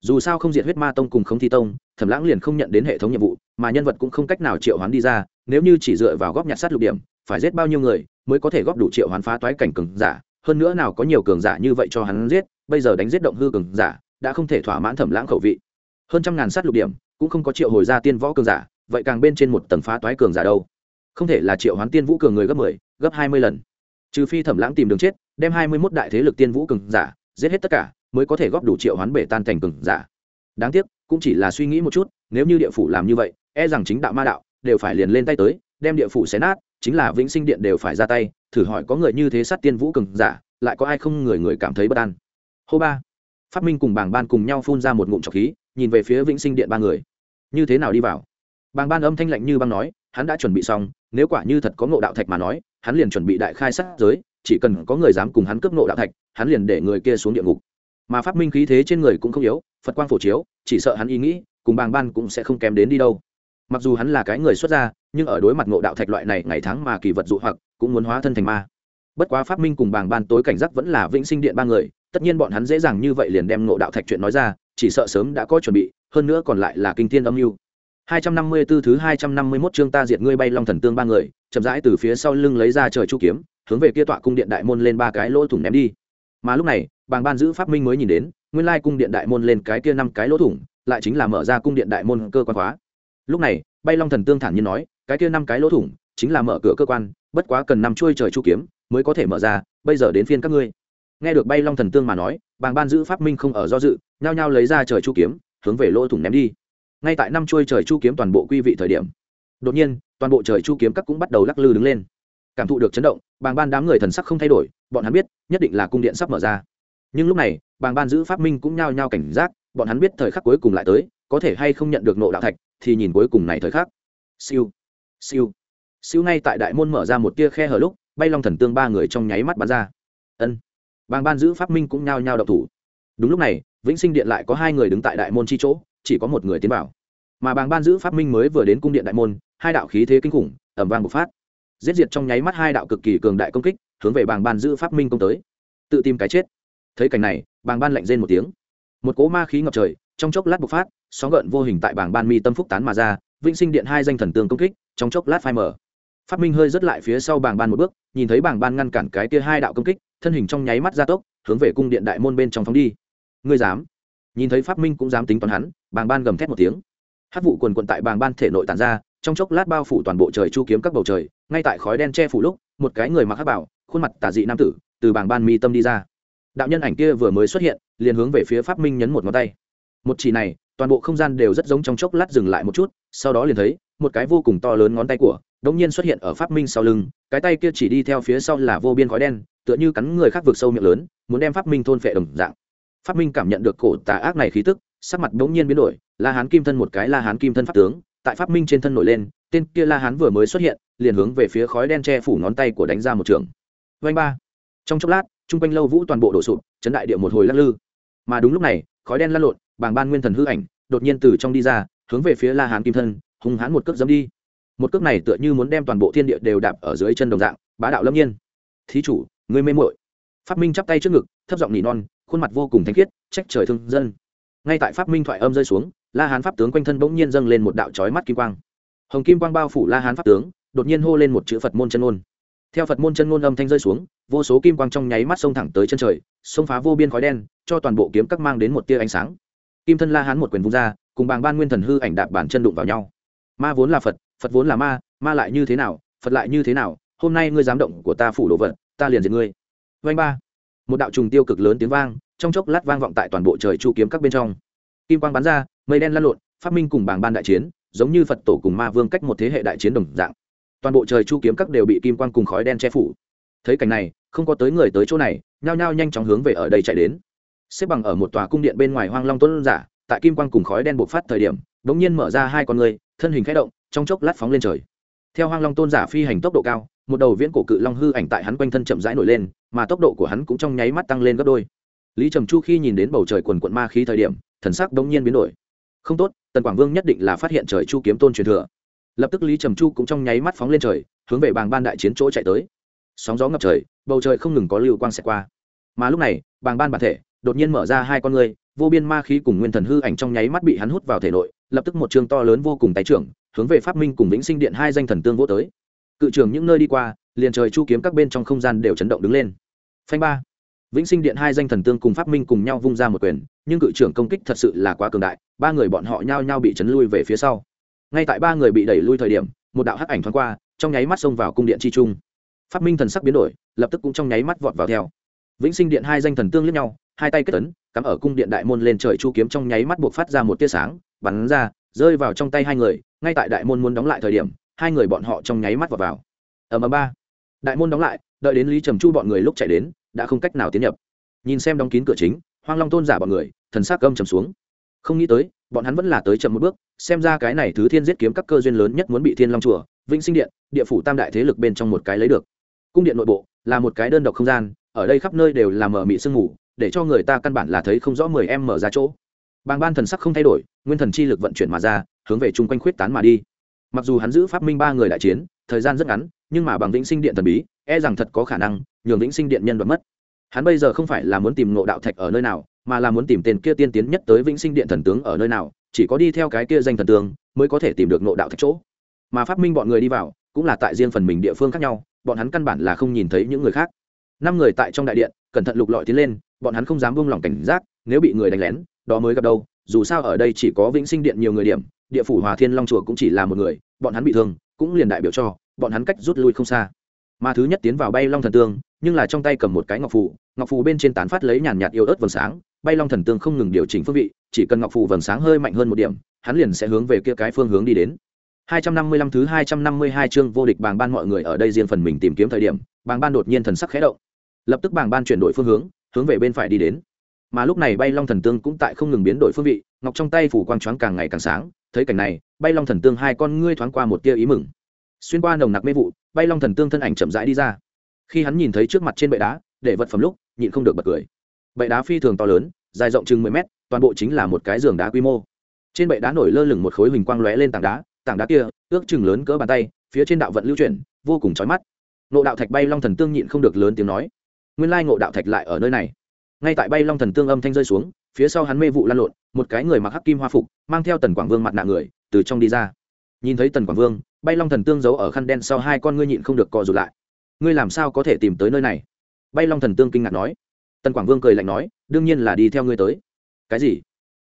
Speaker 1: dù sao không diệt huyết ma tông cùng không thi tông, thẩm lãng liền không nhận đến hệ thống nhiệm vụ, mà nhân vật cũng không cách nào triệu hoán đi ra, nếu như chỉ dựa vào góp nhặt sát lục điểm, phải giết bao nhiêu người mới có thể góp đủ triệu hoán phá toái cảnh cường giả, hơn nữa nào có nhiều cường giả như vậy cho hắn giết, bây giờ đánh giết động hư cường giả, đã không thể thỏa mãn thẩm lãng khẩu vị. Hơn trăm ngàn sát lục điểm, cũng không có triệu hồi ra tiên võ cường giả, vậy càng bên trên một tầng phá toái cường giả đâu? Không thể là triệu hoán tiên vũ cường người gấp mười, gấp hai mươi lần. Trừ phi thẩm lãng tìm đường chết, đem hai mươi 21 đại thế lực tiên vũ cường giả, giết hết tất cả mới có thể góp đủ triệu hoán bể tan thành cường giả. Đáng tiếc, cũng chỉ là suy nghĩ một chút, nếu như địa phủ làm như vậy e rằng chính đạo ma đạo đều phải liền lên tay tới, đem địa phủ xé nát, chính là vĩnh sinh điện đều phải ra tay, thử hỏi có người như thế sát tiên vũ cường giả, lại có ai không người người cảm thấy bất an? Hô ba. Phát minh cùng bảng ban cùng nhau phun ra một ngụm trọc khí, nhìn về phía vĩnh sinh điện ba người. Như thế nào đi vào? Bàng ban âm thanh lạnh như băng nói, hắn đã chuẩn bị xong, nếu quả như thật có ngộ đạo thạch mà nói, hắn liền chuẩn bị đại khai sát giới, chỉ cần có người dám cùng hắn cướp ngộ đạo thạch, hắn liền để người kia xuống địa ngục mà pháp minh khí thế trên người cũng không yếu phật quang phổ chiếu chỉ sợ hắn ý nghĩ cùng bàng ban cũng sẽ không kém đến đi đâu. Mặc dù hắn là cái người xuất gia nhưng ở đối mặt ngộ đạo thạch loại này ngày tháng mà kỳ vật dụ hoặc cũng muốn hóa thân thành ma. Bất quá pháp minh cùng bàng ban tối cảnh giác vẫn là vĩnh sinh điện ba người tất nhiên bọn hắn dễ dàng như vậy liền đem ngộ đạo thạch chuyện nói ra chỉ sợ sớm đã có chuẩn bị hơn nữa còn lại là kinh thiên âm mưu. 254 thứ 251 chương ta diệt ngươi bay long thần tương ba người, chậm rãi từ phía sau lưng lấy ra trời chu kiếm, hướng về kia tọa cung điện đại môn lên ba cái lỗ thủng ném đi. Mà lúc này, bàng ban giữ pháp minh mới nhìn đến, nguyên lai cung điện đại môn lên cái kia năm cái lỗ thủng, lại chính là mở ra cung điện đại môn cơ quan khóa. Lúc này, bay long thần tương thản nhiên nói, cái kia năm cái lỗ thủng chính là mở cửa cơ quan, bất quá cần năm chuôi trời chu kiếm mới có thể mở ra, bây giờ đến phiên các ngươi. Nghe được bay long thần tương mà nói, bàng ban giữ pháp minh không ở do dự, nhao nhao lấy ra trời chu kiếm, hướng về lỗ thủng ném đi ngay tại năm chuôi trời chu kiếm toàn bộ quy vị thời điểm đột nhiên toàn bộ trời chu kiếm các cũng bắt đầu lắc lư đứng lên cảm thụ được chấn động bàng ban đám người thần sắc không thay đổi bọn hắn biết nhất định là cung điện sắp mở ra nhưng lúc này, bàng ban giữ pháp minh cũng nhao nhao cảnh giác, bọn hắn biết thời khắc cuối cùng lại tới, có thể hay không nhận được nộ đạo thạch, thì nhìn cuối cùng này thời khắc. Siêu siêu siêu ngay tại đại môn mở ra một tia khe hở lúc, bay long thần tương ba người trong nháy mắt bắn ra. Ân, bàng ban giữ pháp minh cũng nhao nhao độc thủ. Đúng lúc này, vĩnh sinh điện lại có hai người đứng tại đại môn chi chỗ, chỉ có một người tiến vào. Mà bàng ban giữ pháp minh mới vừa đến cung điện đại môn, hai đạo khí thế kinh khủng ẩm vang bộc phát. Giết diệt trong nháy mắt hai đạo cực kỳ cường đại công kích, hướng về bàng ban giữ pháp minh công tới. Tự tìm cái chết thấy cảnh này, bàng ban lạnh rên một tiếng. Một cỗ ma khí ngập trời, trong chốc lát bộc phát, sóng gợn vô hình tại bảng ban mi tâm phúc tán mà ra, vĩnh sinh điện hai danh thần tương công kích, trong chốc lát phai mở phát minh hơi rất lại phía sau bảng ban một bước, nhìn thấy bảng ban ngăn cản cái kia hai đạo công kích, thân hình trong nháy mắt gia tốc, hướng về cung điện đại môn bên trong phóng đi. Ngươi dám? Nhìn thấy phát minh cũng dám tính toán hắn, bàng ban gầm thét một tiếng. Hát vụ quần quận tại bàng ban thể nội tàn ra, trong chốc lát bao phủ toàn bộ trời chu kiếm các bầu trời, ngay tại khói đen che phủ lúc, một cái người mặc hát bảo, khuôn mặt tà dị nam tử, từ bàng ban mi tâm đi ra đạo nhân ảnh kia vừa mới xuất hiện, liền hướng về phía pháp minh nhấn một ngón tay. Một chỉ này, toàn bộ không gian đều rất giống trong chốc lát dừng lại một chút, sau đó liền thấy, một cái vô cùng to lớn ngón tay của đống nhiên xuất hiện ở pháp minh sau lưng, cái tay kia chỉ đi theo phía sau là vô biên khói đen, tựa như cắn người khác vượt sâu miệng lớn, muốn đem pháp minh thôn phệ đồng dạng. Pháp minh cảm nhận được cổ tà ác này khí tức, sắc mặt đống nhiên biến đổi, la hán kim thân một cái la hán kim thân pháp tướng, tại pháp minh trên thân nổi lên, tên kia la hán vừa mới xuất hiện, liền hướng về phía khói đen che phủ ngón tay của đánh ra một trường. Vanh ba. Trong chốc lát chung quanh lâu vũ toàn bộ đổ sụp, chấn đại địa một hồi lắc lư. Mà đúng lúc này, khói đen lăn lộn, bàng ban nguyên thần hư ảnh đột nhiên từ trong đi ra, hướng về phía la hán kim thân, hung hãn một cước dẫm đi. Một cước này tựa như muốn đem toàn bộ thiên địa đều đạp ở dưới chân đồng dạng, bá đạo lâm nhiên. Thí chủ người mê muội. Phát minh chắp tay trước ngực, thấp giọng nỉ non, khuôn mặt vô cùng thanh khiết, trách trời thương dân. Ngay tại pháp minh thoại âm rơi xuống, la hán pháp tướng quanh thân bỗng nhiên dâng lên một đạo trói mắt kim quang. Hồng kim quang bao phủ la hán pháp tướng, đột nhiên hô lên một chữ phật môn chân ngôn theo phật môn chân ngôn âm thanh rơi xuống, vô số kim quang trong nháy mắt xông thẳng tới chân trời, xông phá vô biên khói đen, cho toàn bộ kiếm các mang đến một tia ánh sáng. Kim thân la hán một quyền vung ra, cùng bàng ban nguyên thần hư ảnh đạp bản chân đụng vào nhau. Ma vốn là phật phật vốn là ma ma lại như thế nào, phật lại như thế nào, hôm nay ngươi dám động của ta phủ đồ vật, ta liền diệt ngươi. Vanh ba. Một đạo trùng tiêu cực lớn tiếng vang, trong chốc lát vang vọng tại toàn bộ trời chu kiếm các bên trong. Kim quang bắn ra, mây đen lăn lộn, phát minh cùng bảng ban đại chiến, giống như phật tổ cùng ma vương cách một thế hệ đại chiến đồng dạng toàn bộ trời chu kiếm các đều bị kim quang cùng khói đen che phủ. Thấy cảnh này, không có tới người tới chỗ này, nhao nhao nhanh chóng hướng về ở đây chạy đến. Xếp bằng ở một tòa cung điện bên ngoài hoang long tuấn giả, tại kim quang cùng khói đen bộc phát thời điểm đ ỗ n g nhiên mở ra hai con người, thân hình k h ẽ động, trong chốc lát phóng lên trời. Theo hoang long tôn giả phi hành tốc độ cao, một đầu viễn cổ cự long hư ảnh tại hắn quanh thân chậm rãi nổi lên, mà tốc độ của hắn cũng trong nháy mắt tăng lên gấp đôi. Lý trầm chu khi nhìn đến bầu trời quần quận ma khí thời điểm, thần sắc đống nhiên biến đổi. Không tốt, tần quảng vương nhất định là phát hiện trời chu kiếm tôn truyền thừa lập tức lý trầm chu cũng trong nháy mắt phóng lên trời hướng về bàng ban đại chiến chỗ chạy tới sóng gió ngập trời bầu trời không ngừng có lưu quang xẹt qua mà lúc này bàng ban bản thể đột nhiên mở ra hai con người vô biên ma khí cùng nguyên thần hư ảnh trong nháy mắt bị hắn hút vào thể nội lập tức một trường to lớn vô cùng tái trưởng hướng về pháp minh cùng vĩnh sinh điện hai danh thần tương vô tới cự trường những nơi đi qua liền trời chu kiếm các bên trong không gian đều chấn động đứng lên phanh ba vĩnh sinh điện hai danh thần tương cùng pháp minh cùng nhau vung ra một quyền nhưng cự trưởng công kích thật sự là quá cường đại ba người bọn họ nhao nhao bị chấn lui về phía sau ngay tại ba người bị đẩy lui thời điểm, một đạo hắc ảnh thoáng qua, trong nháy mắt xông vào cung điện chi trung. Phát minh thần sắc biến đổi, lập tức cũng trong nháy mắt vọt vào theo. Vĩnh sinh điện hai danh thần tương lẫn nhau, hai tay kết tấn cắm ở cung điện đại môn lên trời chu kiếm trong nháy mắt buộc phát ra một tia sáng, bắn ra, rơi vào trong tay hai người, ngay tại đại môn muốn đóng lại thời điểm, hai người bọn họ trong nháy mắt vào vào. Ở ầm ba. Đại môn đóng lại, đợi đến lý trầm chu bọn người lúc chạy đến, đã không cách nào tiến nhập. Nhìn xem đóng kín cửa chính, hoang long tôn giả bọn người, thần sắc gâm trầm xuống. Không nghĩ tới bọn hắn vẫn là tới chậm một bước, xem ra cái này thứ thiên giết kiếm các cơ duyên lớn nhất muốn bị thiên long chùa, vĩnh sinh điện, địa phủ tam đại thế lực bên trong một cái lấy được. Cung điện nội bộ là một cái đơn độc không gian, ở đây khắp nơi đều là mở mị sương mù, để cho người ta căn bản là thấy không rõ mười em mở ra chỗ. Bàng ban thần sắc không thay đổi, nguyên thần chi lực vận chuyển mà ra, hướng về chung quanh khuyết tán mà đi. Mặc dù hắn giữ pháp minh ba người đại chiến, thời gian rất ngắn, nhưng mà bằng vĩnh sinh điện thần bí e rằng thật có khả năng nhường vĩnh sinh điện nhân vật mất. Hắn bây giờ không phải là muốn tìm ngộ đạo thạch ở nơi nào mà là muốn tìm tên kia tiên tiến nhất tới vĩnh sinh điện thần tướng ở nơi nào, chỉ có đi theo cái kia danh thần tướng mới có thể tìm được nộ đạo thạch chỗ. Mà phát minh bọn người đi vào, cũng là tại riêng phần mình địa phương khác nhau, bọn hắn căn bản là không nhìn thấy những người khác. Năm người tại trong đại điện, cẩn thận lục lọi tiến lên, bọn hắn không dám buông lỏng cảnh giác, nếu bị người đánh lén, đó mới gặp đâu, dù sao ở đây chỉ có vĩnh sinh điện nhiều người điểm, địa phủ hòa thiên long chùa cũng chỉ là một người, bọn hắn bị thương, cũng liền đại biểu cho, bọn hắn cách rút lui không xa. Mà thứ nhất tiến vào bay long thần tương, nhưng là trong tay cầm một cái ngọc phù ngọc phù bên trên tán phát lấy nhàn nhạt yêu ớt vầng sáng bay long thần tương không ngừng điều chỉnh phương vị, chỉ cần ngọc phù vầng sáng hơi mạnh hơn một điểm, hắn liền sẽ hướng về kia cái phương hướng đi đến. 255 thứ 252 chương vô địch bàng ban mọi người ở đây riêng phần mình tìm kiếm thời điểm, bàng ban đột nhiên thần sắc khẽ động. Lập tức bàng ban chuyển đổi phương hướng hướng về bên phải đi đến. Mà lúc này bay long thần tương cũng tại không ngừng biến đổi phương vị, ngọc trong tay phủ quang choáng càng ngày càng sáng, thấy cảnh này, bay long thần tương hai con ngươi thoáng qua một tia ý mừng. Xuyên qua nồng nặc mê vụ, bay long thần tương thân ảnh chậm rãi đi ra. Khi hắn nhìn thấy trước mặt trên bệ đá, để vật phẩm lúc, nhịn không được bật cười bệ đá phi thường to lớn, dài rộng chừng mười mét, toàn bộ chính là một cái giường đá quy mô. Trên bệ đá nổi lơ lửng một khối hình quang lóe lên tảng đá tảng đá kia, ước chừng lớn cỡ bàn tay, phía trên đạo vận lưu chuyển, vô cùng chói mắt. Nộ đạo thạch bay long thần tương nhịn không được lớn tiếng nói, nguyên lai ngộ đạo thạch lại ở nơi này. Ngay tại bay long thần tương âm thanh rơi xuống, phía sau hắn mê vụ lan lộn, một cái người mặc hắc kim hoa phục, mang theo tần quảng vương mặt nạ người, từ trong đi ra. Nhìn thấy tần quảng vương, bay long thần tương giấu ở khăn đen sau hai con ngươi nhịn không được co rụt lại. Ngươi làm sao có thể tìm tới nơi này? Bay long thần tương kinh ngạc nói tần quảng vương cười lạnh nói, đương nhiên là đi theo ngươi tới. Cái gì?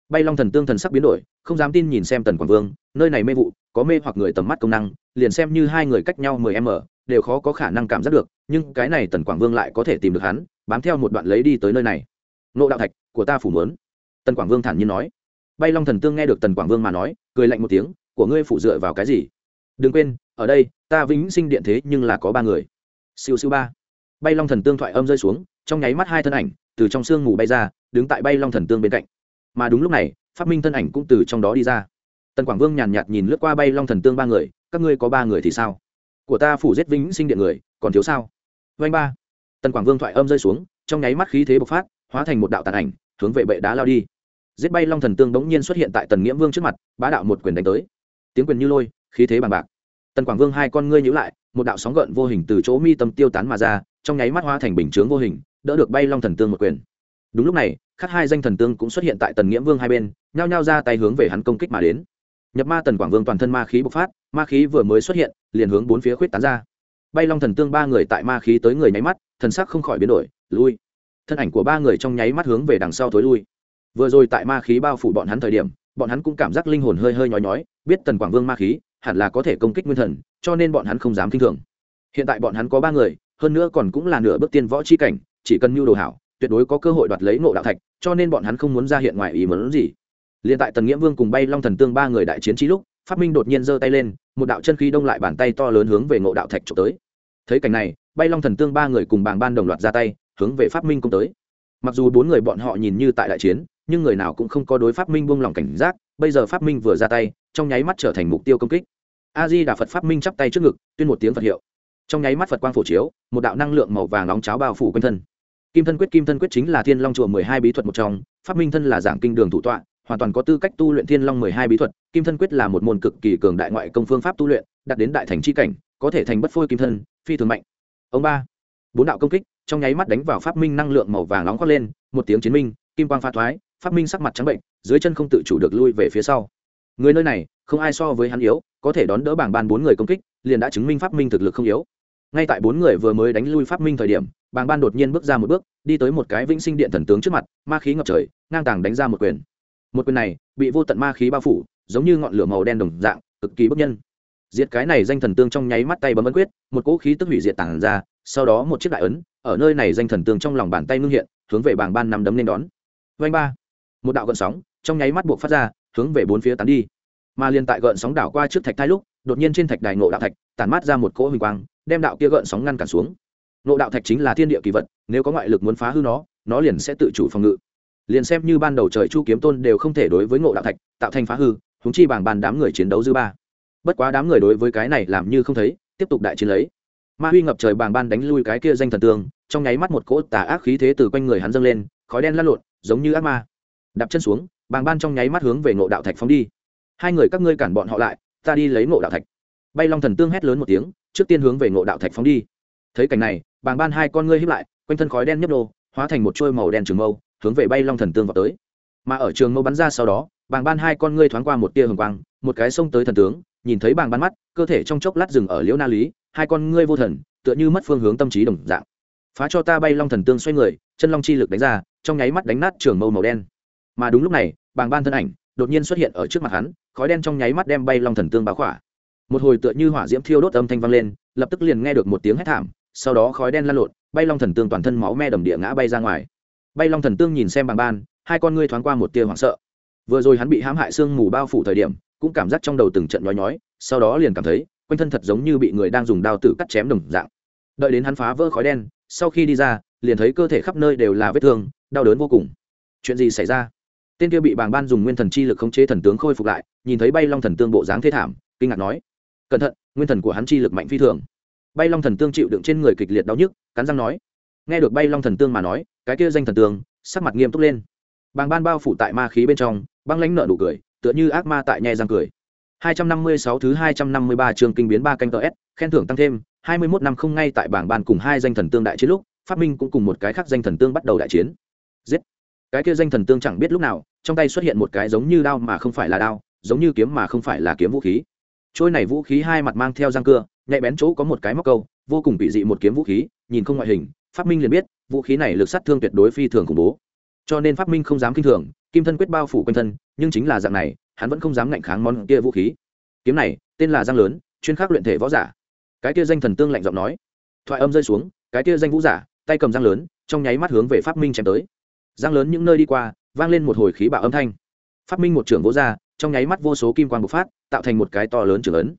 Speaker 1: Bay long thần tương thần sắc biến đổi, không dám tin nhìn xem tần quảng vương, nơi này mê vụ, có mê hoặc người tầm mắt công năng, liền xem như hai người cách nhau mười m đều khó có khả năng cảm giác được, nhưng cái này tần quảng vương lại có thể tìm được hắn, bám theo một đoạn lấy đi tới nơi này. Nộ đạo thạch, của ta phủ mớn tần quảng vương thản nhiên nói. Bay long thần tương nghe được tần quảng vương mà nói, cười lạnh một tiếng, của ngươi phủ dựa vào cái gì? Đừng quên, ở đây, ta vĩnh sinh điện thế nhưng là có ba người. Siêu siêu ba. Bay long thần tương thoại âm rơi xuống trong nháy mắt hai thân ảnh từ trong sương mù bay ra, đứng tại bay long thần tương bên cạnh. Mà đúng lúc này, phát minh thân ảnh cũng từ trong đó đi ra. Tần quảng vương nhàn nhạt nhìn lướt qua bay long thần tương ba người, các ngươi có ba người thì sao? Của ta phủ giết vĩnh sinh điện người, còn thiếu sao? Vanh ba. Tần quảng vương thoại âm rơi xuống, trong nháy mắt khí thế bộc phát, hóa thành một đạo tàn ảnh, hướng về bệ đá lao đi. Giết bay long thần tương bỗng nhiên xuất hiện tại tần nghiễm vương trước mặt, bá đạo một quyền đánh tới. Tiếng quyền như lôi, khí thế bằng bạc. Tần quảng vương hai con ngươi nhữ lại, một đạo sóng gợn vô hình từ chỗ mi tâm tiêu tán mà ra, trong nháy mắt hóa thành bình chướng vô hình đỡ được bay long thần tương một quyền. Đúng lúc này, khắc hai danh thần tương cũng xuất hiện tại tần nghiễm vương hai bên, nhao nhao ra tay hướng về hắn công kích mà đến. Nhập ma tần quảng vương toàn thân ma khí bộc phát, ma khí vừa mới xuất hiện, liền hướng bốn phía khuyết tán ra. Bay long thần tương ba người tại ma khí tới người nháy mắt, thần sắc không khỏi biến đổi, lui. Thân ảnh của ba người trong nháy mắt hướng về đằng sau thối lui. Vừa rồi tại ma khí bao phủ bọn hắn thời điểm, bọn hắn cũng cảm giác linh hồn hơi hơi nhói nhói, biết tần quảng vương ma khí, hẳn là có thể công kích nguyên thần, cho nên bọn hắn không dám kinh thường. Hiện tại bọn hắn có ba người, hơn nữa còn cũng là nửa bước tiên võ chi cảnh chỉ cần nhu đồ hảo, tuyệt đối có cơ hội đoạt lấy ngộ đạo thạch, cho nên bọn hắn không muốn ra hiện ngoài ý muốn gì. Liền tại tần nghĩa vương cùng bay long thần tương ba người đại chiến trí lúc, phát minh đột nhiên giơ tay lên, một đạo chân khí đông lại bàn tay to lớn hướng về ngộ đạo thạch trộm tới. Thấy cảnh này, bay long thần tương ba người cùng bàng ban đồng loạt ra tay, hướng về phát minh công tới. Mặc dù bốn người bọn họ nhìn như tại đại chiến, nhưng người nào cũng không có đối phát minh buông lỏng cảnh giác, bây giờ phát minh vừa ra tay, trong nháy mắt trở thành mục tiêu công kích. A di đà phật phát minh chắp tay trước ngực, tuyên một tiếng phật hiệu trong nháy mắt phật quang phổ chiếu, một đạo năng lượng màu vàng nóng cháo bao phủ quanh thân. Kim thân quyết, kim thân quyết chính là thiên long chùa mười hai bí thuật một trong phát minh thân là giảng kinh đường thủ tọa, hoàn toàn có tư cách tu luyện thiên long mười hai bí thuật. Kim thân quyết là một môn cực kỳ cường đại ngoại công phương pháp tu luyện, đạt đến đại thành c h i cảnh, có thể thành bất phôi kim thân, phi thường mạnh. Ông ba, bốn đạo công kích, trong nháy mắt đánh vào phát minh năng lượng màu vàng nóng khoác lên, một tiếng chiến minh, kim quang pha thoái phát minh sắc mặt trắng bệnh, dưới chân không tự chủ được lui về phía sau. Người nơi này, không ai so với hắn yếu, có thể đón đỡ bảng ban bốn người công kích, liền đã chứng minh phát minh thực lực không yếu ngay tại bốn người vừa mới đánh lui pháp minh thời điểm, bàng ban đột nhiên bước ra một bước, đi tới một cái vĩnh sinh điện thần tướng trước mặt, ma khí ngập trời, ngang tàng đánh ra một quyền. Một quyền này, bị vô tận ma khí bao phủ, giống như ngọn lửa màu đen đồng dạng, cực kỳ bức nhân. Diệt cái này danh thần tương trong nháy mắt tay bấm ấn quyết, một cỗ khí tức hủy diệt tản ra, sau đó một chiếc đại ấn, ở nơi này danh thần tương trong lòng bàn tay ngưng hiện, hướng về bảng ban nằm đấm lên đón. Vanh ba. Một đạo gợn sóng, trong nháy mắt buộc phát ra, hướng về bốn phía tán đi. Mà liền tại gợn sóng đảo qua trước thạch thai lúc đột nhiên trên thạch đài ngộ đạo thạch, tản mát ra một cỗ huỳnh quang, đem đạo kia gợn sóng ngăn cản xuống. Ngộ đạo thạch chính là thiên địa kỳ vật, nếu có ngoại lực muốn phá hư nó nó liền sẽ tự chủ phòng ngự. Liền xem như ban đầu trời chu kiếm tôn đều không thể đối với ngộ đạo thạch tạo thành phá hư húng chi bảng bàn đám người chiến đấu dư ba. Bất quá đám người đối với cái này làm như không thấy, tiếp tục đại chiến lấy. Ma huy ngập trời bảng ban đánh lui cái kia danh thần tương, trong nháy mắt một cỗ tà ác khí thế từ quanh người hắn dâng lên, khói đen lăn lộn, giống như ác ma. Đạp chân xuống bảng ban trong nháy mắt hướng về ngộ đạo thạch phóng đi. Hai người các ngươi cản bọn họ lại ta đi lấy ngộ đạo thạch. Bay long thần tương hét lớn một tiếng, trước tiên hướng về ngộ đạo thạch phóng đi. Thấy cảnh này, bàng ban hai con ngươi hiếp lại, quanh thân khói đen nhấp đô hóa thành một trôi màu đen trường mâu, hướng về bay long thần tương vào tới. Mà ở trường mâu bắn ra sau đó, bàng ban hai con ngươi thoáng qua một tia hồng quang, một cái xông tới thần tướng, nhìn thấy bàng ban mắt, cơ thể trong chốc lát dừng ở liễu na lý, hai con ngươi vô thần, tựa như mất phương hướng tâm trí đồng dạng. Phá cho ta bay long thần tương xoay người, chân long chi lực đánh ra, trong nháy mắt đánh nát trường mâu màu đen. Mà đúng lúc này, bàng ban thân ảnh đột nhiên xuất hiện ở trước mặt hắn, khói đen trong nháy mắt đem bay long thần tương báo khỏa. Một hồi tựa như hỏa diễm thiêu đốt âm thanh vang lên, lập tức liền nghe được một tiếng hét thảm, sau đó khói đen lan lộn, bay long thần tương toàn thân máu me đầm địa ngã bay ra ngoài. Bay long thần tương nhìn xem bằng ban, hai con ngươi thoáng qua một tia hoảng sợ. Vừa rồi hắn bị hãm hại sương mù bao phủ thời điểm, cũng cảm giác trong đầu từng trận nhói nhói, sau đó liền cảm thấy, quanh thân thật giống như bị người đang dùng đao tử cắt chém đồng dạng. Đợi đến hắn phá vỡ khói đen, sau khi đi ra, liền thấy cơ thể khắp nơi đều là vết thương, đau đớn vô cùng. Chuyện gì xảy ra? Tên kia bị bàng ban dùng nguyên thần chi lực khống chế thần tướng khôi phục lại nhìn thấy bay long thần tương bộ dáng thê thảm kinh ngạc nói cẩn thận nguyên thần của hắn chi lực mạnh phi thường bay long thần tương chịu đựng trên người kịch liệt đau nhức cắn răng nói nghe được bay long thần tương mà nói cái kia danh thần tương sắc mặt nghiêm túc lên bàng ban bao phủ tại ma khí bên trong băng lãnh nợ nụ cười tựa như ác ma tại nhẹ răng cười 256 thứ 253 trường kinh biến ba canh S, khen thưởng tăng thêm, 21 năm không ngay tại bảng ban cùng hai danh thần tương đại chiến lúc, phát minh cũng cùng một cái khác danh thần tương bắt đầu đại chiến. Giết. Cái kia danh thần tương chẳng biết lúc nào, trong tay xuất hiện một cái giống như đao mà không phải là đao, giống như kiếm mà không phải là kiếm vũ khí. Trôi này vũ khí hai mặt mang theo răng cưa, nhạy bén chỗ có một cái móc câu, vô cùng bị dị một kiếm vũ khí, nhìn không ngoại hình, phát minh liền biết, vũ khí này lực sát thương tuyệt đối phi thường khủng bố. Cho nên phát minh không dám kinh thường, kim thân quyết bao phủ quanh thân, nhưng chính là dạng này, hắn vẫn không dám ngạnh kháng món kia vũ khí kiếm này tên là giang lớn chuyên khắc luyện thể võ giả cái kia danh thần tương lạnh giọng nói thoại âm rơi xuống cái kia danh vũ giả tay cầm giang lớn trong nháy mắt hướng về phát minh chém tới giang lớn những nơi đi qua, vang lên một hồi khí bạo âm thanh. Phát minh một trưởng vỗ ra trong nháy mắt vô số kim quan bộc phát, tạo thành một cái to lớn trưởng ấn.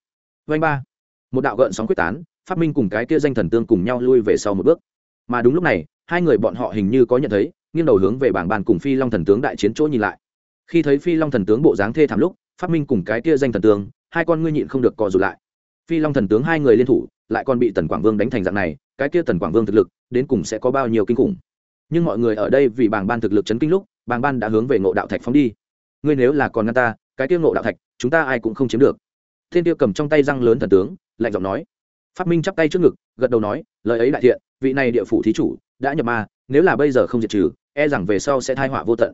Speaker 1: Vanh ba. Một đạo gợn sóng quyết tán, phát minh cùng cái kia danh thần tương cùng nhau lui về sau một bước. Mà đúng lúc này, hai người bọn họ hình như có nhận thấy, nghiêng đầu hướng về bảng bàn cùng phi long thần tướng đại chiến chỗ nhìn lại. Khi thấy phi long thần tướng bộ dáng thê thảm lúc, phát minh cùng cái kia danh thần tướng hai con ngươi nhịn không được cò rụt lại. Phi long thần tướng hai người liên thủ, lại còn bị tần quảng vương đánh thành dạng này, cái kia tần quảng vương thực lực, đến cùng sẽ có bao nhiêu kinh khủng nhưng mọi người ở đây vì bàng ban thực lực chấn kinh lúc, bàng ban đã hướng về ngộ đạo thạch phóng đi. Ngươi nếu là còn ngăn ta, cái tiêu ngộ đạo thạch, chúng ta ai cũng không chiếm được. Thiên tiêu cầm trong tay răng lớn thần tướng, lạnh giọng nói. Phát minh chắp tay trước ngực, gật đầu nói, lời ấy đại thiện, vị này địa phủ thí chủ, đã nhập ma, nếu là bây giờ không diệt trừ e rằng về sau sẽ thai họa vô tận.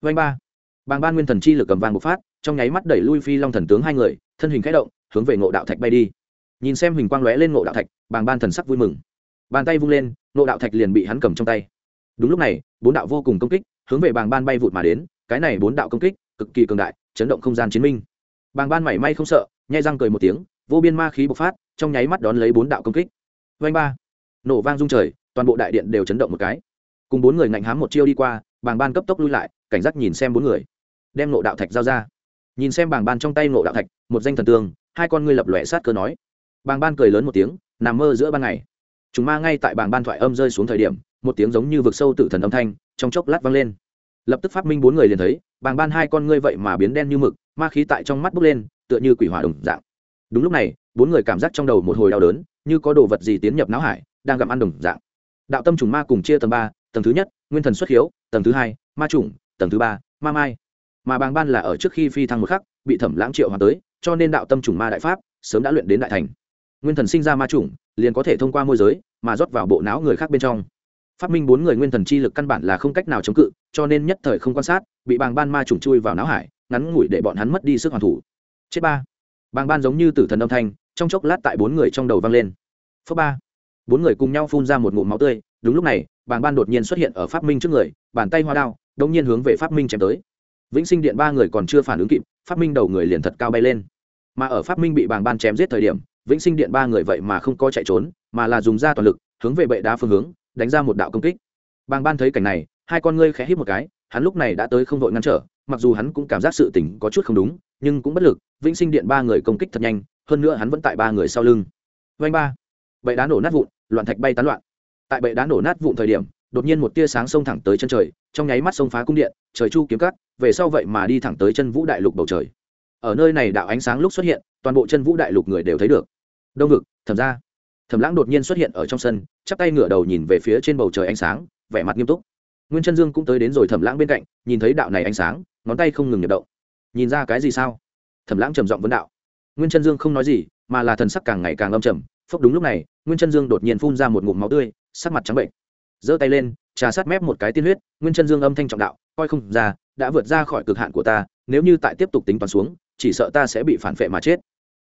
Speaker 1: Vanh ba. Bàng ban nguyên thần chi lực cầm vàng bộc phát, trong nháy mắt đẩy lui phi long thần tướng hai người, thân hình khẽ động, hướng về ngộ đạo thạch bay đi. Nhìn xem hình quang lóe lên ngộ đạo thạch, bàng ban thần sắc vui mừng. Bàn tay vung lên, ngộ đạo thạch liền bị hắn cầm trong tay đúng lúc này, bốn đạo vô cùng công kích hướng về bàng ban bay vụt mà đến, cái này bốn đạo công kích cực kỳ cường đại, chấn động không gian chiến minh. Bàng ban mảy may không sợ, nhai răng cười một tiếng, vô biên ma khí bộc phát, trong nháy mắt đón lấy bốn đạo công kích. Vanh ba! Nổ vang rung trời, toàn bộ đại điện đều chấn động một cái. Cùng bốn người ngạnh hám một chiêu đi qua, bàng ban cấp tốc lui lại, cảnh giác nhìn xem bốn người. Đem nộ đạo thạch giao ra. Nhìn xem bàng ban trong tay nộ đạo thạch, một danh thần tương, hai con ngươi lập lòe sát cơ nói. Bàng ban cười lớn một tiếng, nằm mơ giữa ban ngày. Chúng ma ngay tại bàng ban thoại âm rơi xuống thời điểm một tiếng giống như vực sâu tự thần âm thanh, trong chốc lát vang lên. Lập tức phát minh bốn người liền thấy, bàng ban hai con ngươi vậy mà biến đen như mực, ma khí tại trong mắt bốc lên, tựa như quỷ hỏa đồng dạng. Đúng lúc này, bốn người cảm giác trong đầu một hồi đau đớn, như có đồ vật gì tiến nhập não hải, đang gặm ăn đồng dạng. Đạo tâm trùng ma cùng chia tầng ba, tầng thứ nhất, nguyên thần xuất hiếu, tầng thứ hai, ma trùng, tầng thứ ba, ma mai. Mà bàng ban là ở trước khi phi thăng một khắc, bị thẩm lãng triệu hòa tới, cho nên đạo tâm trùng ma đại pháp sớm đã luyện đến đại thành. Nguyên thần sinh ra ma trùng, liền có thể thông qua môi giới, mà rót vào bộ não người khác bên trong phát minh bốn người nguyên thần chi lực căn bản là không cách nào chống cự, cho nên nhất thời không quan sát, bị bàng ban ma trùng chui vào não hải, ngắn ngủi để bọn hắn mất đi sức hoàn thủ. Chết ba. Bàng ban giống như tử thần âm thanh, trong chốc lát tại bốn người trong đầu vang lên. Phớ ba. Bốn người cùng nhau phun ra một ngụm máu tươi, đúng lúc này, bàng ban đột nhiên xuất hiện ở Phát minh trước người, bàn tay hoa đao đông nhiên hướng về Phát minh chém tới. Vĩnh sinh điện ba người còn chưa phản ứng kịp, phát minh đầu người liền thật cao bay lên. Mà ở phát minh bị bàng ban chém giết thời điểm, vĩnh sinh điện ba người vậy mà không có chạy trốn, mà là dùng ra toàn lực, hướng về bệ đá phương hướng đánh ra một đạo công kích. Bàng ban thấy cảnh này, hai con ngươi khẽ hít một cái, hắn lúc này đã tới không vội ngăn trở, mặc dù hắn cũng cảm giác sự tỉnh có chút không đúng, nhưng cũng bất lực, vĩnh sinh điện ba người công kích thật nhanh, hơn nữa hắn vẫn tại ba người sau lưng. Vanh ba. Bệ đá nổ nát vụn, loạn thạch bay tán loạn. Tại bệ đá nổ nát vụn thời điểm, đột nhiên một tia sáng xông thẳng tới chân trời, trong nháy mắt xông phá cung điện, trời chu kiếm cắt, về sau vậy mà đi thẳng tới chân vũ đại lục bầu trời. Ở nơi này đạo ánh sáng lúc xuất hiện, toàn bộ chân vũ đại lục người đều thấy được. Đông vực, thẩm ra thẩm lãng đột nhiên xuất hiện ở trong sân, chắp tay ngửa đầu nhìn về phía trên bầu trời ánh sáng, vẻ mặt nghiêm túc. Nguyên chân dương cũng tới đến rồi thẩm lãng bên cạnh, nhìn thấy đạo này ánh sáng, ngón tay không ngừng nhập động. Nhìn ra cái gì sao? Thẩm lãng trầm giọng vấn đạo. Nguyên chân dương không nói gì, mà là thần sắc càng ngày càng âm trầm. Phốc đúng lúc này, nguyên chân dương đột nhiên phun ra một ngụm máu tươi, sắc mặt trắng bệnh. Giơ tay lên, trà sát mép một cái tiên huyết, nguyên chân dương âm thanh trọng đạo, coi không ra, đã vượt ra khỏi cực hạn của ta, nếu như tại tiếp tục tính toán xuống, chỉ sợ ta sẽ bị phản vệ mà chết.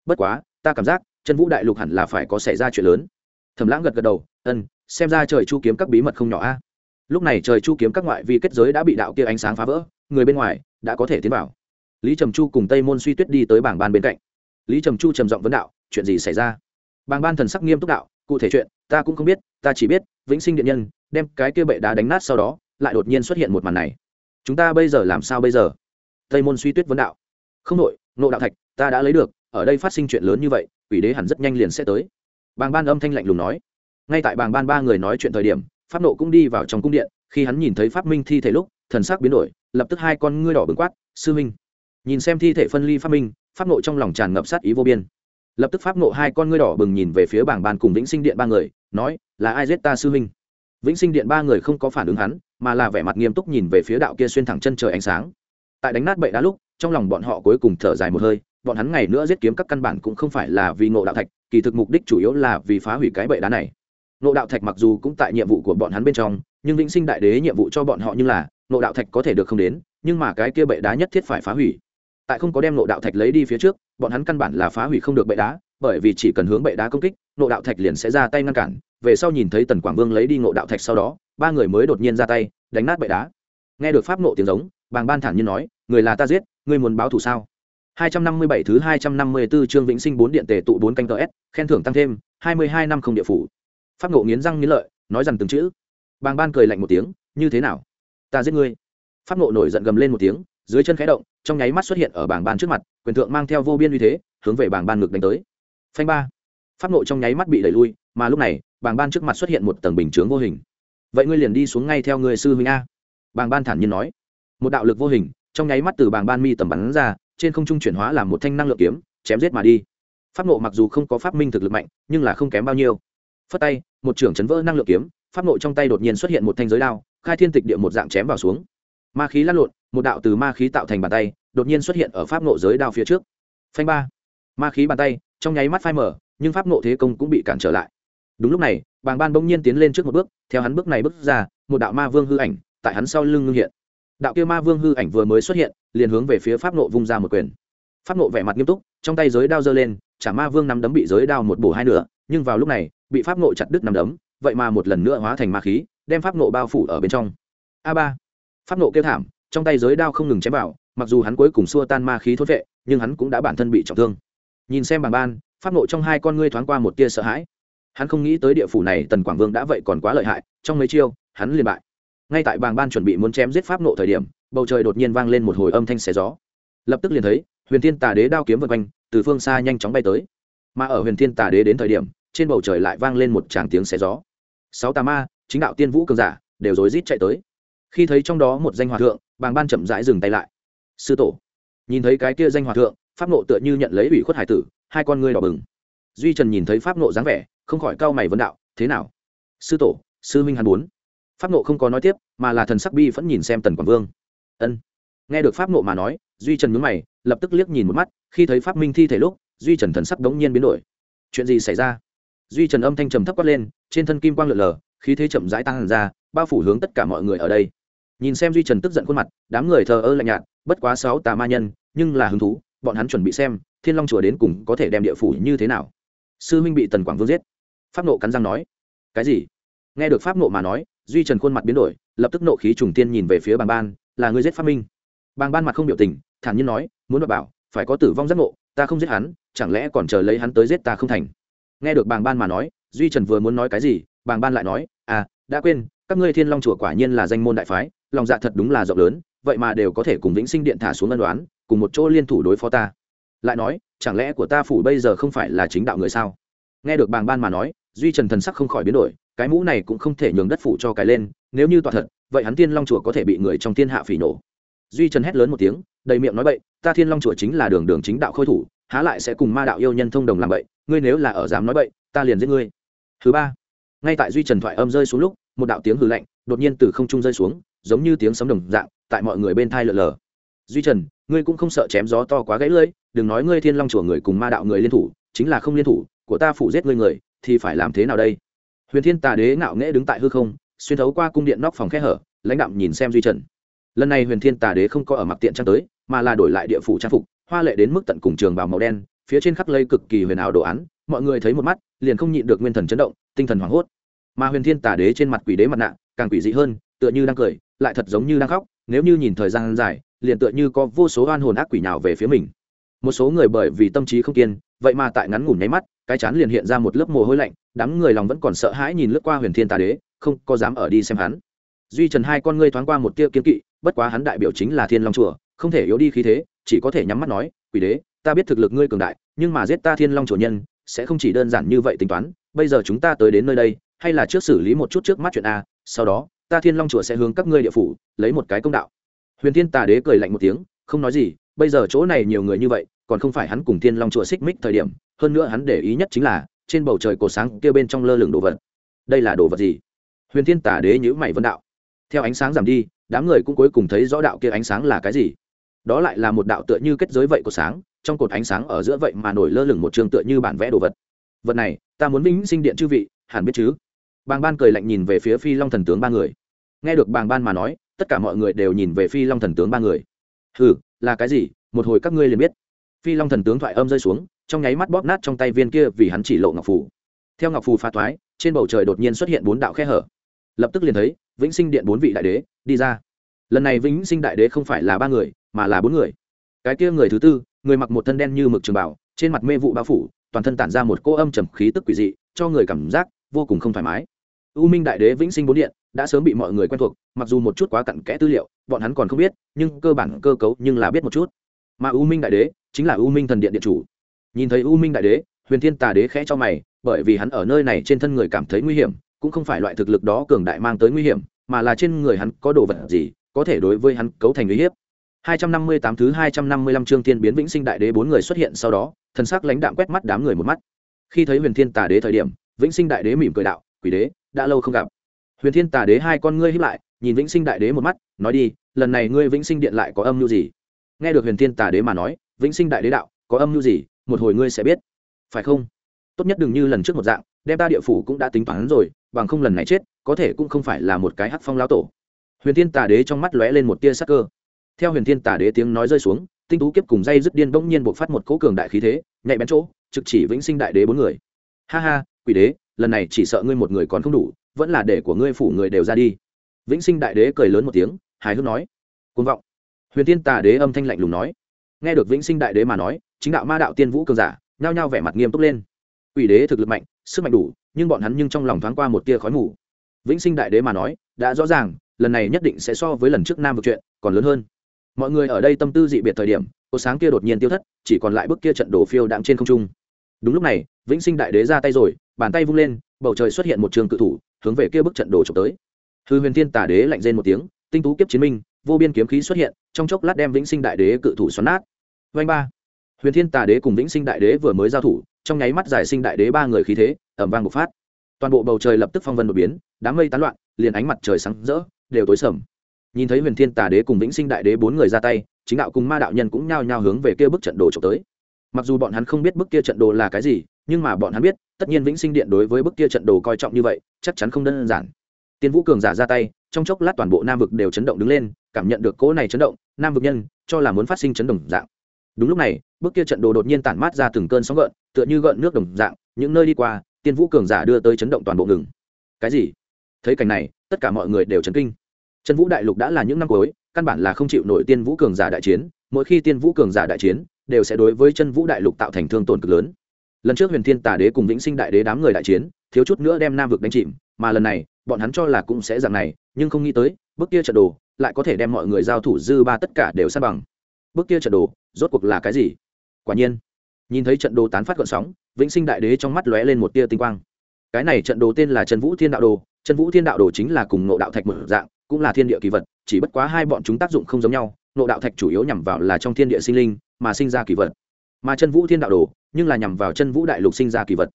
Speaker 1: Bất quá, ta cảm giác chân vũ đại lục hẳn là phải có xảy ra chuyện lớn. Thẩm lãng gật gật đầu, ân, xem ra trời chu kiếm các bí mật không nhỏ a. Lúc này trời chu kiếm các ngoại vi kết giới đã bị đạo kia ánh sáng phá vỡ, người bên ngoài đã có thể tiến vào. Lý trầm chu cùng tây môn suy tuyết đi tới bảng ban bên cạnh. Lý trầm chu trầm giọng vấn đạo, chuyện gì xảy ra? Bảng ban thần sắc nghiêm túc đạo, cụ thể chuyện, ta cũng không biết, ta chỉ biết, vĩnh sinh điện nhân đem cái kia bệ đá đánh nát sau đó, lại đột nhiên xuất hiện một màn này. Chúng ta bây giờ làm sao bây giờ? Tây môn suy tuyết vấn đạo, không nội nộ đạo thạch, ta đã lấy được, ở đây phát sinh chuyện lớn như vậy quỷ đế hẳn rất nhanh liền sẽ tới. Bàng ban âm thanh lạnh lùng nói. Ngay tại bàng ban ba người nói chuyện thời điểm, pháp nộ cũng đi vào trong cung điện, khi hắn nhìn thấy pháp minh thi thể lúc, thần sắc biến đổi, lập tức hai con ngươi đỏ bừng quát, sư minh. Nhìn xem thi thể phân ly pháp minh, pháp nộ trong lòng tràn ngập sát ý vô biên. Lập tức pháp nộ hai con ngươi đỏ bừng nhìn về phía bảng ban cùng vĩnh sinh điện ba người, nói, là ai giết ta sư minh? Vĩnh sinh điện ba người không có phản ứng hắn, mà là vẻ mặt nghiêm túc nhìn về phía đạo kia xuyên thẳng chân trời ánh sáng. Tại đánh nát bậy đá lúc, trong lòng bọn họ cuối cùng thở dài một hơi bọn hắn ngày nữa giết kiếm các căn bản cũng không phải là vì ngộ đạo thạch, kỳ thực mục đích chủ yếu là vì phá hủy cái bệ đá này. Ngộ đạo thạch mặc dù cũng tại nhiệm vụ của bọn hắn bên trong, nhưng vĩnh sinh đại đế nhiệm vụ cho bọn họ như là, ngộ đạo thạch có thể được không đến, nhưng mà cái kia bệ đá nhất thiết phải phá hủy. Tại không có đem ngộ đạo thạch lấy đi phía trước, bọn hắn căn bản là phá hủy không được bệ đá, bởi vì chỉ cần hướng bệ đá công kích, ngộ đạo thạch liền sẽ ra tay ngăn cản. Về sau nhìn thấy tần quảng vương lấy đi ngộ đạo thạch sau đó, ba người mới đột nhiên ra tay, đánh nát bệ đá. Nghe được pháp ngộ tiếng giống, bàng ban thản nhiên nói, người là ta giết, ngươi muốn báo thù sao? 257 thứ 254 chương Vĩnh Sinh 4 điện tề tụ 4 canh TS, khen thưởng tăng thêm, 22 năm không địa phủ. Pháp Ngộ nghiến răng nghiến lợi, nói rằng từng chữ. Bàng Ban cười lạnh một tiếng, như thế nào? Ta giết ngươi. Pháp Ngộ nổi giận gầm lên một tiếng, dưới chân khẽ động, trong nháy mắt xuất hiện ở Bàng Ban trước mặt, quyền thượng mang theo vô biên uy thế, hướng về Bàng Ban ngực đánh tới. Phanh ba. Pháp Ngộ trong nháy mắt bị đẩy lui, mà lúc này, Bàng Ban trước mặt xuất hiện một tầng bình chướng vô hình. Vậy ngươi liền đi xuống ngay theo người sư huynh a. Bàng Ban thản nhiên nói. Một đạo lực vô hình, trong nháy mắt từ Bàng Ban mi tầm bắn ra, trên không trung chuyển hóa làm một thanh năng lượng kiếm, chém giết mà đi. Pháp nộ mặc dù không có pháp minh thực lực mạnh, nhưng là không kém bao nhiêu. Phất tay, một trưởng chấn vỡ năng lượng kiếm, pháp nộ trong tay đột nhiên xuất hiện một thanh giới đao, khai thiên tịch địa một dạng chém vào xuống. Ma khí lăn lộn, một đạo từ ma khí tạo thành bàn tay, đột nhiên xuất hiện ở pháp nộ giới đao phía trước. Phanh ba. Ma khí bàn tay, trong nháy mắt phai mở nhưng pháp nộ thế công cũng bị cản trở lại. Đúng lúc này, bàng ban bỗng nhiên tiến lên trước một bước, theo hắn bước này bước ra, một đạo ma vương hư ảnh, tại hắn sau lưng ngưng hiện đạo kia ma vương hư ảnh vừa mới xuất hiện, liền hướng về phía pháp nộ vung ra một quyền. Pháp nộ vẻ mặt nghiêm túc, trong tay giới đao giơ lên, chả ma vương nắm đấm bị giới đao một bổ hai nửa, nhưng vào lúc này, bị pháp nộ chặt đứt nắm đấm, vậy mà một lần nữa hóa thành ma khí, đem pháp nộ bao phủ ở bên trong. A ba. Pháp nộ kêu thảm, trong tay giới đao không ngừng chém vào, mặc dù hắn cuối cùng xua tan ma khí thốt vệ, nhưng hắn cũng đã bản thân bị trọng thương. Nhìn xem bảng ban, pháp nộ trong hai con ngươi thoáng qua một tia sợ hãi. Hắn không nghĩ tới địa phủ này tần quảng vương đã vậy còn quá lợi hại, trong mấy chiêu, hắn liền bại ngay tại bàng ban chuẩn bị muốn chém giết pháp nộ thời điểm, bầu trời đột nhiên vang lên một hồi âm thanh xé gió. Lập tức liền thấy, huyền thiên tà đế đao kiếm vượt quanh, từ phương xa nhanh chóng bay tới. Mà ở huyền thiên tà đế đến thời điểm, trên bầu trời lại vang lên một tràng tiếng xé gió. Sáu tà ma, chính đạo tiên vũ cường giả, đều rối rít chạy tới. Khi thấy trong đó một danh hòa thượng, bàng ban chậm rãi dừng tay lại. Sư tổ, nhìn thấy cái kia danh hòa thượng, pháp nộ tựa như nhận lấy ủy khuất hải tử, hai con ngươi đỏ bừng. Duy trần nhìn thấy pháp nộ dáng vẻ, không khỏi cau mày vấn đạo, thế nào? Sư tổ, sư minh hàn bốn pháp nộ không có nói tiếp, mà là thần sắc bi vẫn nhìn xem tần quảng vương. Ân. Nghe được pháp nộ mà nói, duy trần nhướng mày, lập tức liếc nhìn một mắt, khi thấy pháp minh thi thể lúc, duy trần thần sắc đống nhiên biến đổi. Chuyện gì xảy ra? Duy trần âm thanh trầm thấp quát lên, trên thân kim quang lượn lờ, khí thế chậm rãi tăng hẳn ra, bao phủ hướng tất cả mọi người ở đây. Nhìn xem duy trần tức giận khuôn mặt, đám người thờ ơ lạnh nhạt, bất quá sáu tà ma nhân, nhưng là hứng thú, bọn hắn chuẩn bị xem, thiên long chùa đến cùng có thể đem địa phủ như thế nào. Sư huynh bị tần quảng vương giết. Pháp nộ cắn răng nói, cái gì? Nghe được pháp nộ mà nói duy trần khuôn mặt biến đổi, lập tức nộ khí trùng tiên nhìn về phía bàng ban, là người giết phát minh? Bàng ban mặt không biểu tình, thản nhiên nói, muốn đọc bảo, phải có tử vong giác ngộ, ta không giết hắn, chẳng lẽ còn chờ lấy hắn tới giết ta không thành? Nghe được bàng ban mà nói, duy trần vừa muốn nói cái gì, bàng ban lại nói à đã quên, các ngươi thiên long chùa quả nhiên là danh môn đại phái, lòng dạ thật đúng là rộng lớn, vậy mà đều có thể cùng vĩnh sinh điện thả xuống ân đoán cùng một chỗ liên thủ đối phó ta. Lại nói, chẳng lẽ của ta phủ bây giờ không phải là chính đạo người sao? Nghe được bàng ban mà nói duy trần thần sắc không khỏi biến đổi, cái mũ này cũng không thể nhường đất phủ cho cái lên, nếu như tọa thật, vậy hắn thiên long chùa có thể bị người trong thiên hạ phỉ nổ. Duy trần hét lớn một tiếng, đầy miệng nói bậy, ta thiên long chùa chính là đường đường chính đạo khôi thủ, há lại sẽ cùng ma đạo yêu nhân thông đồng làm bậy, ngươi nếu là ở dám nói bậy, ta liền giết ngươi. Thứ ba, ngay tại duy trần thoại âm rơi xuống lúc, một đạo tiếng hư lạnh đột nhiên từ không trung rơi xuống, giống như tiếng sấm đồng dạng, tại mọi người bên thai lợn lờ. Duy trần, ngươi cũng không sợ chém gió to quá gãy lưỡi, đừng nói ngươi thiên long chùa người cùng ma đạo người liên thủ, chính là không liên thủ, của ta phủ giết ngươi người thì phải làm thế nào đây? Huyền thiên tà đế ngạo nghễ đứng tại hư không, xuyên thấu qua cung điện nóc phòng khe hở, lãnh đạm nhìn xem duy trần. Lần này huyền thiên tà đế không có ở mặc tiện trang tới, mà là đổi lại địa phủ trang phục, hoa lệ đến mức tận cùng trường bào màu đen, phía trên khắp lây cực kỳ huyền ảo đồ án, mọi người thấy một mắt, liền không nhịn được nguyên thần chấn động, tinh thần hoảng hốt. Mà huyền thiên tà đế trên mặt quỷ đế mặt nạ, càng quỷ dị hơn, tựa như đang cười, lại thật giống như đang khóc, nếu như nhìn thời gian dài, liền tựa như có vô số oan hồn ác quỷ nào về phía mình. Một số người bởi vì tâm trí không kiên vậy mà tại ngắn ngủn nháy mắt, cái chán liền hiện ra một lớp mồ hôi lạnh, đám người lòng vẫn còn sợ hãi nhìn lướt qua huyền thiên tà đế, không có dám ở đi xem hắn. Duy trần hai con ngươi thoáng qua một tia kiếm kỵ, bất quá hắn đại biểu chính là thiên long chùa, không thể yếu đi khí thế, chỉ có thể nhắm mắt nói, quỷ đế, ta biết thực lực ngươi cường đại, nhưng mà giết ta thiên long chùa nhân, sẽ không chỉ đơn giản như vậy tính toán, bây giờ chúng ta tới đến nơi đây, hay là trước xử lý một chút trước mắt chuyện a, sau đó, ta thiên long chùa sẽ hướng các ngươi địa phủ, lấy một cái công đạo. Huyền thiên tà đế cười lạnh một tiếng, không nói gì, bây giờ chỗ này nhiều người như vậy còn không phải hắn cùng thiên long chùa xích mích thời điểm, hơn nữa hắn để ý nhất chính là, trên bầu trời cổ sáng kia bên trong lơ lửng đồ vật. Đây là đồ vật gì? Huyền thiên tả đế nhữ mày vân đạo. Theo ánh sáng giảm đi, đám người cũng cuối cùng thấy rõ đạo kia ánh sáng là cái gì. Đó lại là một đạo tựa như kết giới vậy của sáng, trong cột ánh sáng ở giữa vậy mà nổi lơ lửng một trường tựa như bản vẽ đồ vật. Vật này, ta muốn vĩnh sinh điện chư vị, hẳn biết chứ? Bàng ban cười lạnh nhìn về phía phi long thần tướng ba người. Nghe được bàng ban mà nói, tất cả mọi người đều nhìn về phi long thần tướng ba người. Hừ, là cái gì? Một hồi các ngươi liền biết phi long thần tướng thoại âm rơi xuống, trong nháy mắt bóp nát trong tay viên kia vì hắn chỉ lộ ngọc phù. Theo ngọc phù pha thoái, trên bầu trời đột nhiên xuất hiện bốn đạo khe hở. Lập tức liền thấy, vĩnh sinh điện bốn vị đại đế đi ra. Lần này vĩnh sinh đại đế không phải là ba người, mà là bốn người. Cái kia người thứ tư, người mặc một thân đen như mực trường bảo, trên mặt mê vụ bao phủ, toàn thân tản ra một cô âm trầm khí tức quỷ dị, cho người cảm giác vô cùng không thoải mái. U minh đại đế vĩnh sinh bốn điện, đã sớm bị mọi người quen thuộc, mặc dù một chút quá cặn kẽ tư liệu, bọn hắn còn không biết, nhưng cơ bản cơ cấu nhưng là biết một chút mà u minh đại đế chính là u minh thần điện điện chủ. Nhìn thấy u minh đại đế, huyền thiên tà đế khẽ cho mày, bởi vì hắn ở nơi này trên thân người cảm thấy nguy hiểm, cũng không phải loại thực lực đó cường đại mang tới nguy hiểm, mà là trên người hắn có đồ vật gì, có thể đối với hắn cấu thành uy hiếp. 258 thứ 255 chương thiên biến vĩnh sinh đại đế bốn người xuất hiện sau đó, thần sắc lãnh đạm quét mắt đám người một mắt. Khi thấy huyền thiên tà đế thời điểm, vĩnh sinh đại đế mỉm cười đạo, quỷ đế, đã lâu không gặp. Huyền thiên tà đế hai con ngươi hiếp lại, nhìn vĩnh sinh đại đế một mắt, nói đi, lần này ngươi vĩnh sinh điện lại có âm mưu gì? Nghe được huyền thiên tà đế mà nói, vĩnh sinh đại đế đạo, có âm mưu gì, một hồi ngươi sẽ biết. Phải không? Tốt nhất đừng như lần trước một dạng, đem ta địa phủ cũng đã tính toán rồi, bằng không lần này chết, có thể cũng không phải là một cái hắc phong lao tổ. Huyền thiên tà đế trong mắt lóe lên một tia sắc cơ. Theo huyền thiên tà đế tiếng nói rơi xuống, tinh tú kiếp cùng dây dứt điên bỗng nhiên buộc phát một cỗ cường đại khí thế, nhạy bén chỗ, trực chỉ vĩnh sinh đại đế bốn người. Ha ha, quỷ đế, lần này chỉ sợ ngươi một người còn không đủ, vẫn là để của ngươi phủ người đều ra đi. Vĩnh sinh đại đế cười lớn một tiếng, hài hước nói côn vọng huyền thiên tà đế âm thanh lạnh lùng nói. Nghe được vĩnh sinh đại đế mà nói, chính đạo ma đạo tiên vũ cường giả, nhao nhao vẻ mặt nghiêm túc lên. Quỷ đế thực lực mạnh, sức mạnh đủ, nhưng bọn hắn nhưng trong lòng thoáng qua một tia khói mù. Vĩnh sinh đại đế mà nói, đã rõ ràng, lần này nhất định sẽ so với lần trước nam vực chuyện, còn lớn hơn. Mọi người ở đây tâm tư dị biệt thời điểm, cô sáng kia đột nhiên tiêu thất, chỉ còn lại bức kia trận đổ phiêu đạm trên không trung. Đúng lúc này, vĩnh sinh đại đế ra tay rồi, bàn tay vung lên, bầu trời xuất hiện một trường cự thủ, hướng về kia bức trận đổ trộm tới. Hư huyền thiên tà đế lạnh rên một tiếng, tinh tú kiếp chiến minh vô biên kiếm khí xuất hiện, trong chốc lát đem vĩnh sinh đại đế cự thủ xoắn nát. Vanh ba. Huyền thiên tà đế cùng vĩnh sinh đại đế vừa mới giao thủ, trong nháy mắt giải sinh đại đế ba người khí thế ẩm vang bộc phát. Toàn bộ bầu trời lập tức phong vân đột biến, đám mây tán loạn, liền ánh mặt trời sáng rỡ, đều tối sầm. Nhìn thấy huyền thiên tà đế cùng vĩnh sinh đại đế bốn người ra tay, chính đạo cùng ma đạo nhân cũng nhao nhao hướng về kia bức trận đồ trộm tới. Mặc dù bọn hắn không biết bức kia trận đồ là cái gì, nhưng mà bọn hắn biết, tất nhiên vĩnh sinh điện đối với bức kia trận đồ coi trọng như vậy, chắc chắn không đơn giản tiên vũ cường giả ra tay, trong chốc lát toàn bộ nam vực đều chấn động đứng lên, cảm nhận được cỗ này chấn động, nam vực nhân, cho là muốn phát sinh chấn động dạng. Đúng lúc này, bước kia trận đồ đột nhiên tản mát ra từng cơn sóng gợn, tựa như gợn nước đồng dạng, những nơi đi qua, tiên vũ cường giả đưa tới chấn động toàn bộ ngừng. Cái gì? Thấy cảnh này, tất cả mọi người đều chấn kinh. Chân vũ đại lục đã là những năm cuối, căn bản là không chịu nổi tiên vũ cường giả đại chiến, mỗi khi tiên vũ cường giả đại chiến, đều sẽ đối với chân vũ đại lục tạo thành thương tổn cực lớn. Lần trước huyền thiên tà đế cùng vĩnh sinh đại đế đám người đại chiến, thiếu chút nữa đem nam vực đánh chìm, mà lần này bọn hắn cho là cũng sẽ dạng này, nhưng không nghĩ tới, bước kia trận đồ lại có thể đem mọi người giao thủ dư ba tất cả đều sát bằng. Bước kia trận đồ rốt cuộc là cái gì? Quả nhiên, nhìn thấy trận đồ tán phát gọn sóng, vĩnh sinh đại đế trong mắt lóe lên một tia tinh quang. Cái này trận đồ tên là trần vũ thiên đạo đồ, trần vũ thiên đạo đồ chính là cùng nộ đạo thạch một dạng, cũng là thiên địa kỳ vật, chỉ bất quá hai bọn chúng tác dụng không giống nhau nộ đạo thạch chủ yếu nhằm vào là trong thiên địa sinh linh mà sinh ra kỳ vật. Mà chân vũ thiên đạo đồ nhưng là nhằm vào chân vũ đại lục sinh ra kỳ vật.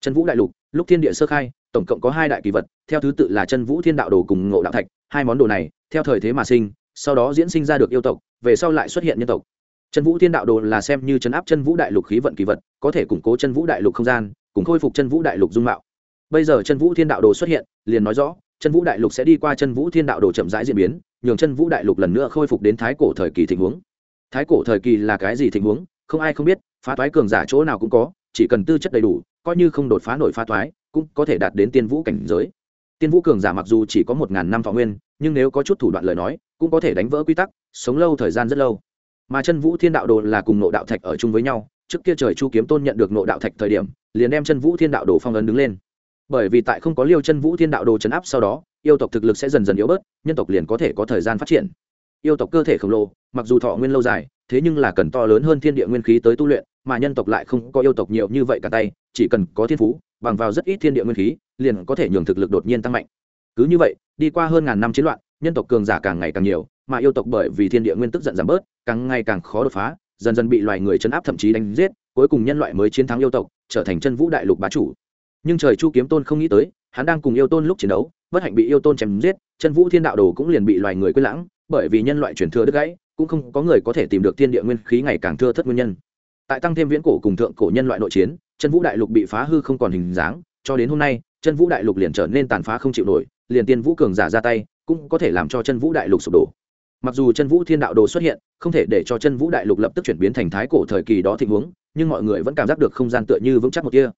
Speaker 1: Chân vũ đại lục, lúc thiên địa sơ khai tổng cộng có hai đại kỳ vật, theo thứ tự là chân vũ thiên đạo đồ cùng ngộ đạo thạch, hai món đồ này, theo thời thế mà sinh, sau đó diễn sinh ra được yêu tộc, về sau lại xuất hiện nhân tộc. Chân vũ thiên đạo đồ là xem như chấn áp chân vũ đại lục khí vận kỳ vật, có thể củng cố chân vũ đại lục không gian, cùng khôi phục chân vũ đại lục dung mạo. Bây giờ chân vũ thiên đạo đồ xuất hiện, liền nói rõ, chân vũ đại lục sẽ đi qua chân vũ thiên đạo đồ chậm rãi diễn biến, nhường chân vũ đại lục lần nữa khôi phục đến thái cổ thời kỳ tình huống. Thái cổ thời kỳ là cái gì tình huống? Không ai không biết, phá toái cường giả chỗ nào cũng có, chỉ cần tư chất đầy đủ, coi như không đột phá nổi phá toái cũng có thể đạt đến tiên vũ cảnh giới. Tiên vũ cường giả mặc dù chỉ có một ngàn năm thọ nguyên, nhưng nếu có chút thủ đoạn lời nói, cũng có thể đánh vỡ quy tắc, sống lâu thời gian rất lâu. Mà chân vũ thiên đạo đồ là cùng nộ đạo thạch ở chung với nhau, trước kia trời chu kiếm tôn nhận được nộ đạo thạch thời điểm, liền đem chân vũ thiên đạo đồ phong ấn đứng lên. Bởi vì tại không có liêu chân vũ thiên đạo đồ chấn áp sau đó, yêu tộc thực lực sẽ dần dần yếu bớt, nhân tộc liền có thể có thời gian phát triển. Yêu tộc cơ thể khổng lồ, mặc dù thọ nguyên lâu dài, thế nhưng là cần to lớn hơn thiên địa nguyên khí tới tu luyện, mà nhân tộc lại không có yêu tộc nhiều như vậy cả tay, chỉ cần có thiên phú bằng vào rất ít thiên địa nguyên khí, liền có thể nhường thực lực đột nhiên tăng mạnh. Cứ như vậy, đi qua hơn ngàn năm chiến loạn, nhân tộc cường giả càng ngày càng nhiều, mà yêu tộc bởi vì thiên địa nguyên tức giận giảm bớt, càng ngày càng khó đột phá, dần dần bị loài người chấn áp thậm chí đánh giết, cuối cùng nhân loại mới chiến thắng yêu tộc, trở thành chân vũ đại lục bá chủ. Nhưng trời chu kiếm tôn không nghĩ tới, hắn đang cùng yêu tôn lúc chiến đấu, bất hạnh bị yêu tôn chém giết, chân vũ thiên đạo đồ cũng liền bị loài người quên lãng, bởi vì nhân loại truyền thừa đứt gãy, cũng không có người có thể tìm được thiên địa nguyên khí ngày càng thưa thất nguyên nhân tại tăng thêm viễn cổ cùng thượng cổ nhân loại nội chiến, chân vũ đại lục bị phá hư không còn hình dáng, cho đến hôm nay, chân vũ đại lục liền trở nên tàn phá không chịu nổi, liền tiên vũ cường giả ra tay, cũng có thể làm cho chân vũ đại lục sụp đổ. Mặc dù chân vũ thiên đạo đồ xuất hiện, không thể để cho chân vũ đại lục lập tức chuyển biến thành thái cổ thời kỳ đó tình huống, nhưng mọi người vẫn cảm giác được không gian tựa như vững chắc một kia.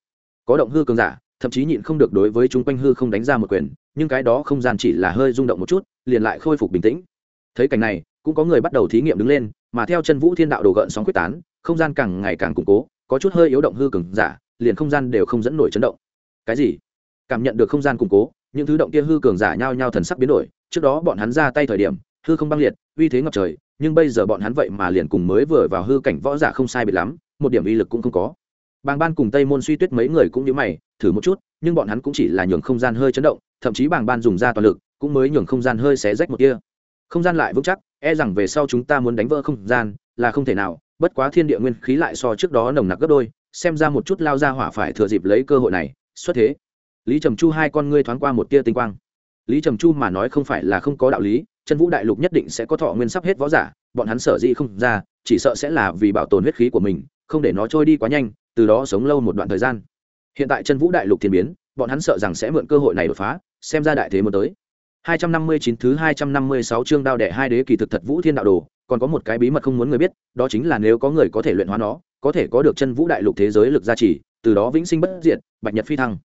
Speaker 1: Có động hư cường giả, thậm chí nhịn không được đối với chúng quanh hư không đánh ra một quyền, nhưng cái đó không gian chỉ là hơi rung động một chút, liền lại khôi phục bình tĩnh. Thấy cảnh này, cũng có người bắt đầu thí nghiệm đứng lên, mà theo chân vũ thiên đạo đồ gợn sóng quyết tán không gian càng ngày càng củng cố, có chút hơi yếu động hư cường giả, liền không gian đều không dẫn nổi chấn động. Cái gì? Cảm nhận được không gian củng cố, những thứ động kia hư cường giả nhao nhao thần sắc biến đổi, trước đó bọn hắn ra tay thời điểm, hư không băng liệt, uy thế ngập trời, nhưng bây giờ bọn hắn vậy mà liền cùng mới vừa vào hư cảnh võ giả không sai biệt lắm, một điểm uy lực cũng không có. Bàng ban cùng tây môn suy tuyết mấy người cũng như mày, thử một chút, nhưng bọn hắn cũng chỉ là nhường không gian hơi chấn động, thậm chí bàng ban dùng ra toàn lực, cũng mới nhường không gian hơi xé rách một kia không gian lại vững chắc e rằng về sau chúng ta muốn đánh vỡ không gian, là không thể nào bất quá thiên địa nguyên khí lại so trước đó nồng nặc gấp đôi, xem ra một chút lao ra hỏa phải thừa dịp lấy cơ hội này, xuất thế. Lý trầm chu hai con ngươi thoáng qua một tia tinh quang. Lý trầm chu mà nói không phải là không có đạo lý, chân vũ đại lục nhất định sẽ có thọ nguyên sắp hết võ giả, bọn hắn sở dĩ không ra, chỉ sợ sẽ là vì bảo tồn huyết khí của mình, không để nó trôi đi quá nhanh, từ đó sống lâu một đoạn thời gian. Hiện tại chân vũ đại lục thiên biến, bọn hắn sợ rằng sẽ mượn cơ hội này đột phá, xem ra đại thế muốn tới. 259 thứ 256 chương đao đẻ hai đế kỳ thực thật vũ thiên đạo đồ còn có một cái bí mật không muốn người biết, đó chính là nếu có người có thể luyện hóa nó, có thể có được chân vũ đại lục thế giới lực gia trì, từ đó vĩnh sinh bất diệt, bạch nhật phi thăng.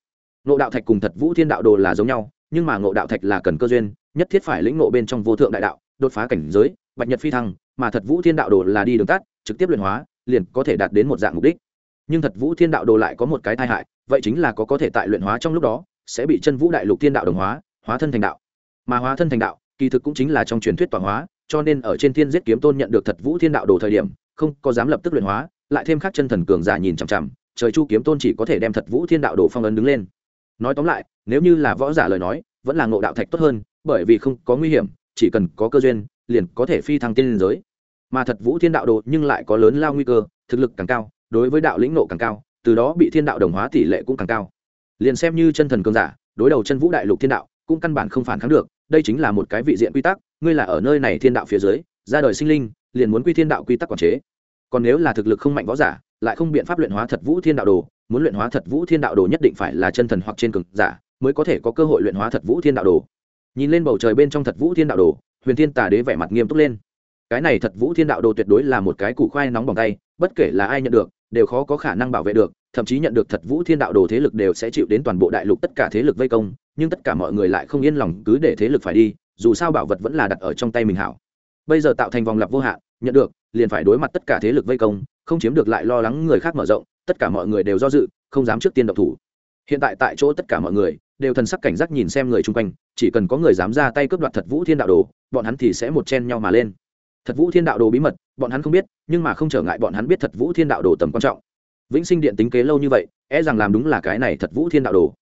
Speaker 1: Ngộ đạo thạch cùng thật vũ thiên đạo đồ là giống nhau, nhưng mà ngộ đạo thạch là cần cơ duyên, nhất thiết phải lĩnh ngộ bên trong vô thượng đại đạo, đột phá cảnh giới, bạch nhật phi thăng, mà thật vũ thiên đạo đồ là đi đường tắt, trực tiếp luyện hóa, liền có thể đạt đến một dạng mục đích. Nhưng thật vũ thiên đạo đồ lại có một cái tai hại, vậy chính là có có thể tại luyện hóa trong lúc đó, sẽ bị chân vũ đại lục thiên đạo đồng hóa hóa thân thành đạo. Mà hóa thân thành đạo, kỳ thực cũng chính là trong truyền thuyết tọa hóa cho nên ở trên thiên giết kiếm tôn nhận được thật vũ thiên đạo đồ thời điểm, không có dám lập tức luyện hóa, lại thêm khắc chân thần cường giả nhìn chằm chằm, trời chu kiếm tôn chỉ có thể đem thật vũ thiên đạo đồ phong ấn đứng lên. Nói tóm lại, nếu như là võ giả lời nói, vẫn là ngộ đạo thạch tốt hơn, bởi vì không có nguy hiểm, chỉ cần có cơ duyên, liền có thể phi thăng tiên liên giới. Mà thật vũ thiên đạo đồ nhưng lại có lớn lao nguy cơ, thực lực càng cao, đối với đạo lĩnh nộ càng cao, từ đó bị thiên đạo đồng hóa tỷ lệ cũng càng cao. Liền xem như chân thần cường giả, đối đầu chân vũ đại lục thiên đạo, cũng căn bản không phản kháng được đây chính là một cái vị diện quy tắc, ngươi là ở nơi này thiên đạo phía dưới, ra đời sinh linh, liền muốn quy thiên đạo quy tắc quản chế. Còn nếu là thực lực không mạnh võ giả, lại không biện pháp luyện hóa thật vũ thiên đạo đồ, muốn luyện hóa thật vũ thiên đạo đồ nhất định phải là chân thần hoặc trên cường giả, mới có thể có cơ hội luyện hóa thật vũ thiên đạo đồ. Nhìn lên bầu trời bên trong thật vũ thiên đạo đồ, huyền thiên tà đế vẻ mặt nghiêm túc lên. Cái này thật vũ thiên đạo đồ tuyệt đối là một cái củ khoai nóng bằng tay, bất kể là ai nhận được, đều khó có khả năng bảo vệ được, thậm chí nhận được thật vũ thiên đạo đồ thế lực đều sẽ chịu đến toàn bộ đại lục tất cả thế lực vây công nhưng tất cả mọi người lại không yên lòng cứ để thế lực phải đi, dù sao bảo vật vẫn là đặt ở trong tay mình hảo. Bây giờ tạo thành vòng lặp vô hạn, nhận được, liền phải đối mặt tất cả thế lực vây công, không chiếm được lại lo lắng người khác mở rộng, tất cả mọi người đều do dự, không dám trước tiên độc thủ. Hiện tại tại chỗ tất cả mọi người đều thần sắc cảnh giác nhìn xem người chung quanh, chỉ cần có người dám ra tay cướp đoạt thật vũ thiên đạo đồ, bọn hắn thì sẽ một chen nhau mà lên. Thật vũ thiên đạo đồ bí mật, bọn hắn không biết, nhưng mà không trở ngại bọn hắn biết thật vũ thiên đạo đồ tầm quan trọng. Vĩnh sinh điện tính kế lâu như vậy e rằng làm đúng là cái này thật vũ thiên đạo đồ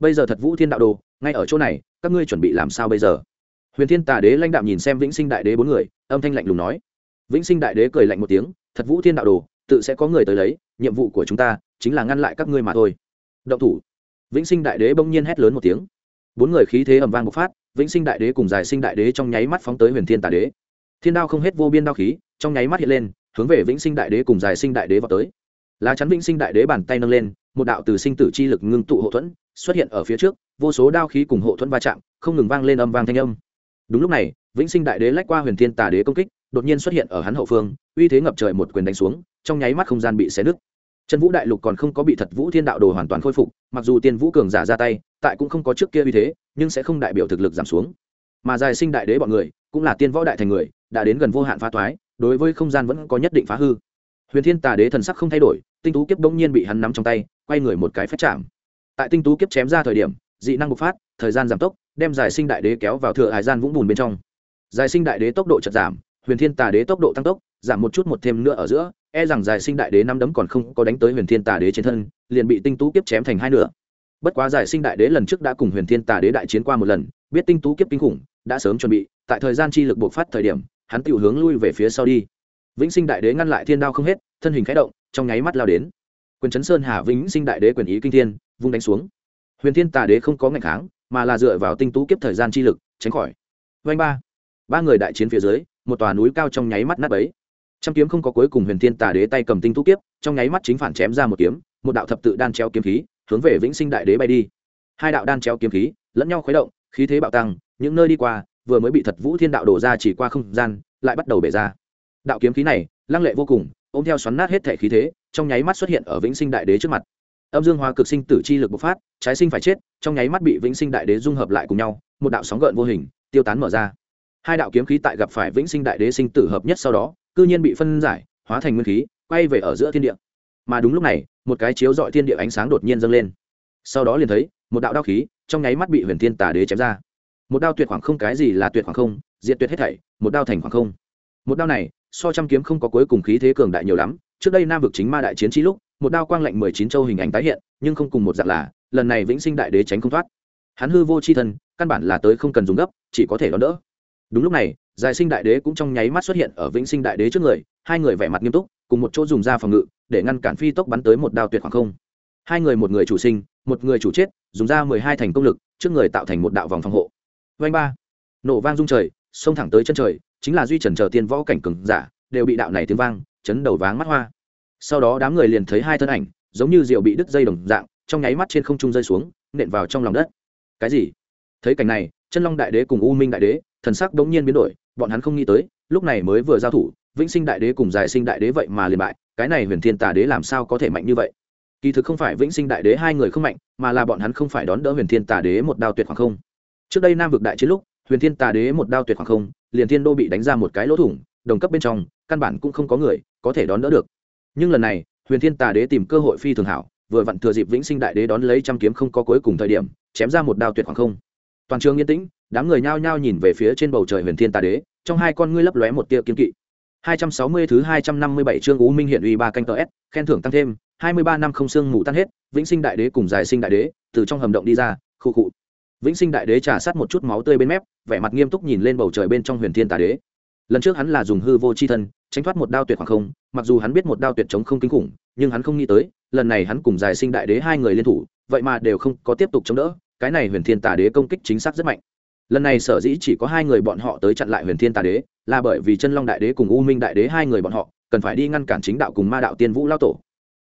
Speaker 1: bây giờ thật vũ thiên đạo đồ, ngay ở chỗ này, các ngươi chuẩn bị làm sao bây giờ? Huyền thiên tà đế lãnh đạo nhìn xem vĩnh sinh đại đế bốn người, âm thanh lạnh lùng nói. Vĩnh sinh đại đế cười lạnh một tiếng, thật vũ thiên đạo đồ, tự sẽ có người tới lấy, nhiệm vụ của chúng ta chính là ngăn lại các ngươi mà thôi. Động thủ. Vĩnh sinh đại đế bỗng nhiên hét lớn một tiếng. Bốn người khí thế ầm vang bộc phát, vĩnh sinh đại đế cùng giải sinh đại đế trong nháy mắt phóng tới huyền thiên tà đế. Thiên đao không hết vô biên đao khí, trong nháy mắt hiện lên, hướng về vĩnh sinh đại đế cùng giải sinh đại đế vào tới. Lá chắn vĩnh sinh đại đế bàn tay nâng lên, một đạo từ sinh tử chi lực ngưng tụ hậu thuẫn xuất hiện ở phía trước, vô số đao khí cùng hộ thuẫn va chạm, không ngừng vang lên âm vang thanh âm. Đúng lúc này, vĩnh sinh đại đế lách qua huyền thiên tà đế công kích, đột nhiên xuất hiện ở hắn hậu phương, uy thế ngập trời một quyền đánh xuống, trong nháy mắt không gian bị xé nứt. Chân vũ đại lục còn không có bị thật vũ thiên đạo đồ hoàn toàn khôi phục, mặc dù tiên vũ cường giả ra tay, tại cũng không có trước kia uy thế, nhưng sẽ không đại biểu thực lực giảm xuống. Mà dài sinh đại đế bọn người, cũng là tiên võ đại thành người, đã đến gần vô hạn phá thoái, đối với không gian vẫn có nhất định phá hư. Huyền thiên tà đế thần sắc không thay đổi, tinh tú kiếp bỗng nhiên bị hắn nắm trong tay, quay người một cái phép chạm tại tinh tú kiếp chém ra thời điểm, dị năng bộc phát, thời gian giảm tốc, đem giải sinh đại đế kéo vào thừa hải gian vũng bùn bên trong. Giải sinh đại đế tốc độ chật giảm, huyền thiên tà đế tốc độ tăng tốc, giảm một chút một thêm nữa ở giữa e rằng giải sinh đại đế năm đấm còn không có đánh tới huyền thiên tà đế trên thân, liền bị tinh tú kiếp chém thành hai nửa. Bất quá giải sinh đại đế lần trước đã cùng huyền thiên tà đế đại chiến qua một lần, biết tinh tú kiếp kinh khủng, đã sớm chuẩn bị, tại thời gian chi lực bộc phát thời điểm, hắn tự hướng lui về phía sau đi. Vĩnh sinh đại đế ngăn lại thiên đao không hết, thân hình khẽ động, trong nháy mắt lao đến. Quyền chấn sơn hà vĩnh sinh đại đế quyền ý kinh thiên vung đánh xuống. Huyền thiên tà đế không có ngày kháng, mà là dựa vào tinh tú kiếp thời gian chi lực, tránh khỏi. Vanh ba. Ba người đại chiến phía dưới, một tòa núi cao trong nháy mắt nát bấy. Trăm kiếm không có cuối cùng huyền thiên tà đế tay cầm tinh tú kiếp, trong nháy mắt chính phản chém ra một kiếm, một đạo thập tự đan treo kiếm khí, hướng về vĩnh sinh đại đế bay đi. Hai đạo đan treo kiếm khí, lẫn nhau khuấy động, khí thế bạo tăng, những nơi đi qua, vừa mới bị thật vũ thiên đạo đổ ra chỉ qua không gian, lại bắt đầu bể ra. Đạo kiếm khí này, lăng lệ vô cùng, ôm theo xoắn nát hết thể khí thế, trong nháy mắt xuất hiện ở vĩnh sinh đại đế trước mặt âm dương hóa cực sinh tử chi lực bộc phát, trái sinh phải chết, trong nháy mắt bị vĩnh sinh đại đế dung hợp lại cùng nhau, một đạo sóng gợn vô hình, tiêu tán mở ra. Hai đạo kiếm khí tại gặp phải vĩnh sinh đại đế sinh tử hợp nhất sau đó, cư nhiên bị phân giải, hóa thành nguyên khí, quay về ở giữa thiên địa. Mà đúng lúc này, một cái chiếu dọi thiên địa ánh sáng đột nhiên dâng lên. Sau đó liền thấy, một đạo đao khí, trong nháy mắt bị huyền thiên tà đế chém ra. Một đao tuyệt khoảng không cái gì là tuyệt khoảng không, diệt tuyệt hết thảy, một đao thành khoảng không. Một đao này, so trăm kiếm không có cuối cùng khí thế cường đại nhiều lắm, trước đây nam vực chính ma đại chiến Chi lúc một đao quang lạnh mười chín châu hình ảnh tái hiện, nhưng không cùng một dạng là, lần này vĩnh sinh đại đế tránh không thoát. Hắn hư vô c h i thân, căn bản là tới không cần dùng gấp, chỉ có thể đón đỡ. Đúng lúc này, giải sinh đại đế cũng trong nháy mắt xuất hiện ở vĩnh sinh đại đế trước người, hai người vẻ mặt nghiêm túc, cùng một chỗ dùng ra phòng ngự, để ngăn cản phi tốc bắn tới một đao tuyệt khoảng không. Hai người một người chủ sinh, một người chủ chết, dùng ra mười hai thành công lực, trước người tạo thành một đạo vòng phòng hộ. Vanh ba. Nổ vang rung trời, xông thẳng tới chân trời, chính là duy trần chờ tiên võ cảnh cừng giả, đều bị đạo này tiếng vang, chấn đầu váng mắt hoa sau đó đám người liền thấy hai thân ảnh, giống như rượu bị đứt dây đồng dạng, trong nháy mắt trên không trung rơi xuống, nện vào trong lòng đất. Cái gì? Thấy cảnh này, chân long đại đế cùng u minh đại đế, thần sắc đống nhiên biến đổi, bọn hắn không nghĩ tới, lúc này mới vừa giao thủ, vĩnh sinh đại đế cùng giải sinh đại đế vậy mà liền bại, cái này huyền thiên tà đế làm sao có thể mạnh như vậy? Kỳ thực không phải vĩnh sinh đại đế hai người không mạnh, mà là bọn hắn không phải đón đỡ huyền thiên tà đế một đao tuyệt khoảng không. Trước đây nam vực đại chiến lúc, huyền thiên tà đế một đao tuyệt khoảng không, liền thiên đô bị đánh ra một cái lỗ thủng, đồng cấp bên trong, căn bản cũng không có người có thể đón đỡ được nhưng lần này huyền thiên tà đế tìm cơ hội phi thường hảo vừa vặn thừa dịp vĩnh sinh đại đế đón lấy trăm kiếm không có cuối cùng thời điểm chém ra một đao tuyệt khoảng không toàn trường yên tĩnh đám người nhao nhao nhìn về phía trên bầu trời huyền thiên tà đế trong hai con ngươi lấp lóe một tia kiên kỵ 260 thứ 257 chương Ú Minh hiện uy ba canh tờ S, khen thưởng tăng thêm, 23 năm không xương ngủ tan hết, Vĩnh Sinh Đại Đế cùng Giải Sinh Đại Đế, từ trong hầm động đi ra, khu khụ. Vĩnh Sinh Đại Đế trà sát một chút máu tươi bên mép, vẻ mặt nghiêm túc nhìn lên bầu trời bên trong Huyền Thiên Tà Đế. Lần trước hắn là dùng hư vô chi thân, tránh thoát một đao tuyệt khoảng không, mặc dù hắn biết một đao tuyệt chống không kinh khủng, nhưng hắn không nghĩ tới, lần này hắn cùng Giải Sinh Đại Đế hai người liên thủ, vậy mà đều không có tiếp tục chống đỡ, cái này Huyền Thiên Tà Đế công kích chính xác rất mạnh. Lần này sở dĩ chỉ có hai người bọn họ tới chặn lại huyền thiên tà đế là bởi vì chân long đại đế cùng u minh đại đế hai người bọn họ cần phải đi ngăn cản chính đạo cùng ma đạo tiên vũ lao tổ.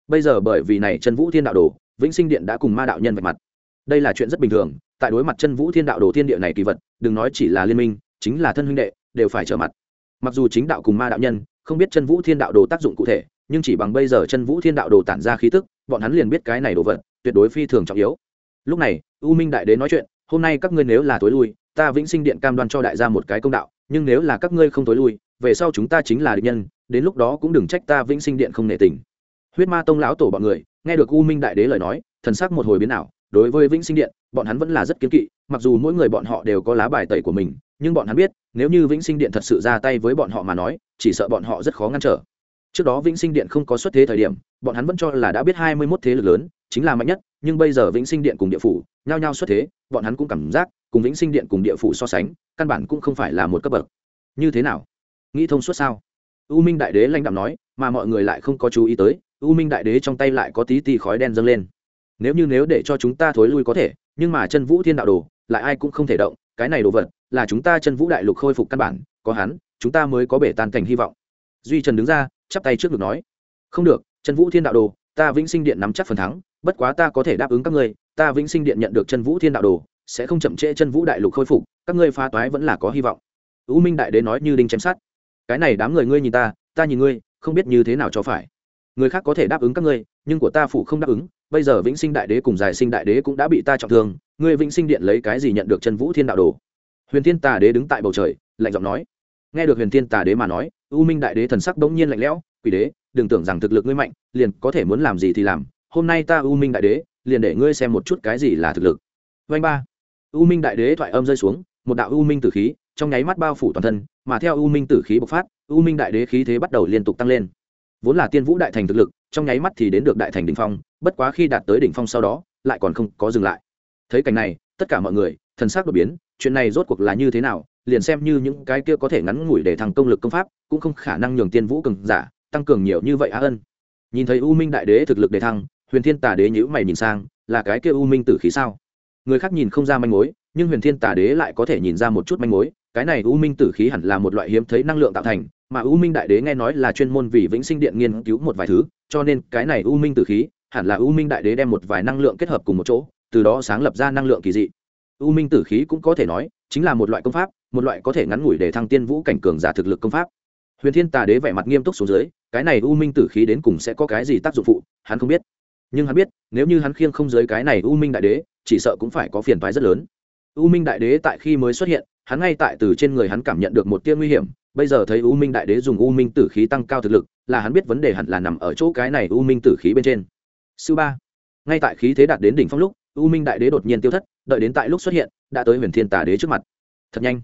Speaker 1: Bây giờ bởi vì này chân vũ thiên đạo đồ vĩnh sinh điện đã cùng ma đạo nhân vạch mặt. Đây là chuyện rất bình thường tại đối mặt chân vũ thiên đạo đồ thiên địa này kỳ vật đừng nói chỉ là liên minh chính là thân huynh đệ đều phải trở mặt. Mặc dù chính đạo cùng ma đạo nhân không biết chân vũ thiên đạo đồ tác dụng cụ thể, nhưng chỉ bằng bây giờ chân vũ thiên đạo đồ tản ra khí tức, bọn hắn liền biết cái này đồ vật tuyệt đối phi thường trọng yếu. Lúc này, u minh đại đế nói chuyện, hôm nay các ngươi nếu là tối lui, ta vĩnh sinh điện cam đoan cho đại gia một cái công đạo, nhưng nếu là các ngươi không tối lui, về sau chúng ta chính là địch nhân, đến lúc đó cũng đừng trách ta vĩnh sinh điện không nể tình. Huyết ma tông lão tổ bọn người, nghe được u minh đại đế lời nói, thần sắc một hồi biến ảo, đối với vĩnh sinh điện, bọn hắn vẫn là rất kiến kỵ, mặc dù mỗi người bọn họ đều có lá bài tẩy của mình, nhưng bọn hắn biết nếu như vĩnh sinh điện thật sự ra tay với bọn họ mà nói, chỉ sợ bọn họ rất khó ngăn trở. Trước đó vĩnh sinh điện không có xuất thế thời điểm, bọn hắn vẫn cho là đã biết hai mươi mốt thế lực lớn, chính là mạnh nhất, nhưng bây giờ vĩnh sinh điện cùng địa phủ, nhao nhao xuất thế, bọn hắn cũng cảm giác, cùng vĩnh sinh điện cùng địa phủ so sánh, căn bản cũng không phải là một cấp bậc. Như thế nào? Nghĩ thông suốt sao? U minh đại đế lãnh đạo nói, mà mọi người lại không có chú ý tới, u minh đại đế trong tay lại có tí tí khói đen dâng lên. Nếu như nếu để cho chúng ta thối lui có thể, nhưng mà chân vũ thiên đạo đồ, lại ai cũng không thể động cái này đồ vật là chúng ta chân vũ đại lục khôi phục căn bản, có hắn, chúng ta mới có bể tan cảnh hy vọng. Duy trần đứng ra, chắp tay trước ngực nói, không được, chân vũ thiên đạo đồ, ta vĩnh sinh điện nắm chắc phần thắng, bất quá ta có thể đáp ứng các ngươi, ta vĩnh sinh điện nhận được chân vũ thiên đạo đồ, sẽ không chậm trễ chân vũ đại lục khôi phục, các ngươi phá toái vẫn là có hy vọng. U minh đại đế nói như đinh chém sát cái này đám người ngươi nhìn ta ta nhìn ngươi, không biết như thế nào cho phải. Người khác có thể đáp ứng các ngươi, nhưng của ta phụ không đáp ứng, bây giờ vĩnh sinh đại đế cùng giải sinh đại đế cũng đã bị ta trọng thương ngươi vĩnh sinh điện lấy cái gì nhận được chân vũ thiên đạo đồ? Huyền thiên tà đế đứng tại bầu trời, lạnh giọng nói. Nghe được huyền thiên tà đế mà nói, u minh đại đế thần sắc bỗng nhiên lạnh lẽo, quỷ đế, đừng tưởng rằng thực lực ngươi mạnh, liền có thể muốn làm gì thì làm, hôm nay ta u minh đại đế, liền để ngươi xem một chút cái gì là thực lực. Vanh ba, u minh đại đế thoại âm rơi xuống, một đạo u minh tử khí trong nháy mắt bao phủ toàn thân, mà theo u minh tử khí bộc phát, u minh đại đế khí thế bắt đầu liên tục tăng lên. Vốn là tiên vũ đại thành thực lực, trong nháy mắt thì đến được đại thành đ ỉ n h phong, bất quá khi đạt tới đỉnh phong sau đó, lại còn không có dừng lại thấy cảnh này, tất cả mọi người, thần sắc đột biến, chuyện này rốt cuộc là như thế nào, liền xem như những cái kia có thể ngắn ngủi để thằng công lực công pháp, cũng không khả năng nhường tiên vũ cường giả, tăng cường nhiều như vậy á ân. Nhìn thấy u minh đại đế thực lực đề thăng, huyền thiên tà đế nhữ mày nhìn sang, là cái kia u minh tử khí sao? Người khác nhìn không ra manh mối, nhưng huyền thiên tà đế lại có thể nhìn ra một chút manh mối, cái này u minh tử khí hẳn là một loại hiếm thấy năng lượng tạo thành, mà u minh đại đế nghe nói là chuyên môn vì vĩnh sinh điện nghiên cứu một vài thứ, cho nên cái này u minh tử khí, hẳn là u minh đại đế đem một vài năng lượng kết hợp cùng một chỗ từ đó sáng lập ra năng lượng kỳ dị. U minh tử khí cũng có thể nói, chính là một loại công pháp, một loại có thể ngắn ngủi để thăng tiên vũ cảnh cường giả thực lực công pháp. Huyền thiên tà đế vẻ mặt nghiêm túc xuống dưới, cái này u minh tử khí đến cùng sẽ có cái gì tác dụng phụ, hắn không biết. Nhưng hắn biết, nếu như hắn khiêng không dưới cái này u minh đại đế, chỉ sợ cũng phải có phiền toái rất lớn. U minh đại đế tại khi mới xuất hiện, hắn ngay tại từ trên người hắn cảm nhận được một tia nguy hiểm, bây giờ thấy u minh đại đế dùng u minh tử khí tăng cao thực lực, là hắn biết vấn đề hẳn là nằm ở chỗ cái này u minh tử khí bên trên. Sư ba, ngay tại khí thế đạt đến đỉnh phong lúc u minh đại đế đột nhiên tiêu thất, đợi đến tại lúc xuất hiện, đã tới huyền thiên tà đế trước mặt. Thật nhanh.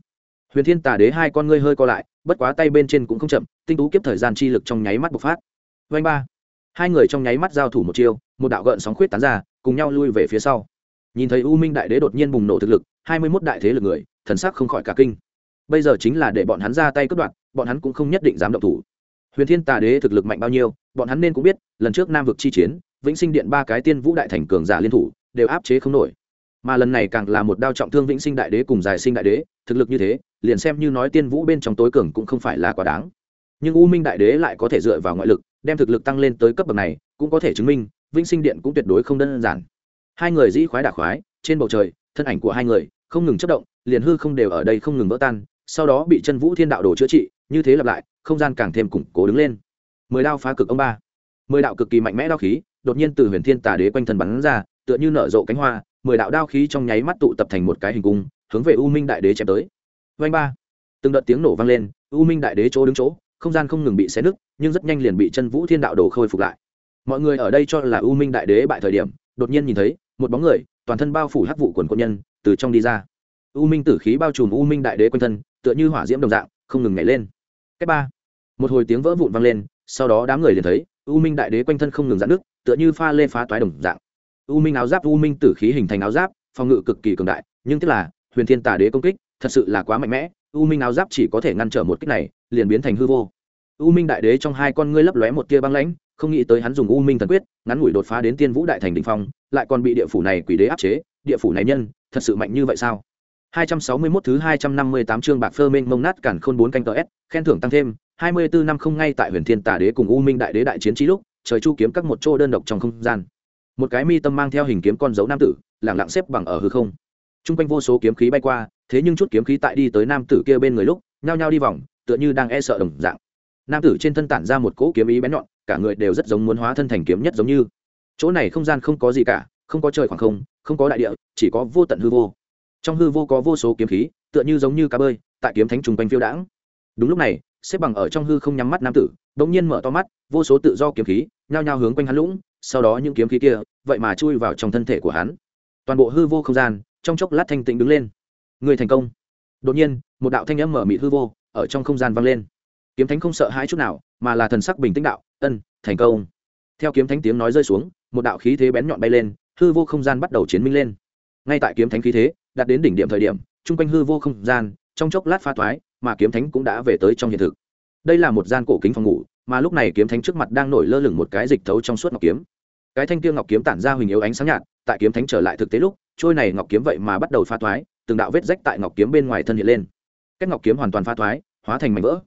Speaker 1: Huyền thiên tà đế hai con ngươi hơi co lại, bất quá tay bên trên cũng không chậm, tinh tú kiếp thời gian chi lực trong nháy mắt bộc phát. Vanh ba. Hai người trong nháy mắt giao thủ một chiêu, một đạo gợn sóng khuyết tán ra, cùng nhau lui về phía sau. Nhìn thấy u minh đại đế đột nhiên bùng nổ thực lực, hai mươi mốt đại thế lực người, thần sắc không khỏi cả kinh. Bây giờ chính là để bọn hắn ra tay cướp đoạt, bọn hắn cũng không nhất định dám động thủ. Huyền thiên tà đế thực lực mạnh bao nhiêu, bọn hắn nên cũng biết, lần trước nam vực chi chiến, vĩnh sinh điện ba cái tiên vũ đại thành cường giả liên thủ đều áp chế không nổi. Mà lần này càng là một đao trọng thương vĩnh sinh đại đế cùng giải sinh đại đế, thực lực như thế, liền xem như nói tiên vũ bên trong tối cường cũng không phải là quá đáng. Nhưng u minh đại đế lại có thể dựa vào ngoại lực, đem thực lực tăng lên tới cấp bậc này, cũng có thể chứng minh, vĩnh sinh điện cũng tuyệt đối không đơn giản. Hai người dĩ khoái đả khoái, trên bầu trời, thân ảnh của hai người, không ngừng chất động, liền hư không đều ở đây không ngừng vỡ tan, sau đó bị chân vũ thiên đạo đồ chữa trị, như thế lặp lại, không gian càng thêm củng cố đứng lên. Mười đao phá cực ông ba. Mười đạo cực kỳ mạnh mẽ đao khí, đột nhiên từ huyền thiên tà đế quanh thân bắn ra tựa như nở rộ cánh hoa, mười đạo đao khí trong nháy mắt tụ tập thành một cái hình cung, hướng về u minh đại đế chém tới. Vanh ba. Từng đợt tiếng nổ vang lên, u minh đại đế chỗ đứng chỗ, không gian không ngừng bị xé nứt, nhưng rất nhanh liền bị chân vũ thiên đạo đồ khôi phục lại. Mọi người ở đây cho là u minh đại đế bại thời điểm, đột nhiên nhìn thấy, một bóng người, toàn thân bao phủ hắc vụ quần quân nhân, từ trong đi ra. U minh tử khí bao trùm u minh đại đế quanh thân, tựa như hỏa diễm đồng dạng, không ngừng nhảy lên. Cách ba. Một hồi tiếng vỡ vụn vang lên, sau đó đám người liền thấy, u minh đại đế quanh thân không ngừng dạn nước tựa như pha lê phá toái đồng dạng u minh áo giáp u minh tử khí hình thành áo giáp phòng ngự cực kỳ cường đại nhưng tức là huyền thiên tà đế công kích thật sự là quá mạnh mẽ u minh áo giáp chỉ có thể ngăn trở một kích này liền biến thành hư vô. U minh đại đế trong hai con ngươi lấp lóe một tia băng lãnh không nghĩ tới hắn dùng u minh thần quyết ngắn ngủi đột phá đến tiên vũ đại thành đỉnh phong lại còn bị địa phủ này quỷ đế áp chế địa phủ này nhân thật sự mạnh như vậy sao? 261 thứ 258 chương bạc phơ minh mông nát cản khôn bốn canh tờ S, khen thưởng tăng thêm, 24 năm không ngay tại Huyền Thiên Tà Đế cùng U Minh Đại Đế đại chiến trí lúc, trời chu kiếm các một chỗ đơn độc trong không gian. Một cái mi tâm mang theo hình kiếm con dấu nam tử, lẳng lặng xếp bằng ở hư không. Trung quanh vô số kiếm khí bay qua, thế nhưng chút kiếm khí tại đi tới nam tử kia bên người lúc nhao nhao đi vòng tựa như đang e sợ đồng dạng. Nam tử trên thân tản ra một cỗ kiếm ý bén nhọn cả người đều rất giống muốn hóa thân thành kiếm nhất giống như. Chỗ này không gian không có gì cả không có trời khoảng không không có đại địa chỉ có vô tận hư vô. Trong hư vô có vô số kiếm khí tựa như giống như cá bơi tại kiếm thánh trùng quanh phiêu đãng. Đúng lúc này xếp bằng ở trong hư không nhắm mắt nam tử đ ỗ n g nhiên mở to mắt vô số tự do kiếm khí nhao nhao hướng quanh hắn lũng sau đó những kiếm khí kia, vậy mà chui vào trong thân thể của hắn. Toàn bộ hư vô không gian, trong chốc lát thanh tịnh đứng lên. Người thành công. Đột nhiên, một đạo thanh âm mở mịt hư vô, ở trong không gian vang lên. Kiếm thánh không sợ hãi chút nào, mà là thần sắc bình tĩnh đạo, ân, thành công. Theo kiếm thánh tiếng nói rơi xuống, một đạo khí thế bén nhọn bay lên, hư vô không gian bắt đầu chiến minh lên. Ngay tại kiếm thánh khí thế đạt đến đỉnh điểm thời điểm, chung quanh hư vô không gian, trong chốc lát pha thoái, mà kiếm thánh cũng đã về tới trong hiện thực. Đây là một gian cổ kính phòng ngủ, mà lúc này kiếm thánh trước mặt đang nổi lơ lửng một cái dịch thấu trong suốt ngọc kiếm cái thanh tiêu ngọc kiếm tản ra huỳnh yếu ánh sáng nhạt, tại kiếm thánh trở lại thực tế lúc, trôi này ngọc kiếm vậy mà bắt đầu pha thoái, từng đạo vết rách tại ngọc kiếm bên ngoài thân hiện lên. Cách ngọc kiếm hoàn toàn pha thoái, hóa thành mảnh vỡ.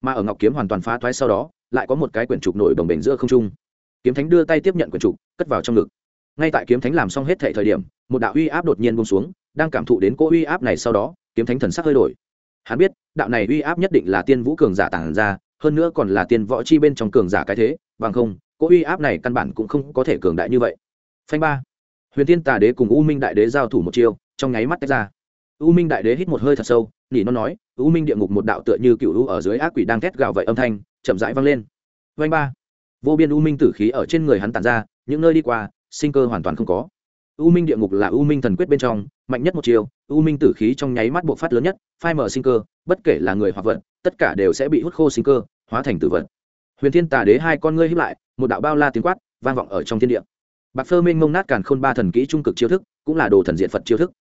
Speaker 1: Mà ở ngọc kiếm hoàn toàn phá thoái sau đó, lại có một cái quyển trục nổi đồng bền giữa không trung. Kiếm thánh đưa tay tiếp nhận quyển trục, cất vào trong ngực. Ngay tại kiếm thánh làm xong hết thệ thời điểm, một đạo uy áp đột nhiên bông xuống, đang cảm thụ đến cỗ uy áp này sau đó, kiếm thánh thần sắc hơi đổi. Hắn biết, đạo này uy áp nhất định là tiên vũ cường giả tản ra, hơn nữa còn là tiên võ chi bên trong cường giả cái thế, bằng không cỗ uy áp này căn bản cũng không có thể cường đại như vậy. Phanh ba. Huyền Thiên tà đế cùng u minh đại đế giao thủ một chiêu, trong nháy mắt tách ra. U minh đại đế hít một hơi thật sâu, nỉ nó nói, u minh địa ngục một đạo tựa như cựu u ở dưới ác quỷ đang thét gào vậy âm thanh, chậm rãi vang lên. Vanh ba. Vô biên u minh tử khí ở trên người hắn tàn ra, những nơi đi qua, sinh cơ hoàn toàn không có. U minh địa ngục là u minh thần quyết bên trong, mạnh nhất một chiều u minh tử khí trong nháy mắt bộc phát lớn nhất, phai mở sinh cơ, bất kể là người hoặc vật, tất cả đều sẽ bị hút khô sinh cơ, hóa thành tử vật huyền thiên tà đế hai con ngươi hiếp lại, một đạo bao la tiếng quát vang vọng ở trong thiên địa. Bạc phơ minh mông nát càn khôn ba thần kỹ trung cực chiêu thức, cũng là đồ thần diện phật chiêu thức.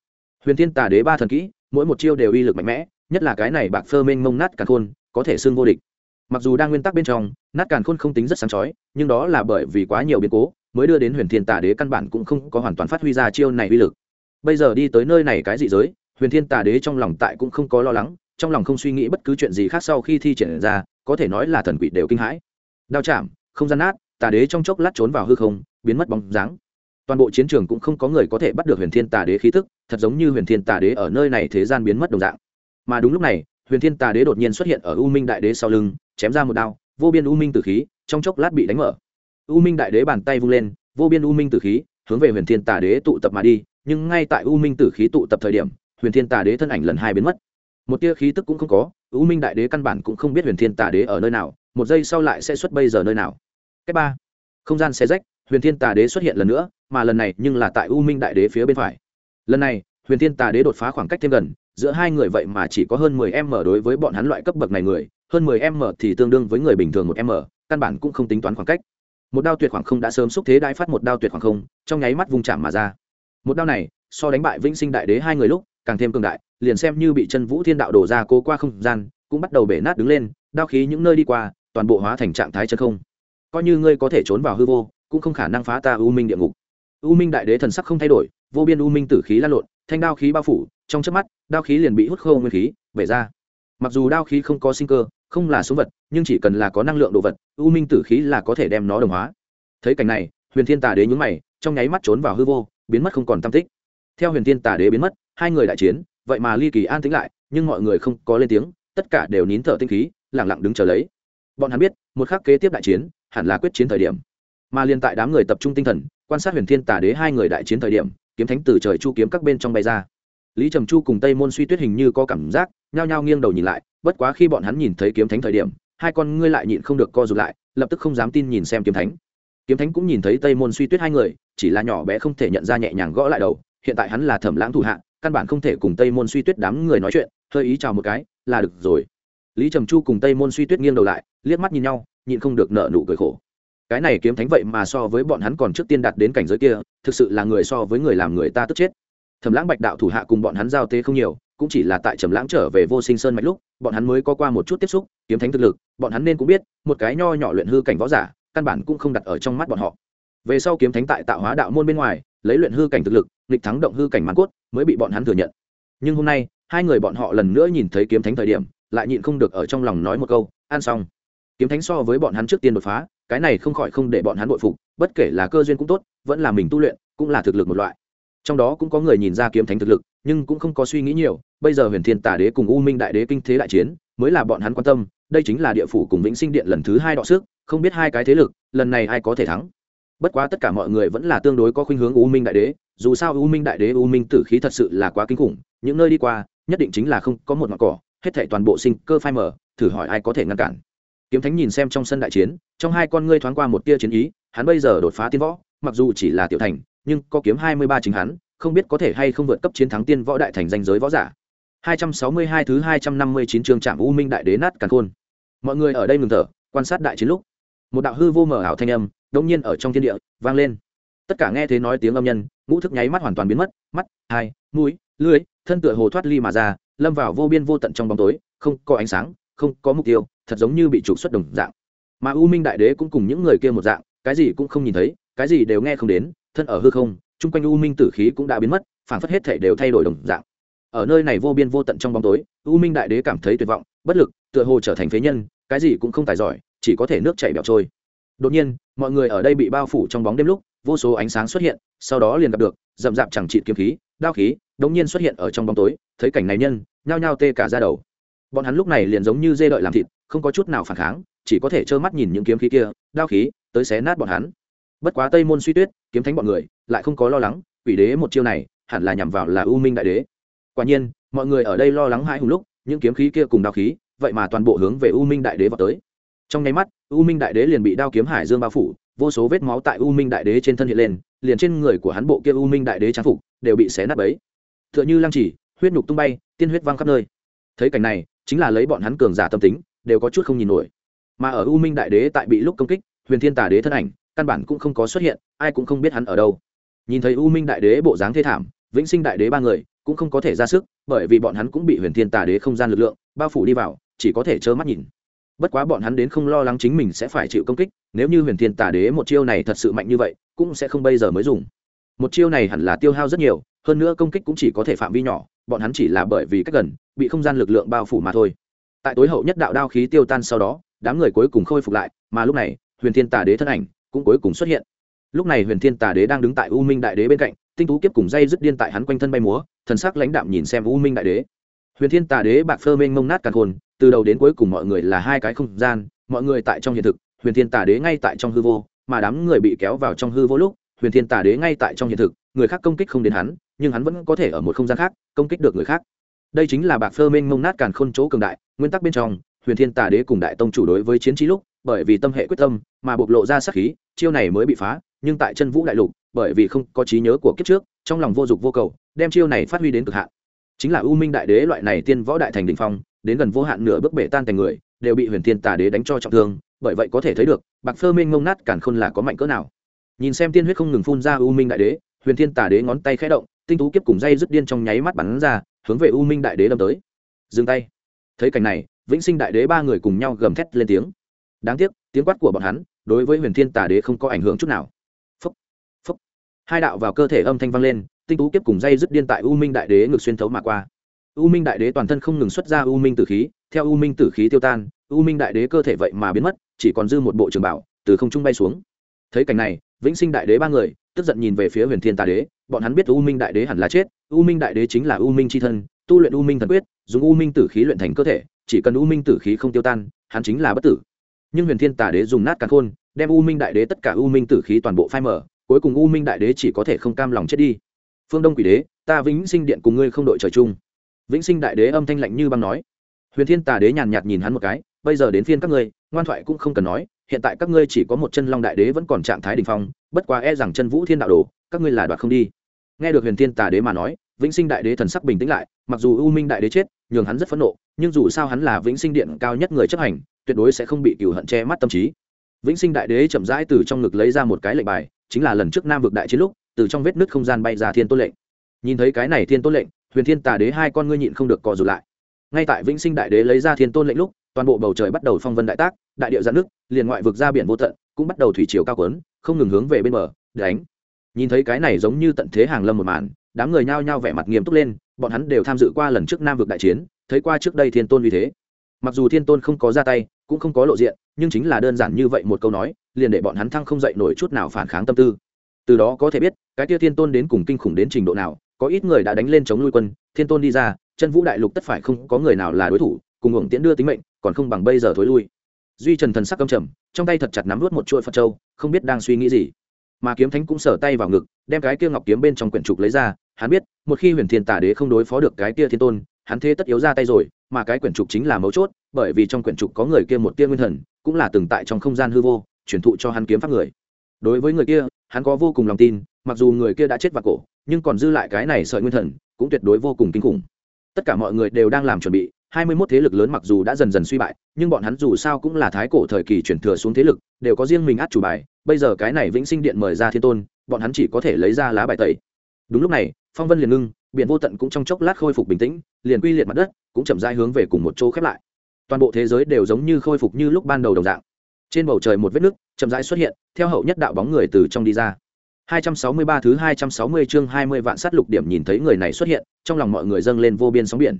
Speaker 1: Huyền thiên tà đế ba thần kỹ, mỗi một chiêu đều uy lực mạnh mẽ, nhất là cái này bạc phơ minh mông nát càn khôn, có thể xưng vô địch. Mặc dù đang nguyên tắc bên trong, nát càn khôn không tính rất sáng chói, nhưng đó là bởi vì quá nhiều biến cố, mới đưa đến huyền thiên tà đế căn bản cũng không có hoàn toàn phát huy ra chiêu này uy lực. Bây giờ đi tới nơi này cái dị giới, huyền thiên tà đế trong lòng tại cũng không có lo lắng, trong lòng không suy nghĩ bất cứ chuyện gì khác sau khi thi triển ra, có thể nói là thần quỷ đều kinh hãi đao chạm, không gian nát, tà đế trong chốc lát trốn vào hư không, biến mất bóng dáng. Toàn bộ chiến trường cũng không có người có thể bắt được huyền thiên tà đế khí tức, thật giống như huyền thiên tà đế ở nơi này thế gian biến mất đồng dạng. Mà đúng lúc này, huyền thiên tà đế đột nhiên xuất hiện ở u minh đại đế sau lưng, chém ra một đao, vô biên u minh tử khí, trong chốc lát bị đánh mở. U minh đại đế bàn tay vung lên, vô biên u minh tử khí, hướng về huyền thiên tà đế tụ tập mà đi, nhưng ngay tại u minh tử khí tụ tập thời điểm, huyền thiên tà đế thân ảnh lần hai biến mất. Một tia khí tức cũng không có, u minh đại đế căn bản cũng không biết huyền thiên tà đế ở nơi nào một giây sau lại sẽ xuất bây giờ nơi nào? Cách ba. Không gian xe rách, huyền thiên tà đế xuất hiện lần nữa, mà lần này nhưng là tại u minh đại đế phía bên phải. Lần này, huyền thiên tà đế đột phá khoảng cách thêm gần, giữa hai người vậy mà chỉ có hơn mười m đối với bọn hắn loại cấp bậc này người, hơn mười m thì tương đương với người bình thường một m căn bản cũng không tính toán khoảng cách. Một đao tuyệt khoảng không đã sớm xúc thế đai phát một đao tuyệt khoảng không, trong nháy mắt vung chạm mà ra. Một đao này, so đánh bại vĩnh sinh đại đế hai người lúc, càng thêm cường đại, liền xem như bị chân vũ thiên đạo đổ ra cố qua không gian, cũng bắt đầu bể nát đứng lên, đao khí những nơi đi qua toàn bộ hóa thành trạng thái chân không. Coi như ngươi có thể trốn vào hư vô, cũng không khả năng phá ta u minh địa ngục. U minh đại đế thần sắc không thay đổi, vô biên u minh tử khí lan lộn, thanh đao khí bao phủ, trong chớp mắt, đao khí liền bị hút khô nguyên khí về ra. Mặc dù đao khí không có sinh cơ, không là số vật, nhưng chỉ cần là có năng lượng đồ vật, u minh tử khí là có thể đem nó đồng hóa. Thấy cảnh này, huyền thiên tà đế nhún mày, trong nháy mắt trốn vào hư vô, biến mất không còn tam tích. Theo huyền thiên tà đế biến mất, hai người đại chiến, vậy mà ly kỳ an tĩnh lại, nhưng mọi người không có lên tiếng, tất cả đều nín thở tinh khí lẳng lặng đứng chờ lấy bọn hắn biết, một khắc kế tiếp đại chiến, hẳn là quyết chiến thời điểm. Mà liên tại đám người tập trung tinh thần, quan sát huyền thiên tà đế hai người đại chiến thời điểm, kiếm thánh từ trời chu kiếm các bên trong bay ra. Lý trầm chu cùng tây môn suy tuyết hình như có cảm giác, nhao nhao nghiêng đầu nhìn lại, bất quá khi bọn hắn nhìn thấy kiếm thánh thời điểm, hai con ngươi lại nhịn không được co rụt lại, lập tức không dám tin nhìn xem kiếm thánh. Kiếm thánh cũng nhìn thấy tây môn suy tuyết hai người, chỉ là nhỏ bé không thể nhận ra nhẹ nhàng gõ lại đầu, hiện tại hắn là thẩm lãng thủ hạ, căn bản không thể cùng tây môn suy tuyết đám người nói chuyện, hơi ý chào một cái, là được rồi. Lý trầm chu cùng tây môn suy tuyết nghiêng đầu lại liếc mắt nhìn nhau, nhịn không được nợ nụ cười khổ. Cái này kiếm thánh vậy mà so với bọn hắn còn trước tiên đạt đến cảnh giới kia, thực sự là người so với người làm người ta tức chết. Thẩm lãng bạch đạo thủ hạ cùng bọn hắn giao tế không nhiều, cũng chỉ là tại trầm lãng trở về vô sinh sơn mạch lúc, bọn hắn mới có qua một chút tiếp xúc, kiếm thánh thực lực, bọn hắn nên cũng biết, một cái nho nhỏ luyện hư cảnh võ giả, căn bản cũng không đặt ở trong mắt bọn họ. Về sau kiếm thánh tại tạo hóa đạo môn bên ngoài, lấy luyện hư cảnh thực lực, nghịch thắng động hư cảnh mãn cốt, mới bị bọn hắn thừa nhận. Nhưng hôm nay, hai người bọn họ lần nữa nhìn thấy kiếm thánh thời điểm, lại nhịn không được ở trong lòng nói một câu an xong kiếm thánh so với bọn hắn trước tiên đột phá, cái này không khỏi không để bọn hắn bội phục, bất kể là cơ duyên cũng tốt, vẫn là mình tu luyện, cũng là thực lực một loại. Trong đó cũng có người nhìn ra kiếm thánh thực lực, nhưng cũng không có suy nghĩ nhiều, bây giờ huyền thiên tả đế cùng u minh đại đế kinh thế đại chiến, mới là bọn hắn quan tâm, đây chính là địa phủ cùng vĩnh sinh điện lần thứ hai đọ sức, không biết hai cái thế lực, lần này ai có thể thắng. Bất quá tất cả mọi người vẫn là tương đối có khuynh hướng u minh đại đế, dù sao u minh đại đế, u minh tử khí thật sự là quá kinh khủng, những nơi đi qua, nhất định chính là không có một ngọn cỏ, hết thảy toàn bộ sinh cơ phai mở thử hỏi ai có thể ngăn cản kiếm thánh nhìn xem trong sân đại chiến trong hai con ngươi thoáng qua một tia chiến ý hắn bây giờ đột phá tiên võ mặc dù chỉ là tiểu thành nhưng có kiếm hai mươi ba chính hắn không biết có thể hay không vượt cấp chiến thắng tiên võ đại thành danh giới võ giả 262 thứ 259 chương trạm U Minh Đại Đế nát càn khôn. Mọi người ở đây ngừng thở, quan sát đại chiến lúc. Một đạo hư vô mở ảo thanh âm, đột nhiên ở trong thiên địa vang lên. Tất cả nghe thấy nói tiếng âm nhân, ngũ thức nháy mắt hoàn toàn biến mất, mắt, hai, mũi, lưỡi, thân tựa hồ thoát ly mà ra, lâm vào vô biên vô tận trong bóng tối, không có ánh sáng, không có mục tiêu, thật giống như bị trục xuất đồng dạng. Mà U Minh Đại Đế cũng cùng những người kia một dạng, cái gì cũng không nhìn thấy, cái gì đều nghe không đến, thân ở hư không, chung quanh U Minh tử khí cũng đã biến mất, phản phất hết thể đều thay đổi đồng dạng. Ở nơi này vô biên vô tận trong bóng tối u minh đại đế cảm thấy tuyệt vọng bất lực tựa hồ trở thành phế nhân cái gì cũng không tài giỏi chỉ có thể nước chảy bẹo trôi. Đột nhiên mọi người ở đây bị bao phủ trong bóng đêm lúc vô số ánh sáng xuất hiện sau đó liền gặp được rậm rạp chẳng trị kiếm khí đao khí đống nhiên xuất hiện ở trong bóng tối thấy cảnh này nhân nhao nhao tê cả ra đầu. Bọn hắn lúc này liền giống như dê đợi làm thịt không có chút nào phản kháng, chỉ có thể trơ mắt nhìn những kiếm khí kia, đao khí, tới xé nát bọn hắn. Bất quá tây môn suy tuyết, kiếm thánh bọn người, lại không có lo lắng, quỷ đế một chiêu này, hẳn là nhằm vào là u minh đại đế. Quả nhiên, mọi người ở đây lo lắng hai hùng lúc, những kiếm khí kia cùng đao khí, vậy mà toàn bộ hướng về u minh đại đế vào tới. Trong nháy mắt, u minh đại đế liền bị đao kiếm hải dương bao phủ, vô số vết máu tại u minh đại đế trên thân hiện lên, liền trên người của hắn bộ kia u minh đại đế trang phục đều bị xé nát bấy. T h ư ợ n h ư lăng chỉ, huyết nhục tung bay, tiên huyết văng khắp nơi. Thấy cảnh này, chính là lấy bọn hắn cường giả tâm tính đều có chút không nhìn nổi. Mà ở u minh đại đế tại bị lúc công kích, huyền thiên tà đế thân ảnh, căn bản cũng không có xuất hiện, ai cũng không biết hắn ở đâu. Nhìn thấy u minh đại đế bộ dáng thê thảm, vĩnh sinh đại đế ba người cũng không có thể ra sức, bởi vì bọn hắn cũng bị huyền thiên tà đế không gian lực lượng bao phủ đi vào, chỉ có thể trơ mắt nhìn. Bất quá bọn hắn đến không lo lắng chính mình sẽ phải chịu công kích, nếu như huyền thiên tà đế một chiêu này thật sự mạnh như vậy, cũng sẽ không bây giờ mới dùng. Một chiêu này hẳn là tiêu hao rất nhiều, hơn nữa công kích cũng chỉ có thể phạm vi nhỏ, bọn hắn chỉ là bởi vì cách gần, bị không gian lực lượng bao phủ mà thôi tại tối hậu nhất đạo đao khí tiêu tan sau đó, đám người cuối cùng khôi phục lại, mà lúc này, huyền thiên tà đế thân ảnh cũng cuối cùng xuất hiện. Lúc này huyền thiên tà đế đang đứng tại u minh đại đế bên cạnh, tinh tú kiếp cùng dây dứt điên tại hắn quanh thân bay múa, thần sắc lãnh đạm nhìn xem u minh đại đế. Huyền thiên tà đế bạc phơ mênh mông nát càn khôn, từ đầu đến cuối cùng mọi người là hai cái không gian, mọi người tại trong hiện thực, huyền thiên tà đế ngay tại trong hư vô, mà đám người bị kéo vào trong hư vô lúc, huyền thiên tà đế ngay tại trong hiện thực, người khác công kích không đến hắn, nhưng hắn vẫn có thể ở một không gian khác, công kích được người khác đây chính là bạc phơ Minh mông nát càn khôn chỗ cường đại, nguyên tắc bên trong, huyền thiên tà đế cùng đại tông chủ đối với chiến trí lúc, bởi vì tâm hệ quyết tâm, mà bộc lộ ra sắc khí, chiêu này mới bị phá, nhưng tại chân vũ đại lục, bởi vì không có trí nhớ của kiếp trước, trong lòng vô dụng vô cầu, đem chiêu này phát huy đến cực hạn. Chính là u minh đại đế loại này tiên võ đại thành đình phong, đến gần vô hạn nửa bước bể tan thành người, đều bị huyền thiên tà đế đánh cho trọng thương, bởi vậy có thể thấy được, bạc phơ minh ngông nát cản khôn là có mạnh cỡ nào. Nhìn xem tiên huyết không ngừng phun ra u minh đại đế, huyền thiên tà đế ngón tay khẽ động, tinh tú kiếp cùng dây dứt điên trong nháy mắt bắn ra hướng về u minh đại đế đâm tới. Dừng tay. Thấy cảnh này vĩnh sinh đại đế ba người cùng nhau gầm thét lên tiếng. Đáng tiếc tiếng quát của bọn hắn đối với huyền thiên tà đế không có ảnh hưởng chút nào. Phúc, phúc. hai đạo vào cơ thể âm thanh vang lên tinh tú kiếp cùng dây dứt điên tại u minh đại đế ngược xuyên thấu mà qua. U minh đại đế toàn thân không ngừng xuất ra u minh tử khí theo u minh tử khí tiêu tan u minh đại đế cơ thể vậy mà biến mất chỉ còn dư một bộ trường bảo từ không trung bay xuống. Thấy cảnh này vĩnh sinh đại đế ba người tức giận nhìn về phía huyền thiên tà đế bọn hắn biết u minh đại đế hẳn là chết, u minh đại đế chính là u minh c h i thân, tu luyện u minh thần quyết, dùng u minh tử khí luyện thành cơ thể, chỉ cần u minh tử khí không tiêu tan, hắn chính là bất tử. Nhưng huyền thiên tà đế dùng nát càn khôn, đem u minh đại đế tất cả u minh tử khí toàn bộ phai mở cuối cùng u minh đại đế chỉ có thể không cam lòng chết đi. Phương đông quỷ đế, ta vĩnh sinh điện cùng ngươi không đội trời chung. Vĩnh sinh đại đế âm thanh lạnh như băng nói. Huyền thiên tà đế nhàn nhạt nhìn hắn một cái, bây giờ đến phiên các ngươi, ngoan thoại cũng không cần nói, hiện tại các ngươi chỉ có một chân long đại đế vẫn còn trạng thái đình phong, bất quá e rằng chân vũ thiên đạo đồ, các ngươi là đoạt không đi nghe được huyền thiên tà đế mà nói, vĩnh sinh đại đế thần sắc bình tĩnh lại, mặc dù u minh đại đế chết, nhường hắn rất phẫn nộ, nhưng dù sao hắn là vĩnh sinh điện cao nhất người chấp hành, tuyệt đối sẽ không bị cừu hận che mắt tâm trí. Vĩnh sinh đại đế chậm rãi từ trong ngực lấy ra một cái lệnh bài, chính là lần trước nam vực đại chiến lúc, từ trong vết nứt không gian bay ra thiên tôn lệnh. Nhìn thấy cái này thiên tôn lệnh, huyền thiên tà đế hai con ngươi nhịn không được cò dù lại. Ngay tại vĩnh sinh đại đế lấy ra thiên tôn lệnh lúc, toàn bộ bầu trời bắt đầu phong vân đại tác, đại địa giãn nước liền ngoại vực ra biển vô tận, cũng bắt đầu thủy chiều cao quấn không ngừng hướng về bên bờ, đánh nhìn thấy cái này giống như tận thế hàng lâm một màn, đám người nhao nhao vẻ mặt nghiêm túc lên, bọn hắn đều tham dự qua lần trước nam vực đại chiến, thấy qua trước đây thiên tôn vì thế. Mặc dù thiên tôn không có ra tay, cũng không có lộ diện, nhưng chính là đơn giản như vậy một câu nói, liền để bọn hắn thăng không dậy nổi chút nào phản kháng tâm tư. Từ đó có thể biết, cái tia thiên tôn đến cùng kinh khủng đến trình độ nào, có ít người đã đánh lên chống nuôi quân, thiên tôn đi ra, chân vũ đại lục tất phải không có người nào là đối thủ, cùng hưởng tiễn đưa tính mệnh, còn không bằng bây giờ thối lui. Duy trần thần sắc căm trầm, trong tay thật chặt nắm vút một chuỗi phật châu, không biết đang suy nghĩ gì mà kiếm thánh cũng sở tay vào ngực, đem cái kia ngọc kiếm bên trong quyển trục lấy ra, hắn biết, một khi huyền thiên tả đế không đối phó được cái kia thiên tôn, hắn thế tất yếu ra tay rồi, mà cái quyển trục chính là mấu chốt, bởi vì trong quyển trục có người kia một tia nguyên thần, cũng là từng tại trong không gian hư vô, truyền thụ cho hắn kiếm pháp người. Đối với người kia, hắn có vô cùng lòng tin, mặc dù người kia đã chết vào cổ, nhưng còn dư lại cái này sợi nguyên thần, cũng tuyệt đối vô cùng kinh khủng. Tất cả mọi người đều đang làm chuẩn bị, hai mươi 21 thế lực lớn mặc dù đã dần dần suy bại, nhưng bọn hắn dù sao cũng là thái cổ thời kỳ chuyển thừa xuống thế lực, đều có riêng mình át chủ bài bây giờ cái này vĩnh sinh điện mời ra thiên tôn bọn hắn chỉ có thể lấy ra lá bài tẩy. Đúng lúc này phong vân liền ngưng biển vô tận cũng trong chốc lát khôi phục bình tĩnh liền quy liệt mặt đất cũng chậm rãi hướng về cùng một chỗ khép lại. Toàn bộ thế giới đều giống như khôi phục như lúc ban đầu đồng dạng. Trên bầu trời một vết nứt chậm rãi xuất hiện theo hậu nhất đạo bóng người từ trong đi ra. 263 thứ 260 chương 20 vạn sát lục điểm nhìn thấy người này xuất hiện, trong lòng mọi người dâng lên vô biên sóng biển.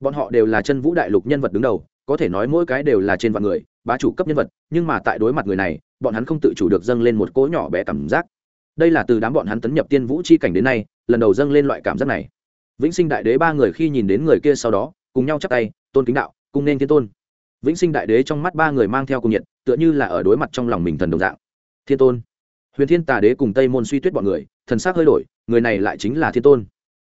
Speaker 1: Bọn họ đều là chân vũ đại lục nhân vật đứng đầu, có thể nói mỗi cái đều là trên vạn người, bá chủ cấp nhân vật, nhưng mà tại đối mặt người này, bọn hắn không tự chủ được dâng lên một cỗ nhỏ bé cảm giác. Đây là từ đám bọn hắn tấn nhập tiên vũ chi cảnh đến nay, lần đầu dâng lên loại cảm giác này. Vĩnh Sinh Đại Đế ba người khi nhìn đến người kia sau đó, cùng nhau chắp tay, tôn kính đạo, cùng nên thiên tôn. Vĩnh Sinh Đại Đế trong mắt ba người mang theo cùng nhiệt, tựa như là ở đối mặt trong lòng mình thần đồng dạng. Thiên tôn huyền thiên tà đế cùng tây môn suy tuyết bọn người thần s c hơi đổi người này lại chính là thiên tôn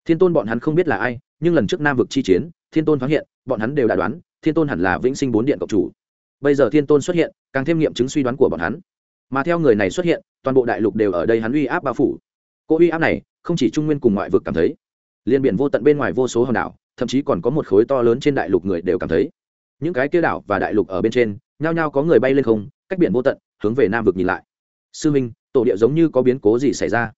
Speaker 1: thiên tôn bọn hắn không biết là ai nhưng lần trước nam vực chi chiến thiên tôn phát hiện bọn hắn đều đã đoán thiên tôn hẳn là vĩnh sinh bốn điện cộng chủ bây giờ thiên tôn xuất hiện, càng thêm nghiệm chứng suy đoán của bọn hắn. Mà theo người này xuất hiện, toàn bộ đại lục đều ở đây hắn uy áp bao phủ. Cô uy áp này, không chỉ trung nguyên cùng ngoại vực cảm thấy liên biển vô tận bên ngoài vô số hòn đảo, thậm chí còn có một khối to lớn trên đại lục người đều cảm thấy. Những cái kia đảo và đại lục ở bên trên, nhao nhao có người bay lên không, cách biển vô tận, hướng về nam vực nhìn lại. Sư minh, tổ địa giống như có biến cố gì xảy ra?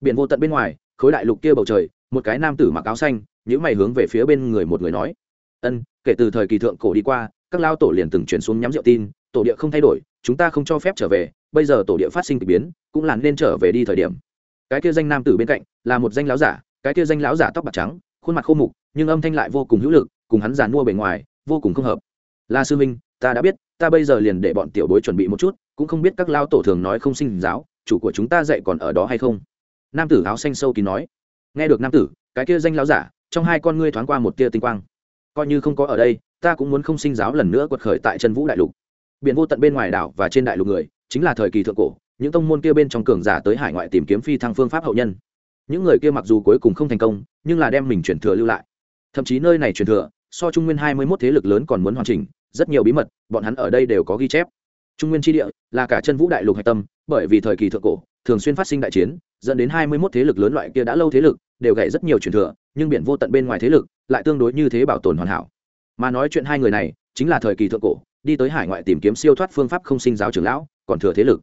Speaker 1: Biển vô tận bên ngoài, khối đại lục kia bầu trời, một cái nam tử mặc áo xanh những mày hướng về phía bên người một người nói, ân, kể từ thời kỳ thượng cổ đi qua các lao tổ liền từng chuyển xuống nhắm rượu tin, tổ địa không thay đổi, chúng ta không cho phép trở về, bây giờ tổ địa phát sinh k ỳ biến, cũng là nên trở về đi thời điểm. Cái kia danh nam tử bên cạnh, là một danh lão giả, cái kia danh lão giả tóc bạc trắng, khuôn mặt khô mục, nhưng âm thanh lại vô cùng hữu lực, cùng hắn giàn mua bề ngoài, vô cùng không hợp. La sư minh ta đã biết, ta bây giờ liền để bọn tiểu bối chuẩn bị một chút, cũng không biết các lao tổ thường nói không sinh giáo, chủ của chúng ta dạy còn ở đó hay không? Nam tử áo xanh sâu kín nói. Nghe được nam tử, cái kia danh lão giả, trong hai con ngươi thoáng qua một tia tinh quang. Coi như không có ở đây ta cũng muốn không sinh giáo lần nữa quật khởi tại chân vũ đại lục. Biển vô tận bên ngoài đảo và trên đại lục người, chính là thời kỳ thượng cổ, những tông môn kia bên trong cường giả tới hải ngoại tìm kiếm phi thăng phương pháp hậu nhân. Những người kia mặc dù cuối cùng không thành công, nhưng là đem mình chuyển thừa lưu lại. Thậm chí nơi này truyền thừa, so trung nguyên hai mươi mốt thế lực lớn còn muốn hoàn chỉnh, rất nhiều bí mật, bọn hắn ở đây đều có ghi chép. Trung nguyên tri địa là cả chân vũ đại lục hạch tâm, bởi vì thời kỳ thượng cổ, thường xuyên phát sinh đại chiến, dẫn đến hai mươi mốt thế lực lớn loại kia đã lâu thế lực, đều gãy rất nhiều truyền thừa, nhưng biển vô tận bên ngoài thế lực lại tương đối như thế bảo tồn hoàn hảo mà nói chuyện hai người này, chính là thời kỳ thượng cổ, đi tới hải ngoại tìm kiếm siêu thoát phương pháp không sinh giáo trưởng lão, còn thừa thế lực.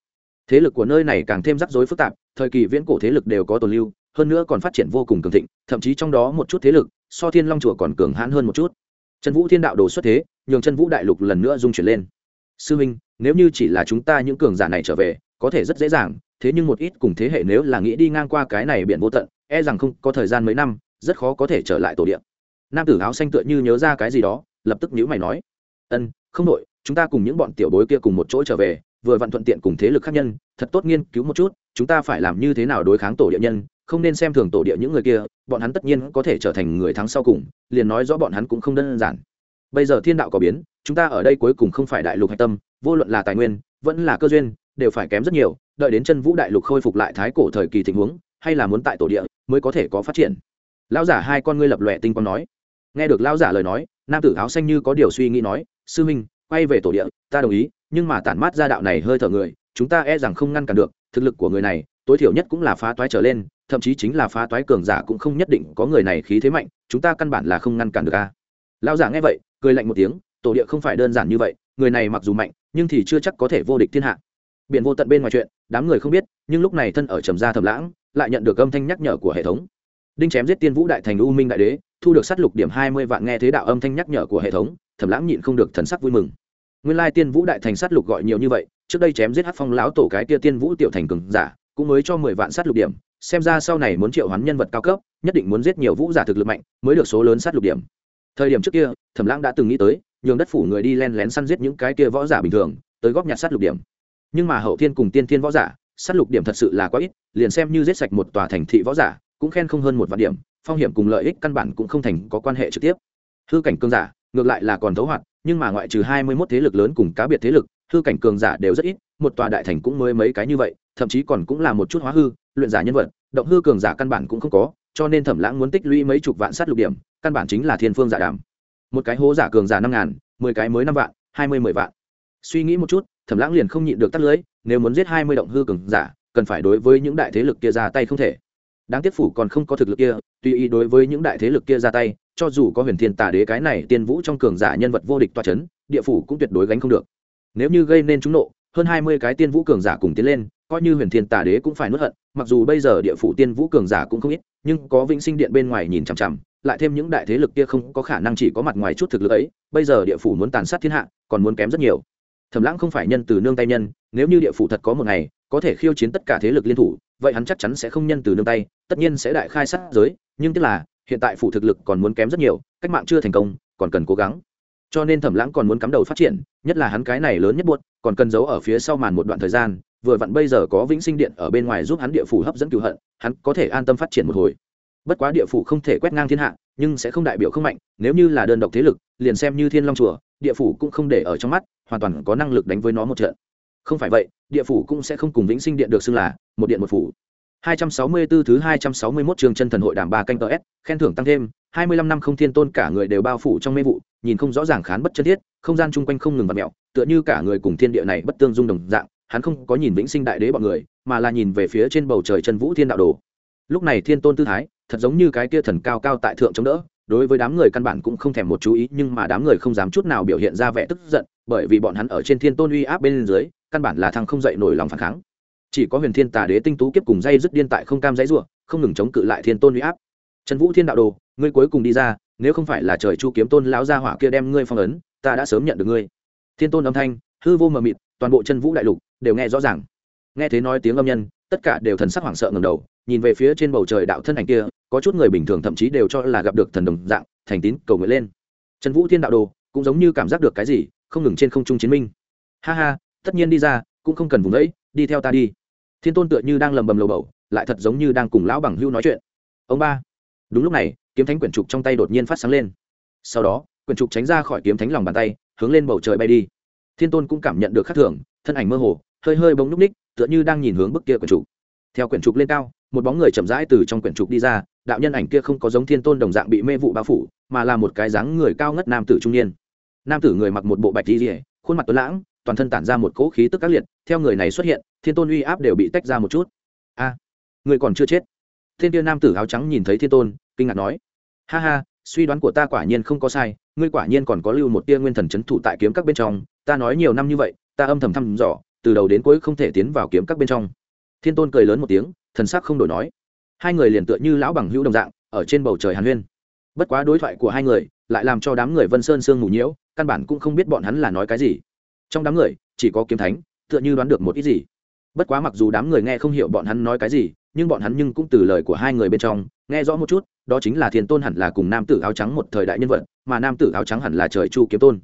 Speaker 1: Thế lực của nơi này càng thêm rắc rối phức tạp, thời kỳ viễn cổ thế lực đều có tồn lưu, hơn nữa còn phát triển vô cùng cường thịnh, thậm chí trong đó một chút thế lực, so thiên long chùa còn cường hãn hơn một chút. Chân vũ thiên đạo đồ xuất thế, nhường chân vũ đại lục lần nữa dung chuyển lên. Sư huynh nếu như chỉ là chúng ta những cường giả này trở về, có thể rất dễ dàng, thế nhưng một ít cùng thế hệ nếu là nghĩ đi ngang qua cái này biển vô tận e rằng không có thời gian mấy năm, rất khó có thể trở lại tổ điện nam tử áo xanh tựa như nhớ ra cái gì đó, lập tức nhữ mày nói, ân, không đội chúng ta cùng những bọn tiểu bối kia cùng một chỗ trở về, vừa vặn thuận tiện cùng thế lực khác nhân, thật tốt nghiên cứu một chút, chúng ta phải làm như thế nào đối kháng tổ địa nhân, không nên xem thường tổ địa những người kia, bọn hắn tất nhiên có thể trở thành người thắng sau cùng, liền nói rõ bọn hắn cũng không đơn giản. Bây giờ thiên đạo có biến, chúng ta ở đây cuối cùng không phải đại lục hạch tâm, vô luận là tài nguyên, vẫn là cơ duyên, đều phải kém rất nhiều, đợi đến chân vũ đại lục khôi phục lại thái cổ thời kỳ tình huống, hay là muốn tại tổ địa, mới có thể có phát triển. Lão giả hai con ngươi lập lòe tinh quang nói nghe được lão giả lời nói, nam tử áo xanh như có điều suy nghĩ nói, sư minh quay về tổ địa, ta đồng ý, nhưng mà tản mát ra đạo này hơi thở người, chúng ta e rằng không ngăn cản được, thực lực của người này, tối thiểu nhất cũng là phá toái trở lên, thậm chí chính là phá toái cường giả cũng không nhất định có người này khí thế mạnh, chúng ta căn bản là không ngăn cản được a. Lão giả nghe vậy, cười lạnh một tiếng, tổ địa không phải đơn giản như vậy, người này mặc dù mạnh, nhưng thì chưa chắc có thể vô địch thiên hạ. Biển vô tận bên ngoài chuyện, đám người không biết, nhưng lúc này thân ở trầm gia thầm lãng, lại nhận được âm thanh nhắc nhở của hệ thống. Đinh chém giết tiên vũ đại thành u minh đại đế thu được sát lục điểm hai mươi vạn nghe thế đạo âm thanh nhắc nhở của hệ thống, Thẩm lãng nhịn không được thần sắc vui mừng. Nguyên lai tiên vũ đại thành sát lục gọi nhiều như vậy, trước đây chém giết hát phong lão tổ cái tia tiên vũ tiểu thành cường giả, cũng mới cho mười vạn sát lục điểm, xem ra sau này muốn triệu hoán nhân vật cao cấp, nhất định muốn giết nhiều vũ giả thực lực mạnh, mới được số lớn sát lục điểm. Thời điểm trước kia, thẩm lãng đã từng nghĩ tới, nhường đất phủ người đi len lén săn giết những cái kia võ giả bình thường, tới góp nhặt sát lục điểm. Nhưng mà hậu thiên cùng tiên thiên võ giả, sát lục điểm thật sự là quá ít, liền xem như giết sạch một tòa thành thị võ giả, cũng khen không hơn một vạn điểm phong hiểm cùng lợi ích căn bản cũng không thành có quan hệ trực tiếp. Hư cảnh cường giả, ngược lại là còn thấu hoạt, nhưng mà ngoại trừ hai mươi 21 thế lực lớn cùng cá biệt thế lực, hư cảnh cường giả đều rất ít, một tòa đại thành cũng mới mấy cái như vậy, thậm chí còn cũng là một chút hóa hư, luyện giả nhân vật, động hư cường giả căn bản cũng không có, cho nên thẩm lãng muốn tích lũy mấy chục vạn sát lục điểm, căn bản chính là thiên phương giả đàm. Một cái hố giả cường giả năm ngàn, mười cái mới năm vạn, hai mươi mười vạn. Suy nghĩ một chút, thẩm lãng liền không nhịn được tắt lưới nếu muốn giết hai mươi động hư cường giả, cần phải đối với những đại thế lực kia ra tay không thể đáng tiếc phủ còn không có thực lực kia, tuy ý đối với những đại thế lực kia ra tay, cho dù có huyền thiên tà đế cái này tiên vũ trong cường giả nhân vật vô địch toa c h ấ n địa phủ cũng tuyệt đối gánh không được. Nếu như gây nên chúng nộ, hơn hai mươi cái tiên vũ cường giả cùng tiến lên, coi như huyền thiên tà đế cũng phải nuốt hận, mặc dù bây giờ địa phủ tiên vũ cường giả cũng không ít, nhưng có vĩnh sinh điện bên ngoài nhìn chằm chằm, lại thêm những đại thế lực kia không có khả năng chỉ có mặt ngoài chút thực lực ấy, bây giờ địa phủ muốn tàn sát thiên hạ, còn muốn kém rất nhiều thẩm lãng không phải nhân từ nương tay nhân, nếu như địa phủ thật có một ngày, có thể khiêu chiến tất cả thế lực liên thủ, vậy hắn chắc chắn sẽ không nhân từ nương tay, tất nhiên sẽ đại khai sát giới, nhưng tức là, hiện tại phủ thực lực còn muốn kém rất nhiều, cách mạng chưa thành công, còn cần cố gắng. Cho nên thẩm lãng còn muốn cắm đầu phát triển, nhất là hắn cái này lớn nhất buốt còn cần giấu ở phía sau màn một đoạn thời gian, vừa vặn bây giờ có vĩnh sinh điện ở bên ngoài giúp hắn địa phủ hấp dẫn cựu hận, hắn có thể an tâm phát triển một hồi. Bất quá địa phủ không thể quét ngang thiên hạ, nhưng sẽ không đại biểu không mạnh, nếu như là đơn độc thế lực, liền xem như thiên long chùa, địa phủ cũng không để ở trong mắt hoàn toàn có năng lực đánh với nó một trận không phải vậy địa phủ cũng sẽ không cùng vĩnh sinh điện được xưng là một điện một phủ 264 thứ 261 trường chân thần hội đàm ba canh tờ S, khen thưởng tăng thêm, 25 năm không thiên tôn cả người đều bao phủ trong mê vụ, nhìn không rõ ràng khán bất chân thiết, không gian chung quanh không ngừng vặn mèo, tựa như cả người cùng thiên địa này bất tương dung đồng dạng, hắn không có nhìn vĩnh sinh đại đế bọn người, mà là nhìn về phía trên bầu trời chân vũ thiên đạo đồ. Lúc này thiên tôn tư thái, thật giống như cái kia thần cao cao tại thượng chống đỡ, đối với đám người căn bản cũng không thèm một chú ý, nhưng mà đám người không dám chút nào biểu hiện ra vẻ tức giận, bởi vì bọn hắn ở trên thiên tôn uy áp bên dưới, căn bản là thằng không dậy nổi lòng phản kháng. Chỉ có huyền thiên tà đế tinh tú kiếp cùng dây dứt điên tại không cam dãy ruộng không ngừng chống cự lại thiên tôn uy áp. Trần vũ thiên đạo đồ ngươi cuối cùng đi ra nếu không phải là trời chu kiếm tôn lão gia hỏa kia đem ngươi phong ấn ta đã sớm nhận được ngươi. Thiên tôn âm thanh hư vô mờ mịt toàn bộ chân vũ đại lục đều nghe rõ ràng. Nghe thế nói tiếng âm nhân tất cả đều thần sắc hoảng sợ ngầm đầu nhìn về phía trên bầu trời đạo thân ảnh kia có chút người bình thường thậm chí đều cho là gặp được thần đồng dạng thành tín cầu nguyện lên. Trần vũ thiên đạo đồ cũng giống như cảm giác được cái gì không ngừng trên không trung chiến minh. Ha ha, tất nhiên đi ra, cũng không cần vùng ấy, đi theo ta đi. Thiên tôn tựa như đang lầm bầm lầu bầu, lại thật giống như đang cùng lão bằng hưu nói chuyện. Ông ba. Đúng lúc này, kiếm thánh quyển trục trong tay đột nhiên phát sáng lên. Sau đó, quyển trục tránh ra khỏi kiếm thánh lòng bàn tay, hướng lên bầu trời bay đi. Thiên tôn cũng cảm nhận được khắc thường, thân ảnh mơ hồ, hơi hơi bóng núp ních, tựa như đang nhìn hướng bức kia quyển trục. Theo quyển trục lên cao, một bóng người chậm rãi từ trong quyển trục đi ra, đạo nhân ảnh kia không có giống thiên tôn đồng dạng bị mê vụ bao phủ, mà là một cái dáng người cao ngất nam tử trung niên nam tử người mặc một bộ bạch di rỉa, khuôn mặt tuấn lãng, toàn thân tản ra một cỗ khí tức các liệt, theo người này xuất hiện, thiên tôn uy áp đều bị tách ra một chút. A, người còn chưa chết. Thiên tiên nam tử áo trắng nhìn thấy thiên tôn, kinh ngạc nói, ha ha, suy đoán của ta quả nhiên không có sai, ngươi quả nhiên còn có lưu một tia nguyên thần c h ấ n thủ tại kiếm các bên trong, ta nói nhiều năm như vậy, ta âm thầm thăm dò, từ đầu đến cuối không thể tiến vào kiếm các bên trong. Thiên tôn cười lớn một tiếng, thần sắc không đổi nói, hai người liền tựa như lão bằng hữu đồng dạng, ở trên bầu trời hàn huyên. Bất quá đối thoại của hai người lại làm cho đám người vân sơn sương mù nhiễu căn bản cũng không biết bọn hắn là nói cái gì. Trong đám người, chỉ có kiếm thánh, tựa như đoán được một ít gì. Bất quá mặc dù đám người nghe không hiểu bọn hắn nói cái gì, nhưng bọn hắn nhưng cũng từ lời của hai người bên trong, nghe rõ một chút, đó chính là thiên tôn hẳn là cùng nam tử áo trắng một thời đại nhân vật, mà nam tử áo trắng hẳn là trời chu kiếm tôn.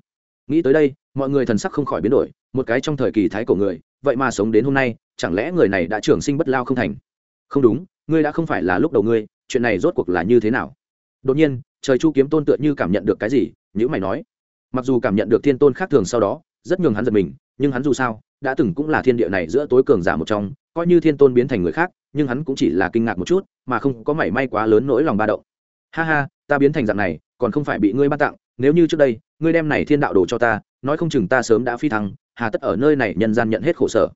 Speaker 1: Nghĩ tới đây, mọi người thần sắc không khỏi biến đổi, một cái trong thời kỳ thái cổ người, vậy mà sống đến hôm nay, chẳng lẽ người này đã trưởng sinh bất lao không thành? Không đúng, ngươi đã không phải là lúc đầu ngươi, chuyện này rốt cuộc là như thế nào? Đột nhiên, trời chu kiếm tôn tựa như cảm nhận được cái gì nhữ mày nói mặc dù cảm nhận được thiên tôn khác thường sau đó, rất nhường hắn giật mình, nhưng hắn dù sao, đã từng cũng là thiên địa này giữa tối cường giả một trong, coi như thiên tôn biến thành người khác, nhưng hắn cũng chỉ là kinh ngạc một chút, mà không có mảy may quá lớn nỗi lòng ba đậu ha ha, ta biến thành dạng này, còn không phải bị ngươi ban tặng, nếu như trước đây, ngươi đem này thiên đạo đồ cho ta, nói không chừng ta sớm đã phi thăng, hà tất ở nơi này nhân gian nhận hết khổ sở.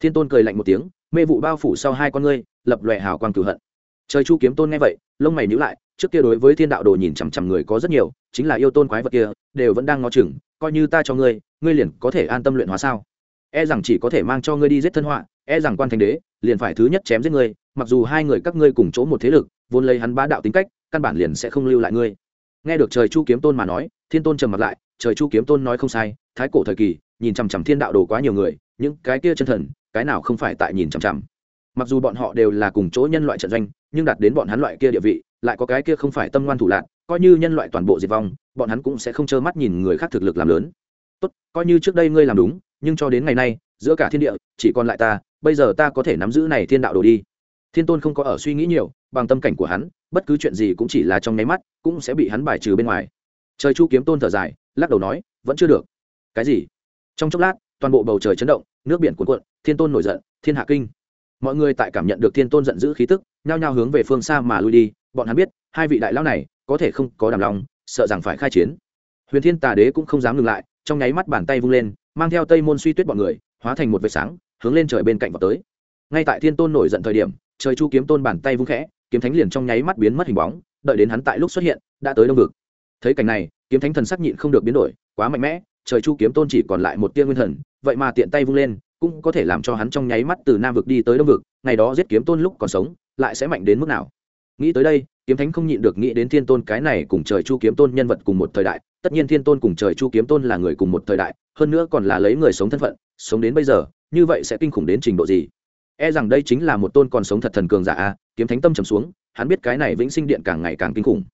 Speaker 1: Thiên tôn cười lạnh một tiếng, mê vụ bao phủ sau hai con ngươi, lập lòe hào quang cửu hận. Trời chu kiếm tôn nghe vậy, lông mày nhíu lại trước kia đối với thiên đạo đồ nhìn chằm chằm người có rất nhiều, chính là yêu tôn quái vật kia, đều vẫn đang ngó chừng, coi như ta cho ngươi ngươi liền có thể an tâm luyện hóa sao? E rằng chỉ có thể mang cho ngươi đi giết thân họa e rằng quan thành đế, liền phải thứ nhất chém giết ngươi, mặc dù hai người các ngươi cùng chỗ một thế lực, vốn lấy hắn bá đạo tính cách, căn bản liền sẽ không lưu lại ngươi. Nghe được trời chu kiếm tôn mà nói, thiên tôn trầm mặt lại, trời chu kiếm tôn nói không sai, thái cổ thời kỳ, nhìn chằm chằm thiên đạo đồ quá nhiều người, những cái kia chân thần, cái nào không phải tại nhìn chằm chằm? Mặc dù bọn họ đều là cùng chỗ nhân loại trận doanh, nhưng đạt đến bọn hắn loại kia địa vị lại có cái kia không phải tâm ngoan thủ lạc coi như nhân loại toàn bộ diệt vong, bọn hắn cũng sẽ không trơ mắt nhìn người khác thực lực làm lớn. Tốt, coi như trước đây ngươi làm đúng, nhưng cho đến ngày nay, giữa cả thiên địa, chỉ còn lại ta, bây giờ ta có thể nắm giữ này thiên đạo đồ đi. Thiên tôn không có ở suy nghĩ nhiều, bằng tâm cảnh của hắn, bất cứ chuyện gì cũng chỉ là trong nháy mắt, cũng sẽ bị hắn bài trừ bên ngoài. Trời chu kiếm tôn thở dài, lắc đầu nói, vẫn chưa được. Cái gì? Trong chốc lát, toàn bộ bầu trời chấn động, nước biển cuồn cuộn, thiên tôn nổi giận, thiên hạ kinh mọi người tại cảm nhận được thiên tôn giận dữ khí tức, nhao nhao hướng về phương xa mà lui đi. Bọn hắn biết, hai vị đại lão này, có thể không có đàm lòng, sợ rằng phải khai chiến. Huyền thiên tà đế cũng không dám ngừng lại, trong nháy mắt bàn tay vung lên, mang theo tây môn suy tuyết bọn người, hóa thành một vệt sáng, hướng lên trời bên cạnh vào tới. Ngay tại thiên tôn nổi giận thời điểm, trời chu kiếm tôn bàn tay vung khẽ, kiếm thánh liền trong nháy mắt biến mất hình bóng, đợi đến hắn tại lúc xuất hiện, đã tới đông vực. Thấy cảnh này, kiếm thánh thần sắc nhịn không được biến đổi, quá mạnh mẽ, trời chu kiếm tôn chỉ còn lại một tia nguyên thần, vậy mà tiện tay vung lên cũng có thể làm cho hắn trong nháy mắt từ nam vực đi tới đông vực, ngày đó giết kiếm tôn lúc còn sống, lại sẽ mạnh đến mức nào? Nghĩ tới đây, kiếm thánh không nhịn được nghĩ đến thiên tôn cái này cùng trời chu kiếm tôn nhân vật cùng một thời đại, tất nhiên thiên tôn cùng trời chu kiếm tôn là người cùng một thời đại, hơn nữa còn là lấy người sống thân phận, sống đến bây giờ, như vậy sẽ kinh khủng đến trình độ gì? E rằng đây chính là một tôn còn sống thật thần cường giả a, kiếm thánh tâm trầm xuống, hắn biết cái này vĩnh sinh điện càng ngày càng kinh khủng.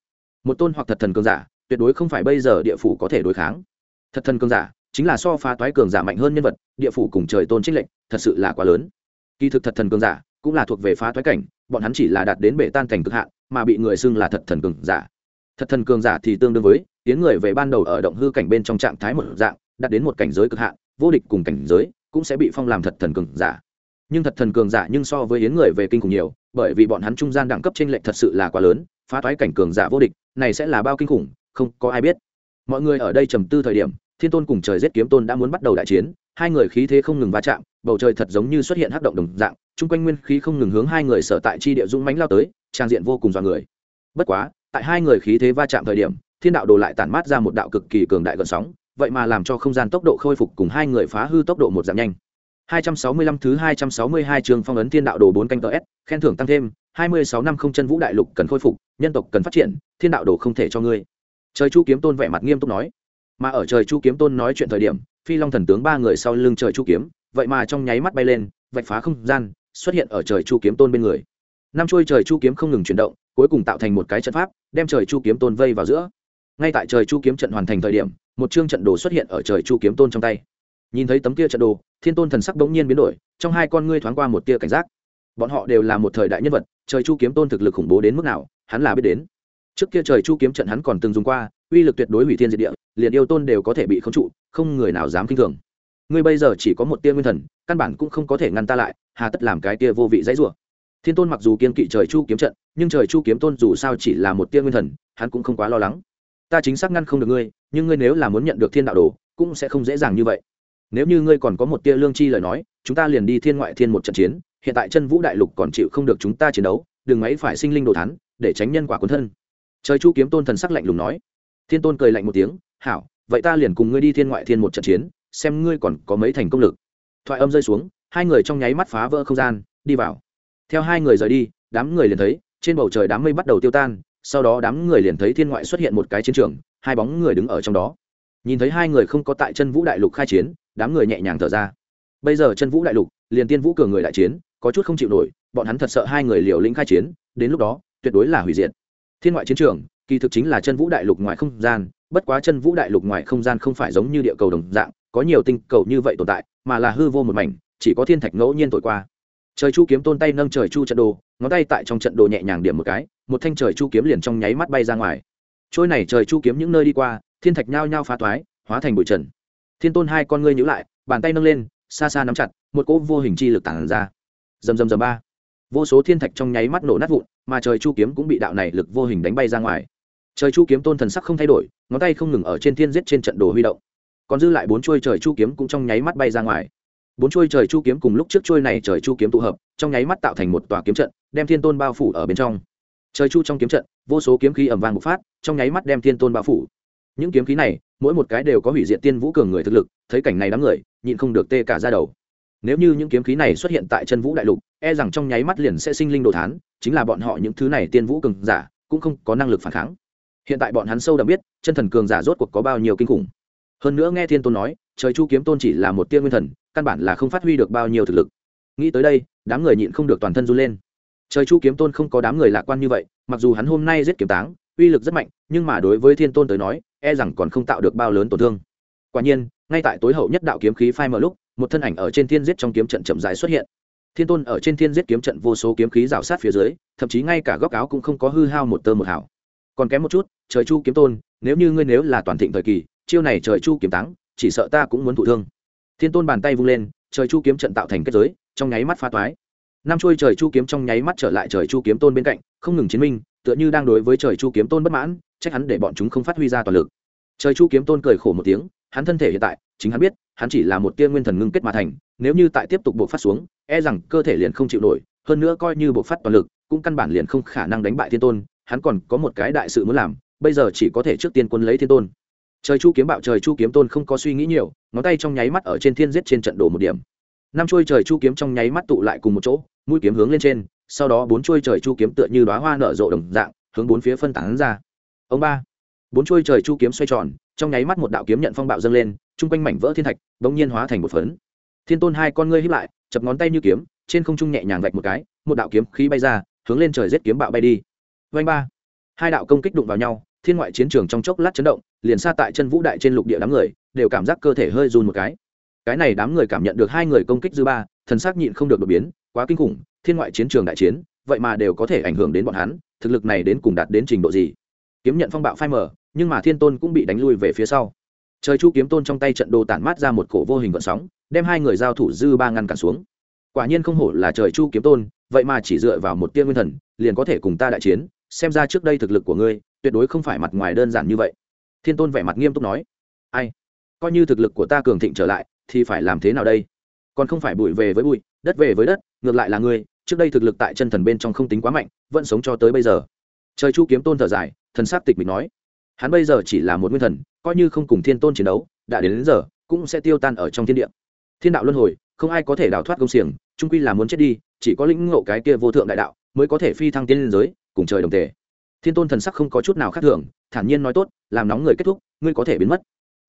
Speaker 1: Một tôn hoặc thật thần cường giả, tuyệt đối không phải bây giờ địa phủ có thể đối kháng. Thật thần cường giả chính là so phá toái cường giả mạnh hơn nhân vật, địa phủ cùng trời tôn trích lệnh thật sự là quá lớn. Kỳ thực thật thần cường giả cũng là thuộc về phá toái cảnh, bọn hắn chỉ là đạt đến bể tan cảnh cực hạn, mà bị người xưng là thật thần cường giả. Thật thần cường giả thì tương đương với tiến người về ban đầu ở động hư cảnh bên trong trạng thái một dạng, đạt đến một cảnh giới cực hạn, vô địch cùng cảnh giới cũng sẽ bị phong làm thật thần cường giả. Nhưng thật thần cường giả nhưng so với yến người về kinh khủng nhiều, bởi vì bọn hắn trung gian đẳng cấp trên lệch thật sự là quá lớn, phá toái cảnh cường giả vô địch, này sẽ là bao kinh khủng, không có ai biết. Mọi người ở đây trầm tư thời điểm thiên tôn cùng trời giết kiếm tôn đã muốn bắt đầu đại chiến hai người khí thế không ngừng va chạm bầu trời thật giống như xuất hiện hắc động đồng dạng chung quanh nguyên khí không ngừng hướng hai người sở tại chi địa dũng mánh lao tới trang diện vô cùng dọa người bất quá tại hai người khí thế va chạm thời điểm thiên đạo đồ lại tản mát ra một đạo cực kỳ cường đại gần sóng vậy mà làm cho không gian tốc độ khôi phục cùng hai người phá hư tốc độ một giảm nhanh 265 thứ 262 trường phong ấn thiên đạo đồ 4 canh s khen thưởng tăng thêm, 26 năm không chân vũ đại lục cần khôi phục, nhân tộc cần phát triển, thiên đạo đồ không thể cho ngươi. Trời Chu kiếm tôn vẻ mặt nghiêm túc nói. Mà ở trời Chu kiếm tôn nói chuyện thời điểm, Phi Long thần tướng ba người sau lưng trời Chu kiếm, vậy mà trong nháy mắt bay lên, vạch phá không gian, xuất hiện ở trời Chu kiếm tôn bên người. Năm chuôi trời Chu kiếm không ngừng chuyển động, cuối cùng tạo thành một cái trận pháp, đem trời Chu kiếm tôn vây vào giữa. Ngay tại trời Chu kiếm trận hoàn thành thời điểm, một chương trận đồ xuất hiện ở trời Chu kiếm tôn trong tay nhìn thấy tấm kia trận đồ thiên tôn thần sắc bỗng nhiên biến đổi trong hai con ngươi thoáng qua một tia cảnh giác bọn họ đều là một thời đại nhân vật trời chu kiếm tôn thực lực khủng bố đến mức nào hắn là biết đến trước kia trời chu kiếm trận hắn còn từng dùng qua uy lực tuyệt đối hủy thiên diệt địa, liền yêu tôn đều có thể bị khống trụ, không người nào dám kinh thường. Ngươi bây giờ chỉ có một tia nguyên thần, căn bản cũng không có thể ngăn ta lại, hà tất làm cái tia vô vị dãy rủa. Thiên tôn mặc dù kiên kỵ trời chu kiếm trận, nhưng trời chu kiếm tôn dù sao chỉ là một tia nguyên thần, hắn cũng không quá lo lắng. Ta chính xác ngăn không được ngươi, nhưng ngươi nếu là muốn nhận được thiên đạo đồ, cũng sẽ không dễ dàng như vậy. Nếu như ngươi còn có một tia lương chi lời nói, chúng ta liền đi thiên ngoại thiên một trận chiến, hiện tại chân vũ đại lục còn chịu không được chúng ta chiến đấu, đừng mấy phải sinh linh đồ thắn để tránh nhân quả cuốn thân. Trời chu kiếm tôn thần sắc lạnh lùng nói thiên tôn cười lạnh một tiếng, hảo, vậy ta liền cùng ngươi đi thiên ngoại thiên một trận chiến, xem ngươi còn có mấy thành công lực. Thoại âm rơi xuống, hai người trong nháy mắt phá vỡ không gian, đi vào. Theo hai người rời đi, đám người liền thấy, trên bầu trời đám mây bắt đầu tiêu tan, sau đó đám người liền thấy thiên ngoại xuất hiện một cái chiến trường, hai bóng người đứng ở trong đó. Nhìn thấy hai người không có tại chân vũ đại lục khai chiến, đám người nhẹ nhàng thở ra. Bây giờ chân vũ đại lục, liền tiên vũ cường người đại chiến, có chút không chịu nổi, bọn hắn thật sợ hai người liều lĩnh khai chiến, đến lúc đó, tuyệt đối là hủy diệt. Thiên ngoại chiến trường kỳ thực chính là chân vũ đại lục ngoài không gian, bất quá chân vũ đại lục ngoài không gian không phải giống như địa cầu đồng dạng, có nhiều tinh cầu như vậy tồn tại, mà là hư vô một mảnh, chỉ có thiên thạch ngẫu nhiên thổi qua. Trời chu kiếm tôn tay nâng trời chu trận đồ, ngón tay tại trong trận đồ nhẹ nhàng điểm một cái, một thanh trời chu kiếm liền trong nháy mắt bay ra ngoài. Trôi này trời chu kiếm những nơi đi qua, thiên thạch nhao nhao phá toái, hóa thành bụi trần. Thiên tôn hai con ngươi nhữ lại, bàn tay nâng lên, xa xa nắm chặt, một cỗ vô hình chi lực tản ra. Dầm dầm dầm ba. Vô số thiên thạch trong nháy mắt nổ nát vụn, mà trời chu kiếm cũng bị đạo này lực vô hình đánh bay ra ngoài trời chu kiếm tôn thần sắc không thay đổi, ngón tay không ngừng ở trên thiên giết trên trận đồ huy động. Còn dư lại bốn chuôi trời chu kiếm cũng trong nháy mắt bay ra ngoài. Bốn chuôi trời chu kiếm cùng lúc trước chuôi này trời chu kiếm tụ hợp, trong nháy mắt tạo thành một tòa kiếm trận, đem thiên tôn bao phủ ở bên trong. Trời chu trong kiếm trận, vô số kiếm khí ẩm vàng bộc phát, trong nháy mắt đem thiên tôn bao phủ. Những kiếm khí này, mỗi một cái đều có hủy diệt tiên vũ cường người thực lực, thấy cảnh này đám người, nhịn không được tê cả ra đầu. Nếu như những kiếm khí này xuất hiện tại chân vũ đại lục e rằng trong nháy mắt liền sẽ sinh linh đồ thán, chính là bọn họ những thứ này tiên vũ cường giả, cũng không có năng lực phản kháng hiện tại bọn hắn sâu đậm biết, chân thần cường giả rốt cuộc có bao nhiêu kinh khủng. Hơn nữa nghe thiên tôn nói, trời chu kiếm tôn chỉ là một tiên nguyên thần, căn bản là không phát huy được bao nhiêu thực lực. Nghĩ tới đây, đám người nhịn không được toàn thân run lên. Trời chu kiếm tôn không có đám người lạc quan như vậy, mặc dù hắn hôm nay giết kiếm táng, uy lực rất mạnh, nhưng mà đối với thiên tôn tới nói e rằng còn không tạo được bao lớn tổn thương. Quả nhiên, ngay tại tối hậu nhất đạo kiếm khí phai mở lúc, một thân ảnh ở trên thiên giết trong kiếm trận chậm dài xuất hiện. Thiên tôn ở trên thiên giết kiếm trận vô số kiếm khí rào sát phía dưới, thậm chí ngay cả góc áo cũng không có hư hao một tơ một hảo còn kém một chút, trời chu kiếm tôn, nếu như ngươi nếu là toàn thịnh thời kỳ, chiêu này trời chu kiếm táng, chỉ sợ ta cũng muốn thụ thương. Thiên tôn bàn tay vung lên, trời chu kiếm trận tạo thành kết giới, trong nháy mắt phá toái. Năm chuôi trời chu kiếm trong nháy mắt trở lại trời chu kiếm tôn bên cạnh, không ngừng chiến minh, tựa như đang đối với trời chu kiếm tôn bất mãn, trách hắn để bọn chúng không phát huy ra toàn lực. Trời chu kiếm tôn cười khổ một tiếng, hắn thân thể hiện tại, chính hắn biết, hắn chỉ là một tia nguyên thần ngưng kết mà thành, nếu như tại tiếp tục buộc phát xuống e rằng cơ thể liền không chịu nổi, hơn nữa coi như buộc phát toàn lực, cũng căn bản liền không khả năng đánh bại thiên tôn hắn còn có một cái đại sự muốn làm, bây giờ chỉ có thể trước tiên quân lấy thiên tôn. Trời chu kiếm bạo, trời chu kiếm tôn không có suy nghĩ nhiều, ngón tay trong nháy mắt ở trên thiên giết trên trận đổ một điểm. Năm chuôi trời chu kiếm trong nháy mắt tụ lại cùng một chỗ, mũi kiếm hướng lên trên, sau đó bốn chuôi trời chu kiếm tựa như đoá hoa nở rộ đồng dạng, hướng bốn phía phân tán ra. Ông ba, bốn chuôi trời chu kiếm xoay tròn, trong nháy mắt một đạo kiếm nhận phong bạo dâng lên, chung quanh mảnh vỡ thiên thạch bỗng nhiên hóa thành một phấn. Thiên tôn hai con ngươi hiếp lại, chập ngón tay như kiếm, trên không trung nhẹ nhàng vạch một cái, một đạo kiếm khí bay ra, hướng lên trời giết kiếm bạo bay đi vanh ba. Hai đạo công kích đụng vào nhau, thiên ngoại chiến trường trong chốc lát chấn động, liền xa tại chân vũ đại trên lục địa đám người, đều cảm giác cơ thể hơi run một cái. Cái này đám người cảm nhận được hai người công kích dư ba, thần xác nhịn không được đột biến, quá kinh khủng, thiên ngoại chiến trường đại chiến, vậy mà đều có thể ảnh hưởng đến bọn hắn, thực lực này đến cùng đạt đến trình độ gì? Kiếm nhận phong bạo phai mở nhưng mà thiên tôn cũng bị đánh lui về phía sau. Trời chu kiếm tôn trong tay trận đồ tản mát ra một cổ vô hình vận sóng, đem hai người giao thủ dư ba ngăn cản xuống. Quả nhiên không hổ là trời chu kiếm tôn, vậy mà chỉ dựa vào một tiên nguyên thần, liền có thể cùng ta đại chiến xem ra trước đây thực lực của ngươi tuyệt đối không phải mặt ngoài đơn giản như vậy. Thiên tôn vẻ mặt nghiêm túc nói. Ai? Coi như thực lực của ta cường thịnh trở lại thì phải làm thế nào đây? Còn không phải bụi về với bụi đất về với đất ngược lại là ngươi trước đây thực lực tại chân thần bên trong không tính quá mạnh vẫn sống cho tới bây giờ. Trời chu kiếm tôn thở dài thần sát tịch mình nói. Hắn bây giờ chỉ là một nguyên thần coi như không cùng thiên tôn chiến đấu đã đến, đến giờ cũng sẽ tiêu tan ở trong thiên địa. Thiên đạo luân hồi không ai có thể đào thoát công xiềng trung quy là muốn chết đi chỉ có lĩnh ngộ cái kia vô thượng đại đạo mới có thể phi thăng tiên liên giới cùng trời đồng tề. Thiên tôn thần sắc không có chút nào khác thường, thản nhiên nói tốt, làm nóng người kết thúc, ngươi có thể biến mất.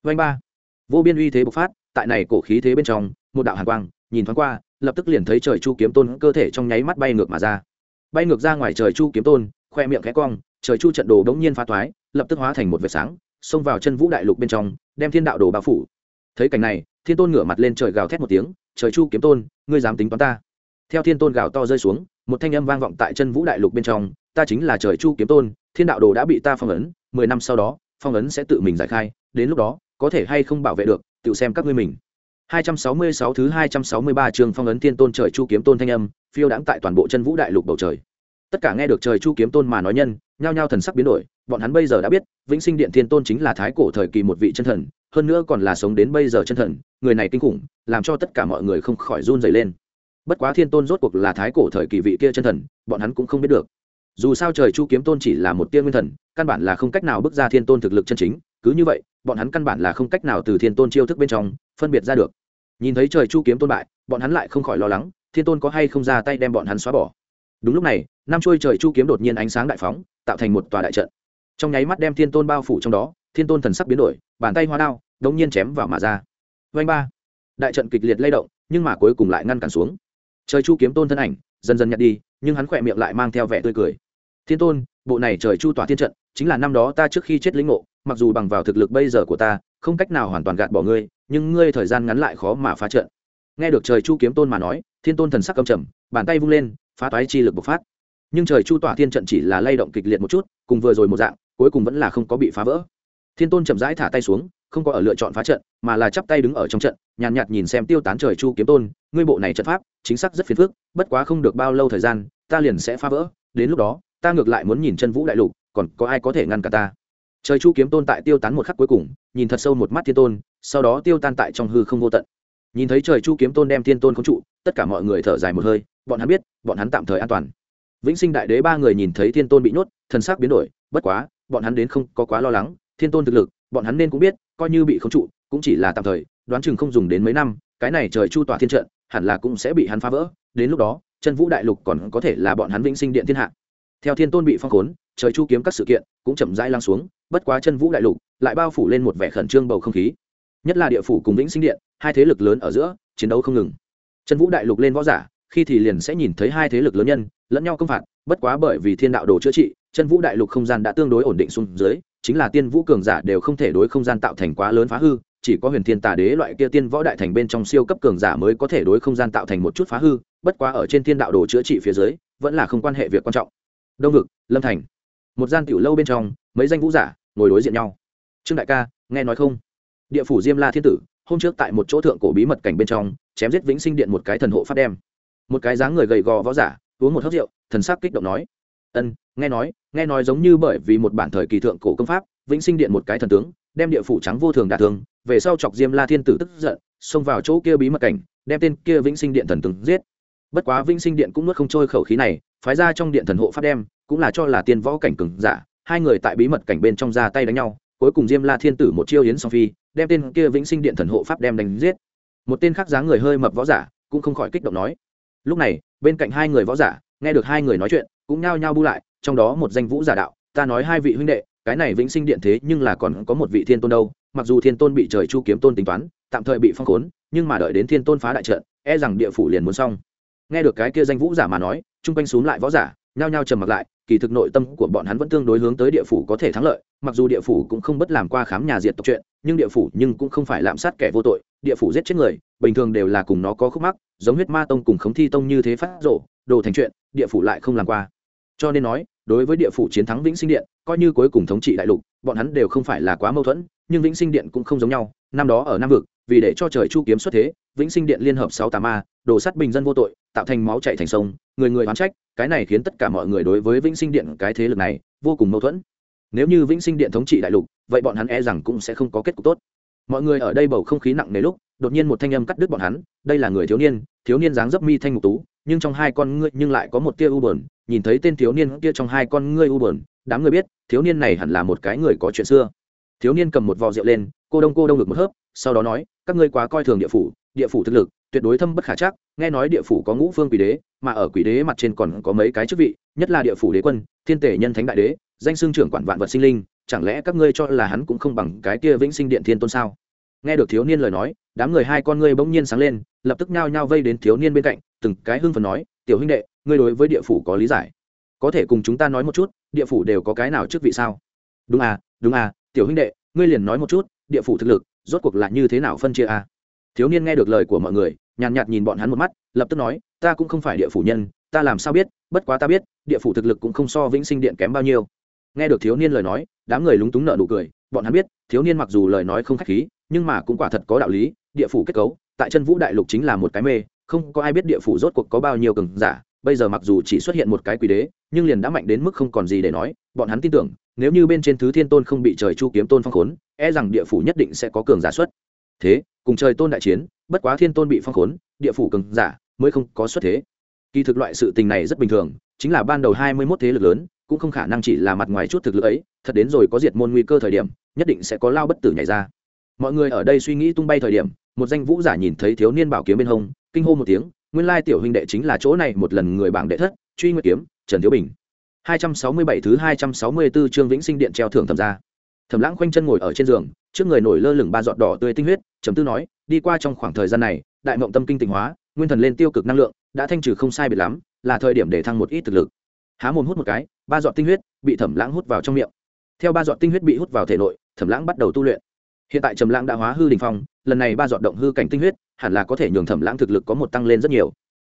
Speaker 1: Vanh ba. Vô biên uy thế bộc phát, tại này cổ khí thế bên trong, một đạo hàn quang, nhìn thoáng qua, lập tức liền thấy trời chu kiếm tôn cơ thể trong nháy mắt bay ngược mà ra. Bay ngược ra ngoài trời chu kiếm tôn, khoe miệng khẽ cong, trời chu trận đồ đống nhiên phá toái, lập tức hóa thành một vệt sáng, xông vào chân vũ đại lục bên trong, đem thiên đạo đồ bao phủ. Thấy cảnh này, thiên tôn ngửa mặt lên trời gào thét một tiếng, trời chu kiếm tôn, ngươi dám tính toán ta. Theo thiên tôn gào to rơi xuống, một thanh âm vang vọng tại chân vũ đại lục bên trong ta chính là trời chu kiếm tôn, thiên đạo đồ đã bị ta phong ấn, mười năm sau đó, phong ấn sẽ tự mình giải khai, đến lúc đó, có thể hay không bảo vệ được, tự xem các ngươi mình. 266 thứ 263 trường phong ấn thiên tôn trời chu kiếm tôn thanh âm, phiêu đãng tại toàn bộ chân vũ đại lục bầu trời. Tất cả nghe được trời chu kiếm tôn mà nói nhân, nhao nhao thần sắc biến đổi, bọn hắn bây giờ đã biết, vĩnh sinh điện thiên tôn chính là thái cổ thời kỳ một vị chân thần, hơn nữa còn là sống đến bây giờ chân thần, người này kinh khủng, làm cho tất cả mọi người không khỏi run dày lên. Bất quá thiên tôn rốt cuộc là thái cổ thời kỳ vị kia chân thần, bọn hắn cũng không biết được dù sao trời chu kiếm tôn chỉ là một tiên nguyên thần, căn bản là không cách nào bước ra thiên tôn thực lực chân chính, cứ như vậy, bọn hắn căn bản là không cách nào từ thiên tôn chiêu thức bên trong phân biệt ra được. Nhìn thấy trời chu kiếm tôn bại, bọn hắn lại không khỏi lo lắng, thiên tôn có hay không ra tay đem bọn hắn xóa bỏ. Đúng lúc này, năm trôi trời chu kiếm đột nhiên ánh sáng đại phóng, tạo thành một tòa đại trận. Trong nháy mắt đem thiên tôn bao phủ trong đó, thiên tôn thần sắc biến đổi, bàn tay hoa đao, đống nhiên chém vào mà ra. Vanh ba. Đại trận kịch liệt lay động, nhưng mà cuối cùng lại ngăn cản xuống. Trời chu kiếm tôn thân ảnh, dần dần nhặt đi, nhưng hắn khỏe miệng lại mang theo vẻ tươi cười thiên tôn bộ này trời chu tỏa thiên trận chính là năm đó ta trước khi chết lĩnh ngộ mặc dù bằng vào thực lực bây giờ của ta không cách nào hoàn toàn gạt bỏ ngươi nhưng ngươi thời gian ngắn lại khó mà phá trận. Nghe được trời chu kiếm tôn mà nói thiên tôn thần sắc cầm trầm bàn tay vung lên phá toái chi lực bộc phát. Nhưng trời chu tỏa thiên trận chỉ là lay động kịch liệt một chút cùng vừa rồi một dạng cuối cùng vẫn là không có bị phá vỡ. Thiên tôn chậm rãi thả tay xuống không có ở lựa chọn phá trận mà là chắp tay đứng ở trong trận nhàn nhạt, nhạt nhìn xem tiêu tán trời chu kiếm tôn ngươi bộ này trận pháp chính xác rất phiền phức bất quá không được bao lâu thời gian ta liền sẽ phá vỡ đến lúc đó ta ngược lại muốn nhìn chân vũ đại lục, còn có ai có thể ngăn cả ta? Trời chu kiếm tôn tại tiêu tán một khắc cuối cùng, nhìn thật sâu một mắt thiên tôn, sau đó tiêu tan tại trong hư không vô tận. Nhìn thấy trời chu kiếm tôn đem thiên tôn khống trụ, tất cả mọi người thở dài một hơi, bọn hắn biết, bọn hắn tạm thời an toàn. Vĩnh sinh đại đế ba người nhìn thấy thiên tôn bị nhốt, thần sắc biến đổi, bất quá, bọn hắn đến không có quá lo lắng, thiên tôn thực lực, bọn hắn nên cũng biết, coi như bị khống trụ, cũng chỉ là tạm thời, đoán chừng không dùng đến mấy năm, cái này trời chu tỏa thiên trận, hẳn là cũng sẽ bị hắn phá vỡ, đến lúc đó, chân vũ đại lục còn có thể là bọn hắn vĩnh sinh điện thiên hạ theo thiên tôn bị phong khốn, trời chu kiếm các sự kiện cũng chậm rãi lăng xuống, bất quá chân vũ đại lục lại bao phủ lên một vẻ khẩn trương bầu không khí. Nhất là địa phủ cùng vĩnh sinh điện, hai thế lực lớn ở giữa, chiến đấu không ngừng. Chân vũ đại lục lên võ giả, khi thì liền sẽ nhìn thấy hai thế lực lớn nhân, lẫn nhau công phạt, bất quá bởi vì thiên đạo đồ chữa trị, chân vũ đại lục không gian đã tương đối ổn định xuống dưới, chính là tiên vũ cường giả đều không thể đối không gian tạo thành quá lớn phá hư, chỉ có huyền thiên tà đế loại kia tiên võ đại thành bên trong siêu cấp cường giả mới có thể đối không gian tạo thành một chút phá hư, bất quá ở trên thiên đạo đồ chữa trị phía dưới, vẫn là không quan hệ việc quan trọng đông vực, lâm thành. Một gian tiểu lâu bên trong, mấy danh vũ giả ngồi đối diện nhau. Trương đại ca, nghe nói không? Địa phủ diêm la thiên tử, hôm trước tại một chỗ thượng cổ bí mật cảnh bên trong, chém giết vĩnh sinh điện một cái thần hộ phát đem. Một cái dáng người gầy gò võ giả, uống một hớp rượu, thần sắc kích động nói. Ân, nghe nói nghe nói giống như bởi vì một bản thời kỳ thượng cổ công pháp, vĩnh sinh điện một cái thần tướng, đem địa phủ trắng vô thường đả thương, về sau chọc diêm la thiên tử tức giận, xông vào chỗ kia bí mật cảnh, đem tên kia vĩnh sinh điện thần tướng giết. Bất quá vĩnh sinh điện cũng nuốt không trôi khẩu khí này phái ra trong điện thần hộ pháp đem, cũng là cho là tiên võ cảnh cường giả, hai người tại bí mật cảnh bên trong ra tay đánh nhau, cuối cùng diêm la thiên tử một chiêu yến song phi, đem tên kia vĩnh sinh điện thần hộ pháp đem đánh giết. Một tên khác dáng người hơi mập võ giả, cũng không khỏi kích động nói. Lúc này, bên cạnh hai người võ giả, nghe được hai người nói chuyện, cũng nhao nhao bu lại, trong đó một danh vũ giả đạo, ta nói hai vị huynh đệ, cái này vĩnh sinh điện thế nhưng là còn có một vị thiên tôn đâu, mặc dù thiên tôn bị trời chu kiếm tôn tính toán, tạm thời bị phong khốn, nhưng mà đợi đến thiên tôn phá đại trận e rằng địa phủ liền muốn xong nghe được cái kia danh vũ giả mà nói, chung quanh xuống lại võ giả, nhao nhao trầm mặc lại, kỳ thực nội tâm của bọn hắn vẫn tương đối hướng tới địa phủ có thể thắng lợi, mặc dù địa phủ cũng không bất làm qua khám nhà diệt tộc chuyện, nhưng địa phủ nhưng cũng không phải lạm sát kẻ vô tội, địa phủ giết chết người, bình thường đều là cùng nó có khúc mắc, giống huyết ma tông cùng khống thi tông như thế phát rộ, đồ thành chuyện, địa phủ lại không làm qua. Cho nên nói, đối với địa phủ chiến thắng vĩnh sinh điện, coi như cuối cùng thống trị đại lục, bọn hắn đều không phải là quá mâu thuẫn, nhưng vĩnh sinh điện cũng không giống nhau, năm đó ở nam vực, vì để cho trời chu kiếm xuất thế, vĩnh sinh điện liên hợp sáu tà ma đổ sắt bình dân vô tội tạo thành máu chạy thành sông, người người oán trách, cái này khiến tất cả mọi người đối với vĩnh sinh điện cái thế lực này vô cùng mâu thuẫn. Nếu như vĩnh sinh điện thống trị đại lục, vậy bọn hắn e rằng cũng sẽ không có kết cục tốt. Mọi người ở đây bầu không khí nặng nề lúc, đột nhiên một thanh âm cắt đứt bọn hắn, đây là người thiếu niên thiếu niên dáng dấp mi thanh ngục tú, nhưng trong hai con ngươi nhưng lại có một tia u bờn nhìn thấy tên thiếu niên kia trong hai con ngươi u bờn đám người biết, thiếu niên này hẳn là một cái người có chuyện xưa. Thiếu niên cầm một vò rượu lên, cô đông cô đông được một hớp, sau đó nói, các ngươi quá coi thường địa phủ địa phủ thực lực, tuyệt đối thâm bất khả chắc nghe nói địa phủ có ngũ phương quỷ đế, mà ở quỷ đế mặt trên còn có mấy cái chức vị, nhất là địa phủ đế quân, thiên tể nhân thánh đại đế, danh xương trưởng quản vạn vật sinh linh, chẳng lẽ các ngươi cho là hắn cũng không bằng cái kia vĩnh sinh điện thiên tôn sao? Nghe được thiếu niên lời nói, đám người hai con ngươi bỗng nhiên sáng lên, lập tức nhao nhao vây đến thiếu niên bên cạnh, từng cái hưng phần nói, tiểu huynh đệ, ngươi đối với địa phủ có lý giải. Có thể cùng chúng ta nói một chút, địa phủ đều có cái nào chức vị sao? Đúng à đúng à tiểu huynh đệ, ngươi liền nói một chút, địa phủ thực lực, rốt cuộc là như thế nào phân chia à? Thiếu niên nghe được lời của mọi người nhàn nhạt, nhìn bọn hắn một mắt lập tức nói ta cũng không phải địa phủ nhân ta làm sao biết bất quá ta biết địa phủ thực lực cũng không so vĩnh sinh điện kém bao nhiêu. Nghe được thiếu niên lời nói đám người lúng túng nợ nụ cười bọn hắn biết thiếu niên mặc dù lời nói không khách khí nhưng mà cũng quả thật có đạo lý địa phủ kết cấu tại chân vũ đại lục chính là một cái mê không có ai biết địa phủ rốt cuộc có bao nhiêu cường giả bây giờ mặc dù chỉ xuất hiện một cái quỷ đế nhưng liền đã mạnh đến mức không còn gì để nói bọn hắn tin tưởng nếu như bên trên thứ thiên tôn không bị trời chu kiếm tôn phong khốn e rằng địa phủ nhất định sẽ có cường giả xuất. Thế cùng trời tôn đại chiến bất quá thiên tôn bị phong khốn địa phủ cường giả mới không có xuất thế. Kỳ thực loại sự tình này rất bình thường chính là ban đầu hai mươi mốt thế lực lớn cũng không khả năng chỉ là mặt ngoài chút thực lực ấy thật đến rồi có diệt môn nguy cơ thời điểm nhất định sẽ có lao bất tử nhảy ra. Mọi người ở đây suy nghĩ tung bay thời điểm một danh vũ giả nhìn thấy thiếu niên bảo kiếm bên hông kinh hô một tiếng nguyên lai tiểu huynh đệ chính là chỗ này một lần người bảng đệ thất truy nguyệt kiếm trần thiếu bình. 267 thứ 264 chương Vĩnh Sinh Điện treo thưởng thẩm ra. Thẩm Lãng khoanh chân ngồi ở trên giường, trước người nổi lơ lửng ba giọt đỏ tươi tinh huyết, trầm tư nói, đi qua trong khoảng thời gian này, đại mộng tâm kinh tịnh hóa, nguyên thần lên tiêu cực năng lượng, đã thanh trừ không sai biệt lắm, là thời điểm để thăng một ít thực lực. Há mồm hút một cái, ba giọt tinh huyết bị Thẩm Lãng hút vào trong miệng. Theo ba giọt tinh huyết bị hút vào thể nội, Thẩm Lãng bắt đầu tu luyện. Hiện tại Trầm Lãng đã hóa hư đỉnh phong, lần này ba giọt động hư cảnh tinh huyết, hẳn là có thể nhường Thẩm Lãng thực lực có một tăng lên rất nhiều.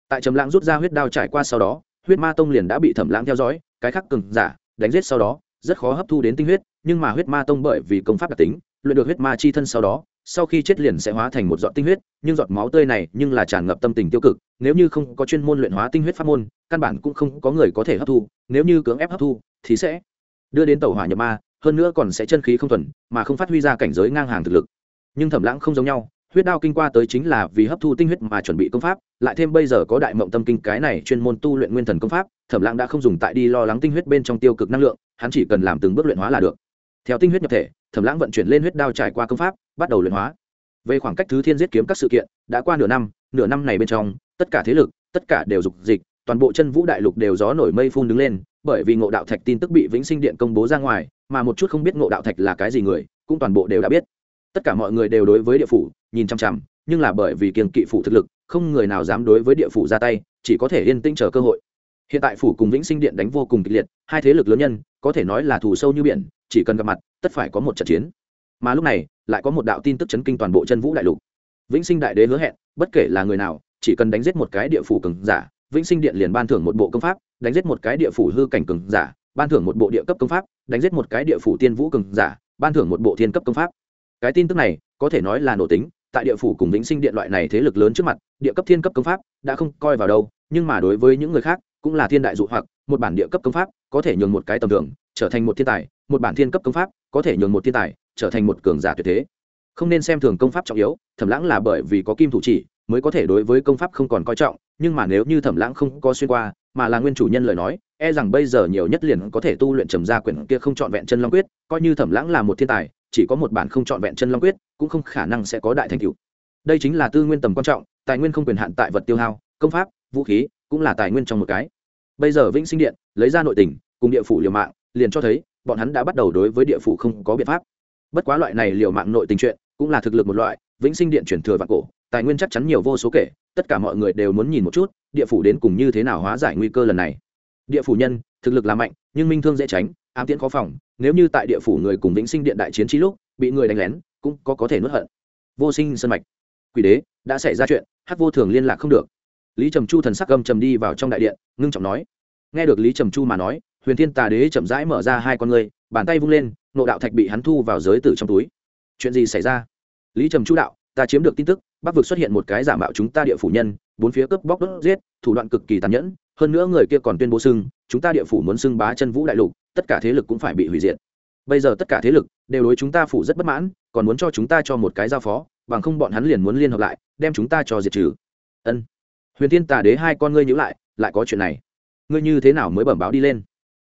Speaker 1: Tại Trầm Lãng rút ra huyết đao trải qua sau đó, huyết ma tông liền đã bị Thẩm Lãng theo dõi, cái khắc cường giả đánh giết sau đó rất khó hấp thu đến tinh huyết nhưng mà huyết ma tông bởi vì công pháp đặc tính luyện được huyết ma chi thân sau đó sau khi chết liền sẽ hóa thành một giọt tinh huyết, nhưng giọt máu tươi này nhưng là tràn ngập tâm tình tiêu cực, nếu như không có chuyên môn luyện hóa tinh huyết pháp môn, căn bản cũng không có người có thể hấp thu, nếu như cưỡng ép hấp thu, thì sẽ đưa đến tẩu hỏa nhập ma, hơn nữa còn sẽ chân khí không thuần, mà không phát huy ra cảnh giới ngang hàng thực lực. Nhưng thẩm lãng không giống nhau, huyết đao kinh qua tới chính là vì hấp thu tinh huyết mà chuẩn bị công pháp, lại thêm bây giờ có đại mộng tâm kinh cái này chuyên môn tu luyện nguyên thần công pháp, thẩm lãng đã không dùng tại đi lo lắng tinh huyết bên trong tiêu cực năng lượng, hắn chỉ cần làm từng bước luyện hóa là được theo tinh huyết nhập thể, thẩm lãng vận chuyển lên huyết đao trải qua công pháp, bắt đầu luyện hóa. Về khoảng cách thứ thiên giết kiếm các sự kiện, đã qua nửa năm nửa năm này bên trong, tất cả thế lực, tất cả đều dục dịch, toàn bộ chân vũ đại lục đều gió nổi mây phun đứng lên, bởi vì ngộ đạo thạch tin tức bị vĩnh sinh điện công bố ra ngoài, mà một chút không biết ngộ đạo thạch là cái gì người, cũng toàn bộ đều đã biết. Tất cả mọi người đều đối với địa phủ, nhìn chăm chăm nhưng là bởi vì kiềng kỵ phủ thực lực, không người nào dám đối với địa phủ ra tay, chỉ có thể yên tĩnh chờ cơ hội hiện tại phủ cùng vĩnh sinh điện đánh vô cùng kịch liệt, hai thế lực lớn nhân, có thể nói là thù sâu như biển, chỉ cần gặp mặt, tất phải có một trận chiến. Mà lúc này, lại có một đạo tin tức chấn kinh toàn bộ chân vũ đại lục. Vĩnh sinh đại đế hứa hẹn, bất kể là người nào, chỉ cần đánh giết một cái địa phủ cường giả, vĩnh sinh điện liền ban thưởng một bộ công pháp, đánh giết một cái địa phủ hư cảnh cường giả, ban thưởng một bộ địa cấp công pháp, đánh giết một cái địa phủ tiên vũ cường giả, ban thưởng một bộ thiên cấp công pháp. Cái tin tức này, có thể nói là nổ tính, tại địa phủ cùng vĩnh sinh điện loại này thế lực lớn trước mặt, địa cấp thiên cấp công pháp, đã không coi vào đâu, nhưng mà đối với những người khác cũng là thiên đại dụ hoặc, một bản địa cấp công pháp, có thể nhường một cái tầm thường, trở thành một thiên tài, một bản thiên cấp công pháp, có thể nhường một thiên tài, trở thành một cường giả tuyệt thế. Không nên xem thường công pháp trọng yếu, thẩm lãng là bởi vì có kim thủ chỉ, mới có thể đối với công pháp không còn coi trọng, nhưng mà nếu như thẩm lãng không có xuyên qua, mà là nguyên chủ nhân lời nói e rằng bây giờ nhiều nhất liền có thể tu luyện trầm gia quyển kia không trọn vẹn chân long quyết, coi như thẩm lãng là một thiên tài, chỉ có một bản không trọn vẹn chân long quyết, cũng không khả năng sẽ có đại thành tựu. Đây chính là tư nguyên tầm quan trọng, tài nguyên không quyền hạn tại vật tiêu hao, công pháp, vũ khí cũng là tài nguyên trong một cái. Bây giờ vĩnh sinh điện lấy ra nội tình, cùng địa phủ liều mạng, liền cho thấy bọn hắn đã bắt đầu đối với địa phủ không có biện pháp. Bất quá loại này liều mạng nội tình chuyện cũng là thực lực một loại, vĩnh sinh điện chuyển thừa vạn cổ, tài nguyên chắc chắn nhiều vô số kể, tất cả mọi người đều muốn nhìn một chút, địa phủ đến cùng như thế nào hóa giải nguy cơ lần này. Địa phủ nhân, thực lực là mạnh, nhưng minh thương dễ tránh, ám tiễn khó phòng, nếu như tại địa phủ người cùng vĩnh sinh điện đại chiến trí lúc, bị người đánh lén, cũng có có thể nuốt hận. Vô sinh sân mạch, quỷ đế, đã xảy ra chuyện, hắc vô thường liên lạc không được lý trầm chu thần sắc gầm trầm đi vào trong đại điện ngưng trọng nói. Nghe được lý trầm chu mà nói huyền thiên tà đế chậm rãi mở ra hai con người, bàn tay vung lên nộ đạo thạch bị hắn thu vào giới tử trong túi. Chuyện gì xảy ra? Lý trầm chu đạo ta chiếm được tin tức bắc vực xuất hiện một cái giả mạo chúng ta địa phủ nhân bốn phía cướp bóc đốt giết thủ đoạn cực kỳ tàn nhẫn hơn nữa người kia còn tuyên bố xưng chúng ta địa phủ muốn xưng bá chân vũ đại lục tất cả thế lực cũng phải bị hủy diệt. Bây giờ tất cả thế lực đều đối chúng ta phủ rất bất mãn còn muốn cho chúng ta cho một cái giao phó bằng không bọn hắn liền muốn liên hợp lại đem chúng ta cho diệt trừ. Ân huyền thiên tà đế hai con ngươi nhữ lại lại có chuyện này. Ngươi như thế nào mới bẩm báo đi lên?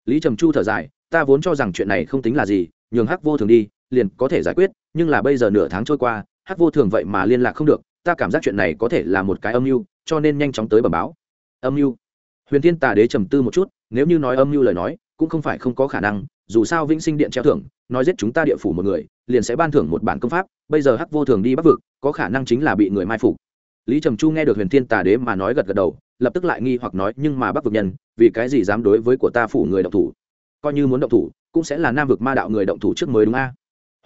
Speaker 1: Lý trầm chu thở dài, ta vốn cho rằng chuyện này không tính là gì, nhường hắc vô thường đi, liền có thể giải quyết, nhưng là bây giờ nửa tháng trôi qua, hắc vô thường vậy mà liên lạc không được, ta cảm giác chuyện này có thể là một cái âm mưu, cho nên nhanh chóng tới bẩm báo. Âm mưu? Huyền thiên tà đế trầm tư một chút, nếu như nói âm mưu lời nói, cũng không phải không có khả năng, dù sao vĩnh sinh điện treo thưởng, nói giết chúng ta địa phủ một người, liền sẽ ban thưởng một bản công pháp, bây giờ hắc vô thường đi bắc vực, có khả năng chính là bị người mai phục lý trầm chu nghe được huyền thiên tà đế mà nói gật gật đầu, lập tức lại nghi hoặc nói, nhưng mà bắc vực nhân, vì cái gì dám đối với của ta phủ người động thủ? Coi như muốn động thủ, cũng sẽ là nam vực ma đạo người động thủ trước mới đúng a.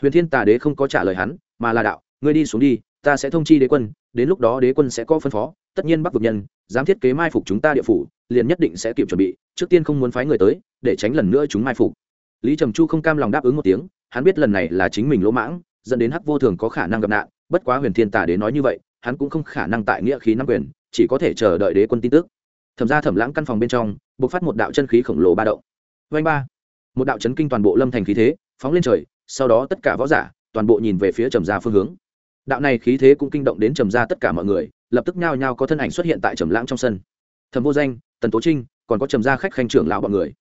Speaker 1: Huyền thiên tà đế không có trả lời hắn, mà là đạo, ngươi đi xuống đi, ta sẽ thông chi đế quân, đến lúc đó đế quân sẽ có phân phó, tất nhiên bắc vực nhân, dám thiết kế mai phục chúng ta địa phủ, liền nhất định sẽ kịp chuẩn bị, trước tiên không muốn phái người tới, để tránh lần nữa chúng mai phục. Lý trầm chu không cam lòng đáp ứng một tiếng, hắn biết lần này là chính mình lỗ mãng, dẫn đến hắc vô thường có khả năng gặp nạn, bất quá huyền thiên tà đế nói như vậy hắn cũng không khả năng tại nghĩa khí nắm quyền, chỉ có thể chờ đợi đế quân tin tức. Thẩm ra thẩm lãng căn phòng bên trong buộc phát một đạo chân khí khổng lồ ba động. Vanh ba. Một đạo chấn kinh toàn bộ lâm thành khí thế, phóng lên trời, sau đó tất cả võ giả, toàn bộ nhìn về phía trầm gia phương hướng. Đạo này khí thế cũng kinh động đến trầm gia tất cả mọi người, lập tức nhao nhao có thân ảnh xuất hiện tại trầm lãng trong sân. Thẩm vô danh, tần tố trinh, còn có trầm gia khách khanh trưởng lão bọn người.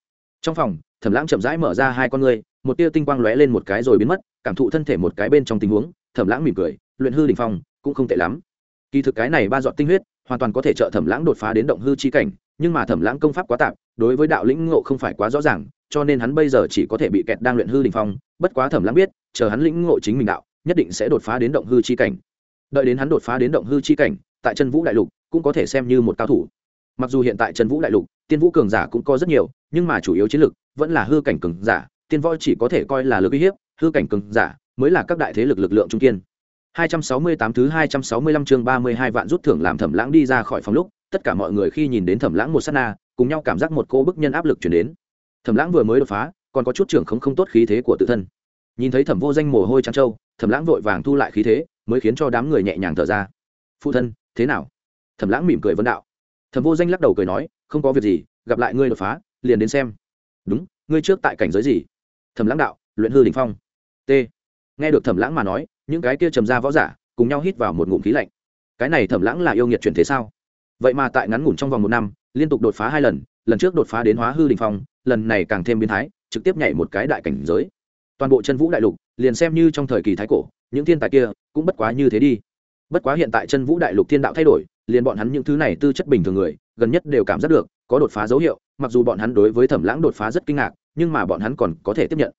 Speaker 1: Trong phòng, thẩm lãng chậm rãi mở ra hai con ngươi, một tia tinh quang lóe lên một cái rồi biến mất, cảm thụ thân thể một cái bên trong tình huống, thẩm lãng mỉm cười, luyện hư đình phong, cũng không tệ lắm kỳ thực cái này ba dọn tinh huyết, hoàn toàn có thể trợ thẩm lãng đột phá đến động hư chi cảnh, nhưng mà thẩm lãng công pháp quá tạp, đối với đạo lĩnh ngộ không phải quá rõ ràng, cho nên hắn bây giờ chỉ có thể bị kẹt đang luyện hư đình phong. Bất quá thẩm lãng biết, chờ hắn lĩnh ngộ chính mình đạo, nhất định sẽ đột phá đến động hư chi cảnh. Đợi đến hắn đột phá đến động hư chi cảnh, tại chân vũ đại lục cũng có thể xem như một cao thủ. Mặc dù hiện tại chân vũ đại lục, tiên vũ cường giả cũng có rất nhiều, nhưng mà chủ yếu chiến lực vẫn là hư cảnh cường giả, tiên võ chỉ có thể coi là lực uy hiếp, hư cảnh cường giả mới là các đại thế lực lực lượng trung kiên. 268 thứ 265 chương 32 vạn rút thưởng làm Thẩm Lãng đi ra khỏi phòng lúc, tất cả mọi người khi nhìn đến Thẩm Lãng một sát na, cùng nhau cảm giác một cô bức nhân áp lực truyền đến. Thẩm Lãng vừa mới đột phá, còn có chút trưởng không không tốt khí thế của tự thân. Nhìn thấy Thẩm Vô Danh mồ hôi trắng trâu, Thẩm Lãng vội vàng thu lại khí thế, mới khiến cho đám người nhẹ nhàng thở ra. "Phụ thân, thế nào?" Thẩm Lãng mỉm cười vấn đạo. Thẩm Vô Danh lắc đầu cười nói, "Không có việc gì, gặp lại ngươi đột phá, liền đến xem." "Đúng, ngươi trước tại cảnh giới gì?" Thẩm Lãng đạo, "Luyện hư đỉnh phong." T. Nghe được Thẩm Lãng mà nói, những cái kia trầm ra võ giả cùng nhau hít vào một ngụm khí lạnh. Cái này thẩm lãng là yêu nghiệt chuyển thế sao? Vậy mà tại ngắn ngủn trong vòng một năm liên tục đột phá hai lần lần trước đột phá đến hóa hư đình phong lần này càng thêm biến thái trực tiếp nhảy một cái đại cảnh giới. Toàn bộ chân vũ đại lục liền xem như trong thời kỳ thái cổ những thiên tài kia cũng bất quá như thế đi. Bất quá hiện tại chân vũ đại lục thiên đạo thay đổi liền bọn hắn những thứ này tư chất bình thường người gần nhất đều cảm giác được có đột phá dấu hiệu mặc dù bọn hắn đối với thẩm lãng đột phá rất kinh ngạc nhưng mà bọn hắn còn có thể tiếp nhận.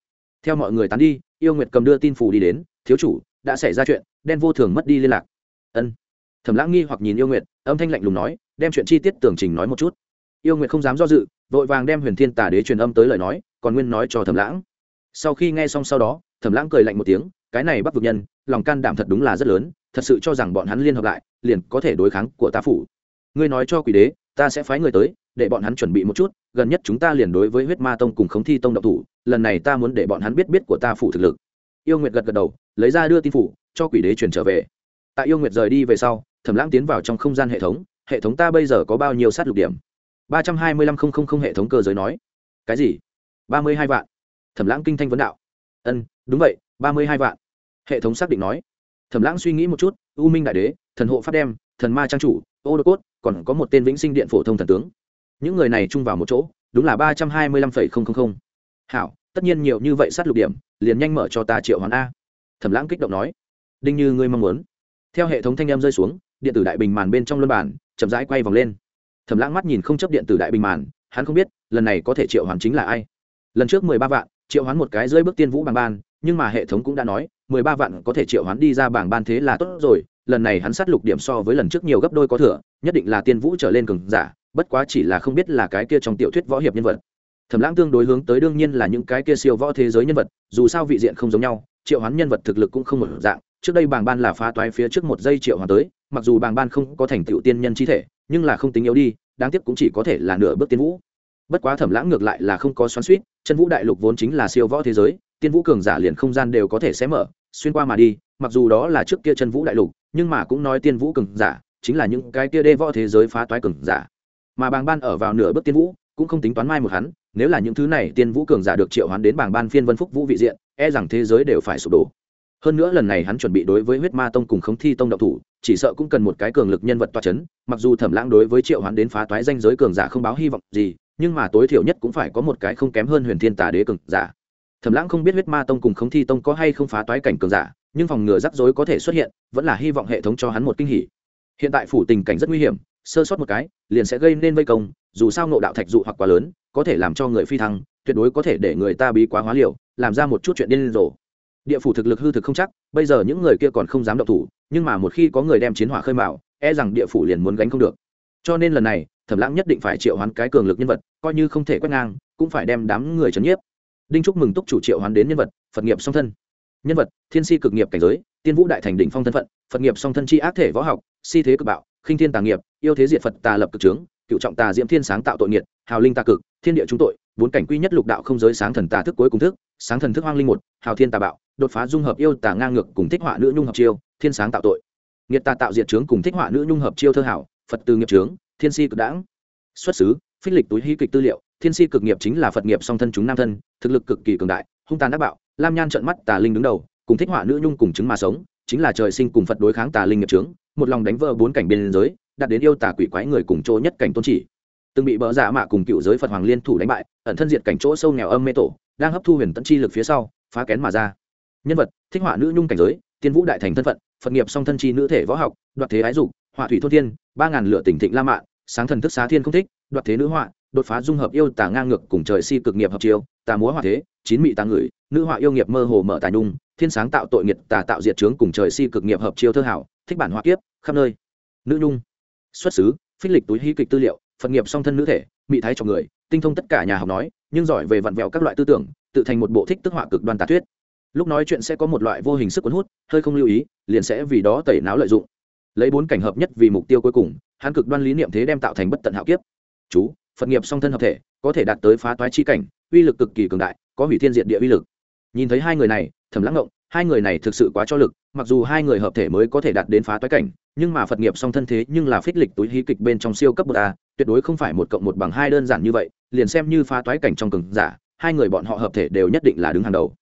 Speaker 1: Theo mọi người tán đi yêu nguyệt cầm đưa tin phủ đi đến, thiếu chủ, đã xảy ra chuyện, đen vô thường mất đi liên lạc. Ân. Thẩm lãng nghi hoặc nhìn yêu nguyệt, âm thanh lạnh lùng nói, đem chuyện chi tiết tường trình nói một chút. Yêu nguyệt không dám do dự, vội vàng đem huyền thiên tà đế truyền âm tới lời nói, còn nguyên nói cho thẩm lãng. Sau khi nghe xong sau đó, thẩm lãng cười lạnh một tiếng, cái này bắc vực nhân, lòng can đảm thật đúng là rất lớn, thật sự cho rằng bọn hắn liên hợp lại, liền có thể đối kháng của ta phủ. Ngươi nói cho quỷ đế ta sẽ phái người tới, để bọn hắn chuẩn bị một chút, gần nhất chúng ta liền đối với huyết ma tông cùng khống thi tông độc thủ, lần này ta muốn để bọn hắn biết biết của ta phủ thực lực. Yêu nguyệt gật gật đầu, lấy ra đưa tin phủ, cho quỷ đế chuyển trở về. Tại yêu nguyệt rời đi về sau, thẩm lãng tiến vào trong không gian hệ thống hệ thống ta bây giờ có bao nhiêu sát lục điểm? ba trăm hai mươi lăm không không không hệ thống cơ giới nói. Cái gì? ba mươi hai vạn. Thẩm lãng kinh thanh vấn đạo. Ân, đúng vậy, ba mươi hai vạn. Hệ thống xác định nói. Thẩm lãng suy nghĩ một chút, u minh đại đế, thần hộ pháp đem, thần ma trang chủ ô đô cốt còn có một tên vĩnh sinh điện phổ thông thần tướng. Những người này chung vào một chỗ, đúng là ba trăm hai mươi lăm phẩy không không không. Hảo, tất nhiên nhiều như vậy sát lục điểm, liền nhanh mở cho ta triệu hoàn a. Thẩm lãng kích động nói. Đinh như, ngươi mong muốn. Theo hệ thống thanh em rơi xuống, điện tử đại bình màn bên trong luân bản, chậm rãi quay vòng lên. Thẩm lãng mắt nhìn không chấp điện tử đại bình màn, hắn không biết, lần này có thể triệu hoàn chính là ai. Lần trước mười ba vạn, triệu hoán một cái dưới bước tiên vũ bằng ban, nhưng mà hệ thống cũng đã nói, mười ba vạn có thể triệu hoán đi ra bảng ban thế là tốt rồi lần này hắn sát lục điểm so với lần trước nhiều gấp đôi có thừa, nhất định là tiên vũ trở lên cường giả, bất quá chỉ là không biết là cái kia trong tiểu thuyết võ hiệp nhân vật. Thẩm lãng tương đối hướng tới đương nhiên là những cái kia siêu võ thế giới nhân vật, dù sao vị diện không giống nhau, triệu hoán nhân vật thực lực cũng không một dạng, trước đây bàng ban là phá toái phía trước một giây triệu hoán tới, mặc dù bàng ban không có thành tựu tiên nhân chi thể, nhưng là không tính yếu đi, đáng tiếc cũng chỉ có thể là nửa bước tiên vũ. Bất quá thẩm lãng ngược lại là không có xoắn suýt chân vũ đại lục vốn chính là siêu võ thế giới, tiên vũ cường giả liền không gian đều có thể xé mở, xuyên qua mà đi mặc dù đó là trước kia chân vũ đại lục, nhưng mà cũng nói tiên vũ cường giả, chính là những cái kia đê võ thế giới phá toái cường giả. Mà bàng ban ở vào nửa bước tiên vũ, cũng không tính toán mai một hắn, nếu là những thứ này tiên vũ cường giả được triệu hoán đến bảng ban phiên vân phúc vũ vị diện e rằng thế giới đều phải sụp đổ. Hơn nữa lần này hắn chuẩn bị đối với huyết ma tông cùng khống thi tông độc thủ, chỉ sợ cũng cần một cái cường lực nhân vật toa c h ấ n mặc dù thẩm lãng đối với triệu hoán đến phá toái danh giới cường giả không báo hy vọng gì, nhưng mà tối thiểu nhất cũng phải có một cái không kém hơn huyền thiên tà đế cường giả. Thẩm lãng không biết huyết ma tông cùng khống thi tông có hay không phá toái cảnh cường giả nhưng phòng ngừa rắc rối có thể xuất hiện, vẫn là hy vọng hệ thống cho hắn một kinh hỉ. Hiện tại phủ tình cảnh rất nguy hiểm, sơ sót một cái, liền sẽ gây nên vây công, dù sao nộ đạo thạch dụ hoặc quá lớn, có thể làm cho người phi thăng, tuyệt đối có thể để người ta bí quá hóa liều, làm ra một chút chuyện điên rồ. Địa phủ thực lực hư thực không chắc, bây giờ những người kia còn không dám động thủ, nhưng mà một khi có người đem chiến hỏa khơi mạo e rằng địa phủ liền muốn gánh không được. Cho nên lần này, thẩm lãng nhất định phải triệu hoán cái cường lực nhân vật, coi như không thể quét ngang, cũng phải đem đám người trấn nhiếp. Đinh chúc mừng túc chủ triệu hoán đến nhân vật, phật nghiệp song thân nhân vật, thiên si cực nghiệp cảnh giới, tiên vũ đại thành đỉnh phong thân phận, phật nghiệp song thân chi ác thể võ học, si thế cực bạo, khinh thiên tà nghiệp, yêu thế diệt phật tà lập cực trướng, cựu trọng tà diễm thiên sáng tạo tội nghiệt, hào linh tà cực, thiên địa trung tội, bốn cảnh quy nhất lục đạo không giới sáng thần tà thức cuối cùng thức, sáng thần thức hoang linh một, hào thiên tà bạo, đột phá dung hợp yêu tà ngang ngược cùng thích họa nữ nhung hợp chiêu, thiên sáng tạo tội. Nghiệt tà tạo diệt trướng cùng thích họa nữ nhung hợp chiêu thơ hảo, phật từ nghiệp trướng, thiên si cực đãng. Xuất xứ, phích lịch túi hí kịch tư liệu, thiên si cực nghiệp chính là phật nghiệp song thân chúng nam thân, thực lực cực kỳ cường đại, hung tàn đắc bạo lam nhan trợn mắt, tà linh đứng đầu, cùng thích họa nữ nhung cùng chứng mà sống, chính là trời sinh cùng phật đối kháng tà linh nghiệp trướng một lòng đánh vỡ bốn cảnh biên giới đạt đến yêu tà quỷ quái người cùng chỗ nhất cảnh tôn chỉ. Từng bị bỡ giả dạ mạ cùng cựu giới phật hoàng liên thủ đánh bại, ẩn thân diệt cảnh chỗ sâu nghèo âm mê tổ, đang hấp thu huyền tận chi lực phía sau, phá kén mà ra. Nhân vật, thích họa nữ nhung cảnh giới, tiên vũ đại thành thân phận, phật nghiệp song thân chi nữ thể võ học, đoạt thế ái dục, họa thủy thôn thiên, ba ngàn lửa tỉnh thịnh la mạ, sáng thần thức xá thiên không thích, đoạt thế nữ họa đột phá dung hợp yêu tà ngang ngược cùng trời si cực nghiệp hợp chiêu, tà múa hòa thế, chín mị tà ngửi, nữ họa yêu nghiệp mơ hồ mở tài nhung, thiên sáng tạo tội nghiệp tà tạo diệt trướng cùng trời si cực nghiệp hợp chiêu thơ hảo, thích bản họa kiếp, khắp nơi. Nữ nhung, xuất xứ, phích lịch túi hí kịch tư liệu, phật nghiệp song thân nữ thể, mị thái cho người, tinh thông tất cả nhà học nói, nhưng giỏi về vặn vẹo các loại tư tưởng, tự thành một bộ thích tức họa cực đoan tà thuyết. Lúc nói chuyện sẽ có một loại vô hình sức cuốn hút, hơi không lưu ý, liền sẽ vì đó tẩy não lợi dụng. Lấy bốn cảnh hợp nhất vì mục tiêu cuối cùng, hắn cực đoan lý niệm thế đem tạo thành bất tận hạo kiếp. Chú phật nghiệp song thân hợp thể, có thể đạt tới phá toái chi cảnh, uy lực cực kỳ cường đại, có hủy thiên diện địa uy lực. Nhìn thấy hai người này thầm lắng ngộng, hai người này thực sự quá cho lực, mặc dù hai người hợp thể mới có thể đạt đến phá toái cảnh, nhưng mà phật nghiệp song thân thế nhưng là phích lịch túi hí kịch bên trong siêu cấp một a, tuyệt đối không phải một cộng một bằng hai đơn giản như vậy, liền xem như phá toái cảnh trong cường giả, hai người bọn họ hợp thể đều nhất định là đứng hàng đầu.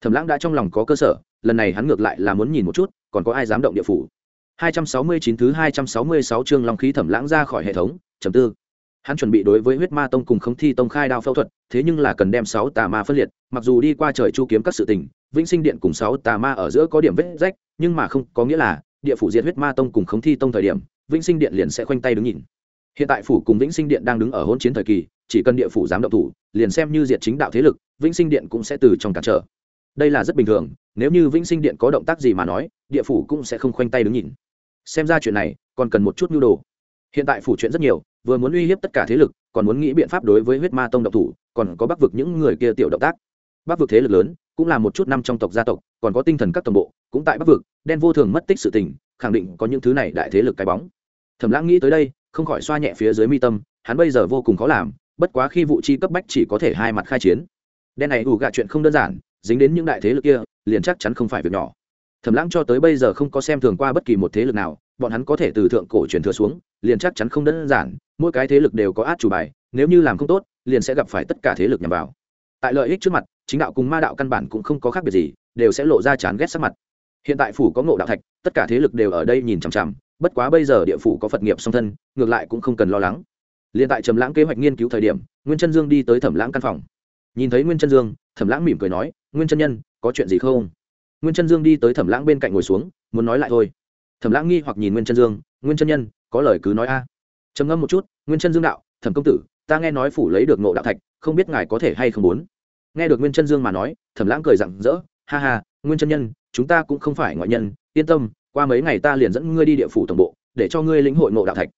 Speaker 1: Thẩm lãng đã trong lòng có cơ sở, lần này hắn ngược lại là muốn nhìn một chút, còn có ai dám động địa phủ. 269 thứ 266 chương long khí thẩm lãng ra khỏi hệ thống, chấm tư hắn chuẩn bị đối với huyết ma tông cùng khống thi tông khai đao phẫu thuật, thế nhưng là cần đem sáu tà ma phân liệt. Mặc dù đi qua trời chu kiếm các sự tình, vĩnh sinh điện cùng sáu tà ma ở giữa có điểm vết rách, nhưng mà không, có nghĩa là địa phủ diệt huyết ma tông cùng khống thi tông thời điểm, vĩnh sinh điện liền sẽ khoanh tay đứng nhìn. Hiện tại phủ cùng vĩnh sinh điện đang đứng ở hôn chiến thời kỳ, chỉ cần địa phủ dám động thủ, liền xem như diệt chính đạo thế lực, vĩnh sinh điện cũng sẽ từ trong cản trở. Đây là rất bình thường, nếu như vĩnh sinh điện có động tác gì mà nói, địa phủ cũng sẽ không khoanh tay đứng nhìn. Xem ra chuyện này còn cần một chút nhu đồ hiện tại phủ chuyện rất nhiều, vừa muốn uy hiếp tất cả thế lực, còn muốn nghĩ biện pháp đối với huyết ma tông động thủ, còn có bắc vực những người kia tiểu động tác. Bắc vực thế lực lớn, cũng là một chút năm trong tộc gia tộc, còn có tinh thần các tổng bộ, cũng tại bắc vực, đen vô thường mất tích sự tình, khẳng định có những thứ này đại thế lực cái bóng. Thẩm lãng nghĩ tới đây, không khỏi xoa nhẹ phía dưới mi tâm, hắn bây giờ vô cùng khó làm, bất quá khi vụ chi cấp bách chỉ có thể hai mặt khai chiến. Đen này ủ gạ chuyện không đơn giản, dính đến những đại thế lực kia, liền chắc chắn không phải việc nhỏ. Thẩm lãng cho tới bây giờ không có xem thường qua bất kỳ một thế lực nào bọn hắn có thể từ thượng cổ truyền thừa xuống, liền chắc chắn không đơn giản, mỗi cái thế lực đều có át chủ bài, nếu như làm không tốt, liền sẽ gặp phải tất cả thế lực nhằm vào. Tại lợi ích trước mặt, chính đạo cùng ma đạo căn bản cũng không có khác biệt gì, đều sẽ lộ ra chán ghét sắc mặt. Hiện tại phủ có ngộ đạo thạch, tất cả thế lực đều ở đây nhìn chằm chằm, bất quá bây giờ địa phủ có phật nghiệp song thân, ngược lại cũng không cần lo lắng. Liền tại trầm lãng kế hoạch nghiên cứu thời điểm, nguyên chân dương đi tới thẩm lãng căn phòng. Nhìn thấy nguyên chân dương, thẩm lãng mỉm cười nói, nguyên chân nhân, có chuyện gì không? Nguyên chân dương đi tới thẩm lãng bên cạnh ngồi xuống, muốn nói lại thôi thẩm lãng nghi hoặc nhìn nguyên chân dương nguyên chân nhân có lời cứ nói a trầm ngâm một chút nguyên chân dương đạo thẩm công tử ta nghe nói phủ lấy được nộ đạo thạch không biết ngài có thể hay không muốn nghe được nguyên chân dương mà nói thẩm lãng cười rặng rỡ ha ha nguyên chân nhân chúng ta cũng không phải ngoại nhân yên tâm qua mấy ngày ta liền dẫn ngươi đi địa phủ tổng bộ để cho ngươi lĩnh hội nộ đạo thạch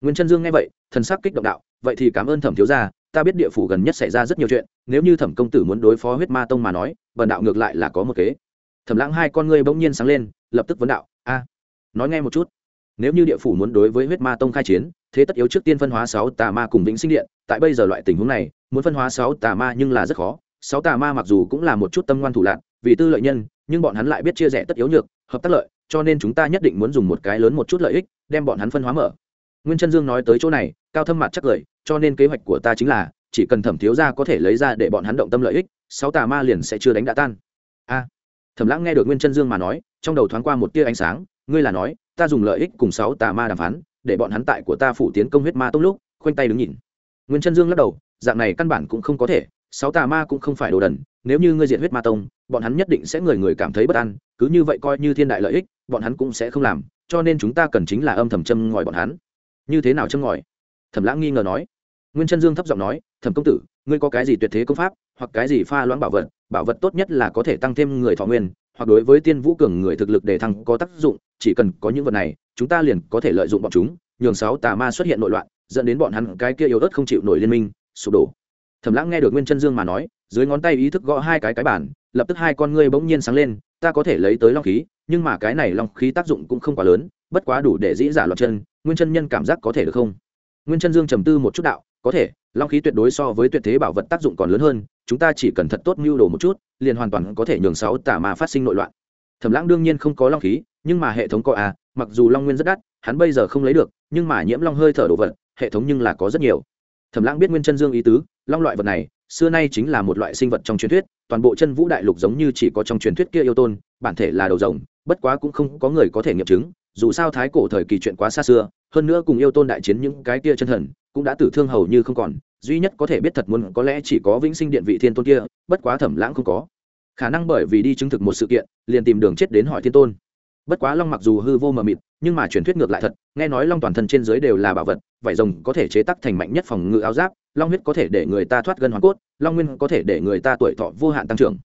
Speaker 1: nguyên chân dương nghe vậy thần sắc kích động đạo vậy thì cảm ơn thẩm thiếu gia ta biết địa phủ gần nhất xảy ra rất nhiều chuyện nếu như thẩm công tử muốn đối phó huyết ma tông mà nói bần đạo ngược lại là có một kế thẩm lãng hai con ngươi bỗng nhiên sáng lên lập tức vấn đạo a nói nghe một chút. Nếu như địa phủ muốn đối với huyết ma tông khai chiến, thế tất yếu trước tiên phân hóa sáu tà ma cùng vĩnh sinh điện. Tại bây giờ loại tình huống này, muốn phân hóa sáu tà ma nhưng là rất khó. Sáu tà ma mặc dù cũng là một chút tâm ngoan thủ lạc vì tư lợi nhân, nhưng bọn hắn lại biết chia rẽ tất yếu nhược, hợp tác lợi, cho nên chúng ta nhất định muốn dùng một cái lớn một chút lợi ích, đem bọn hắn phân hóa mở. Nguyên chân dương nói tới chỗ này, cao thâm mặt chắc cười cho nên kế hoạch của ta chính là, chỉ cần thẩm thiếu gia có thể lấy ra để bọn hắn động tâm lợi ích, sáu tà ma liền sẽ chưa đánh đã tan. A. Thẩm lãng nghe được nguyên chân dương mà nói, trong đầu thoáng qua một tia ánh sáng ngươi là nói, ta dùng lợi ích cùng sáu tà ma đàm phán, để bọn hắn tại của ta phủ tiến công huyết ma tông lúc, khoanh tay đứng nhìn. Nguyên chân dương lắc đầu, dạng này căn bản cũng không có thể, sáu tà ma cũng không phải đồ đần, nếu như ngươi diệt huyết ma tông, bọn hắn nhất định sẽ người người cảm thấy bất an, cứ như vậy coi như thiên đại lợi ích, bọn hắn cũng sẽ không làm, cho nên chúng ta cần chính là âm thầm châm ngòi bọn hắn. Như thế nào châm ngòi? Thẩm lãng nghi ngờ nói. Nguyên chân dương thấp giọng nói, thẩm công tử, ngươi có cái gì tuyệt thế công pháp, hoặc cái gì pha loãng bảo vật bảo vật tốt nhất là có thể tăng thêm người thọ nguyên, hoặc đối với tiên vũ cường người thực lực đề thăng có tác dụng chỉ cần có những vật này, chúng ta liền có thể lợi dụng bọn chúng, nhường sáu tà ma xuất hiện nội loạn, dẫn đến bọn hắn cái kia yếu ớt không chịu nổi liên minh, sụp đổ. Thẩm lãng nghe được nguyên chân dương mà nói, dưới ngón tay ý thức gõ hai cái cái bản lập tức hai con ngươi bỗng nhiên sáng lên, ta có thể lấy tới long khí, nhưng mà cái này long khí tác dụng cũng không quá lớn, bất quá đủ để dĩ giả loạn chân, nguyên chân nhân cảm giác có thể được không? Nguyên chân dương trầm tư một chút đạo, có thể, long khí tuyệt đối so với tuyệt thế bảo vật tác dụng còn lớn hơn, chúng ta chỉ cần thật tốt mưu đồ một chút, liền hoàn toàn có thể nhường sáu tà ma phát sinh nội loạn. Thẩm lãng đương nhiên không có long khí nhưng mà hệ thống có à mặc dù long nguyên rất đắt, hắn bây giờ không lấy được, nhưng mà nhiễm long hơi thở đồ vật, hệ thống nhưng là có rất nhiều. Thẩm lãng biết nguyên chân dương ý tứ, long loại vật này, xưa nay chính là một loại sinh vật trong truyền thuyết, toàn bộ chân vũ đại lục giống như chỉ có trong truyền thuyết kia yêu tôn, bản thể là đầu rồng, bất quá cũng không có người có thể nghiệm chứng, dù sao thái cổ thời kỳ chuyện quá xa xưa, hơn nữa cùng yêu tôn đại chiến những cái kia chân thần, cũng đã tử thương hầu như không còn, duy nhất có thể biết thật muốn có lẽ chỉ có vĩnh sinh điện vị thiên tôn kia, bất quá thẩm lãng không có. Khả năng bởi vì đi chứng thực một sự kiện, liền tìm đường chết đến hỏi thiên tôn bất quá long mặc dù hư vô mờ mịt, nhưng mà truyền thuyết ngược lại thật, nghe nói long toàn thân trên dưới đều là bảo vật, vải rồng có thể chế tắc thành mạnh nhất phòng ngự áo giáp, long huyết có thể để người ta thoát gân hoàn cốt, long nguyên có thể để người ta tuổi thọ vô hạn tăng trưởng.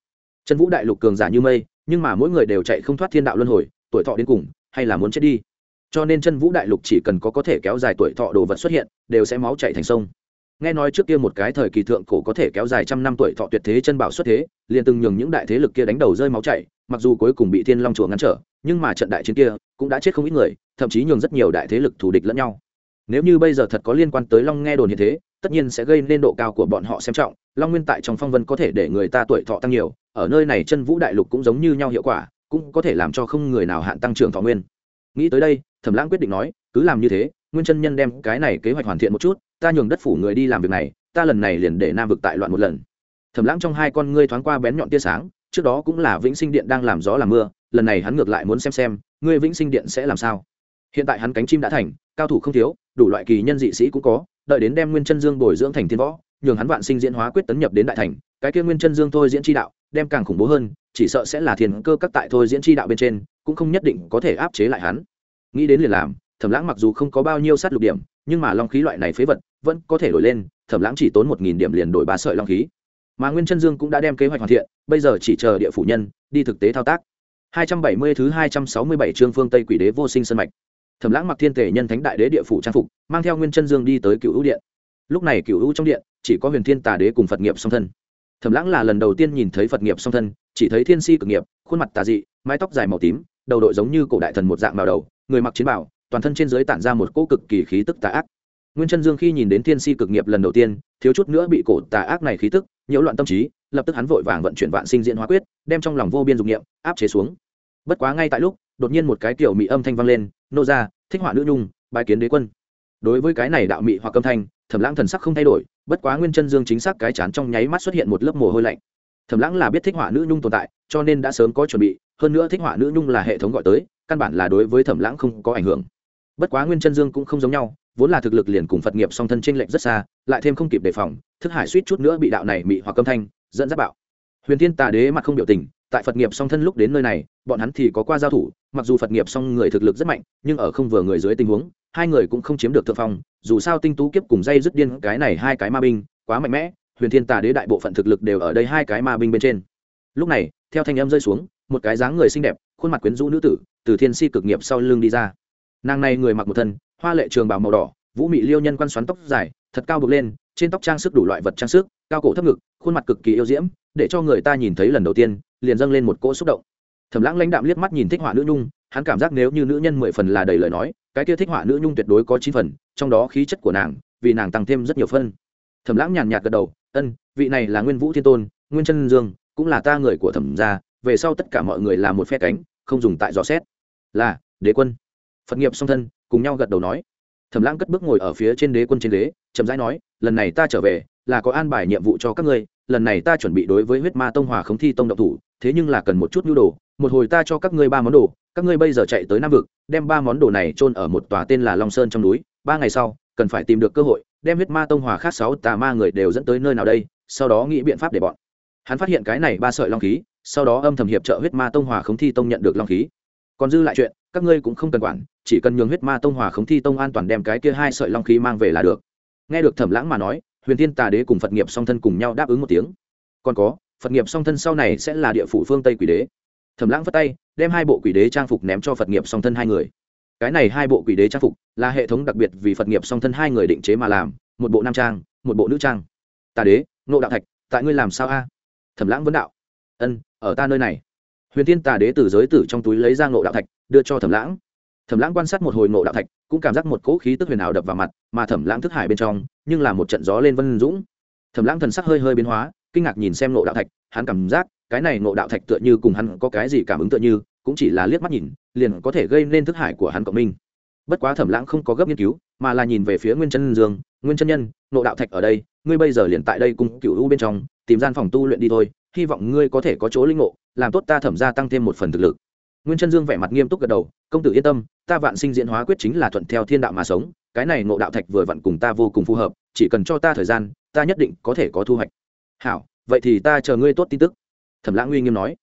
Speaker 1: Chân vũ đại lục cường giả như mây, nhưng mà mỗi người đều chạy không thoát thiên đạo luân hồi, tuổi thọ đến cùng, hay là muốn chết đi. Cho nên chân vũ đại lục chỉ cần có có thể kéo dài tuổi thọ đồ vật xuất hiện, đều sẽ máu chạy thành sông nghe nói trước kia một cái thời kỳ thượng cổ có thể kéo dài trăm năm tuổi thọ tuyệt thế chân bảo xuất thế, liền từng nhường những đại thế lực kia đánh đầu rơi máu chảy, mặc dù cuối cùng bị thiên long chùa ngăn trở, nhưng mà trận đại chiến kia cũng đã chết không ít người, thậm chí nhường rất nhiều đại thế lực thù địch lẫn nhau. Nếu như bây giờ thật có liên quan tới long nghe đồn như thế, tất nhiên sẽ gây nên độ cao của bọn họ xem trọng, long nguyên tại trong phong vân có thể để người ta tuổi thọ tăng nhiều, ở nơi này chân vũ đại lục cũng giống như nhau hiệu quả, cũng có thể làm cho không người nào hạn tăng trưởng thọ nguyên. Nghĩ tới đây, thẩm lãng quyết định nói, cứ làm như thế, nguyên chân nhân đem cái này kế hoạch hoàn thiện một chút ta nhường đất phủ người đi làm việc này, ta lần này liền để nam vực tại loạn một lần. Thẩm lãng trong hai con ngươi thoáng qua bén nhọn tia sáng, trước đó cũng là vĩnh sinh điện đang làm gió làm mưa, lần này hắn ngược lại muốn xem xem, ngươi vĩnh sinh điện sẽ làm sao. Hiện tại hắn cánh chim đã thành, cao thủ không thiếu, đủ loại kỳ nhân dị sĩ cũng có, đợi đến đem nguyên chân dương bồi dưỡng thành thiên võ, nhường hắn vạn sinh diễn hóa quyết tấn nhập đến đại thành, cái kia nguyên chân dương thôi diễn chi đạo, đem càng khủng bố hơn, chỉ sợ sẽ là thiên cơ các tại thôi diễn chi đạo bên trên, cũng không nhất định có thể áp chế lại hắn. Nghĩ đến liền làm thẩm lãng mặc dù không có bao nhiêu sát lục điểm nhưng mà long khí loại này phế vật vẫn có thể đổi lên thẩm lãng chỉ tốn một nghìn điểm liền đổi ba sợi long khí mà nguyên chân dương cũng đã đem kế hoạch hoàn thiện bây giờ chỉ chờ địa phủ nhân đi thực tế thao tác 270 thứ 267 chương phương Tây Quỷ Đế vô sinh sơn mạch. Thẩm Lãng mặc thiên thể nhân thánh đại đế địa phủ trang phục, mang theo Nguyên Chân Dương đi tới Cửu U điện. Lúc này Cửu U trong điện, chỉ có Huyền Thiên Tà đế cùng Phật nghiệp song thân. Thẩm Lãng là lần đầu tiên nhìn thấy Phật nghiệp song thân, chỉ thấy thiên si cực nghiệp, khuôn mặt tà dị, mái tóc dài màu tím, đầu đội giống như cổ đại thần một dạng màu đầu, người mặc chiến bào, toàn thân trên dưới tản ra một cỗ cực kỳ khí tức tà ác. nguyên chân dương khi nhìn đến thiên si cực nghiệp lần đầu tiên, thiếu chút nữa bị cổ tà ác này khí tức, nhiễu loạn tâm trí, lập tức hắn vội vàng vận chuyển vạn sinh diễn hóa quyết, đem trong lòng vô biên dục niệm, áp chế xuống. Bất quá ngay tại lúc, đột nhiên một cái kiểu mị âm thanh vang lên, nô ra thích họa nữ nhung bài kiến đế quân. Đối với cái này đạo mị hoặc âm thanh, thẩm lãng thần sắc không thay đổi, bất quá nguyên chân dương chính xác cái chán trong nháy mắt xuất hiện một lớp mồ hôi lạnh. Thẩm lãng là biết thích họa nữ nhung tồn tại, cho nên đã sớm có chuẩn bị, hơn nữa thích họa nữ nhung là hệ thống gọi tới, căn bản là đối với thẩm lãng không có ảnh hưởng bất quá nguyên chân dương cũng không giống nhau, vốn là thực lực liền cùng phật nghiệp song thân t r ê n lệch rất xa, lại thêm không kịp đề phòng, thức hải suýt chút nữa bị đạo này mị hoặc âm thanh dẫn dắt bạo. Huyền thiên tà đế mặt không biểu tình, tại phật nghiệp song thân lúc đến nơi này, bọn hắn thì có qua giao thủ, mặc dù phật nghiệp song người thực lực rất mạnh, nhưng ở không vừa người dưới tình huống, hai người cũng không chiếm được thượng phong, dù sao tinh tú kiếp cùng dây dứt điên, cái này hai cái ma binh, quá mạnh mẽ, huyền thiên tà đế đại bộ phận thực lực đều ở đây hai cái ma binh bên trên. Lúc này, theo thanh âm rơi xuống, một cái dáng người xinh đẹp, khuôn mặt quyến rũ nữ tử, từ thiên si cực nghiệp sau lưng đi ra nàng này người mặc một thân, hoa lệ trường bào màu đỏ, vũ mị liêu nhân quan xoắn tóc dài, thật cao bực lên, trên tóc trang sức đủ loại vật trang sức, cao cổ thấp ngực, khuôn mặt cực kỳ yêu diễm, để cho người ta nhìn thấy lần đầu tiên, liền dâng lên một cỗ xúc động. Thầm lãng lãnh đạm liếc mắt nhìn thích họa nữ nhung, hắn cảm giác nếu như nữ nhân mười phần là đầy lời nói, cái kia thích họa nữ nhung tuyệt đối có chín phần, trong đó khí chất của nàng, vì nàng tăng thêm rất nhiều phân. Thầm lãng nhàn nhạt gật đầu, ân, vị này là nguyên vũ thiên tôn, nguyên chân dương, cũng là ta người của thẩm gia, về sau tất cả mọi người là một phe cánh, không dùng tại dò xét. Là, đế quân phật nghiệp song thân, cùng nhau gật đầu nói. Thẩm lãng cất bước ngồi ở phía trên đế quân trên đế chậm rãi nói, lần này ta trở về, là có an bài nhiệm vụ cho các ngươi, lần này ta chuẩn bị đối với huyết ma tông hòa khống thi tông động thủ, thế nhưng là cần một chút nhu đồ, một hồi ta cho các ngươi ba món đồ, các ngươi bây giờ chạy tới nam vực, đem ba món đồ này chôn ở một tòa tên là long sơn trong núi, ba ngày sau, cần phải tìm được cơ hội, đem huyết ma tông hòa khác sáu tà ma người đều dẫn tới nơi nào đây, sau đó nghĩ biện pháp để bọn. Hắn phát hiện cái này ba sợi long khí, sau đó âm thầm hiệp trợ huyết ma tông hòa khống thi tông nhận được long khí còn dư lại chuyện, các ngươi cũng không cần quản, chỉ cần nhường huyết ma tông hòa khống thi tông an toàn đem cái kia hai sợi long khí mang về là được. Nghe được thẩm lãng mà nói, huyền thiên tà đế cùng phật nghiệp song thân cùng nhau đáp ứng một tiếng. Còn có, phật nghiệp song thân sau này sẽ là địa phủ phương tây quỷ đế. Thẩm lãng phất tay, đem hai bộ quỷ đế trang phục ném cho phật nghiệp song thân hai người. Cái này hai bộ quỷ đế trang phục là hệ thống đặc biệt vì phật nghiệp song thân hai người định chế mà làm, một bộ nam trang, một bộ nữ trang. Tà đế nộ đạo thạch, tại ngươi làm sao a? Thẩm lãng vấn đạo. Ân, ở ta nơi này huyền thiên tà đế từ giới tử trong túi lấy ra ngộ đạo thạch, đưa cho thẩm lãng. Thẩm lãng quan sát một hồi ngộ đạo thạch, cũng cảm giác một cỗ khí tức huyền ảo đập vào mặt, mà thẩm lãng thức hải bên trong, nhưng là một trận gió lên vân dũng. Thẩm lãng thần sắc hơi hơi biến hóa, kinh ngạc nhìn xem ngộ đạo thạch, hắn cảm giác, cái này ngộ đạo thạch tựa như cùng hắn có cái gì cảm ứng tựa như, cũng chỉ là liếc mắt nhìn, liền có thể gây nên thức hải của hắn cộng minh. Bất quá thẩm lãng không có gấp nghiên cứu, mà là nhìn về phía nguyên chân dương. Nguyên chân nhân, ngộ đạo thạch ở đây, ngươi bây giờ liền tại đây cùng cựu u bên trong, tìm gian phòng tu luyện đi thôi hy vọng ngươi có thể có chỗ linh ngộ, làm tốt ta thẩm ra tăng thêm một phần thực lực. Nguyên chân dương vẻ mặt nghiêm túc gật đầu, công tử yên tâm, ta vạn sinh diễn hóa quyết chính là thuận theo thiên đạo mà sống, cái này ngộ đạo thạch vừa vặn cùng ta vô cùng phù hợp, chỉ cần cho ta thời gian, ta nhất định có thể có thu hoạch. Hảo, vậy thì ta chờ ngươi tốt tin tức. Thẩm lãng uy nghiêm nói.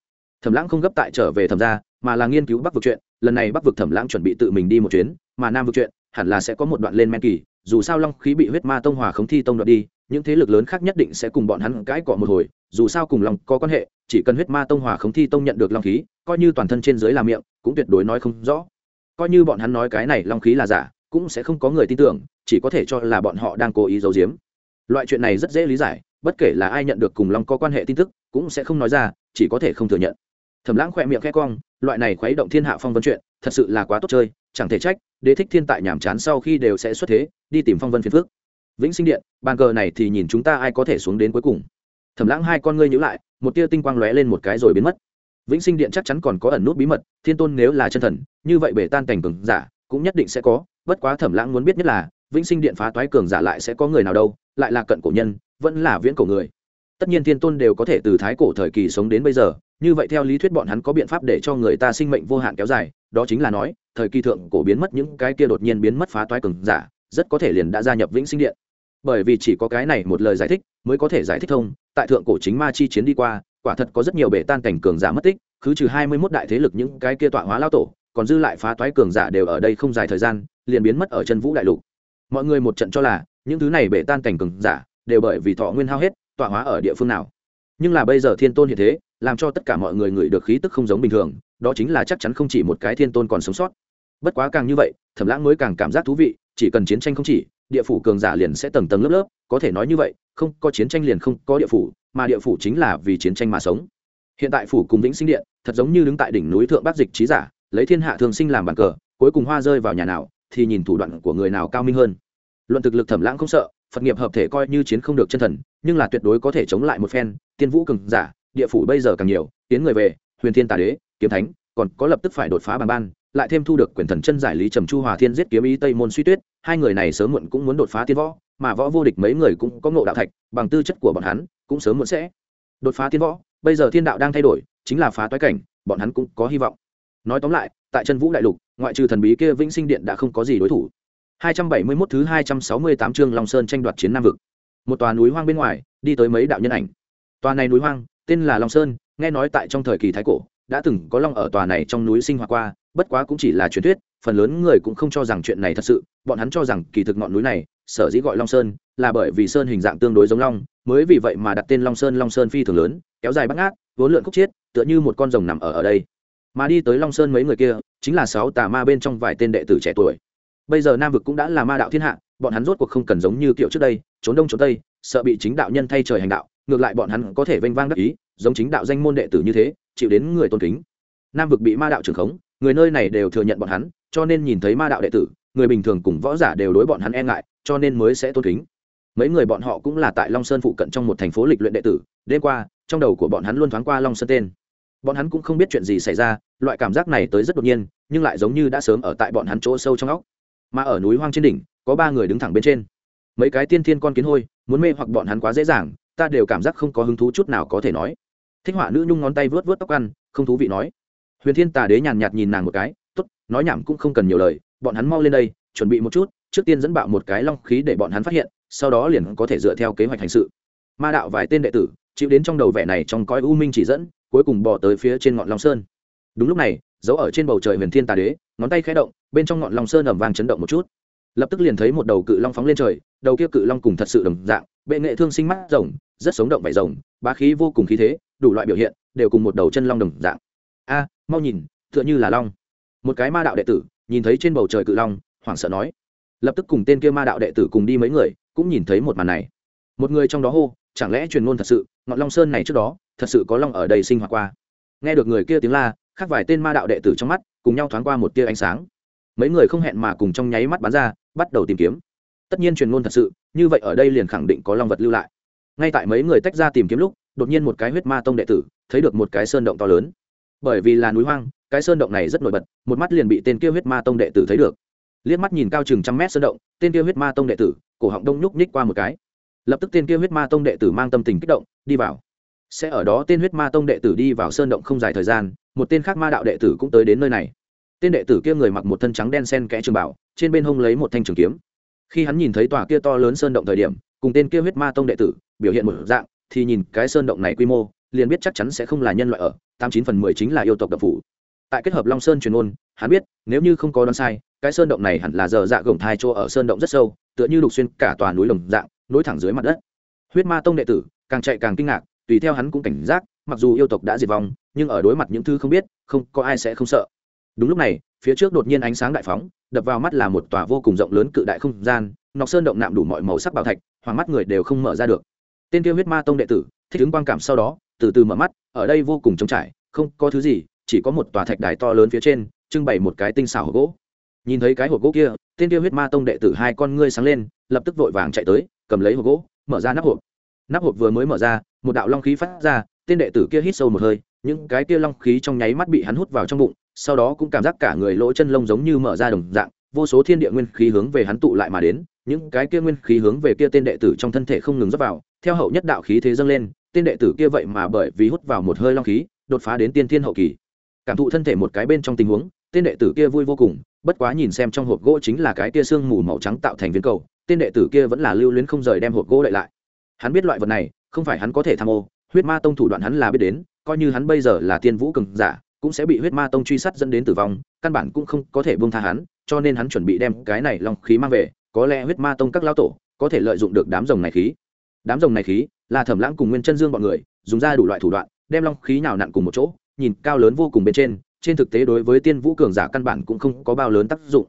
Speaker 1: Thẩm lãng không gấp tại trở về thẩm ra mà là nghiên cứu bắc vực chuyện, lần này bắc vực thẩm lãng chuẩn bị tự mình đi một chuyến, mà nam vực chuyện hẳn là sẽ có một đoạn lên men kỳ dù sao long khí bị huyết ma tông hòa khống thi tông đoạt đi, những thế lực lớn khác nhất định sẽ cùng bọn hắn cãi cọ một hồi, dù sao cùng lòng có quan hệ, chỉ cần huyết ma tông hòa khống thi tông nhận được long khí, coi như toàn thân trên dưới là miệng, cũng tuyệt đối nói không rõ. Coi như bọn hắn nói cái này long khí là giả, cũng sẽ không có người tin tưởng, chỉ có thể cho là bọn họ đang cố ý giấu giếm. Loại chuyện này rất dễ lý giải, bất kể là ai nhận được cùng long có quan hệ tin tức, cũng sẽ không nói ra, chỉ có thể không thừa nhận. Thẩm lãng khỏe miệng khẽ cong, loại này khuấy động thiên hạ phong vân chuyện, thật sự là quá tốt chơi, chẳng thể trách đế thích thiên tại nhàm chán sau khi đều sẽ xuất thế, đi tìm phong vân phiền phước. Vĩnh sinh điện, bàn cờ này thì nhìn chúng ta ai có thể xuống đến cuối cùng. Thẩm lãng hai con ngươi nhữ lại, một tia tinh quang lóe lên một cái rồi biến mất. Vĩnh sinh điện chắc chắn còn có ẩn nút bí mật, thiên tôn nếu là chân thần, như vậy bể tan cảnh cường giả cũng nhất định sẽ có, bất quá thẩm lãng muốn biết nhất là, vĩnh sinh điện phá toái cường giả lại sẽ có người nào đâu, lại là cận cổ nhân, vẫn là viễn cổ người. Tất nhiên thiên tôn đều có thể từ thái cổ thời kỳ sống đến bây giờ, như vậy theo lý thuyết bọn hắn có biện pháp để cho người ta sinh mệnh vô hạn kéo dài đó chính là nói, thời kỳ thượng cổ biến mất những cái kia đột nhiên biến mất phá toái cường giả, rất có thể liền đã gia nhập vĩnh sinh điện. Bởi vì chỉ có cái này một lời giải thích mới có thể giải thích thông, tại thượng cổ chính ma chi chiến đi qua, quả thật có rất nhiều bể tan cảnh cường giả mất tích cứ trừ hai mươi mốt đại thế lực những cái kia tọa hóa lao tổ, còn dư lại phá toái cường giả đều ở đây không dài thời gian, liền biến mất ở chân vũ đại lục. Mọi người một trận cho là, những thứ này bể tan cảnh cường giả đều bởi vì thọ nguyên hao hết, tọa hóa ở địa phương nào. Nhưng là bây giờ thiên tôn hiện thế, làm cho tất cả mọi người ngửi được khí tức không giống bình thường đó chính là chắc chắn không chỉ một cái thiên tôn còn sống sót. Bất quá càng như vậy, thẩm lãng mới càng cảm giác thú vị, chỉ cần chiến tranh không chỉ, địa phủ cường giả liền sẽ tầng tầng lớp lớp, có thể nói như vậy, không có chiến tranh liền không có địa phủ, mà địa phủ chính là vì chiến tranh mà sống. Hiện tại phủ cùng vĩnh sinh điện, thật giống như đứng tại đỉnh núi thượng bắc dịch trí giả, lấy thiên hạ thường sinh làm bàn cờ, cuối cùng hoa rơi vào nhà nào, thì nhìn thủ đoạn của người nào cao minh hơn. Luận thực lực thẩm lãng không sợ, phật nghiệp hợp thể coi như chiến không được chân thần, nhưng là tuyệt đối có thể chống lại một phen, tiên vũ cường giả, địa phủ bây giờ càng nhiều, tiến người về, huyền thiên tà đế kiếm thánh còn có lập tức phải đột phá bằng ban lại thêm thu được quyền thần chân giải lý trầm chu hòa thiên giết kiếm ý tây môn suy tuyết hai người này sớm muộn cũng muốn đột phá tiên võ mà võ vô địch mấy người cũng có ngộ đạo thạch bằng tư chất của bọn hắn cũng sớm muộn sẽ đột phá tiên võ bây giờ thiên đạo đang thay đổi chính là phá toái cảnh bọn hắn cũng có hy vọng nói tóm lại tại chân vũ đại lục ngoại trừ thần bí kia vĩnh sinh điện đã không có gì đối thủ 271 thứ 268 chương Long Sơn tranh đoạt chiến Nam vực. Một tòa núi hoang bên ngoài, đi tới mấy đạo nhân ảnh. Tòa này núi hoang, tên là Long Sơn, nghe nói tại trong thời kỳ thái cổ, đã từng có long ở tòa này trong núi sinh hoạt qua, bất quá cũng chỉ là truyền thuyết, phần lớn người cũng không cho rằng chuyện này thật sự, bọn hắn cho rằng kỳ thực ngọn núi này, sở dĩ gọi Long Sơn, là bởi vì sơn hình dạng tương đối giống long, mới vì vậy mà đặt tên Long Sơn, Long Sơn phi thường lớn, kéo dài bắt ngát, vốn lượn khúc chiết, tựa như một con rồng nằm ở ở đây. Mà đi tới Long Sơn mấy người kia, chính là sáu tà ma bên trong vài tên đệ tử trẻ tuổi bây giờ nam vực cũng đã là ma đạo thiên hạ bọn hắn rốt cuộc không cần giống như kiểu trước đây trốn đông trốn tây sợ bị chính đạo nhân thay trời hành đạo ngược lại bọn hắn có thể vênh vang đắc ý giống chính đạo danh môn đệ tử như thế chịu đến người tôn kính. Nam vực bị ma đạo trưởng khống, người nơi này đều thừa nhận bọn hắn, cho nên nhìn thấy ma đạo đệ tử, người bình thường cùng võ giả đều đối bọn hắn e ngại, cho nên mới sẽ tôn kính. Mấy người bọn họ cũng là tại long sơn phụ cận trong một thành phố lịch luyện đệ tử, đêm qua, trong đầu của bọn hắn luôn thoáng qua long sơn tên. Bọn hắn cũng không biết chuyện gì xảy ra, loại cảm giác này tới rất đột nhiên, nhưng lại giống như đã sớm ở tại bọn hắn chỗ sâu trong óc. Mà ở núi hoang trên đỉnh, có ba người đứng thẳng bên trên. Mấy cái tiên thiên con kiến hôi, muốn mê hoặc bọn hắn quá dễ dàng, ta đều cảm giác không có hứng thú chút nào có thể nói thích họa nữ nhung ngón tay vớt vớt tóc ăn, không thú vị nói. Huyền thiên tà đế nhàn nhạt nhìn nàng một cái t ố t nói nhảm cũng không cần nhiều lời, bọn hắn mau lên đây, chuẩn bị một chút, trước tiên dẫn bạo một cái long khí để bọn hắn phát hiện, sau đó liền có thể dựa theo kế hoạch hành sự. Ma đạo vài tên đệ tử, chịu đến trong đầu vẻ này trong coi u minh chỉ dẫn, cuối cùng bỏ tới phía trên ngọn long sơn. Đúng lúc này giấu ở trên bầu trời huyền thiên tà đế, ngón tay khẽ động, bên trong ngọn long sơn ẩm vàng chấn động một chút. Lập tức liền thấy một đầu cự long phóng lên trời, đầu kia cự long cùng thật sự đồng dạng, bệ nghệ thương sinh mắt rồng, rất sống động vải rồng, bá khí vô cùng khí thế đủ loại biểu hiện, đều cùng một đầu chân long đồng dạng. A, mau nhìn, tựa như là long. Một cái ma đạo đệ tử, nhìn thấy trên bầu trời cự long, hoảng sợ nói. Lập tức cùng tên kia ma đạo đệ tử cùng đi mấy người, cũng nhìn thấy một màn này. Một người trong đó hô, chẳng lẽ truyền ngôn thật sự? Ngọn long sơn này trước đó, thật sự có long ở đây sinh hoạt qua. Nghe được người kia tiếng la, khác vài tên ma đạo đệ tử trong mắt, cùng nhau thoáng qua một tia ánh sáng. Mấy người không hẹn mà cùng trong nháy mắt bắn ra, bắt đầu tìm kiếm. Tất nhiên truyền ngôn thật sự, như vậy ở đây liền khẳng định có long vật lưu lại. Ngay tại mấy người tách ra tìm kiếm lúc đột nhiên một cái huyết ma tông đệ tử, thấy được một cái sơn động to lớn. Bởi vì là núi hoang, cái sơn động này rất nổi bật, một mắt liền bị tên kia huyết ma tông đệ tử thấy được. Liếc mắt nhìn cao chừng trăm mét sơn động, tên kia huyết ma tông đệ tử, cổ họng đông nhúc nhích qua một cái. Lập tức tên kia huyết ma tông đệ tử mang tâm tình kích động, đi vào. Sẽ ở đó tên huyết ma tông đệ tử đi vào sơn động không dài thời gian, một tên khác ma đạo đệ tử cũng tới đến nơi này. Tên đệ tử kia người mặc một thân trắng đen sen kẽ trường bảo, trên bên hông lấy một thanh trường kiếm. Khi hắn nhìn thấy tòa kia to lớn sơn động thời điểm, cùng tên kia huyết ma tông đệ tử biểu hiện một dạng thì nhìn cái sơn động này quy mô, liền biết chắc chắn sẽ không là nhân loại ở, tám chín phần mười chính là yêu tộc đập phủ. Tại kết hợp long sơn truyền ôn hắn biết, nếu như không có đoán sai, cái sơn động này hẳn là giờ dạ gồng thai chỗ ở sơn động rất sâu, tựa như đục xuyên cả tòa núi lồng dạng, nối thẳng dưới mặt đất. Huyết ma tông đệ tử, càng chạy càng kinh ngạc, tùy theo hắn cũng cảnh giác, mặc dù yêu tộc đã diệt vong, nhưng ở đối mặt những thứ không biết, không, có ai sẽ không sợ. Đúng lúc này, phía trước đột nhiên ánh sáng đại phóng, đập vào mắt là một tòa vô cùng rộng lớn cự đại không gian, nọc sơn động nạm đủ mọi màu sắc bảo thạch, hoàng mắt người đều không mở ra được tên kia huyết ma tông đệ tử, thích ứng quang cảm sau đó, từ từ mở mắt, ở đây vô cùng trống trải, không có thứ gì, chỉ có một tòa thạch đài to lớn phía trên, trưng bày một cái tinh xảo hộp gỗ. Nhìn thấy cái hộp gỗ kia, tên kia huyết ma tông đệ tử hai con ngươi sáng lên, lập tức vội vàng chạy tới, cầm lấy hộp gỗ, mở ra nắp hộp. Nắp hộp vừa mới mở ra, một đạo long khí phát ra, tên đệ tử kia hít sâu một hơi, những cái kia long khí trong nháy mắt bị hắn hút vào trong bụng, sau đó cũng cảm giác cả người lỗ chân lông giống như mở ra đồng dạng, vô số thiên địa nguyên khí hướng về hắn tụ lại mà đến những cái kia nguyên khí hướng về kia tên đệ tử trong thân thể không ngừng dốc vào, theo hậu nhất đạo khí thế dâng lên, tên đệ tử kia vậy mà bởi vì hút vào một hơi long khí, đột phá đến tiên thiên hậu kỳ. Cảm thụ thân thể một cái bên trong tình huống, tên đệ tử kia vui vô cùng, bất quá nhìn xem trong hộp gỗ chính là cái kia xương mù màu trắng tạo thành viên cầu, tên đệ tử kia vẫn là lưu luyến không rời đem hộp gỗ đậy lại. Hắn biết loại vật này, không phải hắn có thể tham ô, huyết ma tông thủ đoạn hắn là biết đến, coi như hắn bây giờ là tiên vũ cường giả, cũng sẽ bị huyết ma tông truy sát dẫn đến tử vong, căn bản cũng không có thể buông tha hắn, cho nên hắn chuẩn bị đem cái này long khí mang về có lẽ huyết ma tông các lao tổ có thể lợi dụng được đám rồng này khí. Đám rồng này khí là thẩm lãng cùng nguyên chân dương bọn người, dùng ra đủ loại thủ đoạn, đem long khí nào nặn cùng một chỗ, nhìn cao lớn vô cùng bên trên trên thực tế đối với tiên vũ cường giả căn bản cũng không có bao lớn tác dụng.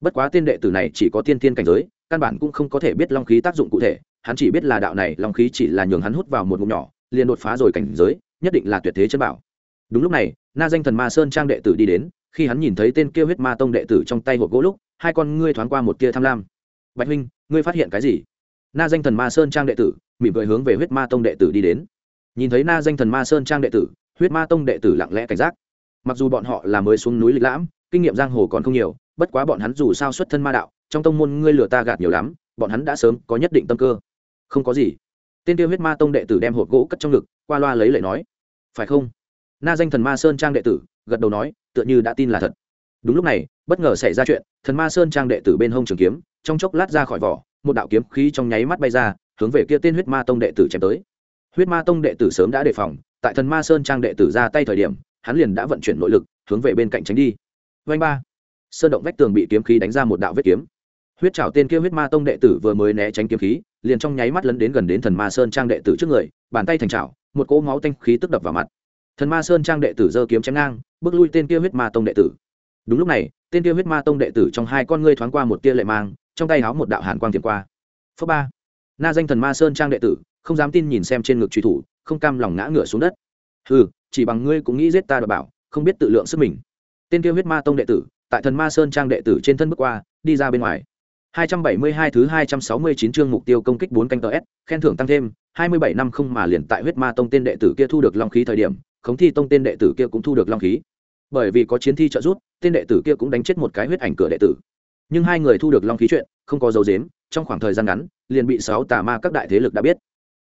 Speaker 1: Bất quá tiên đệ tử này chỉ có tiên tiên cảnh giới, căn bản cũng không có thể biết long khí tác dụng cụ thể, hắn chỉ biết là đạo này long khí chỉ là nhường hắn hút vào một ngụm nhỏ, liền đột phá rồi cảnh giới, nhất định là tuyệt thế chân bảo. Đúng lúc này, na danh thần ma sơn trang đệ tử đi đến, khi hắn nhìn thấy tên kia huyết ma tông đệ tử trong tay hộp gỗ lúc, hai con ngươi thoáng qua một tia tham lam bạch huynh, ngươi phát hiện cái gì? Na danh thần ma sơn trang đệ tử, mỉm cười hướng về huyết ma tông đệ tử đi đến. Nhìn thấy na danh thần ma sơn trang đệ tử, huyết ma tông đệ tử lặng lẽ cảnh giác. Mặc dù bọn họ là mới xuống núi lịch lãm, kinh nghiệm giang hồ còn không nhiều, bất quá bọn hắn dù sao xuất thân ma đạo, trong tông môn ngươi lừa ta gạt nhiều lắm, bọn hắn đã sớm có nhất định tâm cơ. Không có gì. Tên tiêu huyết ma tông đệ tử đem hộp gỗ cất trong ngực, qua loa lấy lệ nói. Phải không? Na danh thần ma sơn trang đệ tử, gật đầu nói, tựa như đã tin là thật. Đúng lúc này, bất ngờ xảy ra chuyện, thần ma sơn trang đệ tử bên hông trường kiếm trong chốc lát ra khỏi vỏ, một đạo kiếm khí trong nháy mắt bay ra, hướng về kia tên huyết ma tông đệ tử chém tới. Huyết ma tông đệ tử sớm đã đề phòng, tại thần ma sơn trang đệ tử ra tay thời điểm, hắn liền đã vận chuyển nội lực, hướng về bên cạnh tránh đi. Vanh ba. Sơn động vách tường bị kiếm khí đánh ra một đạo vết kiếm. Huyết trảo tên kia huyết ma tông đệ tử vừa mới né tránh kiếm khí, liền trong nháy mắt lấn đến gần đến thần ma sơn trang đệ tử trước người, bàn tay thành trảo một cỗ máu tanh khí tức đập vào mặt. Thần ma sơn trang đệ tử giơ kiếm chém ngang, bước lui tên kia huyết ma tông đệ tử. Đúng lúc này, tên kia huyết ma tông đệ tử trong hai con ngươi thoáng qua một tia lệ mang trong tay háo một đạo hàn quang tiềm qua. Phớ ba. Na danh thần ma sơn trang đệ tử không dám tin nhìn xem trên ngực truy thủ không cam lòng ngã ngửa xuống đất. Ừ chỉ bằng ngươi cũng nghĩ giết ta đ bảo không biết tự lượng sức mình. Tên kêu huyết ma tông đệ tử tại thần ma sơn trang đệ tử trên thân bước qua đi ra bên ngoài. 272 thứ 269 chương mục tiêu công kích 4 canh TS, khen thưởng tăng thêm, 27 năm không mà liền tại huyết ma tông tên đệ tử kia thu được long khí thời điểm, khống thi tông tên đệ tử kia cũng thu được long khí. Bởi vì có chiến thi trợ giúp, tên đệ tử kia cũng đánh chết một cái huyết ảnh cửa đệ tử. Nhưng hai người thu được long khí chuyện, không có dấu dếm, trong khoảng thời gian ngắn, liền bị sáu tà ma các đại thế lực đã biết.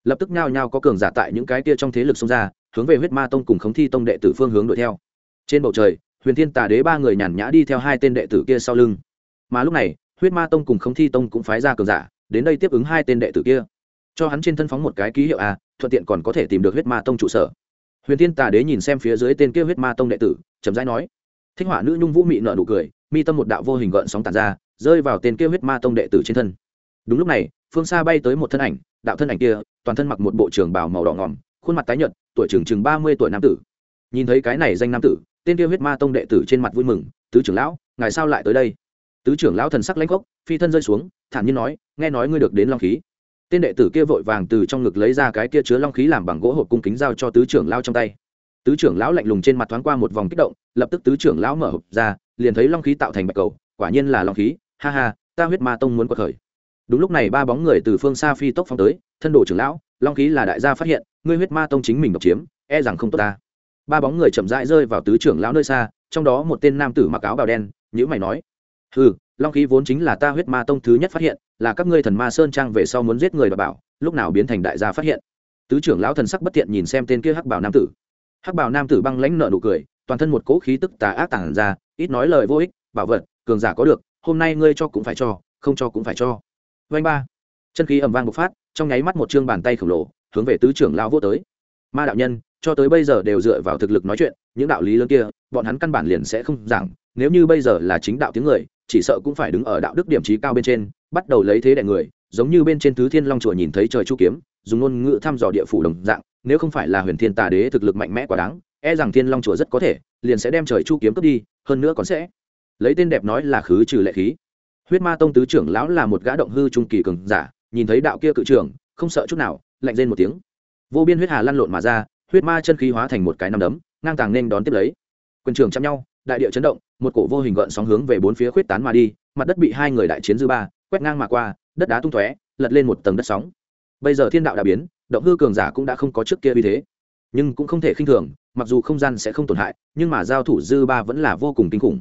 Speaker 1: Lập tức nhao nhao có cường giả tại những cái kia trong thế lực xông ra, hướng về huyết ma tông cùng khống thi tông đệ tử phương hướng đuổi theo. Trên bầu trời, huyền thiên tà đế ba người nhàn nhã đi theo hai tên đệ tử kia sau lưng. Mà lúc này, huyết ma tông cùng khống thi tông cũng phái ra cường giả đến đây tiếp ứng hai tên đệ tử kia cho hắn trên thân phóng một cái ký hiệu a thuận tiện còn có thể tìm được huyết ma tông trụ sở huyền thiên tà đế nhìn xem phía dưới tên kia huyết ma tông đệ tử chậm rãi nói thích họa nữ nhung vũ mị nợ nụ cười mi tâm một đạo vô hình gợn sóng tàn ra, rơi vào tên kia huyết ma tông đệ tử trên thân. Đúng lúc này, phương xa bay tới một thân ảnh, đạo thân ảnh kia, toàn thân mặc một bộ trường bào màu đỏ ngòm khuôn mặt tái nhợt, tuổi trường chừng ba mươi tuổi nam tử. Nhìn thấy cái này danh nam tử, tên kia huyết ma tông đệ tử trên mặt vui mừng, tứ trưởng lão, ngài sao lại tới đây? Tứ trưởng lão thần sắc lãnh gốc phi thân rơi xuống, thản nhiên nói, nghe nói ngươi được đến long khí. Tên đệ tử kia vội vàng từ trong ngực lấy ra cái kia chứa long khí làm bằng gỗ hộp cung kính giao cho tứ trưởng lão trong tay. Tứ trưởng lão lạnh lùng trên mặt thoáng qua một vòng kích động, lập tức tứ trưởng lão mở hộp ra liền thấy long khí tạo thành bạch cầu, quả nhiên là long khí, ha ha, ta huyết ma tông muốn quật khởi. Đúng lúc này ba bóng người từ phương xa phi tốc phong tới, thân đồ trưởng lão, long khí là đại gia phát hiện, ngươi huyết ma tông chính mình độc chiếm e rằng không tốt ta. Ba bóng người chậm rãi rơi vào tứ trưởng lão nơi xa, trong đó một tên nam tử mặc áo bào đen nhữ mày nói ừ long khí vốn chính là ta huyết ma tông thứ nhất phát hiện, là các ngươi thần ma sơn trang về sau muốn giết người và bảo, lúc nào biến thành đại gia phát hiện? Tứ trưởng lão thần sắc bất tiện nhìn xem tên kia hắc bảo nam tử. Hắc bảo nam tử băng lãnh nợ nụ cười, toàn thân một cỗ khí tức tà ác tản ra ít nói lời vô ích, bảo vật, cường giả có được, hôm nay ngươi cho cũng phải cho, không cho cũng phải cho. Vanh ba. Chân khí ầm vang bộc phát, trong nháy mắt một chương bàn tay khổng lồ, hướng về tứ trưởng lão vô tới. Ma đạo nhân, cho tới bây giờ đều dựa vào thực lực nói chuyện, những đạo lý lớn kia, bọn hắn căn bản liền sẽ không giảng, nếu như bây giờ là chính đạo tiếng người, chỉ sợ cũng phải đứng ở đạo đức điểm trí cao bên trên, bắt đầu lấy thế đại người, giống như bên trên tứ thiên long chùa nhìn thấy trời chu kiếm, dùng ngôn ngữ thăm dò địa phủ đồng dạng, nếu không phải là huyền thiên tà đế thực lực mạnh mẽ quá đáng e rằng thiên long chùa rất có thể liền sẽ đem trời chu kiếm cướp đi, hơn nữa còn sẽ lấy tên đẹp nói là khứ trừ lệ khí. Huyết ma tông tứ trưởng lão là một gã động hư trung kỳ cường giả, nhìn thấy đạo kia cự trưởng, không sợ chút nào, lạnh lên một tiếng. Vô biên huyết hà lăn lộn mà ra, huyết ma chân khí hóa thành một cái nằm đấm, ngang tàng nên đón tiếp lấy. Quân trưởng chạm nhau, đại địa chấn động, một cổ vô hình gợn sóng hướng về bốn phía khuyết tán mà đi, mặt đất bị hai người đại chiến dư ba, quét ngang mà qua, đất đá tung tóe, lật lên một tầng đất sóng. Bây giờ thiên đạo đã biến, động hư cường giả cũng đã không có trước kia uy thế nhưng cũng không thể khinh thường, mặc dù không gian sẽ không tổn hại, nhưng mà giao thủ dư ba vẫn là vô cùng kinh khủng.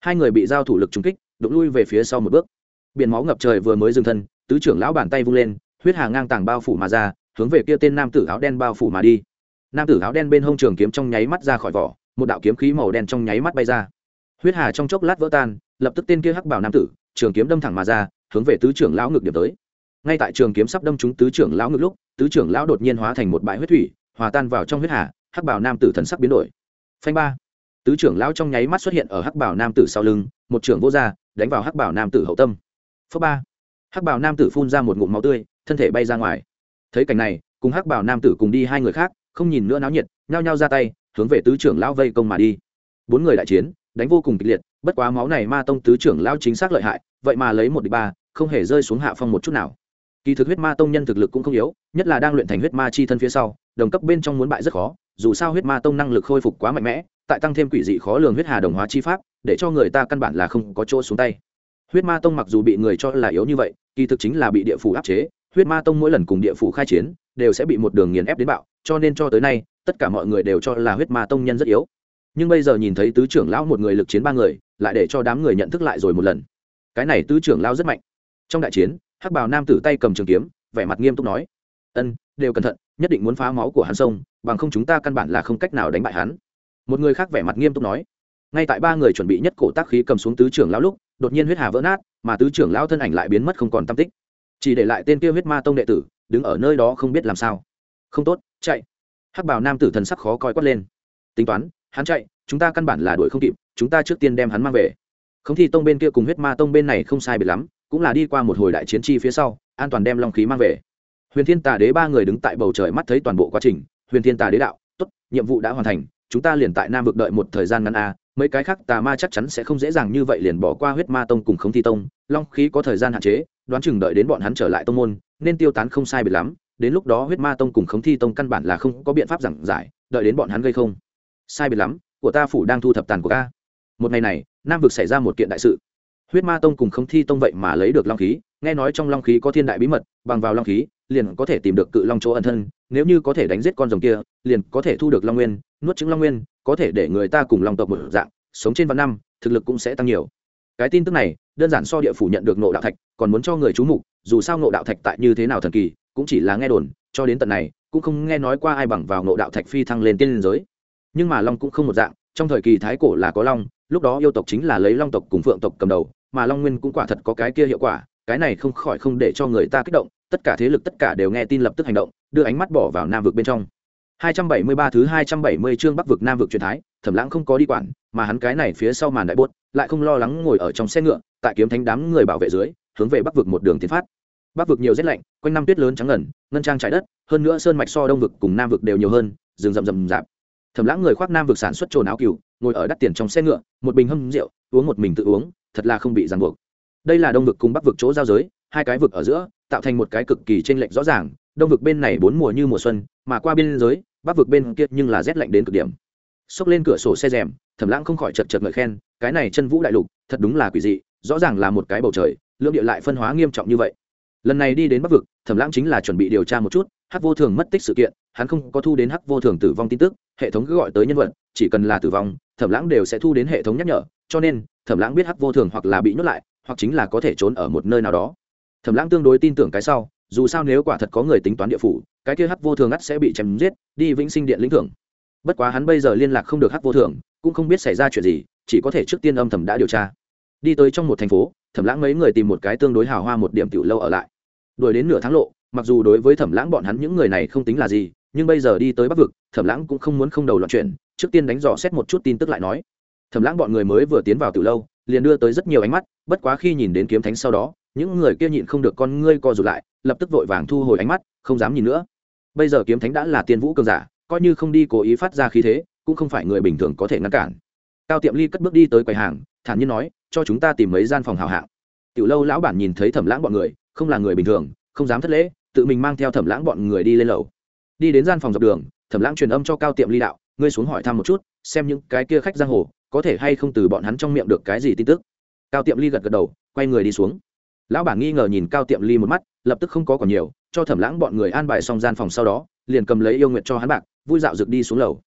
Speaker 1: Hai người bị giao thủ lực trúng kích, đụng lui về phía sau một bước. Biển máu ngập trời vừa mới dừng thân, tứ trưởng lão bàn tay vung lên, huyết hà ngang tàng bao phủ mà ra, hướng về kia tên nam tử áo đen bao phủ mà đi. Nam tử áo đen bên hông trường kiếm trong nháy mắt ra khỏi vỏ, một đạo kiếm khí màu đen trong nháy mắt bay ra. Huyết hà trong chốc lát vỡ tan, lập tức tên kia hắc bảo nam tử, trường kiếm đâm thẳng mà ra, hướng về tứ trưởng lão ngực điểm tới. Ngay tại trường kiếm sắp đâm trúng tứ trưởng lão ngực lúc, tứ trưởng lão đột nhiên hóa thành một bãi huyết thủy hòa tan vào trong huyết hà, hắc bảo nam tử thần sắc biến đổi. Phanh ba. Tứ trưởng lão trong nháy mắt xuất hiện ở hắc bảo nam tử sau lưng, một trưởng vô ra, đánh vào hắc bảo nam tử hậu tâm. Phớ ba. Hắc bảo nam tử phun ra một ngụm máu tươi, thân thể bay ra ngoài. Thấy cảnh này, cùng hắc bảo nam tử cùng đi hai người khác, không nhìn nữa náo nhiệt, nhao nhao ra tay, hướng về tứ trưởng lão vây công mà đi. Bốn người đại chiến, đánh vô cùng kịch liệt, bất quá máu này ma tông tứ trưởng lão chính xác lợi hại, vậy mà lấy một địch ba, không hề rơi xuống hạ phong một chút nào. Kỳ thực huyết ma tông nhân thực lực cũng không yếu, nhất là đang luyện thành huyết ma chi thân phía sau đồng cấp bên trong muốn bại rất khó, dù sao huyết ma tông năng lực khôi phục quá mạnh mẽ, tại tăng thêm quỷ dị khó lường huyết hà đồng hóa chi pháp, để cho người ta căn bản là không có chỗ xuống tay. Huyết ma tông mặc dù bị người cho là yếu như vậy, kỳ thực chính là bị địa phủ áp chế, huyết ma tông mỗi lần cùng địa phủ khai chiến, đều sẽ bị một đường nghiền ép đến bạo, cho nên cho tới nay, tất cả mọi người đều cho là huyết ma tông nhân rất yếu. Nhưng bây giờ nhìn thấy tứ trưởng lão một người lực chiến ba người, lại để cho đám người nhận thức lại rồi một lần. Cái này tứ trưởng lão rất mạnh. Trong đại chiến, hắc bào nam tử tay cầm trường kiếm, vẻ mặt nghiêm túc nói, ân, đều cẩn thận nhất định muốn phá máu của hắn sông, bằng không chúng ta căn bản là không cách nào đánh bại hắn. Một người khác vẻ mặt nghiêm túc nói. Ngay tại ba người chuẩn bị nhất cổ tác khí cầm xuống tứ trưởng lão lúc, đột nhiên huyết hà vỡ nát, mà tứ trưởng lão thân ảnh lại biến mất không còn tam tích. Chỉ để lại tên kia huyết ma tông đệ tử, đứng ở nơi đó không biết làm sao. Không tốt, chạy. Hắc bảo nam tử thần sắc khó coi quát lên. Tính toán, hắn chạy, chúng ta căn bản là đuổi không kịp, chúng ta trước tiên đem hắn mang về. Không thì tông bên kia cùng huyết ma tông bên này không sai biệt lắm, cũng là đi qua một hồi đại chiến chi phía sau, an toàn đem long khí mang về huyền thiên tà đế ba người đứng tại bầu trời mắt thấy toàn bộ quá trình, huyền thiên tà đế đạo, tốt, nhiệm vụ đã hoàn thành, chúng ta liền tại nam vực đợi một thời gian ngắn a, mấy cái khác tà ma chắc chắn sẽ không dễ dàng như vậy liền bỏ qua huyết ma tông cùng không thi tông, long khí có thời gian hạn chế, đoán chừng đợi đến bọn hắn trở lại tông môn, nên tiêu tán không sai biệt lắm, đến lúc đó huyết ma tông cùng khống thi tông căn bản là không có biện pháp giảng giải, đợi đến bọn hắn gây không. Sai biệt lắm, của ta phủ đang thu thập tàn của ca một ngày này, nam vực xảy ra một kiện đại sự. Huyết ma tông cùng khống thi tông vậy mà lấy được long khí, nghe nói trong long khí có thiên đại bí mật, bằng vào long khí liền có thể tìm được cự long chỗ ẩn thân, nếu như có thể đánh giết con rồng kia, liền có thể thu được long nguyên, nuốt trứng long nguyên, có thể để người ta cùng long tộc một dạng, sống trên vạn năm, thực lực cũng sẽ tăng nhiều. Cái tin tức này, đơn giản so địa phủ nhận được nộ đạo thạch, còn muốn cho người chú mục, dù sao nộ đạo thạch tại như thế nào thần kỳ, cũng chỉ là nghe đồn, cho đến tận này, cũng không nghe nói qua ai bằng vào nộ đạo thạch phi thăng lên tiên liên giới. Nhưng mà long cũng không một dạng, trong thời kỳ thái cổ là có long, lúc đó yêu tộc chính là lấy long tộc cùng phượng tộc cầm đầu, mà long nguyên cũng quả thật có cái kia hiệu quả, cái này không khỏi không để cho người ta kích động tất cả thế lực tất cả đều nghe tin lập tức hành động đưa ánh mắt bỏ vào nam vực bên trong 273 thứ 270 chương Bắc vực Nam vực truyền thái, Thẩm Lãng không có đi quản, mà hắn cái này phía sau màn đại buốt, lại không lo lắng ngồi ở trong xe ngựa, tại kiếm thánh đám người bảo vệ dưới, hướng về Bắc vực một đường tiến phát. Bắc vực nhiều rét lạnh, quanh năm tuyết lớn trắng ngần, ngân trang trải đất, hơn nữa sơn mạch so Đông vực cùng Nam vực đều nhiều hơn, rừng rậm rậm rạp. Thẩm Lãng người khoác Nam vực sản xuất trồn áo cừu, ngồi ở đắt tiền trong xe ngựa, một bình hâm rượu, uống một mình tự uống, thật là không bị ràng buộc. Đây là Đông vực cùng Bắc vực chỗ giao giới, hai cái vực ở giữa, tạo thành một cái cực kỳ chênh lệch rõ ràng, Đông vực bên này bốn mùa như mùa xuân, mà qua biên giới, bắc vực bên kia nhưng là rét lạnh đến cực điểm. Xốc lên cửa sổ xe rèm thẩm lãng không khỏi chật chật ngợi khen cái này chân vũ đại lục thật đúng là quỷ dị rõ ràng là một cái bầu trời lưỡng địa lại phân hóa nghiêm trọng như vậy. Lần này đi đến bắc vực thẩm lãng chính là chuẩn bị điều tra một chút hắc vô thường mất tích sự kiện hắn không có thu đến hắc vô thường tử vong tin tức hệ thống cứ gọi tới nhân vật chỉ cần là tử vong thẩm lãng đều sẽ thu đến hệ thống nhắc nhở cho nên thẩm lãng biết hắc vô thường hoặc là bị nhốt lại hoặc chính là có thể trốn ở một nơi nào đó thẩm lãng tương đối tin tưởng cái sau, dù sao nếu quả thật có người tính toán địa phủ, cái kia hắc vô thường ắt sẽ bị chém giết, đi vĩnh sinh điện lĩnh thưởng. Bất quá hắn bây giờ liên lạc không được hắc vô thường, cũng không biết xảy ra chuyện gì, chỉ có thể trước tiên âm thầm đã điều tra. Đi tới trong một thành phố, thẩm lãng mấy người tìm một cái tương đối hào hoa một điểm tiểu lâu ở lại. Đuổi đến nửa tháng lộ, mặc dù đối với thẩm lãng bọn hắn những người này không tính là gì, nhưng bây giờ đi tới bắc vực, thẩm lãng cũng không muốn không đầu loạn chuyện, trước tiên đánh dò xét một chút tin tức lại nói. Thẩm lãng bọn người mới vừa tiến vào tiểu lâu, liền đưa tới rất nhiều ánh mắt, bất quá khi nhìn đến kiếm thánh sau đó những người kia nhịn không được con ngươi co rụt lại, lập tức vội vàng thu hồi ánh mắt, không dám nhìn nữa. Bây giờ kiếm thánh đã là tiên vũ cường giả, coi như không đi cố ý phát ra khí thế, cũng không phải người bình thường có thể ngăn cản. Cao tiệm ly cất bước đi tới quầy hàng, thản nhiên nói, cho chúng ta tìm mấy gian phòng hào hạng. Tiểu lâu lão bản nhìn thấy thẩm lãng bọn người, không là người bình thường, không dám thất lễ, tự mình mang theo thẩm lãng bọn người đi lên lầu. Đi đến gian phòng dọc đường, thẩm lãng truyền âm cho cao tiệm ly đạo, ngươi xuống hỏi thăm một chút, xem những cái kia khách giang hồ, có thể hay không từ bọn hắn trong miệng được cái gì tin tức? Cao tiệm ly gật gật đầu, quay người đi xuống lão bản nghi ngờ nhìn cao tiệm ly một mắt, lập tức không có còn nhiều, cho thẩm lãng bọn người an bài xong gian phòng sau đó, liền cầm lấy yêu nguyện cho hắn bạc, vui dạo rực đi xuống lầu.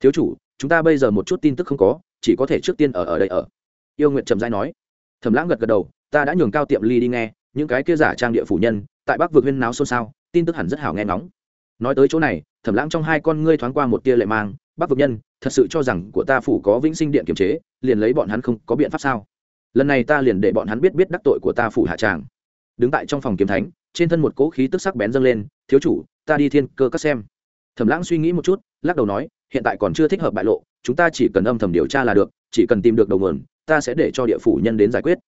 Speaker 1: Thiếu chủ, chúng ta bây giờ một chút tin tức không có, chỉ có thể trước tiên ở ở đây ở. Yêu nguyện trầm dai nói. Thẩm lãng gật gật đầu, ta đã nhường cao tiệm ly đi nghe, những cái kia giả trang địa phủ nhân, tại bắc vực huyên náo xôn xao, tin tức hẳn rất hảo nghe ngóng. Nói tới chỗ này, thẩm lãng trong hai con ngươi thoáng qua một tia lệ mang, bắc vực nhân, thật sự cho rằng của ta phủ có vĩnh sinh điện kiềm chế, liền lấy bọn hắn không có biện pháp sao? Lần này ta liền để bọn hắn biết biết đắc tội của ta phủ hạ tràng. Đứng tại trong phòng kiếm thánh, trên thân một cỗ khí tức sắc bén dâng lên, thiếu chủ, ta đi thiên cơ các xem. Thẩm lãng suy nghĩ một chút, lắc đầu nói, hiện tại còn chưa thích hợp bại lộ, chúng ta chỉ cần âm thầm điều tra là được, chỉ cần tìm được đầu nguồn, ta sẽ để cho địa phủ nhân đến giải quyết.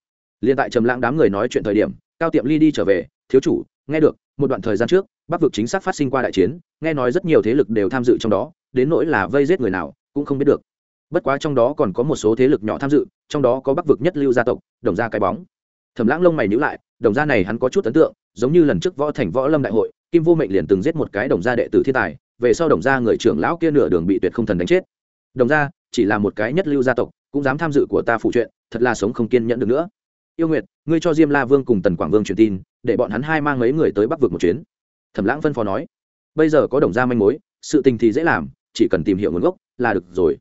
Speaker 1: Liền tại trầm lãng đám người nói chuyện thời điểm, cao tiệm ly đi trở về, thiếu chủ, nghe được, một đoạn thời gian trước, bắc vực chính xác phát sinh qua đại chiến, nghe nói rất nhiều thế lực đều tham dự trong đó, đến nỗi là vây giết người nào, cũng không biết được bất quá trong đó còn có một số thế lực nhỏ tham dự, trong đó có bắc vực nhất lưu gia tộc, đồng gia cái bóng. Thẩm lãng lông mày nhữ lại, đồng gia này hắn có chút ấn tượng, giống như lần trước võ thành võ lâm đại hội, kim vô mệnh liền từng giết một cái đồng gia đệ tử thiên tài, về sau đồng gia người trưởng lão kia nửa đường bị tuyệt không thần đánh chết. Đồng gia, chỉ là một cái nhất lưu gia tộc, cũng dám tham dự của ta phụ chuyện, thật là sống không kiên nhẫn được nữa. Yêu nguyệt, ngươi cho diêm la vương cùng tần quảng vương truyền tin, để bọn hắn hai mang mấy người tới bắc vực một chuyến. Thẩm lãng phân phó nói, bây giờ có đồng gia manh mối, sự tình thì dễ làm, chỉ cần tìm hiểu nguồn gốc là được rồi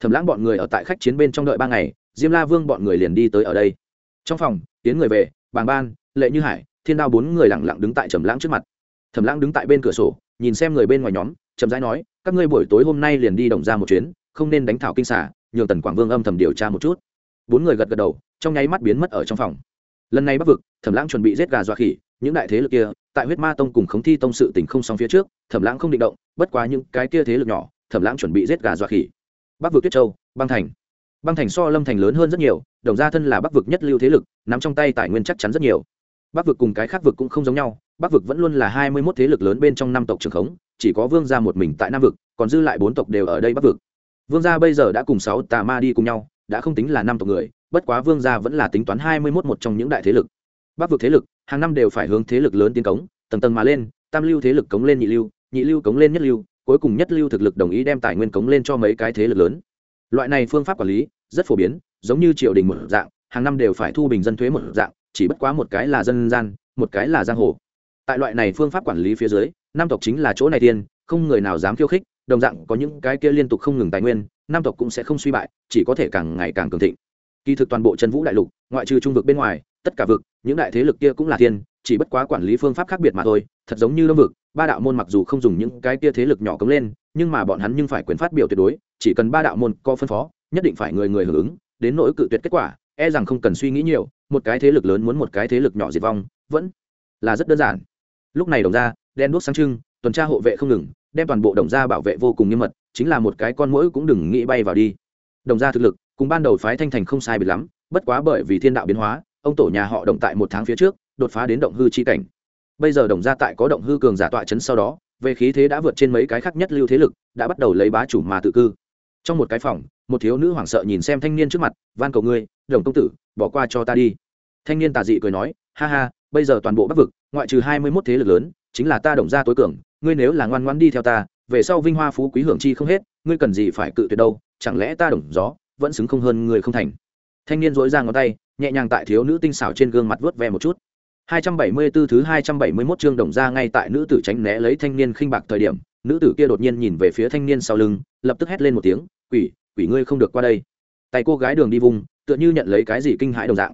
Speaker 1: thẩm lãng bọn người ở tại khách chiến bên trong đợi ba ngày, diêm la vương bọn người liền đi tới ở đây. Trong phòng tiến người về, bàng ban, lệ như hải, thiên đao bốn người lẳng lặng đứng tại trầm lãng trước mặt. Thẩm lãng đứng tại bên cửa sổ, nhìn xem người bên ngoài nhóm, chậm rãi nói, các ngươi buổi tối hôm nay liền đi đồng ra một chuyến, không nên đánh thảo kinh xả nhường tần quảng vương âm thầm điều tra một chút. Bốn người gật gật đầu, trong nháy mắt biến mất ở trong phòng. Lần này bắc vực thẩm lãng chuẩn bị giết gà dọa khỉ, những đại thế lực kia, tại huyết ma tông cùng khống thi tông sự tình không xong phía trước thẩm lãng không định động, bất quá những cái kia thế lực nhỏ thẩm lãng chuẩn bị giết gà dọa khỉ bắc vực tuyết châu, băng thành. Băng thành so lâm thành lớn hơn rất nhiều, đồng gia thân là bắc vực nhất lưu thế lực, nắm trong tay tài nguyên chắc chắn rất nhiều. Bắc vực cùng cái khác vực cũng không giống nhau, bắc vực vẫn luôn là hai mươi mốt thế lực lớn bên trong năm tộc trường khống, chỉ có vương gia một mình tại nam vực, còn dư lại bốn tộc đều ở đây bắc vực. Vương gia bây giờ đã cùng sáu tà ma đi cùng nhau, đã không tính là năm tộc người, bất quá vương gia vẫn là tính toán hai mươi mốt một trong những đại thế lực. Bắc vực thế lực, hàng năm đều phải hướng thế lực lớn tiến cống, tầng tầng mà lên, tam lưu thế lực cống lên nhị lưu nhị lưu cống lên nhất lưu cuối cùng nhất lưu thực lực đồng ý đem tài nguyên cống lên cho mấy cái thế lực lớn. Loại này phương pháp quản lý, rất phổ biến, giống như triều đình một dạng, hàng năm đều phải thu bình dân thuế một dạng, chỉ bất quá một cái là dân gian, một cái là giang hồ. Tại loại này phương pháp quản lý phía dưới nam tộc chính là chỗ này tiên, không người nào dám khiêu khích, đồng dạng có những cái kia liên tục không ngừng tài nguyên nam tộc cũng sẽ không suy bại, chỉ có thể càng ngày càng cường thịnh. Kỳ thực toàn bộ chân vũ đại lục, ngoại trừ trung vực bên ngoài, tất cả vực, những đại thế lực kia cũng là thiên chỉ bất quá quản lý phương pháp khác biệt mà thôi, thật giống như lâm vực, ba đạo môn mặc dù không dùng những cái kia thế lực nhỏ cấm lên, nhưng mà bọn hắn nhưng phải quyền phát biểu tuyệt đối, chỉ cần ba đạo môn có phân phó, nhất định phải người người hưởng ứng, đến nỗi cự tuyệt kết quả e rằng không cần suy nghĩ nhiều, một cái thế lực lớn muốn một cái thế lực nhỏ diệt vong, vẫn là rất đơn giản. Lúc này đồng ra đen đuốc sáng trưng, tuần tra hộ vệ không ngừng, đem toàn bộ đồng gia bảo vệ vô cùng nghiêm mật, chính là một cái con mũi cũng đừng nghĩ bay vào đi. Đồng gia thực lực, cùng ban đầu phái thanh thành không sai biệt lắm, bất quá bởi vì thiên đạo biến hóa, ông tổ nhà họ động tại một tháng phía trước đột phá đến động hư chi cảnh. Bây giờ đồng gia tại có động hư cường giả tọa chấn sau đó, về khí thế đã vượt trên mấy cái khác nhất lưu thế lực, đã bắt đầu lấy bá chủ mà tự cư. Trong một cái phòng, một thiếu nữ hoảng sợ nhìn xem thanh niên trước mặt, van cầu ngươi, đồng công tử, bỏ qua cho ta đi. Thanh niên tà dị cười nói, ha ha, bây giờ toàn bộ bắc vực, ngoại trừ hai mươi mốt thế lực lớn, chính là ta đồng gia tối cường, ngươi nếu là ngoan ngoan đi theo ta, về sau vinh hoa phú quý hưởng chi không hết, ngươi cần gì phải cự tuyệt đâu, chẳng lẽ ta đồng gió, vẫn xứng không hơn người không thành? Thanh niên dối ra ngón tay, nhẹ nhàng tại thiếu nữ tinh xảo trên gương mặt vớt ve một chút. 274 thứ 271 chương đồng ra ngay tại nữ tử tránh né lấy thanh niên khinh bạc thời điểm, nữ tử kia đột nhiên nhìn về phía thanh niên sau lưng, lập tức hét lên một tiếng, "Quỷ, quỷ ngươi không được qua đây." Tay cô gái đường đi vùng, tựa như nhận lấy cái gì kinh hãi đồng dạng.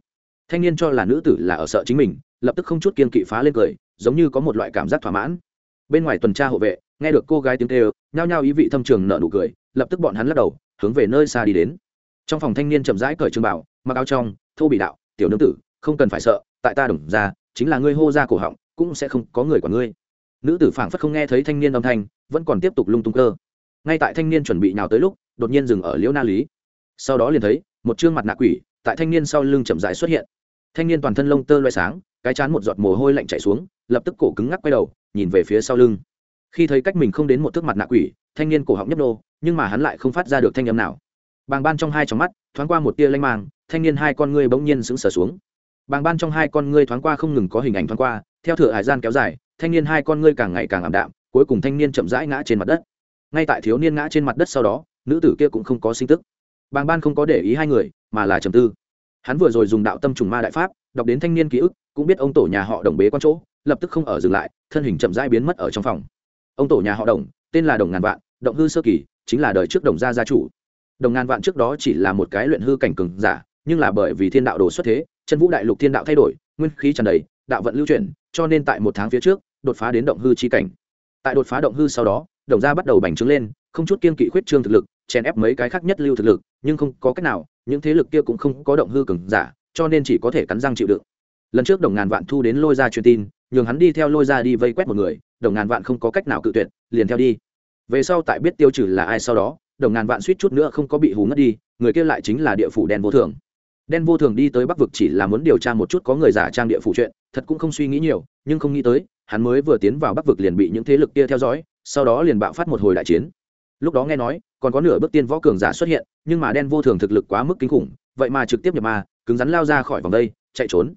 Speaker 1: Thanh niên cho là nữ tử là ở sợ chính mình, lập tức không chút kiên kỵ phá lên cười, giống như có một loại cảm giác thỏa mãn. Bên ngoài tuần tra hộ vệ, nghe được cô gái tiếng kêu, nhao nhao ý vị thâm trường nở nụ cười, lập tức bọn hắn lắc đầu, hướng về nơi xa đi đến. Trong phòng thanh niên chậm rãi cởi trường bảo, mặc áo trong, thô bị đạo, tiểu nương tử, không cần phải sợ, tại ta đồng ra, chính là ngươi hô ra cổ họng, cũng sẽ không có người của ngươi. Nữ tử phảng phất không nghe thấy thanh niên âm thanh, vẫn còn tiếp tục lung tung cơ. Ngay tại thanh niên chuẩn bị nào tới lúc, đột nhiên dừng ở liễu na lý. Sau đó liền thấy, một chương mặt nạ quỷ, tại thanh niên sau lưng chậm rãi xuất hiện. Thanh niên toàn thân lông tơ loay sáng, cái chán một giọt mồ hôi lạnh chảy xuống, lập tức cổ cứng ngắc quay đầu, nhìn về phía sau lưng. Khi thấy cách mình không đến một thước mặt nạ quỷ, thanh niên cổ họng nhấp nô, nhưng mà hắn lại không phát ra được thanh âm nào. Bàng ban trong hai trong mắt, thoáng qua một tia lanh mang, thanh niên hai con ngươi bỗng nhiên sững sờ xuống bàng ban trong hai con ngươi thoáng qua không ngừng có hình ảnh thoáng qua, theo thửa hải gian kéo dài, thanh niên hai con ngươi càng ngày càng ảm đạm, cuối cùng thanh niên chậm rãi ngã trên mặt đất. Ngay tại thiếu niên ngã trên mặt đất sau đó, nữ tử kia cũng không có sinh tức. Bàng ban không có để ý hai người, mà là trầm tư. Hắn vừa rồi dùng đạo tâm trùng ma đại pháp, đọc đến thanh niên ký ức, cũng biết ông tổ nhà họ đồng bế con chỗ, lập tức không ở dừng lại, thân hình chậm rãi biến mất ở trong phòng. Ông tổ nhà họ đồng, tên là đồng ngàn vạn, động hư sơ kỳ, chính là đời trước đồng gia gia chủ. Đồng ngàn vạn trước đó chỉ là một cái luyện hư cảnh cường giả, nhưng là bởi vì thiên đạo đồ xuất thế chân vũ đại lục thiên đạo thay đổi, nguyên khí tràn đầy, đạo vận lưu chuyển, cho nên tại một tháng phía trước, đột phá đến động hư chi cảnh. Tại đột phá động hư sau đó, đồng gia bắt đầu bành trướng lên, không chút kiên kỵ khuyết trương thực lực, chèn ép mấy cái khác nhất lưu thực lực, nhưng không có cách nào, những thế lực kia cũng không có động hư cường giả, cho nên chỉ có thể cắn răng chịu đựng. Lần trước đồng ngàn vạn thu đến lôi ra truyền tin, nhường hắn đi theo lôi ra đi vây quét một người, đồng ngàn vạn không có cách nào cự tuyệt, liền theo đi. Về sau tại biết tiêu trừ là ai sau đó, đồng ngàn vạn suýt chút nữa không có bị hú ngất đi, người kia lại chính là địa phủ đen vô thường đen vô thường đi tới bắc vực chỉ là muốn điều tra một chút có người giả trang địa phủ chuyện, thật cũng không suy nghĩ nhiều, nhưng không nghĩ tới, hắn mới vừa tiến vào bắc vực liền bị những thế lực kia theo dõi, sau đó liền bạo phát một hồi đại chiến. Lúc đó nghe nói, còn có nửa bước tiên võ cường giả xuất hiện, nhưng mà đen vô thường thực lực quá mức kinh khủng, vậy mà trực tiếp nhập ma, cứng rắn lao ra khỏi vòng đây, chạy trốn.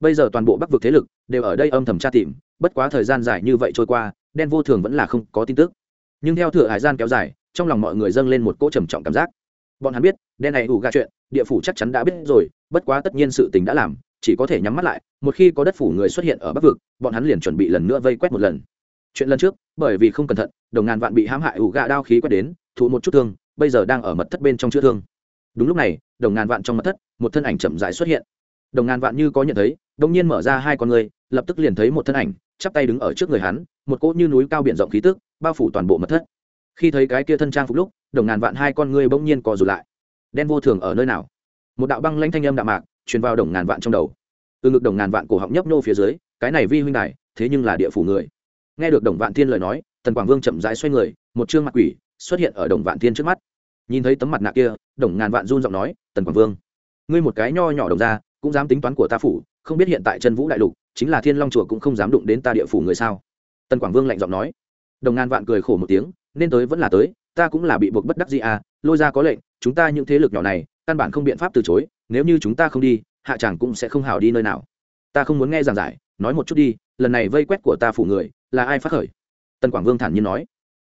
Speaker 1: Bây giờ toàn bộ bắc vực thế lực đều ở đây âm thầm tra tìm, bất quá thời gian dài như vậy trôi qua, đen vô thường vẫn là không có tin tức. Nhưng theo thừa hải gian kéo dài, trong lòng mọi người dâng lên một cỗ trầm trọng cảm giác bọn hắn biết, đen này ủ gà chuyện, địa phủ chắc chắn đã biết rồi, bất quá tất nhiên sự tình đã làm, chỉ có thể nhắm mắt lại, một khi có đất phủ người xuất hiện ở bắc vực, bọn hắn liền chuẩn bị lần nữa vây quét một lần. Chuyện lần trước, bởi vì không cẩn thận, đồng ngàn vạn bị hãm hại ủ gà đao khí quét đến, thụ một chút thương, bây giờ đang ở mật thất bên trong chữa thương. Đúng lúc này, đồng ngàn vạn trong mật thất, một thân ảnh chậm rãi xuất hiện. Đồng ngàn vạn như có nhận thấy, đông nhiên mở ra hai con người, lập tức liền thấy một thân ảnh, chắp tay đứng ở trước người hắn, một cỗ như núi cao biển rộng khí tức, bao phủ toàn bộ mật thất khi thấy cái kia thân trang phục lúc, đồng ngàn vạn hai con ngươi bỗng nhiên co rụt lại. Đen vô thường ở nơi nào? Một đạo băng lanh thanh âm đạm mạc, truyền vào đồng ngàn vạn trong đầu. Từ ngực đồng ngàn vạn cổ họng nhấp nhô phía dưới, cái này vi huynh này thế nhưng là địa phủ người. Nghe được đồng vạn thiên lời nói, tần quảng vương chậm rãi xoay người, một chương mặt quỷ xuất hiện ở đồng vạn thiên trước mắt. Nhìn thấy tấm mặt nạ kia, đồng ngàn vạn run giọng nói, tần quảng vương, ngươi một cái nho nhỏ đồng ra cũng dám tính toán của ta phủ, không biết hiện tại chân vũ đại lục, chính là thiên long chùa cũng không dám đụng đến ta địa phủ người sao? Tần quảng vương lạnh giọng nói. Đồng ngàn vạn cười khổ một tiếng nên tới vẫn là tới, ta cũng là bị buộc bất đắc gì à lôi ra có lệnh, chúng ta những thế lực nhỏ này, căn bản không biện pháp từ chối, nếu như chúng ta không đi, hạ chàng cũng sẽ không hào đi nơi nào. Ta không muốn nghe giảng giải, nói một chút đi, lần này vây quét của ta phủ người, là ai phát khởi? Tần quảng vương thản nhiên nói.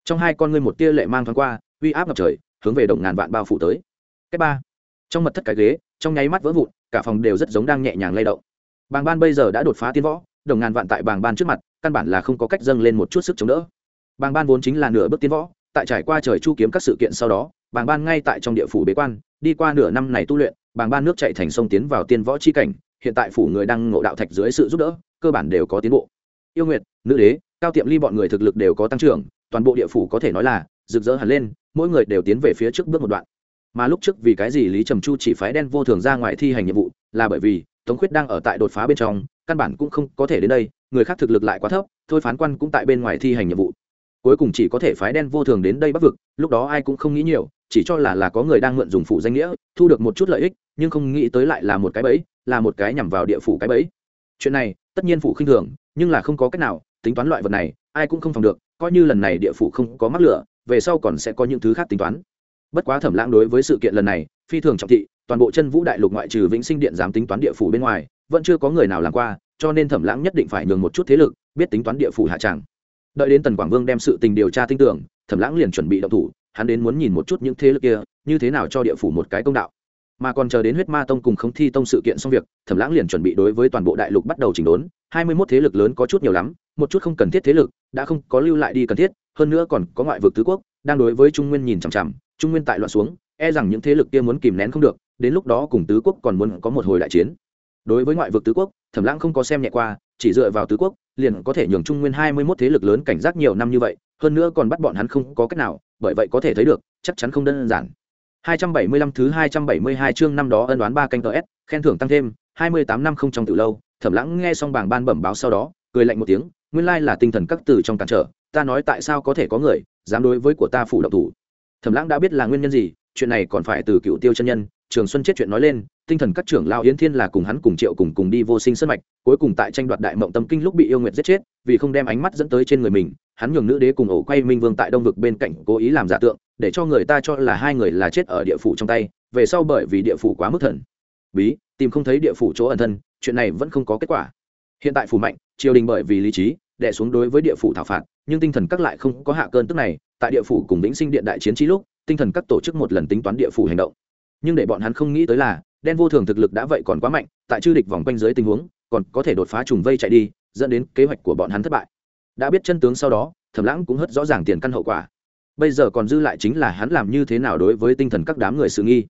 Speaker 1: Trong hai con ngươi một tia lệ mang thoáng qua, uy áp ngập trời, hướng về đồng ngàn vạn bao phủ tới. Cách ba. Trong mật thất cái ghế, trong nháy mắt vỡ vụn, cả phòng đều rất giống đang nhẹ nhàng lay động. Bàng ban bây giờ đã đột phá tiên võ, đồng ngàn vạn tại bàng ban trước mặt, căn bản là không có cách dâng lên một chút sức chống đỡ bàng ban vốn chính là nửa bước tiến võ, tại trải qua trời chu kiếm các sự kiện sau đó, bàng ban ngay tại trong địa phủ bế quan, đi qua nửa năm này tu luyện, bàng ban nước chạy thành sông tiến vào tiên võ chi cảnh, hiện tại phủ người đang ngộ đạo thạch dưới sự giúp đỡ, cơ bản đều có tiến bộ. Yêu nguyệt, nữ đế, cao tiệm ly bọn người thực lực đều có tăng trưởng, toàn bộ địa phủ có thể nói là rực rỡ hẳn lên, mỗi người đều tiến về phía trước bước một đoạn. Mà lúc trước vì cái gì lý trầm chu chỉ phái đen vô thường ra ngoài thi hành nhiệm vụ, là bởi vì tống khuyết đang ở tại đột phá bên trong, căn bản cũng không có thể đến đây, người khác thực lực lại quá thấp, thôi phán quan cũng tại bên ngoài thi hành nhiệm vụ cuối cùng chỉ có thể phái đen vô thường đến đây bắc vực, lúc đó ai cũng không nghĩ nhiều, chỉ cho là là có người đang mượn dùng phủ danh nghĩa, thu được một chút lợi ích, nhưng không nghĩ tới lại là một cái bẫy, là một cái nhằm vào địa phủ cái bẫy. Chuyện này, tất nhiên phủ khinh thường, nhưng là không có cách nào, tính toán loại vật này, ai cũng không phòng được, coi như lần này địa phủ không có mắc lửa, về sau còn sẽ có những thứ khác tính toán. Bất quá thẩm lãng đối với sự kiện lần này, phi thường trọng thị, toàn bộ chân vũ đại lục ngoại trừ vĩnh sinh điện dám tính toán địa phủ bên ngoài, vẫn chưa có người nào làm qua, cho nên thẩm lãng nhất định phải nhường một chút thế lực, biết tính toán địa phủ hạ tràng đợi đến tần quảng vương đem sự tình điều tra tin tưởng, thẩm lãng liền chuẩn bị động thủ, hắn đến muốn nhìn một chút những thế lực kia, như thế nào cho địa phủ một cái công đạo. Mà còn chờ đến huyết ma tông cùng khống thi tông sự kiện xong việc, thẩm lãng liền chuẩn bị đối với toàn bộ đại lục bắt đầu chỉnh đốn. Hai mươi mốt thế lực lớn có chút nhiều lắm, một chút không cần thiết thế lực, đã không có lưu lại đi cần thiết, hơn nữa còn có ngoại vực tứ quốc, đang đối với trung nguyên nhìn chằm chằm, trung nguyên tại loạn xuống e rằng những thế lực kia muốn kìm nén không được, đến lúc đó cùng tứ quốc còn muốn có một hồi đại chiến. Đối với ngoại vực tứ quốc, thẩm lãng không có xem nhẹ qua, chỉ dựa vào tứ quốc liền có thể nhường trung nguyên hai mươi mốt thế lực lớn cảnh giác nhiều năm như vậy hơn nữa còn bắt bọn hắn không có cách nào bởi vậy có thể thấy được chắc chắn không đơn giản 275 thứ 272 chương năm đó ân đoán ba canh TS, khen thưởng tăng thêm, 28 năm không trong từ lâu, Thẩm Lãng nghe xong bảng ban bẩm báo sau đó, cười lạnh một tiếng, nguyên lai là tinh thần các tử trong cản trở, ta nói tại sao có thể có người dám đối với của ta phủ động thủ. Thẩm Lãng đã biết là nguyên nhân gì, chuyện này còn phải từ Cựu Tiêu chân nhân, Trường Xuân chết chuyện nói lên, tinh thần các trưởng lão Yến Thiên là cùng hắn cùng Triệu cùng cùng đi vô sinh sơn mạch, cuối cùng tại tranh đoạt đại mộng tâm kinh lúc bị yêu nguyệt giết chết, vì không đem ánh mắt dẫn tới trên người mình, hắn nhường nữ đế cùng ổ quay minh vương tại đông vực bên cạnh cố ý làm giả tượng để cho người ta cho là hai người là chết ở địa phủ trong tay về sau bởi vì địa phủ quá mức thần. Bí tìm không thấy địa phủ chỗ ẩn thân chuyện này vẫn không có kết quả. Hiện tại phủ mạnh triều đình bởi vì lý trí đẻ xuống đối với địa phủ thảo phạt nhưng tinh thần các lại không có hạ cơn tức này tại địa phủ cùng vĩnh sinh điện đại chiến trí lúc tinh thần các tổ chức một lần tính toán địa phủ hành động nhưng để bọn hắn không nghĩ tới là, đen vô thường thực lực đã vậy còn quá mạnh, tại chư địch vòng quanh dưới tình huống, còn có thể đột phá trùng vây chạy đi, dẫn đến kế hoạch của bọn hắn thất bại. Đã biết chân tướng sau đó, thẩm lãng cũng hất rõ ràng tiền căn hậu quả. Bây giờ còn dư lại chính là hắn làm như thế nào đối với tinh thần các đám người sự nghi.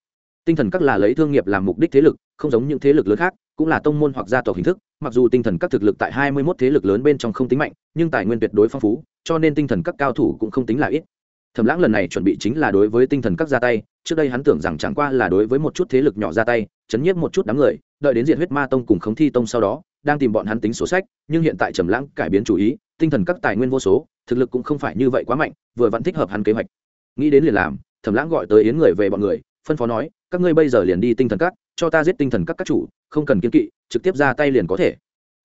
Speaker 1: Tinh thần các là lấy thương nghiệp làm mục đích thế lực, không giống những thế lực lớn khác, cũng là tông môn hoặc gia tộc hình thức, mặc dù tinh thần các thực lực tại hai mươi 21 thế lực lớn bên trong không tính mạnh, nhưng tài nguyên tuyệt đối phong phú, cho nên tinh thần các cao thủ cũng không tính là ít thẩm lãng lần này chuẩn bị chính là đối với tinh thần các ra tay, trước đây hắn tưởng rằng chẳng qua là đối với một chút thế lực nhỏ ra tay, chấn nhiếp một chút đám người, đợi đến diện huyết ma tông cùng khống thi tông sau đó, đang tìm bọn hắn tính sổ sách, nhưng hiện tại trầm lãng cải biến chủ ý, tinh thần các tài nguyên vô số, thực lực cũng không phải như vậy quá mạnh, vừa vẫn thích hợp hắn kế hoạch. Nghĩ đến liền làm, thẩm lãng gọi tới yến người về bọn người, phân phó nói, các ngươi bây giờ liền đi tinh thần các, cho ta giết tinh thần các các chủ, không cần kiên kỵ, trực tiếp ra tay liền có thể.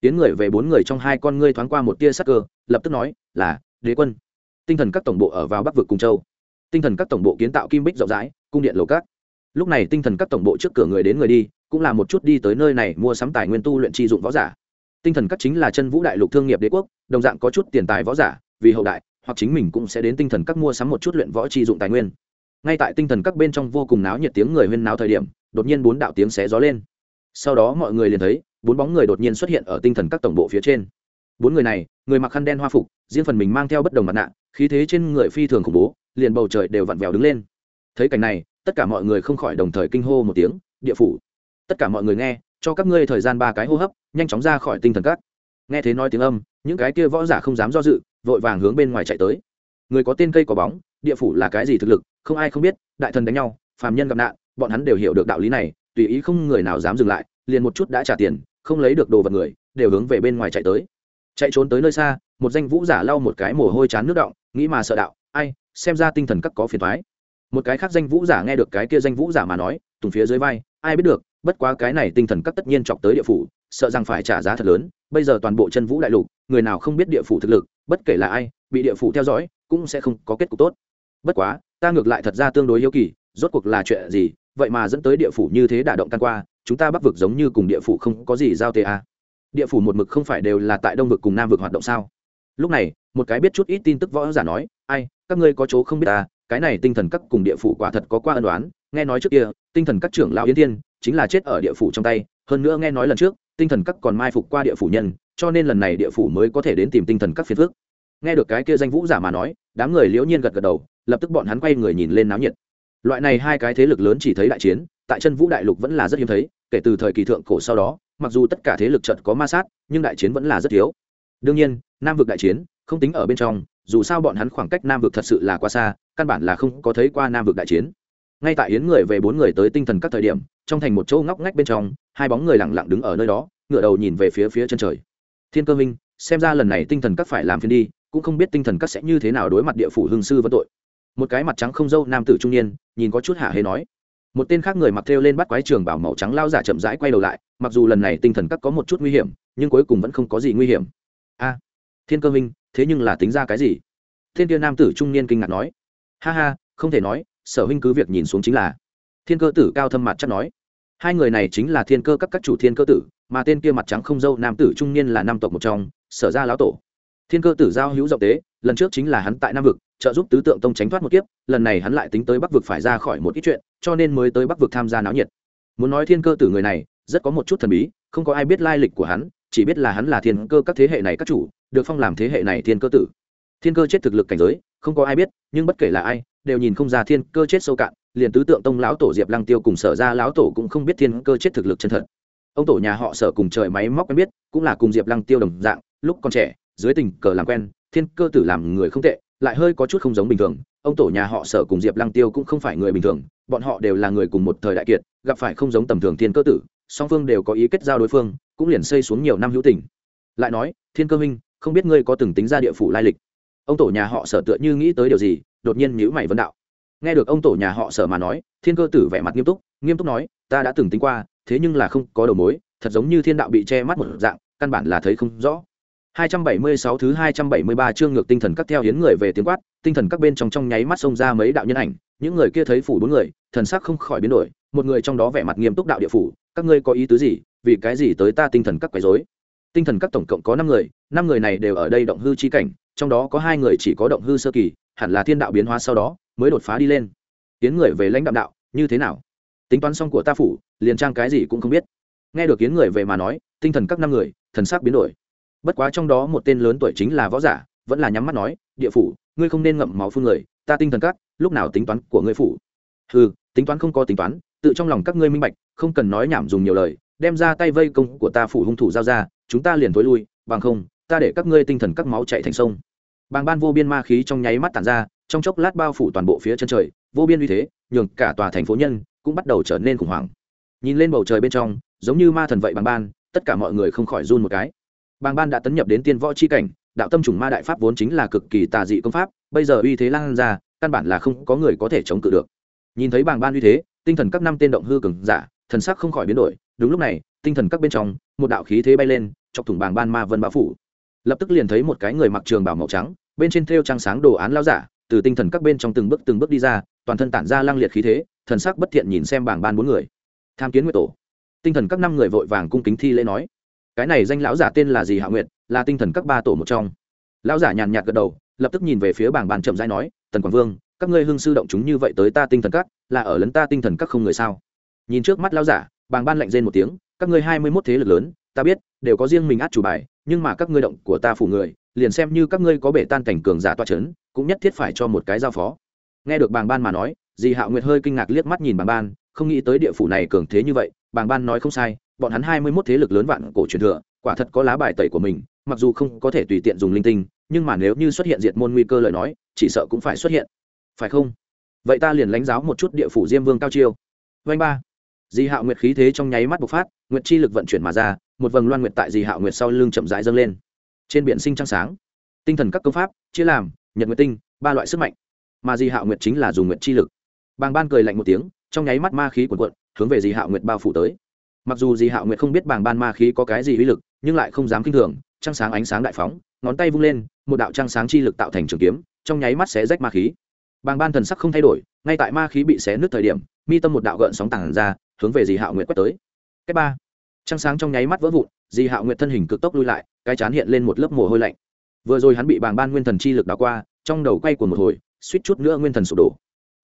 Speaker 1: Yến người về bốn người trong hai con ngươi thoáng qua một tia sắc cơ, lập tức nói, là, đế quân tinh thần các tổng bộ ở vào bắc vực cùng châu. Tinh thần các tổng bộ kiến tạo kim bích rộng rãi, cung điện lầu các. Lúc này tinh thần các tổng bộ trước cửa người đến người đi, cũng là một chút đi tới nơi này mua sắm tài nguyên tu luyện chi dụng võ giả. Tinh thần các chính là chân vũ đại lục thương nghiệp đế quốc, đồng dạng có chút tiền tài võ giả, vì hậu đại, hoặc chính mình cũng sẽ đến tinh thần các mua sắm một chút luyện võ chi dụng tài nguyên. Ngay tại tinh thần các bên trong vô cùng náo nhiệt tiếng người huyên náo thời điểm, đột nhiên bốn đạo tiếng xé gió lên. Sau đó mọi người liền thấy, bốn bóng người đột nhiên xuất hiện ở tinh thần các tổng bộ phía trên bốn người này, người mặc khăn đen hoa phục, riêng phần mình mang theo bất đồng mặt nạ, khí thế trên người phi thường khủng bố, liền bầu trời đều vặn vẹo đứng lên. Thấy cảnh này, tất cả mọi người không khỏi đồng thời kinh hô một tiếng, địa phủ! Tất cả mọi người nghe, cho các ngươi thời gian ba cái hô hấp, nhanh chóng ra khỏi tinh thần các. Nghe thế nói tiếng âm, những cái kia võ giả không dám do dự, vội vàng hướng bên ngoài chạy tới. Người có tên cây có bóng, địa phủ là cái gì thực lực, không ai không biết, đại thần đánh nhau, phàm nhân gặp nạn, bọn hắn đều hiểu được đạo lý này, tùy ý không người nào dám dừng lại, liền một chút đã trả tiền, không lấy được đồ vật người, đều hướng về bên ngoài chạy tới chạy trốn tới nơi xa, một danh vũ giả lau một cái mồ hôi chán nước động nghĩ mà sợ đạo, ai, xem ra tinh thần các có phiền thoái một cái khác danh vũ giả nghe được cái kia danh vũ giả mà nói, tùng phía dưới vai, ai biết được, bất quá cái này tinh thần các tất nhiên chọc tới địa phủ, sợ rằng phải trả giá thật lớn, bây giờ toàn bộ chân vũ đại lục, người nào không biết địa phủ thực lực, bất kể là ai, bị địa phủ theo dõi, cũng sẽ không có kết cục tốt. Bất quá, ta ngược lại thật ra tương đối hiếu kỳ, rốt cuộc là chuyện gì, vậy mà dẫn tới địa phủ như thế đả động tan qua, chúng ta bắc vực giống như cùng địa phủ không có gì giao tê a à? Địa phủ một mực không phải đều là tại đông vực cùng nam vực hoạt động sao? Lúc này, một cái biết chút ít tin tức võ giả nói, ai, các ngươi có chỗ không biết ta cái này tinh thần các cùng địa phủ quả thật có qua ân đoán nghe nói trước kia, tinh thần các trưởng lão yến Thiên chính là chết ở địa phủ trong tay, hơn nữa nghe nói lần trước, tinh thần các còn mai phục qua địa phủ nhân, cho nên lần này địa phủ mới có thể đến tìm tinh thần các phiền phước nghe được cái kia danh vũ giả mà nói, đám người liễu nhiên gật gật đầu, lập tức bọn hắn quay người nhìn lên náo nhiệt. Loại này hai cái thế lực lớn chỉ thấy đại chiến, tại chân vũ đại lục vẫn là rất hiếm thấy, kể từ thời kỳ thượng cổ sau đó mặc dù tất cả thế lực trận có ma sát, nhưng đại chiến vẫn là rất thiếu. Đương nhiên, nam vực đại chiến, không tính ở bên trong, dù sao bọn hắn khoảng cách nam vực thật sự là quá xa, căn bản là không có thấy qua nam vực đại chiến. Ngay tại yến người về bốn người tới tinh thần các thời điểm, trong thành một chỗ ngóc ngách bên trong, hai bóng người lẳng lặng đứng ở nơi đó ngựa đầu nhìn về phía phía chân trời. Thiên cơ minh, xem ra lần này tinh thần các phải làm phiên đi, cũng không biết tinh thần các sẽ như thế nào đối mặt địa phủ hương sư vân tội. Một cái mặt trắng không dâu nam tử trung niên, nhìn có chút hạ hề nói một tên khác người mặc theo lên bắt quái trường bảo màu trắng lao giả chậm rãi quay đầu lại, mặc dù lần này tinh thần các có một chút nguy hiểm, nhưng cuối cùng vẫn không có gì nguy hiểm. A, thiên cơ minh, thế nhưng là tính ra cái gì? Thiên kia nam tử trung niên kinh ngạc nói. Ha ha, không thể nói, sở huynh cứ việc nhìn xuống chính là. Thiên cơ tử cao thâm mặt chắc nói. Hai người này chính là thiên cơ các các chủ thiên cơ tử, mà tên kia mặt trắng không dâu nam tử trung niên là nam tộc một trong, sở gia lão tổ thiên cơ tử giao hữu rộng tế, lần trước chính là hắn tại nam vực, trợ giúp tứ tượng tông tránh thoát một kiếp, lần này hắn lại tính tới bắc vực phải ra khỏi một ít chuyện, cho nên mới tới bắc vực tham gia náo nhiệt. Muốn nói thiên cơ tử người này, rất có một chút thần bí, không có ai biết lai lịch của hắn, chỉ biết là hắn là thiên cơ các thế hệ này các chủ, được phong làm thế hệ này thiên cơ tử. Thiên cơ chết thực lực cảnh giới, không có ai biết, nhưng bất kể là ai, đều nhìn không ra thiên cơ chết sâu cạn, liền tứ tượng tông lão tổ diệp lăng tiêu cùng sở ra lão tổ cũng không biết thiên cơ chết thực lực chân thật. Ông tổ nhà họ sở cùng trời máy móc quen biết, cũng là cùng diệp lăng tiêu đồng dạng, lúc còn trẻ dưới tình cờ làm quen, thiên cơ tử làm người không tệ, lại hơi có chút không giống bình thường. Ông tổ nhà họ sở cùng diệp lăng tiêu cũng không phải người bình thường, bọn họ đều là người cùng một thời đại kiệt, gặp phải không giống tầm thường thiên cơ tử, song phương đều có ý kết giao đối phương, cũng liền xây xuống nhiều năm hữu tình. Lại nói, thiên cơ minh không biết ngươi có từng tính ra địa phủ lai lịch? Ông tổ nhà họ sở tựa như nghĩ tới điều gì, đột nhiên nhữ mày vấn đạo. Nghe được ông tổ nhà họ sở mà nói, thiên cơ tử vẻ mặt nghiêm túc nghiêm túc nói, ta đã từng tính qua, thế nhưng là không có đầu mối, thật giống như thiên đạo bị che mắt một dạng, căn bản là thấy không rõ. 276 thứ 273 chương ngược tinh thần các theo hiến người về tiếng quát, tinh thần các bên trong trong nháy mắt xông ra mấy đạo nhân ảnh, những người kia thấy phủ bốn người, thần sắc không khỏi biến đổi, một người trong đó vẻ mặt nghiêm túc đạo địa phủ, các ngươi có ý tứ gì, vì cái gì tới ta tinh thần các quấy rối? Tinh thần các tổng cộng có 5 người, 5 người này đều ở đây động hư chi cảnh, trong đó có hai người chỉ có động hư sơ kỳ, hẳn là thiên đạo biến hóa sau đó mới đột phá đi lên. Tiến người về lãnh đạo đạo, như thế nào? Tính toán xong của ta phủ, liền trang cái gì cũng không biết. Nghe được kiến người về mà nói, tinh thần các năm người, thần sắc biến đổi bất quá trong đó một tên lớn tuổi chính là võ giả, vẫn là nhắm mắt nói, địa phủ, ngươi không nên ngậm máu phương người, ta tinh thần các, lúc nào tính toán của ngươi phủ? Ừ tính toán không có tính toán, tự trong lòng các ngươi minh bạch, không cần nói nhảm dùng nhiều lời, đem ra tay vây công của ta phủ hung thủ giao ra, chúng ta liền thối lui, bằng không, ta để các ngươi tinh thần các máu chạy thành sông. Bàng ban vô biên ma khí trong nháy mắt tản ra, trong chốc lát bao phủ toàn bộ phía chân trời, vô biên uy thế, nhường cả tòa thành phố nhân cũng bắt đầu trở nên khủng hoảng. Nhìn lên bầu trời bên trong, giống như ma thần vậy bàng ban, tất cả mọi người không khỏi run một cái bàng ban đã tấn nhập đến tiên võ c h i cảnh, đạo tâm trùng ma đại pháp vốn chính là cực kỳ tà dị công pháp, bây giờ uy thế lan ra, căn bản là không có người có thể chống cự được. Nhìn thấy bàng ban uy thế, tinh thần các năm tên động hư cường giả, thần sắc không khỏi biến đổi, đúng lúc này, tinh thần các bên trong, một đạo khí thế bay lên, chọc thủng bàng ban ma vân bão phủ. Lập tức liền thấy một cái người mặc trường bảo màu trắng, bên trên thêu trang sáng đồ án lao giả, từ tinh thần các bên trong từng bước từng bước đi ra, toàn thân tản ra lang liệt khí thế, thần sắc bất thiện nhìn xem bảng ban bốn người. Tham kiến nguyệt tổ. Tinh thần các năm người vội vàng cung kính thi lễ nói cái này danh lão giả tên là gì hạ nguyệt, là tinh thần các ba tổ một trong. Lão giả nhàn nhạt gật đầu, lập tức nhìn về phía bảng bàn chậm rãi nói, tần quảng vương, các ngươi hương sư động chúng như vậy tới ta tinh thần các, là ở lấn ta tinh thần các không người sao? Nhìn trước mắt lão giả bàng ban lạnh rên một tiếng, các ngươi hai mươi mốt thế lực lớn, ta biết, đều có riêng mình át chủ bài, nhưng mà các ngươi động của ta phủ người, liền xem như các ngươi có bể tan cảnh cường giả toa c h ấ n cũng nhất thiết phải cho một cái giao phó. Nghe được bàng ban mà nói, dì hạo nguyệt hơi kinh ngạc liếc mắt nhìn bàng ban, không nghĩ tới địa phủ này cường thế như vậy bàng ban nói không sai bọn hắn hai mươi mốt thế lực lớn vạn cổ truyền thừa, quả thật có lá bài tẩy của mình, mặc dù không có thể tùy tiện dùng linh tinh, nhưng mà nếu như xuất hiện diệt môn nguy cơ lời nói, chỉ sợ cũng phải xuất hiện. Phải không? Vậy ta liền lãnh giáo một chút địa phủ diêm vương cao chiêu. Vành ba. Di hạo nguyệt khí thế trong nháy mắt bộc phát, nguyệt chi lực vận chuyển mà ra, một vầng loan nguyệt tại di hạo nguyệt sau lưng chậm rãi dâng lên. Trên biển sinh trăng sáng, tinh thần các công pháp, chia làm, nhật nguyệt tinh, ba loại sức mạnh. Mà di hạo nguyệt chính là dùng nguyệt chi lực. Bàng ban cười lạnh một tiếng, trong nháy mắt ma khí cuồn cuộn, hướng về di hạo nguyệt bao phủ tới mặc dù di hạo nguyệt không biết bảng ban ma khí có cái gì uy lực, nhưng lại không dám kinh thường, trăng sáng ánh sáng đại phóng, ngón tay vung lên, một đạo trăng sáng chi lực tạo thành trường kiếm, trong nháy mắt sẽ rách ma khí. Bàng ban thần sắc không thay đổi, ngay tại ma khí bị xé nứt thời điểm, mi tâm một đạo gợn sóng tảng ra, hướng về dì hạo nguyệt quét tới. Cách ba. Trăng sáng trong nháy mắt vỡ vụn dì hạo nguyệt thân hình cực tốc lui lại, cái chán hiện lên một lớp mồ hôi lạnh. Vừa rồi hắn bị bàng ban nguyên thần chi lực đảo qua, trong đầu quay của một hồi, suýt chút nữa nguyên thần sụp đổ.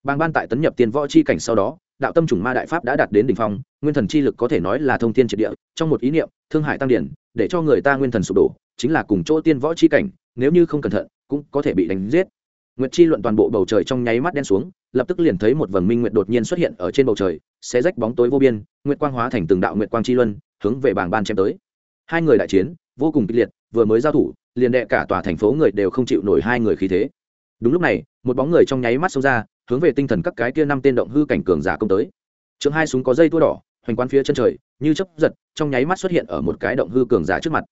Speaker 1: Bàng ban tại tấn nhập tiền võ chi cảnh sau đó đạo tâm chủng ma đại pháp đã đạt đến đỉnh phong, nguyên thần chi lực có thể nói là thông thiên triệt địa, trong một ý niệm, thương hải tăng điển, để cho người ta nguyên thần sụp đổ, chính là cùng chỗ tiên võ chi cảnh, nếu như không cẩn thận, cũng có thể bị đánh giết. Nguyệt chi luận toàn bộ bầu trời trong nháy mắt đen xuống, lập tức liền thấy một vầng minh nguyệt đột nhiên xuất hiện ở trên bầu trời, xé rách bóng tối vô biên, nguyệt quang hóa thành từng đạo nguyệt quang chi luân, hướng về bảng ban chém tới. Hai người đại chiến, vô cùng kịch liệt, vừa mới giao thủ, liền đệ cả tòa thành phố người đều không chịu nổi hai người khí thế. Đúng lúc này, một bóng người trong nháy mắt xông ra hướng về tinh thần các cái kia năm tên động hư cảnh cường giả công tới. Trưởng hai súng có dây tua đỏ, hoành quan phía chân trời, như chấp giật, trong nháy mắt xuất hiện ở một cái động hư cường giả trước mặt.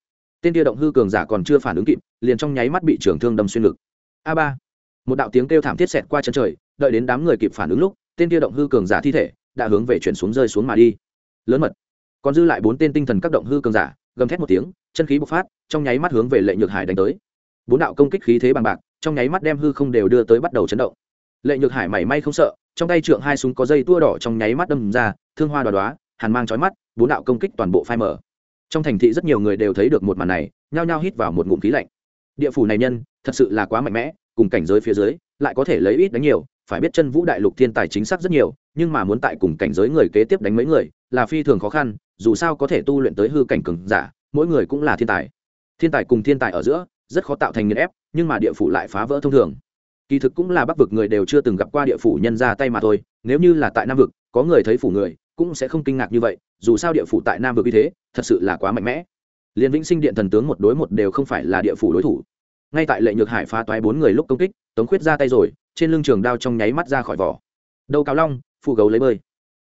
Speaker 1: Tên kia động hư cường giả còn chưa phản ứng kịp, liền trong nháy mắt bị trưởng thương đâm xuyên ngực. A ba. Một đạo tiếng kêu thảm thiết xẹt qua chân trời, đợi đến đám người kịp phản ứng lúc, tên kia động hư cường giả thi thể đã hướng về chuyển xuống rơi xuống mà đi. Lớn mật. Còn dư lại bốn tên tinh thần các động hư cường giả, gầm thét một tiếng, chân khí bộc phát, trong nháy mắt hướng về lệ nhược hải đánh tới. Bốn đạo công kích khí thế bằng bạc, trong nháy mắt đem hư không đều đưa tới bắt đầu chấn động lệ nhược hải mảy may không sợ, trong tay trượng hai súng có dây tua đỏ trong nháy mắt đâm ra, thương hoa đoá đoá hàn mang trói mắt, bốn đạo công kích toàn bộ phai mở trong thành thị rất nhiều người đều thấy được một màn này, nhao nhao hít vào một ngụm khí lạnh. Địa phủ này nhân, thật sự là quá mạnh mẽ, cùng cảnh giới phía dưới, lại có thể lấy ít đánh nhiều, phải biết chân vũ đại lục thiên tài chính xác rất nhiều, nhưng mà muốn tại cùng cảnh giới người kế tiếp đánh mấy người, là phi thường khó khăn, dù sao có thể tu luyện tới hư cảnh cường giả, mỗi người cũng là thiên tài. Thiên tài cùng thiên tài ở giữa, rất khó tạo thành nghiền ép, nhưng mà địa phủ lại phá vỡ thông thường kỳ thực cũng là bắc vực người đều chưa từng gặp qua địa phủ nhân ra tay mà thôi, nếu như là tại nam vực, có người thấy phủ người, cũng sẽ không kinh ngạc như vậy, dù sao địa phủ tại nam vực như thế, thật sự là quá mạnh mẽ. Liên vĩnh sinh điện thần tướng một đối một đều không phải là địa phủ đối thủ. Ngay tại lệ nhược hải phá toái bốn người lúc công kích, tống khuyết ra tay rồi, trên lưng trường đao trong nháy mắt ra khỏi vỏ. Đầu cáo long phụ gấu lấy bơi.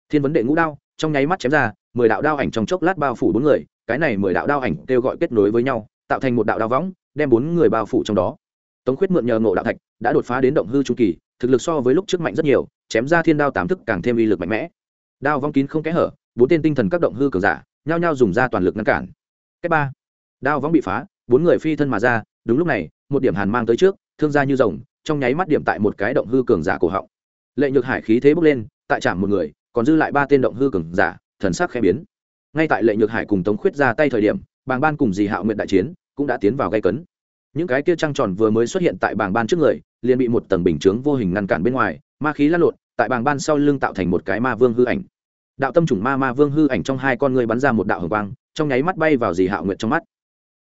Speaker 1: Thiên vấn đệ ngũ đao, trong nháy mắt chém ra, mười đạo đao ảnh trong chốc lát bao phủ bốn người, cái này mười đạo đao ảnh kêu gọi kết nối với nhau, tạo thành một đạo đao võng, đem bốn người bao phủ trong đó tống khuyết mượn nhờ ngộ đạo thạch, đã đột phá đến động hư trung kỳ, thực lực so với lúc trước mạnh rất nhiều, chém ra thiên đao tám thức càng thêm uy lực mạnh mẽ. Đao vong kín không kẽ hở, bốn tên tinh thần các động hư cường giả, nhao nhao dùng ra toàn lực ngăn cản. Cách ba, đao vong bị phá, bốn người phi thân mà ra, đúng lúc này, một điểm hàn mang tới trước, thương gia như rồng, trong nháy mắt điểm tại một cái động hư cường giả cổ họng. Lệ nhược hải khí thế bốc lên, tại trạm một người, còn dư lại ba tên động hư cường giả, thần sắc khẽ biến. Ngay tại lệ nhược hải cùng tống khuyết ra tay thời điểm, bàng ban cùng dì hạo nguyện đại chiến, cũng đã tiến vào gây cấn những cái kia trăng tròn vừa mới xuất hiện tại bảng ban trước người, liền bị một tầng bình chướng vô hình ngăn cản bên ngoài, ma khí lăn lộn, tại bảng ban sau lưng tạo thành một cái ma vương hư ảnh. Đạo tâm chủng ma ma vương hư ảnh trong hai con người bắn ra một đạo hồng quang, trong nháy mắt bay vào dì hạo nguyệt trong mắt.